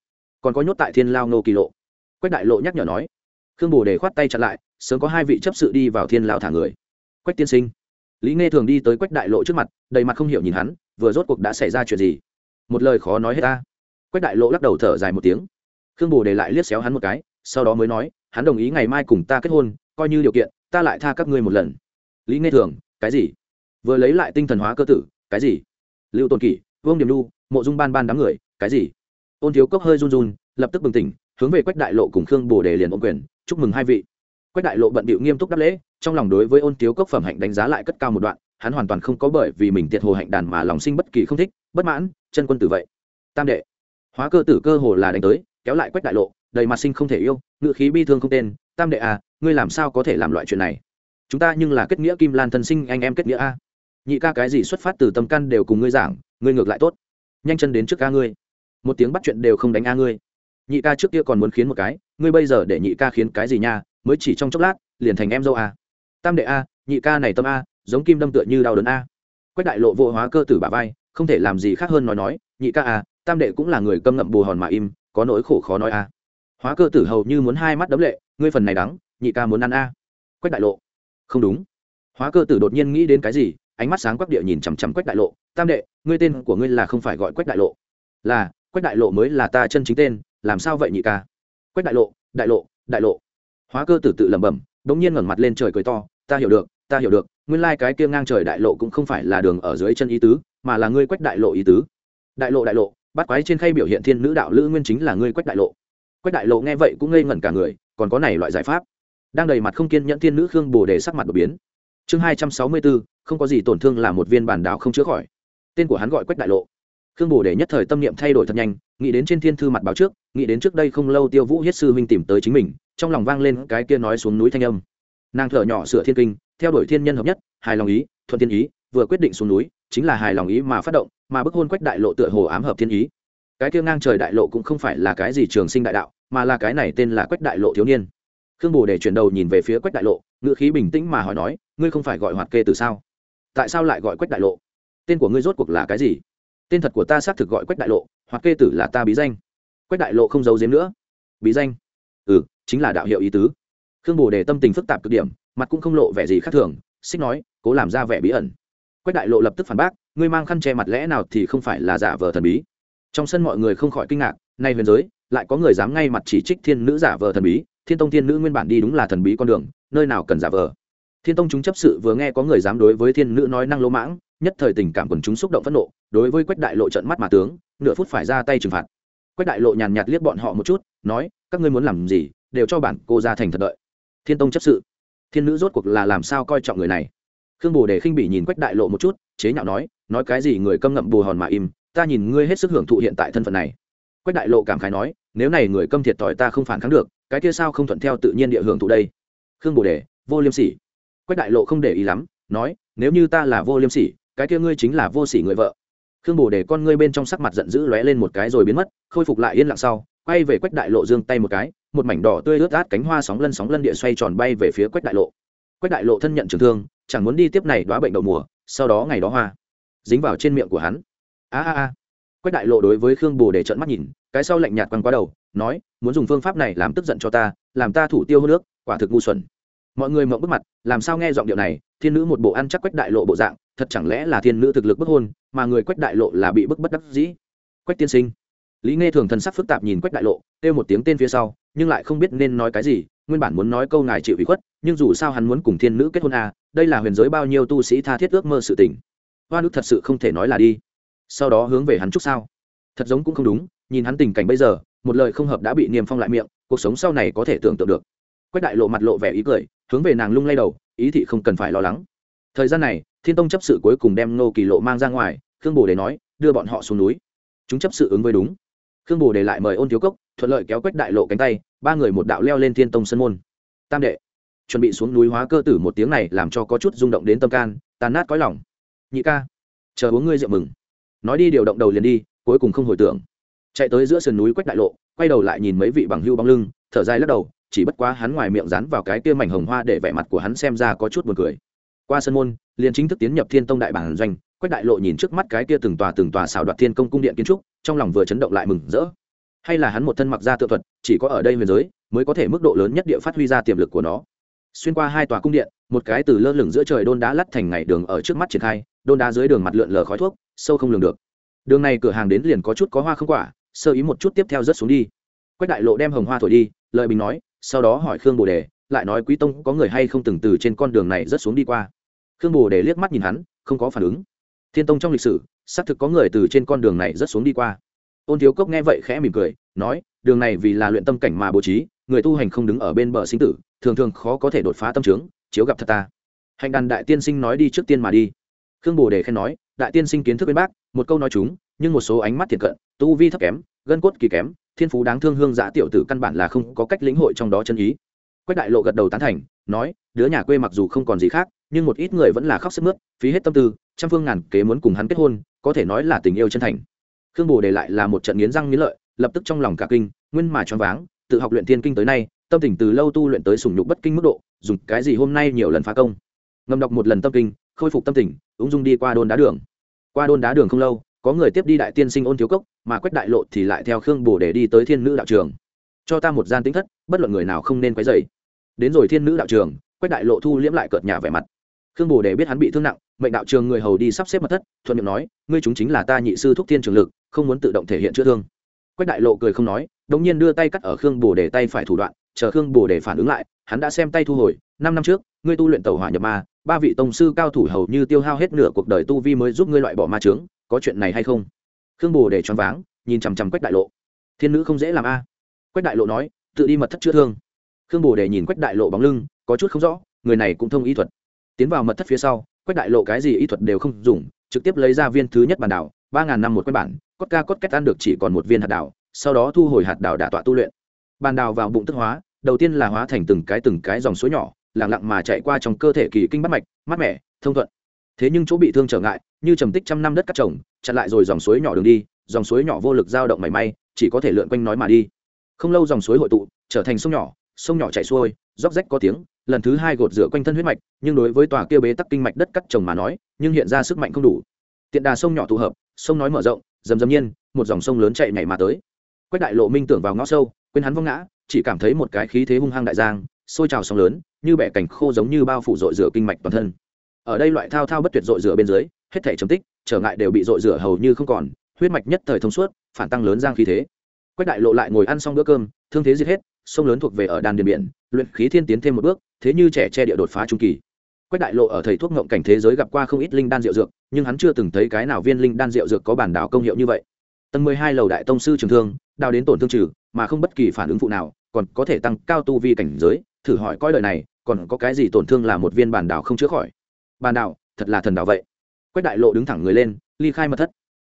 Còn có nhốt tại thiên lao nô kỳ lộ. Quách đại lộ nhắc nhở nói. Khương bồ đề khoát tay chặn lại, sớm có hai vị chấp sự đi vào thiên lao thả người. Quách tiên sinh. Lý nghe thường đi tới quách đại lộ trước mặt, đầy mặt không hiểu nhìn hắn, vừa rốt cuộc đã xảy ra chuyện gì? Một lời khó nói hết ta. Quách đại lộ lắc đầu thở dài một tiếng. Khương bồ đề lại liếc xéo hắn một cái, sau đó mới nói, hắn đồng ý ngày mai cùng ta kết hôn, coi như điều kiện, ta lại tha các ngươi một lần. Lý nghe thường, cái gì? Vừa lấy lại tinh thần hóa cơ tử, cái gì? Lưu tôn kỷ, vương điểm đu mộ dung ban ban đám người, cái gì? Ôn thiếu cốc hơi run run, lập tức bừng tỉnh, hướng về quách đại lộ cùng khương bồ đề liền ôm quyền, chúc mừng hai vị. Quách đại lộ bận bịu nghiêm túc đáp lễ, trong lòng đối với ôn thiếu cốc phẩm hạnh đánh giá lại cất cao một đoạn, hắn hoàn toàn không có bởi vì mình tiệt hồ hạnh đàn mà lòng sinh bất kỳ không thích, bất mãn, chân quân tử vậy. Tam đệ, hóa cơ tử cơ hồ là đánh tới, kéo lại quách đại lộ, đầy mặt sinh không thể yêu, ngự khí bi thương không tên, tam đệ à ngươi làm sao có thể làm loại chuyện này? Chúng ta nhưng là kết nghĩa kim lan thân sinh anh em kết nghĩa a. Nhị ca cái gì xuất phát từ tâm căn đều cùng ngươi giảng, ngươi ngược lại tốt nhanh chân đến trước ca ngươi. Một tiếng bắt chuyện đều không đánh a ngươi. Nhị ca trước kia còn muốn khiến một cái, ngươi bây giờ để nhị ca khiến cái gì nha, mới chỉ trong chốc lát, liền thành em dâu a tam đệ a, nhị ca này tâm a, giống kim đâm tựa như đau đớn a. Quách đại lộ vô hóa cơ tử bà vai, không thể làm gì khác hơn nói nói, nhị ca a tam đệ cũng là người câm ngậm bù hòn mà im, có nỗi khổ khó nói a. Hóa cơ tử hầu như muốn hai mắt đấm lệ, ngươi phần này đắng, nhị ca muốn ăn a. Quách đại lộ. Không đúng. Hóa cơ tử đột nhiên nghĩ đến cái gì ánh mắt sáng quắc địa nhìn chằm chằm quách đại lộ. Tam đệ, ngươi tên của ngươi là không phải gọi quách đại lộ. Là, quách đại lộ mới là ta chân chính tên, làm sao vậy nhị ca? Quách đại lộ đại lộ đại lộ. Hóa cơ tử tự lẩm bẩm đống nhiên ngẩng mặt lên trời cười to, ta hiểu được, ta hiểu được, nguyên lai、like、cái kia ngang trời đại lộ cũng không phải là đường ở dưới chân ý tứ, mà là ngươi quách đại lộ ý tứ. Đại lộ đại lộ, bắt quái trên khay biểu hiện thiên nữ đạo lữ nguyên chính là ngươi quách đại lộ. Quách đại lộ nghe vậy cũng ngây ngẩn cả người, còn có này loại giải pháp. Đang đầy mặt không kiên nhẫn thiên nữ khương bồ đề sắc mặt đột biến. Chương hai trăm sáu mươi bốn không có gì tổn thương là một viên bản đảo không chữa khỏi. Tên của hắn gọi quách đại lộ. Khương bồ đề nhất thời tâm niệm thay đổi thật nhanh, nghĩ đến trên thiên thư mặt báo trước, nghĩ đến trước đây không lâu tiêu vũ hiết sư huynh tìm tới chính mình, trong lòng vang lên cái kia nói xuống núi thanh âm. Nàng thở nhỏ sửa thiên kinh, theo đuổi thiên nhân hợp nhất, hài lòng ý, thuận thiên ý, vừa quyết định xuống núi, chính là hài lòng ý mà phát động, mà bức hôn quách đại lộ tựa hồ ám hợp thiên ý. Cái kia ngang trời đại lộ cũng không phải là cái gì trường sinh đại đạo, mà là cái này tên là quách đại lộ thiếu niên. Khương bồ để chuyển đầu nhìn về phía quách đại lộ, ngữ khí bình tĩnh mà hỏi nói, ngươi không phải gọi hoạt kê từ sao? Tại sao lại gọi quách đại lộ? Tên của ngươi rốt cuộc là cái gì? Tên thật của ta xác thực gọi quách đại lộ, hoặc kê tử là ta bí danh. Quách đại lộ không giấu giếm nữa. Bí danh? Ừ chính là đạo hiệu ý tứ. Khương bồ đề tâm tình phức tạp cực điểm, mặt cũng không lộ vẻ gì khác thường, xích nói, cố làm ra vẻ bí ẩn. Quách đại lộ lập tức phản bác, ngươi mang khăn che mặt lẽ nào thì không phải là giả vờ thần bí. Trong sân mọi người không khỏi kinh ngạc, nay huyền giới, lại có người dám ngay mặt chỉ trích thiên nữ giả vờ thần bí, thiên tông thiên nữ nguyên bản đi đúng là thần bí con đường, nơi nào cần giả vờ thiên tông chúng chấp sự vừa nghe có người dám đối với thiên nữ nói năng lỗ mãng, nhất thời tình cảm quần chúng xúc động phẫn nộ, đối với quách đại lộ trận mắt mà tướng, nửa phút phải ra tay trừng phạt. Quách đại lộ nhàn nhạt liếc bọn họ một chút, nói, các ngươi muốn làm gì, đều cho bản cô ra thành thật đợi. Thiên tông chấp sự. Thiên nữ rốt cuộc là làm sao coi trọng người này? Khương bồ đề khinh bỉ nhìn quách đại lộ một chút, chế nhạo nói nói cái gì người câm ngậm bù hòn mà im, ta nhìn ngươi hết sức hưởng thụ hiện tại thân phận này. Quách đại lộ cảm khái nói, nếu này người câm thiệt thòi ta không phản kháng được, cái kia sao không thuận theo tự nhiên địa hưởng thụ đây? Khương bồ đề, vô liêm sỉ quách đại lộ không để ý lắm, nói, nếu như ta là vô liêm sỉ, cái kia ngươi chính là vô sỉ người vợ. Khương bồ để con ngươi bên trong sắc mặt giận dữ lóe lên một cái rồi biến mất, khôi phục lại yên lặng sau, quay về quách đại lộ giương tay một cái, một mảnh đỏ tươi ướt át cánh hoa sóng lân sóng lân địa xoay tròn bay về phía quách đại lộ. Quách đại lộ thân nhận trường thương, chẳng muốn đi tiếp này đoá bệnh đậu mùa, sau đó ngày đó hoa, dính vào trên miệng của hắn. A a a. Quách đại lộ đối với khương bồ để trợn mắt nhìn, cái sau lạnh nhạt quăng qua đầu, nói, muốn dùng phương pháp này làm tức giận cho ta, làm ta thủ tiêu hô nước, quả thực ngu xuẩn mọi người mộng bức mặt làm sao nghe giọng điệu này thiên nữ một bộ ăn chắc quách đại lộ bộ dạng thật chẳng lẽ là thiên nữ thực lực bức hôn mà người quách đại lộ là bị bức bất đắc dĩ? Quách tiên sinh. Lý nghe thường thần sắc phức tạp nhìn quách đại lộ kêu một tiếng tên phía sau nhưng lại không biết nên nói cái gì nguyên bản muốn nói câu ngài chịu ý khuất nhưng dù sao hắn muốn cùng thiên nữ kết hôn à, đây là huyền giới bao nhiêu tu sĩ tha thiết ước mơ sự tình. Hoa nước thật sự không thể nói là đi. Sau đó hướng về hắn chúc sao. Thật giống cũng không đúng nhìn hắn tình cảnh bây giờ một lời không hợp đã bị niềm phong lại miệng cuộc sống sau này có thể tưởng tượng được. Quách đại lộ mặt lộ vẻ ý cười hướng về nàng lung lay đầu, ý thị không cần phải lo lắng. Thời gian này, thiên tông chấp sự cuối cùng đem ngô kỳ lộ mang ra ngoài, khương bồ đề nói, đưa bọn họ xuống núi. Chúng chấp sự ứng với đúng. Khương bồ đề lại mời ôn thiếu cốc, thuận lợi kéo quách đại lộ cánh tay, ba người một đạo leo lên thiên tông sân môn. Tam đệ, chuẩn bị xuống núi hóa cơ tử một tiếng này làm cho có chút rung động đến tâm can tàn nát cõi lòng. Nhị ca, chờ uống ngươi rượu mừng. Nói đi điều động đầu liền đi, cuối cùng không hồi tưởng. Chạy tới giữa sườn núi quách đại lộ, quay đầu lại nhìn mấy vị bằng hưu bóng lưng, thở dài lắc đầu chỉ bất quá hắn ngoài miệng dán vào cái kia mảnh hồng hoa để vẻ mặt của hắn xem ra có chút buồn cười. Qua sân môn, liền chính thức tiến nhập thiên tông đại bản doanh, quách đại lộ nhìn trước mắt cái kia từng tòa từng tòa xảo đoạt thiên công cung điện kiến trúc, trong lòng vừa chấn động lại mừng rỡ. Hay là hắn một thân mặc ra tự thuật, chỉ có ở đây huyền giới, mới có thể mức độ lớn nhất địa phát huy ra tiềm lực của nó. Xuyên qua hai tòa cung điện, một cái từ lơ lửng giữa trời đôn đá lắt thành ngày đường ở trước mắt triển khai, đôn đá dưới đường mặt lượn lờ khói thuốc, sâu không lường được. Đường này cửa hàng đến liền có chút có hoa không quả, sơ ý một chút tiếp theo rất xuống đi. Quách đại lộ đem hồng hoa thổi đi lợi bình nói sau đó hỏi khương bồ đề, lại nói quý tông có người hay không từng từ trên con đường này rất xuống đi qua. Khương bồ đề liếc mắt nhìn hắn, không có phản ứng. Thiên tông trong lịch sử, xác thực có người từ trên con đường này rất xuống đi qua. Ôn thiếu cốc nghe vậy khẽ mỉm cười, nói, đường này vì là luyện tâm cảnh mà bố trí, người tu hành không đứng ở bên bờ sinh tử, thường thường khó có thể đột phá tâm trướng chiếu gặp thật ta. Hành đàn đại tiên sinh nói đi trước tiên mà đi. Khương bồ đề khen nói, đại tiên sinh kiến thức bên bác, một câu nói chúng, nhưng một số ánh mắt thiệt cận, tu vi thấp kém gân cốt kỳ kém, thiên phú đáng thương hương giã tiểu tử căn bản là không có cách lĩnh hội trong đó chân ý. Quách đại lộ gật đầu tán thành, nói, đứa nhà quê mặc dù không còn gì khác, nhưng một ít người vẫn là khóc sức mướt, phí hết tâm tư, trăm phương ngàn kế muốn cùng hắn kết hôn, có thể nói là tình yêu chân thành. Khương bồ để lại là một trận nghiến răng nghiến lợi, lập tức trong lòng cả kinh, nguyên mà choáng váng, tự học luyện thiên kinh tới nay, tâm tình từ lâu tu luyện tới sùng nhục bất kinh mức độ, dùng cái gì hôm nay nhiều lần phá công. Ngầm đọc một lần tâm kinh, khôi phục tâm tình, ung dung đi qua đôn đá đường. Qua đôn đá đường không lâu có người tiếp đi đại tiên sinh ôn thiếu cốc, mà quách đại lộ thì lại theo khương bồ để đi tới thiên nữ đạo trường. Cho ta một gian tính thất, bất luận người nào không nên quấy dày đến rồi thiên nữ đạo trường, quách đại lộ thu liễm lại cợt nhà vẻ mặt. Khương bồ để biết hắn bị thương nặng, mệnh đạo trường người hầu đi sắp xếp mật thất, thuận miệng nói, ngươi chúng chính là ta nhị sư thúc thiên trường lực, không muốn tự động thể hiện chữa thương. Quách đại lộ cười không nói, đống nhiên đưa tay cắt ở khương bồ để tay phải thủ đoạn, chờ khương bồ để phản ứng lại, hắn đã xem tay thu hồi, năm năm trước, ngươi tu luyện tàu hỏa nhập ma, ba vị tông sư cao thủ hầu như tiêu hao hết nửa cuộc đời tu vi mới giúp ngươi loại bỏ ma trướng có chuyện này hay không? Khương bồ để choáng váng, nhìn chằm chằm quách đại lộ. Thiên nữ không dễ làm a. Quách đại lộ nói, tự đi mật thất chữa thương. Khương bồ để nhìn quách đại lộ bóng lưng, có chút không rõ, người này cũng thông y thuật. Tiến vào mật thất phía sau, quách đại lộ cái gì y thuật đều không dùng, trực tiếp lấy ra viên thứ nhất bản đảo, ba ngàn năm một quách bản, cốt ca cốt kết ăn được chỉ còn một viên hạt đảo, sau đó thu hồi hạt đảo đả tọa tu luyện. Bàn đào vào bụng tức hóa, đầu tiên là hóa thành từng cái từng cái dòng suối nhỏ lẳng lặng mà chạy qua trong cơ thể kỳ kinh bắt mạch, mát mẻ, thông thuận. Thế nhưng chỗ bị thương trở ngại như trầm tích trăm năm đất cắt trồng, chặn lại rồi dòng suối nhỏ đường đi, dòng suối nhỏ vô lực dao động mảy may, chỉ có thể lượn quanh nói mà đi. Không lâu dòng suối hội tụ, trở thành sông nhỏ sông nhỏ chảy xuôi, róc rách có tiếng, lần thứ hai gột rửa quanh thân huyết mạch, nhưng đối với tòa kia bế tắc kinh mạch đất cắt trồng mà nói, nhưng hiện ra sức mạnh không đủ. Tiện đà sông nhỏ tụ hợp, sông nói mở rộng, dầm dầm nhiên, một dòng sông lớn chạy nhảy mà tới. Quách đại lộ minh tưởng vào ngõ sâu, quên hắn vong ngã, chỉ cảm thấy một cái khí thế hung hăng đại giang, sôi trào sóng lớn, như bẻ cảnh khô giống như bao phủ dội rửa kinh mạch toàn thân. Ở đây loại thao thao bất tuyệt dội rửa bên dưới hết thể chấm tích, trở ngại đều bị dội rửa hầu như không còn, huyết mạch nhất thời thông suốt, phản tăng lớn giang khí thế. Quách đại lộ lại ngồi ăn xong bữa cơm, thương thế giết hết, sông lớn thuộc về ở đàn điền biển, luyện khí thiên tiến thêm một bước, thế như trẻ che địa đột phá trung kỳ. Quách đại lộ ở thầy thuốc ngộng cảnh thế giới gặp qua không ít linh đan rượu dược, nhưng hắn chưa từng thấy cái nào viên linh đan rượu dược có bản đảo công hiệu như vậy. Tầng mười hai lầu đại tông sư trường thương, đào đến tổn thương trừ, mà không bất kỳ phản ứng phụ nào, còn có thể tăng cao tu vi cảnh giới, thử hỏi coi lời này, còn có cái gì tổn thương là một viên bản đảo không chữa khỏi. Bản đảo, thật là thần đảo vậy quách đại lộ đứng thẳng người lên, ly khai mật thất.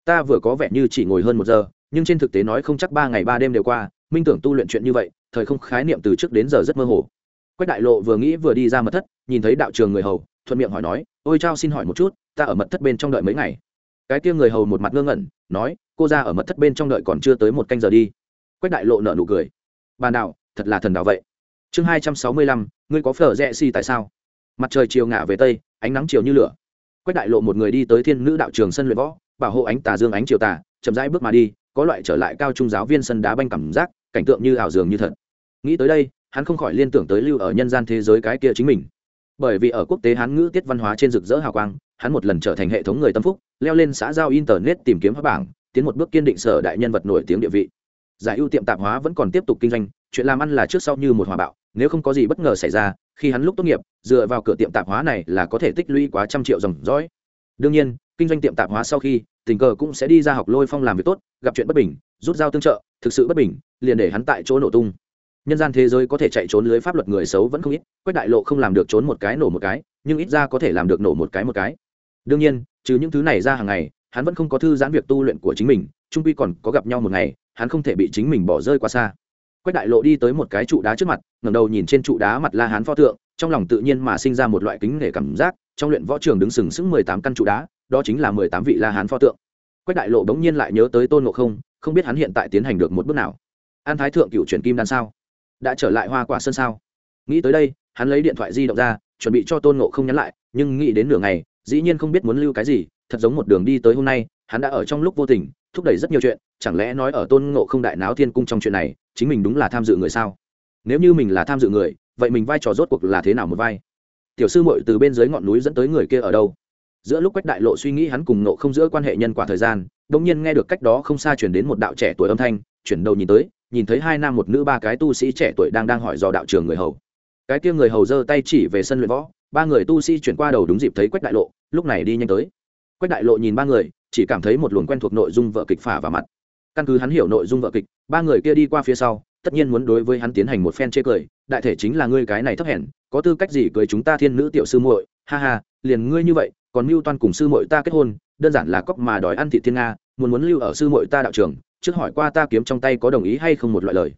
Ta vừa có vẻ như chỉ ngồi hơn một giờ, nhưng trên thực tế nói không chắc ba ngày ba đêm đều qua, minh tưởng tu luyện chuyện như vậy, thời không khái niệm từ trước đến giờ rất mơ hồ. Quách đại lộ vừa nghĩ vừa đi ra mật thất, nhìn thấy đạo trường người hầu, thuận miệng hỏi nói, ôi trao xin hỏi một chút, ta ở mật thất bên trong đợi mấy ngày? Cái kia người hầu một mặt ngơ ngẩn, nói, cô ra ở mật thất bên trong đợi còn chưa tới một canh giờ đi. Quách đại lộ nở nụ cười bàn đạo thật là thần đạo vậy? Chương hai trăm sáu mươi lăm, ngươi có phở rẽ xi tại sao? Mặt trời chiều ngả về tây, ánh nắng chiều như lửa quách đại lộ một người đi tới thiên nữ đạo trường sân luyện võ, bảo hộ ánh tà dương ánh chiều tà, chậm rãi bước mà đi, có loại trở lại cao trung giáo viên sân đá banh cảm giác, cảnh tượng như ảo dường như thật. Nghĩ tới đây, hắn không khỏi liên tưởng tới lưu ở nhân gian thế giới cái kia chính mình. Bởi vì ở quốc tế hán ngữ tiết văn hóa trên rực rỡ hào quang, hắn một lần trở thành hệ thống người tâm phúc, leo lên xã giao internet tìm kiếm hấp bảng, tiến một bước kiên định sở đại nhân vật nổi tiếng địa vị. Giải ưu tiệm tạp hóa vẫn còn tiếp tục kinh doanh, chuyện làm ăn là trước sau như một hòa bạo, nếu không có gì bất ngờ xảy ra khi hắn lúc tốt nghiệp, dựa vào cửa tiệm tạp hóa này là có thể tích lũy quá trăm triệu dòng dõi. Đương nhiên, kinh doanh tiệm tạp hóa sau khi, tình cờ cũng sẽ đi ra học lôi phong làm việc tốt, gặp chuyện bất bình, rút dao tương trợ, thực sự bất bình, liền để hắn tại chỗ nổ tung. Nhân gian thế giới có thể chạy trốn lưới pháp luật người xấu vẫn không ít, quách đại lộ không làm được trốn một cái nổ một cái, nhưng ít ra có thể làm được nổ một cái một cái. Đương nhiên, trừ những thứ này ra hàng ngày, hắn vẫn không có thư giãn việc tu luyện của chính mình trung quy còn có gặp nhau một ngày, hắn không thể bị chính mình bỏ rơi quá xa quách đại lộ đi tới một cái trụ đá trước mặt, ngẩng đầu nhìn trên trụ đá mặt la hán pho tượng, trong lòng tự nhiên mà sinh ra một loại kính nể cảm giác, trong luyện võ trường đứng sừng sững mười tám căn trụ đá, đó chính là mười tám vị la hán pho tượng. Quách đại lộ bỗng nhiên lại nhớ tới tôn ngộ không không biết hắn hiện tại tiến hành được một bước nào. An thái thượng cựu chuyển kim đan sao? Đã trở lại hoa quả sơn sao? Nghĩ tới đây, hắn lấy điện thoại di động ra, chuẩn bị cho tôn ngộ không nhắn lại, nhưng nghĩ đến nửa ngày, dĩ nhiên không biết muốn lưu cái gì, thật giống một đường đi tới hôm nay, hắn đã ở trong lúc vô tình, thúc đẩy rất nhiều chuyện, chẳng lẽ nói ở tôn ngộ không đại náo thiên cung trong chuyện này chính mình đúng là tham dự người sao? Nếu như mình là tham dự người, vậy mình vai trò rốt cuộc là thế nào một vai? Tiểu sư muội từ bên dưới ngọn núi dẫn tới người kia ở đâu? Giữa lúc quách đại lộ suy nghĩ hắn cùng nộ không giữa quan hệ nhân quả thời gian đ ỗ n g nhiên nghe được cách đó không xa chuyển đến một đạo trẻ tuổi âm thanh, chuyển đầu nhìn tới, nhìn thấy hai nam một nữ ba cái tu sĩ trẻ tuổi đang đang hỏi do đạo trường người hầu. Cái kia người hầu giơ tay chỉ về sân luyện võ, ba người tu sĩ chuyển qua đầu đúng dịp thấy quách đại lộ, lúc này đi nhanh tới. Quách đại lộ nhìn ba người, chỉ cảm thấy một luồng quen thuộc nội dung vợ kịch phả vào mặt căn cứ hắn hiểu nội dung vợ kịch, ba người kia đi qua phía sau, tất nhiên muốn đối với hắn tiến hành một phen chê cười, đại thể chính là ngươi cái này thấp hèn, có tư cách gì cưới chúng ta thiên nữ tiểu sư muội? Ha ha, liền ngươi như vậy, còn mưu toan cùng sư muội ta kết hôn, đơn giản là cóc mà đòi ăn thị thiên nga, muốn muốn lưu ở sư muội ta đạo trường, trước hỏi qua ta kiếm trong tay có đồng ý hay không một loại lời.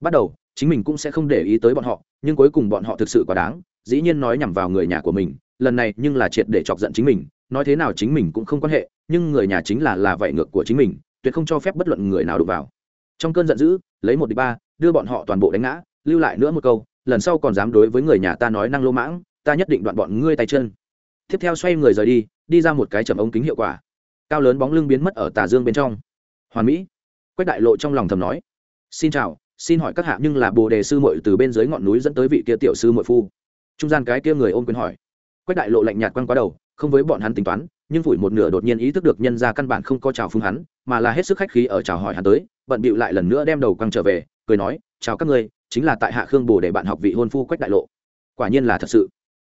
Bắt đầu, chính mình cũng sẽ không để ý tới bọn họ, nhưng cuối cùng bọn họ thực sự quá đáng, dĩ nhiên nói nhằm vào người nhà của mình, lần này nhưng là triệt để chọc giận chính mình, nói thế nào chính mình cũng không quan hệ, nhưng người nhà chính là là vậy ngược của chính mình tuyệt không cho phép bất luận người nào đụng vào. Trong cơn giận dữ, lấy một đi ba, đưa bọn họ toàn bộ đánh ngã, lưu lại nữa một câu, lần sau còn dám đối với người nhà ta nói năng lô mãng, ta nhất định đoạn bọn ngươi tay chân. Tiếp theo xoay người rời đi đi ra một cái chầm ống kính hiệu quả. Cao lớn bóng lưng biến mất ở tà dương bên trong. Hoàn mỹ. Quách đại lộ trong lòng thầm nói. Xin chào, xin hỏi các hạ nhưng là bồ đề sư muội từ bên dưới ngọn núi dẫn tới vị kia tiểu sư muội phu. Trung gian cái kia người ôm quyền hỏi. Quách đại lộ lạnh nhạt quăng quá đầu, không với bọn hắn tính toán nhưng phủi một nửa đột nhiên ý thức được nhân ra căn bản không có chào phúng hắn, mà là hết sức khách khí ở chào hỏi hắn tới, bận bịu lại lần nữa đem đầu quăng trở về, cười nói, chào các ngươi, chính là tại hạ khương bồ để bạn học vị hôn phu quách đại lộ. Quả nhiên là thật sự.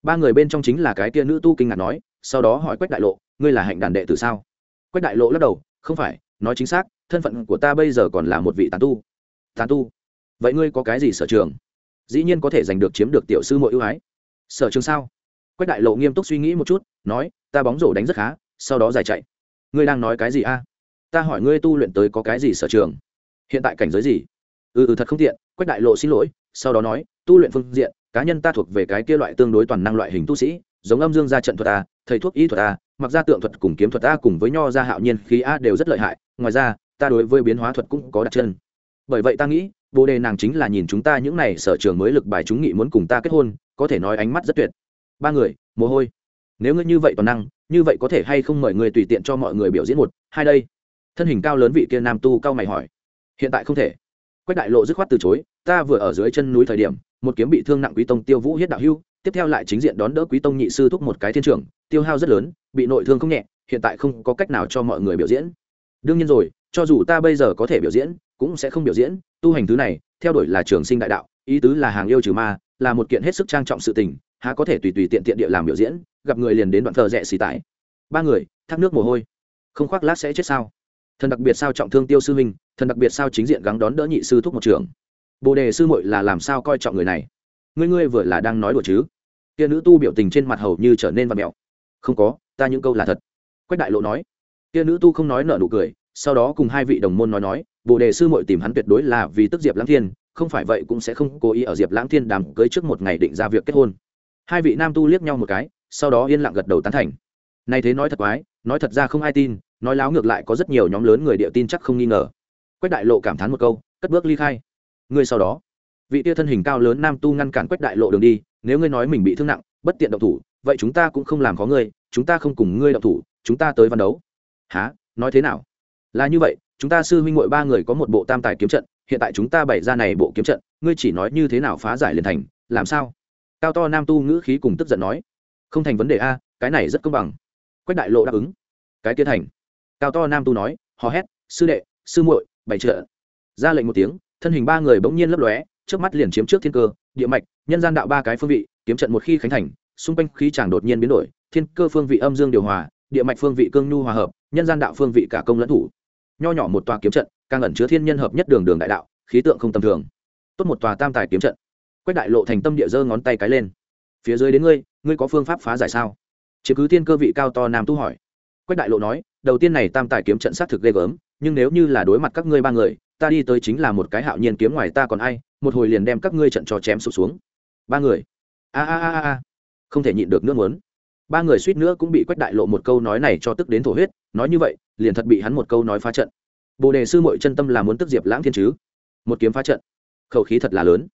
Ba người bên trong chính là cái tia nữ tu kinh ngạc nói, sau đó hỏi quách đại lộ, ngươi là hạnh đàn đệ từ sao? Quách đại lộ lắc đầu, không phải, nói chính xác, thân phận của ta bây giờ còn là một vị tán tu. Tán tu? Vậy ngươi có cái gì sở trường? Dĩ nhiên có thể giành được chiếm được tiểu sư mỗi ưu ái. Sở trường sao? Quách đại lộ nghiêm túc suy nghĩ một chút, nói ta bóng rổ đánh rất khá, sau đó giải chạy. Ngươi đang nói cái gì a? Ta hỏi ngươi tu luyện tới có cái gì sở trường? Hiện tại cảnh giới gì? Ừ ừ thật không tiện, quách đại lộ xin lỗi, sau đó nói, tu luyện phương diện, cá nhân ta thuộc về cái kia loại tương đối toàn năng loại hình tu sĩ, giống âm dương gia trận thuật a, thầy thuốc y thuật a, mặc ra tượng thuật cùng kiếm thuật a cùng với nho gia hạo nhiên khí a đều rất lợi hại, ngoài ra, ta đối với biến hóa thuật cũng có đặt chân bởi vậy ta nghĩ, bồ đề nàng chính là nhìn chúng ta những này sở trường mới lực bài chúng nghị muốn cùng ta kết hôn, có thể nói ánh mắt rất tuyệt. Ba người, mồ hôi nếu ngươi như vậy toàn năng như vậy có thể hay không mời người tùy tiện cho mọi người biểu diễn một hai đây? Thân hình cao lớn vị kia nam tu cao mày hỏi. Hiện tại không thể. Quách đại lộ dứt khoát từ chối ta vừa ở dưới chân núi thời điểm một kiếm bị thương nặng quý tông tiêu vũ hiết đạo hưu tiếp theo lại chính diện đón đỡ quý tông nhị sư thúc một cái thiên trường, tiêu hao rất lớn bị nội thương không nhẹ hiện tại không có cách nào cho mọi người biểu diễn. Đương nhiên rồi cho dù ta bây giờ có thể biểu diễn cũng sẽ không biểu diễn tu hành thứ này theo đuổi là trường sinh đại đạo ý tứ là hàng yêu trừ ma là một kiện hết sức trang trọng sự tình há có thể tùy tùy tiện tiện địa làm biểu diễn gặp người liền đến đoạn thờ rẽ xì tải. Ba người, thác nước mồ hôi. Không khoác lát sẽ chết sao? Thần đặc biệt sao trọng thương tiêu sư huynh thần đặc biệt sao chính diện gắng đón đỡ nhị sư thúc một trường. Bồ đề sư muội là làm sao coi trọng người này? Ngươi ngươi vừa là đang nói đùa chứ? Kia nữ tu biểu tình trên mặt hầu như trở nên văn mẹo. Không có, ta những câu là thật. Quách đại lộ nói. Kia nữ tu không nói nợ nụ cười, sau đó cùng hai vị đồng môn nói nói, bồ đề sư muội tìm hắn tuyệt đối là vì tức diệp lãng thiên, không phải vậy cũng sẽ không cố ý ở diệp lãng thiên đàm cưới trước một ngày định ra việc kết hôn. Hai vị nam tu liếc nhau một cái sau đó yên lặng gật đầu tán thành. Nay thế nói thật quái, nói thật ra không ai tin, nói láo ngược lại có rất nhiều nhóm lớn người địa tin chắc không nghi ngờ. Quách đại lộ cảm thán một câu, cất bước ly khai. Ngươi sau đó, vị tia thân hình cao lớn nam tu ngăn cản quách đại lộ đường đi, nếu ngươi nói mình bị thương nặng, bất tiện động thủ, vậy chúng ta cũng không làm khó ngươi, chúng ta không cùng ngươi động thủ, chúng ta tới văn đấu. Há nói thế nào? Là như vậy, chúng ta sư huynh muội ba người có một bộ tam tài kiếm trận, hiện tại chúng ta bày ra này bộ kiếm trận, ngươi chỉ nói như thế nào phá giải liền thành, làm sao? Cao to nam tu ngữ khí cùng tức giận nói không thành vấn đề a, cái này rất công bằng. Quách đại lộ đáp ứng. Cái kia thành. Cao to nam tu nói, hò hét, sư đệ, sư muội, bày trợ ra lệnh một tiếng, thân hình ba người bỗng nhiên lấp lóe trước mắt liền chiếm trước thiên cơ, địa mạch, nhân gian đạo ba cái phương vị, kiếm trận một khi khánh thành, xung quanh khí chàng đột nhiên biến đổi, thiên cơ phương vị âm dương điều hòa, địa mạch phương vị cương nhu hòa hợp, nhân gian đạo phương vị cả công lẫn thủ. Nho nhỏ một tòa kiếm trận, càng ẩn chứa thiên nhân hợp nhất đường đường đại đạo, khí tượng không tầm thường. Tốt một tòa tam tài kiếm trận. Quách đại lộ thành tâm địa giơ ngón tay cái lên phía dưới đến ngươi ngươi có phương pháp phá giải sao? Chứ cứ tiên cơ vị cao to nam tu hỏi. Quách đại lộ nói, đầu tiên này tam tài kiếm trận sát thực ghê gớm, nhưng nếu như là đối mặt các ngươi ba người, ta đi tới chính là một cái hạo nhiên kiếm ngoài ta còn ai, một hồi liền đem các ngươi trận cho chém sụp xuống. Ba người. A a a a không thể nhịn được nước muốn. Ba người suýt nữa cũng bị quách đại lộ một câu nói này cho tức đến thổ huyết, nói như vậy, liền thật bị hắn một câu nói phá trận. Bồ đề sư mội chân tâm là muốn tức diệp lãng thiên chứ? Một kiếm phá trận. Khẩu khí thật là lớn.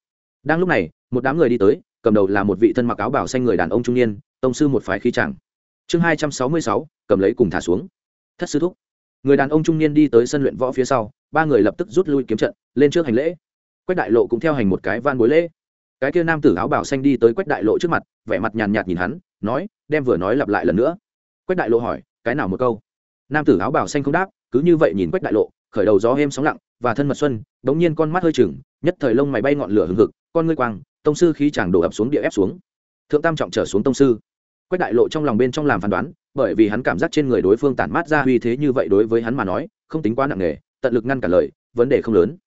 Đang lúc này, một đám người đi tới cầm đầu là một vị thân mặc áo bảo xanh người đàn ông trung niên, tông sư một phái khí chẳng chương hai trăm sáu mươi sáu, cầm lấy cùng thả xuống. Thất sư thúc. Người đàn ông trung niên đi tới sân luyện võ phía sau, ba người lập tức rút lui kiếm trận, lên trước hành lễ. Quách đại lộ cũng theo hành một cái van bối lễ. Cái kia nam tử áo bảo xanh đi tới quách đại lộ trước mặt, vẻ mặt nhàn nhạt nhìn hắn, nói, đem vừa nói lặp lại lần nữa. Quách đại lộ hỏi, cái nào một câu? Nam tử áo bảo xanh không đáp, cứ như vậy nhìn quách đại lộ, khởi đầu gió êm sóng lặng và thân mật xuân bỗng nhiên con mắt hơi chừng nhất thời lông mày bay ngọn lửa hừng hực, con ngươi quang tông sư khí chàng đổ ập xuống địa ép xuống. Thượng tam trọng trở xuống tông sư. Quách đại lộ trong lòng bên trong làm phán đoán, bởi vì hắn cảm giác trên người đối phương tản mát ra uy thế như vậy đối với hắn mà nói, không tính quá nặng nề, tận lực ngăn cả lời, vấn đề không lớn.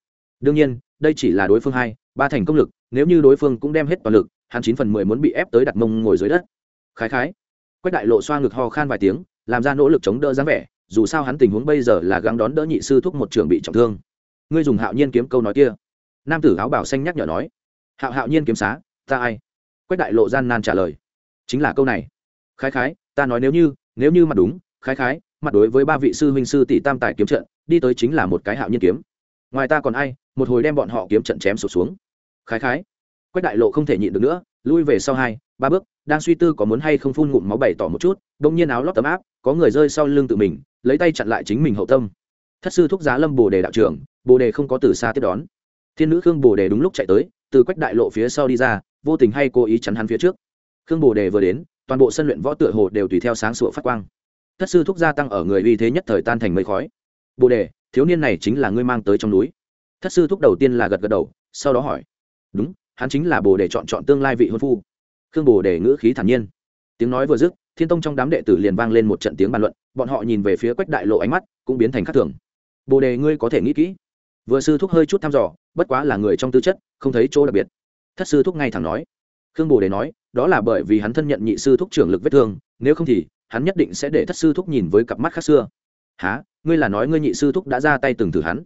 Đương nhiên, đây chỉ là đối phương hai, ba thành công lực, nếu như đối phương cũng đem hết toàn lực, hắn chín phần mười muốn bị ép tới đặt mông ngồi dưới đất. Khái khái. Quách đại lộ xoa ngực ho khan vài tiếng, làm ra nỗ lực chống đỡ dáng vẻ, dù sao hắn tình huống bây giờ là gắng đón đỡ nhị sư thúc một trường bị trọng thương. Ngươi dùng hạo nhiên kiếm câu nói kia. Nam tử áo bảo xanh nhắc nhở nói hạo hạo nhiên kiếm xá, ta ai? Quách đại lộ gian nan trả lời. Chính là câu này. Khái khái, ta nói nếu như nếu như mặt đúng, khái khái, mặt đối với ba vị sư huynh sư tỷ tam tài kiếm trận, đi tới chính là một cái hạo nhiên kiếm. Ngoài ta còn ai, một hồi đem bọn họ kiếm trận chém sụt xuống. Khái khái. Quách đại lộ không thể nhịn được nữa, lui về sau hai, ba bước, đang suy tư có muốn hay không phun ngụm máu bày tỏ một chút đông nhiên áo lót tấm áp, có người rơi sau lưng tự mình, lấy tay chặn lại chính mình hậu tâm. Thất sư thúc giá lâm bồ đề đạo trưởng, bồ đề không có từ xa tiếp đón. Thiên nữ khương bồ đề đúng lúc chạy tới từ quách đại lộ phía sau đi ra, vô tình hay cố ý chắn hắn phía trước. Khương bồ đề vừa đến, toàn bộ sân luyện võ tựa hồ đều tùy theo sáng sủa phát quang. Thất sư thúc gia tăng ở người uy thế nhất thời tan thành mây khói. Bồ đề, thiếu niên này chính là ngươi mang tới trong núi. Thất sư thúc đầu tiên là gật gật đầu, sau đó hỏi. Đúng, hắn chính là bồ đề chọn chọn tương lai vị hôn phu. Khương bồ đề ngữ khí thản nhiên. Tiếng nói vừa dứt, thiên tông trong đám đệ tử liền vang lên một trận tiếng bàn luận, bọn họ nhìn về phía quách đại lộ ánh mắt cũng biến thành khắc thường. Bồ đề, ngươi có thể nghĩ kỹ vừa sư thúc hơi chút thăm dò bất quá là người trong tư chất không thấy chỗ đặc biệt thất sư thúc ngay thẳng nói khương bồ đề nói đó là bởi vì hắn thân nhận nhị sư thúc trưởng lực vết thương nếu không thì hắn nhất định sẽ để thất sư thúc nhìn với cặp mắt khác xưa há ngươi là nói ngươi nhị sư thúc đã ra tay từng thử hắn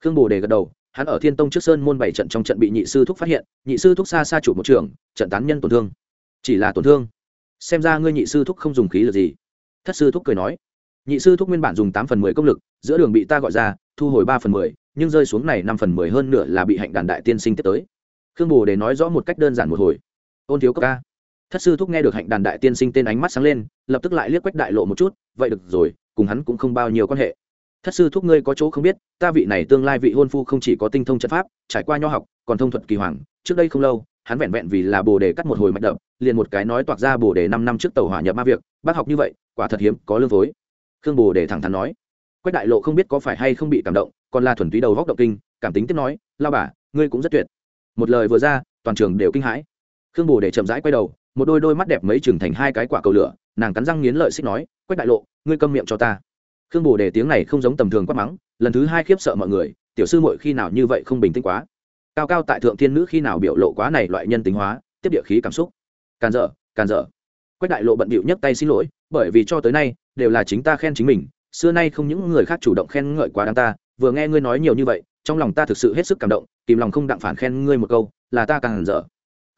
khương bồ đề gật đầu hắn ở thiên tông trước sơn môn bảy trận trong trận bị nhị sư thúc phát hiện nhị sư thúc xa xa chủ một trường trận tán nhân tổn thương chỉ là tổn thương xem ra ngươi nhị sư thúc không dùng khí lực gì thất sư thúc cười nói nhị sư thúc nguyên bản dùng tám phần mười công lực giữa đường bị ta gọi ra thu hồi ba phần mười nhưng rơi xuống này năm phần mười hơn nửa là bị hạnh đàn đại tiên sinh tiếp tới. Khương bồ để nói rõ một cách đơn giản một hồi. Ôn thiếu cấp ca. Thất sư thúc nghe được hạnh đàn đại tiên sinh tên ánh mắt sáng lên, lập tức lại liếc quách đại lộ một chút, vậy được rồi, cùng hắn cũng không bao nhiêu quan hệ. Thất sư thúc ngươi có chỗ không biết, ta vị này tương lai vị hôn phu không chỉ có tinh thông trận pháp, trải qua nho học, còn thông thuật kỳ hoàng, trước đây không lâu, hắn vẹn vẹn vì là bồ đề cắt một hồi mạch đập, liền một cái nói toạc ra bồ đề năm năm trước tàu hỏa nhập ma việc, bác học như vậy, quả thật hiếm, có lương phối khương bồ đề thẳng thắn nói. Quách đại lộ không biết có phải hay không bị cảm động còn là thuần túy đầu góc động kinh, cảm tính tiếp nói, lao bà, ngươi cũng rất tuyệt. Một lời vừa ra, toàn trường đều kinh hãi. Khương bồ để chậm rãi quay đầu, một đôi đôi mắt đẹp mấy chừng thành hai cái quả cầu lửa, nàng cắn răng nghiến lợi xích nói, quách đại lộ, ngươi câm miệng cho ta. Khương bồ đề tiếng này không giống tầm thường quát mắng, lần thứ hai khiếp sợ mọi người, tiểu sư muội khi nào như vậy không bình tĩnh quá. Cao cao tại thượng thiên nữ khi nào biểu lộ quá này loại nhân tính hóa, tiếp địa khí cảm xúc. Càn dở càn dở. Quách đại lộ bận bịu nhấc tay xin lỗi, bởi vì cho tới nay, đều là chính ta khen chính mình, xưa nay không những người khác chủ động khen ngợi quá đáng ta vừa nghe ngươi nói nhiều như vậy, trong lòng ta thực sự hết sức cảm động, kìm lòng không đặng phản khen ngươi một câu, là ta càng dở.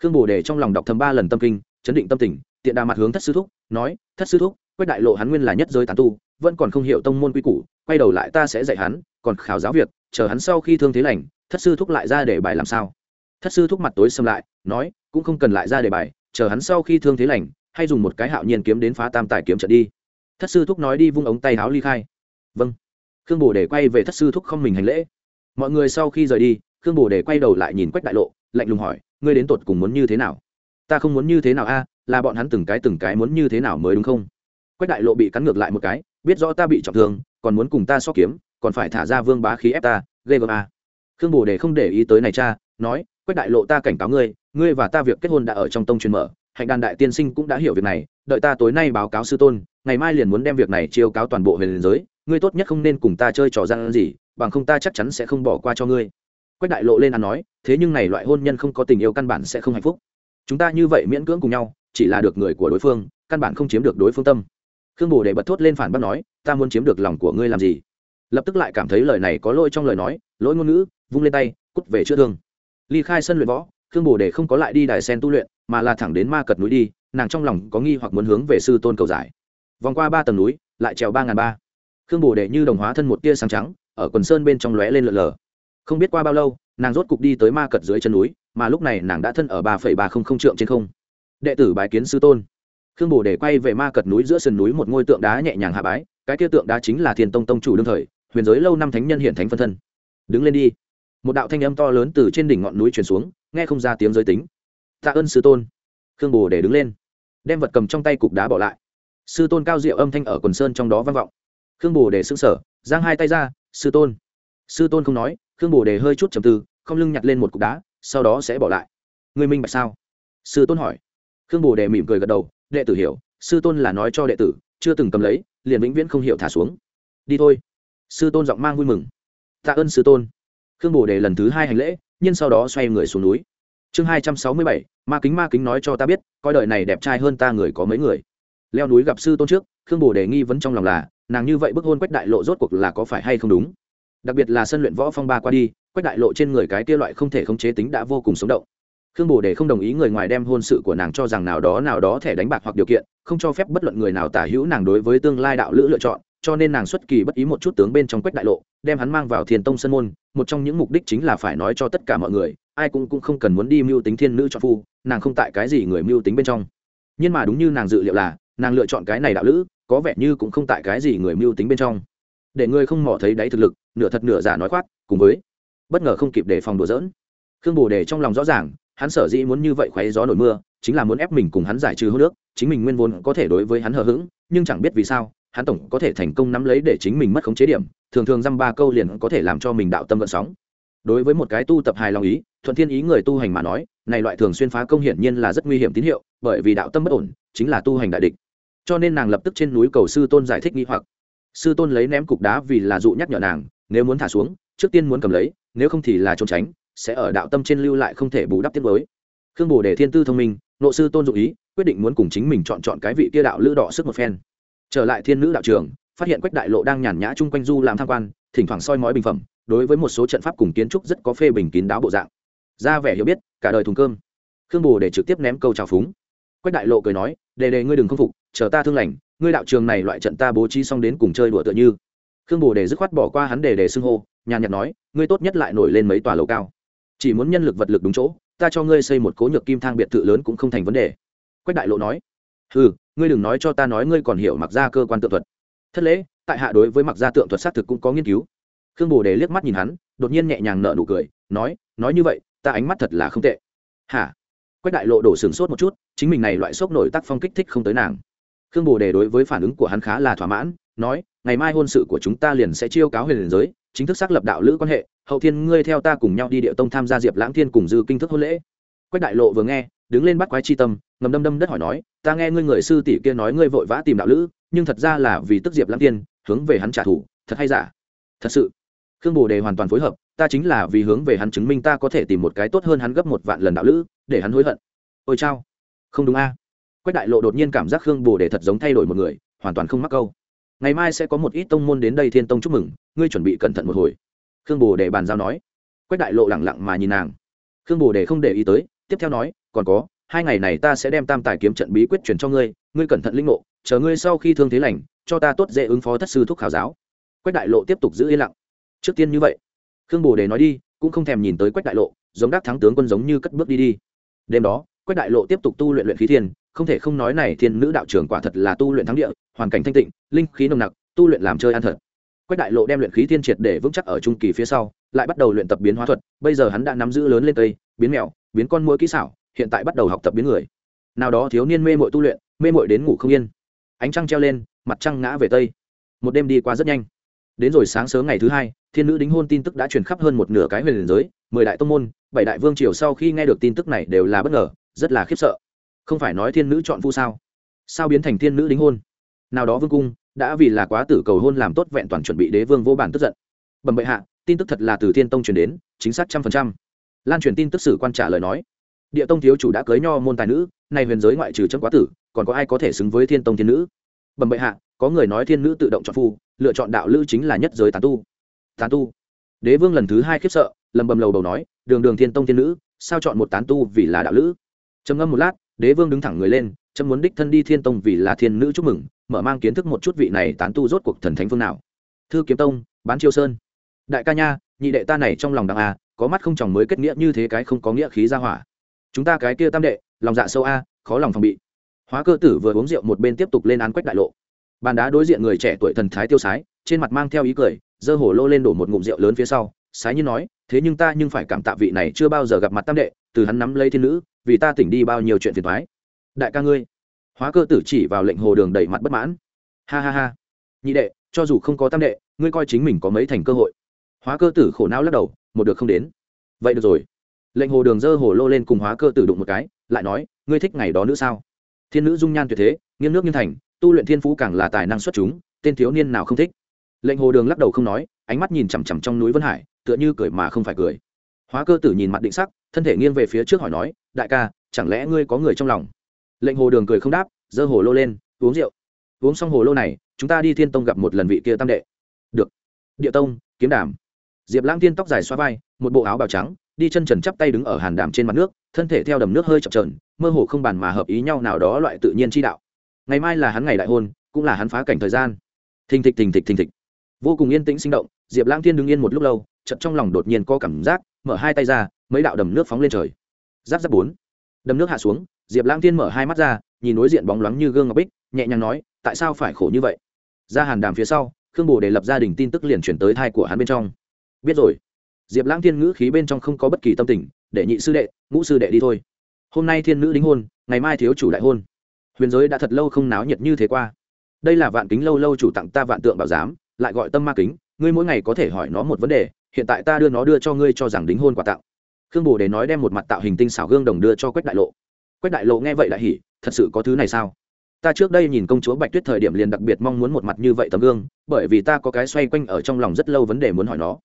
Khương bồ đề trong lòng đọc thầm ba lần tâm kinh, chấn định tâm tình, tiện đà mặt hướng thất sư thúc, nói, thất sư thúc, quách đại lộ hắn nguyên là nhất giới tán tu, vẫn còn không hiểu tông môn quy củ, quay đầu lại ta sẽ dạy hắn, còn khảo giáo việc, chờ hắn sau khi thương thế lành, thất sư thúc lại ra để bài làm sao? Thất sư thúc mặt tối xâm lại, nói, cũng không cần lại ra để bài, chờ hắn sau khi thương thế lành, hay dùng một cái hạo nhiên kiếm đến phá tam tài kiếm trận đi. Thất sư thúc nói đi vung ống tay áo ly khai. Vâng khương bồ để quay về thất sư thúc không mình hành lễ. Mọi người sau khi rời đi, khương bồ để quay đầu lại nhìn quách đại lộ, lạnh lùng hỏi, ngươi đến tột cùng muốn như thế nào? Ta không muốn như thế nào a, là bọn hắn từng cái từng cái muốn như thế nào mới đúng không? Quách đại lộ bị cắn ngược lại một cái, biết rõ ta bị trọng thương, còn muốn cùng ta so kiếm, còn phải thả ra vương bá khí ép ta, ghê gớm a. Khương bồ để không để ý tới này cha, nói, quách đại lộ ta cảnh cáo ngươi ngươi và ta việc kết hôn đã ở trong tông truyền mở, hạnh đàn đại tiên sinh cũng đã hiểu việc này, đợi ta tối nay báo cáo sư tôn, ngày mai liền muốn đem việc này chiêu cáo toàn bộ huyền giới ngươi tốt nhất không nên cùng ta chơi trò gian gì, bằng không ta chắc chắn sẽ không bỏ qua cho ngươi. Quách đại lộ lên ăn nói, thế nhưng này loại hôn nhân không có tình yêu căn bản sẽ không hạnh phúc. Chúng ta như vậy miễn cưỡng cùng nhau, chỉ là được người của đối phương, căn bản không chiếm được đối phương tâm. Khương bồ để bật thốt lên phản bác nói, ta muốn chiếm được lòng của ngươi làm gì? Lập tức lại cảm thấy lời này có lỗi trong lời nói, lỗi ngôn ngữ, vung lên tay, cút về chữa thương. Ly khai sân luyện võ, khương bồ để không có lại đi đài sen tu luyện, mà là thẳng đến ma cật núi đi, nàng trong lòng có nghi hoặc muốn hướng về sư tôn cầu giải. Vòng qua ba tầng núi, lại trèo ba ngàn ba khương bồ đề như đồng hóa thân một tia sáng trắng, ở quần sơn bên trong lóe lên lờ lờ. Không biết qua bao lâu, nàng rốt cục đi tới ma cật dưới chân núi, mà lúc này nàng đã thân ở ba phẩy ba không không trượng trên không. Đệ tử bái kiến sư tôn. Khương bồ đề quay về ma cật núi giữa sườn núi một ngôi tượng đá nhẹ nhàng hạ bái, cái kia tượng đá chính là thiên tông tông chủ đương thời, huyền giới lâu năm thánh nhân hiện thánh phân thân. Đứng lên đi. Một đạo thanh âm to lớn từ trên đỉnh ngọn núi truyền xuống, nghe không ra tiếng giới tính. Tạ ơn sư tôn. Khương bồ để đứng lên, đem vật cầm trong tay cục đá bỏ lại. Sư tôn cao diệu âm thanh ở quần sơn trong đó vang vọng khương bồ để xưng sở giang hai tay ra, sư tôn. Sư tôn không nói, khương bồ để hơi chút trầm tư, không lưng nhặt lên một cục đá, sau đó sẽ bỏ lại. Người minh bạch sao? Sư tôn hỏi. Khương bồ đề mỉm cười gật đầu, đệ tử hiểu, sư tôn là nói cho đệ tử, chưa từng cầm lấy, liền vĩnh viễn không hiểu thả xuống. Đi thôi. Sư tôn giọng mang vui mừng. Tạ ơn sư tôn. Khương bồ đề lần thứ hai hành lễ, nhưng sau đó xoay người xuống núi. Chương hai trăm sáu mươi bảy, ma kính ma kính nói cho ta biết, coi đời này đẹp trai hơn ta người có mấy người. Leo núi gặp sư tôn trước, khương bồ đề nghi vấn trong lòng là nàng như vậy bức hôn quách đại lộ rốt cuộc là có phải hay không đúng? Đặc biệt là sân luyện võ phong ba qua đi, quách đại lộ trên người cái kia loại không thể khống chế tính đã vô cùng sống động. Khương bồ đề không đồng ý người ngoài đem hôn sự của nàng cho rằng nào đó nào đó thẻ đánh bạc hoặc điều kiện, không cho phép bất luận người nào tả hữu nàng đối với tương lai đạo lữ lựa chọn, cho nên nàng xuất kỳ bất ý một chút tướng bên trong quách đại lộ, đem hắn mang vào thiền tông sân môn, một trong những mục đích chính là phải nói cho tất cả mọi người, ai cũng cũng không cần muốn đi mưu tính thiên nữ cho phu, nàng không tại cái gì người mưu tính bên trong. Nhưng mà đúng như nàng dự liệu là, nàng lựa chọn cái này đạo lữ có vẻ như cũng không tại cái gì người mưu tính bên trong. Để ngươi không mò thấy đáy thực lực, nửa thật nửa giả nói khoác, cùng với, bất ngờ không kịp đề phòng đùa dỡn khương bồ đề trong lòng rõ ràng, hắn sở dĩ muốn như vậy khoáy gió nổi mưa, chính là muốn ép mình cùng hắn giải trừ hô nước chính mình nguyên vốn có thể đối với hắn hờ hững, nhưng chẳng biết vì sao, hắn tổng có thể thành công nắm lấy để chính mình mất khống chế điểm, thường thường dăm ba câu liền có thể làm cho mình đạo tâm vận sóng. Đối với một cái tu tập hài lòng ý, thuận thiên ý người tu hành mà nói, này loại thường xuyên phá công hiển nhiên là rất nguy hiểm tín hiệu, bởi vì đạo tâm bất ổn, chính là tu hành đại địch cho nên nàng lập tức trên núi cầu sư tôn giải thích nghi hoặc. Sư tôn lấy ném cục đá vì là dụ nhắc nhở nàng, nếu muốn thả xuống, trước tiên muốn cầm lấy, nếu không thì là trốn tránh, sẽ ở đạo tâm trên lưu lại không thể bù đắp tiết mới. Khương bồ đề thiên tư thông minh, nộ sư tôn dụ ý, quyết định muốn cùng chính mình chọn chọn cái vị kia đạo lữ đỏ sức một phen. Trở lại thiên nữ đạo trường, phát hiện quách đại lộ đang nhàn nhã chung quanh du làm tham quan, thỉnh thoảng soi mói bình phẩm, đối với một số trận pháp cùng kiến trúc rất có phê bình kín đáo bộ dạng. Ra vẻ hiểu biết, cả đời thùng cơm. Khương bồ để trực tiếp ném câu trào phúng quách đại lộ cười nói đề đề ngươi đừng không phục, chờ ta thương lành, ngươi đạo trường này loại trận ta bố trí xong đến cùng chơi đùa tựa như. Khương bồ đề dứt khoát bỏ qua hắn đề đề xưng hô, nhàn nhạt nói, ngươi tốt nhất lại nổi lên mấy tòa lầu cao. Chỉ muốn nhân lực vật lực đúng chỗ, ta cho ngươi xây một cố nhược kim thang biệt thự lớn cũng không thành vấn đề. Quách đại lộ nói ừ ngươi đừng nói cho ta nói ngươi còn hiểu mặc ra cơ quan tượng thuật. Thất lễ, tại hạ đối với mặc gia tượng thuật xác thực cũng có nghiên cứu. Khương bồ đề liếc mắt nhìn hắn, đột nhiên nhẹ nhàng nở nụ cười, nói nói như vậy, ta ánh mắt thật là không tệ. Hả? Quách đại lộ đổ sừng sốt một chút, chính mình này loại sốc nổi tác phong kích thích không tới nàng. Khương bồ đề đối với phản ứng của hắn khá là thỏa mãn, nói, ngày mai hôn sự của chúng ta liền sẽ chiêu cáo huyền giới, chính thức xác lập đạo lữ quan hệ, hậu thiên ngươi theo ta cùng nhau đi địa tông tham gia diệp lãng thiên cùng dư kinh thức hôn lễ. Quách đại lộ vừa nghe, đứng lên bắt quái chi tâm, ngầm đâm đâm đất hỏi nói, ta nghe ngươi người sư tỷ kia nói ngươi vội vã tìm đạo lữ, nhưng thật ra là vì tức diệp lãng tiên hướng về hắn trả thù, thật hay giả? Thật sự. Khương bồ đề hoàn toàn phối hợp ta chính là vì hướng về hắn chứng minh ta có thể tìm một cái tốt hơn hắn gấp một vạn lần đạo lữ, để hắn hối hận. Ôi chao. Không đúng a. Quách đại lộ đột nhiên cảm giác khương bồ đề thật giống thay đổi một người, hoàn toàn không mắc câu. Ngày mai sẽ có một ít tông môn đến đây thiên tông chúc mừng, ngươi chuẩn bị cẩn thận một hồi. Khương bồ đề bàn giao nói. Quách đại lộ lẳng lặng mà nhìn nàng. Khương bồ đề không để ý tới, tiếp theo nói, còn có, hai ngày này ta sẽ đem tam tài kiếm trận bí quyết truyền cho ngươi ngươi cẩn thận linh ngộ, chờ ngươi sau khi thương thế lành, cho ta tốt dễ ứng phó thất sư thúc khảo giáo. Quách đại lộ tiếp tục giữ yên lặng. Trước tiên như vậy khương bồ đề nói đi, cũng không thèm nhìn tới quách đại lộ, giống đắc thắng tướng quân giống như cất bước đi đi. Đêm đó, quách đại lộ tiếp tục tu luyện luyện khí thiên, không thể không nói này thiên nữ đạo trưởng quả thật là tu luyện thắng địa, hoàn cảnh thanh tịnh, linh khí nồng nặc, tu luyện làm chơi ăn thật. Quách đại lộ đem luyện khí thiên triệt để vững chắc ở trung kỳ phía sau, lại bắt đầu luyện tập biến hóa thuật, bây giờ hắn đã nắm giữ lớn lên tây biến mèo, biến con mũi kỹ xảo, hiện tại bắt đầu học tập biến người. Nào đó thiếu niên mê mội tu luyện, mê mội đến ngủ không yên. Ánh trăng treo lên, mặt trăng ngã về tây. Một đêm đi qua rất nhanh đến rồi sáng sớm ngày thứ hai, thiên nữ đính hôn tin tức đã truyền khắp hơn một nửa cái huyền giới, mười đại tông môn, bảy đại vương triều sau khi nghe được tin tức này đều là bất ngờ, rất là khiếp sợ. Không phải nói thiên nữ chọn phu sao? Sao biến thành thiên nữ đính hôn? Nào đó vương cung, đã vì là quá tử cầu hôn làm tốt vẹn toàn chuẩn bị đế vương vô bản tức giận. Bẩm bệ hạ, tin tức thật là từ thiên tông truyền đến, chính xác trăm phần trăm. Lan truyền tin tức sử quan trả lời nói. Địa tông thiếu chủ đã cưới nho môn tài nữ, nay huyền giới ngoại trừ chấm quá tử, còn có ai có thể xứng với thiên tông thiên nữ? Bẩm bệ hạ có người nói thiên nữ tự động chọn phu, lựa chọn đạo lữ chính là nhất giới tán tu. Tán tu. Đế vương lần thứ hai khiếp sợ, lầm bầm lầu đầu nói, đường đường thiên tông thiên nữ, sao chọn một tán tu vì là đạo lữ? Trầm ngâm một lát, đế vương đứng thẳng người lên trâm muốn đích thân đi thiên tông vì là thiên nữ chúc mừng, mở mang kiến thức một chút vị này tán tu rốt cuộc thần thánh phương nào. Thư kiếm tông, bán chiêu sơn. Đại ca nha, nhị đệ ta này trong lòng đặng a à, có mắt không chồng mới kết nghĩa như thế cái không có nghĩa khí ra hỏa. Chúng ta cái kia tam đệ, lòng dạ sâu a, khó lòng phòng bị. Hóa cơ tử vừa uống rượu một bên tiếp tục lên án quách đại lộ bàn đá đối diện người trẻ tuổi thần thái tiêu sái, trên mặt mang theo ý cười, giơ hổ lô lên đổ một ngụm rượu lớn phía sau, sái như nói, thế nhưng ta nhưng phải cảm tạ vị này chưa bao giờ gặp mặt tam đệ, từ hắn nắm lấy thiên nữ, vì ta tỉnh đi bao nhiêu chuyện phiền thoái đại ca ngươi. Hóa cơ tử chỉ vào lệnh hồ đường đầy mặt bất mãn. Ha ha ha. Nhị đệ, cho dù không có tam đệ, ngươi coi chính mình có mấy thành cơ hội. Hóa cơ tử khổ não lắc đầu, một được không đến. Vậy được rồi. Lệnh hồ đường dơ hồ lô lên cùng hóa cơ tử đụng một cái, lại nói, ngươi thích ngày đó nữa sao? Thiên nữ dung nhan tuyệt thế, nghiêng nước nghiêng thành tu luyện thiên phú càng là tài năng xuất chúng, tên thiếu niên nào không thích? Lệnh hồ đường lắc đầu không nói, ánh mắt nhìn chằm chằm trong núi vân hải, tựa như cười mà không phải cười. Hóa cơ tử nhìn mặt định sắc, thân thể nghiêng về phía trước hỏi nói, đại ca, chẳng lẽ ngươi có người trong lòng? Lệnh hồ đường cười không đáp, giơ hồ lô lên, uống rượu. Uống xong hồ lô này, chúng ta đi thiên tông gặp một lần vị kia tam đệ. Được. Địa tông, kiếm đàm. Diệp lãng tiên tóc dài xoa vai, một bộ áo bào trắng, đi chân trần chắp tay đứng ở hàn đàm trên mặt nước, thân thể theo đầm nước hơi chập trờn mơ hồ không bàn mà hợp ý nhau nào đó loại tự nhiên chi đạo ngày mai là hắn ngày đại hôn, cũng là hắn phá cảnh thời gian. Thình thịch thình thịch thình thịch. Vô cùng yên tĩnh sinh động, diệp Lang Thiên đứng yên một lúc lâu, chợt trong lòng đột nhiên có cảm giác, mở hai tay ra, mấy đạo đầm nước phóng lên trời. Giáp giáp bốn. Đầm nước hạ xuống, diệp Lang Thiên mở hai mắt ra, nhìn đối diện bóng loáng như gương ngọc bích, nhẹ nhàng nói, tại sao phải khổ như vậy? Ra hàn đàm phía sau, khương bồ đề lập gia đình tin tức liền chuyển tới thai của hắn bên trong. Biết rồi. Diệp Lang thiên ngữ khí bên trong không có bất kỳ tâm tình, để nhị sư đệ, ngũ sư đệ đi thôi. Hôm nay thiên nữ đính hôn, ngày mai thiếu chủ đại hôn huyền giới đã thật lâu không náo nhiệt như thế qua. Đây là vạn kính lâu lâu chủ tặng ta vạn tượng bảo giám, lại gọi tâm ma kính, ngươi mỗi ngày có thể hỏi nó một vấn đề, hiện tại ta đưa nó đưa cho ngươi cho rằng đính hôn quà tặng. Khương bồ đề nói đem một mặt tạo hình tinh xảo gương đồng đưa cho quách đại lộ. Quách đại lộ nghe vậy đại hỉ, thật sự có thứ này sao? Ta trước đây nhìn công chúa bạch tuyết thời điểm liền đặc biệt mong muốn một mặt như vậy tấm gương, bởi vì ta có cái xoay quanh ở trong lòng rất lâu vấn đề muốn hỏi nó.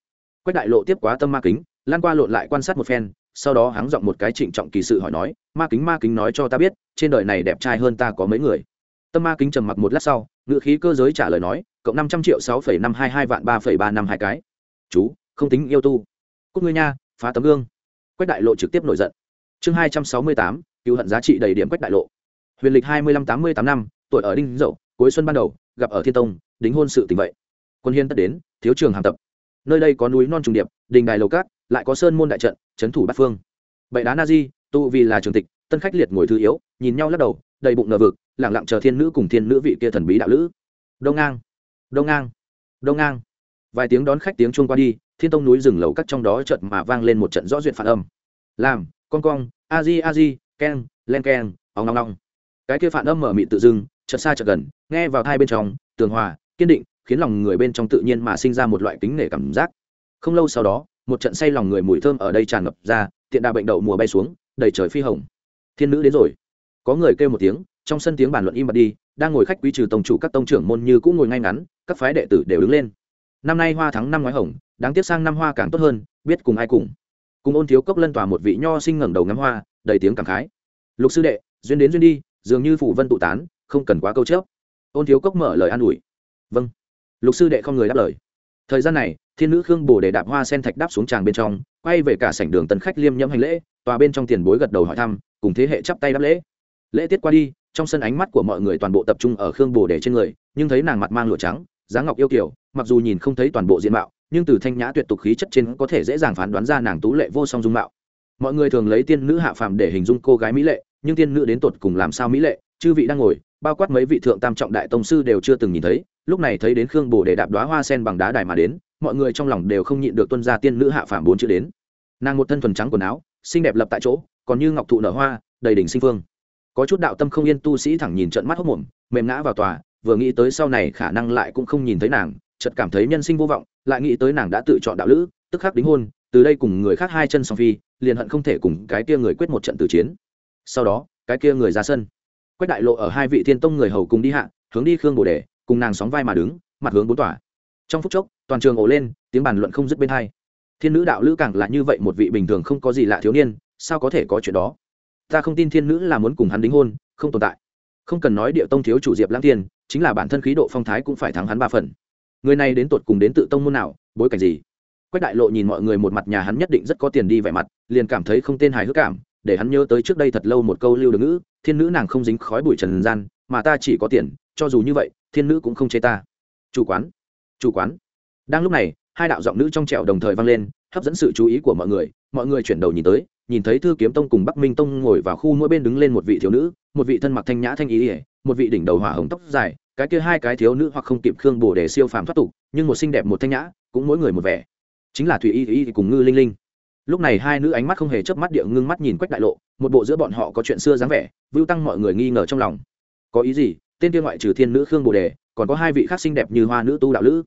Quách đại lộ tiếp quá tâm ma kính, lan qua lộn lại quan sát một phen sau đó háng giọng một cái trịnh trọng kỳ sự hỏi nói, ma kính ma kính nói cho ta biết, trên đời này đẹp trai hơn ta có mấy người? Tâm ma kính trầm mặc một lát sau ngự khí cơ giới trả lời nói, cộng năm trăm triệu sáu phẩy năm hai hai vạn ba phẩy ba năm hai cái. Chú, không tính yêu tu. Cúc ngươi nha, phá tấm gương. Quách đại lộ trực tiếp nổi giận. Chương hai trăm sáu mươi tám cựu hận giá trị đầy điểm quách đại lộ. Huyền lịch hai mươi năm tám mươi tám năm, tuổi ở đinh dậu, cuối xuân ban đầu, gặp ở thiên tông, đính hôn sự tình vậy. Quân hiên tất đến, thiếu trường hàm tập. Nơi đây có núi non trùng điệp, đình đài lầu cát, lại có sơn môn đại trận trấn thủ bát phương. Bậy đá na di tụ vì là trường tịch, tân khách liệt ngồi thư yếu, nhìn nhau lắc đầu, đầy bụng ngờ vực, lẳng lặng chờ thiên nữ cùng thiên nữ vị kia thần bí đạo lữ. Đông ngang đông ngang đông ngang. Vài tiếng đón khách tiếng chuông qua đi, thiên tông núi rừng lầu cắt trong đó chợt mà vang lên một trận rõ duyệt phản âm. Làm con cong, a di a di, keng, len keng, ong ong ong. Cái kia phản âm mở mịt tự dưng, chợt xa chợt gần, nghe vào hai bên trong, tường hòa, kiên định, khiến lòng người bên trong tự nhiên mà sinh ra một loại kính nể cảm giác. Không lâu sau đó một trận say lòng người mùi thơm ở đây tràn ngập ra, tiện đà bệnh đậu mùa bay xuống, đầy trời phi hồng. Thiên nữ đến rồi. Có người kêu một tiếng, trong sân tiếng bàn luận im bặt đi, đang ngồi khách quý trừ tổng chủ các tông trưởng môn như cũng ngồi ngay ngắn, các phái đệ tử đều đứng lên. Năm nay hoa thắng năm ngoái hồng, đáng tiếc sang năm hoa càng tốt hơn, biết cùng ai cùng. Cùng ôn thiếu cốc lân tòa một vị nho sinh ngẩng đầu ngắm hoa, đầy tiếng cảm khái. Lục sư đệ, duyên đến duyên đi, dường như phủ vân tụ tán, không cần quá câu chớp. Ôn thiếu cốc mở lời an ủi. Vâng. Lục sư đệ không người đáp lời thời gian này, thiên nữ khương bồ để đạp hoa sen thạch đáp xuống tràng bên trong, quay về cả sảnh đường tân khách liêm nhẫm hành lễ, tòa bên trong tiền bối gật đầu hỏi thăm, cùng thế hệ chắp tay đáp lễ. Lễ tiết qua đi, trong sân ánh mắt của mọi người toàn bộ tập trung ở khương bồ để trên người, nhưng thấy nàng mặt mang lụa trắng, dáng ngọc yêu kiểu mặc dù nhìn không thấy toàn bộ diện mạo, nhưng từ thanh nhã tuyệt tục khí chất trên có thể dễ dàng phán đoán ra nàng tú lệ vô song dung mạo. Mọi người thường lấy tiên nữ hạ phàm để hình dung cô gái mỹ lệ, nhưng tiên nữ đến tột cùng làm sao mỹ lệ, chư vị đang ngồi, bao quát mấy vị thượng tam trọng đại tông sư đều chưa từng nhìn thấy lúc này thấy đến khương bồ để đạp đoá hoa sen bằng đá đài mà đến, mọi người trong lòng đều không nhịn được tuân ra tiên nữ hạ phàm bốn chữ đến. Nàng một thân thuần trắng quần áo, xinh đẹp lập tại chỗ, còn như ngọc thụ nở hoa, đầy đỉnh sinh phương. Có chút đạo tâm không yên tu sĩ thẳng nhìn trận mắt hốc mồm, mềm ngã vào tòa, vừa nghĩ tới sau này khả năng lại cũng không nhìn thấy nàng, chợt cảm thấy nhân sinh vô vọng, lại nghĩ tới nàng đã tự chọn đạo lữ, tức khắc đính hôn, từ đây cùng người khác hai chân song phi, liền hận không thể cùng cái kia người quyết một trận tử chiến. Sau đó, cái kia người ra sân. Quách đại lộ ở hai vị thiên tông người hầu cùng đi hạ, hướng đi khương bồ đề cùng nàng sóng vai mà đứng, mặt hướng bốn tỏa trong phút chốc, toàn trường ổ lên, tiếng bàn luận không dứt bên hai. Thiên nữ đạo lữ càng là như vậy một vị bình thường không có gì lạ thiếu niên, sao có thể có chuyện đó? Ta không tin thiên nữ là muốn cùng hắn đính hôn, không tồn tại. Không cần nói địa tông thiếu chủ diệp lãng tiên chính là bản thân khí độ phong thái cũng phải thắng hắn ba phần. Người này đến tột cùng đến tự tông môn nào, bối cảnh gì? Quách đại lộ nhìn mọi người một mặt nhà hắn nhất định rất có tiền đi vẻ mặt, liền cảm thấy không tên hài hước cảm, để hắn nhớ tới trước đây thật lâu một câu lưu được ngữ, thiên nữ nàng không dính khói bụi trần gian, mà ta chỉ có tiền cho dù như vậy, thiên nữ cũng không chê ta. Chủ quán chủ quán. Đang lúc này, hai đạo giọng nữ trong trẻo đồng thời vang lên, hấp dẫn sự chú ý của mọi người. Mọi người chuyển đầu nhìn tới, nhìn thấy thư kiếm tông cùng bắc minh tông ngồi vào khu mỗi bên đứng lên một vị thiếu nữ, một vị thân mặc thanh nhã thanh ý ỉa một vị đỉnh đầu hỏa hồng tóc dài, cái kia hai cái thiếu nữ hoặc không kịp khương bồ để siêu phàm thoát tục, nhưng một xinh đẹp một thanh nhã, cũng mỗi người một vẻ. Chính là thủy y y cùng ngư linh linh. Lúc này hai nữ ánh mắt không hề chớp mắt địa ngưng mắt nhìn quách đại lộ, một bộ giữa bọn họ có chuyện xưa dáng vẻ, vưu tăng mọi người nghi ngờ trong lòng. Có ý gì? Tên kia ngoại trừ thiên nữ khương bồ đề, còn có hai vị khác xinh đẹp như hoa nữ tu đạo lữ.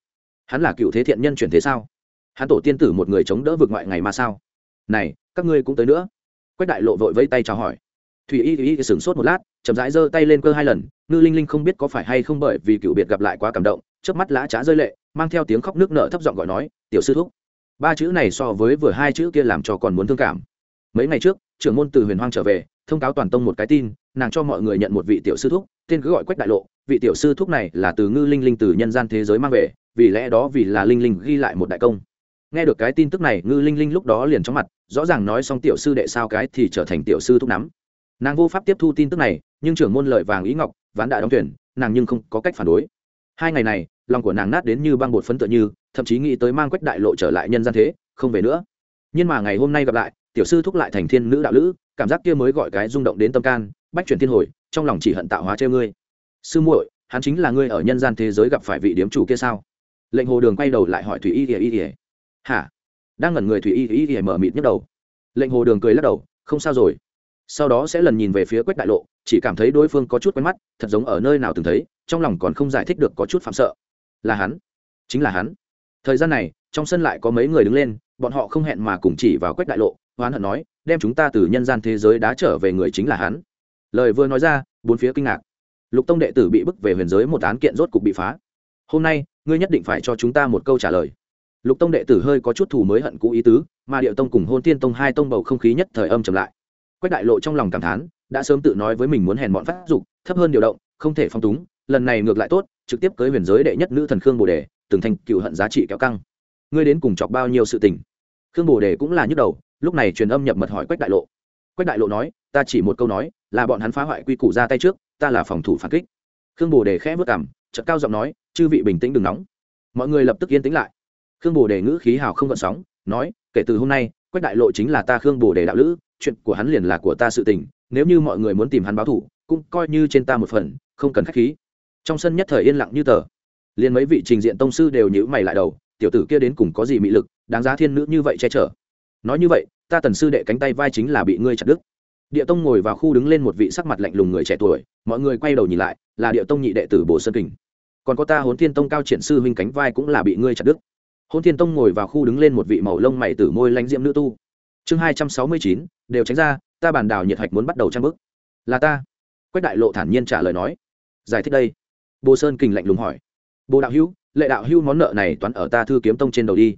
Hắn là cựu thế thiện nhân chuyển thế sao? Hắn tổ tiên tử một người chống đỡ vượt ngoại ngày mà sao? Này, các ngươi cũng tới nữa. Quách đại lộ vội vây tay chào hỏi. Thủy y y, sửng sốt một lát, chậm rãi giơ tay lên cơ hai lần. Ngư linh linh không biết có phải hay không bởi vì cựu biệt gặp lại quá cảm động trước mắt lã trá rơi lệ, mang theo tiếng khóc nước nở thấp giọng gọi nói, tiểu sư thúc. Ba chữ này so với vừa hai chữ kia làm cho còn muốn thương cảm. Mấy ngày trước trưởng môn từ huyền hoang trở về, thông cáo toàn tông một cái tin, nàng cho mọi người nhận một vị tiểu sư thúc, tên cứ gọi quách đại lộ. Vị tiểu sư thúc này là từ ngư linh linh từ nhân gian thế giới mang về, vì lẽ đó vì là linh linh ghi lại một đại công. Nghe được cái tin tức này, ngư linh linh lúc đó liền chóng mặt, rõ ràng nói xong tiểu sư đệ sao cái thì trở thành tiểu sư thúc nắm. Nàng vô pháp tiếp thu tin tức này, nhưng trưởng môn lợi vàng ý ngọc, ván đã đóng tuyển nàng nhưng không có cách phản đối. Hai ngày này, lòng của nàng nát đến như băng bột phấn tựa như, thậm chí nghĩ tới mang quách đại lộ trở lại nhân gian thế, không về nữa. Nhưng mà ngày hôm nay gặp lại tiểu sư thúc lại thành thiên nữ đạo lữ, cảm giác kia mới gọi cái rung động đến tâm can, bách chuyển thiên hồi, trong lòng chỉ hận tạo hóa treo ngươi. Sư muội, hắn chính là ngươi ở nhân gian thế giới gặp phải vị điếm chủ kia sao? Lệnh hồ đường quay đầu lại hỏi thủy y ỉa y ỉa hả? Đang ngẩn người thủy y y ỉa mở mịt nhức đầu. Lệnh hồ đường cười lắc đầu, không sao rồi. Sau đó sẽ lần nhìn về phía quách đại lộ, chỉ cảm thấy đối phương có chút quen mắt, thật giống ở nơi nào từng thấy, trong lòng còn không giải thích được có chút phạm sợ. Là hắn? Chính là hắn? Thời gian này, trong sân lại có mấy người đứng lên, bọn họ không hẹn mà cùng chỉ vào quách đại lộ hoán hận nói, đem chúng ta từ nhân gian thế giới đã trở về người chính là hắn. Lời vừa nói ra, bốn phía kinh ngạc. Lục tông đệ tử bị bức về huyền giới một án kiện rốt cục bị phá. Hôm nay, ngươi nhất định phải cho chúng ta một câu trả lời. Lục tông đệ tử hơi có chút thù mới hận cũ ý tứ, mà điệu tông cùng hôn tiên tông hai tông bầu không khí nhất thời âm trầm lại. Quách đại lộ trong lòng cảm thán, đã sớm tự nói với mình muốn hèn bọn phát dục, thấp hơn điều động, không thể phong túng, lần này ngược lại tốt, trực tiếp cưới huyền giới đệ nhất nữ thần khương bồ đề, từng thành cựu hận giá trị kéo căng. Ngươi đến cùng chọc bao nhiêu sự tình? Khương bồ đề cũng là nhức đầu lúc này truyền âm nhập mật hỏi quách đại lộ. Quách đại lộ nói, ta chỉ một câu nói, là bọn hắn phá hoại quy củ ra tay trước, ta là phòng thủ phản kích. Khương bồ đề khẽ vất cảm chợt cao giọng nói, chư vị bình tĩnh đừng nóng. Mọi người lập tức yên tĩnh lại. Khương bồ đề ngữ khí hào không gợn sóng, nói, kể từ hôm nay, quách đại lộ chính là ta khương bồ đề đạo lữ, chuyện của hắn liền là của ta sự tình, nếu như mọi người muốn tìm hắn báo thủ cũng coi như trên ta một phần, không cần khách khí. Trong sân nhất thời yên lặng như tờ. Liền mấy vị trình diện tông sư đều nhữ mày lại đầu, tiểu tử kia đến cùng có gì mị lực, đáng giá thiên nữ như vậy che chở nói như vậy, ta tần sư đệ cánh tay vai chính là bị ngươi chặt đứt. Địa tông ngồi vào khu đứng lên một vị sắc mặt lạnh lùng người trẻ tuổi, mọi người quay đầu nhìn lại, là địa tông nhị đệ tử bồ sơn kình. Còn có ta hốn thiên tông cao triển sư huynh cánh vai cũng là bị ngươi chặt đứt. Hôn thiên tông ngồi vào khu đứng lên một vị màu lông mày tử môi lãnh diễm nữ tu. Chương hai trăm sáu mươi chín, đều tránh ra, ta bàn đào nhiệt hạch muốn bắt đầu trang bức. Là ta. Quách đại lộ thản nhiên trả lời nói. Giải thích đây. Bồ sơn kình lạnh lùng hỏi. Bồ đạo hữu, lệ đạo hữu món nợ này toán ở ta thư kiếm tông trên đầu đi.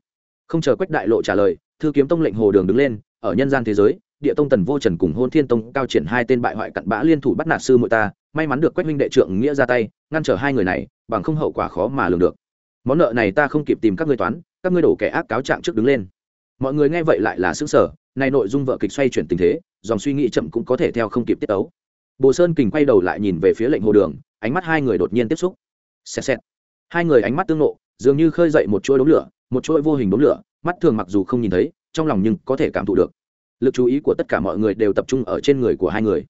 Không chờ quách đại lộ trả lời thư kiếm tông lệnh hồ đường đứng lên, ở nhân gian thế giới, địa tông tần vô trần cùng hôn thiên tông cao triển hai tên bại hoại cặn bã liên thủ bắt nạt sư muội ta, may mắn được quách minh đệ trượng nghĩa ra tay, ngăn trở hai người này, bằng không hậu quả khó mà lường được. Món nợ này ta không kịp tìm các ngươi toán, các ngươi đổ kẻ ác cáo trạng trước đứng lên. Mọi người nghe vậy lại là xứng sở này nội dung vợ kịch xoay chuyển tình thế, dòng suy nghĩ chậm cũng có thể theo không kịp tiết ấu. Bồ sơn kình quay đầu lại nhìn về phía lệnh hồ đường, ánh mắt hai người đột nhiên tiếp xúc. Xẹt xẹt. Hai người ánh mắt tương nộ, dường như khơi dậy một chuỗi đống lửa, một chuỗi vô hình đống lửa mắt thường mặc dù không nhìn thấy, trong lòng nhưng có thể cảm thụ được. Lực chú ý của tất cả mọi người đều tập trung ở trên người của hai người.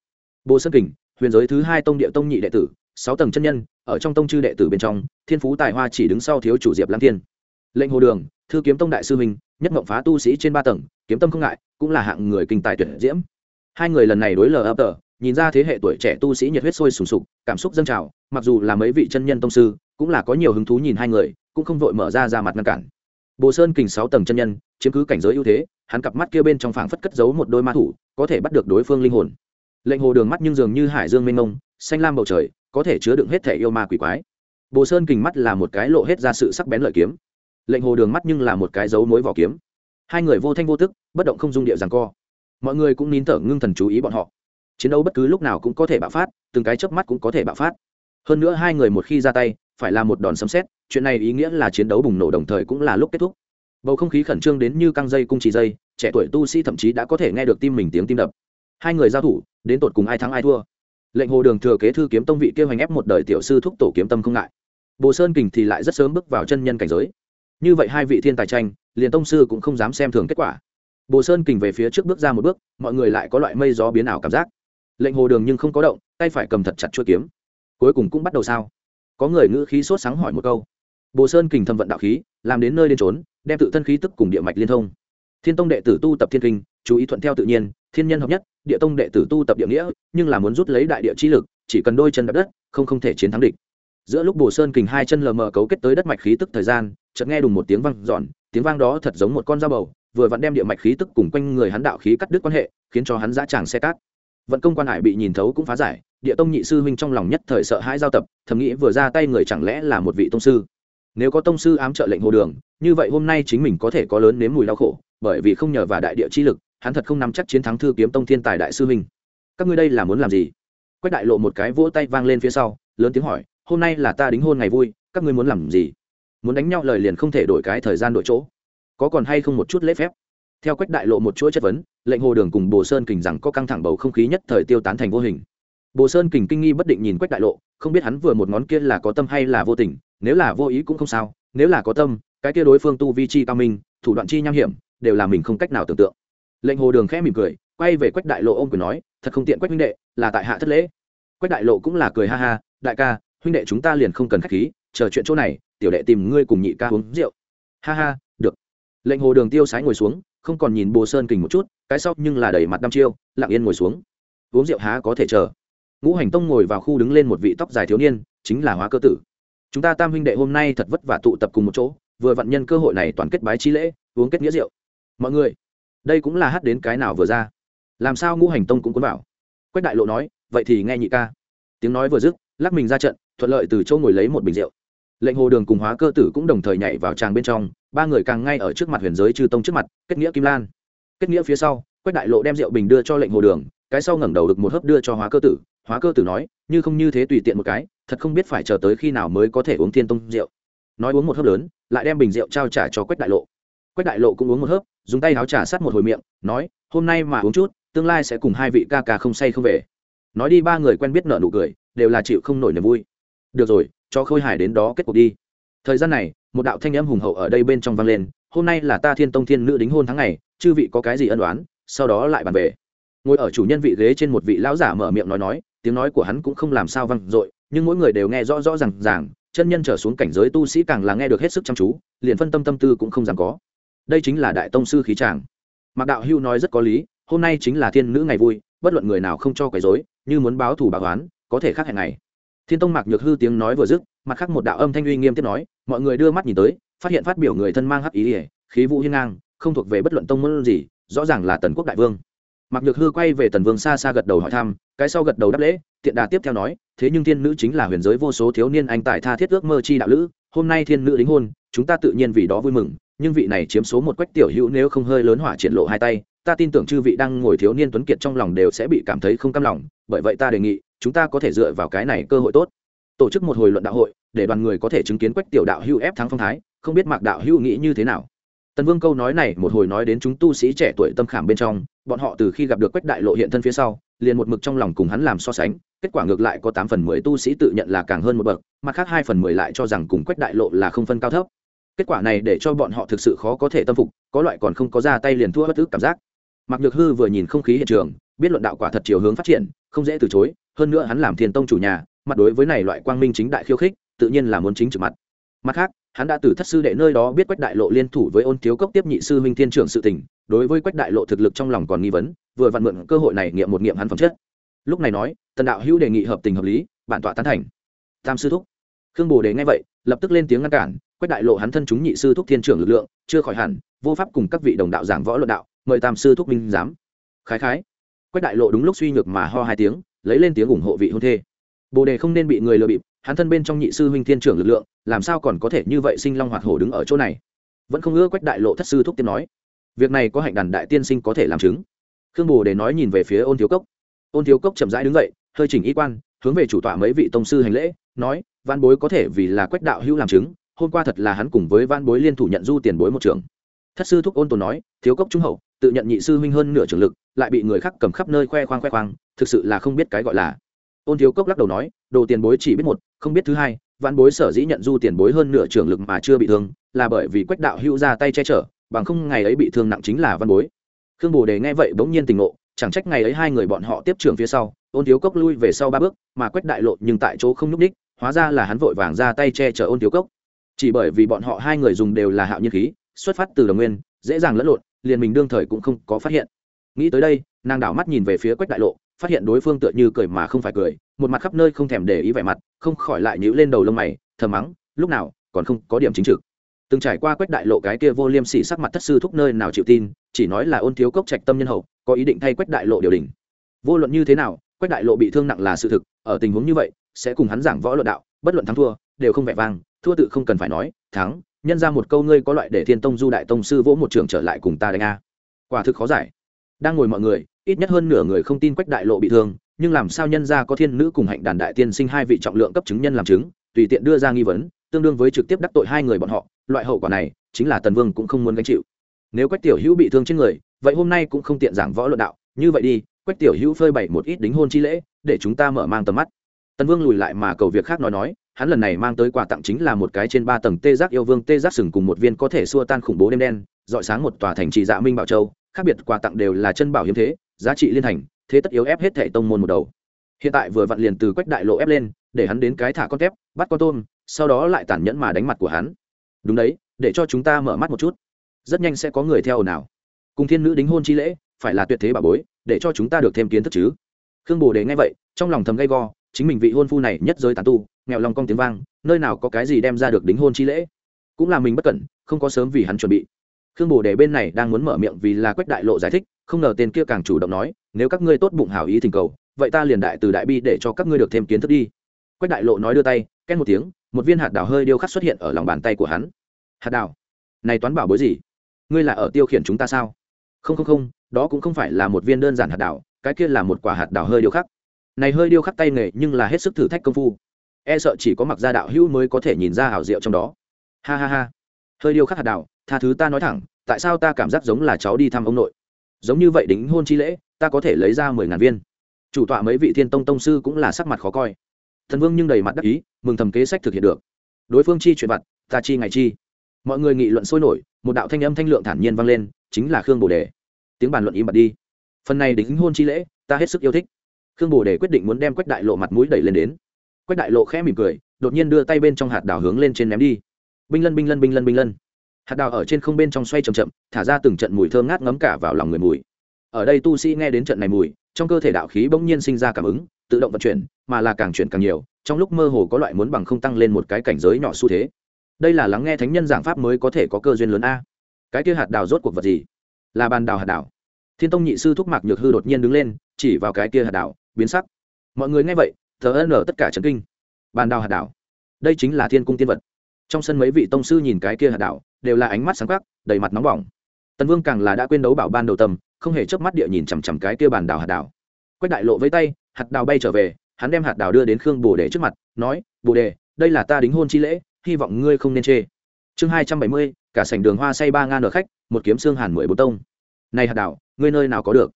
Bồ sơn kình, huyền giới thứ hai tông địa tông nhị đệ tử, sáu tầng chân nhân, ở trong tông chư đệ tử bên trong, thiên phú tài hoa chỉ đứng sau thiếu chủ diệp lăng thiên. Lệnh hồ đường, thư kiếm tông đại sư minh nhất mộng phá tu sĩ trên ba tầng, kiếm tâm không ngại, cũng là hạng người kinh tài tuyển diễm. Hai người lần này đối lờ ập tờ, nhìn ra thế hệ tuổi trẻ tu sĩ nhiệt huyết sôi sùng sục, cảm xúc dâng trào, mặc dù là mấy vị chân nhân tông sư, cũng là có nhiều hứng thú nhìn hai người, cũng không vội mở ra ra mặt ngăn cản bồ sơn kình sáu tầng chân nhân, chiếm cứ cảnh giới ưu thế, hắn cặp mắt kia bên trong phảng phất cất giấu một đôi ma thủ, có thể bắt được đối phương linh hồn. Lệnh hồ đường mắt nhưng dường như hải dương mênh mông, xanh lam bầu trời, có thể chứa đựng hết thể yêu ma quỷ quái. Bồ sơn kình mắt là một cái lộ hết ra sự sắc bén lợi kiếm. Lệnh hồ đường mắt nhưng là một cái dấu mối vỏ kiếm. Hai người vô thanh vô tức, bất động không dung địa giằng co. Mọi người cũng nín thở ngưng thần chú ý bọn họ. Chiến đấu bất cứ lúc nào cũng có thể bạo phát, từng cái chớp mắt cũng có thể bạo phát. Hơn nữa hai người một khi ra tay phải là một đòn sấm xét chuyện này ý nghĩa là chiến đấu bùng nổ đồng thời cũng là lúc kết thúc. Bầu không khí khẩn trương đến như căng dây cung chỉ dây, trẻ tuổi tu sĩ thậm chí đã có thể nghe được tim mình tiếng tim đập. Hai người giao thủ, đến tột cùng ai thắng ai thua. Lệnh hồ đường thừa kế thư kiếm tông vị kêu hành ép một đời tiểu sư thúc tổ kiếm tâm không ngại. Bồ sơn kình thì lại rất sớm bước vào chân nhân cảnh giới. Như vậy hai vị thiên tài tranh, liền tông sư cũng không dám xem thường kết quả. Bồ sơn kình về phía trước bước ra một bước, mọi người lại có loại mây gió biến ảo cảm giác. Lệnh hồ đường nhưng không có động, tay phải cầm thật chặt chuỗi kiếm. Cuối cùng cũng bắt đầu sao? Có người ngữ khí sốt sáng hỏi một câu. Bồ sơn kình thâm vận đạo khí, làm đến nơi đến trốn đem tự thân khí tức cùng địa mạch liên thông. Thiên tông đệ tử tu tập thiên kinh, chú ý thuận theo tự nhiên, thiên nhân hợp nhất, địa tông đệ tử tu tập địa nghĩa, nhưng là muốn rút lấy đại địa chi lực, chỉ cần đôi chân đập đất, không không thể chiến thắng địch. Giữa lúc bồ sơn kình hai chân lờ mờ cấu kết tới đất mạch khí tức thời gian, chợt nghe đùng một tiếng vang giòn tiếng vang đó thật giống một con dao bầu, vừa vặn đem địa mạch khí tức cùng quanh người hắn đạo khí cắt đứt quan hệ, khiến cho hắn dã tràng xe cát. Vận công quan hải bị nhìn thấu cũng phá giải địa tông nhị sư huynh trong lòng nhất thời sợ hãi giao tập, thầm nghĩ vừa ra tay người chẳng lẽ là một vị tông sư? Nếu có tông sư ám trợ lệnh hồ đường, như vậy hôm nay chính mình có thể có lớn nếm mùi đau khổ, bởi vì không nhờ vào đại địa chi lực, hắn thật không nắm chắc chiến thắng thư kiếm tông thiên tài đại sư huynh. Các ngươi đây là muốn làm gì? Quách đại lộ một cái vỗ tay vang lên phía sau, lớn tiếng hỏi, hôm nay là ta đính hôn ngày vui, các ngươi muốn làm gì? Muốn đánh nhau lời liền không thể đổi cái thời gian đổi chỗ. Có còn hay không một chút lễ phép? Theo quách đại lộ một chuỗi chất vấn, lệnh hồ đường cùng bồ sơn kình rằng có căng thẳng bầu không khí nhất thời tiêu tán thành vô hình bồ sơn kình kinh nghi bất định nhìn quách đại lộ, không biết hắn vừa một ngón kia là có tâm hay là vô tình, nếu là vô ý cũng không sao, nếu là có tâm, cái kia đối phương tu vi chi cao minh, thủ đoạn chi nham hiểm, đều là mình không cách nào tưởng tượng. Lệnh hồ đường khẽ mỉm cười, quay về quách đại lộ ôm m cười nói, thật không tiện quách huynh đệ, là tại hạ thất lễ. Quách đại lộ cũng là cười ha ha, đại ca, huynh đệ chúng ta liền không cần khách khí, chờ chuyện chỗ này, tiểu đệ tìm ngươi cùng nhị ca uống rượu. Ha ha, được. Lệnh hồ đường tiêu sái ngồi xuống, không còn nhìn bồ sơn kình một chút, cái sau nhưng là đẩy mặt đăm chiêu, lặng yên ngồi xuống. Uống rượu há có thể chờ? Ngũ hành tông ngồi vào khu đứng lên một vị tóc dài thiếu niên, chính là hóa cơ tử. Chúng ta tam huynh đệ hôm nay thật vất vả tụ tập cùng một chỗ, vừa vặn nhân cơ hội này toàn kết bái chi lễ, uống kết nghĩa rượu. Mọi người, đây cũng là hát đến cái nào vừa ra. Làm sao ngũ hành tông cũng cuốn vào. Quách đại lộ nói, vậy thì nghe nhị ca. Tiếng nói vừa dứt, lắc mình ra trận, thuận lợi từ chỗ ngồi lấy một bình rượu. Lệnh hồ đường cùng hóa cơ tử cũng đồng thời nhảy vào tràng bên trong, ba người càng ngay ở trước mặt huyền giới chư tông trước mặt, kết nghĩa kim lan. Kết nghĩa phía sau, quách đại lộ đem rượu bình đưa cho lệnh hồ đường cái sau ngẩng đầu được một hớp đưa cho hóa cơ tử, hóa cơ tử nói, như không như thế tùy tiện một cái, thật không biết phải chờ tới khi nào mới có thể uống thiên tông rượu. Nói uống một hớp lớn, lại đem bình rượu trao trả cho quách đại lộ. Quách đại lộ cũng uống một hớp, dùng tay áo trà sát một hồi miệng, nói, hôm nay mà uống chút, tương lai sẽ cùng hai vị ca ca không say không về. Nói đi ba người quen biết nợ nụ cười, đều là chịu không nổi niềm vui. Được rồi, cho khôi Hải đến đó kết cuộc đi. Thời gian này, một đạo thanh âm hùng hậu ở đây bên trong vang lên, hôm nay là ta thiên tông thiên nữ đính hôn tháng này chư vị có cái gì ân đoán sau đó lại bàn về ngồi ở chủ nhân vị ghế trên một vị lão giả mở miệng nói nói, tiếng nói của hắn cũng không làm sao văng dội, nhưng mỗi người đều nghe rõ rõ ràng ràng, chân nhân trở xuống cảnh giới tu sĩ càng là nghe được hết sức chăm chú, liền phân tâm tâm tư cũng không dám có. Đây chính là đại tông sư khí tràng mạc đạo hưu nói rất có lý, hôm nay chính là thiên nữ ngày vui, bất luận người nào không cho quấy rối, như muốn báo thù báo oán, có thể khác hẹn ngày. Thiên tông mạc nhược hư tiếng nói vừa dứt, mặt khác một đạo âm thanh uy nghiêm tiếp nói, mọi người đưa mắt nhìn tới, phát hiện phát biểu người thân mang hắc ý ỉa khí vũ hiên ngang, không thuộc về bất luận tông môn gì, rõ ràng là tần quốc đại vương mạc nhược hư quay về tần vương xa xa gật đầu hỏi thăm, cái sau gật đầu đáp lễ, tiện đà tiếp theo nói, thế nhưng thiên nữ chính là huyền giới vô số thiếu niên anh tài tha thiết ước mơ chi đạo lữ, hôm nay thiên nữ đính hôn, chúng ta tự nhiên vì đó vui mừng, nhưng vị này chiếm số một quách tiểu hữu nếu không hơi lớn hỏa triển lộ hai tay, ta tin tưởng chư vị đang ngồi thiếu niên tuấn kiệt trong lòng đều sẽ bị cảm thấy không cam lòng, bởi vậy ta đề nghị, chúng ta có thể dựa vào cái này cơ hội tốt, tổ chức một hồi luận đạo hội, để đoàn người có thể chứng kiến quách tiểu đạo hữu ép thắng phong thái, không biết mạc đạo hữu nghĩ như thế nào tần vương câu nói này một hồi nói đến chúng tu sĩ trẻ tuổi tâm khảm bên trong, bọn họ từ khi gặp được quách đại lộ hiện thân phía sau, liền một mực trong lòng cùng hắn làm so sánh, kết quả ngược lại có tám phần mười tu sĩ tự nhận là càng hơn một bậc, mặt khác hai phần mười lại cho rằng cùng quách đại lộ là không phân cao thấp. Kết quả này để cho bọn họ thực sự khó có thể tâm phục, có loại còn không có ra tay liền thua bất ức cảm giác. Mặc nhược hư vừa nhìn không khí hiện trường, biết luận đạo quả thật chiều hướng phát triển, không dễ từ chối, hơn nữa hắn làm thiền tông chủ nhà, mặt đối với này loại quang minh chính đại khiêu khích, tự nhiên là muốn chính trực mặt mặt khác, hắn đã từ thất sư đệ nơi đó biết quách đại lộ liên thủ với ôn thiếu cốc tiếp nhị sư huynh thiên trưởng sự tình, đối với quách đại lộ thực lực trong lòng còn nghi vấn, vừa vặn mượn cơ hội này nghiệm một nghiệm hắn phẩm chất. Lúc này nói, tần đạo hữu đề nghị hợp tình hợp lý, bản tọa tán thành. Tam sư thúc. Khương bồ đề nghe vậy, lập tức lên tiếng ngăn cản, quách đại lộ hắn thân chúng nhị sư thúc thiên trưởng lực lượng, chưa khỏi hẳn, vô pháp cùng các vị đồng đạo giảng võ luận đạo, mời tam sư thúc minh giám. Khái khái. Quách đại lộ đúng lúc suy nhược mà ho hai tiếng, lấy lên tiếng ủng hộ vị hôn thê. Bồ đề không nên bị người lừa bịp hắn thân bên trong nhị sư huynh thiên trưởng lực lượng, làm sao còn có thể như vậy sinh long hoạt hổ đứng ở chỗ này? Vẫn không ưa quách đại lộ thất sư thúc tiên nói, việc này có hạnh đàn đại tiên sinh có thể làm chứng. Khương bồ để nói nhìn về phía ôn thiếu cốc. Ôn thiếu cốc chậm rãi đứng dậy, hơi chỉnh y quan, hướng về chủ tọa mấy vị tông sư hành lễ, nói văn bối có thể vì là quách đạo hữu làm chứng, hôm qua thật là hắn cùng với văn bối liên thủ nhận du tiền bối một trường. Thất sư thúc ôn tồn nói, thiếu cốc trung hậu, tự nhận nhị sư huynh hơn nửa trường lực, lại bị người khác cầm khắp nơi khoe khoang khoe khoang, thực sự là không biết cái gọi là ôn thiếu cốc lắc đầu nói, đồ tiền bối chỉ biết một, không biết thứ hai văn bối sở dĩ nhận du tiền bối hơn nửa trường lực mà chưa bị thương, là bởi vì quách đạo hữu ra tay che chở, bằng không ngày ấy bị thương nặng chính là văn bối. Khương bồ đề nghe vậy bỗng nhiên tình ngộ, chẳng trách ngày ấy hai người bọn họ tiếp trưởng phía sau, ôn thiếu cốc lui về sau ba bước, mà quách đại lộ nhưng tại chỗ không nhúc ních hóa ra là hắn vội vàng ra tay che chở ôn thiếu cốc. Chỉ bởi vì bọn họ hai người dùng đều là hạo nhiên khí, xuất phát từ đồng nguyên, dễ dàng lẫn lộn, liền mình đương thời cũng không có phát hiện. Nghĩ tới đây, nàng đảo mắt nhìn về phía quách đại lộ phát hiện đối phương tựa như cười mà không phải cười, một mặt khắp nơi không thèm để ý vẻ mặt, không khỏi lại nhíu lên đầu lông mày thờ mắng, lúc nào, còn không có điểm chính trực. Từng trải qua quách đại lộ cái kia vô liêm sỉ sắc mặt thất sư thúc nơi nào chịu tin, chỉ nói là ôn thiếu cốc trạch tâm nhân hậu, có ý định thay quách đại lộ điều đình. Vô luận như thế nào quách đại lộ bị thương nặng là sự thực, ở tình huống như vậy, sẽ cùng hắn giảng võ luận đạo, bất luận thắng thua, đều không vẻ vang, thua tự không cần phải nói, thắng, nhân ra một câu ngươi có loại để thiên tông du đại tông sư vỗ một trường trở lại cùng ta đánh a. Quả thực khó giải. Đang ngồi mọi người ít nhất hơn nửa người không tin quách đại lộ bị thương, nhưng làm sao nhân ra có thiên nữ cùng hạnh đàn đại tiên sinh hai vị trọng lượng cấp chứng nhân làm chứng, tùy tiện đưa ra nghi vấn, tương đương với trực tiếp đắc tội hai người bọn họ, loại hậu quả này, chính là tần vương cũng không muốn gánh chịu. Nếu quách tiểu hữu bị thương trên người, vậy hôm nay cũng không tiện giảng võ luận đạo, như vậy đi, quách tiểu hữu phơi bày một ít đính hôn chi lễ, để chúng ta mở mang tầm mắt. Tần vương lùi lại mà cầu việc khác nói nói, hắn lần này mang tới quà tặng chính là một cái trên ba tầng tê giác yêu vương tê giác sừng cùng một viên có thể xua tan khủng bố đêm đen dọi sáng một tòa thành trì dạ minh bảo châu, khác biệt quà tặng đều là chân bảo hiếm thế giá trị liên thành, thế tất yếu ép hết thệ tông môn một đầu. Hiện tại vừa vặn liền từ quách đại lộ ép lên, để hắn đến cái thả con tép bắt con tôm, sau đó lại tàn nhẫn mà đánh mặt của hắn. Đúng đấy, để cho chúng ta mở mắt một chút. Rất nhanh sẽ có người theo nào cùng thiên nữ đính hôn chi lễ, phải là tuyệt thế bà bối, để cho chúng ta được thêm kiến thức chứ. Khương bồ đề nghe vậy, trong lòng thầm gay go, chính mình vị hôn phu này nhất giới tàn tu, nghèo lòng cong tiếng vang, nơi nào có cái gì đem ra được đính hôn chi lễ. Cũng là mình bất cẩn, không có sớm vì hắn chuẩn bị. Khương bồ đề bên này đang muốn mở miệng vì là quách đại lộ giải thích không ngờ tên kia càng chủ động nói, nếu các ngươi tốt bụng hảo ý thỉnh cầu, vậy ta liền đại từ đại bi để cho các ngươi được thêm kiến thức đi. Quách đại lộ nói đưa tay, két một tiếng, một viên hạt đào hơi điêu khắc xuất hiện ở lòng bàn tay của hắn. Hạt đào này toán bảo bối gì? Ngươi là ở tiêu khiển chúng ta sao? Không không không, đó cũng không phải là một viên đơn giản hạt đào cái kia là một quả hạt đào hơi điêu khắc. Này hơi điêu khắc tay nghề nhưng là hết sức thử thách công phu. E sợ chỉ có mặc gia đạo hữu mới có thể nhìn ra hảo diệu trong đó. Ha ha ha. Hơi điêu khắc hạt đào tha thứ ta nói thẳng, tại sao ta cảm giác giống là cháu đi thăm ông nội? Giống như vậy đính hôn chi lễ, ta có thể lấy ra mười ngàn viên. Chủ tọa mấy vị thiên tông tông sư cũng là sắc mặt khó coi. Thần vương nhưng đầy mặt đắc ý, mừng thầm kế sách thực hiện được. Đối phương chi chuyện vặt, ta chi ngày chi. Mọi người nghị luận sôi nổi, một đạo thanh âm thanh lượng thản nhiên vang lên, chính là khương bồ đề. Tiếng bàn luận im bặt đi. Phần này đính hôn chi lễ, ta hết sức yêu thích. Khương bồ đề quyết định muốn đem quách đại lộ mặt mũi đẩy lên đến. Quách đại lộ khẽ mỉm cười, đột nhiên đưa tay bên trong hạt đào hướng lên trên ném đi. Binh lân binh lân binh lân binh lân hạt đào ở trên không bên trong xoay c h ậ m chậm, thả ra từng trận mùi thơm ngát ngấm cả vào lòng người mùi. Ở đây tu sĩ nghe đến trận này mùi, trong cơ thể đạo khí bỗng nhiên sinh ra cảm ứng, tự động vận chuyển, mà là càng chuyển càng nhiều, trong lúc mơ hồ có loại muốn bằng không tăng lên một cái cảnh giới nhỏ xu thế. Đây là lắng nghe thánh nhân giảng pháp mới có thể có cơ duyên lớn a. Cái kia hạt đào rốt cuộc vật gì? Là bàn đào hạt đào. Thiên tông nhị sư thúc mạc nhược hư đột nhiên đứng lên, chỉ vào cái kia hạt đào, biến sắc. Mọi người nghe vậy, thờ ân ở tất cả trấn kinh. Bàn đào hạt đào. Đây chính là thiên cung tiên vật trong sân mấy vị tông sư nhìn cái kia hạt đào đều là ánh mắt sáng khắc đầy mặt nóng bỏng. Tần vương càng là đã quên đấu bảo ban đầu tâm không hề chớp mắt địa nhìn chằm chằm cái kia bàn đào hạt đào quách đại lộ với tay, hạt đào bay trở về, hắn đem hạt đào đưa đến khương bồ đề trước mặt, nói, bồ đề, đây là ta đính hôn chi lễ, hy vọng ngươi không nên chê. Chương hai trăm bảy mươi, cả sảnh đường hoa say ba ngàn ở khách, một kiếm xương hàn mười bốn tông. Này hạt đào ngươi nơi nào có được?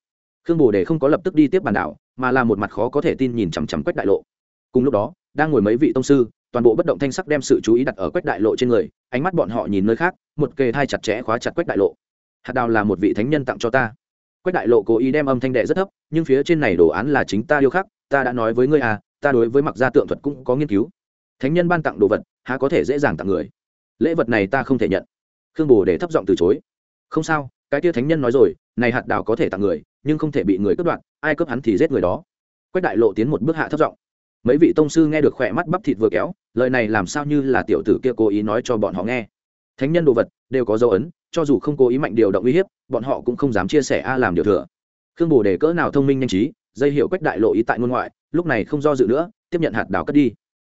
Khương bồ đề không có lập tức đi tiếp bàn đảo, mà là một mặt khó có thể tin nhìn chằm chằm quách đại lộ. Cùng lúc đó, đang ngồi mấy vị tông sư toàn bộ bất động thanh sắc đem sự chú ý đặt ở quách đại lộ trên người, ánh mắt bọn họ nhìn nơi khác, một kề thai chặt chẽ khóa chặt quách đại lộ. Hạt đào là một vị thánh nhân tặng cho ta. Quách đại lộ cố ý đem âm thanh đệ rất thấp, nhưng phía trên này đồ án là chính ta điêu khắc, ta đã nói với ngươi à ta đối với mặc gia tượng thuật cũng có nghiên cứu. Thánh nhân ban tặng đồ vật, há có thể dễ dàng tặng người. Lễ vật này ta không thể nhận. Khương bồ để thấp giọng từ chối. Không sao, cái tia thánh nhân nói rồi, này hạt đào có thể tặng người, nhưng không thể bị người cướp đoạt, ai cướp hắn thì giết người đó. Quách đại lộ tiến một bước hạ thấp giọng mấy vị tông sư nghe được khỏe mắt bắp thịt vừa kéo, lời này làm sao như là tiểu tử kia cố ý nói cho bọn họ nghe. Thánh nhân đồ vật, đều có dấu ấn, cho dù không cố ý mạnh điều động uy hiếp, bọn họ cũng không dám chia sẻ a làm điều thừa. Khương bồ đề cỡ nào thông minh nhanh trí, dây hiệu quách đại lộ ý tại ngôn ngoại, lúc này không do dự nữa, tiếp nhận hạt đào cất đi.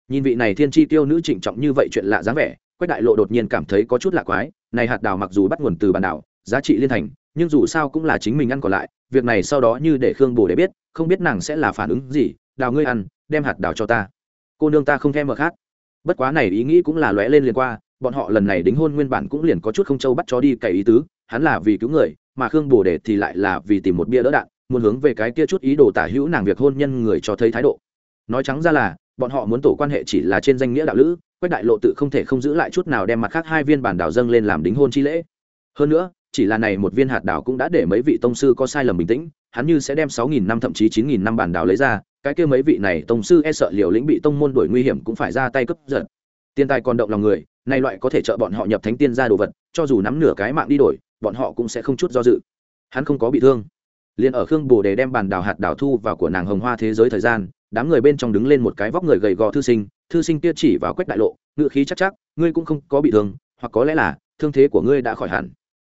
Nhìn vị này thiên chi tiêu nữ trịnh trọng như vậy chuyện lạ dáng vẻ, quách đại lộ đột nhiên cảm thấy có chút lạ quái, này hạt đào mặc dù bắt nguồn từ bản đảo, giá trị liên thành, nhưng dù sao cũng là chính mình ăn còn lại, việc này sau đó như để khương bồ để biết, không biết nàng sẽ là phản ứng gì, đào ngươi ăn đem hạt đào cho ta. Cô nương ta không thèm mở khác. Bất quá này ý nghĩ cũng là lóe lên liền qua, bọn họ lần này đính hôn nguyên bản cũng liền có chút không châu bắt chó đi cày ý tứ, hắn là vì cứu người, mà khương bồ đề thì lại là vì tìm một bia đỡ đạn, muốn hướng về cái kia chút ý đồ tả hữu nàng việc hôn nhân người cho thấy thái độ. Nói trắng ra là, bọn họ muốn tổ quan hệ chỉ là trên danh nghĩa đạo lữ, quách đại lộ tự không thể không giữ lại chút nào đem mặt khác hai viên bản đảo dâng lên làm đính hôn chi lễ. Hơn nữa, chỉ là này một viên hạt đảo cũng đã để mấy vị tông sư có sai lầm bình tĩnh, hắn như sẽ đem sáu nghìn năm thậm chí chín nghìn năm bản đảo lấy ra cái kia mấy vị này tông sư e sợ liều lĩnh bị tông môn đuổi nguy hiểm cũng phải ra tay cướp giật. Tiền tài còn động lòng người nay loại có thể trợ bọn họ nhập thánh tiên ra đồ vật, cho dù nắm nửa cái mạng đi đổi, bọn họ cũng sẽ không chút do dự. Hắn không có bị thương. Liền ở khương bồ đề đem bàn đào hạt đào thu vào của nàng hồng hoa thế giới thời gian, đám người bên trong đứng lên một cái vóc người gầy gò thư sinh thư sinh kia chỉ vào quách đại lộ ngựa khí chắc chắc, ngươi cũng không có bị thương, hoặc có lẽ là thương thế của ngươi đã khỏi hẳn.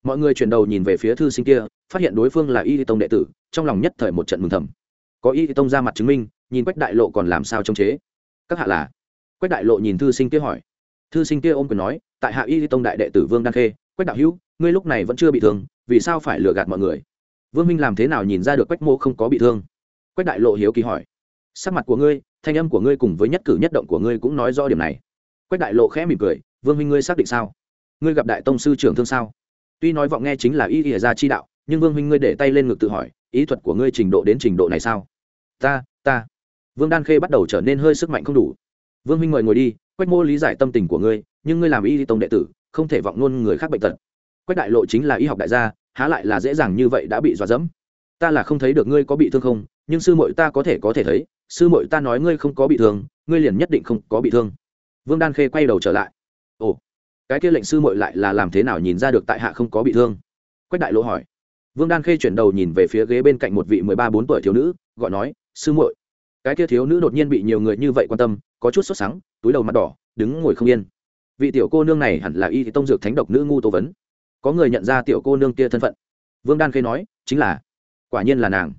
Mọi người chuyển đầu nhìn về phía thư sinh kia, phát hiện đối phương là y tông đệ tử, trong lòng nhất thời một trận mừng thầm có y tông ra mặt chứng minh, nhìn quách đại lộ còn làm sao chống chế. Các hạ là? Quách đại lộ nhìn thư sinh kia hỏi. Thư sinh kia ôm quyền nói, tại hạ y tông đại đệ tử vương đan khê, quách đạo hữu, ngươi lúc này vẫn chưa bị thương, vì sao phải lừa gạt mọi người? Vương minh làm thế nào nhìn ra được quách mô không có bị thương? Quách đại lộ hiếu kỳ hỏi. Sắc mặt của ngươi, thanh âm của ngươi cùng với nhất cử nhất động của ngươi cũng nói rõ điểm này. Quách đại lộ khẽ mỉm cười, vương minh ngươi xác định sao? Ngươi gặp đại tông sư trưởng thương sao? Tuy nói vọng nghe chính là ý ỉa ra chi đạo, nhưng vương minh ngươi để tay lên ngực tự hỏi, ý thuật của ngươi trình độ đến trình độ này sao? Ta ta. Vương đan khê bắt đầu trở nên hơi sức mạnh không đủ. Vương minh mời ngồi đi, quách mô lý giải tâm tình của ngươi, nhưng ngươi làm y tông đệ tử, không thể vọng luôn người khác bệnh tật. Quách đại lộ chính là y học đại gia, há lại là dễ dàng như vậy đã bị dọa dẫm. Ta là không thấy được ngươi có bị thương không, nhưng sư muội ta có thể có thể thấy, sư muội ta nói ngươi không có bị thương, ngươi liền nhất định không có bị thương. Vương đan khê quay đầu trở lại. Ồ, cái kia lệnh sư muội lại là làm thế nào nhìn ra được tại hạ không có bị thương? Quách đại lộ hỏi. Vương đan khê chuyển đầu nhìn về phía ghế bên cạnh một vị mười ba bốn tuổi thiếu nữ gọi nói, sư muội. Cái kia thiếu nữ đột nhiên bị nhiều người như vậy quan tâm, có chút sốt sắng, túi đầu mặt đỏ, đứng ngồi không yên. Vị tiểu cô nương này hẳn là y tông dược thánh độc nữ ngu tố vấn. Có người nhận ra tiểu cô nương kia thân phận. Vương đan khê nói, chính là, quả nhiên là nàng.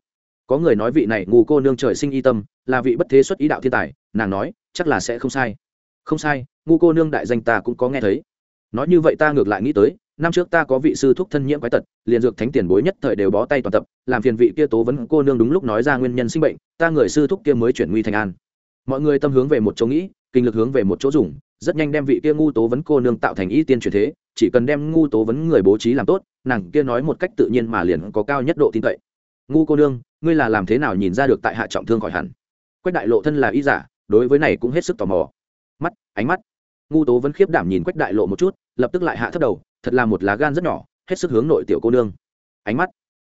Có người nói vị này ngu cô nương trời sinh y tâm, là vị bất thế xuất ý đạo thiên tài, nàng nói, chắc là sẽ không sai. Không sai, ngu cô nương đại danh ta cũng có nghe thấy. Nói như vậy ta ngược lại nghĩ tới năm trước ta có vị sư thúc thân nhiễm quái tật, liền dược thánh tiền bối nhất thời đều bó tay toàn tập, làm phiền vị kia tố vấn cô nương đúng lúc nói ra nguyên nhân sinh bệnh, ta người sư thúc kia mới chuyển nguy thành an. Mọi người tâm hướng về một chỗ nghĩ, kinh lực hướng về một chỗ dùng, rất nhanh đem vị kia ngu tố vấn cô nương tạo thành ý tiên truyền thế, chỉ cần đem ngu tố vấn người bố trí làm tốt, nàng kia nói một cách tự nhiên mà liền có cao nhất độ tin cậy. Ngu cô nương, ngươi là làm thế nào nhìn ra được tại hạ trọng thương khỏi hẳn? Quách đại lộ thân là y giả, đối với này cũng hết sức tò mò. Mắt, ánh mắt. Ngu tố vẫn khiếp đảm nhìn quách đại lộ một chút, lập tức lại hạ thấp đầu thật là một lá gan rất nhỏ, hết sức hướng nội tiểu cô nương. Ánh mắt,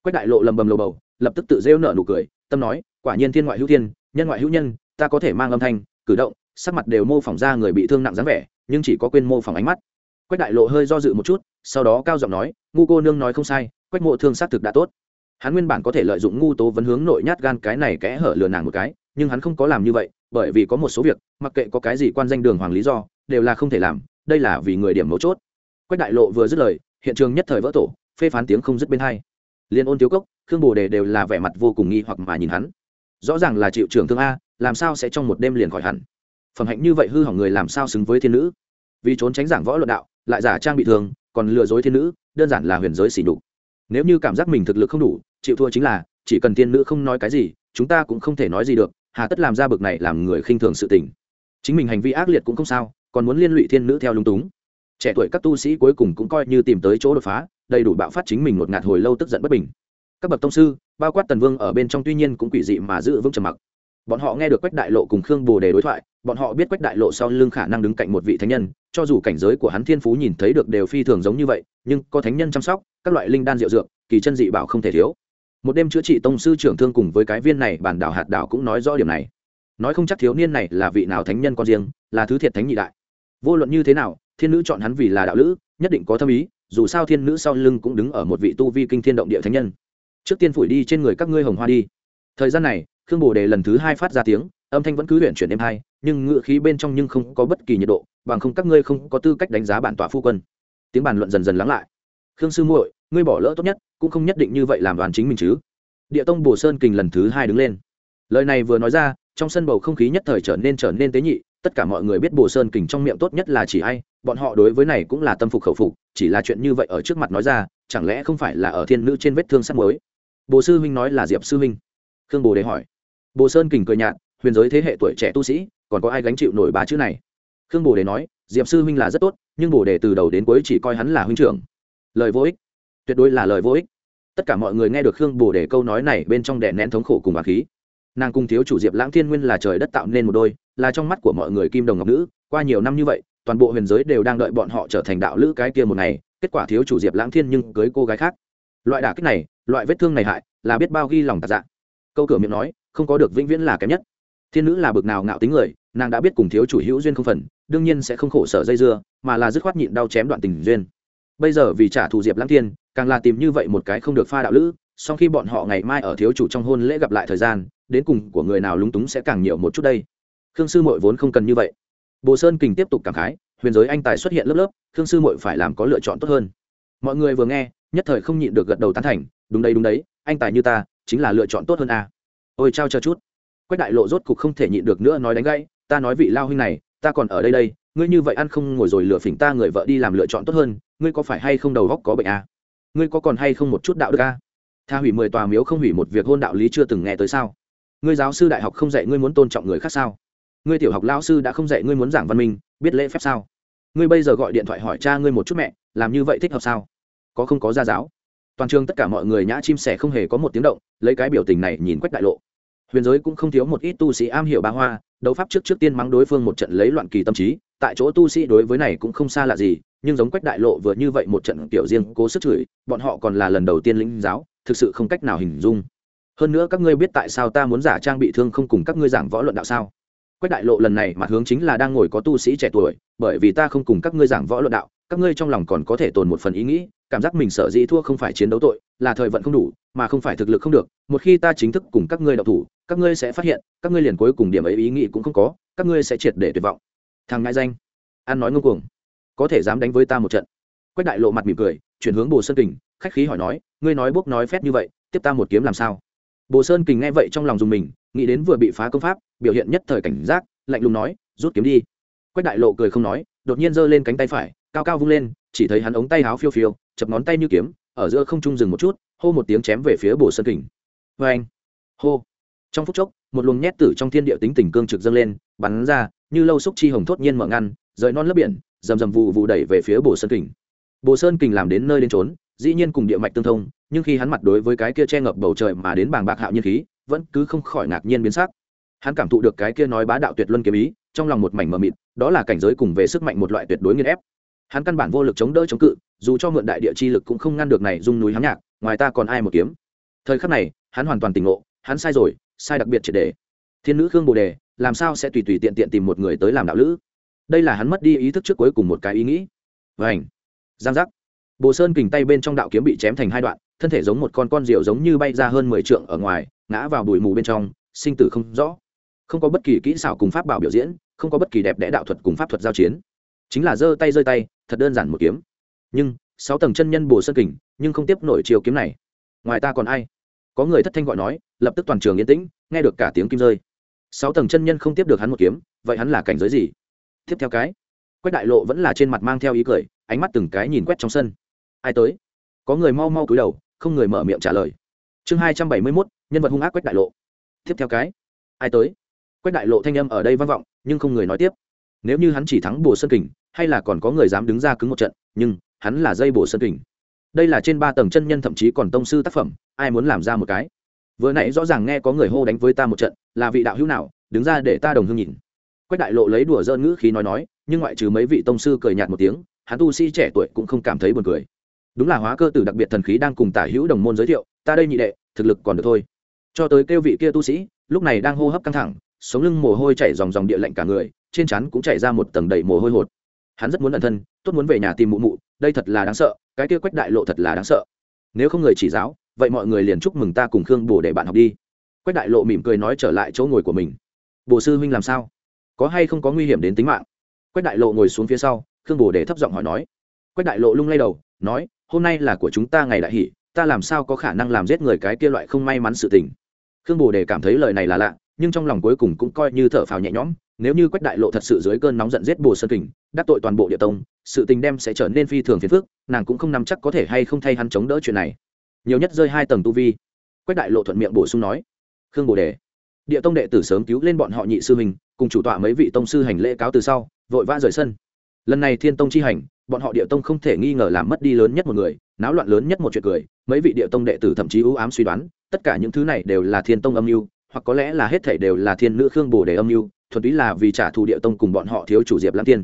quách đại lộ lầm bầm lầu bầu, lập tức tự rêu nở nụ cười, tâm nói, quả nhiên thiên ngoại hữu thiên, nhân ngoại hữu nhân, ta có thể mang âm thanh, cử động, sắc mặt đều mô phỏng ra người bị thương nặng dáng vẻ, nhưng chỉ có quên mô phỏng ánh mắt. Quách đại lộ hơi do dự một chút, sau đó cao giọng nói, ngu cô nương nói không sai, quách mộ thương xác thực đã tốt. Hắn nguyên bản có thể lợi dụng ngu tố vấn hướng nội nhát gan cái này kẽ hở lừa nàng một cái, nhưng hắn không có làm như vậy, bởi vì có một số việc, mặc kệ có cái gì quan danh đường hoàng lý do, đều là không thể làm, đây là vì người điểm mấu chốt quách đại lộ vừa dứt lời, hiện trường nhất thời vỡ tổ, phê phán tiếng không dứt bên hai. Liên ôn tiếu cốc, khương bồ đề đều là vẻ mặt vô cùng nghi hoặc mà nhìn hắn. Rõ ràng là chịu trưởng thương a, làm sao sẽ trong một đêm liền khỏi hẳn? Phẩm hạnh như vậy hư hỏng người làm sao xứng với thiên nữ? Vì trốn tránh giảng võ luận đạo, lại giả trang bị thương còn lừa dối thiên nữ, đơn giản là huyền giới xỉ đục nếu như cảm giác mình thực lực không đủ, chịu thua chính là, chỉ cần thiên nữ không nói cái gì, chúng ta cũng không thể nói gì được, hà tất làm ra bực này làm người khinh thường sự tình. Chính mình hành vi ác liệt cũng không sao, còn muốn liên lụy thiên nữ theo lung túng trẻ tuổi các tu sĩ cuối cùng cũng coi như tìm tới chỗ đột phá, đầy đủ bạo phát chính mình một ngạt hồi lâu tức giận bất bình. Các bậc tông sư, bao quát tần vương ở bên trong tuy nhiên cũng quỷ dị mà giữ vững trầm mặc. Bọn họ nghe được quách đại lộ cùng khương bồ đề đối thoại, bọn họ biết quách đại lộ sau lưng khả năng đứng cạnh một vị thánh nhân, cho dù cảnh giới của hắn thiên phú nhìn thấy được đều phi thường giống như vậy, nhưng có thánh nhân chăm sóc, các loại linh đan rượu dược, kỳ chân dị bảo không thể thiếu. Một đêm chữa trị tông sư trưởng thương cùng với cái viên này bản đảo hạt đảo cũng nói rõ điểm này. Nói không chắc thiếu niên này là vị nào thánh nhân con riêng, là thứ thiệt thánh nhị đại. Vô luận như thế nào thiên nữ chọn hắn vì là đạo lữ, nhất định có thâm ý, dù sao thiên nữ sau lưng cũng đứng ở một vị tu vi kinh thiên động địa thánh nhân. Trước tiên phủi đi trên người các ngươi hồng hoa đi. Thời gian này, khương bồ đề lần thứ hai phát ra tiếng, âm thanh vẫn cứ luyện chuyển êm hai, nhưng ngựa khí bên trong nhưng không có bất kỳ nhiệt độ, bằng không các ngươi không có tư cách đánh giá bản tọa phu quân. Tiếng bàn luận dần dần lắng lại. Khương sư muội, ngươi bỏ lỡ tốt nhất, cũng không nhất định như vậy làm đoàn chính mình chứ. Địa tông bồ sơn kình lần thứ hai đứng lên. Lời này vừa nói ra, trong sân bầu không khí nhất thời trở nên trở nên tế nhị, tất cả mọi người biết bồ sơn kình trong miệng tốt nhất là chỉ ai bọn họ đối với này cũng là tâm phục khẩu phục, chỉ là chuyện như vậy ở trước mặt nói ra, chẳng lẽ không phải là ở thiên nữ trên vết thương sắt mới bồ sư huynh nói là diệp sư huynh. Khương bồ đề hỏi. Bồ sơn kình cười nhạt, huyền giới thế hệ tuổi trẻ tu sĩ, còn có ai gánh chịu nổi bà chữ này? Khương bồ đề nói, diệp sư huynh là rất tốt, nhưng bồ đề từ đầu đến cuối chỉ coi hắn là huynh trưởng. Lời vô ích. Tuyệt đối là lời vô ích. Tất cả mọi người nghe được khương bồ đề câu nói này bên trong đè nén thống khổ cùng bà khí. Nàng cùng thiếu chủ diệp lãng thiên nguyên là trời đất tạo nên một đôi, là trong mắt của mọi người kim đồng ngọc nữ, qua nhiều năm như vậy toàn bộ huyền giới đều đang đợi bọn họ trở thành đạo lữ cái kia một ngày, kết quả thiếu chủ diệp lãng thiên nhưng cưới cô gái khác. Loại đả kích này, loại vết thương này hại, là biết bao ghi lòng tạc dạ. Câu cửa miệng nói, không có được vĩnh viễn là kém nhất. Thiên nữ là bực nào ngạo tính người, nàng đã biết cùng thiếu chủ hữu duyên không phần, đương nhiên sẽ không khổ sở dây dưa, mà là dứt khoát nhịn đau chém đoạn tình duyên. Bây giờ vì trả thù diệp lãng thiên, càng là tìm như vậy một cái không được pha đạo lữ sau khi bọn họ ngày mai ở thiếu chủ trong hôn lễ gặp lại thời gian, đến cùng của người nào lúng túng sẽ càng nhiều một chút đây. Khương sư mội vốn không cần như vậy bồ sơn kình tiếp tục cảm khái, huyền giới anh tài xuất hiện lớp lớp thương sư mội phải làm có lựa chọn tốt hơn mọi người vừa nghe, nhất thời không nhịn được gật đầu tán thành, đúng đấy đúng đấy, anh tài như ta, chính là lựa chọn tốt hơn a à. ôi, trao chờ chút quách đại lộ rốt cục không thể nhịn được nữa nói đánh gãy, ta nói vị lao huynh này, ta còn ở đây đây, ngươi như vậy ăn không ngồi rồi lựa phỉnh ta người vợ đi làm lựa chọn tốt hơn, ngươi có phải hay không đầu góc có bệnh à? ngươi có còn hay không một chút đạo đức à? tha hủy mười tòa miếu không hủy một việc hôn đạo lý chưa từng nghe tới sao ngươi giáo sư đại học không dạy ngươi muốn tôn trọng người khác sao ngươi tiểu học lao sư đã không dạy ngươi muốn giảng văn minh, biết lễ phép sao? Ngươi bây giờ gọi điện thoại hỏi cha ngươi một chút mẹ, làm như vậy thích hợp sao? Có không có gia giáo? Toàn trường tất cả mọi người nhã chim sẻ không hề có một tiếng động, lấy cái biểu tình này nhìn quách đại lộ. Huyền giới cũng không thiếu một ít tu sĩ am hiểu ba hoa, đấu pháp trước trước tiên mắng đối phương một trận lấy loạn kỳ tâm trí, tại chỗ tu sĩ đối với này cũng không xa lạ gì, nhưng giống quách đại lộ vừa như vậy một trận kiểu riêng cố sức chửi, bọn họ còn là lần đầu tiên lĩnh giáo, thực sự không cách nào hình dung. Hơn nữa các ngươi biết tại sao ta muốn giả trang bị thương không cùng các ngươi giảng võ luận đạo sao? Quách đại lộ lần này mặt hướng chính là đang ngồi có tu sĩ trẻ tuổi, bởi vì ta không cùng các ngươi giảng võ luận đạo, các ngươi trong lòng còn có thể tồn một phần ý nghĩ, cảm giác mình sợ dĩ thua không phải chiến đấu tội, là thời vận không đủ, mà không phải thực lực không được, một khi ta chính thức cùng các ngươi đậu thủ, các ngươi sẽ phát hiện, các ngươi liền cuối cùng điểm ấy ý nghĩ cũng không có, các ngươi sẽ triệt để tuyệt vọng. Thằng ngại danh. An nói ngông cuồng. Có thể dám đánh với ta một trận. Quách đại lộ mặt mỉm cười, chuyển hướng bồ sơn kình, khách khí hỏi nói, ngươi nói bốc nói phét như vậy, tiếp ta một kiếm làm sao? Bồ sơn kình nghe vậy trong lòng dùng mình, nghĩ đến vừa bị phá công pháp, biểu hiện nhất thời cảnh giác, lạnh lùng nói, rút kiếm đi. Quách đại lộ cười không nói, đột nhiên giơ lên cánh tay phải, cao cao vung lên, chỉ thấy hắn ống tay áo phiêu phiêu, chập ngón tay như kiếm, ở giữa không trung dừng một chút, hô một tiếng chém về phía bồ sơn kình. Vê anh hô! Trong phút chốc, một luồng nhét tử trong thiên địa tính tình cương trực dâng lên, bắn ra, như lâu xúc chi hồng thốt nhiên mở ngăn, rời non lớp biển, rầm rầm vụ vụ đẩy về phía bồ sơn kình. Bồ sơn kình làm đến nơi đến trốn dĩ nhiên cùng địa mạch tương thông, nhưng khi hắn mặt đối với cái kia che ngập bầu trời mà đến bàng bạc hạo nhiên khí, vẫn cứ không khỏi ngạc nhiên biến sắc. Hắn cảm thụ được cái kia nói bá đạo tuyệt luân kiếm ý, trong lòng một mảnh mờ mịt, đó là cảnh giới cùng về sức mạnh một loại tuyệt đối nghiên ép. Hắn căn bản vô lực chống đỡ chống cự, dù cho mượn đại địa chi lực cũng không ngăn được này dung núi hắn nhạc, ngoài ta còn ai một kiếm. Thời khắc này, hắn hoàn toàn tỉnh ngộ, hắn sai rồi, sai đặc biệt triệt đề thiên nữ khương bồ đề, làm sao sẽ tùy tùy tiện tiện tìm một người tới làm đạo lữ? Đây là hắn mất đi ý thức trước cuối cùng một cái ý nghĩ. Vảnh giang giác bồ sơn kình tay bên trong đạo kiếm bị chém thành hai đoạn, thân thể giống một con con rượu giống như bay ra hơn mười trượng ở ngoài, ngã vào bụi mù bên trong, sinh tử không rõ. Không có bất kỳ kỹ xảo cùng pháp bảo biểu diễn, không có bất kỳ đẹp đẽ đạo thuật cùng pháp thuật giao chiến. Chính là giơ tay rơi tay, thật đơn giản một kiếm. Nhưng, sáu tầng chân nhân bồ sơn kình, nhưng không tiếp nổi chiều kiếm này. Ngoài ta còn ai? Có người thất thanh gọi nói, lập tức toàn trường yên tĩnh, nghe được cả tiếng kim rơi. Sáu tầng chân nhân không tiếp được hắn một kiếm, vậy hắn là cảnh giới gì? Tiếp theo cái. Quách đại lộ vẫn là trên mặt mang theo ý cười, ánh mắt từng cái nhìn quét trong sân ai tới? Có người mau mau cúi đầu, không người mở miệng trả lời. Chương hai trăm bảy mươi mốt, nhân vật hung ác quách đại lộ. Tiếp theo cái. Ai tới? Quách đại lộ thanh âm ở đây vang vọng, nhưng không người nói tiếp. Nếu như hắn chỉ thắng bồ sơn kình, hay là còn có người dám đứng ra cứng một trận, nhưng hắn là dây bồ sơn kình. Đây là trên ba tầng chân nhân thậm chí còn tông sư tác phẩm, ai muốn làm ra một cái? Vừa nãy rõ ràng nghe có người hô đánh với ta một trận, là vị đạo hữu nào, đứng ra để ta đồng hương nhìn. Quách đại lộ lấy đùa dơn ngữ khí nói nói, nhưng ngoại trừ mấy vị tông sư cười nhạt một tiếng, hắn tu sĩ trẻ tuổi cũng không cảm thấy buồn cười đúng là hóa cơ tử đặc biệt thần khí đang cùng tả hữu đồng môn giới thiệu, ta đây nhị đệ, thực lực còn được thôi. Cho tới kêu vị kia tu sĩ, lúc này đang hô hấp căng thẳng, sống lưng mồ hôi chảy dòng dòng địa lạnh cả người, trên chắn cũng chảy ra một tầng đầy mồ hôi hột. Hắn rất muốn ẩn thân, tốt muốn về nhà tìm mụ mụ, đây thật là đáng sợ, cái kia quách đại lộ thật là đáng sợ. Nếu không người chỉ giáo, vậy mọi người liền chúc mừng ta cùng khương bồ để bạn học đi. Quách đại lộ mỉm cười nói trở lại chỗ ngồi của mình. Bồ sư huynh làm sao? Có hay không có nguy hiểm đến tính mạng? Quách đại lộ ngồi xuống phía sau, khương bồ để thấp giọng hỏi nói. Quách đại lộ lung lay đầu, nói hôm nay là của chúng ta ngày đại hỷ, ta làm sao có khả năng làm giết người cái kia loại không may mắn sự tình? Khương bồ đề cảm thấy lời này là lạ, nhưng trong lòng cuối cùng cũng coi như thở phào nhẹ nhõm, nếu như quách đại lộ thật sự dưới cơn nóng giận giết bồ sơn kình, đắc tội toàn bộ địa tông, sự tình đem sẽ trở nên phi thường phiền phức, nàng cũng không nắm chắc có thể hay không thay hắn chống đỡ chuyện này. Nhiều nhất rơi hai tầng tu vi. Quách đại lộ thuận miệng bổ sung nói, khương bồ đề, địa tông đệ tử sớm cứu lên bọn họ nhị sư mình cùng chủ tọa mấy vị tông sư hành lễ cáo từ sau, vội vã rời sân. Lần này thiên tông chi hành bọn họ địa tông không thể nghi ngờ làm mất đi lớn nhất một người, náo loạn lớn nhất một chuyện cười, mấy vị địa tông đệ tử thậm chí ưu ám suy đoán, tất cả những thứ này đều là thiên tông âm mưu, hoặc có lẽ là hết thảy đều là thiên nữ khương bồ đề âm mưu, thuần túy là vì trả thù địa tông cùng bọn họ thiếu chủ diệp lãng tiên.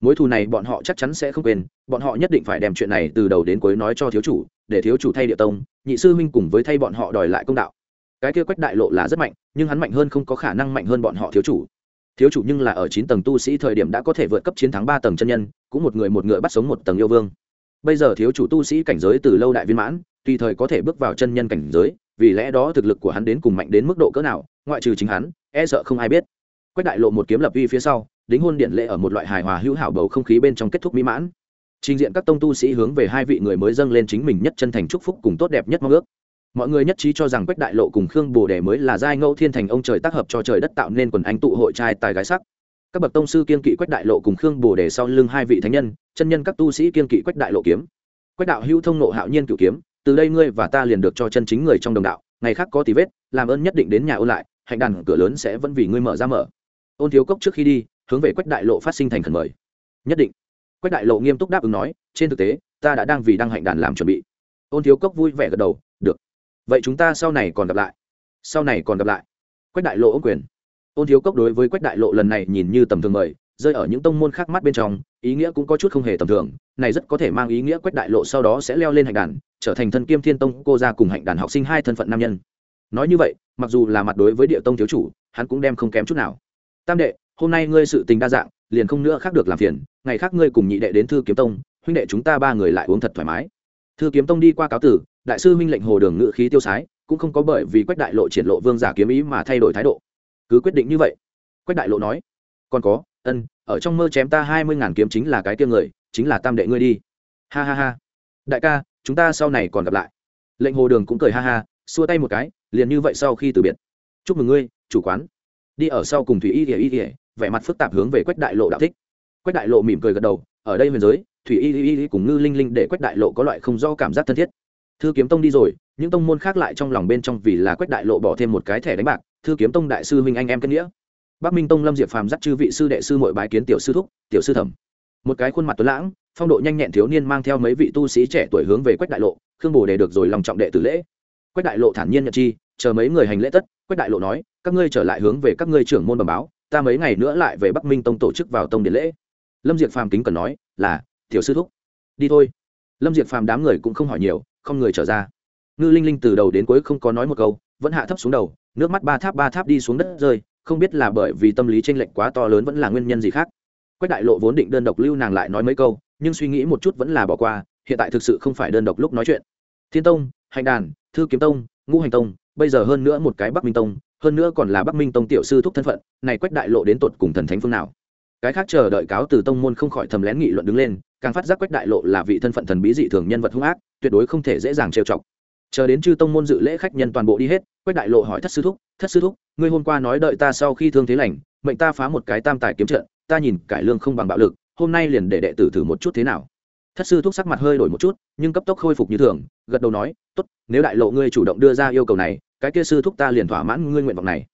Mối thù này bọn họ chắc chắn sẽ không quên, bọn họ nhất định phải đem chuyện này từ đầu đến cuối nói cho thiếu chủ, để thiếu chủ thay địa tông, nhị sư huynh cùng với thay bọn họ đòi lại công đạo. Cái kia quách đại lộ là rất mạnh, nhưng hắn mạnh hơn không có khả năng mạnh hơn bọn họ thiếu chủ thiếu chủ nhưng là ở chín tầng tu sĩ thời điểm đã có thể vượt cấp chiến thắng ba tầng chân nhân, cũng một người một ngựa bắt sống một tầng yêu vương. Bây giờ thiếu chủ tu sĩ cảnh giới từ lâu đại viên mãn, tùy thời có thể bước vào chân nhân cảnh giới, vì lẽ đó thực lực của hắn đến cùng mạnh đến mức độ cỡ nào, ngoại trừ chính hắn e sợ không ai biết. Quách đại lộ một kiếm lập uy phía sau, đính hôn điện lệ ở một loại hài hòa hữu hảo bầu không khí bên trong kết thúc mỹ mãn. Trình diện các tông tu sĩ hướng về hai vị người mới dâng lên chính mình nhất chân thành chúc phúc cùng tốt đẹp nhất mong ước mọi người nhất trí cho rằng quách đại lộ cùng khương bồ đề mới là giai ngẫu thiên thành ông trời tác hợp cho trời đất tạo nên quần anh tụ hội trai tài gái sắc. Các bậc tông sư kiên kỵ quách đại lộ cùng khương bồ đề sau lưng hai vị thánh nhân, chân nhân các tu sĩ kiên kỵ quách đại lộ kiếm. Quách đạo hữu thông nộ hạo nhiên cựu kiếm, từ đây ngươi và ta liền được cho chân chính người trong đồng đạo, ngày khác có tí vết, làm ơn nhất định đến nhà ôn lại, hạnh đàn cửa lớn sẽ vẫn vì ngươi mở ra mở. Ôn thiếu cốc trước khi đi, hướng về quách đại lộ phát sinh thành khẩn mời. Nhất định. Quách đại lộ nghiêm túc đáp ứng nói, trên thực tế, ta đã đang vì đăng hạnh đàn làm chuẩn bị. Ôn thiếu cốc vui vẻ gật đầu vậy chúng ta sau này còn gặp lại. Sau này còn gặp lại. Quách đại lộ ô quyền. Ôn thiếu cốc đối với quách đại lộ lần này nhìn như tầm thường mời, rơi ở những tông môn khác mắt bên trong, ý nghĩa cũng có chút không hề tầm thường, này rất có thể mang ý nghĩa quách đại lộ sau đó sẽ leo lên hạnh đàn, trở thành thân kiêm thiên tông cô ra cùng hạnh đàn học sinh hai thân phận nam nhân. Nói như vậy, mặc dù là mặt đối với địa tông thiếu chủ, hắn cũng đem không kém chút nào. Tam đệ, hôm nay ngươi sự tình đa dạng, liền không nữa khác được làm phiền, ngày khác ngươi cùng nhị đệ đến thư kiếm tông, huynh đệ chúng ta ba người lại uống thật thoải mái. Thư kiếm tông đi qua cáo tử đại sư minh lệnh hồ đường ngự khí tiêu sái, cũng không có bởi vì quách đại lộ triển lộ vương giả kiếm ý mà thay đổi thái độ. Cứ quyết định như vậy. Quách đại lộ nói, còn có, ân, ở trong mơ chém ta hai mươi ngàn kiếm chính là cái kia người, chính là tam đệ ngươi đi. Ha ha ha. Đại ca, chúng ta sau này còn gặp lại. Lệnh hồ đường cũng cười ha ha, xua tay một cái, liền như vậy sau khi từ biệt. Chúc mừng ngươi, chủ quán. Đi ở sau cùng thủy y ỉa y ỉa vẻ mặt phức tạp hướng về quách đại lộ đạo thích. Quách đại lộ mỉm cười gật đầu, ở đây huyền giới, thủy y y y cùng ngư linh linh để quách đại lộ có loại không do cảm giác thân thiết thư kiếm tông đi rồi, những tông môn khác lại trong lòng bên trong vì là quách đại lộ bỏ thêm một cái thẻ đánh bạc, thư kiếm tông đại sư huynh anh em kết nghĩa. Bắc minh tông lâm diệp phàm dắt chư vị sư đệ sư mội bái kiến tiểu sư thúc, tiểu sư thẩm. Một cái khuôn mặt tuấn lãng, phong độ nhanh nhẹn thiếu niên mang theo mấy vị tu sĩ trẻ tuổi hướng về quách đại lộ, khương bồ đề được rồi lòng trọng đệ tử lễ. Quách đại lộ thản nhiên nhận chi, chờ mấy người hành lễ tất, quách đại lộ nói, các ngươi trở lại hướng về các ngươi trưởng môn bẩm báo, ta mấy ngày nữa lại về bắc minh tông tổ chức vào tông điện lễ. Lâm diệp phàm kính cần nói, là, tiểu sư thúc, đi thôi. Lâm diệp phàm đám người cũng không hỏi nhiều không người trở ra. Ngư linh linh từ đầu đến cuối không có nói một câu, vẫn hạ thấp xuống đầu, nước mắt ba tháp ba tháp đi xuống đất rơi, không biết là bởi vì tâm lý tranh lệch quá to lớn vẫn là nguyên nhân gì khác. Quách đại lộ vốn định đơn độc lưu nàng lại nói mấy câu, nhưng suy nghĩ một chút vẫn là bỏ qua, hiện tại thực sự không phải đơn độc lúc nói chuyện. Thiên tông hành đàn, thư kiếm tông, ngũ hành tông, bây giờ hơn nữa một cái bắc minh tông, hơn nữa còn là bắc minh tông tiểu sư thúc thân phận, này quách đại lộ đến tột cùng thần thánh phương nào? Cái khác chờ đợi cáo từ tông môn không khỏi thầm lén nghị luận đứng lên, càng phát giác quách đại lộ là vị thân phận thần bí dị thường nhân vật hung ác, tuyệt đối không thể dễ dàng trêu chọc. Chờ đến chư tông môn dự lễ khách nhân toàn bộ đi hết, quách đại lộ hỏi thất sư thúc, thất sư thúc, ngươi hôm qua nói đợi ta sau khi thương thế lành, mệnh ta phá một cái tam tài kiếm trận, ta nhìn cải lương không bằng bạo lực, hôm nay liền để đệ tử thử một chút thế nào? Thất sư thúc sắc mặt hơi đổi một chút, nhưng cấp tốc khôi phục như thường, gật đầu nói, tốt, nếu đại lộ ngươi chủ động đưa ra yêu cầu này, cái kia sư thúc ta liền thỏa mãn ngươi nguyện vọng này.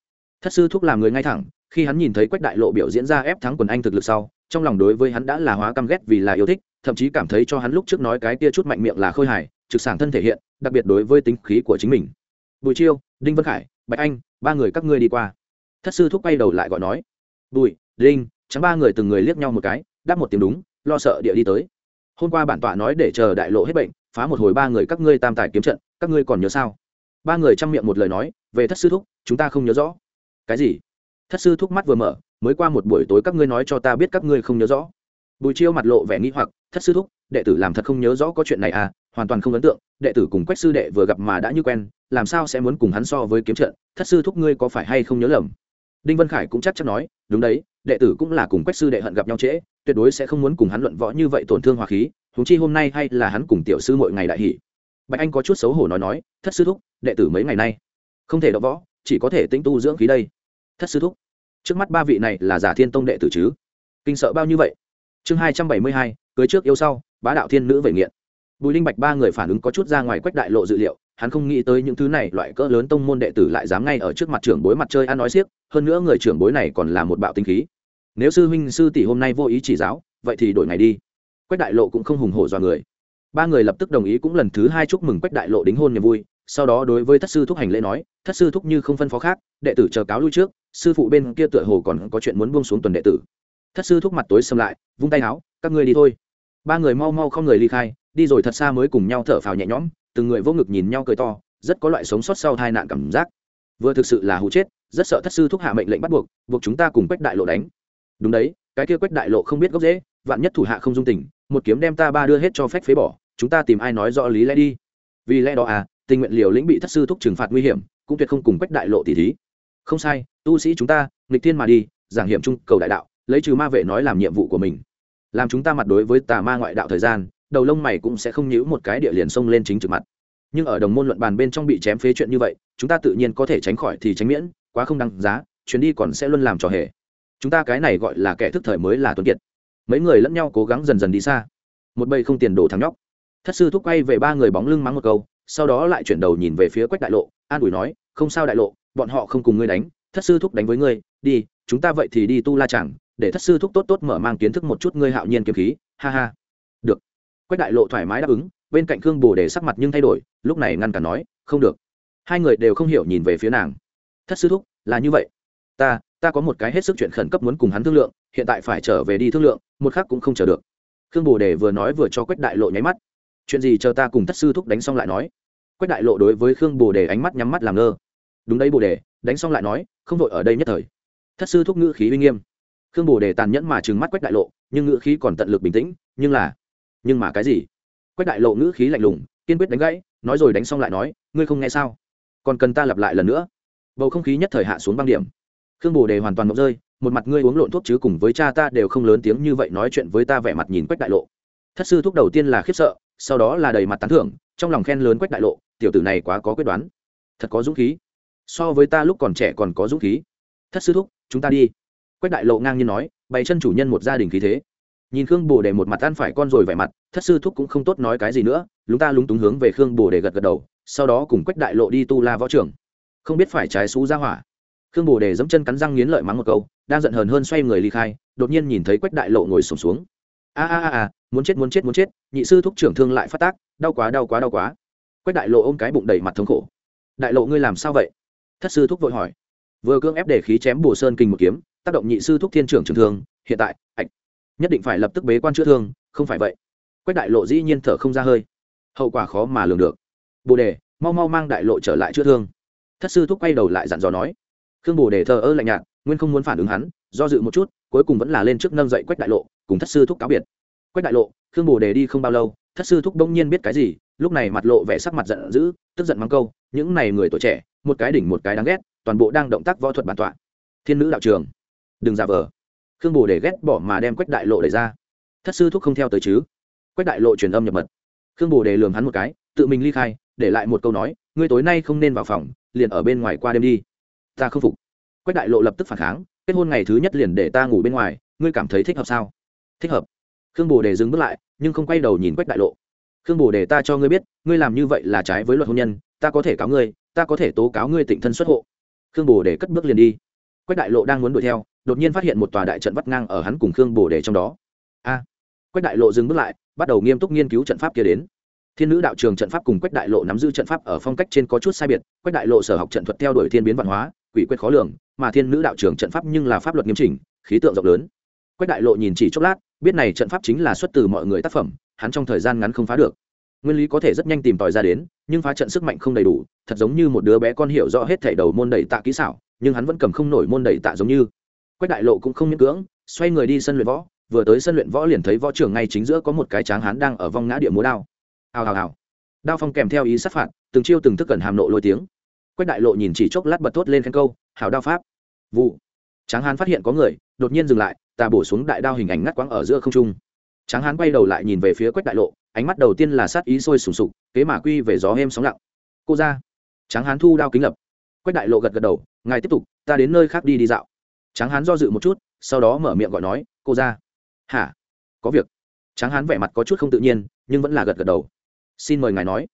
Thất sư thúc làm người ngay thẳng khi hắn nhìn thấy quách đại lộ biểu diễn ra ép thắng quần anh thực lực sau, trong lòng đối với hắn đã là hóa căm ghét vì là yêu thích, thậm chí cảm thấy cho hắn lúc trước nói cái tia chút mạnh miệng là khôi hài, trực sảng thân thể hiện, đặc biệt đối với tính khí của chính mình. Bùi chiêu, đinh vân khải, bạch anh, ba người các ngươi đi qua. Thất sư thúc bay đầu lại gọi nói. Bùi, đinh trắng ba người từng người liếc nhau một cái, đáp một tiếng đúng, lo sợ địa đi tới. Hôm qua bản tọa nói để chờ đại lộ hết bệnh, phá một hồi ba người các ngươi tam tài kiếm trận, các ngươi còn nhớ sao? Ba người chăm miệng một lời nói, về thất sư thúc, chúng ta không nhớ rõ. Cái gì? Thất sư thúc mắt vừa mở, mới qua một buổi tối các ngươi nói cho ta biết các ngươi không nhớ rõ. Bùi chiêu mặt lộ vẻ nghĩ hoặc, thất sư thúc, đệ tử làm thật không nhớ rõ có chuyện này à? Hoàn toàn không ấn tượng, đệ tử cùng quách sư đệ vừa gặp mà đã như quen, làm sao sẽ muốn cùng hắn so với kiếm trận? Thất sư thúc ngươi có phải hay không nhớ lầm? Đinh vân khải cũng chắc chắn nói, đúng đấy, đệ tử cũng là cùng quách sư đệ hận gặp nhau trễ, tuyệt đối sẽ không muốn cùng hắn luận võ như vậy tổn thương hòa khí húng chi hôm nay hay là hắn cùng tiểu sư mỗi ngày đại hỷ. Bạch anh có chút xấu hổ nói nói, thất sư thúc, đệ tử mấy ngày nay không thể đọ võ, chỉ có thể tĩnh tu dưỡng khí đây thất sư thúc. Trước mắt ba vị này là giả thiên tông đệ tử chứ? Kinh sợ bao như vậy? Chương hai trăm bảy mươi hai, cưới trước yêu sau, bá đạo thiên nữ về nghiện. Bùi linh bạch ba người phản ứng có chút ra ngoài quách đại lộ dự liệu, hắn không nghĩ tới những thứ này loại cỡ lớn tông môn đệ tử lại dám ngay ở trước mặt trưởng bối mặt chơi ăn nói xiếc, hơn nữa người trưởng bối này còn là một bạo tinh khí. Nếu sư huynh sư tỷ hôm nay vô ý chỉ giáo, vậy thì đổi ngày đi. Quách đại lộ cũng không hùng hổ dọa người. Ba người lập tức đồng ý cũng lần thứ hai chúc mừng quách đại lộ đính hôn niềm vui, sau đó đối với thất sư thúc hành lễ nói, thất sư thúc như không phân phó khác, đệ tử chờ cáo lui trước sư phụ bên kia tựa hồ còn có chuyện muốn buông xuống tuần đệ tử. Thất sư thúc mặt tối xâm lại, vung tay áo, các ngươi đi thôi. Ba người mau mau không người ly khai, đi rồi thật xa mới cùng nhau thở phào nhẹ nhõm, từng người vô ngực nhìn nhau cười to, rất có loại sống sót sau tai nạn cảm giác. Vừa thực sự là hụ chết, rất sợ thất sư thúc hạ mệnh lệnh bắt buộc buộc chúng ta cùng quách đại lộ đánh. Đúng đấy, cái kia quách đại lộ không biết gốc dễ vạn nhất thủ hạ không dung tình, một kiếm đem ta ba đưa hết cho phép phế bỏ, chúng ta tìm ai nói rõ lý lẽ đi. Vì lẽ đó à tình nguyện liều lĩnh bị thất sư thúc trừng phạt nguy hiểm, cũng tuyệt không cùng quách đại lộ tỷ thí không sai, tu sĩ chúng ta, nghịch thiên mà đi, giảng hiểm trung cầu đại đạo, lấy trừ ma vệ nói làm nhiệm vụ của mình. Làm chúng ta mặt đối với tà ma ngoại đạo thời gian, đầu lông mày cũng sẽ không nhíu một cái địa liền xông lên chính trực mặt. Nhưng ở đồng môn luận bàn bên trong bị chém phế chuyện như vậy, chúng ta tự nhiên có thể tránh khỏi thì tránh miễn, quá không đăng giá, chuyến đi còn sẽ luôn làm trò hề. Chúng ta cái này gọi là kẻ thức thời mới là tuấn kiệt. Mấy người lẫn nhau cố gắng dần dần đi xa. Một bầy không tiền đổ thắng nhóc. Thất sư thúc quay về ba người bóng lưng mắng một câu, sau đó lại chuyển đầu nhìn về phía quách đại lộ, an ủi nói, không sao đại lộ bọn họ không cùng ngươi đánh, thất sư thúc đánh với ngươi, đi, chúng ta vậy thì đi tu la chẳng, để thất sư thúc tốt tốt mở mang kiến thức một chút ngươi hạo nhiên kiếm khí, ha ha. Được. Quách đại lộ thoải mái đáp ứng, bên cạnh khương bồ để sắc mặt nhưng thay đổi, lúc này ngăn cả nói, không được. Hai người đều không hiểu nhìn về phía nàng. Thất sư thúc, là như vậy. Ta ta có một cái hết sức chuyện khẩn cấp muốn cùng hắn thương lượng, hiện tại phải trở về đi thương lượng, một khắc cũng không chờ được. Khương bồ đề vừa nói vừa cho quách đại lộ nháy mắt. Chuyện gì chờ ta cùng thất sư thúc đánh xong lại nói. Quách đại lộ đối với khương bồ đề ánh mắt nhắm mắt làm ngơ đúng đấy, bồ đề, đánh xong lại nói, không vội ở đây nhất thời. Thất sư thúc ngữ khí uy nghiêm. Khương bồ đề tàn nhẫn mà trừng mắt quách đại lộ, nhưng ngữ khí còn tận lực bình tĩnh, nhưng là, nhưng mà cái gì? Quách đại lộ ngữ khí lạnh lùng, kiên quyết đánh gãy, nói rồi đánh xong lại nói, ngươi không nghe sao? Còn cần ta lặp lại lần nữa. Bầu không khí nhất thời hạ xuống băng điểm. Khương bồ đề hoàn toàn mộng rơi, một mặt ngươi uống lộn thuốc chứ cùng với cha ta đều không lớn tiếng như vậy nói chuyện với ta vẻ mặt nhìn quách đại lộ. Thất sư thúc đầu tiên là khiếp sợ, sau đó là đầy mặt tán thưởng, trong lòng khen lớn quách đại lộ, tiểu tử này quá có quyết đoán. Thật có dũng khí so với ta lúc còn trẻ còn có dũng khí. Thất sư thúc chúng ta đi. Quách đại lộ ngang nhiên nói bày chân chủ nhân một gia đình khí thế. Nhìn khương bồ đề một mặt ăn phải con rồi vẻ mặt thất sư thúc cũng không tốt nói cái gì nữa lúng ta lúng túng hướng về khương bồ đề gật gật đầu sau đó cùng quách đại lộ đi tu la võ trường. Không biết phải trái xú ra hỏa. Khương bồ đề dẫm chân cắn răng nghiến lợi mắng một câu đang giận hờn hơn xoay người ly khai đột nhiên nhìn thấy quách đại lộ ngồi sùng xuống, a a a muốn chết muốn chết muốn chết nhị sư thúc trưởng thương lại phát tác đau quá đau quá đau quá. Quách đại lộ ôm cái bụng đầy mặt thống khổ. Đại lộ ngươi làm sao vậy? Thất sư thúc vội hỏi. Vừa cưỡng ép để khí chém bồ sơn kinh một kiếm, tác động nhị sư thúc thiên trưởng trường thương, hiện tại, ạch, nhất định phải lập tức bế quan chữa thương, không phải vậy. Quách đại lộ dĩ nhiên thở không ra hơi. Hậu quả khó mà lường được. Bồ đề, mau mau mang đại lộ trở lại chữa thương. Thất sư thúc quay đầu lại dặn dò nói. Khương bồ đề thờ ơ lạnh nhạt, nguyên không muốn phản ứng hắn, do dự một chút, cuối cùng vẫn là lên trước nâng dậy quách đại lộ, cùng thất sư thúc cáo biệt. Quách đại lộ, khương bồ đề đi không bao lâu, thất sư thúc bỗng nhiên biết cái gì, lúc này mặt lộ vẻ sắc mặt giận dữ, tức giận mắng câu, những này người tuổi trẻ một cái đỉnh một cái đáng ghét, toàn bộ đang động tác võ thuật bản tọa. Thiên nữ đạo trường. Đừng giả vờ. Khương bồ để ghét bỏ mà đem quách đại lộ đẩy ra. Thất sư thúc không theo tới chứ? Quách đại lộ truyền âm nhập mật. Khương bồ để lường hắn một cái, tự mình ly khai, để lại một câu nói, ngươi tối nay không nên vào phòng, liền ở bên ngoài qua đêm đi. Ta không phục. Quách đại lộ lập tức phản kháng, kết hôn ngày thứ nhất liền để ta ngủ bên ngoài, ngươi cảm thấy thích hợp sao? Thích hợp. Khương bồ đề dừng bước lại, nhưng không quay đầu nhìn quách đại lộ. Khương bồ đề ta cho ngươi biết, ngươi làm như vậy là trái với luật hôn nhân, ta có thể cáo ngươi ta có thể tố cáo ngươi tịnh thân xuất hộ. Khương bồ để cất bước liền đi. Quách đại lộ đang muốn đuổi theo, đột nhiên phát hiện một tòa đại trận vắt ngang ở hắn cùng khương bồ để trong đó. A! Quách đại lộ dừng bước lại, bắt đầu nghiêm túc nghiên cứu trận pháp kia đến. Thiên nữ đạo trường trận pháp cùng quách đại lộ nắm giữ trận pháp ở phong cách trên có chút sai biệt. Quách đại lộ sở học trận thuật theo đuổi thiên biến văn hóa, quỷ quyết khó lường, mà thiên nữ đạo trường trận pháp nhưng là pháp luật nghiêm chỉnh, khí tượng rộng lớn. Quách đại lộ nhìn chỉ chốc lát, biết này trận pháp chính là xuất từ mọi người tác phẩm, hắn trong thời gian ngắn không phá được nguyên lý có thể rất nhanh tìm tòi ra đến, nhưng phá trận sức mạnh không đầy đủ, thật giống như một đứa bé con hiểu rõ hết thảy đầu môn đầy tạ kỹ xảo, nhưng hắn vẫn cầm không nổi môn đầy tạ giống như. Quách đại lộ cũng không miễn cưỡng, xoay người đi sân luyện võ, vừa tới sân luyện võ liền thấy võ trưởng ngay chính giữa có một cái tráng hán đang ở vong ngã địa múa đao. Hào hào hào. Đao phong kèm theo ý sát phạt, từng chiêu từng thức cần hàm nộ lôi tiếng. Quách đại lộ nhìn chỉ chốc lát bật thốt lên khen câu, hào đao pháp. Vụ. Tráng hán phát hiện có người, đột nhiên dừng lại ta bổ xuống đại đao hình ảnh ngắt quãng ở giữa không trung. Tráng hán quay đầu lại nhìn về phía quách đại lộ ánh mắt đầu tiên là sát ý sôi sùng sục kế mà quy về gió êm sóng lặng. Cô ra. Tráng hán thu đao kính lập. Quách đại lộ gật gật đầu ngài tiếp tục ta đến nơi khác đi đi dạo. Tráng hán do dự một chút sau đó mở miệng gọi nói cô ra. Hả? Có việc. Tráng hán vẻ mặt có chút không tự nhiên nhưng vẫn là gật gật đầu. Xin mời ngài nói.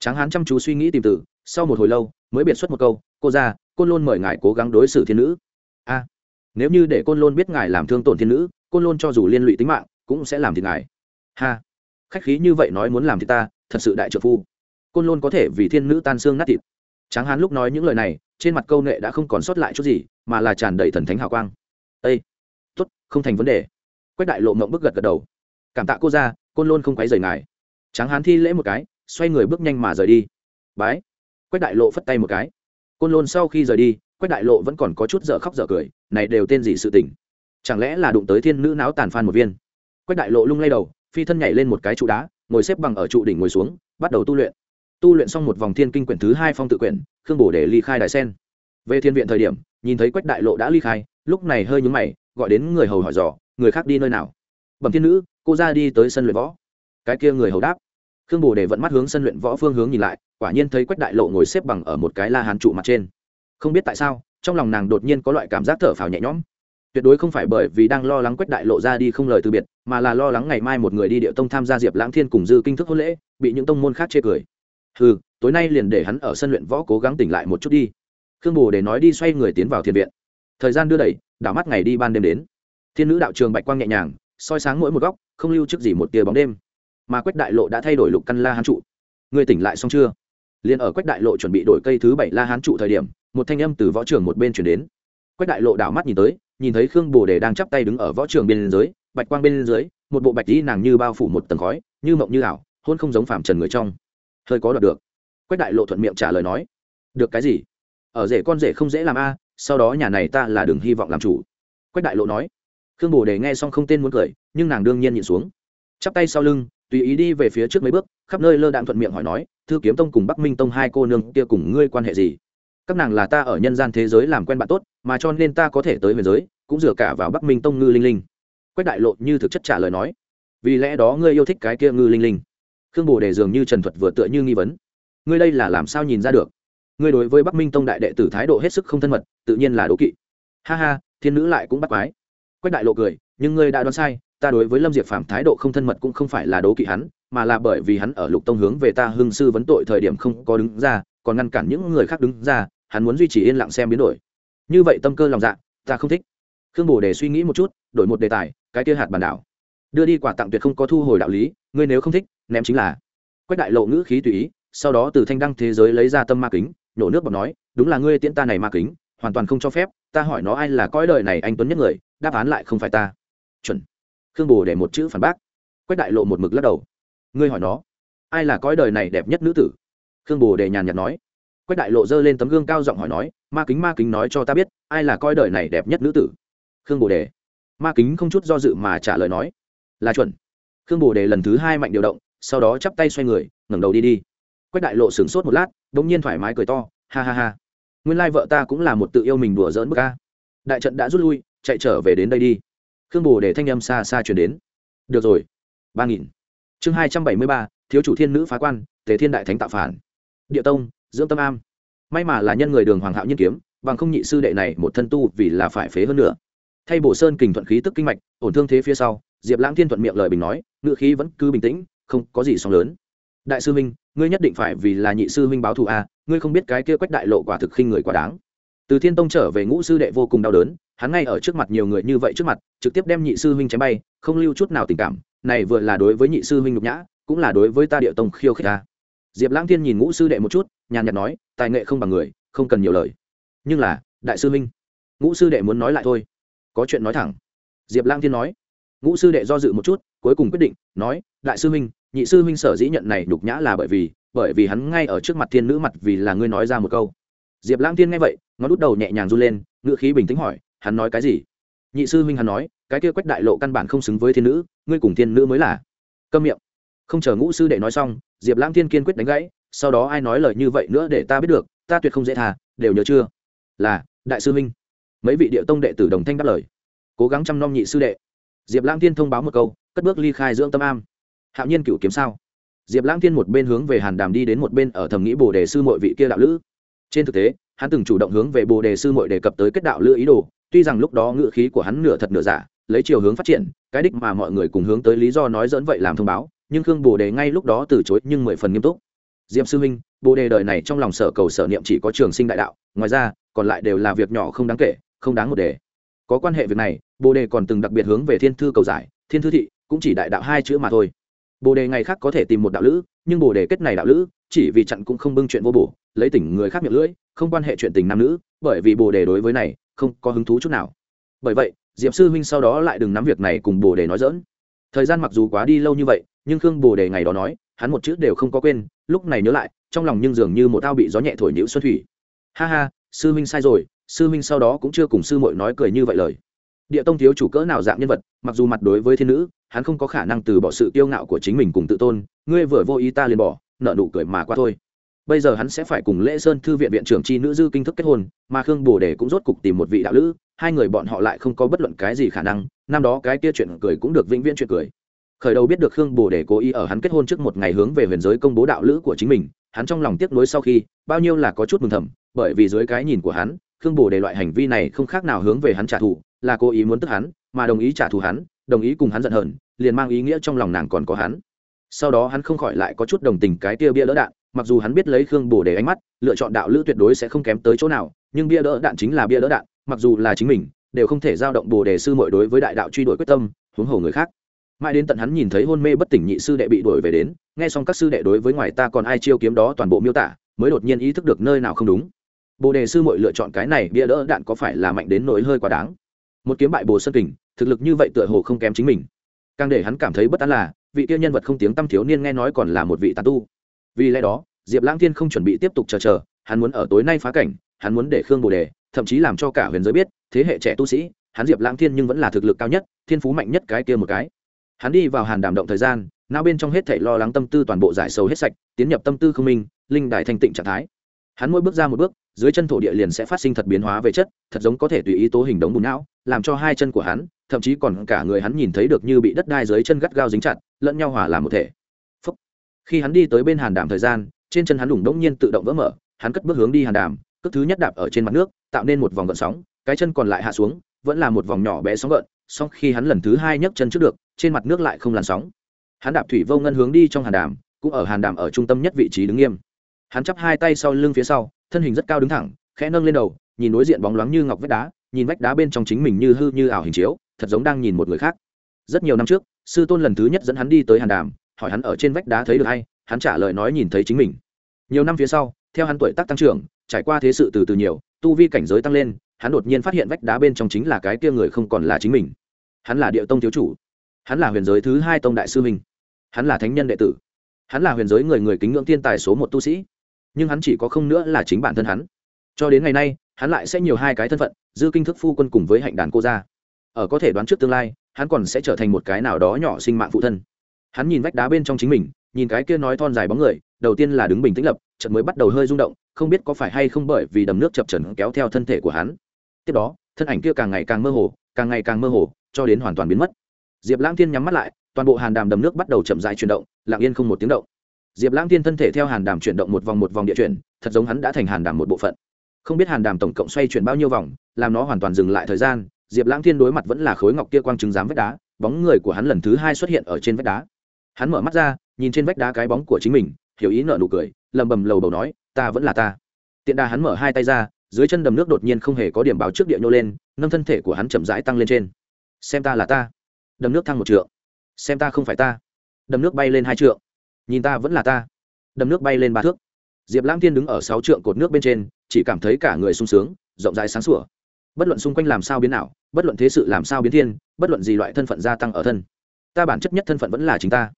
Tráng hán chăm chú suy nghĩ tìm từ, sau một hồi lâu mới biệt xuất một câu cô ra côn lôn mời ngài cố gắng đối xử thiên nữ. A nếu như để côn lôn biết ngài làm thương tổn thiên nữ côn lôn cho dù liên lụy tính mạng cũng sẽ làm thì ngài. Ha khách khí như vậy nói muốn làm thì ta, thật sự đại trợ phu. Côn lôn có thể vì thiên nữ tan xương nát thịt. Tráng hán lúc nói những lời này, trên mặt câu nghệ đã không còn sót lại chút gì, mà là tràn đầy thần thánh hào quang. Ây tốt, không thành vấn đề. Quách đại lộ mộng bức gật gật đầu. Cảm tạ cô ra côn lôn không quấy rời ngài. Tráng hán thi lễ một cái, xoay người bước nhanh mà rời đi. Bái. Quách đại lộ phất tay một cái. Côn lôn sau khi rời đi, quách đại lộ vẫn còn có chút dở khóc dở cười, này đều tên gì sự tình? Chẳng lẽ là đụng tới thiên nữ náo tàn phan một viên? Quách đại lộ lung lay đầu phi thân nhảy lên một cái trụ đá, ngồi xếp bằng ở trụ đỉnh ngồi xuống, bắt đầu tu luyện. Tu luyện xong một vòng thiên kinh quyển thứ hai phong tự quyển, khương bổ để ly khai đại sen. Về thiên viện thời điểm, nhìn thấy quách đại lộ đã ly khai, lúc này hơi nhúng mày, gọi đến người hầu hỏi dò, người khác đi nơi nào? Bẩm thiên nữ, cô ra đi tới sân luyện võ. Cái kia người hầu đáp. Khương bồ để vẫn mắt hướng sân luyện võ phương hướng nhìn lại, quả nhiên thấy quách đại lộ ngồi xếp bằng ở một cái la hán trụ mặt trên. Không biết tại sao, trong lòng nàng đột nhiên có loại cảm giác thở phào nhẹ nhõm tuyệt đối không phải bởi vì đang lo lắng quách đại lộ ra đi không lời từ biệt, mà là lo lắng ngày mai một người đi địa tông tham gia diệp lãng thiên cùng dư kinh thức hôn lễ, bị những tông môn khác chê cười. Ừ tối nay liền để hắn ở sân luyện võ cố gắng tỉnh lại một chút đi. Khương bồ để nói đi xoay người tiến vào thiền viện. Thời gian đưa đẩy, đảo mắt ngày đi ban đêm đến. Thiên nữ đạo trường bạch quang nhẹ nhàng, soi sáng mỗi một góc, không lưu trước gì một tia bóng đêm. Mà quách đại lộ đã thay đổi lục căn la hán trụ. Người tỉnh lại xong chưa? Liền ở quách đại lộ chuẩn bị đổi cây thứ bảy la hán trụ thời điểm, một thanh âm từ võ trường một bên chuyển đến. Quách đại lộ đảo mắt nhìn tới nhìn thấy khương bồ đề đang chắp tay đứng ở võ trường bên dưới, bạch quang bên dưới, một bộ bạch dĩ nàng như bao phủ một tầng khói, như mộng như ảo, hôn không giống phạm trần người trong. Hơi có đoạt được. Quách đại lộ thuận miệng trả lời nói, được cái gì? Ở rể con rể không dễ làm a, sau đó nhà này ta là đừng hy vọng làm chủ. Quách đại lộ nói. Khương bồ đề nghe xong không tên muốn cười, nhưng nàng đương nhiên nhịn xuống. Chắp tay sau lưng, tùy ý đi về phía trước mấy bước, khắp nơi lơ đạn thuận miệng hỏi nói, thư kiếm tông cùng bắc minh tông hai cô nương kia cùng ngươi quan hệ gì? Các nàng là ta ở nhân gian thế giới làm quen bạn tốt, mà cho nên ta có thể tới huyền giới, cũng dựa cả vào bắc minh tông ngư linh linh. Quách đại lộ như thực chất trả lời nói. Vì lẽ đó ngươi yêu thích cái kia ngư linh linh. Khương bồ đề dường như trần thuật vừa tựa như nghi vấn. Ngươi đây là làm sao nhìn ra được? Ngươi đối với bắc minh tông đại đệ tử thái độ hết sức không thân mật, tự nhiên là đố kỵ. Ha ha, thiên nữ lại cũng bắt quái. Quách đại lộ cười, nhưng ngươi đã đoán sai, ta đối với lâm diệp phàm thái độ không thân mật cũng không phải là đố kỵ hắn, mà là bởi vì hắn ở lục tông hướng về ta hưng sư vấn tội thời điểm không có đứng ra, còn ngăn cản những người khác đứng ra hắn muốn duy trì yên lặng xem biến đổi. Như vậy tâm cơ lòng dạ ta không thích. Khương bồ đề suy nghĩ một chút, đổi một đề tài, cái kia hạt bản đảo. Đưa đi quà tặng tuyệt không có thu hồi đạo lý, ngươi nếu không thích, ném chính là. Quách đại lộ ngữ khí tùy ý, sau đó từ thanh đăng thế giới lấy ra tâm ma kính nhổ nước bọt nói, đúng là ngươi tiễn ta này ma kính, hoàn toàn không cho phép, ta hỏi nó ai là cõi đời này anh tuấn nhất người, đáp án lại không phải ta. Chuẩn. Khương bồ để một chữ phản bác. Quách đại lộ một mực lắc đầu. Ngươi hỏi nó, ai là cõi đời này đẹp nhất nữ tử? Khương bồ để nhàn nhạt nói quách đại lộ giơ lên tấm gương cao giọng hỏi nói, ma kính ma kính nói cho ta biết, ai là coi đời này đẹp nhất nữ tử? Khương bồ đề. Ma kính không chút do dự mà trả lời nói, là chuẩn. Khương bồ đề lần thứ hai mạnh điều động, sau đó chắp tay xoay người, ngẩng đầu đi đi. Quách đại lộ sửng sốt một lát đ ỗ n g nhiên thoải mái cười to, ha ha ha. Nguyên lai vợ ta cũng là một tự yêu mình đùa dỡn bức ca đại trận đã rút lui, chạy trở về đến đây đi. Khương bồ để thanh â m xa xa chuyển đến. Được rồi. Ba nghìn. Chương hai trăm bảy mươi ba, thiếu chủ thiên nữ phá quan, tề thiên đại thánh tạo phản. Địa tông dưỡng tâm am. May mà là nhân người đường hoàng hạo nhân kiếm, bằng không nhị sư đệ này một thân tu vì là phải phế hơn nữa. Thay bổ sơn kình thuận khí tức kinh mạch, ổn thương thế phía sau, diệp lãng thiên thuận miệng lời bình nói ngự khí vẫn cứ bình tĩnh, không có gì sóng lớn. Đại sư huynh, ngươi nhất định phải vì là nhị sư huynh báo thù a, ngươi không biết cái kia quách đại lộ quả thực khinh người quá đáng. Từ thiên tông trở về ngũ sư đệ vô cùng đau đớn, hắn ngay ở trước mặt nhiều người như vậy trước mặt, trực tiếp đem nhị sư huynh chém bay, không lưu chút nào tình cảm, này vừa là đối với nhị sư huynh nhục nhã, cũng là đối với ta địa tông khiêu khích ta diệp lãng thiên nhìn ngũ sư đệ một chút nhàn nhạt nói tài nghệ không bằng người không cần nhiều lời. Nhưng là đại sư Minh, ngũ sư đệ muốn nói lại thôi. Có chuyện nói thẳng. Diệp lang thiên nói. Ngũ sư đệ do dự một chút cuối cùng quyết định nói đại sư Minh, nhị sư Minh sở dĩ nhận này đục nhã là bởi vì bởi vì hắn ngay ở trước mặt thiên nữ mặt vì là ngươi nói ra một câu. Diệp lang thiên nghe vậy ngón đút đầu nhẹ nhàng run lên ngựa khí bình tĩnh hỏi hắn nói cái gì? Nhị sư Minh hắn nói cái kia quách đại lộ căn bản không xứng với thiên nữ ngươi cùng thiên nữ mới là. Câm miệng không chờ ngũ sư đệ nói xong diệp lang thiên kiên quyết đánh gãy sau đó ai nói lời như vậy nữa để ta biết được ta tuyệt không dễ thà đều nhớ chưa? Là đại sư Minh, mấy vị địa tông đệ tử đồng thanh đáp lời. Cố gắng chăm nom nhị sư đệ. Diệp lãng Thiên thông báo một câu cất bước ly khai dưỡng tâm am. Hạo nhiên cựu kiếm sao? Diệp lãng Thiên một bên hướng về hàn đàm đi đến một bên ở thầm nghĩ bồ đề sư mọi vị kia đạo lữ. Trên thực tế hắn từng chủ động hướng về bồ đề sư mọi đề cập tới kết đạo lữ ý đồ tuy rằng lúc đó ngựa khí của hắn nửa thật nửa giả lấy chiều hướng phát triển cái đích mà mọi người cùng hướng tới lý do nói dẫn vậy làm thông báo nhưng khương bồ đề ngay lúc đó từ chối nhưng mười phần nghiêm túc. Diệm sư huynh, bồ đề đời này trong lòng sở cầu sở niệm chỉ có trường sinh đại đạo, ngoài ra, còn lại đều là việc nhỏ không đáng kể, không đáng một đề. Có quan hệ việc này, bồ đề còn từng đặc biệt hướng về thiên thư cầu giải, thiên thư thị cũng chỉ đại đạo hai chữ mà thôi. Bồ đề ngày khác có thể tìm một đạo lữ, nhưng bồ đề kết này đạo lữ, chỉ vì chặn cũng không bưng chuyện vô bổ, lấy tỉnh người khác miệng lưỡi, không quan hệ chuyện tình nam nữ, bởi vì bồ đề đối với này, không có hứng thú chút nào. Bởi vậy, diệp sư huynh sau đó lại đừng nắm việc này cùng bồ đề nói dỡn thời gian mặc dù quá đi lâu như vậy nhưng khương bồ đề ngày đó nói, hắn một chữ đều không có quên, lúc này nhớ lại, trong lòng nhưng dường như một tao bị gió nhẹ thổi nhiễu xuân thủy. Ha ha, sư Minh sai rồi, sư Minh sau đó cũng chưa cùng sư muội nói cười như vậy lời. Địa tông thiếu chủ cỡ nào dạng nhân vật, mặc dù mặt đối với thiên nữ, hắn không có khả năng từ bỏ sự kiêu ngạo của chính mình cùng tự tôn, ngươi vừa vô ý ta liền bỏ, nợ nụ cười mà qua thôi. Bây giờ hắn sẽ phải cùng lễ sơn thư viện viện trưởng chi nữ dư kinh thức kết hôn, mà khương bồ đề cũng rốt cục tìm một vị đạo lữ, hai người bọn họ lại không có bất luận cái gì khả năng, năm đó cái kia chuyện cười cũng được vĩnh viễn chuyện cười khởi đầu biết được khương bồ để cố ý ở hắn kết hôn trước một ngày hướng về huyền giới công bố đạo lữ của chính mình, hắn trong lòng tiếc nuối sau khi, bao nhiêu là có chút mừng thầm, bởi vì dưới cái nhìn của hắn, khương bồ để loại hành vi này không khác nào hướng về hắn trả thù, là cố ý muốn tức hắn, mà đồng ý trả thù hắn, đồng ý cùng hắn giận hờn, liền mang ý nghĩa trong lòng nàng còn có hắn. Sau đó hắn không khỏi lại có chút đồng tình cái tia bia đỡ đạn, mặc dù hắn biết lấy khương bồ để ánh mắt, lựa chọn đạo lữ tuyệt đối sẽ không kém tới chỗ nào, nhưng bia đỡ đạn chính là bia đỡ đạn, mặc dù là chính mình, đều không thể giao động bồ đề sư mội đối với đại đạo truy đuổi quyết tâm, huống hồ người khác mãi đến tận hắn nhìn thấy hôn mê bất tỉnh nhị sư đệ bị đuổi về đến, nghe xong các sư đệ đối với ngoài ta còn ai chiêu kiếm đó toàn bộ miêu tả, mới đột nhiên ý thức được nơi nào không đúng. Bồ đề sư mội lựa chọn cái này bia đỡ đạn có phải là mạnh đến nỗi hơi quá đáng? Một kiếm bại bồ sơn kình, thực lực như vậy tựa hồ không kém chính mình. Càng để hắn cảm thấy bất an là, vị kia nhân vật không tiếng tăm thiếu niên nghe nói còn là một vị tàn tu. Vì lẽ đó, diệp lãng thiên không chuẩn bị tiếp tục chờ chờ, hắn muốn ở tối nay phá cảnh, hắn muốn để khương bồ đề, thậm chí làm cho cả huyền giới biết, thế hệ trẻ tu sĩ, hắn diệp lãng thiên nhưng vẫn là thực lực cao nhất, thiên phú mạnh nhất cái kia một cái hắn đi vào hàn đàm động thời gian, não bên trong hết thảy lo lắng tâm tư toàn bộ giải sầu hết sạch, tiến nhập tâm tư không minh, linh đại thanh tịnh trạng thái hắn mỗi bước ra một bước, dưới chân thổ địa liền sẽ phát sinh thật biến hóa về chất, thật giống có thể tùy ý tố hình đống bùn não, làm cho hai chân của hắn, thậm chí còn cả người hắn nhìn thấy được như bị đất đai dưới chân gắt gao dính chặt, lẫn nhau hòa làm một thể Phúc. khi hắn đi tới bên hàn đàm thời gian, trên chân hắn đủng đống nhiên tự động vỡ mở, hắn cất bước hướng đi hàn đàm cước thứ nhất đạp ở trên mặt nước, tạo nên một vòng gợn sóng, cái chân còn lại hạ xuống, vẫn là một vòng nhỏ bé sóng gợn song khi hắn lần thứ hai nhấc chân trước được, trên mặt nước lại không làn sóng. Hắn đạp thủy vô ngân hướng đi trong hàn đàm, cũng ở hàn đàm ở trung tâm nhất vị trí đứng nghiêm. Hắn chắp hai tay sau lưng phía sau, thân hình rất cao đứng thẳng, khẽ nâng lên đầu, nhìn đối diện bóng loáng như ngọc vách đá, nhìn vách đá bên trong chính mình như hư như ảo hình chiếu, thật giống đang nhìn một người khác. Rất nhiều năm trước, sư tôn lần thứ nhất dẫn hắn đi tới hàn đàm, hỏi hắn ở trên vách đá thấy được hay hắn trả lời nói nhìn thấy chính mình. Nhiều năm phía sau, theo hắn tuổi tác tăng trưởng, trải qua thế sự từ từ nhiều, tu vi cảnh giới tăng lên hắn đột nhiên phát hiện vách đá bên trong chính là cái kia người không còn là chính mình. Hắn là địa tông thiếu chủ. Hắn là huyền giới thứ hai tông đại sư minh hắn là thánh nhân đệ tử. Hắn là huyền giới người người kính ngưỡng thiên tài số một tu sĩ. Nhưng hắn chỉ có không nữa là chính bản thân hắn. Cho đến ngày nay, hắn lại sẽ nhiều hai cái thân phận, dư kinh thức phu quân cùng với hạnh đàn cô gia. Ở có thể đoán trước tương lai, hắn còn sẽ trở thành một cái nào đó nhỏ sinh mạng phụ thân. Hắn nhìn vách đá bên trong chính mình, nhìn cái kia nói thon dài bóng người, đầu tiên là đứng bình tĩnh lập, chợt mới bắt đầu hơi rung động, không biết có phải hay không bởi vì đầm nước chập trần kéo theo thân thể của hắn tiếp đó, thân ảnh kia càng ngày càng mơ hồ, càng ngày càng mơ hồ, cho đến hoàn toàn biến mất. Diệp lãng thiên nhắm mắt lại, toàn bộ hàn đàm đầm nước bắt đầu chậm rãi chuyển động, lặng yên không một tiếng động. Diệp lãng thiên thân thể theo hàn đàm chuyển động một vòng một vòng địa chuyển, thật giống hắn đã thành hàn đàm một bộ phận. Không biết hàn đàm tổng cộng xoay chuyển bao nhiêu vòng, làm nó hoàn toàn dừng lại thời gian, diệp lãng thiên đối mặt vẫn là khối ngọc kia quang trứng giám vách đá, bóng người của hắn lần thứ hai xuất hiện ở trên vách đá. Hắn mở mắt ra, nhìn trên vách đá cái bóng của chính mình, hiểu ý nợ nụ cười lầm bầm lầu bầu nói, ta vẫn là ta. Tiện đà hắn mở hai tay ra dưới chân đầm nước đột nhiên không hề có điểm báo trước địa nhô lên, nâng thân thể của hắn chậm rãi tăng lên trên. Xem ta là ta. Đầm nước thăng một trượng. Xem ta không phải ta. Đầm nước bay lên hai trượng. Nhìn ta vẫn là ta. Đầm nước bay lên ba thước. Diệp lãng thiên đứng ở sáu trượng cột nước bên trên, chỉ cảm thấy cả người sung sướng, rộng rãi sáng sủa. Bất luận xung quanh làm sao biến nào bất luận thế sự làm sao biến thiên, bất luận gì loại thân phận gia tăng ở thân, ta bản chất nhất thân phận vẫn là chính ta.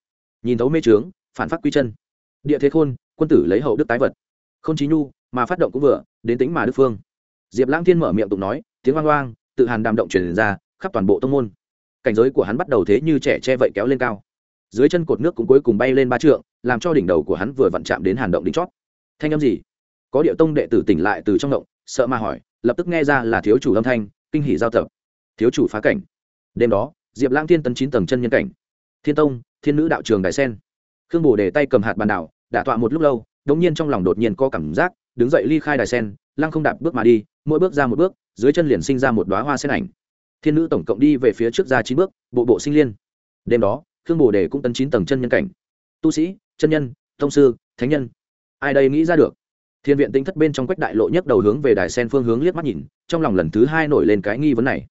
Nhìn thấu mê trướng phản phát quy chân. Địa thế khôn, quân tử lấy hậu đức tái vật. K h ô n trí nhu mà phát động cũng vừa, đến tính mà đức phương. Diệp lãng thiên mở miệng tụng nói, tiếng oang oang, tự hàn đàm động truyền ra, khắp toàn bộ tông môn. Cảnh giới của hắn bắt đầu thế như trẻ che vậy kéo lên cao. Dưới chân cột nước cũng cuối cùng bay lên ba trượng, làm cho đỉnh đầu của hắn vừa vặn chạm đến hàn động đỉnh chót. Thanh âm gì? Có điệu tông đệ tử tỉnh lại từ trong động, sợ mà hỏi, lập tức nghe ra là thiếu chủ âm thanh, kinh hỉ giao tập. Thiếu chủ phá cảnh. Đêm đó, diệp lãng thiên tấn chín tầng chân nhân cảnh. Thiên tông, thiên nữ đạo trường đại sen. Khương bồ để tay cầm hạt bàn đảo, đả tọa một lúc lâu, đống nhiên trong lòng đột nhiên có cảm giác đứng dậy ly khai đài sen, lăng không đạp bước mà đi, mỗi bước ra một bước, dưới chân liền sinh ra một đoá hoa sen ảnh. Thiên nữ tổng cộng đi về phía trước ra chín bước, bộ bộ sinh liên. Đêm đó, khương bồ đề cũng tấn chín tầng chân nhân cảnh. Tu sĩ, chân nhân, thông sư, thánh nhân. Ai đây nghĩ ra được? Thiên viện tính thất bên trong quách đại lộ nhấc đầu hướng về đài sen phương hướng liếc mắt nhìn, trong lòng lần thứ hai nổi lên cái nghi vấn này.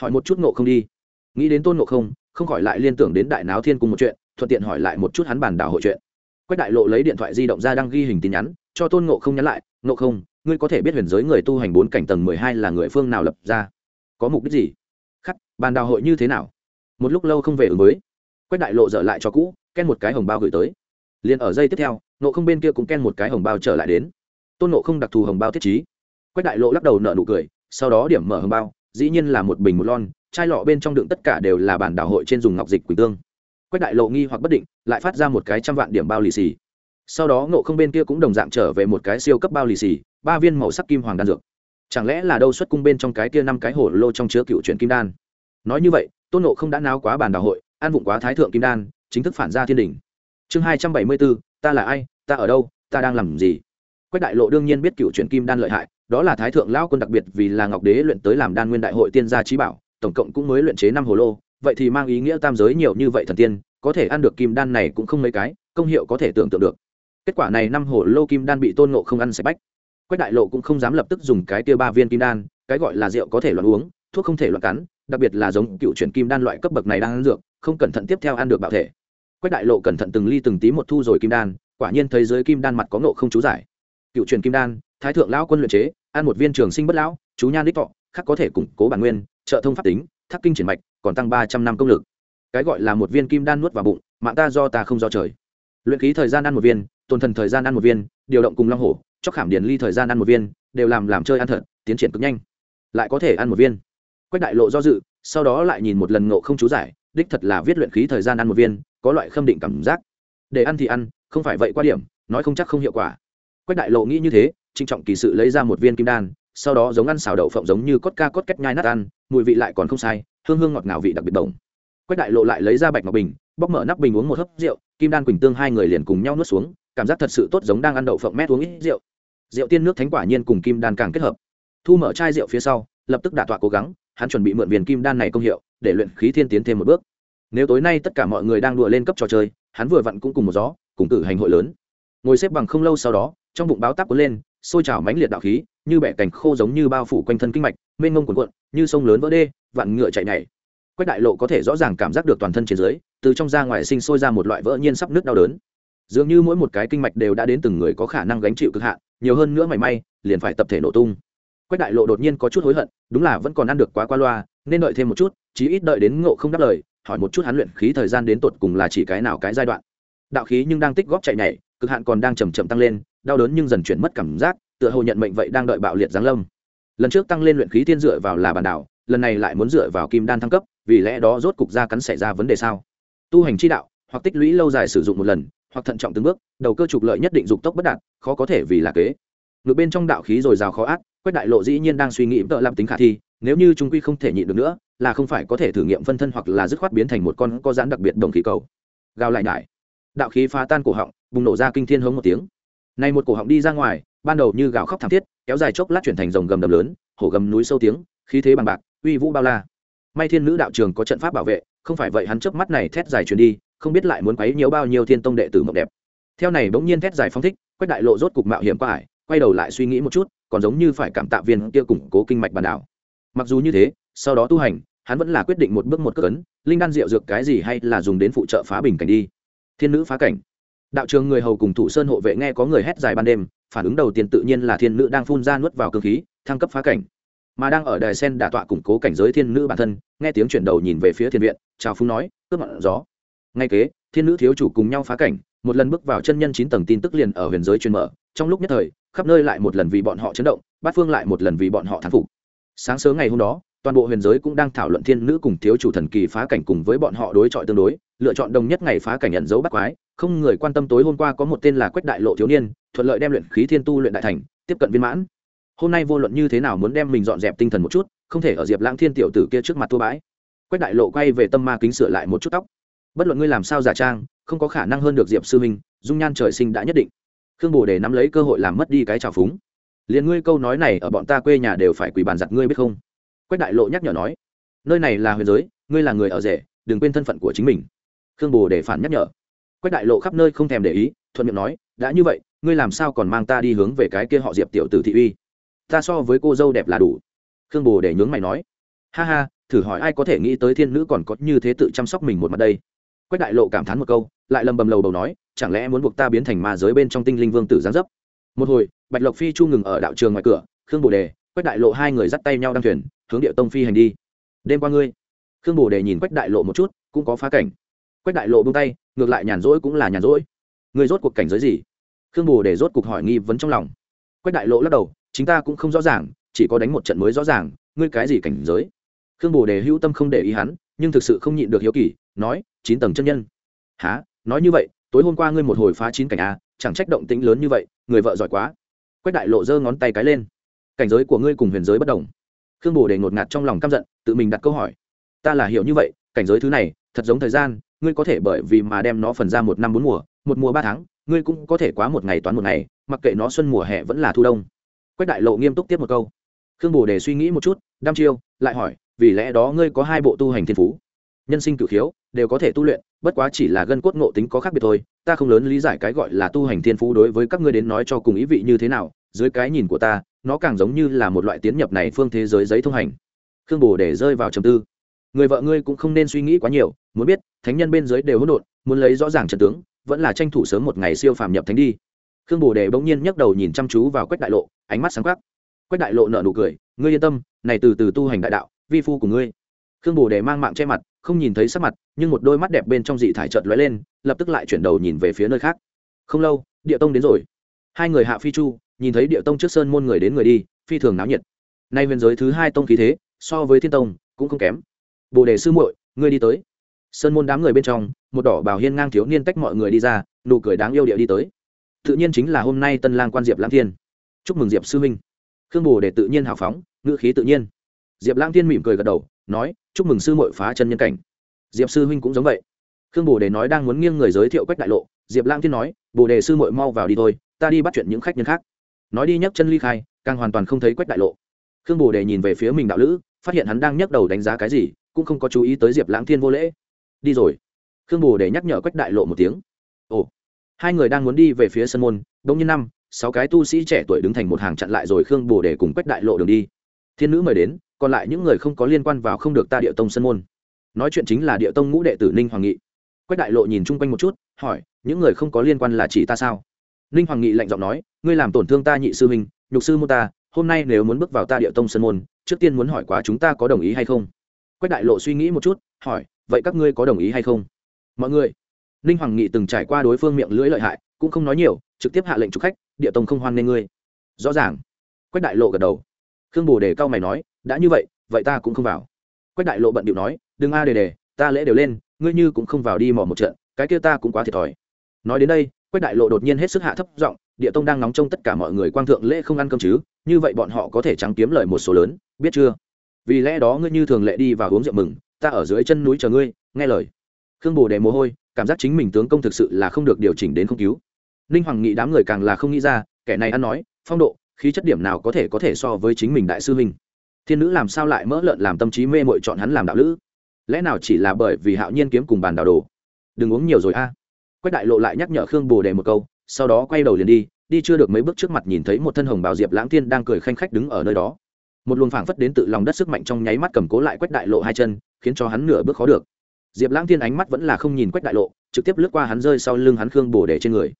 Hỏi một chút ngộ không đi. Nghĩ đến tôn ngộ không không khỏi lại liên tưởng đến đại náo thiên cùng một chuyện, thuận tiện hỏi lại một chút hắn bàn đảo hội chuyện. Quách đại lộ lấy điện thoại di động ra đang ghi hình tin nhắn cho tôn ngộ không nhắn lại, ngộ không, ngươi có thể biết huyền giới người tu hành bốn cảnh tầng mười hai là người phương nào lập ra? Có mục đích gì? Khắc, bàn đào hội như thế nào? Một lúc lâu không về ứng mới quách đại lộ dở lại cho cũ, ken một cái hồng bao gửi tới. Liền ở giây tiếp theo nộ không bên kia cũng ken một cái hồng bao trở lại đến. Tôn nộ không đặc thù hồng bao thiết trí. Quách đại lộ lắc đầu nợ nụ cười, sau đó điểm mở hồng bao, dĩ nhiên là một bình một lon, chai lọ bên trong đựng tất cả đều là bản đảo hội trên dùng ngọc dịch quỳnh tương. Quách đại lộ nghi hoặc bất định, lại phát ra một cái trăm vạn điểm bao lì xì sau đó ngộ không bên kia cũng đồng dạng trở về một cái siêu cấp bao lì xì, ba viên màu sắc kim hoàng đan dược. Chẳng lẽ là đâu xuất cung bên trong cái kia năm cái hổ lô trong chứa cựu chuyển kim đan? Nói như vậy, tôn nộ không đã náo quá bàn đào hội, an vụng quá thái thượng kim đan, chính thức phản ra thiên đình. Chương hai trăm bảy mươi bốn, ta là ai, ta ở đâu, ta đang làm gì? Quách đại lộ đương nhiên biết cựu chuyển kim đan lợi hại, đó là thái thượng lão quân đặc biệt vì là ngọc đế luyện tới làm đan nguyên đại hội tiên gia trí bảo, tổng cộng cũng mới luyện chế năm hồ lô, vậy thì mang ý nghĩa tam giới nhiều như vậy thần tiên, có thể ăn được kim đan này cũng không mấy cái, công hiệu có thể tưởng tượng được kết quả này năm hồ lô kim đan bị tôn nộ không ăn sạch bách. Quách đại lộ cũng không dám lập tức dùng cái tia ba viên kim đan, cái gọi là rượu có thể loạn uống, thuốc không thể loạn cắn, đặc biệt là giống cựu chuyển kim đan loại cấp bậc này đang ăn dược, không cẩn thận tiếp theo ăn được bảo thể. Quách đại lộ cẩn thận từng ly từng tí một thu rồi kim đan, quả nhiên thấy giới kim đan mặt có ngộ không chú giải. Cựu truyền kim đan, thái thượng lão quân luyện chế, ăn một viên trường sinh bất lão, chú nhan đích thọ khắc có thể củng cố bản nguyên, trợ thông pháp tính thắc kinh triển mạch, còn tăng ba trăm năm công lực. Cái gọi là một viên kim đan nuốt vào bụng, mạng ta do ta không do trời. Luyện khí thời gian ăn một viên tồn thần thời gian ăn một viên, điều động cùng long hổ, chóc khảm điển ly thời gian ăn một viên, đều làm làm chơi ăn thật, tiến triển cực nhanh. Lại có thể ăn một viên. Quách đại lộ do dự, sau đó lại nhìn một lần ngộ không chú giải, đích thật là viết luyện khí thời gian ăn một viên, có loại khâm định cảm giác. Để ăn thì ăn, không phải vậy qua điểm, nói không chắc không hiệu quả. Quách đại lộ nghĩ như thế trinh trọng kỳ sự lấy ra một viên kim đan, sau đó giống ăn xào đậu phộng giống như cốt ca cốt cách nhai nát ăn, mùi vị lại còn không sai, hương hương ngọt ngào vị đặc biệt đồng. Quách đại lộ lại lấy ra bạch ngọc bình, bóc mở nắp bình uống một hớp rượu, kim đan quỳnh tương hai người liền cùng nhau nuốt xuống cảm giác thật sự tốt giống đang ăn đậu phộng mét uống ít rượu. Rượu tiên nước thánh quả nhiên cùng kim đan càng kết hợp. Thu mở chai rượu phía sau, lập tức đả tọa cố gắng, hắn chuẩn bị mượn viền kim đan này công hiệu, để luyện khí thiên tiến thêm một bước. Nếu tối nay tất cả mọi người đang đùa lên cấp trò chơi, hắn vừa vặn cũng cùng một gió, cùng cử hành hội lớn. Ngồi xếp bằng không lâu sau đó, trong bụng báo táp cuốn lên, sôi trào mãnh liệt đạo khí, như bẻ cành khô giống như bao phủ quanh thân kinh mạch, mênh mông cuộn cuộn, như sông lớn vỡ đê, vạn ngựa chạy nhảy. Quách đại lộ có thể rõ ràng cảm giác được toàn thân trên dưới, từ trong ra ngoài sinh sôi ra một loại vỡ nhiên sắp nước đau đớn dường như mỗi một cái kinh mạch đều đã đến từng người có khả năng gánh chịu cực hạn, nhiều hơn nữa mảy may, liền phải tập thể nổ tung. Quách đại lộ đột nhiên có chút hối hận, đúng là vẫn còn ăn được quá qua loa, nên đợi thêm một chút, chí ít đợi đến ngộ không đáp lời, hỏi một chút hắn luyện khí thời gian đến tột cùng là chỉ cái nào cái giai đoạn. Đạo khí nhưng đang tích góp chạy nhảy, cực hạn còn đang chầm chậm tăng lên, đau đớn nhưng dần chuyển mất cảm giác, tựa hồ nhận mệnh vậy đang đợi bạo liệt giáng lâm. Lần trước tăng lên luyện khí tiên dựa vào là bản đảo, lần này lại muốn dựa vào kim đan thăng cấp, vì lẽ đó rốt cục ra cắn xảy ra vấn đề sao? Tu hành chi đạo, hoặc tích lũy lâu dài sử dụng một lần hoặc thận trọng từng bước, đầu cơ trục lợi nhất định dục tốc bất đạt, khó có thể vì là kế. Ngược bên trong đạo khí dồi dào khó ác, quách đại lộ dĩ nhiên đang suy nghĩ tợ làm tính khả thi, nếu như chúng quy không thể nhịn được nữa, là không phải có thể thử nghiệm phân thân hoặc là dứt khoát biến thành một con có dán đặc biệt đồng khí cầu. Gào lại nhải. Đạo khí phá tan cổ họng, bùng nổ ra kinh thiên hống một tiếng. Này một cổ họng đi ra ngoài, ban đầu như gào khóc thảm thiết, kéo dài chốc lát chuyển thành dòng gầm đầm lớn, hổ gầm núi sâu tiếng, khí thế bằng bạc, uy vũ bao la may thiên nữ đạo trường có trận pháp bảo vệ, không phải vậy hắn chớp mắt này thét dài truyền đi, không biết lại muốn quấy nhiều bao nhiêu thiên tông đệ tử mộng đẹp. Theo này bỗng nhiên thét dài phong thích, quách đại lộ rốt cục mạo hiểm qua ải, quay đầu lại suy nghĩ một chút, còn giống như phải cảm tạ viên kia củng cố kinh mạch bản đảo. Mặc dù như thế, sau đó tu hành, hắn vẫn là quyết định một bước một cất ấn linh đan rượu dược cái gì hay là dùng đến phụ trợ phá bình cảnh đi. Thiên nữ phá cảnh. Đạo trường người hầu cùng thủ sơn hộ vệ nghe có người hét dài ban đêm, phản ứng đầu tiên tự nhiên là thiên nữ đang phun ra nuốt vào cơ khí, thăng cấp phá cảnh mà đang ở đài sen đả tọa củng cố cảnh giới thiên nữ bản thân, nghe tiếng chuyển đầu nhìn về phía thiên viện, chào phúng nói, cướp mặn gió. Ngay kế, thiên nữ thiếu chủ cùng nhau phá cảnh, một lần bước vào chân nhân chín tầng tin tức liền ở huyền giới truyền mở, trong lúc nhất thời, khắp nơi lại một lần vì bọn họ chấn động, bát phương lại một lần vì bọn họ thắng phục. Sáng sớm ngày hôm đó, toàn bộ huyền giới cũng đang thảo luận thiên nữ cùng thiếu chủ thần kỳ phá cảnh cùng với bọn họ đối chọi tương đối, lựa chọn đồng nhất ngày phá cảnh nhận dấu bắt quái, không người quan tâm tối hôm qua có một tên là quách đại lộ thiếu niên, thuận lợi đem luyện khí thiên tu luyện đại thành, tiếp cận viên mãn hôm nay vô luận như thế nào muốn đem mình dọn dẹp tinh thần một chút, không thể ở diệp lãng thiên tiểu tử kia trước mặt thua bãi. Quách đại lộ quay về tâm ma kính sửa lại một chút tóc. Bất luận ngươi làm sao giả trang, không có khả năng hơn được diệp sư minh dung nhan trời sinh đã nhất định. Khương bồ để nắm lấy cơ hội làm mất đi cái trào phúng. Liền ngươi câu nói này ở bọn ta quê nhà đều phải quỳ bàn giặt ngươi biết không? Quách đại lộ nhắc nhở nói, nơi này là huyền giới, ngươi là người ở rể, đừng quên thân phận của chính mình. Khương bồ để phản nhắc nhở. Quách đại lộ khắp nơi không thèm để ý, thuận miệng nói, đã như vậy, ngươi làm sao còn mang ta đi hướng về cái kia họ diệp tiểu tử thị uy? Ta so với cô dâu đẹp là đủ. Khương bồ để nhướng mày nói. Ha ha, thử hỏi ai có thể nghĩ tới thiên nữ còn có như thế tự chăm sóc mình một mặt đây? Quách đại lộ cảm thán một câu, lại lầm bầm lầu đầu nói, chẳng lẽ muốn buộc ta biến thành ma giới bên trong tinh linh vương tử giáng dấp? Một hồi, bạch lộc phi chu ngừng ở đạo trường ngoài cửa, khương bồ đề quách đại lộ hai người dắt tay nhau đăng thuyền, hướng địa tông phi hành đi. Đêm qua ngươi. Khương bồ đề nhìn quách đại lộ một chút, cũng có phá cảnh. Quách đại lộ bung tay, ngược lại nhàn rỗi cũng là nhàn rỗi. Ngươi rốt cuộc cảnh giới gì? Khương bồ đề rốt cuộc hỏi nghi vấn trong lòng. Quách đại lộ lắc đầu chính ta cũng không rõ ràng, chỉ có đánh một trận mới rõ ràng, ngươi cái gì cảnh giới? Khương bồ đề hữu tâm không để ý hắn, nhưng thực sự không nhịn được hiếu kỳ, nói, chín tầng chân nhân. Há nói như vậy, tối hôm qua ngươi một hồi phá chín cảnh a chẳng trách động tĩnh lớn như vậy, người vợ giỏi quá. Quách đại lộ giơ ngón tay cái lên. Cảnh giới của ngươi cùng huyền giới bất đồng. Khương bồ đề ngột ngạt trong lòng căm giận, tự mình đặt câu hỏi. Ta là hiểu như vậy, cảnh giới thứ này, thật giống thời gian, ngươi có thể bởi vì mà đem nó phần ra một năm bốn mùa, một mùa ba tháng, ngươi cũng có thể quá một ngày toán một ngày, mặc kệ nó xuân mùa hè vẫn là thu đông quách đại lộ nghiêm túc tiếp một câu. Khương bồ đề suy nghĩ một chút, đăm chiêu, lại hỏi, vì lẽ đó ngươi có hai bộ tu hành thiên phú? Nhân sinh cử khiếu, đều có thể tu luyện, bất quá chỉ là gân cốt ngộ tính có khác biệt thôi. Ta không lớn lý giải cái gọi là tu hành thiên phú đối với các ngươi đến nói cho cùng ý vị như thế nào. Dưới cái nhìn của ta, nó càng giống như là một loại tiến nhập này phương thế giới giấy thông hành. Khương bồ để rơi vào trầm tư. Người vợ ngươi cũng không nên suy nghĩ quá nhiều, muốn biết, thánh nhân bên dưới đều hỗn độn, muốn lấy rõ ràng trận tướng, vẫn là tranh thủ sớm một ngày siêu phàm nhập thánh đi khương bồ đề bỗng nhiên nhấc đầu nhìn chăm chú vào quách đại lộ, ánh mắt sáng quắc. Quách đại lộ nở nụ cười, ngươi yên tâm, này từ từ tu hành đại đạo, vi phu của ngươi. Khương bồ đề mang mạng che mặt, không nhìn thấy sắc mặt, nhưng một đôi mắt đẹp bên trong dị thải chợt lóe lên, lập tức lại chuyển đầu nhìn về phía nơi khác. Không lâu, địa tông đến rồi. Hai người hạ phi chu, nhìn thấy địa tông trước sơn môn người đến người đi, phi thường náo nhiệt. Nay huyền giới thứ hai tông khí thế, so với thiên tông, cũng không kém. Bồ đề sư muội, ngươi đi tới. Sơn môn đám người bên trong, một đỏ bào hiên ngang thiếu niên tách mọi người đi ra, nụ cười đáng yêu địa đi tới tự nhiên chính là hôm nay tân lang quan diệp lãng thiên. Chúc mừng diệp sư minh khương bồ để tự nhiên hào phóng, ngữ khí tự nhiên. Diệp lãng thiên mỉm cười gật đầu, nói, chúc mừng sư muội phá chân nhân cảnh. Diệp sư huynh cũng giống vậy. Khương bồ đề nói đang muốn nghiêng người giới thiệu quách đại lộ, diệp lãng thiên nói, bồ đề sư muội mau vào đi thôi, ta đi bắt chuyện những khách nhân khác. Nói đi nhấc chân ly khai, càng hoàn toàn không thấy quách đại lộ. Khương bồ đề nhìn về phía mình đạo lữ, phát hiện hắn đang nhấc đầu đánh giá cái gì, cũng không có chú ý tới diệp lãng thiên vô lễ. Đi rồi. Khương bồ đề nhắc nhở quách đại lộ một tiếng. Ồ hai người đang muốn đi về phía sân môn đông như năm, sáu cái tu sĩ trẻ tuổi đứng thành một hàng chặn lại rồi khương bồ để cùng quách đại lộ đường đi. Thiên nữ mời đến, còn lại những người không có liên quan vào không được ta địa tông sân môn. Nói chuyện chính là địa tông ngũ đệ tử ninh hoàng nghị. Quách đại lộ nhìn chung quanh một chút, hỏi, những người không có liên quan là chỉ ta sao? Ninh hoàng nghị lạnh giọng nói, ngươi làm tổn thương ta nhị sư minh nhục sư môn ta, hôm nay nếu muốn bước vào ta địa tông sân môn, trước tiên muốn hỏi quá chúng ta có đồng ý hay không? Quách đại lộ suy nghĩ một chút, hỏi, vậy các ngươi có đồng ý hay không? Mọi người ninh hoàng nghị từng trải qua đối phương miệng lưỡi lợi hại, cũng không nói nhiều, trực tiếp hạ lệnh chụp khách, địa tông không hoan nghê ngươi. Rõ ràng, quách đại lộ gật đầu. Khương bồ đề cao mày nói, đã như vậy vậy ta cũng không vào. Quách đại lộ bận điệu nói, đừng a, đề đề, ta lễ đều lên, ngươi như cũng không vào đi mò một trận, cái kia ta cũng quá thiệt thòi. Nói đến đây, quách đại lộ đột nhiên hết sức hạ thấp giọng, địa tông đang nóng trong tất cả mọi người quang thượng lễ không ăn cơm chứ, như vậy bọn họ có thể trắng kiếm lời một số lớn, biết chưa? Vì lẽ đó ngươi như thường lệ đi và uống rượu mừng, ta ở dưới chân núi chờ ngươi, nghe lời. Khương bồ đề mồ hôi cảm giác chính mình tướng công thực sự là không được điều chỉnh đến không cứu. Ninh hoàng nghĩ đám người càng là không nghĩ ra, kẻ này ăn nói, phong độ, khí chất điểm nào có thể có thể so với chính mình đại sư huynh. Thiên nữ làm sao lại mỡ lợn làm tâm trí mê mội chọn hắn làm đạo lữ? Lẽ nào chỉ là bởi vì hạo nhiên kiếm cùng bàn đạo đồ? Đừng uống nhiều rồi a. Quách đại lộ lại nhắc nhở khương bồ đề một câu, sau đó quay đầu liền đi đi chưa được mấy bước trước mặt nhìn thấy một thân hồng bào diệp lãng tiên đang cười khanh khách đứng ở nơi đó. Một luồng phảng phất đến tự lòng đất sức mạnh trong nháy mắt cầm cố lại quách đại lộ hai chân, khiến cho hắn nửa bước khó được diệp lãng Thiên ánh mắt vẫn là không nhìn quách đại lộ, trực tiếp lướt qua hắn rơi sau lưng hắn khương bồ đề trên người.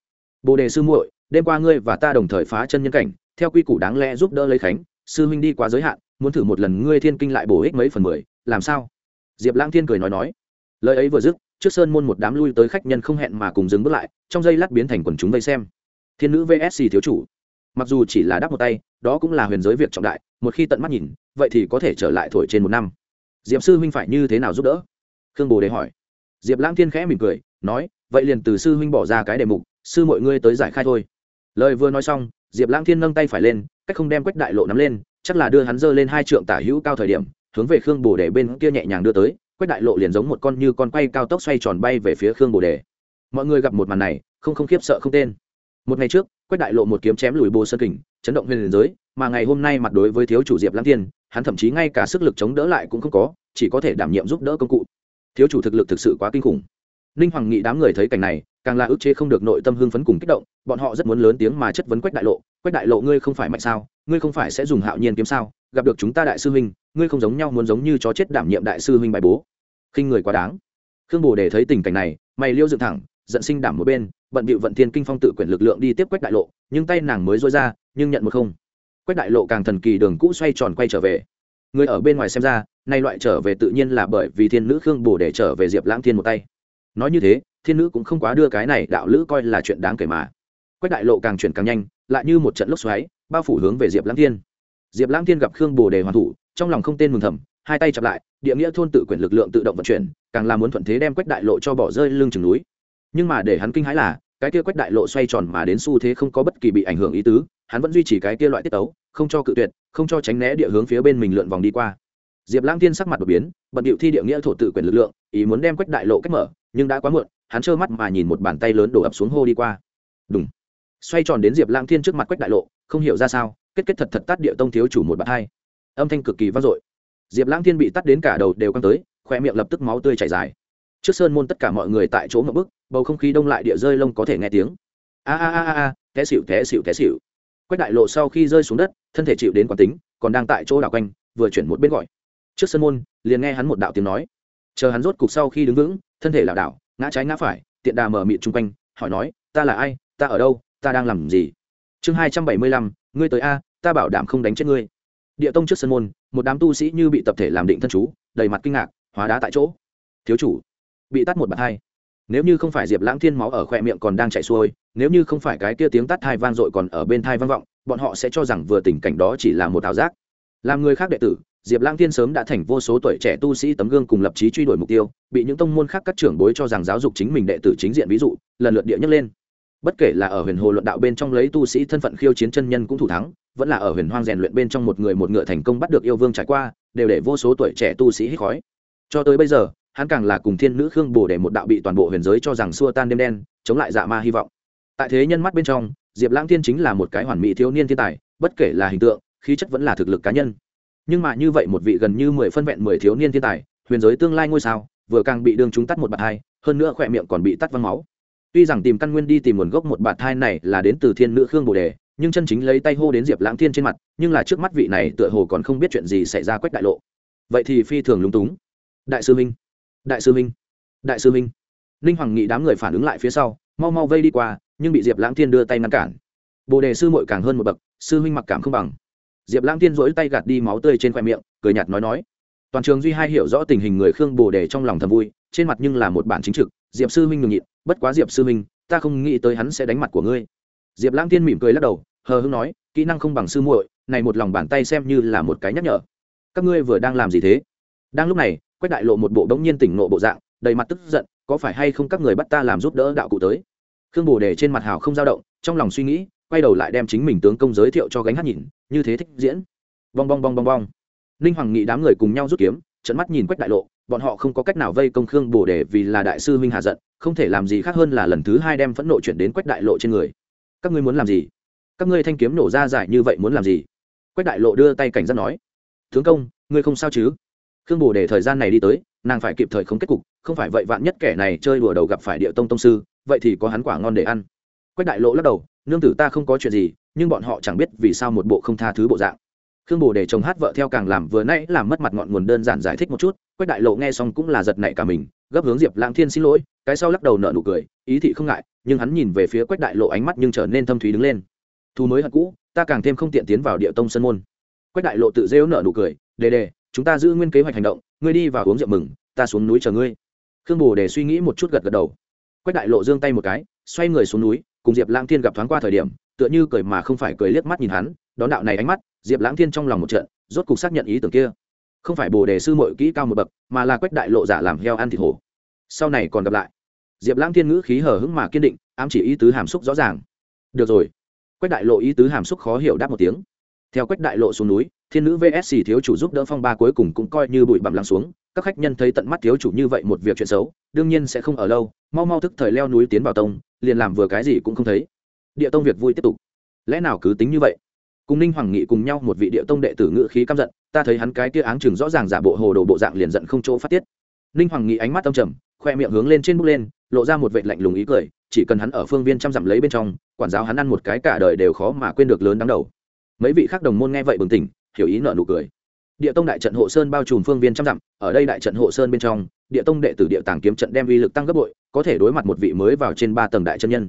Bồ đề sư muội, đêm qua ngươi và ta đồng thời phá chân nhân cảnh, theo quy củ đáng lẽ giúp đỡ lấy khánh, sư huynh đi quá giới hạn, muốn thử một lần ngươi thiên kinh lại bổ ích mấy phần mười, làm sao? Diệp lãng thiên cười nói nói. Lời ấy vừa dứt, trước sơn môn một đám lui tới khách nhân không hẹn mà cùng dừng bước lại, trong giây lát biến thành quần chúng vây xem. Thiên nữ vsc thiếu chủ. Mặc dù chỉ là đáp một tay, đó cũng là huyền giới việc trọng đại, một khi tận mắt nhìn, vậy thì có thể trở lại thổi trên một năm. Diệp sư huynh phải như thế nào giúp đỡ? Khương bồ đề hỏi. Diệp lãng thiên khẽ mỉm cười nói vậy liền từ sư huynh bỏ ra cái đề mục sư mọi ngươi tới giải khai thôi. Lời vừa nói xong diệp lãng thiên nâng tay phải lên cách không đem quách đại lộ nắm lên chắc là đưa hắn dơ lên hai trượng tả hữu cao thời điểm hướng về khương bồ đề bên kia nhẹ nhàng đưa tới quách đại lộ liền giống một con như con quay cao tốc xoay tròn bay về phía khương bồ đề. Mọi người gặp một màn này không không khiếp sợ không tên. Một ngày trước quách đại lộ một kiếm chém lùi bồ sơn kình chấn động huyền giới mà ngày hôm nay mặt đối với thiếu chủ diệp lãng Thiên, hắn thậm chí ngay cả sức lực chống đỡ lại cũng không có chỉ có thể đảm nhiệm giúp đỡ công cụ thiếu chủ thực lực thực sự quá kinh khủng. Ninh hoàng nghị đám người thấy cảnh này, càng là ức chế không được nội tâm hưng phấn cùng kích động, bọn họ rất muốn lớn tiếng mà chất vấn quách đại lộ, quách đại lộ ngươi không phải mạnh sao? Ngươi không phải sẽ dùng hạo nhiên kiếm sao? Gặp được chúng ta đại sư huynh, ngươi không giống nhau muốn giống như chó chết đảm nhiệm đại sư huynh bài bố. Khinh người quá đáng. Khương bồ để thấy tình cảnh này, mày liêu dựng thẳng, giận sinh đảm một bên bận bịu vận thiên kinh phong tự quyển lực lượng đi tiếp quách đại lộ, nhưng tay nàng mới dối ra, nhưng nhận một không. Quách đại lộ càng thần kỳ đường cũ xoay tròn quay trở về. Người ở bên ngoài xem ra nay loại trở về tự nhiên là bởi vì thiên nữ khương bổ để trở về diệp lãng thiên một tay. Nói như thế, thiên nữ cũng không quá đưa cái này đạo lữ coi là chuyện đáng kể mà. Quách đại lộ càng chuyển càng nhanh, lại như một trận lốc xoáy, bao phủ hướng về diệp lãng thiên. Diệp lãng thiên gặp khương bồ đề hoàn thủ, trong lòng không tên mừng thầm, hai tay chặp lại, địa nghĩa thôn tự quyển lực lượng tự động vận chuyển, càng là muốn thuận thế đem quách đại lộ cho bỏ rơi lưng chừng núi. Nhưng mà để hắn kinh hãi là, cái kia quách đại lộ xoay tròn mà đến xu thế không có bất kỳ bị ảnh hưởng ý tứ, hắn vẫn duy trì cái kia loại tiết tấu, không cho cự tuyệt, không cho tránh né địa hướng phía bên mình lượn vòng đi qua diệp lãng Thiên sắc mặt đột biến, bận điệu thi địa nghĩa thổ tự quyền lực lượng, ý muốn đem quách đại lộ cách mở, nhưng đã quá muộn, hắn trơ mắt mà nhìn một bàn tay lớn đổ ập xuống hô đi qua. Đúng xoay tròn đến diệp lãng thiên trước mặt quách đại lộ, không hiểu ra sao, kết kết thật thật tắt địa tông thiếu chủ một bạt hai. Âm thanh cực kỳ vang dội. Diệp lãng thiên bị tắt đến cả đầu đều căng tới khoe miệng lập tức máu tươi chảy dài. Trước sơn môn tất cả mọi người tại chỗ ngập bức, bầu không khí đông lại địa rơi lông có thể nghe tiếng. A a a a té xịu té xịu té xịu quách đại lộ sau khi rơi xuống đất, thân thể chịu đến quán tính, còn đang tại chỗ đảo quanh, vừa chuyển một bên gọi trước sân môn, liền nghe hắn một đạo tiếng nói. Chờ hắn rốt cục sau khi đứng vững, thân thể lảo đảo, ngã trái ngã phải, tiện đà mở mịt chung quanh, hỏi nói, ta là ai? Ta ở đâu? Ta đang làm gì? Chương hai trăm bảy mươi lăm, ngươi tới a, ta bảo đảm không đánh chết ngươi. Địa tông trước sân môn, một đám tu sĩ như bị tập thể làm định thân chú, đầy mặt kinh ngạc, hóa đá tại chỗ. Thiếu chủ. Bị tắt một bạt hai. Nếu như không phải diệp lãng thiên máu ở khoe miệng còn đang chạy xuôi, nếu như không phải cái kia tiếng tắt thai vang dội còn ở bên thai vang vọng, bọn họ sẽ cho rằng vừa tình cảnh đó chỉ là một ảo giác. Làm người khác đệ tử diệp lãng thiên sớm đã thành vô số tuổi trẻ tu sĩ tấm gương cùng lập trí truy đuổi mục tiêu, bị những tông môn khác các trưởng bối cho rằng giáo dục chính mình đệ tử chính diện ví dụ, lần lượt địa nhấc lên. Bất kể là ở huyền hồ luận đạo bên trong lấy tu sĩ thân phận khiêu chiến chân nhân cũng thủ thắng, vẫn là ở huyền hoang rèn luyện bên trong một người một ngựa thành công bắt được yêu vương trải qua, đều để vô số tuổi trẻ tu sĩ hít khói. Cho tới bây giờ, hắn càng là cùng thiên nữ khương bồ để một đạo bị toàn bộ huyền giới cho rằng xua tan đêm đen, chống lại dạ ma hy vọng. Tại thế nhân mắt bên trong, diệp lãng thiên chính là một cái hoàn mỹ thiếu niên thiên tài, bất kể là hình tượng, khí chất vẫn là thực lực cá nhân nhưng mà như vậy một vị gần như mười phân vẹn mười thiếu niên thiên tài, huyền giới tương lai ngôi sao, vừa càng bị đương chúng tắt một bạt hai hơn nữa khỏe miệng còn bị tắt văng máu. Tuy rằng tìm căn nguyên đi tìm nguồn gốc một bạt hai này là đến từ thiên nữ khương bồ đề, nhưng chân chính lấy tay hô đến diệp lãng thiên trên mặt, nhưng là trước mắt vị này tựa hồ còn không biết chuyện gì xảy ra quách đại lộ. Vậy thì phi thường lúng túng. Đại sư minh, đại sư minh, đại sư minh. Ninh hoàng nghị đám người phản ứng lại phía sau, mau mau vây đi qua, nhưng bị diệp lãng thiên đưa tay ngăn cản. Bồ đề sư mội càng hơn một bậc, sư huynh mặc cảm không bằng diệp lãng thiên rỗi tay gạt đi máu tươi trên khoe miệng, cười nhạt nói nói. Toàn trường duy hai hiểu rõ tình hình người khương bồ đề trong lòng thầm vui, trên mặt nhưng là một bản chính trực, diệp sư huynh ngừng nhịn, bất quá diệp sư huynh, ta không nghĩ tới hắn sẽ đánh mặt của ngươi. Diệp lãng thiên mỉm cười lắc đầu, hờ hưng nói, kỹ năng không bằng sư muội, này một lòng bàn tay xem như là một cái nhắc nhở. Các ngươi vừa đang làm gì thế? Đang lúc này, quách đại lộ một bộ bỗng nhiên tỉnh nộ bộ dạng, đầy mặt tức giận, có phải hay không các người bắt ta làm giúp đỡ đạo cụ tới? Khương bồ đề trên mặt hào không dao động, trong lòng suy nghĩ quay đầu lại đem chính mình tướng công giới thiệu cho gánh hát nhìn, như thế thích diễn. Bong bong bong bong bong. Ninh hoàng nghị đám người cùng nhau rút kiếm trận mắt nhìn quách đại lộ, bọn họ không có cách nào vây công khương bồ đề vì là đại sư huynh hạ giận, không thể làm gì khác hơn là lần thứ hai đem phẫn nộ chuyển đến quách đại lộ trên người. Các ngươi muốn làm gì? Các ngươi thanh kiếm nổ ra giải như vậy muốn làm gì? Quách đại lộ đưa tay cảnh giác nói, tướng công, ngươi không sao chứ? Khương bồ đề thời gian này đi tới, nàng phải kịp thời không kết cục, không phải vậy vạn nhất kẻ này chơi đùa đầu gặp phải địa tông tông sư, vậy thì có hắn quả ngon để ăn. Quách đại lộ lắc đầu nương tử ta không có chuyện gì, nhưng bọn họ chẳng biết vì sao một bộ không tha thứ bộ dạng. Khương bồ để chồng hát vợ theo càng làm vừa nãy làm mất mặt ngọn nguồn đơn giản giải thích một chút, quách đại lộ nghe xong cũng là giật nảy cả mình, gấp hướng diệp lãng thiên xin lỗi, cái sau lắc đầu nở nụ cười, ý thị không ngại, nhưng hắn nhìn về phía quách đại lộ ánh mắt nhưng trở nên thâm thúy đứng lên. Thu mới hận cũ, ta càng thêm không tiện tiến vào địa tông sân môn. Quách đại lộ tự rêu nở nụ cười, đề đề, chúng ta giữ nguyên kế hoạch hành động, ngươi đi vào uống rượu mừng, ta xuống núi chờ ngươi. Khương bồ để suy nghĩ một chút gật gật đầu. Quách đại lộ giương tay một cái, xoay người xuống núi cùng diệp lãng thiên gặp thoáng qua thời điểm, tựa như cười mà không phải cười liếc mắt nhìn hắn, đón đạo này ánh mắt, diệp lãng thiên trong lòng một trận, rốt cục xác nhận ý tưởng kia. Không phải bồ đề sư mội kỹ cao một bậc, mà là quách đại lộ giả làm heo ăn thịt hổ. Sau này còn gặp lại. Diệp lãng thiên ngữ khí hờ hững mà kiên định, ám chỉ ý tứ hàm xúc rõ ràng. Được rồi. Quách đại lộ ý tứ hàm xúc khó hiểu đáp một tiếng. Theo quách đại lộ xuống núi, thiên nữ vsc thiếu chủ giúp đỡ phong ba cuối cùng cũng coi như bụi bặm lắng xuống, các khách nhân thấy tận mắt thiếu chủ như vậy một việc chuyện xấu, đương nhiên sẽ không ở lâu, mau mau thức thời leo núi tiến vào tông liền làm vừa cái gì cũng không thấy. Địa tông việc vui tiếp tục. Lẽ nào cứ tính như vậy? Cùng ninh hoàng nghị cùng nhau một vị địa tông đệ tử ngự khí căm giận, ta thấy hắn cái kia áng chừng rõ ràng giả bộ hồ đồ bộ dạng liền giận không chỗ phát tiết. Ninh hoàng nghị ánh mắt tâm trầm, khoe miệng hướng lên trên bước lên, lộ ra một vệ lạnh lùng ý cười, chỉ cần hắn ở phương viên chăm dặm lấy bên trong, quản giáo hắn ăn một cái cả đời đều khó mà quên được lớn đáng đầu. Mấy vị khác đồng môn nghe vậy bừng tỉnh, hiểu ý nợ nụ cười. Địa tông đại trận hộ sơn bao trùm phương viên trăm dặm, ở đây đại trận hộ sơn bên trong, địa tông đệ tử địa tàng kiếm trận đem uy lực tăng gấp bội có thể đối mặt một vị mới vào trên ba tầng đại chân nhân.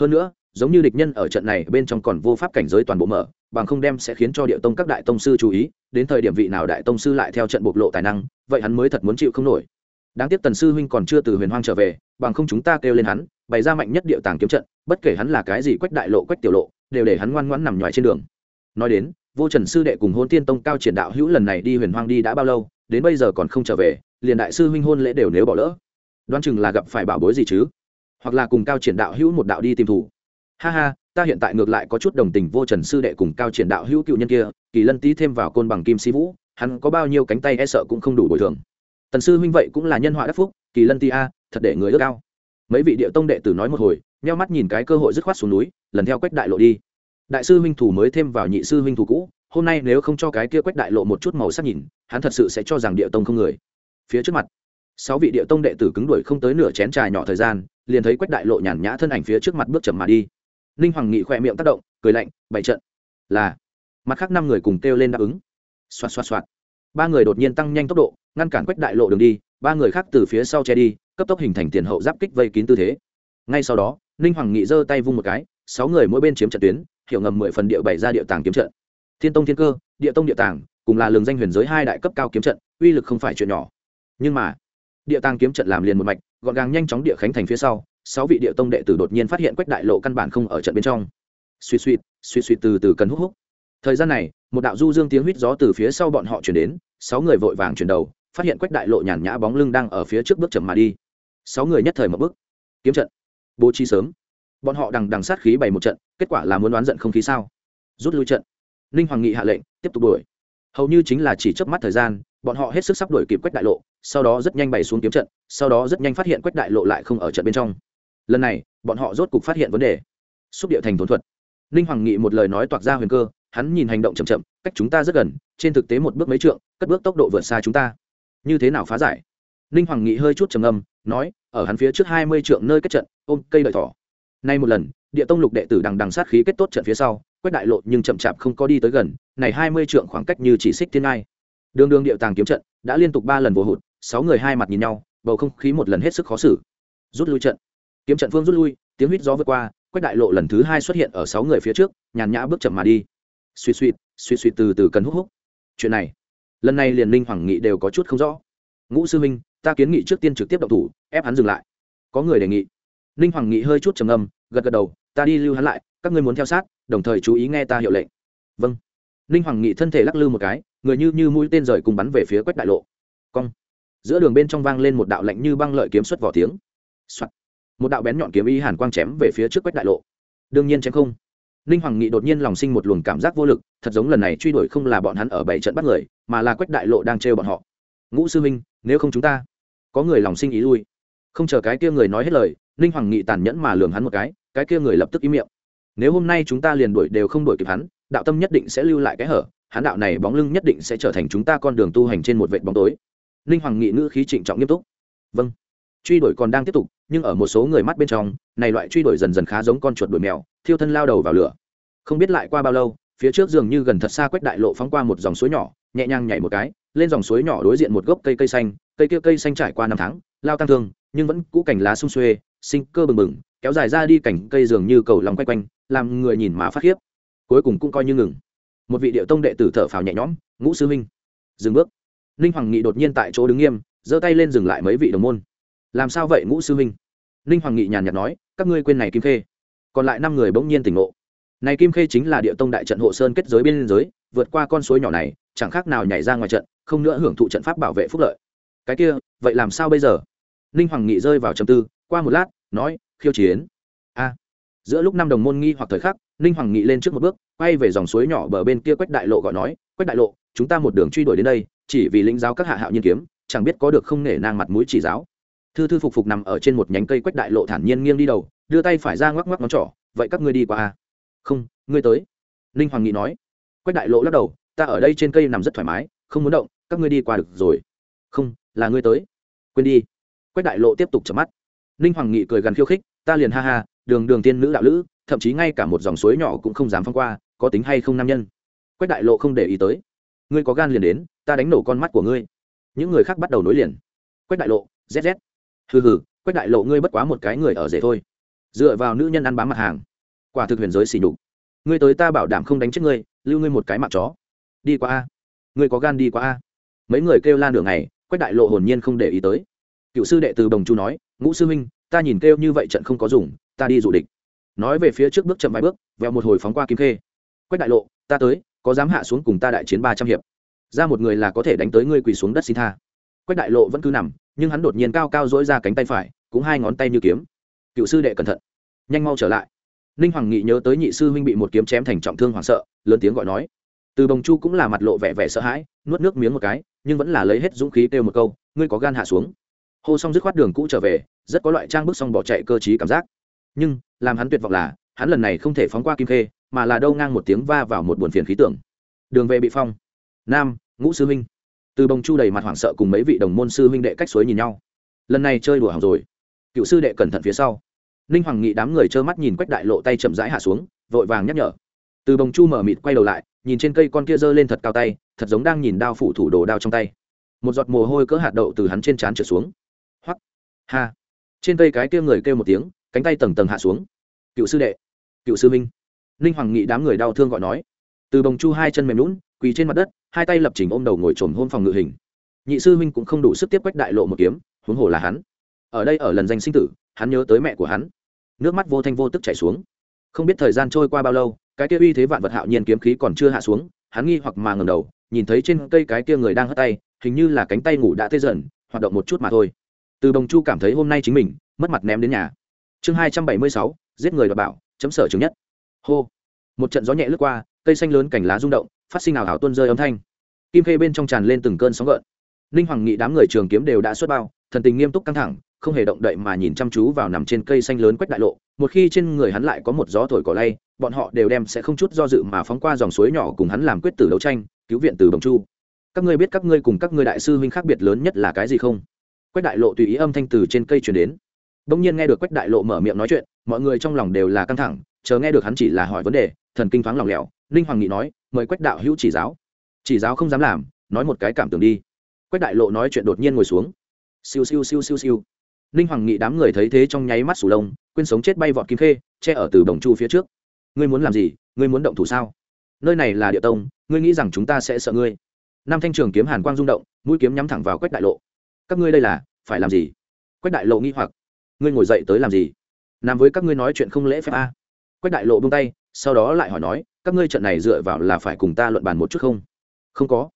Hơn nữa, giống như địch nhân ở trận này bên trong còn vô pháp cảnh giới toàn bộ mở, bằng không đem sẽ khiến cho địa tông các đại tông sư chú ý, đến thời điểm vị nào đại tông sư lại theo trận bộc lộ tài năng, vậy hắn mới thật muốn chịu không nổi. Đáng tiếc tần sư huynh còn chưa từ huyền hoang trở về, bằng không chúng ta kêu lên hắn, bày ra mạnh nhất địa tàng kiếm trận, bất kể hắn là cái gì quách đại lộ, quách tiểu lộ, đều để hắn ngoan ngoãn nằm ngoài trên đường. Nói đến, vô trần sư đệ cùng hôn tiên tông cao triển đạo hữu lần này đi huyền hoang đi đã bao lâu, đến bây giờ còn không trở về, liền đại sư huynh hôn lễ đều nếu bỏ lỡ đoán chừng là gặp phải bảo bối gì chứ? Hoặc là cùng cao triển đạo hữu một đạo đi tìm thủ. Ha ha, ta hiện tại ngược lại có chút đồng tình vô trần sư đệ cùng cao triển đạo hữu cựu nhân kia, kỳ lân tý thêm vào côn bằng kim sĩ vũ, hắn có bao nhiêu cánh tay e sợ cũng không đủ bồi thường. Tần sư huynh vậy cũng là nhân họa đắc phúc, kỳ lân tý a, thật để người ước cao mấy vị địa tông đệ tử nói một hồi, nheo mắt nhìn cái cơ hội dứt khoát xuống núi, lần theo quách đại lộ đi. Đại sư huynh thủ mới thêm vào nhị sư huynh thủ cũ, hôm nay nếu không cho cái kia quách đại lộ một chút màu sắc nhìn, hắn thật sự sẽ cho rằng địa tông không người. Phía trước mặt sáu vị địa tông đệ tử cứng đuổi không tới nửa chén trà nhỏ thời gian, liền thấy quách đại lộ nhàn nhã thân ảnh phía trước mặt bước chậm mà đi. Ninh hoàng nghị khoe miệng tác động, cười lạnh, bày trận. Là. Mặt khác năm người cùng kêu lên đáp ứng. Xoạt xoạt xoạt. Ba người đột nhiên tăng nhanh tốc độ, ngăn cản quách đại lộ đường đi, ba người khác từ phía sau che đi, cấp tốc hình thành tiền hậu giáp kích vây kín tư thế. Ngay sau đó, ninh hoàng nghị giơ tay vung một cái, sáu người mỗi bên chiếm trận tuyến, hiểu ngầm mười phần địa bảy ra địa tàng kiếm trận. Thiên tông thiên cơ, địa tông địa tàng, cùng là lường danh huyền giới hai đại cấp cao kiếm trận, uy lực không phải chuyện nhỏ. Nhưng mà địa tàng kiếm trận làm liền một mạch, gọn gàng nhanh chóng địa khánh thành phía sau, sáu vị địa tông đệ tử đột nhiên phát hiện quách đại lộ căn bản không ở trận bên trong. Suy suy suy suy từ từ cần hút hút thời gian này, một đạo du dương tiếng huýt gió từ phía sau bọn họ chuyển đến, sáu người vội vàng chuyển đầu, phát hiện quách đại lộ nhàn nhã bóng lưng đang ở phía trước bước chậm mà đi. Sáu người nhất thời một bước. Kiếm trận. Bố trí sớm. Bọn họ đằng đằng sát khí bày một trận, kết quả là muốn đoán giận không khí sao? Rút lui trận. Ninh hoàng nghị hạ lệnh, tiếp tục đuổi. Hầu như chính là chỉ chớp mắt thời gian, bọn họ hết sức sắp đuổi kịp quách đại lộ sau đó rất nhanh bày xuống kiếm trận, sau đó rất nhanh phát hiện quách đại lộ lại không ở trận bên trong. Lần này, bọn họ rốt cục phát hiện vấn đề. Xúc địa thành thốn thuật. Ninh hoàng nghị một lời nói toạc ra huyền cơ, hắn nhìn hành động chậm chậm, cách chúng ta rất gần, trên thực tế một bước mấy trượng, cất bước tốc độ vượt xa chúng ta. Như thế nào phá giải? Ninh hoàng nghị hơi chút trầm âm nói, ở hắn phía trước hai mươi trượng nơi kết trận, ôm cây đợi thỏ. Nay một lần, địa tông lục đệ tử đằng đằng sát khí kết tốt trận phía sau, quách đại lộ nhưng chậm chạp không có đi tới gần, này hai mươi trượng khoảng cách như chỉ xích thiên ngai. Đường đường địa tàng kiếm trận, đã liên tục ba lần vô hụt sáu người hai mặt nhìn nhau, bầu không khí một lần hết sức khó xử. Rút lui trận. Kiếm trận phương rút lui, tiếng huýt gió vượt qua, quách đại lộ lần thứ hai xuất hiện ở sáu người phía trước, nhàn nhã bước chậm mà đi. Suy suy suy suy từ từ cần hút hút chuyện này, lần này liền linh hoàng nghị đều có chút không rõ. Ngũ sư minh ta kiến nghị trước tiên trực tiếp động thủ, ép hắn dừng lại. Có người đề nghị. Ninh hoàng nghị hơi chút trầm âm gật gật đầu, ta đi lưu hắn lại, các ngươi muốn theo sát, đồng thời chú ý nghe ta hiệu lệnh. Vâng. Ninh hoàng nghị thân thể lắc lư một cái, người như như mũi tên rời cùng bắn về phía quách đại lộ. Cong giữa đường bên trong vang lên một đạo lạnh như băng lợi kiếm xuất vỏ tiếng、Soạn. một đạo bén nhọn kiếm y hàn quang chém về phía trước quách đại lộ. Đương nhiên chém không. Ninh hoàng nghị đột nhiên lòng sinh một luồng cảm giác vô lực, thật giống lần này truy đuổi không là bọn hắn ở bảy trận bắt người, mà là quách đại lộ đang trêu bọn họ. Ngũ sư minh nếu không chúng ta, có người lòng sinh ý lui. Không chờ cái kia người nói hết lời ninh hoàng nghị tàn nhẫn mà lường hắn một cái cái kia người lập tức im miệng. Nếu hôm nay chúng ta liền đuổi đều không đuổi kịp hắn, đạo tâm nhất định sẽ lưu lại cái hở, hắn đạo này bóng lưng nhất định sẽ trở thành chúng ta con đường tu hành trên một vệ bóng tối ninh hoàng nghị ngữ khí trịnh trọng nghiêm túc. Vâng. Truy đuổi còn đang tiếp tục, nhưng ở một số người mắt bên trong, này loại truy đuổi dần dần khá giống con chuột đuổi mèo, thiêu thân lao đầu vào lửa. Không biết lại qua bao lâu, phía trước dường như gần thật xa quách đại lộ phóng qua một dòng suối nhỏ, nhẹ nhàng nhảy một cái, lên dòng suối nhỏ đối diện một gốc cây cây xanh, cây kia cây xanh trải qua năm tháng, lao tăng thương, nhưng vẫn cũ cảnh lá sung xuê, sinh cơ bừng bừng, kéo dài ra đi cảnh cây dường như cầu lòng quay quanh, làm người nhìn mà phát khiếp. Cuối cùng cũng coi như ngừng. Một vị điệu tông đệ tử thở phào nhẹ nhõm, ngũ sư huynh, dừng bước ninh hoàng nghị đột nhiên tại chỗ đứng nghiêm, giơ tay lên dừng lại mấy vị đồng môn. Làm sao vậy, ngũ sư huynh ninh hoàng nghị nhàn nhạt nói, các ngươi quên này kim khê. Còn lại năm người bỗng nhiên tỉnh ngộ. Này kim khê chính là địa tông đại trận hộ sơn kết giới biên giới, vượt qua con suối nhỏ này, chẳng khác nào nhảy ra ngoài trận, không nữa hưởng thụ trận pháp bảo vệ phúc lợi. Cái kia, vậy làm sao bây giờ? Ninh hoàng nghị rơi vào trầm tư, qua một lát, nói, khiêu chiến. A. Giữa lúc năm đồng môn nghi hoặc thời khắc, ninh hoàng nghị lên trước một bước, quay về dòng suối nhỏ bờ bên kia quách đại lộ gọi nói, quách đại lộ, chúng ta một đường truy đuổi đến đây chỉ vì lĩnh giáo các hạ hạo nhiên kiếm, chẳng biết có được không nể nang mặt mũi chỉ giáo. Thư thư phục phục nằm ở trên một nhánh cây quách đại lộ thản nhiên nghiêng đi đầu, đưa tay phải ra ngoắc ngoắc ngón trỏ, vậy các ngươi đi qua a? Không, ngươi tới. Ninh hoàng nghị nói. Quách đại lộ lắc đầu, ta ở đây trên cây nằm rất thoải mái, không muốn động, các ngươi đi qua được rồi. Không, là ngươi tới. Quên đi. Quách đại lộ tiếp tục chợp mắt. Ninh hoàng nghị cười gần khiêu khích, ta liền ha ha, đường đường tiên nữ đạo lữ, thậm chí ngay cả một dòng suối nhỏ cũng không dám phong qua, có tính hay không nam nhân? Quách đại lộ không để ý tới ngươi có gan liền đến, ta đánh nổ con mắt của ngươi. Những người khác bắt đầu nối liền. Quách đại lộ zz hừ hừ, quách đại lộ ngươi bất quá một cái người ở rể thôi. Dựa vào nữ nhân ăn bám mặt hàng. Quả thực huyền giới xỉ nhục. Ngươi tới ta bảo đảm không đánh chết ngươi, lưu ngươi một cái mặt chó. Đi qua a. Ngươi có gan đi qua a. Mấy người kêu la đường này quách đại lộ hồn nhiên không để ý tới. Cựu sư đệ từ đồng chu nói, ngũ sư minh ta nhìn kêu như vậy trận không có dùng, ta đi dụ địch. Nói về phía trước bước chậm vài bước, vèo một hồi phóng qua kim khê. Quách đại lộ, ta tới có dám hạ xuống cùng ta đại chiến ba trăm hiệp. Ra một người là có thể đánh tới ngươi quỳ xuống đất xin tha. Quách đại lộ vẫn cứ nằm, nhưng hắn đột nhiên cao cao dỗi ra cánh tay phải, cũng hai ngón tay như kiếm. Cựu sư đệ cẩn thận, nhanh mau trở lại. Ninh hoàng nghị nhớ tới nhị sư huynh bị một kiếm chém thành trọng thương hoảng sợ, lớn tiếng gọi nói. Từ bồng chu cũng là mặt lộ vẻ vẻ sợ hãi, nuốt nước miếng một cái, nhưng vẫn là lấy hết dũng khí kêu một câu, ngươi có gan hạ xuống. Hô xong dứt khoát đường cũ trở về, rất có loại trang bước xong bỏ chạy cơ t cảm giác. Nhưng, làm hắn tuyệt vọng là, hắn lần này không thể phóng qua kim khê mà là đâu ngang một tiếng va vào một buồn phiền khí tưởng đường về bị phong. Nam, ngũ sư huynh. Từ bồng chu đầy mặt hoảng sợ cùng mấy vị đồng môn sư huynh đệ cách suối nhìn nhau. Lần này chơi đùa hỏng rồi. Cựu sư đệ cẩn thận phía sau. Ninh hoàng nghị đám người trơ mắt nhìn quách đại lộ tay chậm rãi hạ xuống, vội vàng nhắc nhở. Từ bồng chu mở mịt quay đầu lại, nhìn trên cây con kia giơ lên thật cao tay, thật giống đang nhìn đao phủ thủ đồ đao trong tay. Một giọt mồ hôi cỡ hạt đậu từ hắn trên trán trở xuống. Hoắc. Ha. Trên cây cái kia người kêu một tiếng, cánh tay tầng tầng hạ xuống. Cựu sư đệ. Cựu sư minh ninh hoàng nghị đám người đau thương gọi nói. Từ bồng chu hai chân mềm lún quỳ trên mặt đất, hai tay lập trình ôm đầu ngồi trồm hôn phòng ngự hình. Nhị sư huynh cũng không đủ sức tiếp quách đại lộ một kiếm, huống hồ là hắn. Ở đây ở lần danh sinh tử, hắn nhớ tới mẹ của hắn. Nước mắt vô thanh vô tức chảy xuống. Không biết thời gian trôi qua bao lâu, cái kia uy thế vạn vật hạo nhiên kiếm khí còn chưa hạ xuống, hắn nghi hoặc mà ngầm đầu, nhìn thấy trên cây cái kia người đang hất tay, hình như là cánh tay ngủ đã tê dần, hoạt động một chút mà thôi. Từ Bồng chu cảm thấy hôm nay chính mình, mất mặt ném đến nhà. Chương hai trăm bảy mươi sáu, giết người đ bảo, chấm sở chứng nhất hô. Một trận gió nhẹ lướt qua, cây xanh lớn cành lá rung động, phát sinh ảo hảo tuôn rơi âm thanh. Kim khê bên trong tràn lên từng cơn sóng gợn. Ninh hoàng nghị đám người trường kiếm đều đã xuất bao, thần tình nghiêm túc căng thẳng, không hề động đậy mà nhìn chăm chú vào nằm trên cây xanh lớn quách đại lộ. Một khi trên người hắn lại có một gió thổi cỏ lay, bọn họ đều đem sẽ không chút do dự mà phóng qua dòng suối nhỏ cùng hắn làm quyết tử đấu tranh, cứu viện từ bồng chu. Các ngươi biết các ngươi cùng các ngươi đại sư huynh khác biệt lớn nhất là cái gì không? Quách đại lộ tùy ý âm thanh từ trên cây truyền đến. Bỗng nhiên nghe được quách đại lộ mở miệng nói chuyện, mọi người trong lòng đều là căng thẳng chờ nghe được hắn chỉ là hỏi vấn đề, thần kinh thoáng lòng lẻo, ninh hoàng nghị nói, mời quách đạo hữu chỉ giáo. Chỉ giáo không dám làm, nói một cái cảm tưởng đi. Quách đại lộ nói chuyện đột nhiên ngồi xuống. Siêu siêu siêu siêu siêu. Ninh hoàng nghị đám người thấy thế trong nháy mắt sủ lông, quên sống chết bay vọt kim khê, che ở từ đồng chu phía trước. Ngươi muốn làm gì? Ngươi muốn động thủ sao? Nơi này là địa tông, ngươi nghĩ rằng chúng ta sẽ sợ ngươi? Nam thanh trường kiếm hàn quang rung động, mũi kiếm nhắm thẳng vào quách đại lộ. Các ngươi đây là, phải làm gì? Quách đại lộ nghi hoặc. Ngươi ngồi dậy tới làm gì? Nằm với các ngươi nói chuyện không lễ phép a à quách đại lộ buông tay, sau đó lại hỏi nói, các ngươi trận này dựa vào là phải cùng ta luận bàn một chút không? Không có.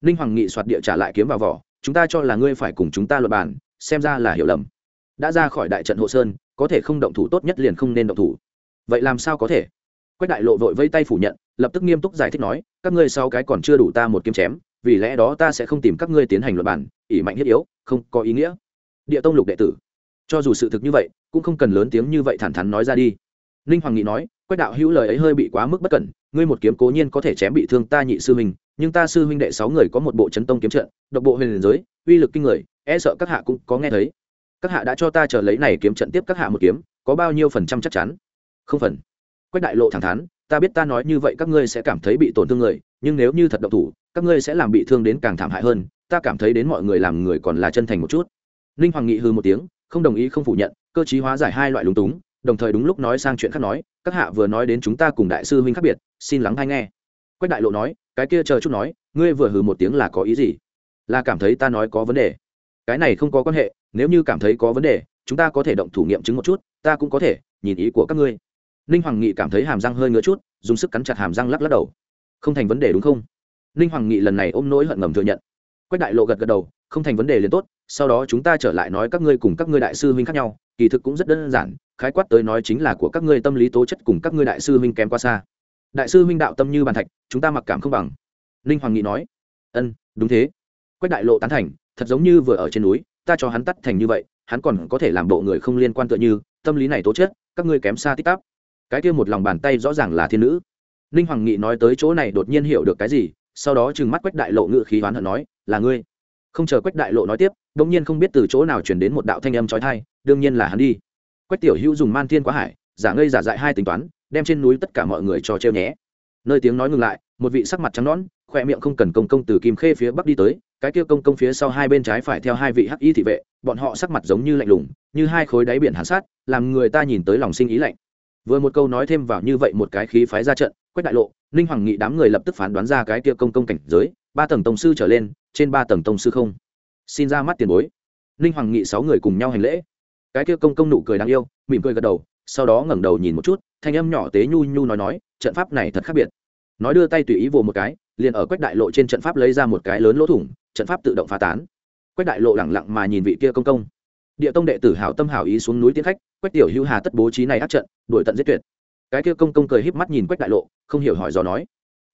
Ninh hoàng nghị soạt địa trả lại kiếm vào vỏ, chúng ta cho là ngươi phải cùng chúng ta luận bàn, xem ra là hiểu lầm. Đã ra khỏi đại trận hộ sơn, có thể không động thủ tốt nhất liền không nên động thủ. Vậy làm sao có thể? Quách đại lộ vội vây tay phủ nhận, lập tức nghiêm túc giải thích nói, các ngươi sau cái còn chưa đủ ta một kiếm chém, vì lẽ đó ta sẽ không tìm các ngươi tiến hành luận bàn, ỷ mạnh thiết yếu, không có ý nghĩa. Địa tông lục đệ tử, cho dù sự thực như vậy, cũng không cần lớn tiếng như vậy thẳng thắn nói ra đi ninh hoàng nghị nói, quách đạo hữu lời ấy hơi bị quá mức bất cẩn, ngươi một kiếm cố nhiên có thể chém bị thương ta nhị sư huynh, nhưng ta sư huynh đệ sáu người có một bộ chấn tông kiếm trận, độc bộ huyền giới, uy lực kinh người e sợ các hạ cũng có nghe thấy. Các hạ đã cho ta chờ lấy này kiếm trận tiếp các hạ một kiếm, có bao nhiêu phần trăm chắc chắn? Không phần. Quách đại lộ thẳng thắn, ta biết ta nói như vậy các ngươi sẽ cảm thấy bị tổn thương người, nhưng nếu như thật độc thủ, các ngươi sẽ làm bị thương đến càng thảm hại hơn, ta cảm thấy đến mọi người làm người còn là chân thành một chút. Ninh hoàng nghị hư một tiếng, không đồng ý không phủ nhận, cơ chí hóa giải hai loại lúng túng đồng thời đúng lúc nói sang chuyện khác nói, các hạ vừa nói đến chúng ta cùng đại sư huynh khác biệt, xin lắng hay nghe. Quách đại lộ nói, cái kia chờ chút nói, ngươi vừa hừ một tiếng là có ý gì? Là cảm thấy ta nói có vấn đề. Cái này không có quan hệ, nếu như cảm thấy có vấn đề, chúng ta có thể động thủ nghiệm chứng một chút, ta cũng có thể, nhìn ý của các ngươi. Ninh hoàng nghị cảm thấy hàm răng hơi ngứa chút, dùng sức cắn chặt hàm răng lắc lắc đầu. Không thành vấn đề đúng không? Ninh hoàng nghị lần này ôm nỗi hận ngầm thừa nhận. Quách đại lộ gật gật đầu, không thành vấn đề liền tốt, sau đó chúng ta trở lại nói các ngươi cùng các ngươi đại sư huynh khác nhau, kỳ thực cũng rất đơn giản khái quát tới nói chính là của các ngươi tâm lý tố chất cùng các ngươi đại sư huynh kém quá xa. Đại sư huynh đạo tâm như bàn thạch, chúng ta mặc cảm không bằng. Ninh hoàng nghị nói. Ân, đúng thế. Quách đại lộ tán thành, thật giống như vừa ở trên núi, ta cho hắn tắt thành như vậy, hắn còn có thể làm bộ người không liên quan tựa như, tâm lý này tố chất, các ngươi kém xa tích tắp cái kia một lòng bàn tay rõ ràng là thiên nữ. Ninh hoàng nghị nói tới chỗ này đột nhiên hiểu được cái gì, sau đó trừng mắt quách đại lộ ngự khí hoán hận nói, là ngươi. Không chờ quách đại lộ nói tiếp, đột nhiên không biết từ chỗ nào chuyển đến một đạo thanh âm trói thai đương nhiên là hắn đi quách tiểu hữu dùng man thiên quá hải, giả ngây giả dại hai tính toán, đem trên núi tất cả mọi người cho treo nhé. Nơi tiếng nói ngừng lại, một vị sắc mặt trắng nõn khoe miệng không cần công công từ kim khê phía bắc đi tới, cái kia công công phía sau hai bên trái phải theo hai vị hắc y thị vệ, bọn họ sắc mặt giống như lạnh lùng, như hai khối đáy biển hàn sát, làm người ta nhìn tới lòng sinh ý lạnh. Vừa một câu nói thêm vào như vậy một cái khí phái ra trận, quách đại lộ, ninh hoàng nghị đám người lập tức phán đoán ra cái kia công công cảnh giới, ba tầng tông sư trở lên, trên ba tầng tông sư không. Xin ra mắt tiền bối. Ninh hoàng nghị sáu người cùng nhau hành lễ cái kia công công nụ cười đáng yêu, mỉm cười gật đầu, sau đó ngẩng đầu nhìn một chút, thanh âm nhỏ tế nhu nhu nói nói, trận pháp này thật khác biệt. Nói đưa tay tùy ý vồ một cái, liền ở quách đại lộ trên trận pháp lấy ra một cái lớn lỗ thủng, trận pháp tự động phá tán. Quách đại lộ lẳng lặng mà nhìn vị kia công công. Địa tông đệ tử hảo tâm hảo ý xuống núi tiến khách, quách tiểu hữu hà tất bố trí này áp trận, đuổi tận giết tuyệt. Cái kia công công cười híp mắt nhìn quách đại lộ, không hiểu hỏi dò nói.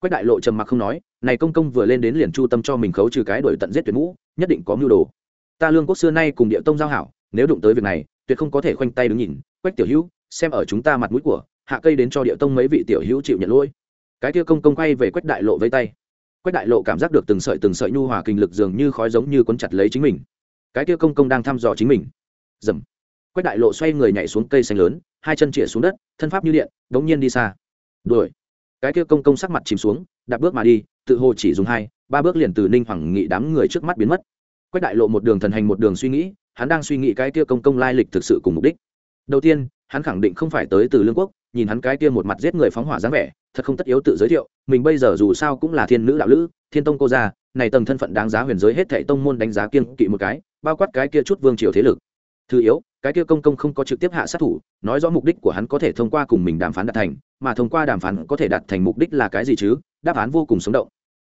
Quách đại lộ trầm mặc không nói, này công công vừa lên đến liền chu tâm cho mình khấu trừ cái đuổi tận giết tuyệt mũ nhất định có mưu đồ. Ta lương quốc xưa nay cùng địa tông giao hảo nếu đụng tới việc này, tuyệt không có thể khoanh tay đứng nhìn. Quách tiểu hữu, xem ở chúng ta mặt mũi của, hạ cây đến cho địa tông mấy vị tiểu hữu chịu nhận lỗi. Cái kia công công quay về quách đại lộ với tay. Quách đại lộ cảm giác được từng sợi từng sợi nhu hòa kinh lực dường như khói giống như quấn chặt lấy chính mình. Cái kia công công đang thăm dò chính mình. Dầm. Quách đại lộ xoay người nhảy xuống cây xanh lớn, hai chân chĩa xuống đất, thân pháp như điện, đống nhiên đi xa. Đuổi. Cái kia công công sắc mặt chìm xuống, đạp bước mà đi, tự hồ chỉ dùng hai, ba bước liền từ ninh hoàng nghị đám người trước mắt biến mất. Quách đại lộ một đường thần hành một đường suy nghĩ hắn đang suy nghĩ cái kia công công lai lịch thực sự cùng mục đích. Đầu tiên, hắn khẳng định không phải tới từ lương quốc, nhìn hắn cái kia một mặt giết người phóng hỏa dáng vẻ, thật không tất yếu tự giới thiệu, mình bây giờ dù sao cũng là thiên nữ đạo lữ, thiên tông cô gia, này tầng thân phận đáng giá huyền giới hết thảy tông môn đánh giá kiên kỵ một cái, bao quát cái kia chút vương triều thế lực. Thứ yếu, cái kia công công không có trực tiếp hạ sát thủ, nói rõ mục đích của hắn có thể thông qua cùng mình đàm phán đạt thành, mà thông qua đàm phán có thể đạt thành mục đích là cái gì chứ? Đáp án vô cùng sống động.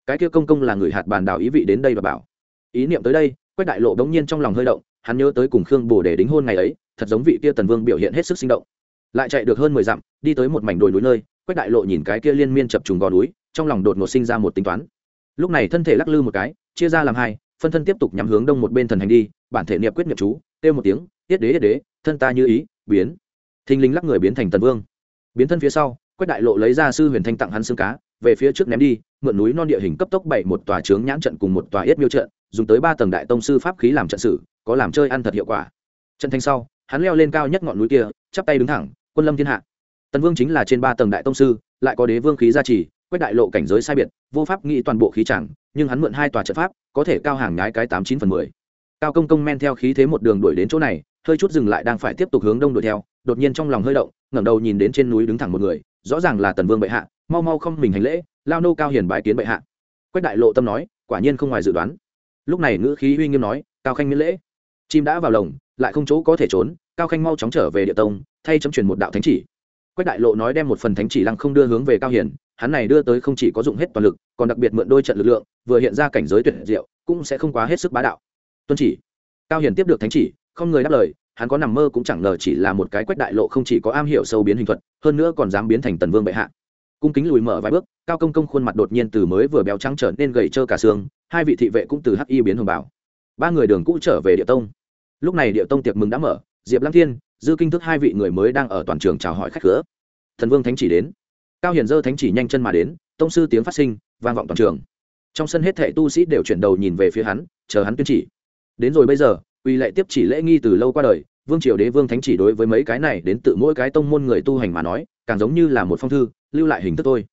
Cái kia công công là người hạt bàn đảo ý vị đến đây và bảo. Ý niệm tới đây, quách đại lộ đống nhiên trong lòng hơi động hắn nhớ tới cùng khương bồ để đính hôn ngày ấy, thật giống vị kia tần vương biểu hiện hết sức sinh động. Lại chạy được hơn mười dặm, đi tới một mảnh đồi núi nơi, quách đại lộ nhìn cái kia liên miên chập trùng gò núi, trong lòng đột ngột sinh ra một tính toán. Lúc này thân thể lắc lư một cái, chia ra làm hai, phân thân tiếp tục nhắm hướng đông một bên thần hành đi, bản thể niệm quyết niệm chú, kêu một tiếng yết đế yết đế, thân ta như ý, biến. Thình linh lắc người biến thành tần vương. Biến thân phía sau, quách đại lộ lấy ra sư huyền thanh tặng hắn xương cá, về phía trước ném đi, mượn núi non địa hình cấp tốc bảy một tòa trướng nhãn trận cùng một tòa yết miêu trận, dùng tới ba tầng đại tông sư pháp khí làm trận sử có làm chơi ăn thật hiệu quả. Trận thanh sau, hắn leo lên cao nhất ngọn núi kia, chắp tay đứng thẳng, quân lâm thiên hạ. Tần vương chính là trên ba tầng đại tông sư, lại có đế vương khí gia trì, quét đại lộ cảnh giới sai biệt, vô pháp nghĩ toàn bộ khí chẳng, nhưng hắn mượn hai tòa trận pháp, có thể cao hàng nhái cái tám chín phần mười. Cao công công men theo khí thế một đường đuổi đến chỗ này, hơi chút dừng lại đang phải tiếp tục hướng đông đuổi theo, đột nhiên trong lòng hơi động, ngẩng đầu nhìn đến trên núi đứng thẳng một người, rõ ràng là tần vương bệ hạ, mau mau không mình hành lễ, lao nô cao hiền bái kiến bệ hạ. Quách đại lộ tâm nói, quả nhiên không ngoài dự đoán. Lúc này ngữ khí uy nghiêm nói, cao khanh miễn lễ chim đã vào lồng, lại không chỗ có thể trốn, cao khanh mau chóng trở về địa tông, thay chấm truyền một đạo thánh chỉ. Quách đại lộ nói đem một phần thánh chỉ lăng không đưa hướng về cao hiền, hắn này đưa tới không chỉ có dụng hết toàn lực, còn đặc biệt mượn đôi trận lực lượng, vừa hiện ra cảnh giới tuyệt diệu, cũng sẽ không quá hết sức bá đạo. Tuân chỉ. Cao hiền tiếp được thánh chỉ, không người đáp lời, hắn có nằm mơ cũng chẳng ngờ chỉ là một cái quách đại lộ không chỉ có am hiểu sâu biến hình thuật, hơn nữa còn dám biến thành tần vương bệ hạ. Cung kính lùi mở vài bước, cao công công khuôn mặt đột nhiên từ mới vừa béo trắng trở nên gầy trơ cả xương, hai vị thị vệ cũng từ hắc y biến hồng bảo ba người đường cũ trở về địa tông. Lúc này địa tông tiệc mừng đã mở, diệp lăng thiên, dư kinh thức hai vị người mới đang ở toàn trường chào hỏi khách cửa. Thần vương thánh chỉ đến. Cao hiền dơ thánh chỉ nhanh chân mà đến, tông sư tiếng phát sinh, vang vọng toàn trường. Trong sân hết thệ tu sĩ đều chuyển đầu nhìn về phía hắn, chờ hắn tuyên chỉ. Đến rồi bây giờ uy lệ tiếp chỉ lễ nghi từ lâu qua đời, vương triều đế vương thánh chỉ đối với mấy cái này đến tự mỗi cái tông môn người tu hành mà nói, càng giống như là một phong thư, lưu lại hình thức thôi.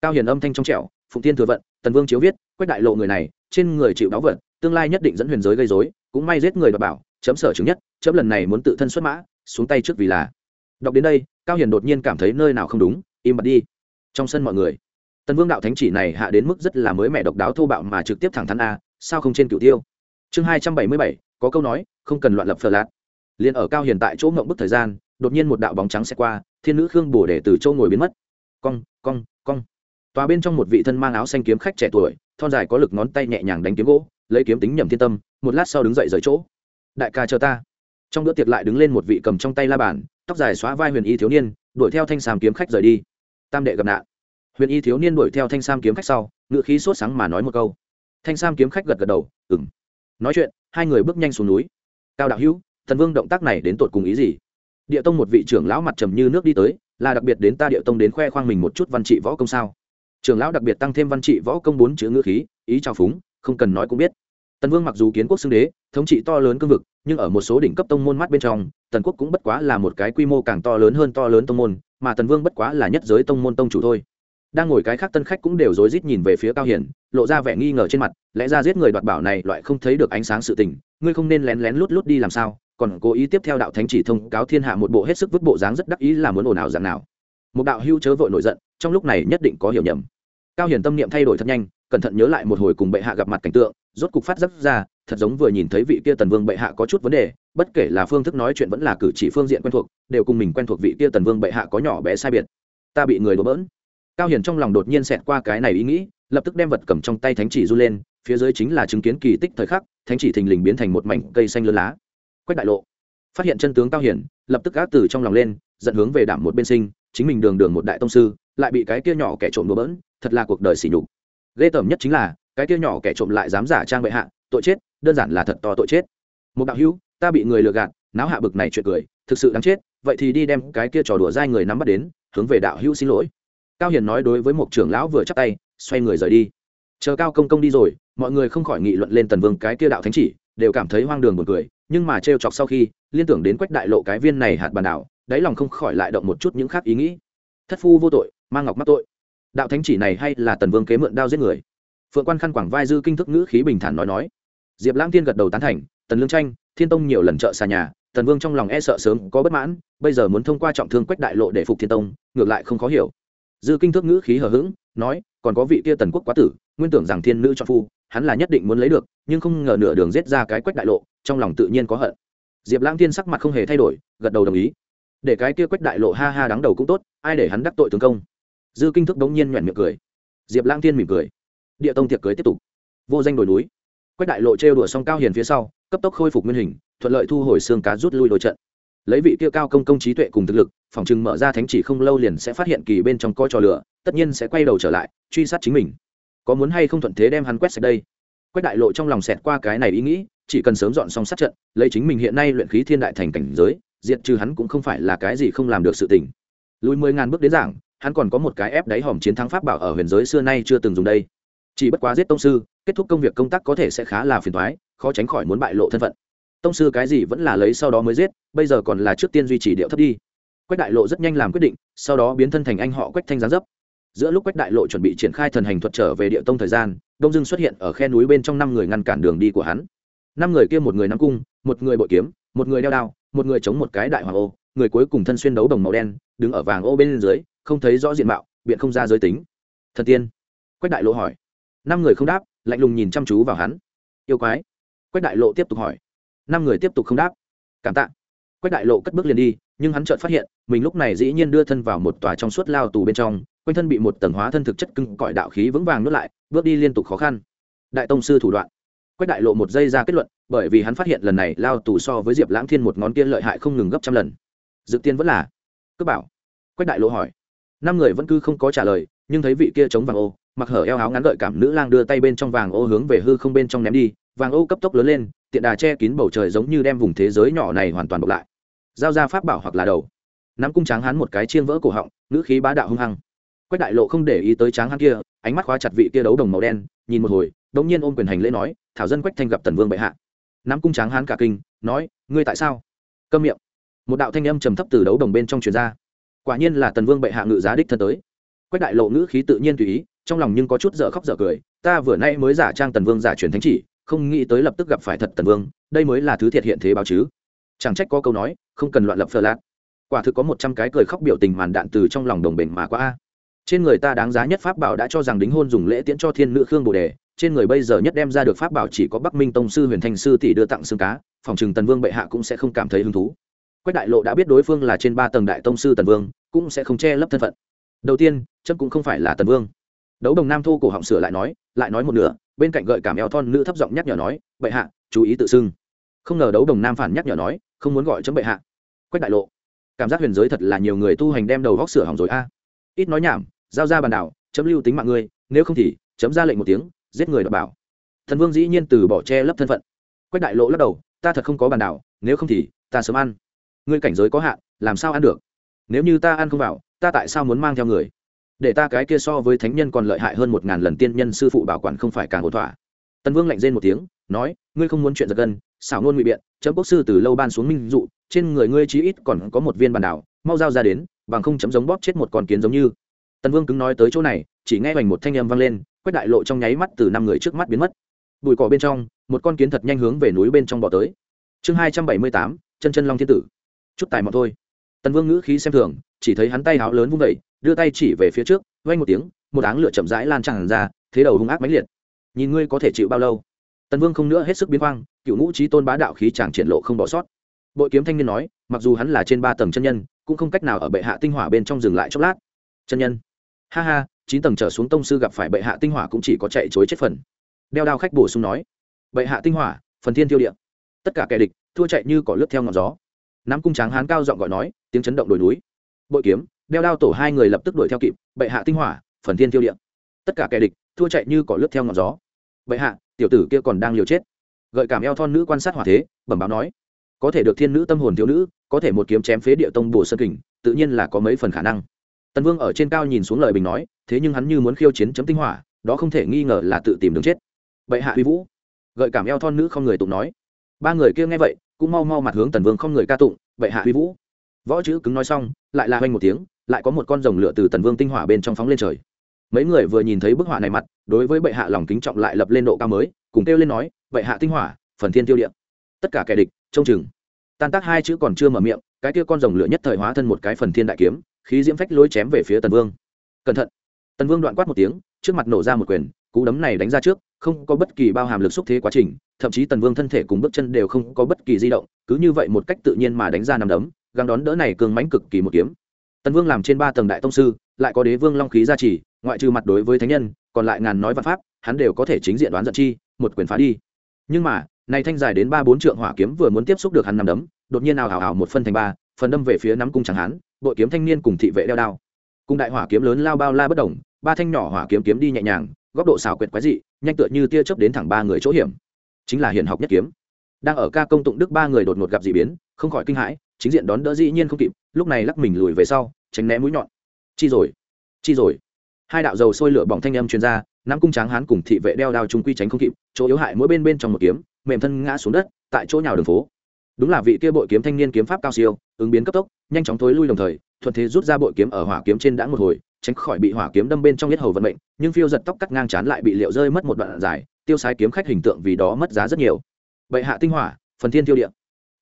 Cao hiền âm thanh trong trẻo, phụng tiên thừa vận, tần vương chiếu viết, quách đại lộ người này, trên người chịu đáo vận tương lai nhất định dẫn huyền giới gây dối cũng may giết người đ bảo, chấm sở chứng nhất, chấm lần này muốn tự thân xuất mã, xuống tay trước vì là. Đọc đến đây, cao hiền đột nhiên cảm thấy nơi nào không đúng, im bặt đi. Trong sân mọi người, tần vương đạo thánh chỉ này hạ đến mức rất là mới mẻ độc đáo thô bạo mà trực tiếp thẳng thắn a, sao không trên cửu tiêu? Chương hai trăm bảy mươi bảy, có câu nói, không cần loạn lập phờ lạt. Liền ở cao hiền tại chỗ ngậm bức thời gian, đột nhiên một đạo bóng trắng sẽ qua, thiên nữ khương bổ để từ châu ngồi biến mất. Cong cong cong. Tòa bên trong một vị thân mang áo xanh kiếm khách trẻ tuổi, thon dài có lực ngón tay nhẹ nhàng đánh kiếm gỗ lấy kiếm tính nhầm thiên tâm, một lát sau đứng dậy rời chỗ. Đại ca chờ ta. Trong bữa tiệc lại đứng lên một vị cầm trong tay la bàn, tóc dài xóa vai huyền y thiếu niên, đuổi theo thanh sàm kiếm khách rời đi. Tam đệ gặp nạn. Huyền y thiếu niên đuổi theo thanh sam kiếm khách sau ngự khí sốt sáng mà nói một câu. Thanh sam kiếm khách gật gật đầu ừng nói chuyện, hai người bước nhanh xuống núi. Cao đạo hữu, thần vương động tác này đến tột cùng ý gì? Địa tông một vị trưởng lão mặt trầm như nước đi tới, là đặc biệt đến ta địa tông đến khoe khoang mình một chút văn trị võ công sao? Trưởng lão đặc biệt tăng thêm văn trị võ công bốn chữ ngữ khí, ý trào phúng không cần nói cũng biết. Tần vương mặc dù kiến quốc xưng đế, thống trị to lớn cương vực, nhưng ở một số đỉnh cấp tông môn mắt bên trong, tần quốc cũng bất quá là một cái quy mô càng to lớn hơn to lớn tông môn, mà tần vương bất quá là nhất giới tông môn tông chủ thôi. Đang ngồi cái khác tân khách cũng đều rối rít nhìn về phía cao hiển, lộ ra vẻ nghi ngờ trên mặt, lẽ ra giết người đoạt bảo này loại không thấy được ánh sáng sự tình, ngươi không nên lén lén lút lút đi làm sao, còn cố ý tiếp theo đạo thánh chỉ thông cáo thiên hạ một bộ hết sức vứt bộ dáng rất đắc ý là muốn ồn ào dạng nào. Một đạo hưu chớ vội nổi giận, trong lúc này nhất định có hiểu nhầm. Cao hiển tâm niệm thay đổi thật nhanh cẩn thận nhớ lại một hồi cùng bệ hạ gặp mặt cảnh tượng, rốt cục phát giác ra, thật giống vừa nhìn thấy vị kia tần vương bệ hạ có chút vấn đề, bất kể là phương thức nói chuyện vẫn là cử chỉ phương diện quen thuộc, đều cùng mình quen thuộc vị kia tần vương bệ hạ có nhỏ bé sai biệt. Ta bị người đổ bỡn. Cao hiển trong lòng đột nhiên xẹt qua cái này ý nghĩ, lập tức đem vật cầm trong tay thánh chỉ du lên, phía dưới chính là chứng kiến kỳ tích thời khắc, thánh chỉ thình lình biến thành một mảnh cây xanh lơ lá. Quách đại lộ. Phát hiện chân tướng cao hiển lập tức gác từ trong lòng lên dẫn hướng về đảm một bên sinh, chính mình đường đường một đại tông sư, lại bị cái kia nhỏ kẻ trộm đổ bỡn, thật là cuộc đời xỉ nhục ghê tởm nhất chính là, cái kia nhỏ kẻ trộm lại dám giả trang bệ hạ, tội chết, đơn giản là thật to tội chết. Một đạo hữu, ta bị người lừa gạt, náo hạ bực này chuyện cười, thực sự đáng chết, vậy thì đi đem cái kia trò đùa dai người nắm bắt đến, hướng về đạo hữu xin lỗi. Cao hiền nói đối với một trưởng lão vừa chắp tay, xoay người rời đi. Chờ cao công công đi rồi, mọi người không khỏi nghị luận lên tần vương cái kia đạo thánh chỉ, đều cảm thấy hoang đường buồn cười, nhưng mà trêu chọc sau khi, liên tưởng đến quách đại lộ cái viên này hạt bàn đảo, đáy lòng không khỏi lại động một chút những khác ý nghĩ. Thất phu vô tội mang ngọc mắc tội đạo thánh chỉ này hay là tần vương kế mượn đao giết người? Phượng quan khăn quảng vai dư kinh thức ngữ khí bình thản nói nói. Diệp lãng tiên gật đầu tán thành, tần lương tranh, thiên tông nhiều lần trợ xa nhà, tần vương trong lòng e sợ sớm có bất mãn, bây giờ muốn thông qua trọng thương quách đại lộ để phục thiên tông, ngược lại không khó hiểu. Dư kinh thức ngữ khí hờ hững, nói, còn có vị kia tần quốc quá tử, nguyên tưởng rằng thiên nữ cho phu, hắn là nhất định muốn lấy được, nhưng không ngờ nửa đường giết ra cái quách đại lộ, trong lòng tự nhiên có hận. Diệp lãng tiên sắc mặt không hề thay đổi, gật đầu đồng ý. Để cái kia quách đại lộ ha ha đắng đầu cũng tốt, ai để hắn đắc tội tướng công? Dư kinh thức đống nhiên nhoẻn miệng cười. Diệp Lang Thiên mỉm cười. Địa tông tiệc cưới tiếp tục. Vô danh đồi núi. Quách đại lộ trêu đùa xong cao hiền phía sau, cấp tốc khôi phục nguyên hình, thuận lợi thu hồi xương cá rút lui đôi trận. Lấy vị kia cao công công trí tuệ cùng thực lực, phòng chừng mở ra thánh chỉ không lâu liền sẽ phát hiện kỳ bên trong coi trò lửa, tất nhiên sẽ quay đầu trở lại, truy sát chính mình. Có muốn hay không thuận thế đem hắn quét sạch đây? Quách đại lộ trong lòng xẹt qua cái này ý nghĩ, chỉ cần sớm dọn xong sát trận, lấy chính mình hiện nay luyện khí thiên đại thành cảnh giới, diệt trừ hắn cũng không phải là cái gì không làm được sự tình. Lùi mười ngàn bước đến giảng hắn còn có một cái ép đáy hòm chiến thắng pháp bảo ở huyền giới xưa nay chưa từng dùng đây. Chỉ bất quá giết tông sư, kết thúc công việc công tác có thể sẽ khá là phiền thoái khó tránh khỏi muốn bại lộ thân phận. Tông sư cái gì vẫn là lấy sau đó mới giết, bây giờ còn là trước tiên duy trì điệu thấp đi. Quách đại lộ rất nhanh làm quyết định, sau đó biến thân thành anh họ quách thanh gián dấp. Giữa lúc quách đại lộ chuẩn bị triển khai thần hành thuật trở về địa tông thời gian, đông dưng xuất hiện ở khe núi bên trong năm người ngăn cản đường đi của hắn. Năm người kia một người nắm cung, một người bội kiếm, một người đeo đao, một người chống một cái đại hoàng ô, người cuối cùng thân xuyên đấu đồng màu đen, đứng ở vàng ô bên dưới không thấy rõ diện mạo, biện không ra giới tính. Thần tiên. Quách đại lộ hỏi. Năm người không đáp, lạnh lùng nhìn chăm chú vào hắn. Yêu quái. Quách đại lộ tiếp tục hỏi. Năm người tiếp tục không đáp. Cảm tạ. Quách đại lộ cất bước liền đi, nhưng hắn chợt phát hiện, mình lúc này dĩ nhiên đưa thân vào một tòa trong suốt lao tù bên trong, quanh thân bị một tầng hóa thân thực chất cưng cõi đạo khí vững vàng nuốt lại, bước đi liên tục khó khăn. Đại tông sư thủ đoạn. Quách đại lộ một giây ra kết luận, bởi vì hắn phát hiện lần này lao tù so với diệp lãng thiên một ngón kia lợi hại không ngừng gấp trăm lần. Dự tiên vẫn là. Cướp bảo. Quách đại lộ hỏi năm người vẫn cứ không có trả lời, nhưng thấy vị kia chống vàng ô, mặc hở eo áo ngắn gợi cảm nữ lang đưa tay bên trong vàng ô hướng về hư không bên trong ném đi, vàng ô cấp tốc lớn lên, tiện đà che kín bầu trời giống như đem vùng thế giới nhỏ này hoàn toàn bọc lại. Giao ra pháp bảo hoặc là đầu. Nắm cung tráng hắn một cái chiên vỡ cổ họng nữ khí bá đạo hung hăng. Quách đại lộ không để ý tới tráng hắn kia, ánh mắt khóa chặt vị kia đấu đồng màu đen, nhìn một hồi, đống nhiên ôm quyền hành lễ nói, thảo dân quách thanh gặp tần vương bệ hạ. Nắm cung tráng hắn cả kinh, nói, ngươi tại sao? Câm miệng. Một đạo thanh âm trầm thấp từ đấu đồng bên trong truyền ra quả nhiên là tần vương bệ hạ ngự giá đích thân tới. Quách đại lộ ngữ khí tự nhiên tùy ý, trong lòng nhưng có chút dở khóc dở cười, ta vừa nay mới giả trang tần vương giả truyền thánh chỉ, không nghĩ tới lập tức gặp phải thật tần vương, đây mới là thứ thiệt hiện thế báo chứ. Chẳng trách có câu nói, không cần loạn lập phờ lạc. Quả thực có một trăm cái cười khóc biểu tình màn đạn từ trong lòng đồng bền mà qua. Trên người ta đáng giá nhất pháp bảo đã cho rằng đính hôn dùng lễ tiễn cho thiên nữ khương bồ đề, trên người bây giờ nhất đem ra được pháp bảo chỉ có bắc minh tông sư huyền thanh sư tỷ đưa tặng xương cá, phòng trừng tần vương bệ hạ cũng sẽ không cảm thấy hứng thú quách đại lộ đã biết đối phương là trên ba tầng đại tông sư tần vương, cũng sẽ không che lấp thân phận. Đầu tiên chấp cũng không phải là tần vương. Đấu đồng nam thô cổ họng sửa lại nói lại nói một nửa, bên cạnh gợi cảm eo thon nữ thấp giọng nhắc nhở nói, bệ hạ, chú ý tự xưng. Không ngờ đấu đồng nam phản nhắc nhở nói, không muốn gọi chấm bệ hạ. Quách đại lộ, cảm giác huyền giới thật là nhiều người tu hành đem đầu góc sửa hỏng rồi a. Ít nói nhảm, giao ra bàn đảo, chấm lưu tính mạng ngươi, nếu không thì, chấm ra lệnh một tiếng, giết người đảm bảo. Thần vương dĩ nhiên từ bỏ che lấp thân phận. Quách đại lộ lắc đầu, ta thật không có bàn đảo, nếu không thì, ta sớm ăn ngươi cảnh giới có hạn, làm sao ăn được? Nếu như ta ăn không vào, ta tại sao muốn mang theo người? Để ta cái kia so với thánh nhân còn lợi hại hơn một ngàn lần tiên nhân sư phụ bảo quản không phải càng ổn thỏa. Tần vương lạnh rên một tiếng, nói, ngươi không muốn chuyện giật gân, xảo ngôn ngụy biện, chấm quốc sư từ lâu ban xuống minh dụ, trên người ngươi chí ít còn có một viên bàn đảo, mau giao ra đến, bằng không chấm giống bóp chết một con kiến giống như. Tần vương cứng nói tới chỗ này, chỉ nghe hoành một thanh âm vang lên quách đại lộ trong nháy mắt từ năm người trước mắt biến mất. Bụi cỏ bên trong, một con kiến thật nhanh hướng về núi bên trong bỏ tới. Chương hai trăm bảy mươi tám, chân chân long thiên tử chút tài mọn thôi. Tần vương ngữ khí xem thường, chỉ thấy hắn tay háo lớn vung vẩy đưa tay chỉ về phía trước vay một tiếng, một áng lửa chậm rãi lan tràn ra, thế đầu hung ác mãnh liệt. Nhìn ngươi có thể chịu bao lâu? Tần vương không nữa hết sức biến hoang, cựu ngũ trí tôn bá đạo khí chàng triển lộ không bỏ sót. Bội kiếm thanh niên nói, mặc dù hắn là trên ba tầng chân nhân, cũng không cách nào ở bệ hạ tinh hỏa bên trong dừng lại chốc lát. Chân nhân. Ha ha, chín tầng trở xuống tông sư gặp phải bệ hạ tinh hỏa cũng chỉ có chạy chối chết phần. Đeo đao khách bổ sung nói, bệ hạ tinh hỏa, phần thiên tiêu điện tất cả kẻ địch, thua chạy như cỏ lướt theo ngọn gió nắm cung tráng hán cao giọng gọi nói, tiếng chấn động đồi núi. Bội kiếm, đeo đao tổ hai người lập tức đuổi theo kịp, bệ hạ tinh hỏa, phần thiên tiêu điện tất cả kẻ địch, thua chạy như cỏ lướt theo ngọn gió. Bệ hạ, tiểu tử kia còn đang liều chết. Gợi cảm eo thon nữ quan sát hỏa thế, bẩm báo nói, có thể được thiên nữ tâm hồn thiếu nữ, có thể một kiếm chém phế địa tông bồ sơn kình, tự nhiên là có mấy phần khả năng. Tần vương ở trên cao nhìn xuống lời bình nói, thế nhưng hắn như muốn khiêu chiến chấm tinh hỏa, đó không thể nghi ngờ là tự tìm đường chết. Bệ hạ huy vũ. Gợi cảm eo thon nữ không người tụng nói. Ba người kia nghe vậy cũng mau mau mặt hướng tần vương không người ca tụng, bệ hạ huy vũ. Võ chữ cứng nói xong, lại là hoanh một tiếng, lại có một con rồng lửa từ tần vương tinh hỏa bên trong phóng lên trời. Mấy người vừa nhìn thấy bức họa này mặt, đối với bệ hạ lòng kính trọng lại lập lên độ cao mới, cùng kêu lên nói, bệ hạ tinh hỏa, phần thiên tiêu điện tất cả kẻ địch, trông chừng. Tan tác hai chữ còn chưa mở miệng, cái kia con rồng lửa nhất thời hóa thân một cái phần thiên đại kiếm, khí diễm phách lối chém về phía tần vương. Cẩn thận. Tần vương đoạn quát một tiếng, trước mặt nổ ra một quyền, cú đấm này đánh ra trước, không có bất kỳ bao hàm lực xúc thế quá trình thậm chí tần vương thân thể cùng bước chân đều không có bất kỳ di động, cứ như vậy một cách tự nhiên mà đánh ra nằm đấm găng đón đỡ này cường mãnh cực kỳ một kiếm. Tần vương làm trên ba tầng đại tông sư, lại có đế vương long khí gia trì, ngoại trừ mặt đối với thánh nhân, còn lại ngàn nói văn pháp, hắn đều có thể chính diện đoán giận chi, một quyền phá đi. Nhưng mà, này thanh dài đến ba bốn trượng hỏa kiếm vừa muốn tiếp xúc được hắn nằm đấm, đột nhiên nào hào hào một phân thành ba, phần đâm về phía nắm cung chẳng hắn bội kiếm thanh niên cùng thị vệ đeo đao. Cùng đại hỏa kiếm lớn lao bao la bất đồng ba thanh nhỏ hỏa kiếm kiếm đi nhẹ nhàng, góc độ xào quyệt quái dị, nhanh tựa như tia chớp đến thẳng ba người chỗ hiểm chính là hiền học nhất kiếm. Đang ở ca công tụng đức ba người đột ngột gặp dị biến, không khỏi kinh hãi, chính diện đón đỡ dĩ nhiên không kịp, lúc này lắc mình lùi về sau, tránh né mũi nhọn. Chi rồi chi rồi. Hai đạo dầu sôi lửa bỏng thanh âm chuyên gia nắm cung tráng hán cùng thị vệ đeo đao chúng quy tránh không kịp, chỗ yếu hại mỗi bên bên trong một kiếm, mềm thân ngã xuống đất, tại chỗ nhào đường phố. Đúng là vị kia bội kiếm thanh niên kiếm pháp cao siêu, ứng biến cấp tốc, nhanh chóng thối lui đồng thời, thuận thế rút ra bội kiếm ở hỏa kiếm trên đã một hồi tránh khỏi bị hỏa kiếm đâm bên trong nhất hầu vận mệnh, nhưng phiêu giật tóc cắt ngang chán lại bị liệu rơi mất một đoạn dài, tiêu sái kiếm khách hình tượng vì đó mất giá rất nhiều. Bệ hạ tinh hỏa, phần thiên tiêu điện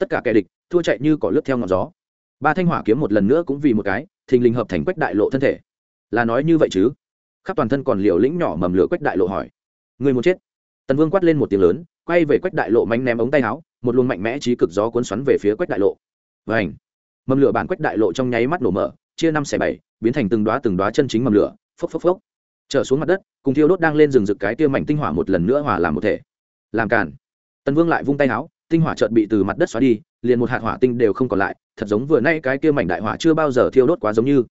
tất cả kẻ địch, thua chạy như cỏ lướt theo ngọn gió. Ba thanh hỏa kiếm một lần nữa cũng vì một cái, thình lình hợp thành quách đại lộ thân thể. Là nói như vậy chứ? Khắp toàn thân còn liều lĩnh nhỏ mầm lửa quách đại lộ hỏi. Người muốn chết. Tần vương quát lên một tiếng lớn, quay về quách đại lộ mánh ném ống tay áo, một luồng mạnh mẽ trí cực gió cuốn xoắn về phía quách đại lộ. Và ảnh mầm lửa bản quách đại lộ trong nháy mắt nổ mở chia năm xẻ bảy, biến thành từng đoá từng đoá chân chính mầm lửa, phốc phốc phốc. Trở xuống mặt đất, cùng thiêu đốt đang lên rừng rực cái tia mảnh tinh hỏa một lần nữa hòa làm một thể. Làm cản tần vương lại vung tay áo, tinh hỏa chợt bị từ mặt đất xóa đi, liền một hạt hỏa tinh đều không còn lại, thật giống vừa nay cái kia mảnh đại hỏa chưa bao giờ thiêu đốt quá giống như.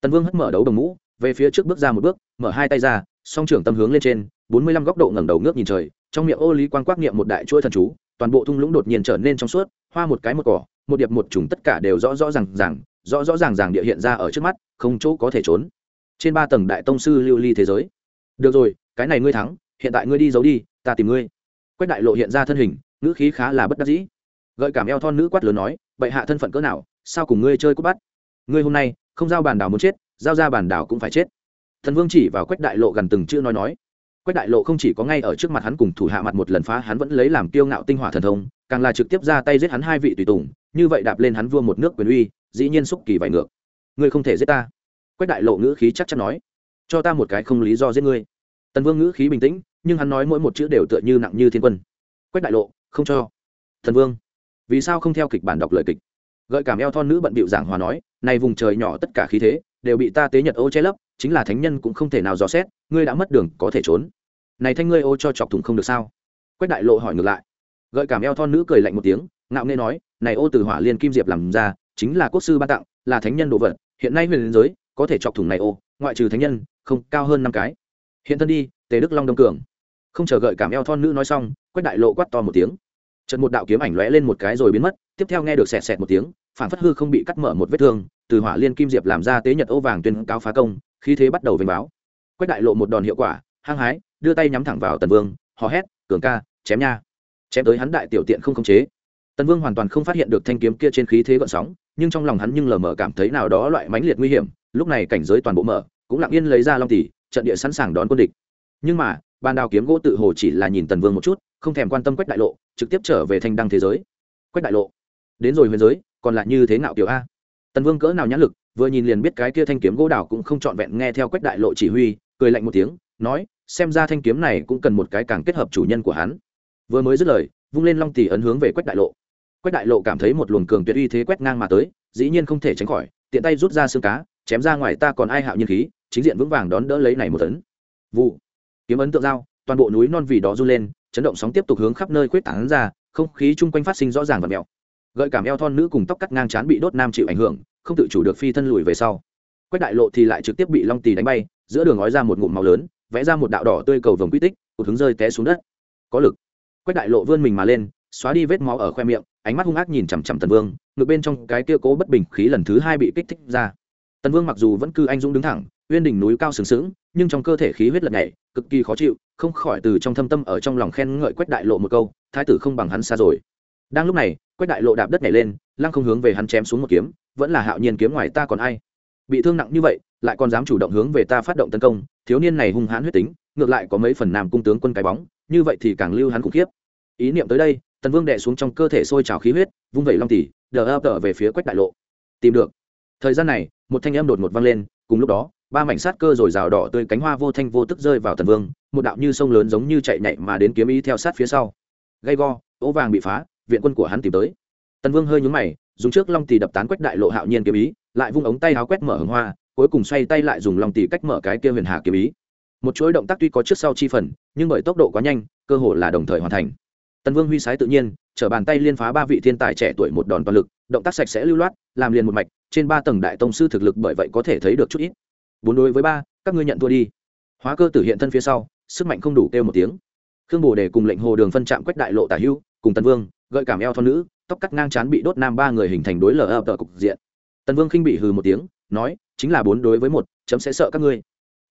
Tần vương hất mở đấu đồng mũ, về phía trước bước ra một bước, mở hai tay ra, song trưởng tâm hướng lên trên, bốn mươi lăm góc độ ngẩng đầu ngước nhìn trời, trong miệng ô lý quang quắc niệm một đại chuỗi thần chú, toàn bộ thung lũng đột nhiên trở nên trong suốt, hoa một cái một cỏ, một điệp một trùng tất cả đều rõ rõ ràng ràng rõ rõ ràng ràng địa hiện ra ở trước mắt, không chỗ có thể trốn. Trên ba tầng đại tông sư lưu ly thế giới. Được rồi, cái này ngươi thắng, hiện tại ngươi đi giấu đi, ta tìm ngươi. Quách đại lộ hiện ra thân hình, ngữ khí khá là bất đắc dĩ. Gợi cảm eo thon nữ quát lớn nói, bệ hạ thân phận cỡ nào, sao cùng ngươi chơi cút bắt? Ngươi hôm nay, không giao bàn đảo muốn chết, giao ra bàn đảo cũng phải chết. Thần vương chỉ vào quách đại lộ gần từng chữ nói nói. Quách đại lộ không chỉ có ngay ở trước mặt hắn cùng thủ hạ mặt một lần phá, hắn vẫn lấy làm kiêu ngạo tinh hỏa thần thông, càng là trực tiếp ra tay giết hắn hai vị tùy tùng, như vậy đạp lên hắn vua một nước quyền uy dĩ nhiên xúc kỳ vải ngược. Ngươi không thể giết ta. Quách đại lộ ngữ khí chắc chắn nói. Cho ta một cái không lý do giết ngươi. Tần vương ngữ khí bình tĩnh, nhưng hắn nói mỗi một chữ đều tựa như nặng như thiên quân. Quách đại lộ, không cho. Thần vương, vì sao không theo kịch bản đọc lời kịch? Gợi cảm eo thon nữ bận bịu giảng hòa nói, này vùng trời nhỏ tất cả khí thế đều bị ta tế nhật ô che lấp, chính là thánh nhân cũng không thể nào dò xét, ngươi đã mất đường có thể trốn. Này thanh ngươi ô cho chọc thủng không được sao? Quách đại lộ hỏi ngược lại. Gợi cảm eo thon nữ cười lạnh một tiếng, ngạo nghê nói, này ô từ hỏa liên kim diệp làm ra chính là quốc sư ban tặng, là thánh nhân đồ vật, hiện nay huyền giới, có thể chọc thủng này ô, ngoại trừ thánh nhân, không, cao hơn năm cái. Hiện thân đi, tề đức long đông cường. Không chờ gợi cảm eo thon nữ nói xong, quách đại lộ quát to một tiếng. Trận một đạo kiếm ảnh lóe lên một cái rồi biến mất, tiếp theo nghe được sẹt sẹt một tiếng, phản phất hư không bị cắt mở một vết thương, từ hỏa liên kim diệp làm ra tế nhật ô vàng tuyên cáo phá công, khí thế bắt đầu vênh báo. Quách đại lộ một đòn hiệu quả, hăng hái, đưa tay nhắm thẳng vào tần vương, hò hét, cường ca, chém nha. Chém tới hắn đại tiểu tiện không khống chế tần vương hoàn toàn không phát hiện được thanh kiếm kia trên khí thế gợn sóng, nhưng trong lòng hắn nhưng lờ mờ cảm thấy nào đó loại mãnh liệt nguy hiểm, lúc này cảnh giới toàn bộ mở, cũng lặng yên lấy ra long tỷ, trận địa sẵn sàng đón quân địch. Nhưng mà, bàn đào kiếm gỗ tự hồ chỉ là nhìn tần vương một chút, không thèm quan tâm quách đại lộ, trực tiếp trở về thanh đăng thế giới. Quách đại lộ, đến rồi huyền giới, còn lại như thế nào kiểu a. Tần vương cỡ nào nhãn lực, vừa nhìn liền biết cái kia thanh kiếm gỗ đào cũng không trọn vẹn nghe theo quách đại lộ chỉ huy, cười lạnh một tiếng, nói, xem ra thanh kiếm này cũng cần một cái càng kết hợp chủ nhân của hắn. Vừa mới dứt lời, vung lên long tỷ ấn hướng về quách đại lộ quách đại lộ cảm thấy một luồng cường tuyệt uy thế quét ngang mà tới, dĩ nhiên không thể tránh khỏi, tiện tay rút ra xương cá, chém ra ngoài ta còn ai hạo nhiên khí, chính diện vững vàng đón đỡ lấy này một tấn. Vụ. Kiếm ấn tượng dao toàn bộ núi non vì đó run lên, chấn động sóng tiếp tục hướng khắp nơi khuếch tán ra, không khí chung quanh phát sinh rõ ràng và mèo gợi cảm eo thon nữ cùng tóc cắt ngang chán bị đốt nam chịu ảnh hưởng, không tự chủ được phi thân lùi về sau. Quách đại lộ thì lại trực tiếp bị long tì đánh bay, giữa đường ngói ra một ngụm màu lớn, vẽ ra một đạo đỏ tươi cầu vồng quy tích cụt hứng rơi té xuống đất. Có lực. Quách đại lộ vươn mình mà lên, xóa đi vết máu ở khoe miệng ánh mắt hung ác nhìn chằm chằm tần vương ngược bên trong cái kia cố bất bình khí lần thứ hai bị kích thích ra. Tần vương mặc dù vẫn cư anh dũng đứng thẳng, uyên đỉnh núi cao sừng sững, nhưng trong cơ thể khí huyết lật nhảy, cực kỳ khó chịu, không khỏi từ trong thâm tâm ở trong lòng khen ngợi quách đại lộ một câu, thái tử không bằng hắn xa rồi. Đang lúc này, quách đại lộ đạp đất nhảy lên, lăng không hướng về hắn chém xuống một kiếm, vẫn là hạo nhiên kiếm ngoài ta còn ai? Bị thương nặng như vậy, lại còn dám chủ động hướng về ta phát động tấn công, thiếu niên này hung hãn huyết tính, ngược lại có mấy phần nam cung tướng quân cái bóng, như vậy thì càng lưu hắn khủng khiếp. Ý niệm tới đây tần vương đệ xuống trong cơ thể sôi trào khí huyết, vung vẩy long tỷ đờ ập đờ về phía quách đại lộ. Tìm được. Thời gian này, một thanh âm đột ngột vang lên, cùng lúc đó, ba mảnh sát cơ rồi rào đỏ tươi cánh hoa vô thanh vô tức rơi vào tần vương, một đạo như sông lớn giống như chạy nhảy mà đến kiếm ý theo sát phía sau. Gay go, ố vàng bị phá, viện quân của hắn tìm tới. Tần vương hơi nhúng mày, dùng trước long tỷ đập tán quách đại lộ hạo nhiên kiếm ý, lại vung ống tay áo quét mở hồng hoa, cuối cùng xoay tay lại dùng long tỷ cách mở cái kia huyền hà kiếm ý. Một chuỗi động tác tuy có trước sau chi phần, nhưng bởi tốc độ quá nhanh, cơ hồ là đồng thời hoàn thành tần vương huy sái tự nhiên chở bàn tay liên phá ba vị thiên tài trẻ tuổi một đòn toàn lực, động tác sạch sẽ lưu loát, làm liền một mạch, trên ba tầng đại tông sư thực lực bởi vậy có thể thấy được chút ít. Bốn đối với ba, các ngươi nhận thua đi. Hóa cơ tử hiện thân phía sau, sức mạnh không đủ kêu một tiếng. Khương bồ đề cùng lệnh hồ đường phân chạm quách đại lộ tả hưu, cùng tần vương, gợi cảm eo thon nữ, tóc cắt ngang chán bị đốt nam ba người hình thành đối lờ ập tờ cục diện. Tần vương khinh bị hừ một tiếng, nói, chính là bốn đối với một, chấm sẽ sợ các ngươi.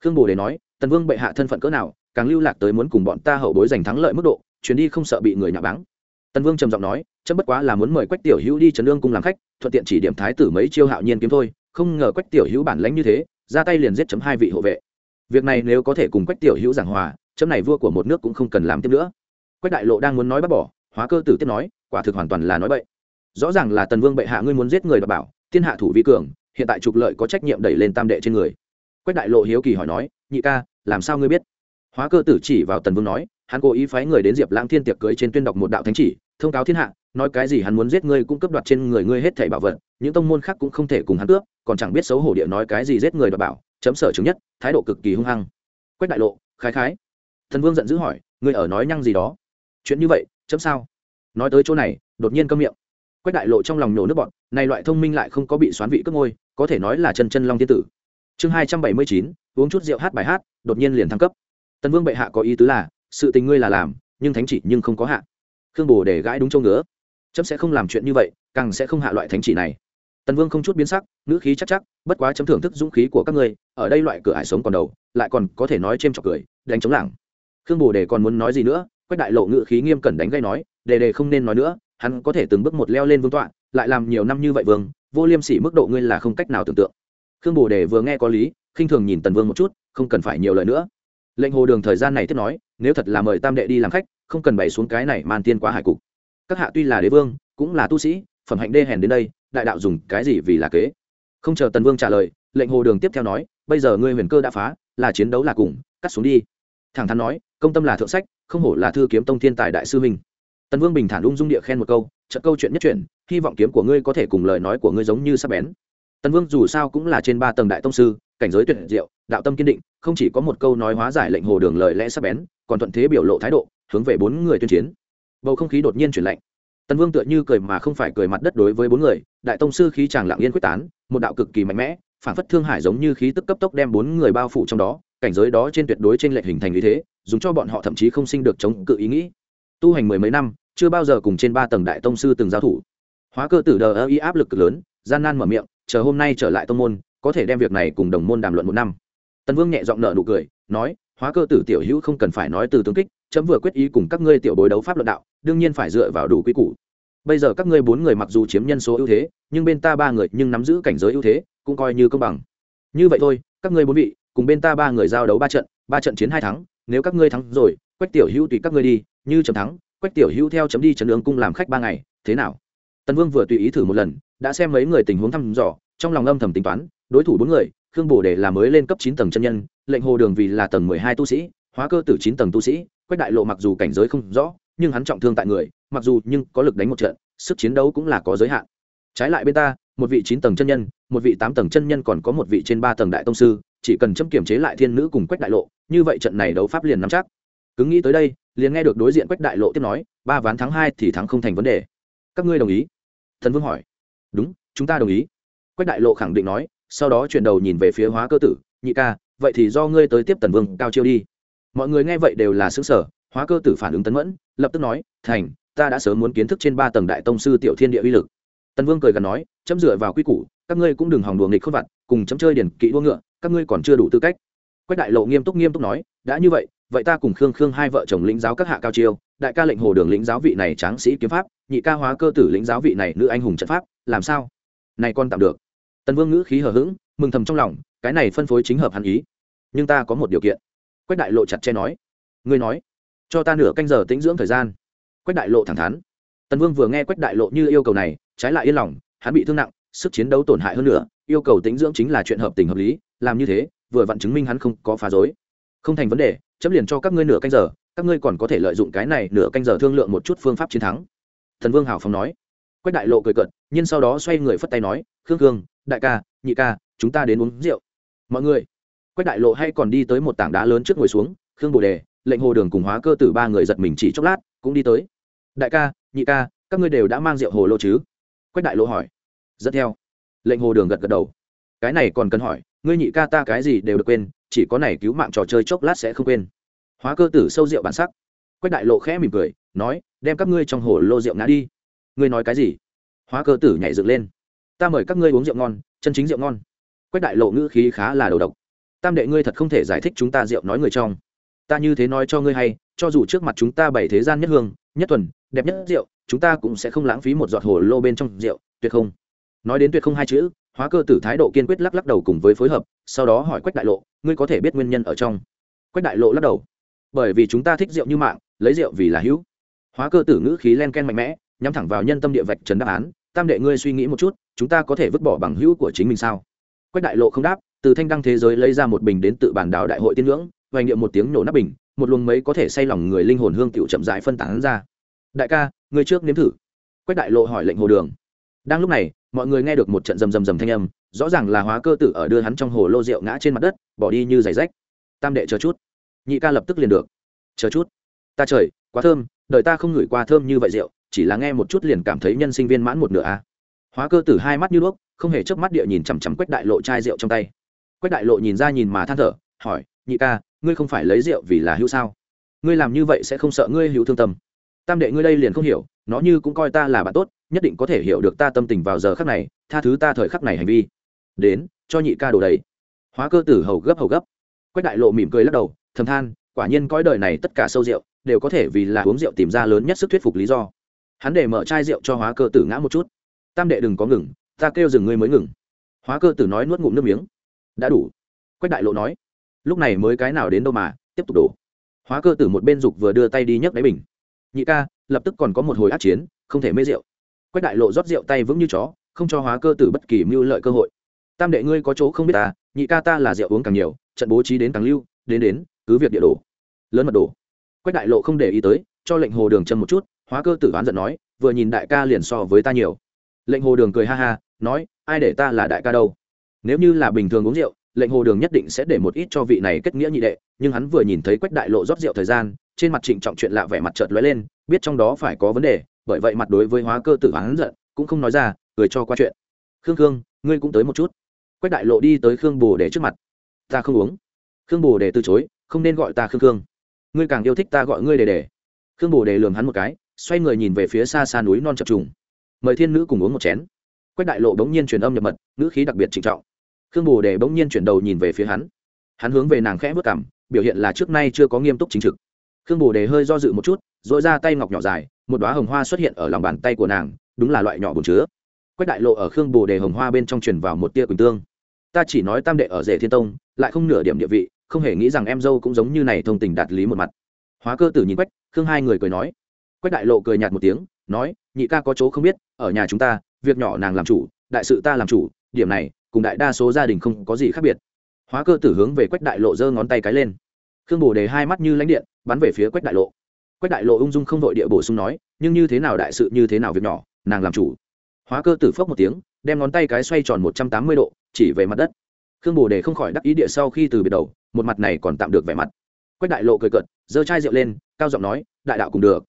Khương bồ đề nói, tần vương bệ hạ thân phận cỡ nào, càng lưu lạc tới muốn cùng bọn ta hậu bối giành thắng lợi mức độ chuyến đi không sợ bị người nhà báng. Tần vương trầm giọng nói, chấm bất quá là muốn mời quách tiểu hữu đi trấn lương cùng làm khách, thuận tiện chỉ điểm thái tử mấy chiêu hạo nhiên kiếm thôi, không ngờ quách tiểu hữu bản lãnh như thế, ra tay liền giết chấm hai vị hộ vệ. Việc này nếu có thể cùng quách tiểu hữu giảng hòa, chấm này vua của một nước cũng không cần làm tiếp nữa. Quách đại lộ đang muốn nói bác bỏ, hóa cơ tử tiếp nói, quả thực hoàn toàn là nói bậy. Rõ ràng là tần vương bệ hạ ngươi muốn giết người đ bảo, thiên hạ thủ vi cường, hiện tại trục lợi có trách nhiệm đẩy lên tam đệ trên người. Quách đại lộ hiếu kỳ hỏi nói, nhị ca, làm sao ngươi biết? Hóa cơ tử chỉ vào tần vương nói hắn cố ý phái người đến diệp lãng thiên tiệc cưới trên tuyên đọc một đạo thánh chỉ, thông cáo thiên hạ, nói cái gì hắn muốn giết ngươi cũng cướp đoạt trên người ngươi hết thảy bảo vật, những tông môn khác cũng không thể cùng hắn cướp, còn chẳng biết xấu hổ địa nói cái gì giết người đoạt bảo, chấm sở chứng nhất, thái độ cực kỳ hung hăng. Quách đại lộ khái khái. Thần vương giận dữ hỏi, ngươi ở nói nhăng gì đó? Chuyện như vậy, chấm sao? Nói tới chỗ này, đột nhiên câm miệng. Quách đại lộ trong lòng nhổ nước bọn này loại thông minh lại không có bị xoán vị cướp ngôi, có thể nói là chân chân long tiên tử. Chương hai trăm bảy mươi chín, uống chút rượu hát bài hát, đột nhiên liền thăng cấp. Tần vương bệ hạ có ý tứ là sự tình ngươi là làm, nhưng thánh chỉ nhưng không có hạ. Khương bồ để gãi đúng châu ngứa. Chấm sẽ không làm chuyện như vậy, càng sẽ không hạ loại thánh chỉ này. Tần vương không chút biến sắc, ngữ khí chắc chắc, bất quá chấm thưởng thức dũng khí của các ngươi, ở đây loại cửa ải sống còn đầu, lại còn có thể nói c h trọc cười, đánh chống lảng. Khương bồ đề còn muốn nói gì nữa, quách đại lộ ngữ khí nghiêm cẩn đánh gây nói đề đề không nên nói nữa, hắn có thể từng bước một leo lên vương tọa, lại làm nhiều năm như vậy vương, vô liêm sỉ mức độ ngươi là không cách nào tưởng tượng. Khương bồ đề vừa nghe có lý, khinh thường nhìn tần vương một chút, không cần phải nhiều lời nữa lệnh hồ đường thời gian này tiếp nói, nếu thật là mời tam đệ đi làm khách, không cần bày xuống cái này man tiên quá hải cục. Các hạ tuy là đế vương, cũng là tu sĩ, phẩm hạnh đê hèn đến đây, đại đạo dùng cái gì vì là kế? Không chờ tần vương trả lời, lệnh hồ đường tiếp theo nói, bây giờ ngươi huyền cơ đã phá, là chiến đấu là cùng, cắt xuống đi. Thẳng thắn nói, công tâm là thượng sách, không hổ là thư kiếm tông thiên tài đại sư minh tần vương bình thản ung dung địa khen một câu trận câu chuyện nhất chuyện hy vọng kiếm của ngươi có thể cùng lời nói của ngươi giống như sắp bén tần vương dù sao cũng là trên ba tầng đại tông sư, cảnh giới tuyệt diệu, đạo tâm kiên định, không chỉ có một câu nói hóa giải lệnh hồ đường lời lẽ sắp bén, còn thuận thế biểu lộ thái độ, hướng về bốn người tuyên chiến. Bầu không khí đột nhiên chuyển lạnh. Tần vương tựa như cười mà không phải cười mặt đất đối với bốn người, đại tông sư khí chàng lặng yên quyết tán, một đạo cực kỳ mạnh mẽ, phản phất thương hải giống như khí tức cấp tốc đem bốn người bao phủ trong đó, cảnh giới đó trên tuyệt đối trên lệnh hình thành như thế, dùng cho bọn họ thậm chí không sinh được chống cự ý nghĩ. Tu hành mười mấy năm, chưa bao giờ cùng trên ba tầng đại tông sư từng giao thủ. Hóa cơ tử đờ ơ y áp lực cực lớn, gian nan mở miệng chờ hôm nay trở lại tông môn, có thể đem việc này cùng đồng môn đàm luận một năm. Tần vương nhẹ giọng nợ nụ cười, nói, hóa cơ tử tiểu hữu không cần phải nói từ tướng kích, chấm vừa quyết ý cùng các ngươi tiểu bối đấu pháp luận đạo, đương nhiên phải dựa vào đủ quy củ. Bây giờ các ngươi bốn người mặc dù chiếm nhân số ưu thế, nhưng bên ta ba người nhưng nắm giữ cảnh giới ưu thế, cũng coi như công bằng. Như vậy thôi, các ngươi bốn vị, cùng bên ta ba người giao đấu ba trận ba trận chiến hai thắng, nếu các ngươi thắng rồi, quách tiểu hữu tùy các ngươi đi, như chấm thắng, quách tiểu hữu theo chấm đi trần đường cung làm khách ba ngày, thế nào? Tần vương vừa tùy ý thử một lần đã xem mấy người tình huống thăm dò, trong lòng âm thầm tính toán, đối thủ bốn người, khương bồ đề là mới lên cấp chín tầng chân nhân, lệnh hồ đường vì là tầng mười hai tu sĩ, hóa cơ tử chín tầng tu sĩ, quách đại lộ mặc dù cảnh giới không rõ, nhưng hắn trọng thương tại người, mặc dù nhưng có lực đánh một trận, sức chiến đấu cũng là có giới hạn. Trái lại bên ta, một vị chín tầng chân nhân, một vị tám tầng chân nhân còn có một vị trên ba tầng đại tông sư, chỉ cần chấm kiểm chế lại thiên nữ cùng quách đại lộ, như vậy trận này đấu pháp liền nắm chắc. Cứ nghĩ tới đây, liền nghe được đối diện quách đại lộ tiếp nói, ba ván thắng hai thì thắng không thành vấn đề. Các ngươi đồng ý? Thần vương hỏi đúng, chúng ta đồng ý. Quách đại lộ khẳng định nói, sau đó chuyển đầu nhìn về phía hóa cơ tử, nhị ca, vậy thì do ngươi tới tiếp tần vương, cao chiêu đi. Mọi người nghe vậy đều là xứng sở hóa cơ tử phản ứng tấn mẫn, lập tức nói, thành, ta đã sớm muốn kiến thức trên ba tầng đại tông sư tiểu thiên địa uy lực. Tần vương cười gần nói, chấm dựa vào quy củ, các ngươi cũng đừng hòng đùa nghịch khôn vặt, cùng chấm chơi điển kỵ đua ngựa, các ngươi còn chưa đủ tư cách. Quách đại lộ nghiêm túc nghiêm túc nói, đã như vậy vậy ta cùng khương khương hai vợ chồng lĩnh giáo các hạ cao chiêu, đại ca lệnh hồ đường lĩnh giáo vị này tráng sĩ kiếm pháp, nhị ca hóa cơ tử lĩnh giáo vị này nữ anh hùng trận pháp làm sao? Này con tạm được. Tần vương ngữ khí hờ hững, mừng thầm trong lòng, cái này phân phối chính hợp hắn ý. Nhưng ta có một điều kiện. Quách đại lộ chặt che nói. Ngươi nói. Cho ta nửa canh giờ tĩnh dưỡng thời gian. Quách đại lộ thẳng thắn. Tần vương vừa nghe quách đại lộ như yêu cầu này, trái lại yên lòng, hắn bị thương nặng, sức chiến đấu tổn hại hơn nữa, yêu cầu tĩnh dưỡng chính là chuyện hợp tình hợp lý, làm như thế, vừa vặn chứng minh hắn không có phá dối không thành vấn đề, chấm liền cho các ngươi nửa canh giờ, các ngươi còn có thể lợi dụng cái này nửa canh giờ thương lượng một chút phương pháp chiến thắng. Thần vương hảo phong nói quách đại lộ cười cợt, nhưng sau đó xoay người phất tay nói, khương khương, đại ca, nhị ca, chúng ta đến uống rượu. Mọi người. Quách đại lộ hay còn đi tới một tảng đá lớn trước ngồi xuống, khương bồ đề, lệnh hồ đường cùng hóa cơ tử ba người giật mình chỉ chốc lát, cũng đi tới. Đại ca, nhị ca, các ngươi đều đã mang rượu hồ lô chứ? Quách đại lộ hỏi. Rất theo. Lệnh hồ đường gật gật đầu. Cái này còn cần hỏi, ngươi nhị ca ta cái gì đều được quên, chỉ có này cứu mạng trò chơi chốc lát sẽ không quên. Hóa cơ tử sâu rượu bản sắc. Quách đại lộ khẽ mỉm cười, nói, đem các ngươi trong hồ lô rượu ngã đi ngươi nói cái gì? Hóa cơ tử nhảy dựng lên. Ta mời các ngươi uống rượu ngon, chân chính rượu ngon. Quách đại lộ ngữ khí khá là đầu độc. Tam đệ ngươi thật không thể giải thích chúng ta rượu nói người trong. Ta như thế nói cho ngươi hay, cho dù trước mặt chúng ta bảy thế gian nhất hương, nhất thuần đẹp nhất rượu, chúng ta cũng sẽ không lãng phí một giọt hồ lô bên trong rượu, tuyệt không. Nói đến tuyệt không hai chữ, hóa cơ tử thái độ kiên quyết lắc lắc đầu cùng với phối hợp, sau đó hỏi quách đại lộ, ngươi có thể biết nguyên nhân ở trong? Quách đại lộ lắc đầu. Bởi vì chúng ta thích rượu như mạng, lấy rượu vì là hữu. Hóa cơ tử ngữ khí len ken mạnh mẽ nhắm thẳng vào nhân tâm địa vạch trần đáp án, tam đệ ngươi suy nghĩ một chút, chúng ta có thể vứt bỏ bằng hữu của chính mình sao? Quách đại lộ không đáp, từ thanh đăng thế giới lấy ra một bình đến tự bản đảo đại hội tiên ngưỡng hoành niệm một tiếng nổ nắp bình, một luồng mấy có thể say lòng người linh hồn hương tiểu chậm dại phân tán ra. Đại ca, ngươi trước nếm thử. Quách đại lộ hỏi lệnh hồ đường. Đang lúc này, mọi người nghe được một trận rầm rầm rầm thanh âm, rõ ràng là hóa cơ tử ở đưa hắn trong hồ lô rượu ngã trên mặt đất, bỏ đi như giày rách. Tam đệ chờ chút. Nhị ca lập tức liền được. Chờ chút. Ta trời, quá thơm, đời ta không ngửi qua thơm như vậy rượu chỉ là nghe một chút liền cảm thấy nhân sinh viên mãn một nửa a. Hóa cơ tử hai mắt như đuốc, không hề chớp mắt địa nhìn chằm chằm quách đại lộ chai rượu trong tay. Quách đại lộ nhìn ra nhìn mà than thở, hỏi, nhị ca, ngươi không phải lấy rượu vì là hữu sao? Ngươi làm như vậy sẽ không sợ ngươi hữu thương tâm. Tam đệ ngươi đây liền không hiểu, nó như cũng coi ta là bạn tốt, nhất định có thể hiểu được ta tâm tình vào giờ khắc này, tha thứ ta thời khắc này hành vi. Đến, cho nhị ca đồ đầy hóa cơ tử hầu gấp hầu gấp. Quách đại lộ mỉm cười lắc đầu, thầm than, quả nhiên cõi đời này tất cả sâu rượu đều có thể vì là uống rượu tìm ra lớn nhất sức thuyết phục lý do hắn để mở chai rượu cho hóa cơ tử ngã một chút. Tam đệ đừng có ngừng, ta kêu dừng ngươi mới ngừng. Hóa cơ tử nói nuốt ngụm nước miếng. Đã đủ. Quách đại lộ nói. Lúc này mới cái nào đến đâu mà, tiếp tục đổ. Hóa cơ tử một bên dục vừa đưa tay đi nhấc đáy bình. Nhị ca, lập tức còn có một hồi át chiến, không thể mê rượu. Quách đại lộ rót rượu tay vững như chó, không cho hóa cơ tử bất kỳ mưu lợi cơ hội. Tam đệ ngươi có chỗ không biết ta, nhị ca ta là rượu uống càng nhiều, trận bố trí đến càng lưu, đến đến, cứ việc địa đổ. Lớn mật đổ. Quách đại lộ không để ý tới, cho lệnh hồ đường chân một chút hóa cơ tử oán giận nói, vừa nhìn đại ca liền so với ta nhiều. Lệnh hồ đường cười ha ha, nói, ai để ta là đại ca đâu? Nếu như là bình thường uống rượu, lệnh hồ đường nhất định sẽ để một ít cho vị này kết nghĩa nhị đệ, nhưng hắn vừa nhìn thấy quách đại lộ rót rượu thời gian, trên mặt trịnh trọng chuyện lạ vẻ mặt chợt lóe lên, biết trong đó phải có vấn đề, bởi vậy mặt đối với hóa cơ tử hắn giận, cũng không nói ra, cười cho qua chuyện. Khương khương, ngươi cũng tới một chút. Quách đại lộ đi tới khương bồ để trước mặt. Ta không uống. Khương bồ để từ chối, không nên gọi ta khương khương. Ngươi càng yêu thích ta gọi ngươi để để khương bồ để lường hắn một cái xoay người nhìn về phía xa xa núi non chập trùng. Mời thiên nữ cùng uống một chén. Quách đại lộ bỗng nhiên truyền âm nhập mật nữ khí đặc biệt trịnh trọng. Khương bồ đề bỗng nhiên chuyển đầu nhìn về phía hắn. Hắn hướng về nàng khẽ vất cảm biểu hiện là trước nay chưa có nghiêm túc chính trực. Khương bồ đề hơi do dự một chút dội ra tay ngọc nhỏ dài, một đoá hồng hoa xuất hiện ở lòng bàn tay của nàng, đúng là loại nhỏ bồn chứa. Quách đại lộ ở khương bồ đề hồng hoa bên trong truyền vào một tia quỳnh tương. Ta chỉ nói tam đệ ở rể thiên tông, lại không nửa điểm địa vị, không hề nghĩ rằng em dâu cũng giống như này thông tình đạt lý một mặt. Hóa cơ tử nhìn quách, khương hai người cười nói quách đại lộ cười nhạt một tiếng, nói, nhị ca có chỗ không biết, ở nhà chúng ta, việc nhỏ nàng làm chủ, đại sự ta làm chủ, điểm này, cùng đại đa số gia đình không có gì khác biệt. Hóa cơ tử hướng về quách đại lộ giơ ngón tay cái lên. Khương bồ đề hai mắt như lãnh điện, bắn về phía quách đại lộ. Quách đại lộ ung dung không đội địa bổ sung nói, nhưng như thế nào đại sự, như thế nào việc nhỏ, nàng làm chủ. Hóa cơ tử phốc một tiếng, đem ngón tay cái xoay tròn một trăm tám mươi độ, chỉ về mặt đất. Khương bồ đề không khỏi đắc ý địa sau khi từ biệt đầu, một mặt này còn tạm được vẻ mặt. Quách đại lộ cười cợt, giơ chai rượu lên, cao giọng nói, đại đạo cùng được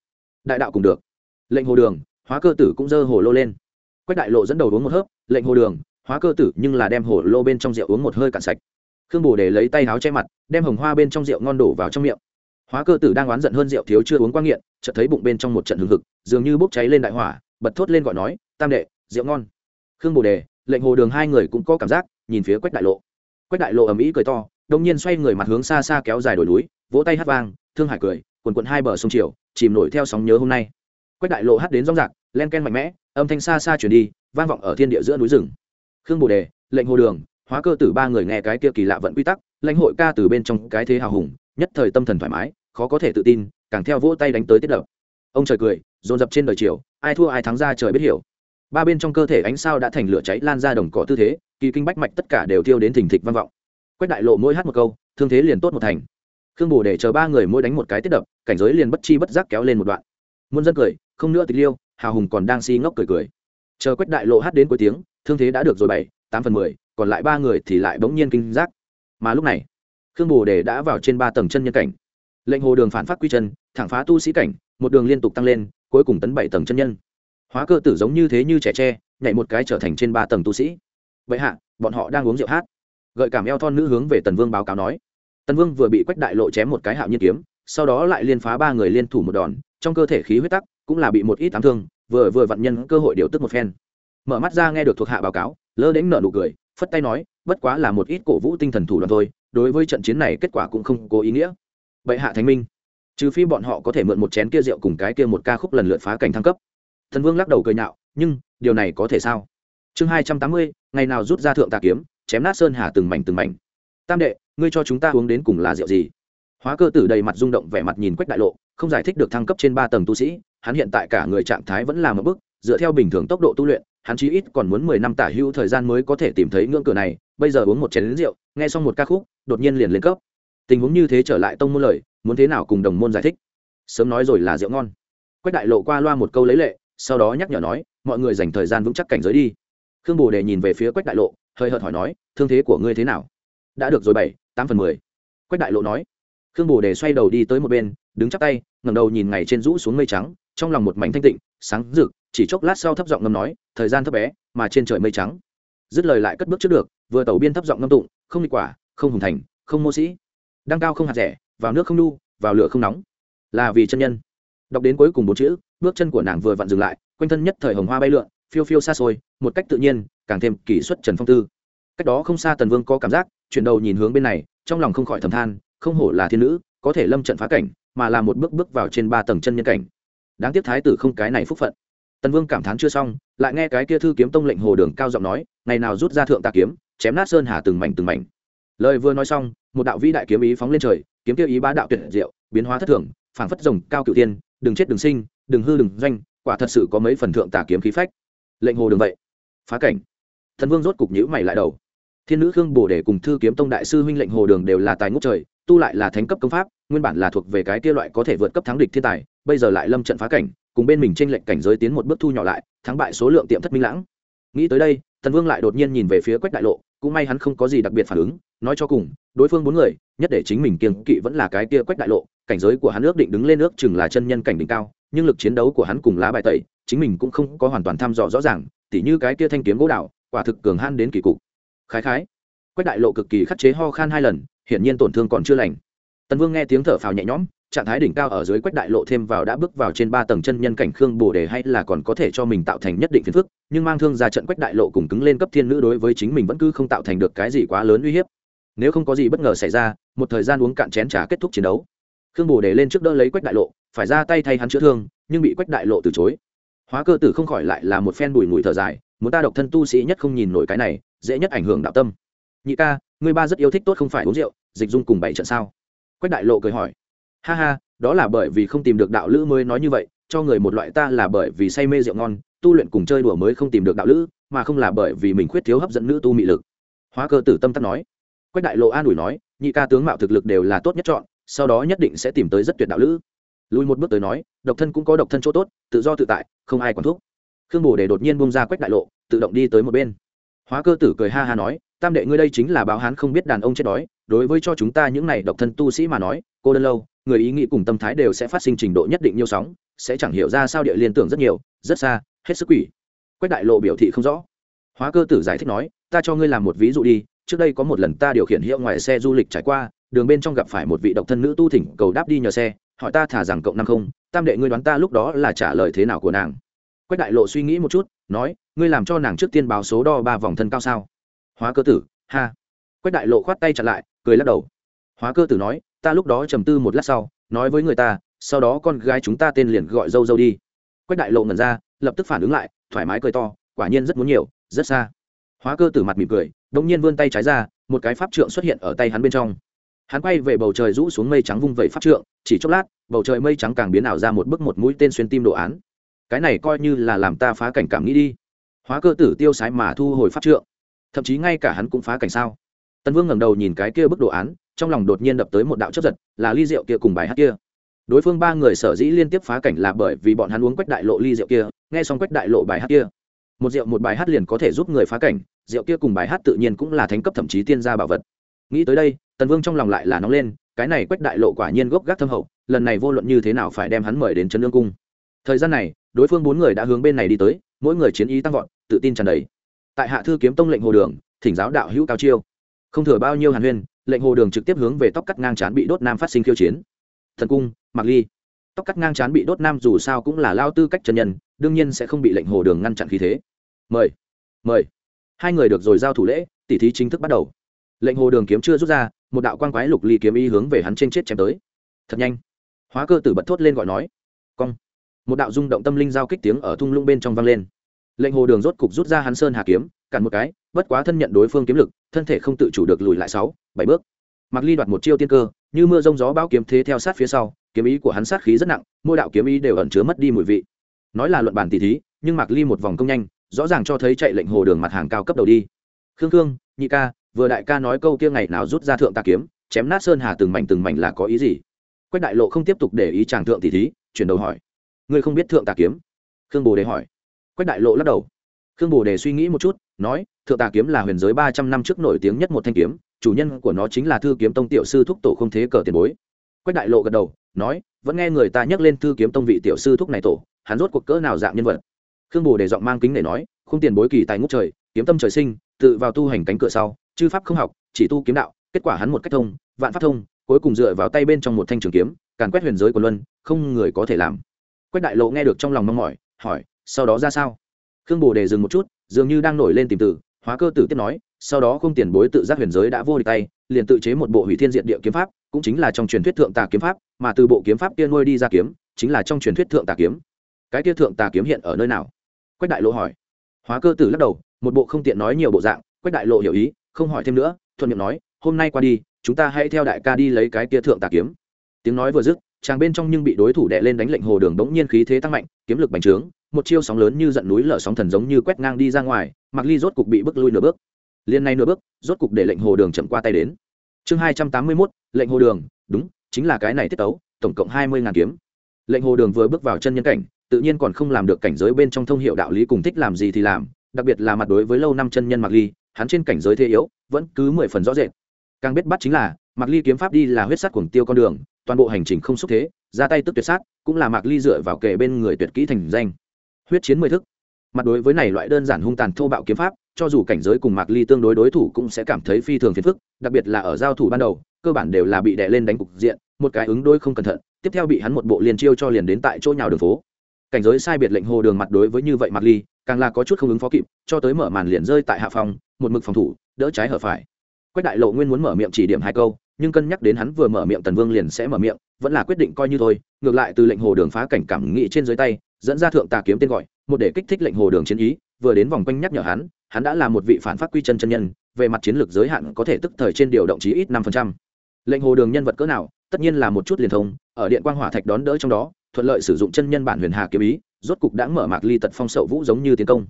đại đạo cùng được. Lệnh hồ đường, hóa cơ tử cũng dơ hồ lô lên. Quách đại lộ dẫn đầu uống một hớp, lệnh hồ đường, hóa cơ tử nhưng là đem hồ lô bên trong rượu uống một hơi cạn sạch. Khương bồ để lấy tay áo che mặt, đem hồng hoa bên trong rượu ngon đổ vào trong miệng. Hóa cơ tử đang oán giận hơn rượu thiếu chưa uống qua nghiện, chợt thấy bụng bên trong một trận hừng hực, dường như bốc cháy lên đại hỏa, bật thốt lên gọi nói, tam đệ, rượu ngon. Khương bồ đề, lệnh hồ đường hai người cũng có cảm giác, nhìn phía quách đại lộ. Quách đại lộ ầm ĩ cười to đông nhiên xoay người mặt hướng xa xa kéo dài đồi núi, vỗ tay hát vang, thương hải cười, quần quận hai bờ sông chiều chìm nổi theo sóng nhớ hôm nay. Quách đại lộ hát đến rong rạc, len ken mạnh mẽ, âm thanh xa xa chuyển đi, vang vọng ở thiên địa giữa núi rừng. Khương bồ đề, lệnh hồ đường, hóa cơ tử ba người nghe cái kia kỳ lạ vận quy tắc, lãnh hội ca từ bên trong cái thế hào hùng, nhất thời tâm thần thoải mái, khó có thể tự tin, càng theo vỗ tay đánh tới tiết đập ông trời cười, dồn dập trên đời chiều ai thua ai thắng ra trời biết hiểu. Ba bên trong cơ thể ánh sao đã thành lửa cháy lan ra đồng cỏ tư thế, kỳ kinh bách mạch tất cả đều tiêu đến thình thịch vang vọng. Quách đại lộ mỗi hát một câu, thương thế liền tốt một thành khương bồ để chờ ba người mỗi đánh một cái tiết đập, cảnh giới liền bất chi bất giác kéo lên một đoạn. Muôn dân cười, không nữa tịch liêu hào hùng còn đang si ngốc cười cười. Chờ quách đại lộ hát đến cuối tiếng, thương thế đã được rồi bảy, tám phần mười, còn lại ba người thì lại bỗng nhiên kinh giác. Mà lúc này, khương bồ đề đã vào trên ba tầng chân nhân cảnh. Lệnh hồ đường phản phát quy chân, thẳng phá tu sĩ cảnh, một đường liên tục tăng lên, cuối cùng tấn bảy tầng chân nhân. Hóa cơ tử giống như thế như trẻ tre, nhảy một cái trở thành trên ba tầng tu sĩ. Vậy hạ, bọn họ đang uống rượu hát. Gợi cảm eo thon nữ hướng về tần vương báo cáo nói tần vương vừa bị quách đại lộ chém một cái hạo nhiên kiếm, sau đó lại liên phá ba người liên thủ một đòn, trong cơ thể khí huyết tắc cũng là bị một ít tám thương, vừa vừa vặn nhân cơ hội điều tức một phen. Mở mắt ra nghe được thuộc hạ báo cáo, lơ đến nợ nụ cười, phất tay nói, bất quá là một ít cổ vũ tinh thần thủ đoạn thôi, đối với trận chiến này kết quả cũng không có ý nghĩa. Bệ hạ thánh minh, trừ phi bọn họ có thể mượn một chén kia rượu cùng cái kia một ca khúc lần lượt phá cảnh thăng cấp. Thần vương lắc đầu cười nhạo, nhưng, điều này có thể sao? Chương hai trăm tám mươi, ngày nào rút ra thượng tà kiếm, chém nát sơn hà từng mảnh từng mảnh. Tam đệ ngươi cho chúng ta uống đến cùng là rượu gì? Hóa cơ tử đầy mặt rung động, vẻ mặt nhìn quách đại lộ, không giải thích được thăng cấp trên ba tầng tu sĩ, hắn hiện tại cả người trạng thái vẫn là một bước, dựa theo bình thường tốc độ tu luyện, hắn chí ít còn muốn mười năm tả hữu thời gian mới có thể tìm thấy ngưỡng cửa này, bây giờ uống một chén lính rượu, nghe xong một ca khúc, đột nhiên liền lên cấp. Tình huống như thế trở lại tông môn lời, muốn thế nào cùng đồng môn giải thích? Sớm nói rồi là rượu ngon. Quách đại lộ qua loa một câu lấy lệ, sau đó nhắc nhở nói, mọi người dành thời gian vững chắc cảnh giới đi. Khương bồ đề nhìn về phía quách đại lộ, hơi hợt hỏi nói, thương thế của ngươi thế nào? Đã được rồi bảy tám phần mười. Quách đại lộ nói. Khương bồ đề xoay đầu đi tới một bên, đứng chắp tay, ngẩng đầu nhìn ngày trên rũ xuống mây trắng, trong lòng một mảnh thanh tịnh, sáng rực, chỉ chốc lát sau thấp giọng ngâm nói, thời gian thấp bé, mà trên trời mây trắng. Dứt lời lại cất bước trước được, vừa tẩu biên thấp giọng ngâm tụng, không đi quả, không hùng thành, không mô sĩ. Đăng cao không hạt rẻ, vào nước không nu, vào lửa không nóng. Là vì chân nhân. Đọc đến cuối cùng bốn chữ, bước chân của nàng vừa vặn dừng lại, quanh thân nhất thời hồng hoa bay lượn, phiêu phiêu xa xôi, một cách tự nhiên, càng thêm kỷ xuất trần phong tư. Cách đó không xa tần vương có cảm giác chuyển đầu nhìn hướng bên này, trong lòng không khỏi thầm than, không hổ là thiên nữ, có thể lâm trận phá cảnh, mà là một bước bước vào trên ba tầng chân nhân cảnh. Đáng tiếc thái tử không cái này phúc phận. Tần vương cảm thán chưa xong, lại nghe cái kia thư kiếm tông lệnh hồ đường cao giọng nói, ngày nào rút ra thượng tạ kiếm, chém nát sơn hà từng mảnh từng mảnh. Lời vừa nói xong, một đạo vĩ đại kiếm ý phóng lên trời, kiếm kia ý bá đạo tuyệt diệu, biến hóa thất thường, phảng phất rồng cao cựu tiên đừng chết đừng sinh, đừng hư đừng doanh, quả thật sự có mấy phần thượng tà kiếm khí phách. Lệnh hồ đường vậy, phá cảnh. Thần vương rốt cục nhữ mày lại đầu thiên nữ khương bồ để cùng thư kiếm tông đại sư huynh lệnh hồ đường đều là tài ngốc trời, tu lại là thánh cấp công pháp, nguyên bản là thuộc về cái kia loại có thể vượt cấp thắng địch thiên tài, bây giờ lại lâm trận phá cảnh, cùng bên mình tranh lệnh cảnh giới tiến một bước thu nhỏ lại, thắng bại số lượng tiệm thất minh lãng. Nghĩ tới đây thần vương lại đột nhiên nhìn về phía quách đại lộ, cũng may hắn không có gì đặc biệt phản ứng, nói cho cùng, đối phương bốn người, nhất để chính mình kiêng kỵ vẫn là cái kia quách đại lộ, cảnh giới của hắn ước định đứng lên ước chừng là chân nhân cảnh đỉnh cao, nhưng lực chiến đấu của hắn cùng lá bài tẩy, chính mình cũng không có hoàn toàn thăm dò rõ ràng, tỉ như cái kia thanh kiếm gỗ đạo quả thực cường han đến kỳ cục khái khái. Quách đại lộ cực kỳ khắc chế ho khan hai lần, hiển nhiên tổn thương còn chưa lành. Tần vương nghe tiếng thở phào nhẹ nhõm, trạng thái đỉnh cao ở dưới quách đại lộ thêm vào đã bước vào trên ba tầng chân nhân cảnh khương bồ đề hay là còn có thể cho mình tạo thành nhất định phiền phức, nhưng mang thương ra trận quách đại lộ cùng cứng lên cấp thiên nữ đối với chính mình vẫn cứ không tạo thành được cái gì quá lớn uy hiếp. Nếu không có gì bất ngờ xảy ra, một thời gian uống cạn chén trà kết thúc chiến đấu. Khương bồ đề lên trước đỡ lấy quách đại lộ, phải ra tay thay hắn chữa thương, nhưng bị quách đại lộ từ chối. Hóa cơ tử không khỏi lại là một phen bùi ngùi thở dài muốn ta độc thân tu sĩ nhất không nhìn nổi cái này, dễ nhất ảnh hưởng đạo tâm. Nhị ca người ba rất yêu thích tốt không phải uống rượu, dịch dung cùng bảy trận sao? Quách đại lộ cười hỏi. Ha ha, đó là bởi vì không tìm được đạo lữ mới nói như vậy, cho người một loại ta là bởi vì say mê rượu ngon, tu luyện cùng chơi đùa mới không tìm được đạo lữ, mà không là bởi vì mình khuyết thiếu hấp dẫn nữ tu mị lực. Hóa cơ tử tâm tắc nói. Quách đại lộ an ủi nói, nhị ca tướng mạo thực lực đều là tốt nhất chọn, sau đó nhất định sẽ tìm tới rất tuyệt đạo lữ. Lùi một bước tới nói, độc thân cũng có độc thân chỗ tốt, tự do tự tại, không ai quản thúc khương bồ để đột nhiên bông ra quách đại lộ, tự động đi tới một bên. Hóa cơ tử cười ha ha nói, tam đệ ngươi đây chính là báo hán không biết đàn ông chết đói, đối với cho chúng ta những này độc thân tu sĩ mà nói, cô đơn lâu, người ý nghĩ cùng tâm thái đều sẽ phát sinh trình độ nhất định nhiều sóng, sẽ chẳng hiểu ra sao địa liên tưởng rất nhiều, rất xa, hết sức quỷ. Quách đại lộ biểu thị không rõ. Hóa cơ tử giải thích nói, ta cho ngươi làm một ví dụ đi, trước đây có một lần ta điều khiển hiệu ngoài xe du lịch trải qua, đường bên trong gặp phải một vị độc thân nữ tu thỉnh cầu đáp đi nhờ xe, hỏi ta thả rằng cộng năm không, tam đệ ngươi đoán ta lúc đó là trả lời thế nào của nàng? Quách đại lộ suy nghĩ một chút, nói, ngươi làm cho nàng trước tiên báo số đo ba vòng thân cao sao? Hóa cơ tử, ha. Quách đại lộ khoát tay chặn lại, cười lắc đầu. Hóa cơ tử nói, ta lúc đó trầm tư một lát sau, nói với người ta, sau đó con gái chúng ta tên liền gọi dâu dâu đi. Quách đại lộ ngẩn ra, lập tức phản ứng lại, thoải mái cười to, quả nhiên rất muốn nhiều, rất xa. Hóa cơ tử mặt mỉm cười đung nhiên vươn tay trái ra, một cái pháp trượng xuất hiện ở tay hắn bên trong. Hắn quay về bầu trời rũ xuống mây trắng vung vẩy pháp trượng, chỉ chốc lát, bầu trời mây trắng càng biến ảo ra một bức một mũi tên xuyên tim đồ án cái này coi như là làm ta phá cảnh cảm nghĩ đi. Hóa cơ tử tiêu sái mà thu hồi pháp trượng. Thậm chí ngay cả hắn cũng phá cảnh sao? Tần vương ngẩng đầu nhìn cái kia bức đồ án, trong lòng đột nhiên đập tới một đạo chấp giật, là ly rượu kia cùng bài hát kia. Đối phương ba người sở dĩ liên tiếp phá cảnh là bởi vì bọn hắn uống quách đại lộ ly rượu kia, nghe xong quách đại lộ bài hát kia. Một rượu một bài hát liền có thể giúp người phá cảnh, rượu kia cùng bài hát tự nhiên cũng là thánh cấp thậm chí tiên gia bảo vật. Nghĩ tới đây, tần vương trong lòng lại là nóng lên, cái này quách đại lộ quả nhiên gốc gác thâm hậu, lần này vô luận như thế nào phải đem hắn mời đến trấn lương cung. Thời gian này đối phương bốn người đã hướng bên này đi tới, mỗi người chiến ý tăng vọt, tự tin tràn đầy. Tại hạ thư kiếm tông lệnh hồ đường, thỉnh giáo đạo hữu cao chiêu. Không thừa bao nhiêu hàn huyên, lệnh hồ đường trực tiếp hướng về tóc cắt ngang chán bị đốt nam phát sinh khiêu chiến. Thần cung mặc ly. Tóc cắt ngang chán bị đốt nam dù sao cũng là lao tư cách chân nhân, đương nhiên sẽ không bị lệnh hồ đường ngăn chặn khí thế. Mời mời. Hai người được rồi giao thủ lễ, tỉ thí chính thức bắt đầu. Lệnh hồ đường kiếm chưa rút ra, một đạo quan quái lục ly kiếm y hướng về hắn trên chết chém tới. Thật nhanh. Hóa cơ tử bật thốt lên gọi nói một đạo rung động tâm linh giao kích tiếng ở thung lũng bên trong vang lên. Lệnh hồ đường rốt cục rút ra hắn sơn hà kiếm, cản một cái, bất quá thân nhận đối phương kiếm lực, thân thể không tự chủ được lùi lại sáu, bảy bước. Mặc ly đoạt một chiêu tiên cơ, như mưa rông gió bão kiếm thế theo sát phía sau, kiếm ý của hắn sát khí rất nặng, mỗi đạo kiếm ý đều ẩn chứa mất đi mùi vị. Nói là luận bản tỷ thí, nhưng mặc ly một vòng công nhanh, rõ ràng cho thấy chạy lệnh hồ đường mặt hàng cao cấp đầu đi. Khương khương, nhị ca, vừa đại ca nói câu kia ngày nào rút ra thượng ta kiếm, chém nát sơn hà từng mảnh từng mảnh là có ý gì? Quách đại lộ không tiếp tục để ý chàng thượng tỷ thí, chuyển đầu hỏi ngươi không biết thượng tà kiếm? Khương bồ đề hỏi. Quách đại lộ lắc đầu. Khương bồ đề suy nghĩ một chút, nói, thượng tà kiếm là huyền giới ba trăm năm trước nổi tiếng nhất một thanh kiếm, chủ nhân của nó chính là thư kiếm tông tiểu sư thúc tổ không thế cờ tiền bối. Quách đại lộ gật đầu, nói, vẫn nghe người ta nhắc lên thư kiếm tông vị tiểu sư thúc này tổ, hắn rốt cuộc cỡ nào dạng nhân vật? Khương bồ đề giọng mang kính để nói, không tiền bối kỳ tài ngút trời, kiếm tâm trời sinh, tự vào tu hành cánh cửa sau, chư pháp không học, chỉ tu kiếm đạo, kết quả hắn một cách thông, vạn pháp thông, cuối cùng dựa vào tay bên trong một thanh trường kiếm, càn quét huyền giới của luân, không người có thể làm quách đại lộ nghe được trong lòng mong mỏi, hỏi, sau đó ra sao? Khương bồ đề dừng một chút, dường như đang nổi lên tìm từ, hóa cơ tử tiếp nói, sau đó không tiền bối tự giác huyền giới đã vô địch tay, liền tự chế một bộ hủy thiên diện địa kiếm pháp, cũng chính là trong truyền thuyết thượng tà kiếm pháp, mà từ bộ kiếm pháp kia nuôi đi ra kiếm, chính là trong truyền thuyết thượng tà kiếm. Cái kia thượng tà kiếm hiện ở nơi nào? Quách đại lộ hỏi. Hóa cơ tử lắc đầu, một bộ không tiện nói nhiều bộ dạng, quách đại lộ hiểu ý, không hỏi thêm nữa, thuận miệng nói, hôm nay qua đi, chúng ta hãy theo đại ca đi lấy cái kia thượng tà kiếm. Tiếng nói vừa dứt chàng bên trong nhưng bị đối thủ đè lên đánh lệnh hồ đường bỗng nhiên khí thế tăng mạnh, kiếm lực bành trướng, một chiêu sóng lớn như giận núi lở sóng thần giống như quét ngang đi ra ngoài mặc ly rốt cục bị bước lui nửa bước. Liên này nửa bước, rốt cục để lệnh hồ đường chậm qua tay đến. Chương hai trăm tám mươi mốt, lệnh hồ đường, đúng, chính là cái này tiết tấu, tổng cộng hai mươi ngàn kiếm. Lệnh hồ đường vừa bước vào chân nhân cảnh, tự nhiên còn không làm được cảnh giới bên trong thông hiệu đạo lý cùng thích làm gì thì làm, đặc biệt là mặt đối với lâu năm chân nhân mặc ly, hắn trên cảnh giới thế yếu, vẫn cứ mười phần rõ rệt. Càng biết bắt chính là mặc ly kiếm pháp đi là huyết sắt cuồng tiêu con đường toàn bộ hành trình không xúc thế, ra tay tức tuyệt sát, cũng là mạc ly dựa vào kề bên người tuyệt kỹ thành danh. Huyết chiến mười thức. Mặt đối với này loại đơn giản hung tàn thô bạo kiếm pháp, cho dù cảnh giới cùng mạc ly tương đối đối thủ cũng sẽ cảm thấy phi thường phiền phức, đặc biệt là ở giao thủ ban đầu, cơ bản đều là bị đè lên đánh cục diện, một cái ứng đôi không cẩn thận, tiếp theo bị hắn một bộ liền chiêu cho liền đến tại chỗ nhào đường phố. Cảnh giới sai biệt lệnh hồ đường mặt đối với như vậy mạc ly, càng là có chút không ứng phó kịp, cho tới mở màn liền rơi tại hạ phòng, một mực phòng thủ, đỡ trái hở phải. Quách đại lộ nguyên muốn mở miệng chỉ điểm hai câu nhưng cân nhắc đến hắn vừa mở miệng tần vương liền sẽ mở miệng, vẫn là quyết định coi như thôi, ngược lại từ lệnh hồ đường phá cảnh cảm nghị trên dưới tay, dẫn ra thượng tà kiếm tên gọi, một để kích thích lệnh hồ đường chiến ý, vừa đến vòng quanh nhắc nhở hắn hắn đã là một vị phản phát quy chân chân nhân, về mặt chiến lược giới hạn có thể tức thời trên điều động chí ít năm phần trăm. Lệnh hồ đường nhân vật cỡ nào, tất nhiên là một chút liền thông, ở điện quang hỏa thạch đón đỡ trong đó, thuận lợi sử dụng chân nhân bản huyền hà kiếm ý, rốt cục đã mở mạc ly tật phong sậu vũ giống như tiến công.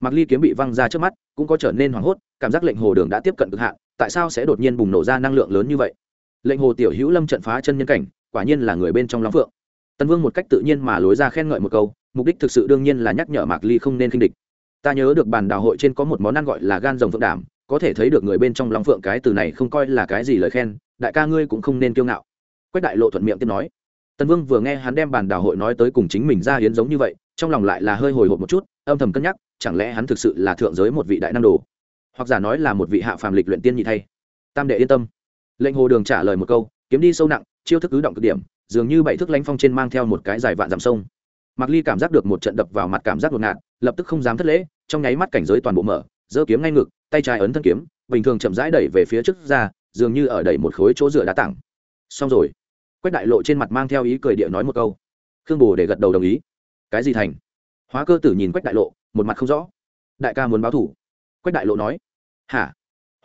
Mạc ly kiếm bị văng ra trước mắt, cũng có trở nên hoảng hốt, cảm giác lệnh hồ đường đã tiếp cận cực hạn tại sao sẽ đột nhiên bùng nổ ra năng lượng lớn như vậy? Lệnh hồ tiểu hữu lâm trận phá chân nhân cảnh, quả nhiên là người bên trong long phượng. Tần vương một cách tự nhiên mà lối ra khen ngợi một câu, mục đích thực sự đương nhiên là nhắc nhở mạc ly không nên khinh địch. Ta nhớ được bàn đào hội trên có một món ăn gọi là gan rồng phượng đảm, có thể thấy được người bên trong long phượng cái từ này không coi là cái gì lời khen, đại ca ngươi cũng không nên kiêu ngạo. Quách đại lộ thuận miệng tiếp nói. Tần vương vừa nghe hắn đem bàn đào hội nói tới cùng chính mình ra hiến giống như vậy, trong lòng lại là hơi hồi hộp một chút, âm thầm cân nhắc, chẳng lẽ hắn thực sự là thượng giới một vị đại năng đồ? Hoặc giả nói là một vị hạ phàm lịch luyện tiên nhị thay. Tam đệ yên tâm. Lệnh hồ đường trả lời một câu, kiếm đi sâu nặng, chiêu thức cứ động cực điểm, dường như bảy thước lánh phong trên mang theo một cái dài vạn dặm sông. Mạc ly cảm giác được một trận đập vào mặt cảm giác ngột ngạt, lập tức không dám thất lễ, trong nháy mắt cảnh giới toàn bộ mở, giơ kiếm ngay ngực, tay trái ấn thân kiếm, bình thường chậm rãi đẩy về phía trước ra, dường như ở đẩy một khối chỗ dựa đá tảng. Xong rồi. Quách đại lộ trên mặt mang theo ý cười địa nói một câu. Khương bồ để gật đầu đồng ý. Cái gì thành? Hóa cơ tử nhìn quách đại lộ, một mặt không rõ. Đại ca muốn báo thủ. Quách đại lộ nói hả?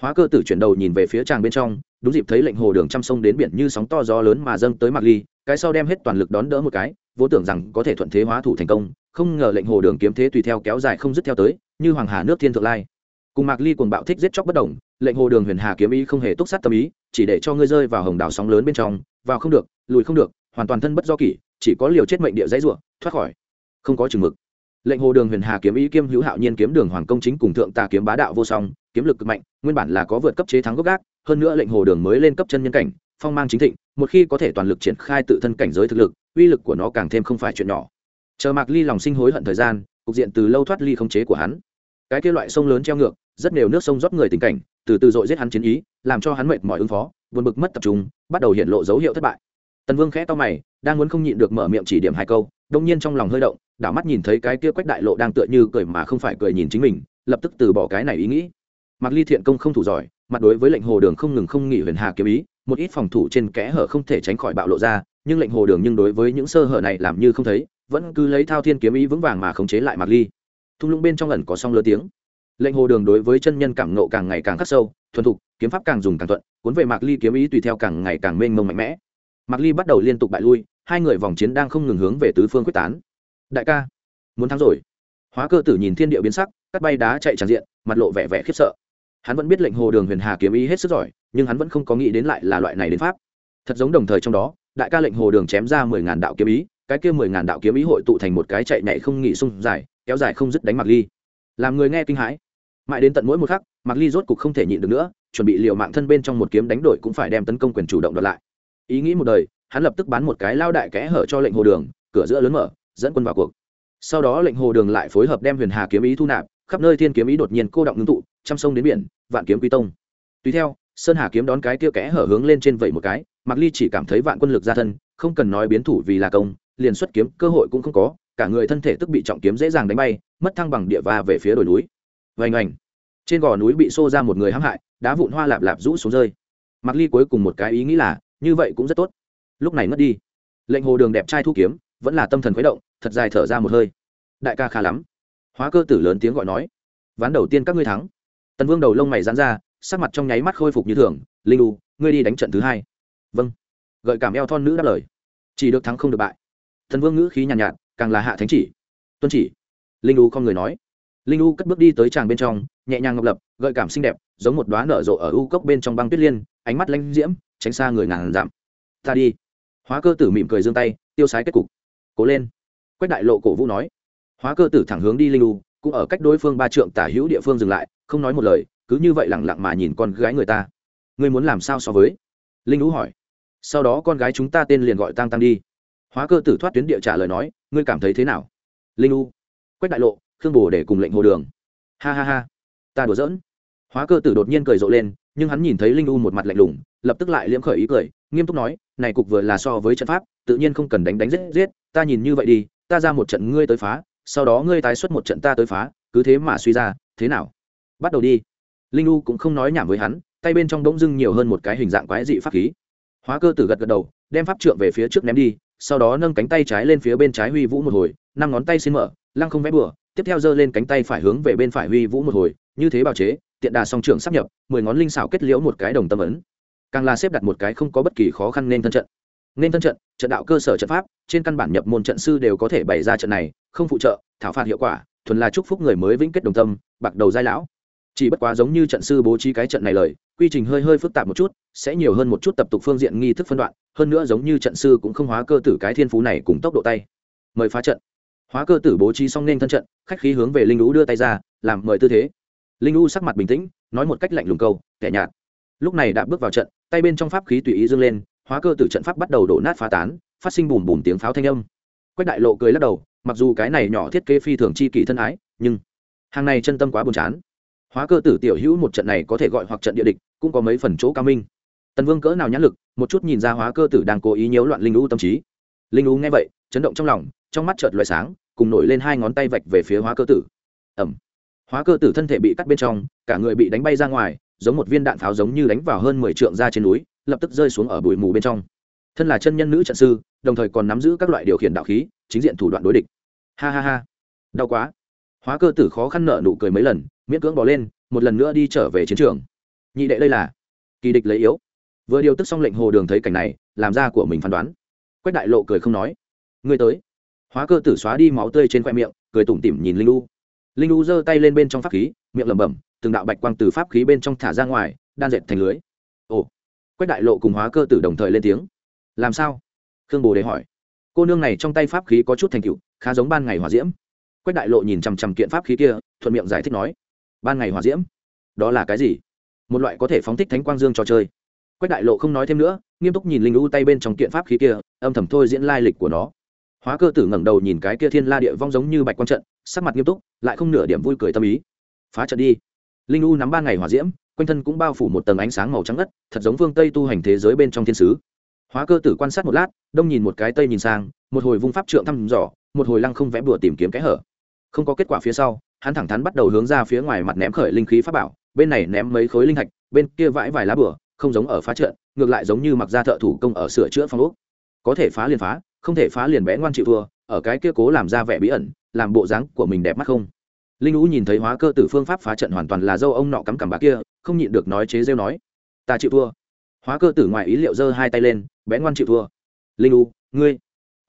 Hóa cơ tử chuyển đầu nhìn về phía tràng bên trong, đúng dịp thấy lệnh hồ đường chăm sông đến biển như sóng to gió lớn mà dâng tới mặt ly, cái sau đem hết toàn lực đón đỡ một cái, vốn tưởng rằng có thể thuận thế hóa thủ thành công, không ngờ lệnh hồ đường kiếm thế tùy theo kéo dài không dứt theo tới, như hoàng hà nước thiên thượng lai. Cùng mạc ly cuồng bạo thích giết chóc bất đồng lệnh hồ đường huyền hà kiếm ý không hề túc sát tâm ý, chỉ để cho ngươi rơi vào hồng đảo sóng lớn bên trong, vào không được, lùi không được, hoàn toàn thân bất do kỷ, chỉ có liều chết mệnh địa dãy ruộng thoát khỏi. Không có chừng mực. Lệnh hồ đường huyền hà kiếm ý kiêm hữu hạo nhiên kiếm đường hoàng công chính cùng thượng tà kiếm bá đạo vô song kiếm lực cực mạnh, nguyên bản là có vượt cấp chế thắng gốc gác, hơn nữa lệnh hồ đường mới lên cấp chân nhân cảnh, phong mang chính thịnh, một khi có thể toàn lực triển khai tự thân cảnh giới thực lực, uy lực của nó càng thêm không phải chuyện nhỏ. Chờ mạc ly lòng sinh hối hận thời gian, cục diện từ lâu thoát ly không chế của hắn. Cái kia loại sông lớn treo ngược, rất đều nước sông rót người tình cảnh, từ từ dội giết hắn chiến ý, làm cho hắn mệt mỏi ứng phó, buồn bực mất tập trung, bắt đầu hiện lộ dấu hiệu thất bại. Tần vương khẽ to mày, đang muốn không nhịn được mở miệng chỉ điểm hai câu, đông nhiên trong lòng hơi động, đảo mắt nhìn thấy cái kia quách đại lộ đang tựa như cười mà không phải cười nhìn chính mình, lập tức từ bỏ cái này ý nghĩ. Mạc ly thiện công không thủ giỏi, mặt đối với lệnh hồ đường không ngừng không nghỉ huyền hà kiếm ý, một ít phòng thủ trên kẽ hở không thể tránh khỏi bạo lộ ra, nhưng lệnh hồ đường nhưng đối với những sơ hở này làm như không thấy, vẫn cứ lấy thao thiên kiếm ý vững vàng mà khống chế lại Mạc ly. Thung lũng bên trong ẩn có song lơ tiếng. Lệnh hồ đường đối với chân nhân cảm nộ càng ngày càng khắc sâu, thuần thục, kiếm pháp càng dùng càng thuận, cuốn về mạc ly kiếm ý tùy theo càng ngày càng mênh mông mạnh mẽ. Mạc ly bắt đầu liên tục bại lui, hai người vòng chiến đang không ngừng hướng về tứ phương quyết tán. Đại ca, muốn thắng rồi. Hóa cơ tử nhìn thiên địa biến sắc, cắt bay đá chạy tràn diện, mặt lộ vẻ vẻ khiếp sợ hắn vẫn biết lệnh hồ đường huyền hà kiếm ý hết sức giỏi, nhưng hắn vẫn không có nghĩ đến lại là loại này đến pháp. Thật giống đồng thời trong đó, đại ca lệnh hồ đường chém ra mười ngàn đạo kiếm ý, cái kia mười ngàn đạo kiếm ý hội tụ thành một cái chạy nhảy không nghỉ sung dài, kéo dài không dứt đánh mặc ly. Làm người nghe kinh hãi. Mãi đến tận mỗi một khắc mặc ly rốt cục không thể nhịn được nữa, chuẩn bị liều mạng thân bên trong một kiếm đánh đổi cũng phải đem tấn công quyền chủ động đoạt lại. Ý nghĩ một đời, hắn lập tức bán một cái lao đại kẽ hở cho lệnh hồ đường, cửa giữa lớn mở, dẫn quân vào cuộc. Sau đó lệnh hồ đường lại phối hợp đem huyền hà kiếm ý thu nạp khắp nơi thiên kiếm ý đột nhiên cô động ngưng tụ, trăm sông đến biển, vạn kiếm quy tông. Tùy theo, sơn hà kiếm đón cái tia kẽ hở hướng lên trên vậy một cái mặc ly chỉ cảm thấy vạn quân lực ra thân, không cần nói biến thủ vì là công, liền xuất kiếm, cơ hội cũng không có, cả người thân thể tức bị trọng kiếm dễ dàng đánh bay, mất thăng bằng địa va về phía đồi núi. Vành ảnh. Trên gò núi bị xô ra một người hãm hại, đá vụn hoa lạp lạp rũ xuống rơi. Mặc ly cuối cùng một cái ý nghĩ là, như vậy cũng rất tốt. Lúc này mất đi. Lệnh hồ đường đẹp trai thu kiếm, vẫn là tâm thần khuấy động, thật dài thở ra một hơi. Đại ca khá lắm hóa cơ tử lớn tiếng gọi nói ván đầu tiên các ngươi thắng. Tần vương đầu lông mày dán ra sắc mặt trong nháy mắt khôi phục như thường linh U, ngươi đi đánh trận thứ hai. Vâng. Gợi cảm eo thon nữ đáp lời chỉ được thắng không được bại. Thần vương ngữ khí nhàn nhạt, nhạt càng là hạ thánh chỉ. Tuân chỉ. Linh U không người nói. Linh u cất bước đi tới tràng bên trong nhẹ nhàng ngọc lập gợi cảm xinh đẹp giống một đoá nở rộ ở u cốc bên trong băng tuyết liên ánh mắt lanh diễm tránh xa người ngàn giảm ta đi. Hóa cơ tử mỉm cười giương tay tiêu sái kết cục. Cố lên. Quách đại lộ cổ vũ nói hóa cơ tử thẳng hướng đi linh u, cũng ở cách đối phương ba trượng tả hữu địa phương dừng lại, không nói một lời, cứ như vậy lẳng lặng mà nhìn con gái người ta. Ngươi muốn làm sao so với? Linh u hỏi. Sau đó con gái chúng ta tên liền gọi tăng tăng đi. Hóa cơ tử thoát tuyến địa trả lời nói, ngươi cảm thấy thế nào? Linh u. Quách đại lộ, khương bồ để cùng lệnh hồ đường. Ha ha ha. Ta đùa giỡn. Hóa cơ tử đột nhiên cười rộ lên, nhưng hắn nhìn thấy linh u một mặt lạnh lùng, lập tức lại liễm khởi ý cười, nghiêm túc nói, này cục vừa là so với trận pháp, tự nhiên không cần đánh đánh giết giết, ta nhìn như vậy đi, ta ra một trận ngươi tới phá sau đó ngươi tái xuất một trận ta tới phá, cứ thế mà suy ra, thế nào? Bắt đầu đi. Linh u cũng không nói nhảm với hắn, tay bên trong đống dưng nhiều hơn một cái hình dạng quái dị pháp khí. Hóa cơ tử gật gật đầu, đem pháp trượng về phía trước ném đi, sau đó nâng cánh tay trái lên phía bên trái huy vũ một hồi, năm ngón tay xin mở, lăng không vẽ bừa, tiếp theo giơ lên cánh tay phải hướng về bên phải huy vũ một hồi, như thế bào chế, tiện đà song trưởng sắp nhập, mười ngón linh xảo kết liễu một cái đồng tâm ấn. Càng là xếp đặt một cái không có bất kỳ khó khăn nên thân trận nên thân trận trận đạo cơ sở trận pháp, trên căn bản nhập môn trận sư đều có thể bày ra trận này, không phụ trợ, thảo phạt hiệu quả, thuần là chúc phúc người mới vĩnh kết đồng tâm, bạc đầu giai lão. Chỉ bất quá giống như trận sư bố trí cái trận này lời, quy trình hơi hơi phức tạp một chút, sẽ nhiều hơn một chút tập tục phương diện nghi thức phân đoạn, hơn nữa giống như trận sư cũng không hóa cơ tử cái thiên phú này cùng tốc độ tay. Mời phá trận. Hóa cơ tử bố trí xong nên thân trận, khách khí hướng về linh lũ đưa tay ra, làm mời tư thế. Linh u sắc mặt bình tĩnh, nói một cách lạnh lùng câu, kẻ nhạt. Lúc này đã bước vào trận, tay bên trong pháp khí tùy ý dâng lên hóa cơ tử trận pháp bắt đầu đổ nát phá tán, phát sinh bùm bùm tiếng pháo thanh âm. Quách đại lộ cười lắc đầu, mặc dù cái này nhỏ thiết kế phi thường chi kỷ thân ái, nhưng hàng này chân tâm quá buồn chán. Hóa cơ tử tiểu hữu một trận này có thể gọi hoặc trận địa địch, cũng có mấy phần chỗ cao minh. Tần vương cỡ nào nhãn lực, một chút nhìn ra hóa cơ tử đang cố ý nhiễu loạn linh u tâm trí. Linh u nghe vậy, chấn động trong lòng, trong mắt chợt loại sáng, cùng nổi lên hai ngón tay vạch về phía hóa cơ tử. Ẩm hóa cơ tử thân thể bị cắt bên trong, cả người bị đánh bay ra ngoài, giống một viên đạn pháo giống như đánh vào hơn mười trượng ra trên núi lập tức rơi xuống ở bụi mù bên trong. Thân là chân nhân nữ trận sư, đồng thời còn nắm giữ các loại điều khiển đạo khí, chính diện thủ đoạn đối địch. Ha ha ha. Đau quá. Hóa cơ tử khó khăn nợ nụ cười mấy lần, miễn cưỡng bỏ lên, một lần nữa đi trở về chiến trường. Nhị đệ đây là kỳ địch lấy yếu. Vừa điều tức xong lệnh hồ đường thấy cảnh này, làm ra của mình phán đoán. Quách đại lộ cười không nói. Ngươi tới. Hóa cơ tử xóa đi máu tươi trên khoe miệng, cười tủm tỉm nhìn linh lu linh lu giơ tay lên bên trong pháp khí, miệng lẩm bẩm, từng đạo bạch quang từ pháp khí bên trong thả ra ngoài, đan dệt thành lưới quách đại lộ cùng hóa cơ tử đồng thời lên tiếng. Làm sao? Khương bồ đề hỏi. Cô nương này trong tay pháp khí có chút thành tựu, khá giống ban ngày hỏa diễm. Quách đại lộ nhìn chằm chằm kiện pháp khí kia, thuận miệng giải thích nói. Ban ngày hỏa diễm? Đó là cái gì? Một loại có thể phóng thích thánh quang dương trò chơi. Quách đại lộ không nói thêm nữa, nghiêm túc nhìn linh u tay bên trong kiện pháp khí kia, âm thầm thôi diễn lai lịch của nó. Hóa cơ tử ngẩng đầu nhìn cái kia thiên la địa vong giống như bạch quang trận, sắc mặt nghiêm túc, lại không nửa điểm vui cười tâm ý. Phá trận đi. Linh u nắm ba ngày hỏa diễm quanh thân cũng bao phủ một tầng ánh sáng màu trắng ngất, thật giống phương tây tu hành thế giới bên trong thiên sứ. Hóa cơ tử quan sát một lát, đông nhìn một cái tây nhìn sang, một hồi vung pháp trượng thăm dò, một hồi lăng không vẽ bùa tìm kiếm cái hở. Không có kết quả phía sau, hắn thẳng thắn bắt đầu hướng ra phía ngoài mặt ném khởi linh khí pháp bảo, bên này ném mấy khối linh thạch bên kia vãi vài lá bùa, không giống ở phá trận, ngược lại giống như mặc ra thợ thủ công ở sửa chữa phong ốc. Có thể phá liền phá, không thể phá liền bé ngoan chịu thua, ở cái kia cố làm ra vẻ bí ẩn, làm bộ dáng của mình đẹp mắt không? Linh ú nhìn thấy hóa cơ tử phương pháp phá trận hoàn toàn là dâu ông nọ cắm cằm bà kia, không nhịn được nói chế rêu nói. Ta chịu thua. Hóa cơ tử ngoài ý liệu giơ hai tay lên, bé ngoan chịu thua. Linh ú, ngươi.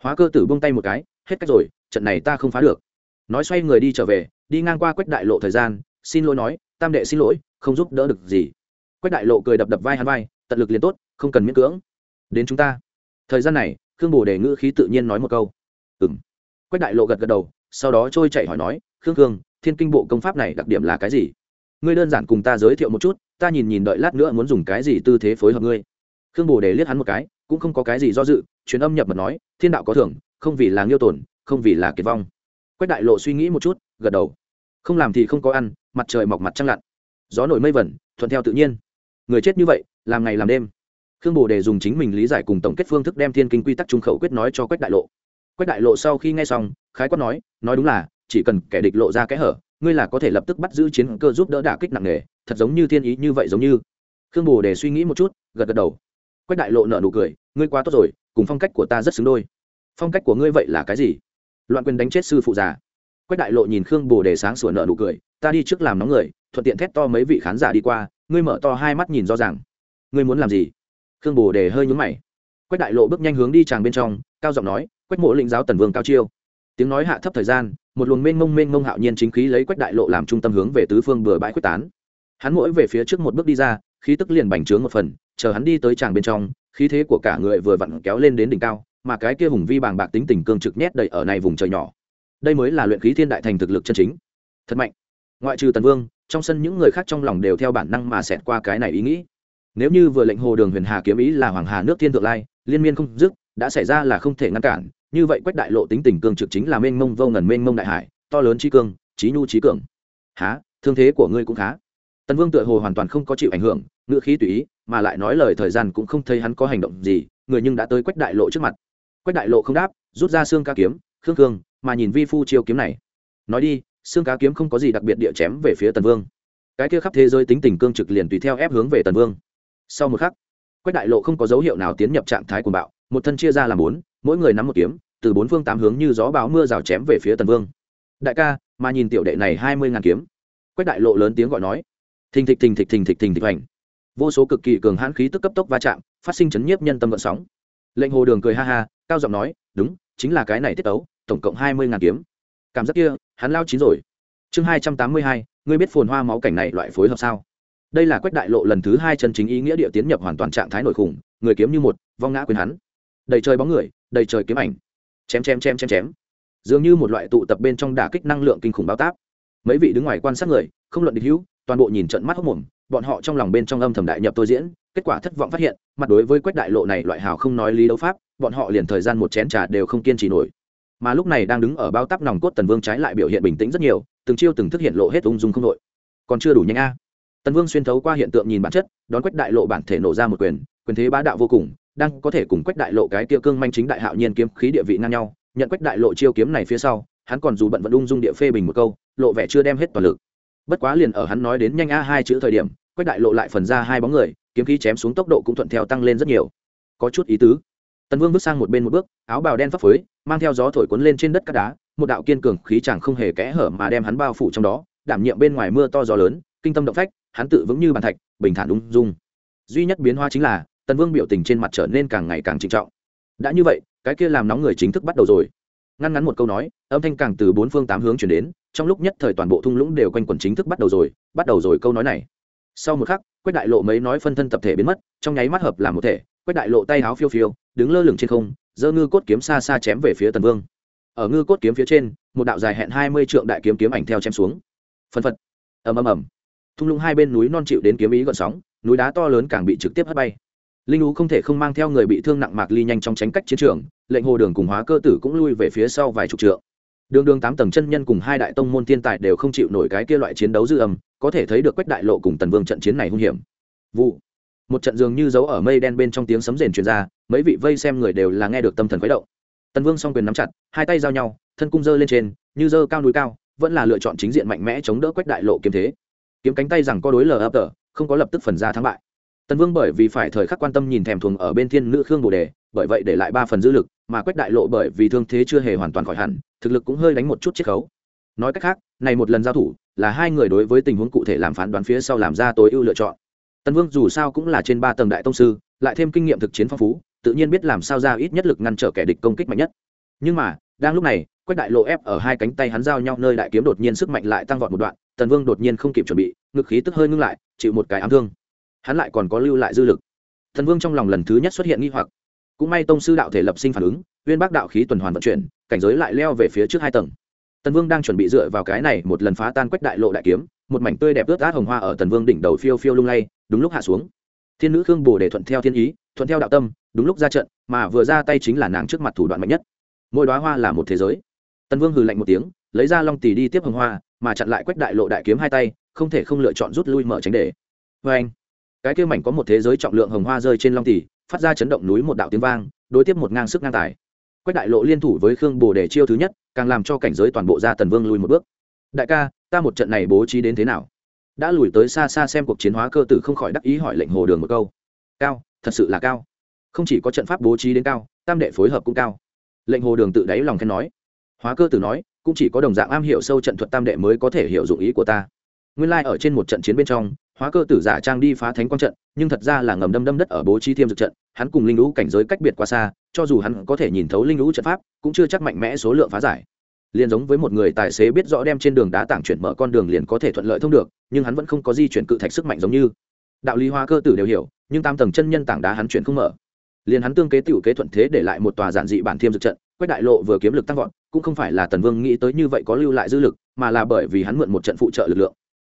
Hóa cơ tử buông tay một cái, hết cách rồi, trận này ta không phá được. Nói xoay người đi trở về, đi ngang qua quách đại lộ thời gian, xin lỗi nói, tam đệ xin lỗi, không giúp đỡ được gì. Quách đại lộ cười đập đập vai hắn vai, tận lực liền tốt, không cần miễn cưỡng. Đến chúng ta. Thời gian này, khương bồ đề ngữ khí tự nhiên nói một câu. Ừ m quách đại lộ gật gật đầu, sau đó trôi chạy hỏi nói, khương khương thiên kinh bộ công pháp này đặc điểm là cái gì? Ngươi đơn giản cùng ta giới thiệu một chút, ta nhìn nhìn đợi lát nữa muốn dùng cái gì tư thế phối hợp ngươi. Khương bồ đề liếc hắn một cái, cũng không có cái gì do dự, truyền âm nhập mật nói, thiên đạo có thưởng, không vì là nghiêu tổn, không vì là kiệt vong. Quách đại lộ suy nghĩ một chút, gật đầu. Không làm thì không có ăn, mặt trời mọc mặt trăng lặn. Gió nổi mây vẩn, thuận theo tự nhiên. Người chết như vậy, làm ngày làm đêm. Khương bồ đề dùng chính mình lý giải cùng tổng kết phương thức đem thiên kinh quy tắc trung khẩu quyết nói cho quách đại lộ. Quách đại lộ sau khi nghe xong, khái quát nói nói đúng là chỉ cần kẻ địch lộ ra kẽ hở, ngươi là có thể lập tức bắt giữ chiến cơ giúp đỡ đả kích nặng nề, thật giống như thiên ý như vậy giống như. Khương bồ đề suy nghĩ một chút, gật gật đầu. Quách đại lộ nở nụ cười, ngươi quá tốt rồi, cùng phong cách của ta rất xứng đôi. Phong cách của ngươi vậy là cái gì? Loạn quyền đánh chết sư phụ già. Quách đại lộ nhìn khương bồ đề sáng sủa nợ nụ cười, ta đi trước làm nóng người, thuận tiện thét to mấy vị khán giả đi qua, ngươi mở to hai mắt nhìn rõ ràng. Ngươi muốn làm gì? Khương bồ đề hơi nhúng mày. Quách đại lộ bước nhanh hướng đi tràng bên trong, cao giọng nói, quách mộ lĩnh giáo tần vương cao chiêu. Tiếng nói hạ thấp thời gian một luồng mênh mông mênh mông hạo nhiên chính khí lấy quách đại lộ làm trung tâm hướng về tứ phương bừa bãi quyết tán. Hắn mỗi về phía trước một bước đi ra, khí tức liền bành trướng một phần, chờ hắn đi tới tràng bên trong, khí thế của cả người vừa vặn kéo lên đến đỉnh cao, mà cái kia hùng vi bàng bạc tính tình cương trực nhét đầy ở này vùng trời nhỏ. Đây mới là luyện khí thiên đại thành thực lực chân chính. Thật mạnh. Ngoại trừ tần vương, trong sân những người khác trong lòng đều theo bản năng mà xẹt qua cái này ý nghĩ. Nếu như vừa lệnh hồ đường huyền hà kiếm ý là hoàng hà nước thiên thượng lai, liên miên không dứt, đã xảy ra là không thể ngăn cản như vậy quách đại lộ tính tình cương trực chính là mênh mông vô ngần mênh mông đại hải, to lớn trí cương trí nhu trí cường. Há thương thế của ngươi cũng khá. Tần vương tựa hồ hoàn toàn không có chịu ảnh hưởng ngựa khí tùy ý, mà lại nói lời thời gian cũng không thấy hắn có hành động gì, người nhưng đã tới quách đại lộ trước mặt. Quách đại lộ không đáp, rút ra xương ca kiếm, khương khương, mà nhìn vi phu chiêu kiếm này. Nói đi, xương cá kiếm không có gì đặc biệt địa chém về phía tần vương. Cái kia khắp thế giới tính tình cương trực liền tùy theo ép hướng về tần vương. Sau một khắc, quách đại lộ không có dấu hiệu nào tiến nhập trạng thái cuồng bạo một thân chia ra làm bốn, mỗi người nắm một kiếm, từ bốn phương tám hướng như gió bão mưa rào chém về phía tần vương. Đại ca, mà nhìn tiểu đệ này hai mươi ngàn kiếm. Quách đại lộ lớn tiếng gọi nói. Thình thịch thình thịch thình thịch thình thịch hoành. Vô số cực kỳ cường hãn khí tức cấp tốc va chạm, phát sinh chấn nhiếp nhân tâm vận sóng. Lệnh hồ đường cười ha ha, cao giọng nói, đúng, chính là cái này tiết ấu tổng cộng hai mươi ngàn kiếm. Cảm giác kia, hắn lao chín rồi. Chương hai trăm tám mươi hai, ngươi biết phồn hoa máu cảnh này loại phối hợp sao? Đây là quách đại lộ lần thứ hai chân chính ý nghĩa địa tiến nhập hoàn toàn trạng thái nội khủng, người kiếm như một, vong ngã quyền hắn đầy trời bóng người, đầy trời kiếm ảnh. Chém chém chém chém chém. Dường như một loại tụ tập bên trong đả kích năng lượng kinh khủng bao táp. Mấy vị đứng ngoài quan sát người, không luận địch hữu, toàn bộ nhìn trận mắt hốc mồm, bọn họ trong lòng bên trong âm thầm đại nhập tôi diễn, kết quả thất vọng phát hiện, mặt đối với quách đại lộ này loại hào không nói lý đấu pháp, bọn họ liền thời gian một chén trà đều không kiên trì nổi. Mà lúc này đang đứng ở bao tắp nòng cốt tần vương trái lại biểu hiện bình tĩnh rất nhiều, từng chiêu từng thức hiện lộ hết ung dung không nội còn chưa đủ nhanh a. Tần vương xuyên thấu qua hiện tượng nhìn bản chất, đón quách đại lộ bản thể nổ ra một quyền quyền thế bá đạo vô cùng đang có thể cùng quách đại lộ cái kia cương manh chính đại hạo nhiên kiếm khí địa vị ngang nhau, nhận quách đại lộ chiêu kiếm này phía sau, hắn còn dù bận vận ung dung địa phê bình một câu, lộ vẻ chưa đem hết toàn lực. Bất quá liền ở hắn nói đến nhanh a hai chữ thời điểm, quách đại lộ lại phần ra hai bóng người, kiếm khí chém xuống tốc độ cũng thuận theo tăng lên rất nhiều. Có chút ý tứ. Tần vương bước sang một bên một bước, áo bào đen phấp phới, mang theo gió thổi cuốn lên trên đất cát đá, một đạo kiên cường khí chẳng không hề kẽ hở mà đem hắn bao phủ trong đó, đảm nhiệm bên ngoài mưa to gió lớn, kinh tâm động phách, hắn tự vững như bàn thạch, bình thản ung dung. Duy nhất biến hóa chính là tần vương biểu tình trên mặt trở nên càng ngày càng trịnh trọng. Đã như vậy, cái kia làm nóng người chính thức bắt đầu rồi. Ngăn ngắn một câu nói, âm thanh càng từ bốn phương tám hướng chuyển đến, trong lúc nhất thời toàn bộ thung lũng đều quanh quẩn chính thức bắt đầu rồi, bắt đầu rồi câu nói này. Sau một khắc, quách đại lộ mấy nói phân thân tập thể biến mất, trong nháy mắt hợp làm một thể, quách đại lộ tay háo phiêu phiêu, đứng lơ lửng trên không, giơ ngư cốt kiếm xa xa chém về phía tần vương. Ở ngư cốt kiếm phía trên, một đạo dài hẹn hai mươi trượng đại kiếm kiếm ảnh theo chém xuống. Phân phật. Ầm ầm ầm. Thung lũng hai bên núi non chịu đến kiếm ý gọn sóng, núi đá to lớn càng bị trực tiếp hất bay linh ú không thể không mang theo người bị thương nặng mạc ly nhanh trong tránh cách chiến trường, lệnh hồ đường cùng hóa cơ tử cũng lui về phía sau vài chục trượng. Đường đường tám tầng chân nhân cùng hai đại tông môn thiên tài đều không chịu nổi cái kia loại chiến đấu dư âm, có thể thấy được quách đại lộ cùng tần vương trận chiến này hung hiểm. Vụ. Một trận dường như giấu ở mây đen bên trong tiếng sấm rền truyền ra, mấy vị vây xem người đều là nghe được tâm thần khuấy động. Tần vương s o n g quyền nắm chặt, hai tay giao nhau, thân cung dơ lên trên, như dơ cao núi cao, vẫn là lựa chọn chính diện mạnh mẽ chống đỡ quách đại lộ kiếm thế. Kiếm cánh tay rằng có đối lờ ấp tờ, không có lập tức phần ra thắng bại tần vương bởi vì phải thời khắc quan tâm nhìn thèm thuồng ở bên thiên nữ khương bồ đề, bởi vậy để lại ba phần dư lực, mà quách đại lộ bởi vì thương thế chưa hề hoàn toàn khỏi hẳn, thực lực cũng hơi đánh một chút chiết khấu. Nói cách khác, này một lần giao thủ, là hai người đối với tình huống cụ thể làm phán đoán phía sau làm ra tối ưu lựa chọn. Tần vương dù sao cũng là trên ba tầng đại tông sư, lại thêm kinh nghiệm thực chiến phong phú, tự nhiên biết làm sao ra ít nhất lực ngăn trở kẻ địch công kích mạnh nhất. Nhưng mà, đang lúc này, quách đại lộ ép ở hai cánh tay hắn giao nhau nơi đại kiếm đột nhiên sức mạnh lại tăng vọt một đoạn, tần vương đột nhiên không kịp chuẩn bị, ngực khí tức hơi ngưng lại, chịu một cái ám thương hắn lại còn có lưu lại dư lực. Thần vương trong lòng lần thứ nhất xuất hiện nghi hoặc. Cũng may tông sư đạo thể lập sinh phản ứng, uyên bác đạo khí tuần hoàn vận chuyển, cảnh giới lại leo về phía trước hai tầng. Tần vương đang chuẩn bị dựa vào cái này một lần phá tan quách đại lộ đại kiếm, một mảnh tươi đẹp ướt át hồng hoa ở tần vương đỉnh đầu phiêu phiêu lung lay, đúng lúc hạ xuống. Thiên nữ khương bồ để thuận theo thiên ý, thuận theo đạo tâm, đúng lúc ra trận, mà vừa ra tay chính là nàng trước mặt thủ đoạn mạnh nhất. Mỗi đoá hoa là một thế giới. Tần vương hừ lạnh một tiếng, lấy ra long tỷ đi tiếp hồng hoa, mà chặn lại quách đại lộ đại kiếm hai tay, không thể không lựa chọn rút lui mở tránh để. Vê anh cái kia mảnh có một thế giới trọng lượng hồng hoa rơi trên long tỷ phát ra chấn động núi một đạo tiếng vang, đối tiếp một ngang sức ngang tài. Quách đại lộ liên thủ với khương bồ để chiêu thứ nhất, càng làm cho cảnh giới toàn bộ gia tần vương lùi một bước. Đại ca, ta một trận này bố trí đến thế nào? Đã lùi tới xa xa xem cuộc chiến hóa cơ tử không khỏi đắc ý hỏi lệnh hồ đường một câu. Cao, thật sự là cao. Không chỉ có trận pháp bố trí đến cao, tam đệ phối hợp cũng cao. Lệnh hồ đường tự đáy lòng khen nói. Hóa cơ tử nói, cũng chỉ có đồng dạng am hiểu sâu trận thuật tam đệ mới có thể hiểu dụng ý của ta. Nguyên lai、like、ở trên một trận chiến bên trong hóa cơ tử giả trang đi phá thánh quang trận, nhưng thật ra là ngầm đâm đâm đất ở bố trí thiêm dược trận, hắn cùng linh lũ cảnh giới cách biệt quá xa, cho dù hắn có thể nhìn thấu linh lũ trận pháp, cũng chưa chắc mạnh mẽ số lượng phá giải. Liền giống với một người tài xế biết rõ đem trên đường đá tảng chuyển mở con đường liền có thể thuận lợi thông được, nhưng hắn vẫn không có di chuyển cự thạch sức mạnh giống như. Đạo lý hóa cơ tử đều hiểu, nhưng tam tầng chân nhân tảng đá hắn chuyển không mở. Liền hắn tương kế tiểu kế thuận thế để lại một tòa giản dị bản thiêm dược trận quách đại lộ vừa kiếm lực tăng vọt, cũng không phải là tần vương nghĩ tới như vậy có lưu lại dư lực, mà là bởi vì hắn mượn một trận phụ trợ lực lượng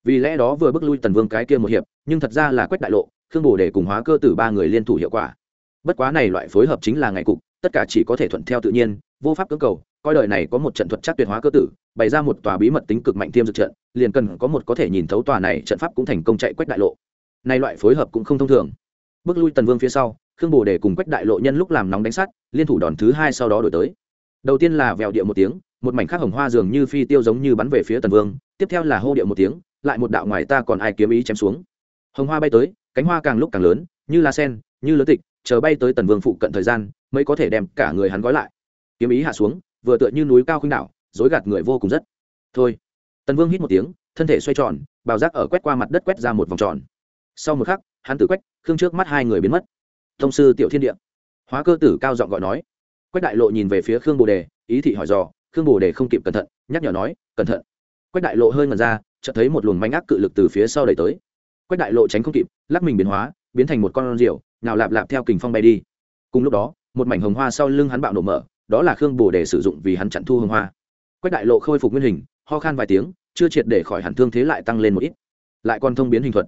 vì lẽ đó vừa bước lui tần vương cái kia một hiệp, nhưng thật ra là quách đại lộ, khương bồ để cùng hóa cơ tử ba người liên thủ hiệu quả. Bất quá này loại phối hợp chính là ngày cục, tất cả chỉ có thể thuận theo tự nhiên, vô pháp cưỡng cầu, coi đời này có một trận thuật chắc tuyệt hóa cơ tử, bày ra một tòa bí mật tính cực mạnh tiêm dược trận, liền cần có một có thể nhìn thấu tòa này trận pháp cũng thành công chạy quách đại lộ. Nay loại phối hợp cũng không thông thường. Bước lui tần vương phía sau, khương bồ để cùng quách đại lộ nhân lúc làm nóng đánh sắt, liên thủ đòn thứ hai sau đó đổi tới. Đầu tiên là vèo địa một tiếng, một mảnh khắc hồng hoa dường như phi tiêu giống như bắn về phía tần vương, tiếp theo là hô địa một tiếng lại một đạo ngoài ta còn ai kiếm ý chém xuống. Hồng hoa bay tới, cánh hoa càng lúc càng lớn, như lá sen, như lớn tịch, chờ bay tới tần vương phụ cận thời gian, mới có thể đem cả người hắn gói lại. Kiếm ý hạ xuống, vừa tựa như núi cao khuynh đảo dối gạt người vô cùng rất. Thôi. Tần vương hít một tiếng, thân thể xoay tròn, bào giác ở quét qua mặt đất quét ra một vòng tròn. Sau một khắc, hắn tử quách khương trước mắt hai người biến mất. Thông sư tiểu thiên địa. Hóa cơ tử cao giọng gọi nói. Quách đại lộ nhìn về phía khương bồ đề, ý thị hỏi dò, khương bồ đề không kịp cẩn thận, nhắc nhở nói, cẩn thận. Quách đại lộ hơi ngần ra chợt thấy một luồng manh ác cự lực từ phía sau đẩy tới. Quách đại lộ tránh không kịp, lắc mình biến hóa, biến thành một con rượu nào lạp lạp theo kình phong bay đi. Cùng lúc đó, một mảnh hồng hoa sau lưng hắn bạo nổ mở, đó là khương bồ đề sử dụng vì hắn chặn thu hồng hoa. Quách đại lộ khôi phục nguyên hình, ho khan vài tiếng, chưa triệt để khỏi hẳn thương thế lại tăng lên một ít. Lại còn thông biến hình thuật.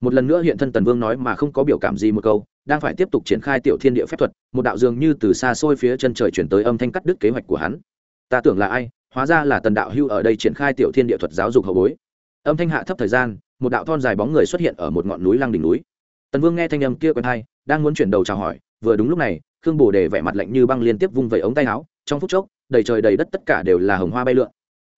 Một lần nữa hiện thân tần vương nói mà không có biểu cảm gì một câu, đang phải tiếp tục triển khai tiểu thiên địa phép thuật, một đạo dường như từ xa xôi phía chân trời chuyển tới âm thanh cắt đứt kế hoạch của hắn. Ta tưởng là ai? Hóa ra là tần đạo hưu ở đây triển khai tiểu thiên địa thuật giáo dục hậu bối âm thanh hạ thấp thời gian, một đạo thon dài bóng người xuất hiện ở một ngọn núi lăng đỉnh núi. Tần vương nghe thanh âm kia quen hai đang muốn chuyển đầu chào hỏi, vừa đúng lúc này, khương bồ đề vẻ mặt lạnh như băng liên tiếp vung vẩy ống tay áo, trong phút chốc, đầy trời đầy đất tất cả đều là hồng hoa bay lượn.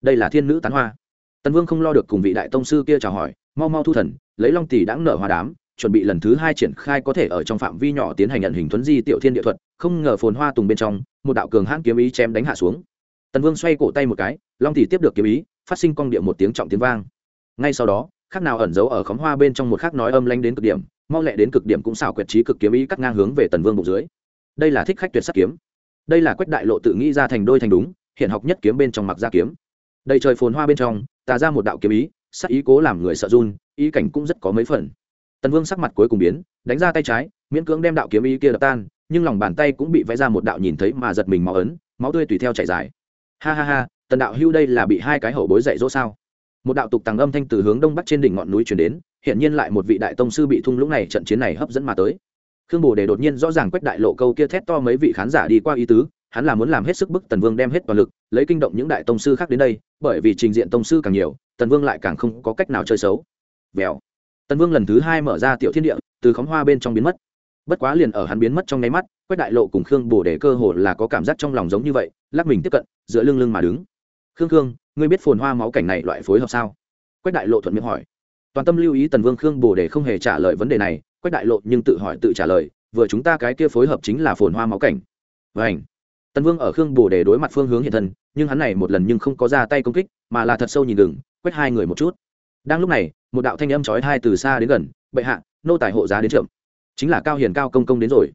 Đây là thiên nữ tán hoa. Tần vương không lo được cùng vị đại tông sư kia chào hỏi, mau mau thu thần, lấy long tỷ đãng nở hoa đám, chuẩn bị lần thứ hai triển khai có thể ở trong phạm vi nhỏ tiến hành nhận hình thuấn di tiểu thiên địa thuật, không ngờ phồn hoa tùng bên trong, một đạo cường hãn kiếm ý chém đánh hạ xuống. Tần vương xoay cổ tay một cái, long tỷ tiếp được kiếm ý, phát sinh cong địa một tiếng trọng tiếng vang ngay sau đó, khác nào ẩn giấu ở khóm hoa bên trong một khác nói âm lanh đến cực điểm, mau lẹ đến cực điểm cũng xảo quyệt trí cực kiếm ý cắt ngang hướng về tần vương bụng dưới. Đây là thích khách tuyệt sắc kiếm. Đây là quách đại lộ tự nghĩ ra thành đôi thành đúng, hiện học nhất kiếm bên trong mặc gia kiếm. Đầy trời phồn hoa bên trong, tà ra một đạo kiếm ý, sắc ý cố làm người sợ run, ý cảnh cũng rất có mấy phần. Tần vương sắc mặt cuối cùng biến, đánh ra tay trái, miễn cưỡng đem đạo kiếm ý kia đập tan, nhưng lòng bàn tay cũng bị vẽ ra một đạo nhìn thấy mà giật mình máu ấn, máu tươi tùy theo chảy dài. Ha ha ha, tần đạo hưu đây là bị hai cái hậu bối dạy dỗ sao? Một đạo tục tàng âm thanh từ hướng đông bắc trên đỉnh ngọn núi chuyển đến hiện nhiên lại một vị đại tông sư bị thung lũng này trận chiến này hấp dẫn mà tới. Khương bồ đề đột nhiên rõ ràng quách đại lộ câu kia thét to mấy vị khán giả đi qua ý tứ, hắn là muốn làm hết sức bức tần vương đem hết toàn lực, lấy kinh động những đại tông sư khác đến đây, bởi vì trình diện tông sư càng nhiều, tần vương lại càng không có cách nào chơi xấu. Vèo. Tần vương lần thứ hai mở ra tiểu thiên địa, từ khóm hoa bên trong biến mất. Bất quá liền ở hắn biến mất trong nháy mắt quách đại lộ cùng khương bồ đề cơ hồ là có cảm giác trong lòng giống như vậy, lắc mình tiếp cận giữa lưng lưng mà đứng. Khương khương ngươi biết phồn hoa máu cảnh này loại phối hợp sao? Quách đại lộ thuận miệng hỏi. Toàn tâm lưu ý tần vương khương bồ đề không hề trả lời vấn đề này, quách đại lộ nhưng tự hỏi tự trả lời, vừa chúng ta cái kia phối hợp chính là phồn hoa máu cảnh. Vảnh tần vương ở khương bồ đề đối mặt phương hướng hiện thân, nhưng hắn này một lần nhưng không có ra tay công kích, mà là thật sâu nhìn gừng, quét hai người một chút. Đang lúc này, một đạo thanh âm chói hai từ xa đến gần, bệ hạ, nô tài hộ giá đến trưởng chính là cao hiền cao công công đến rồi.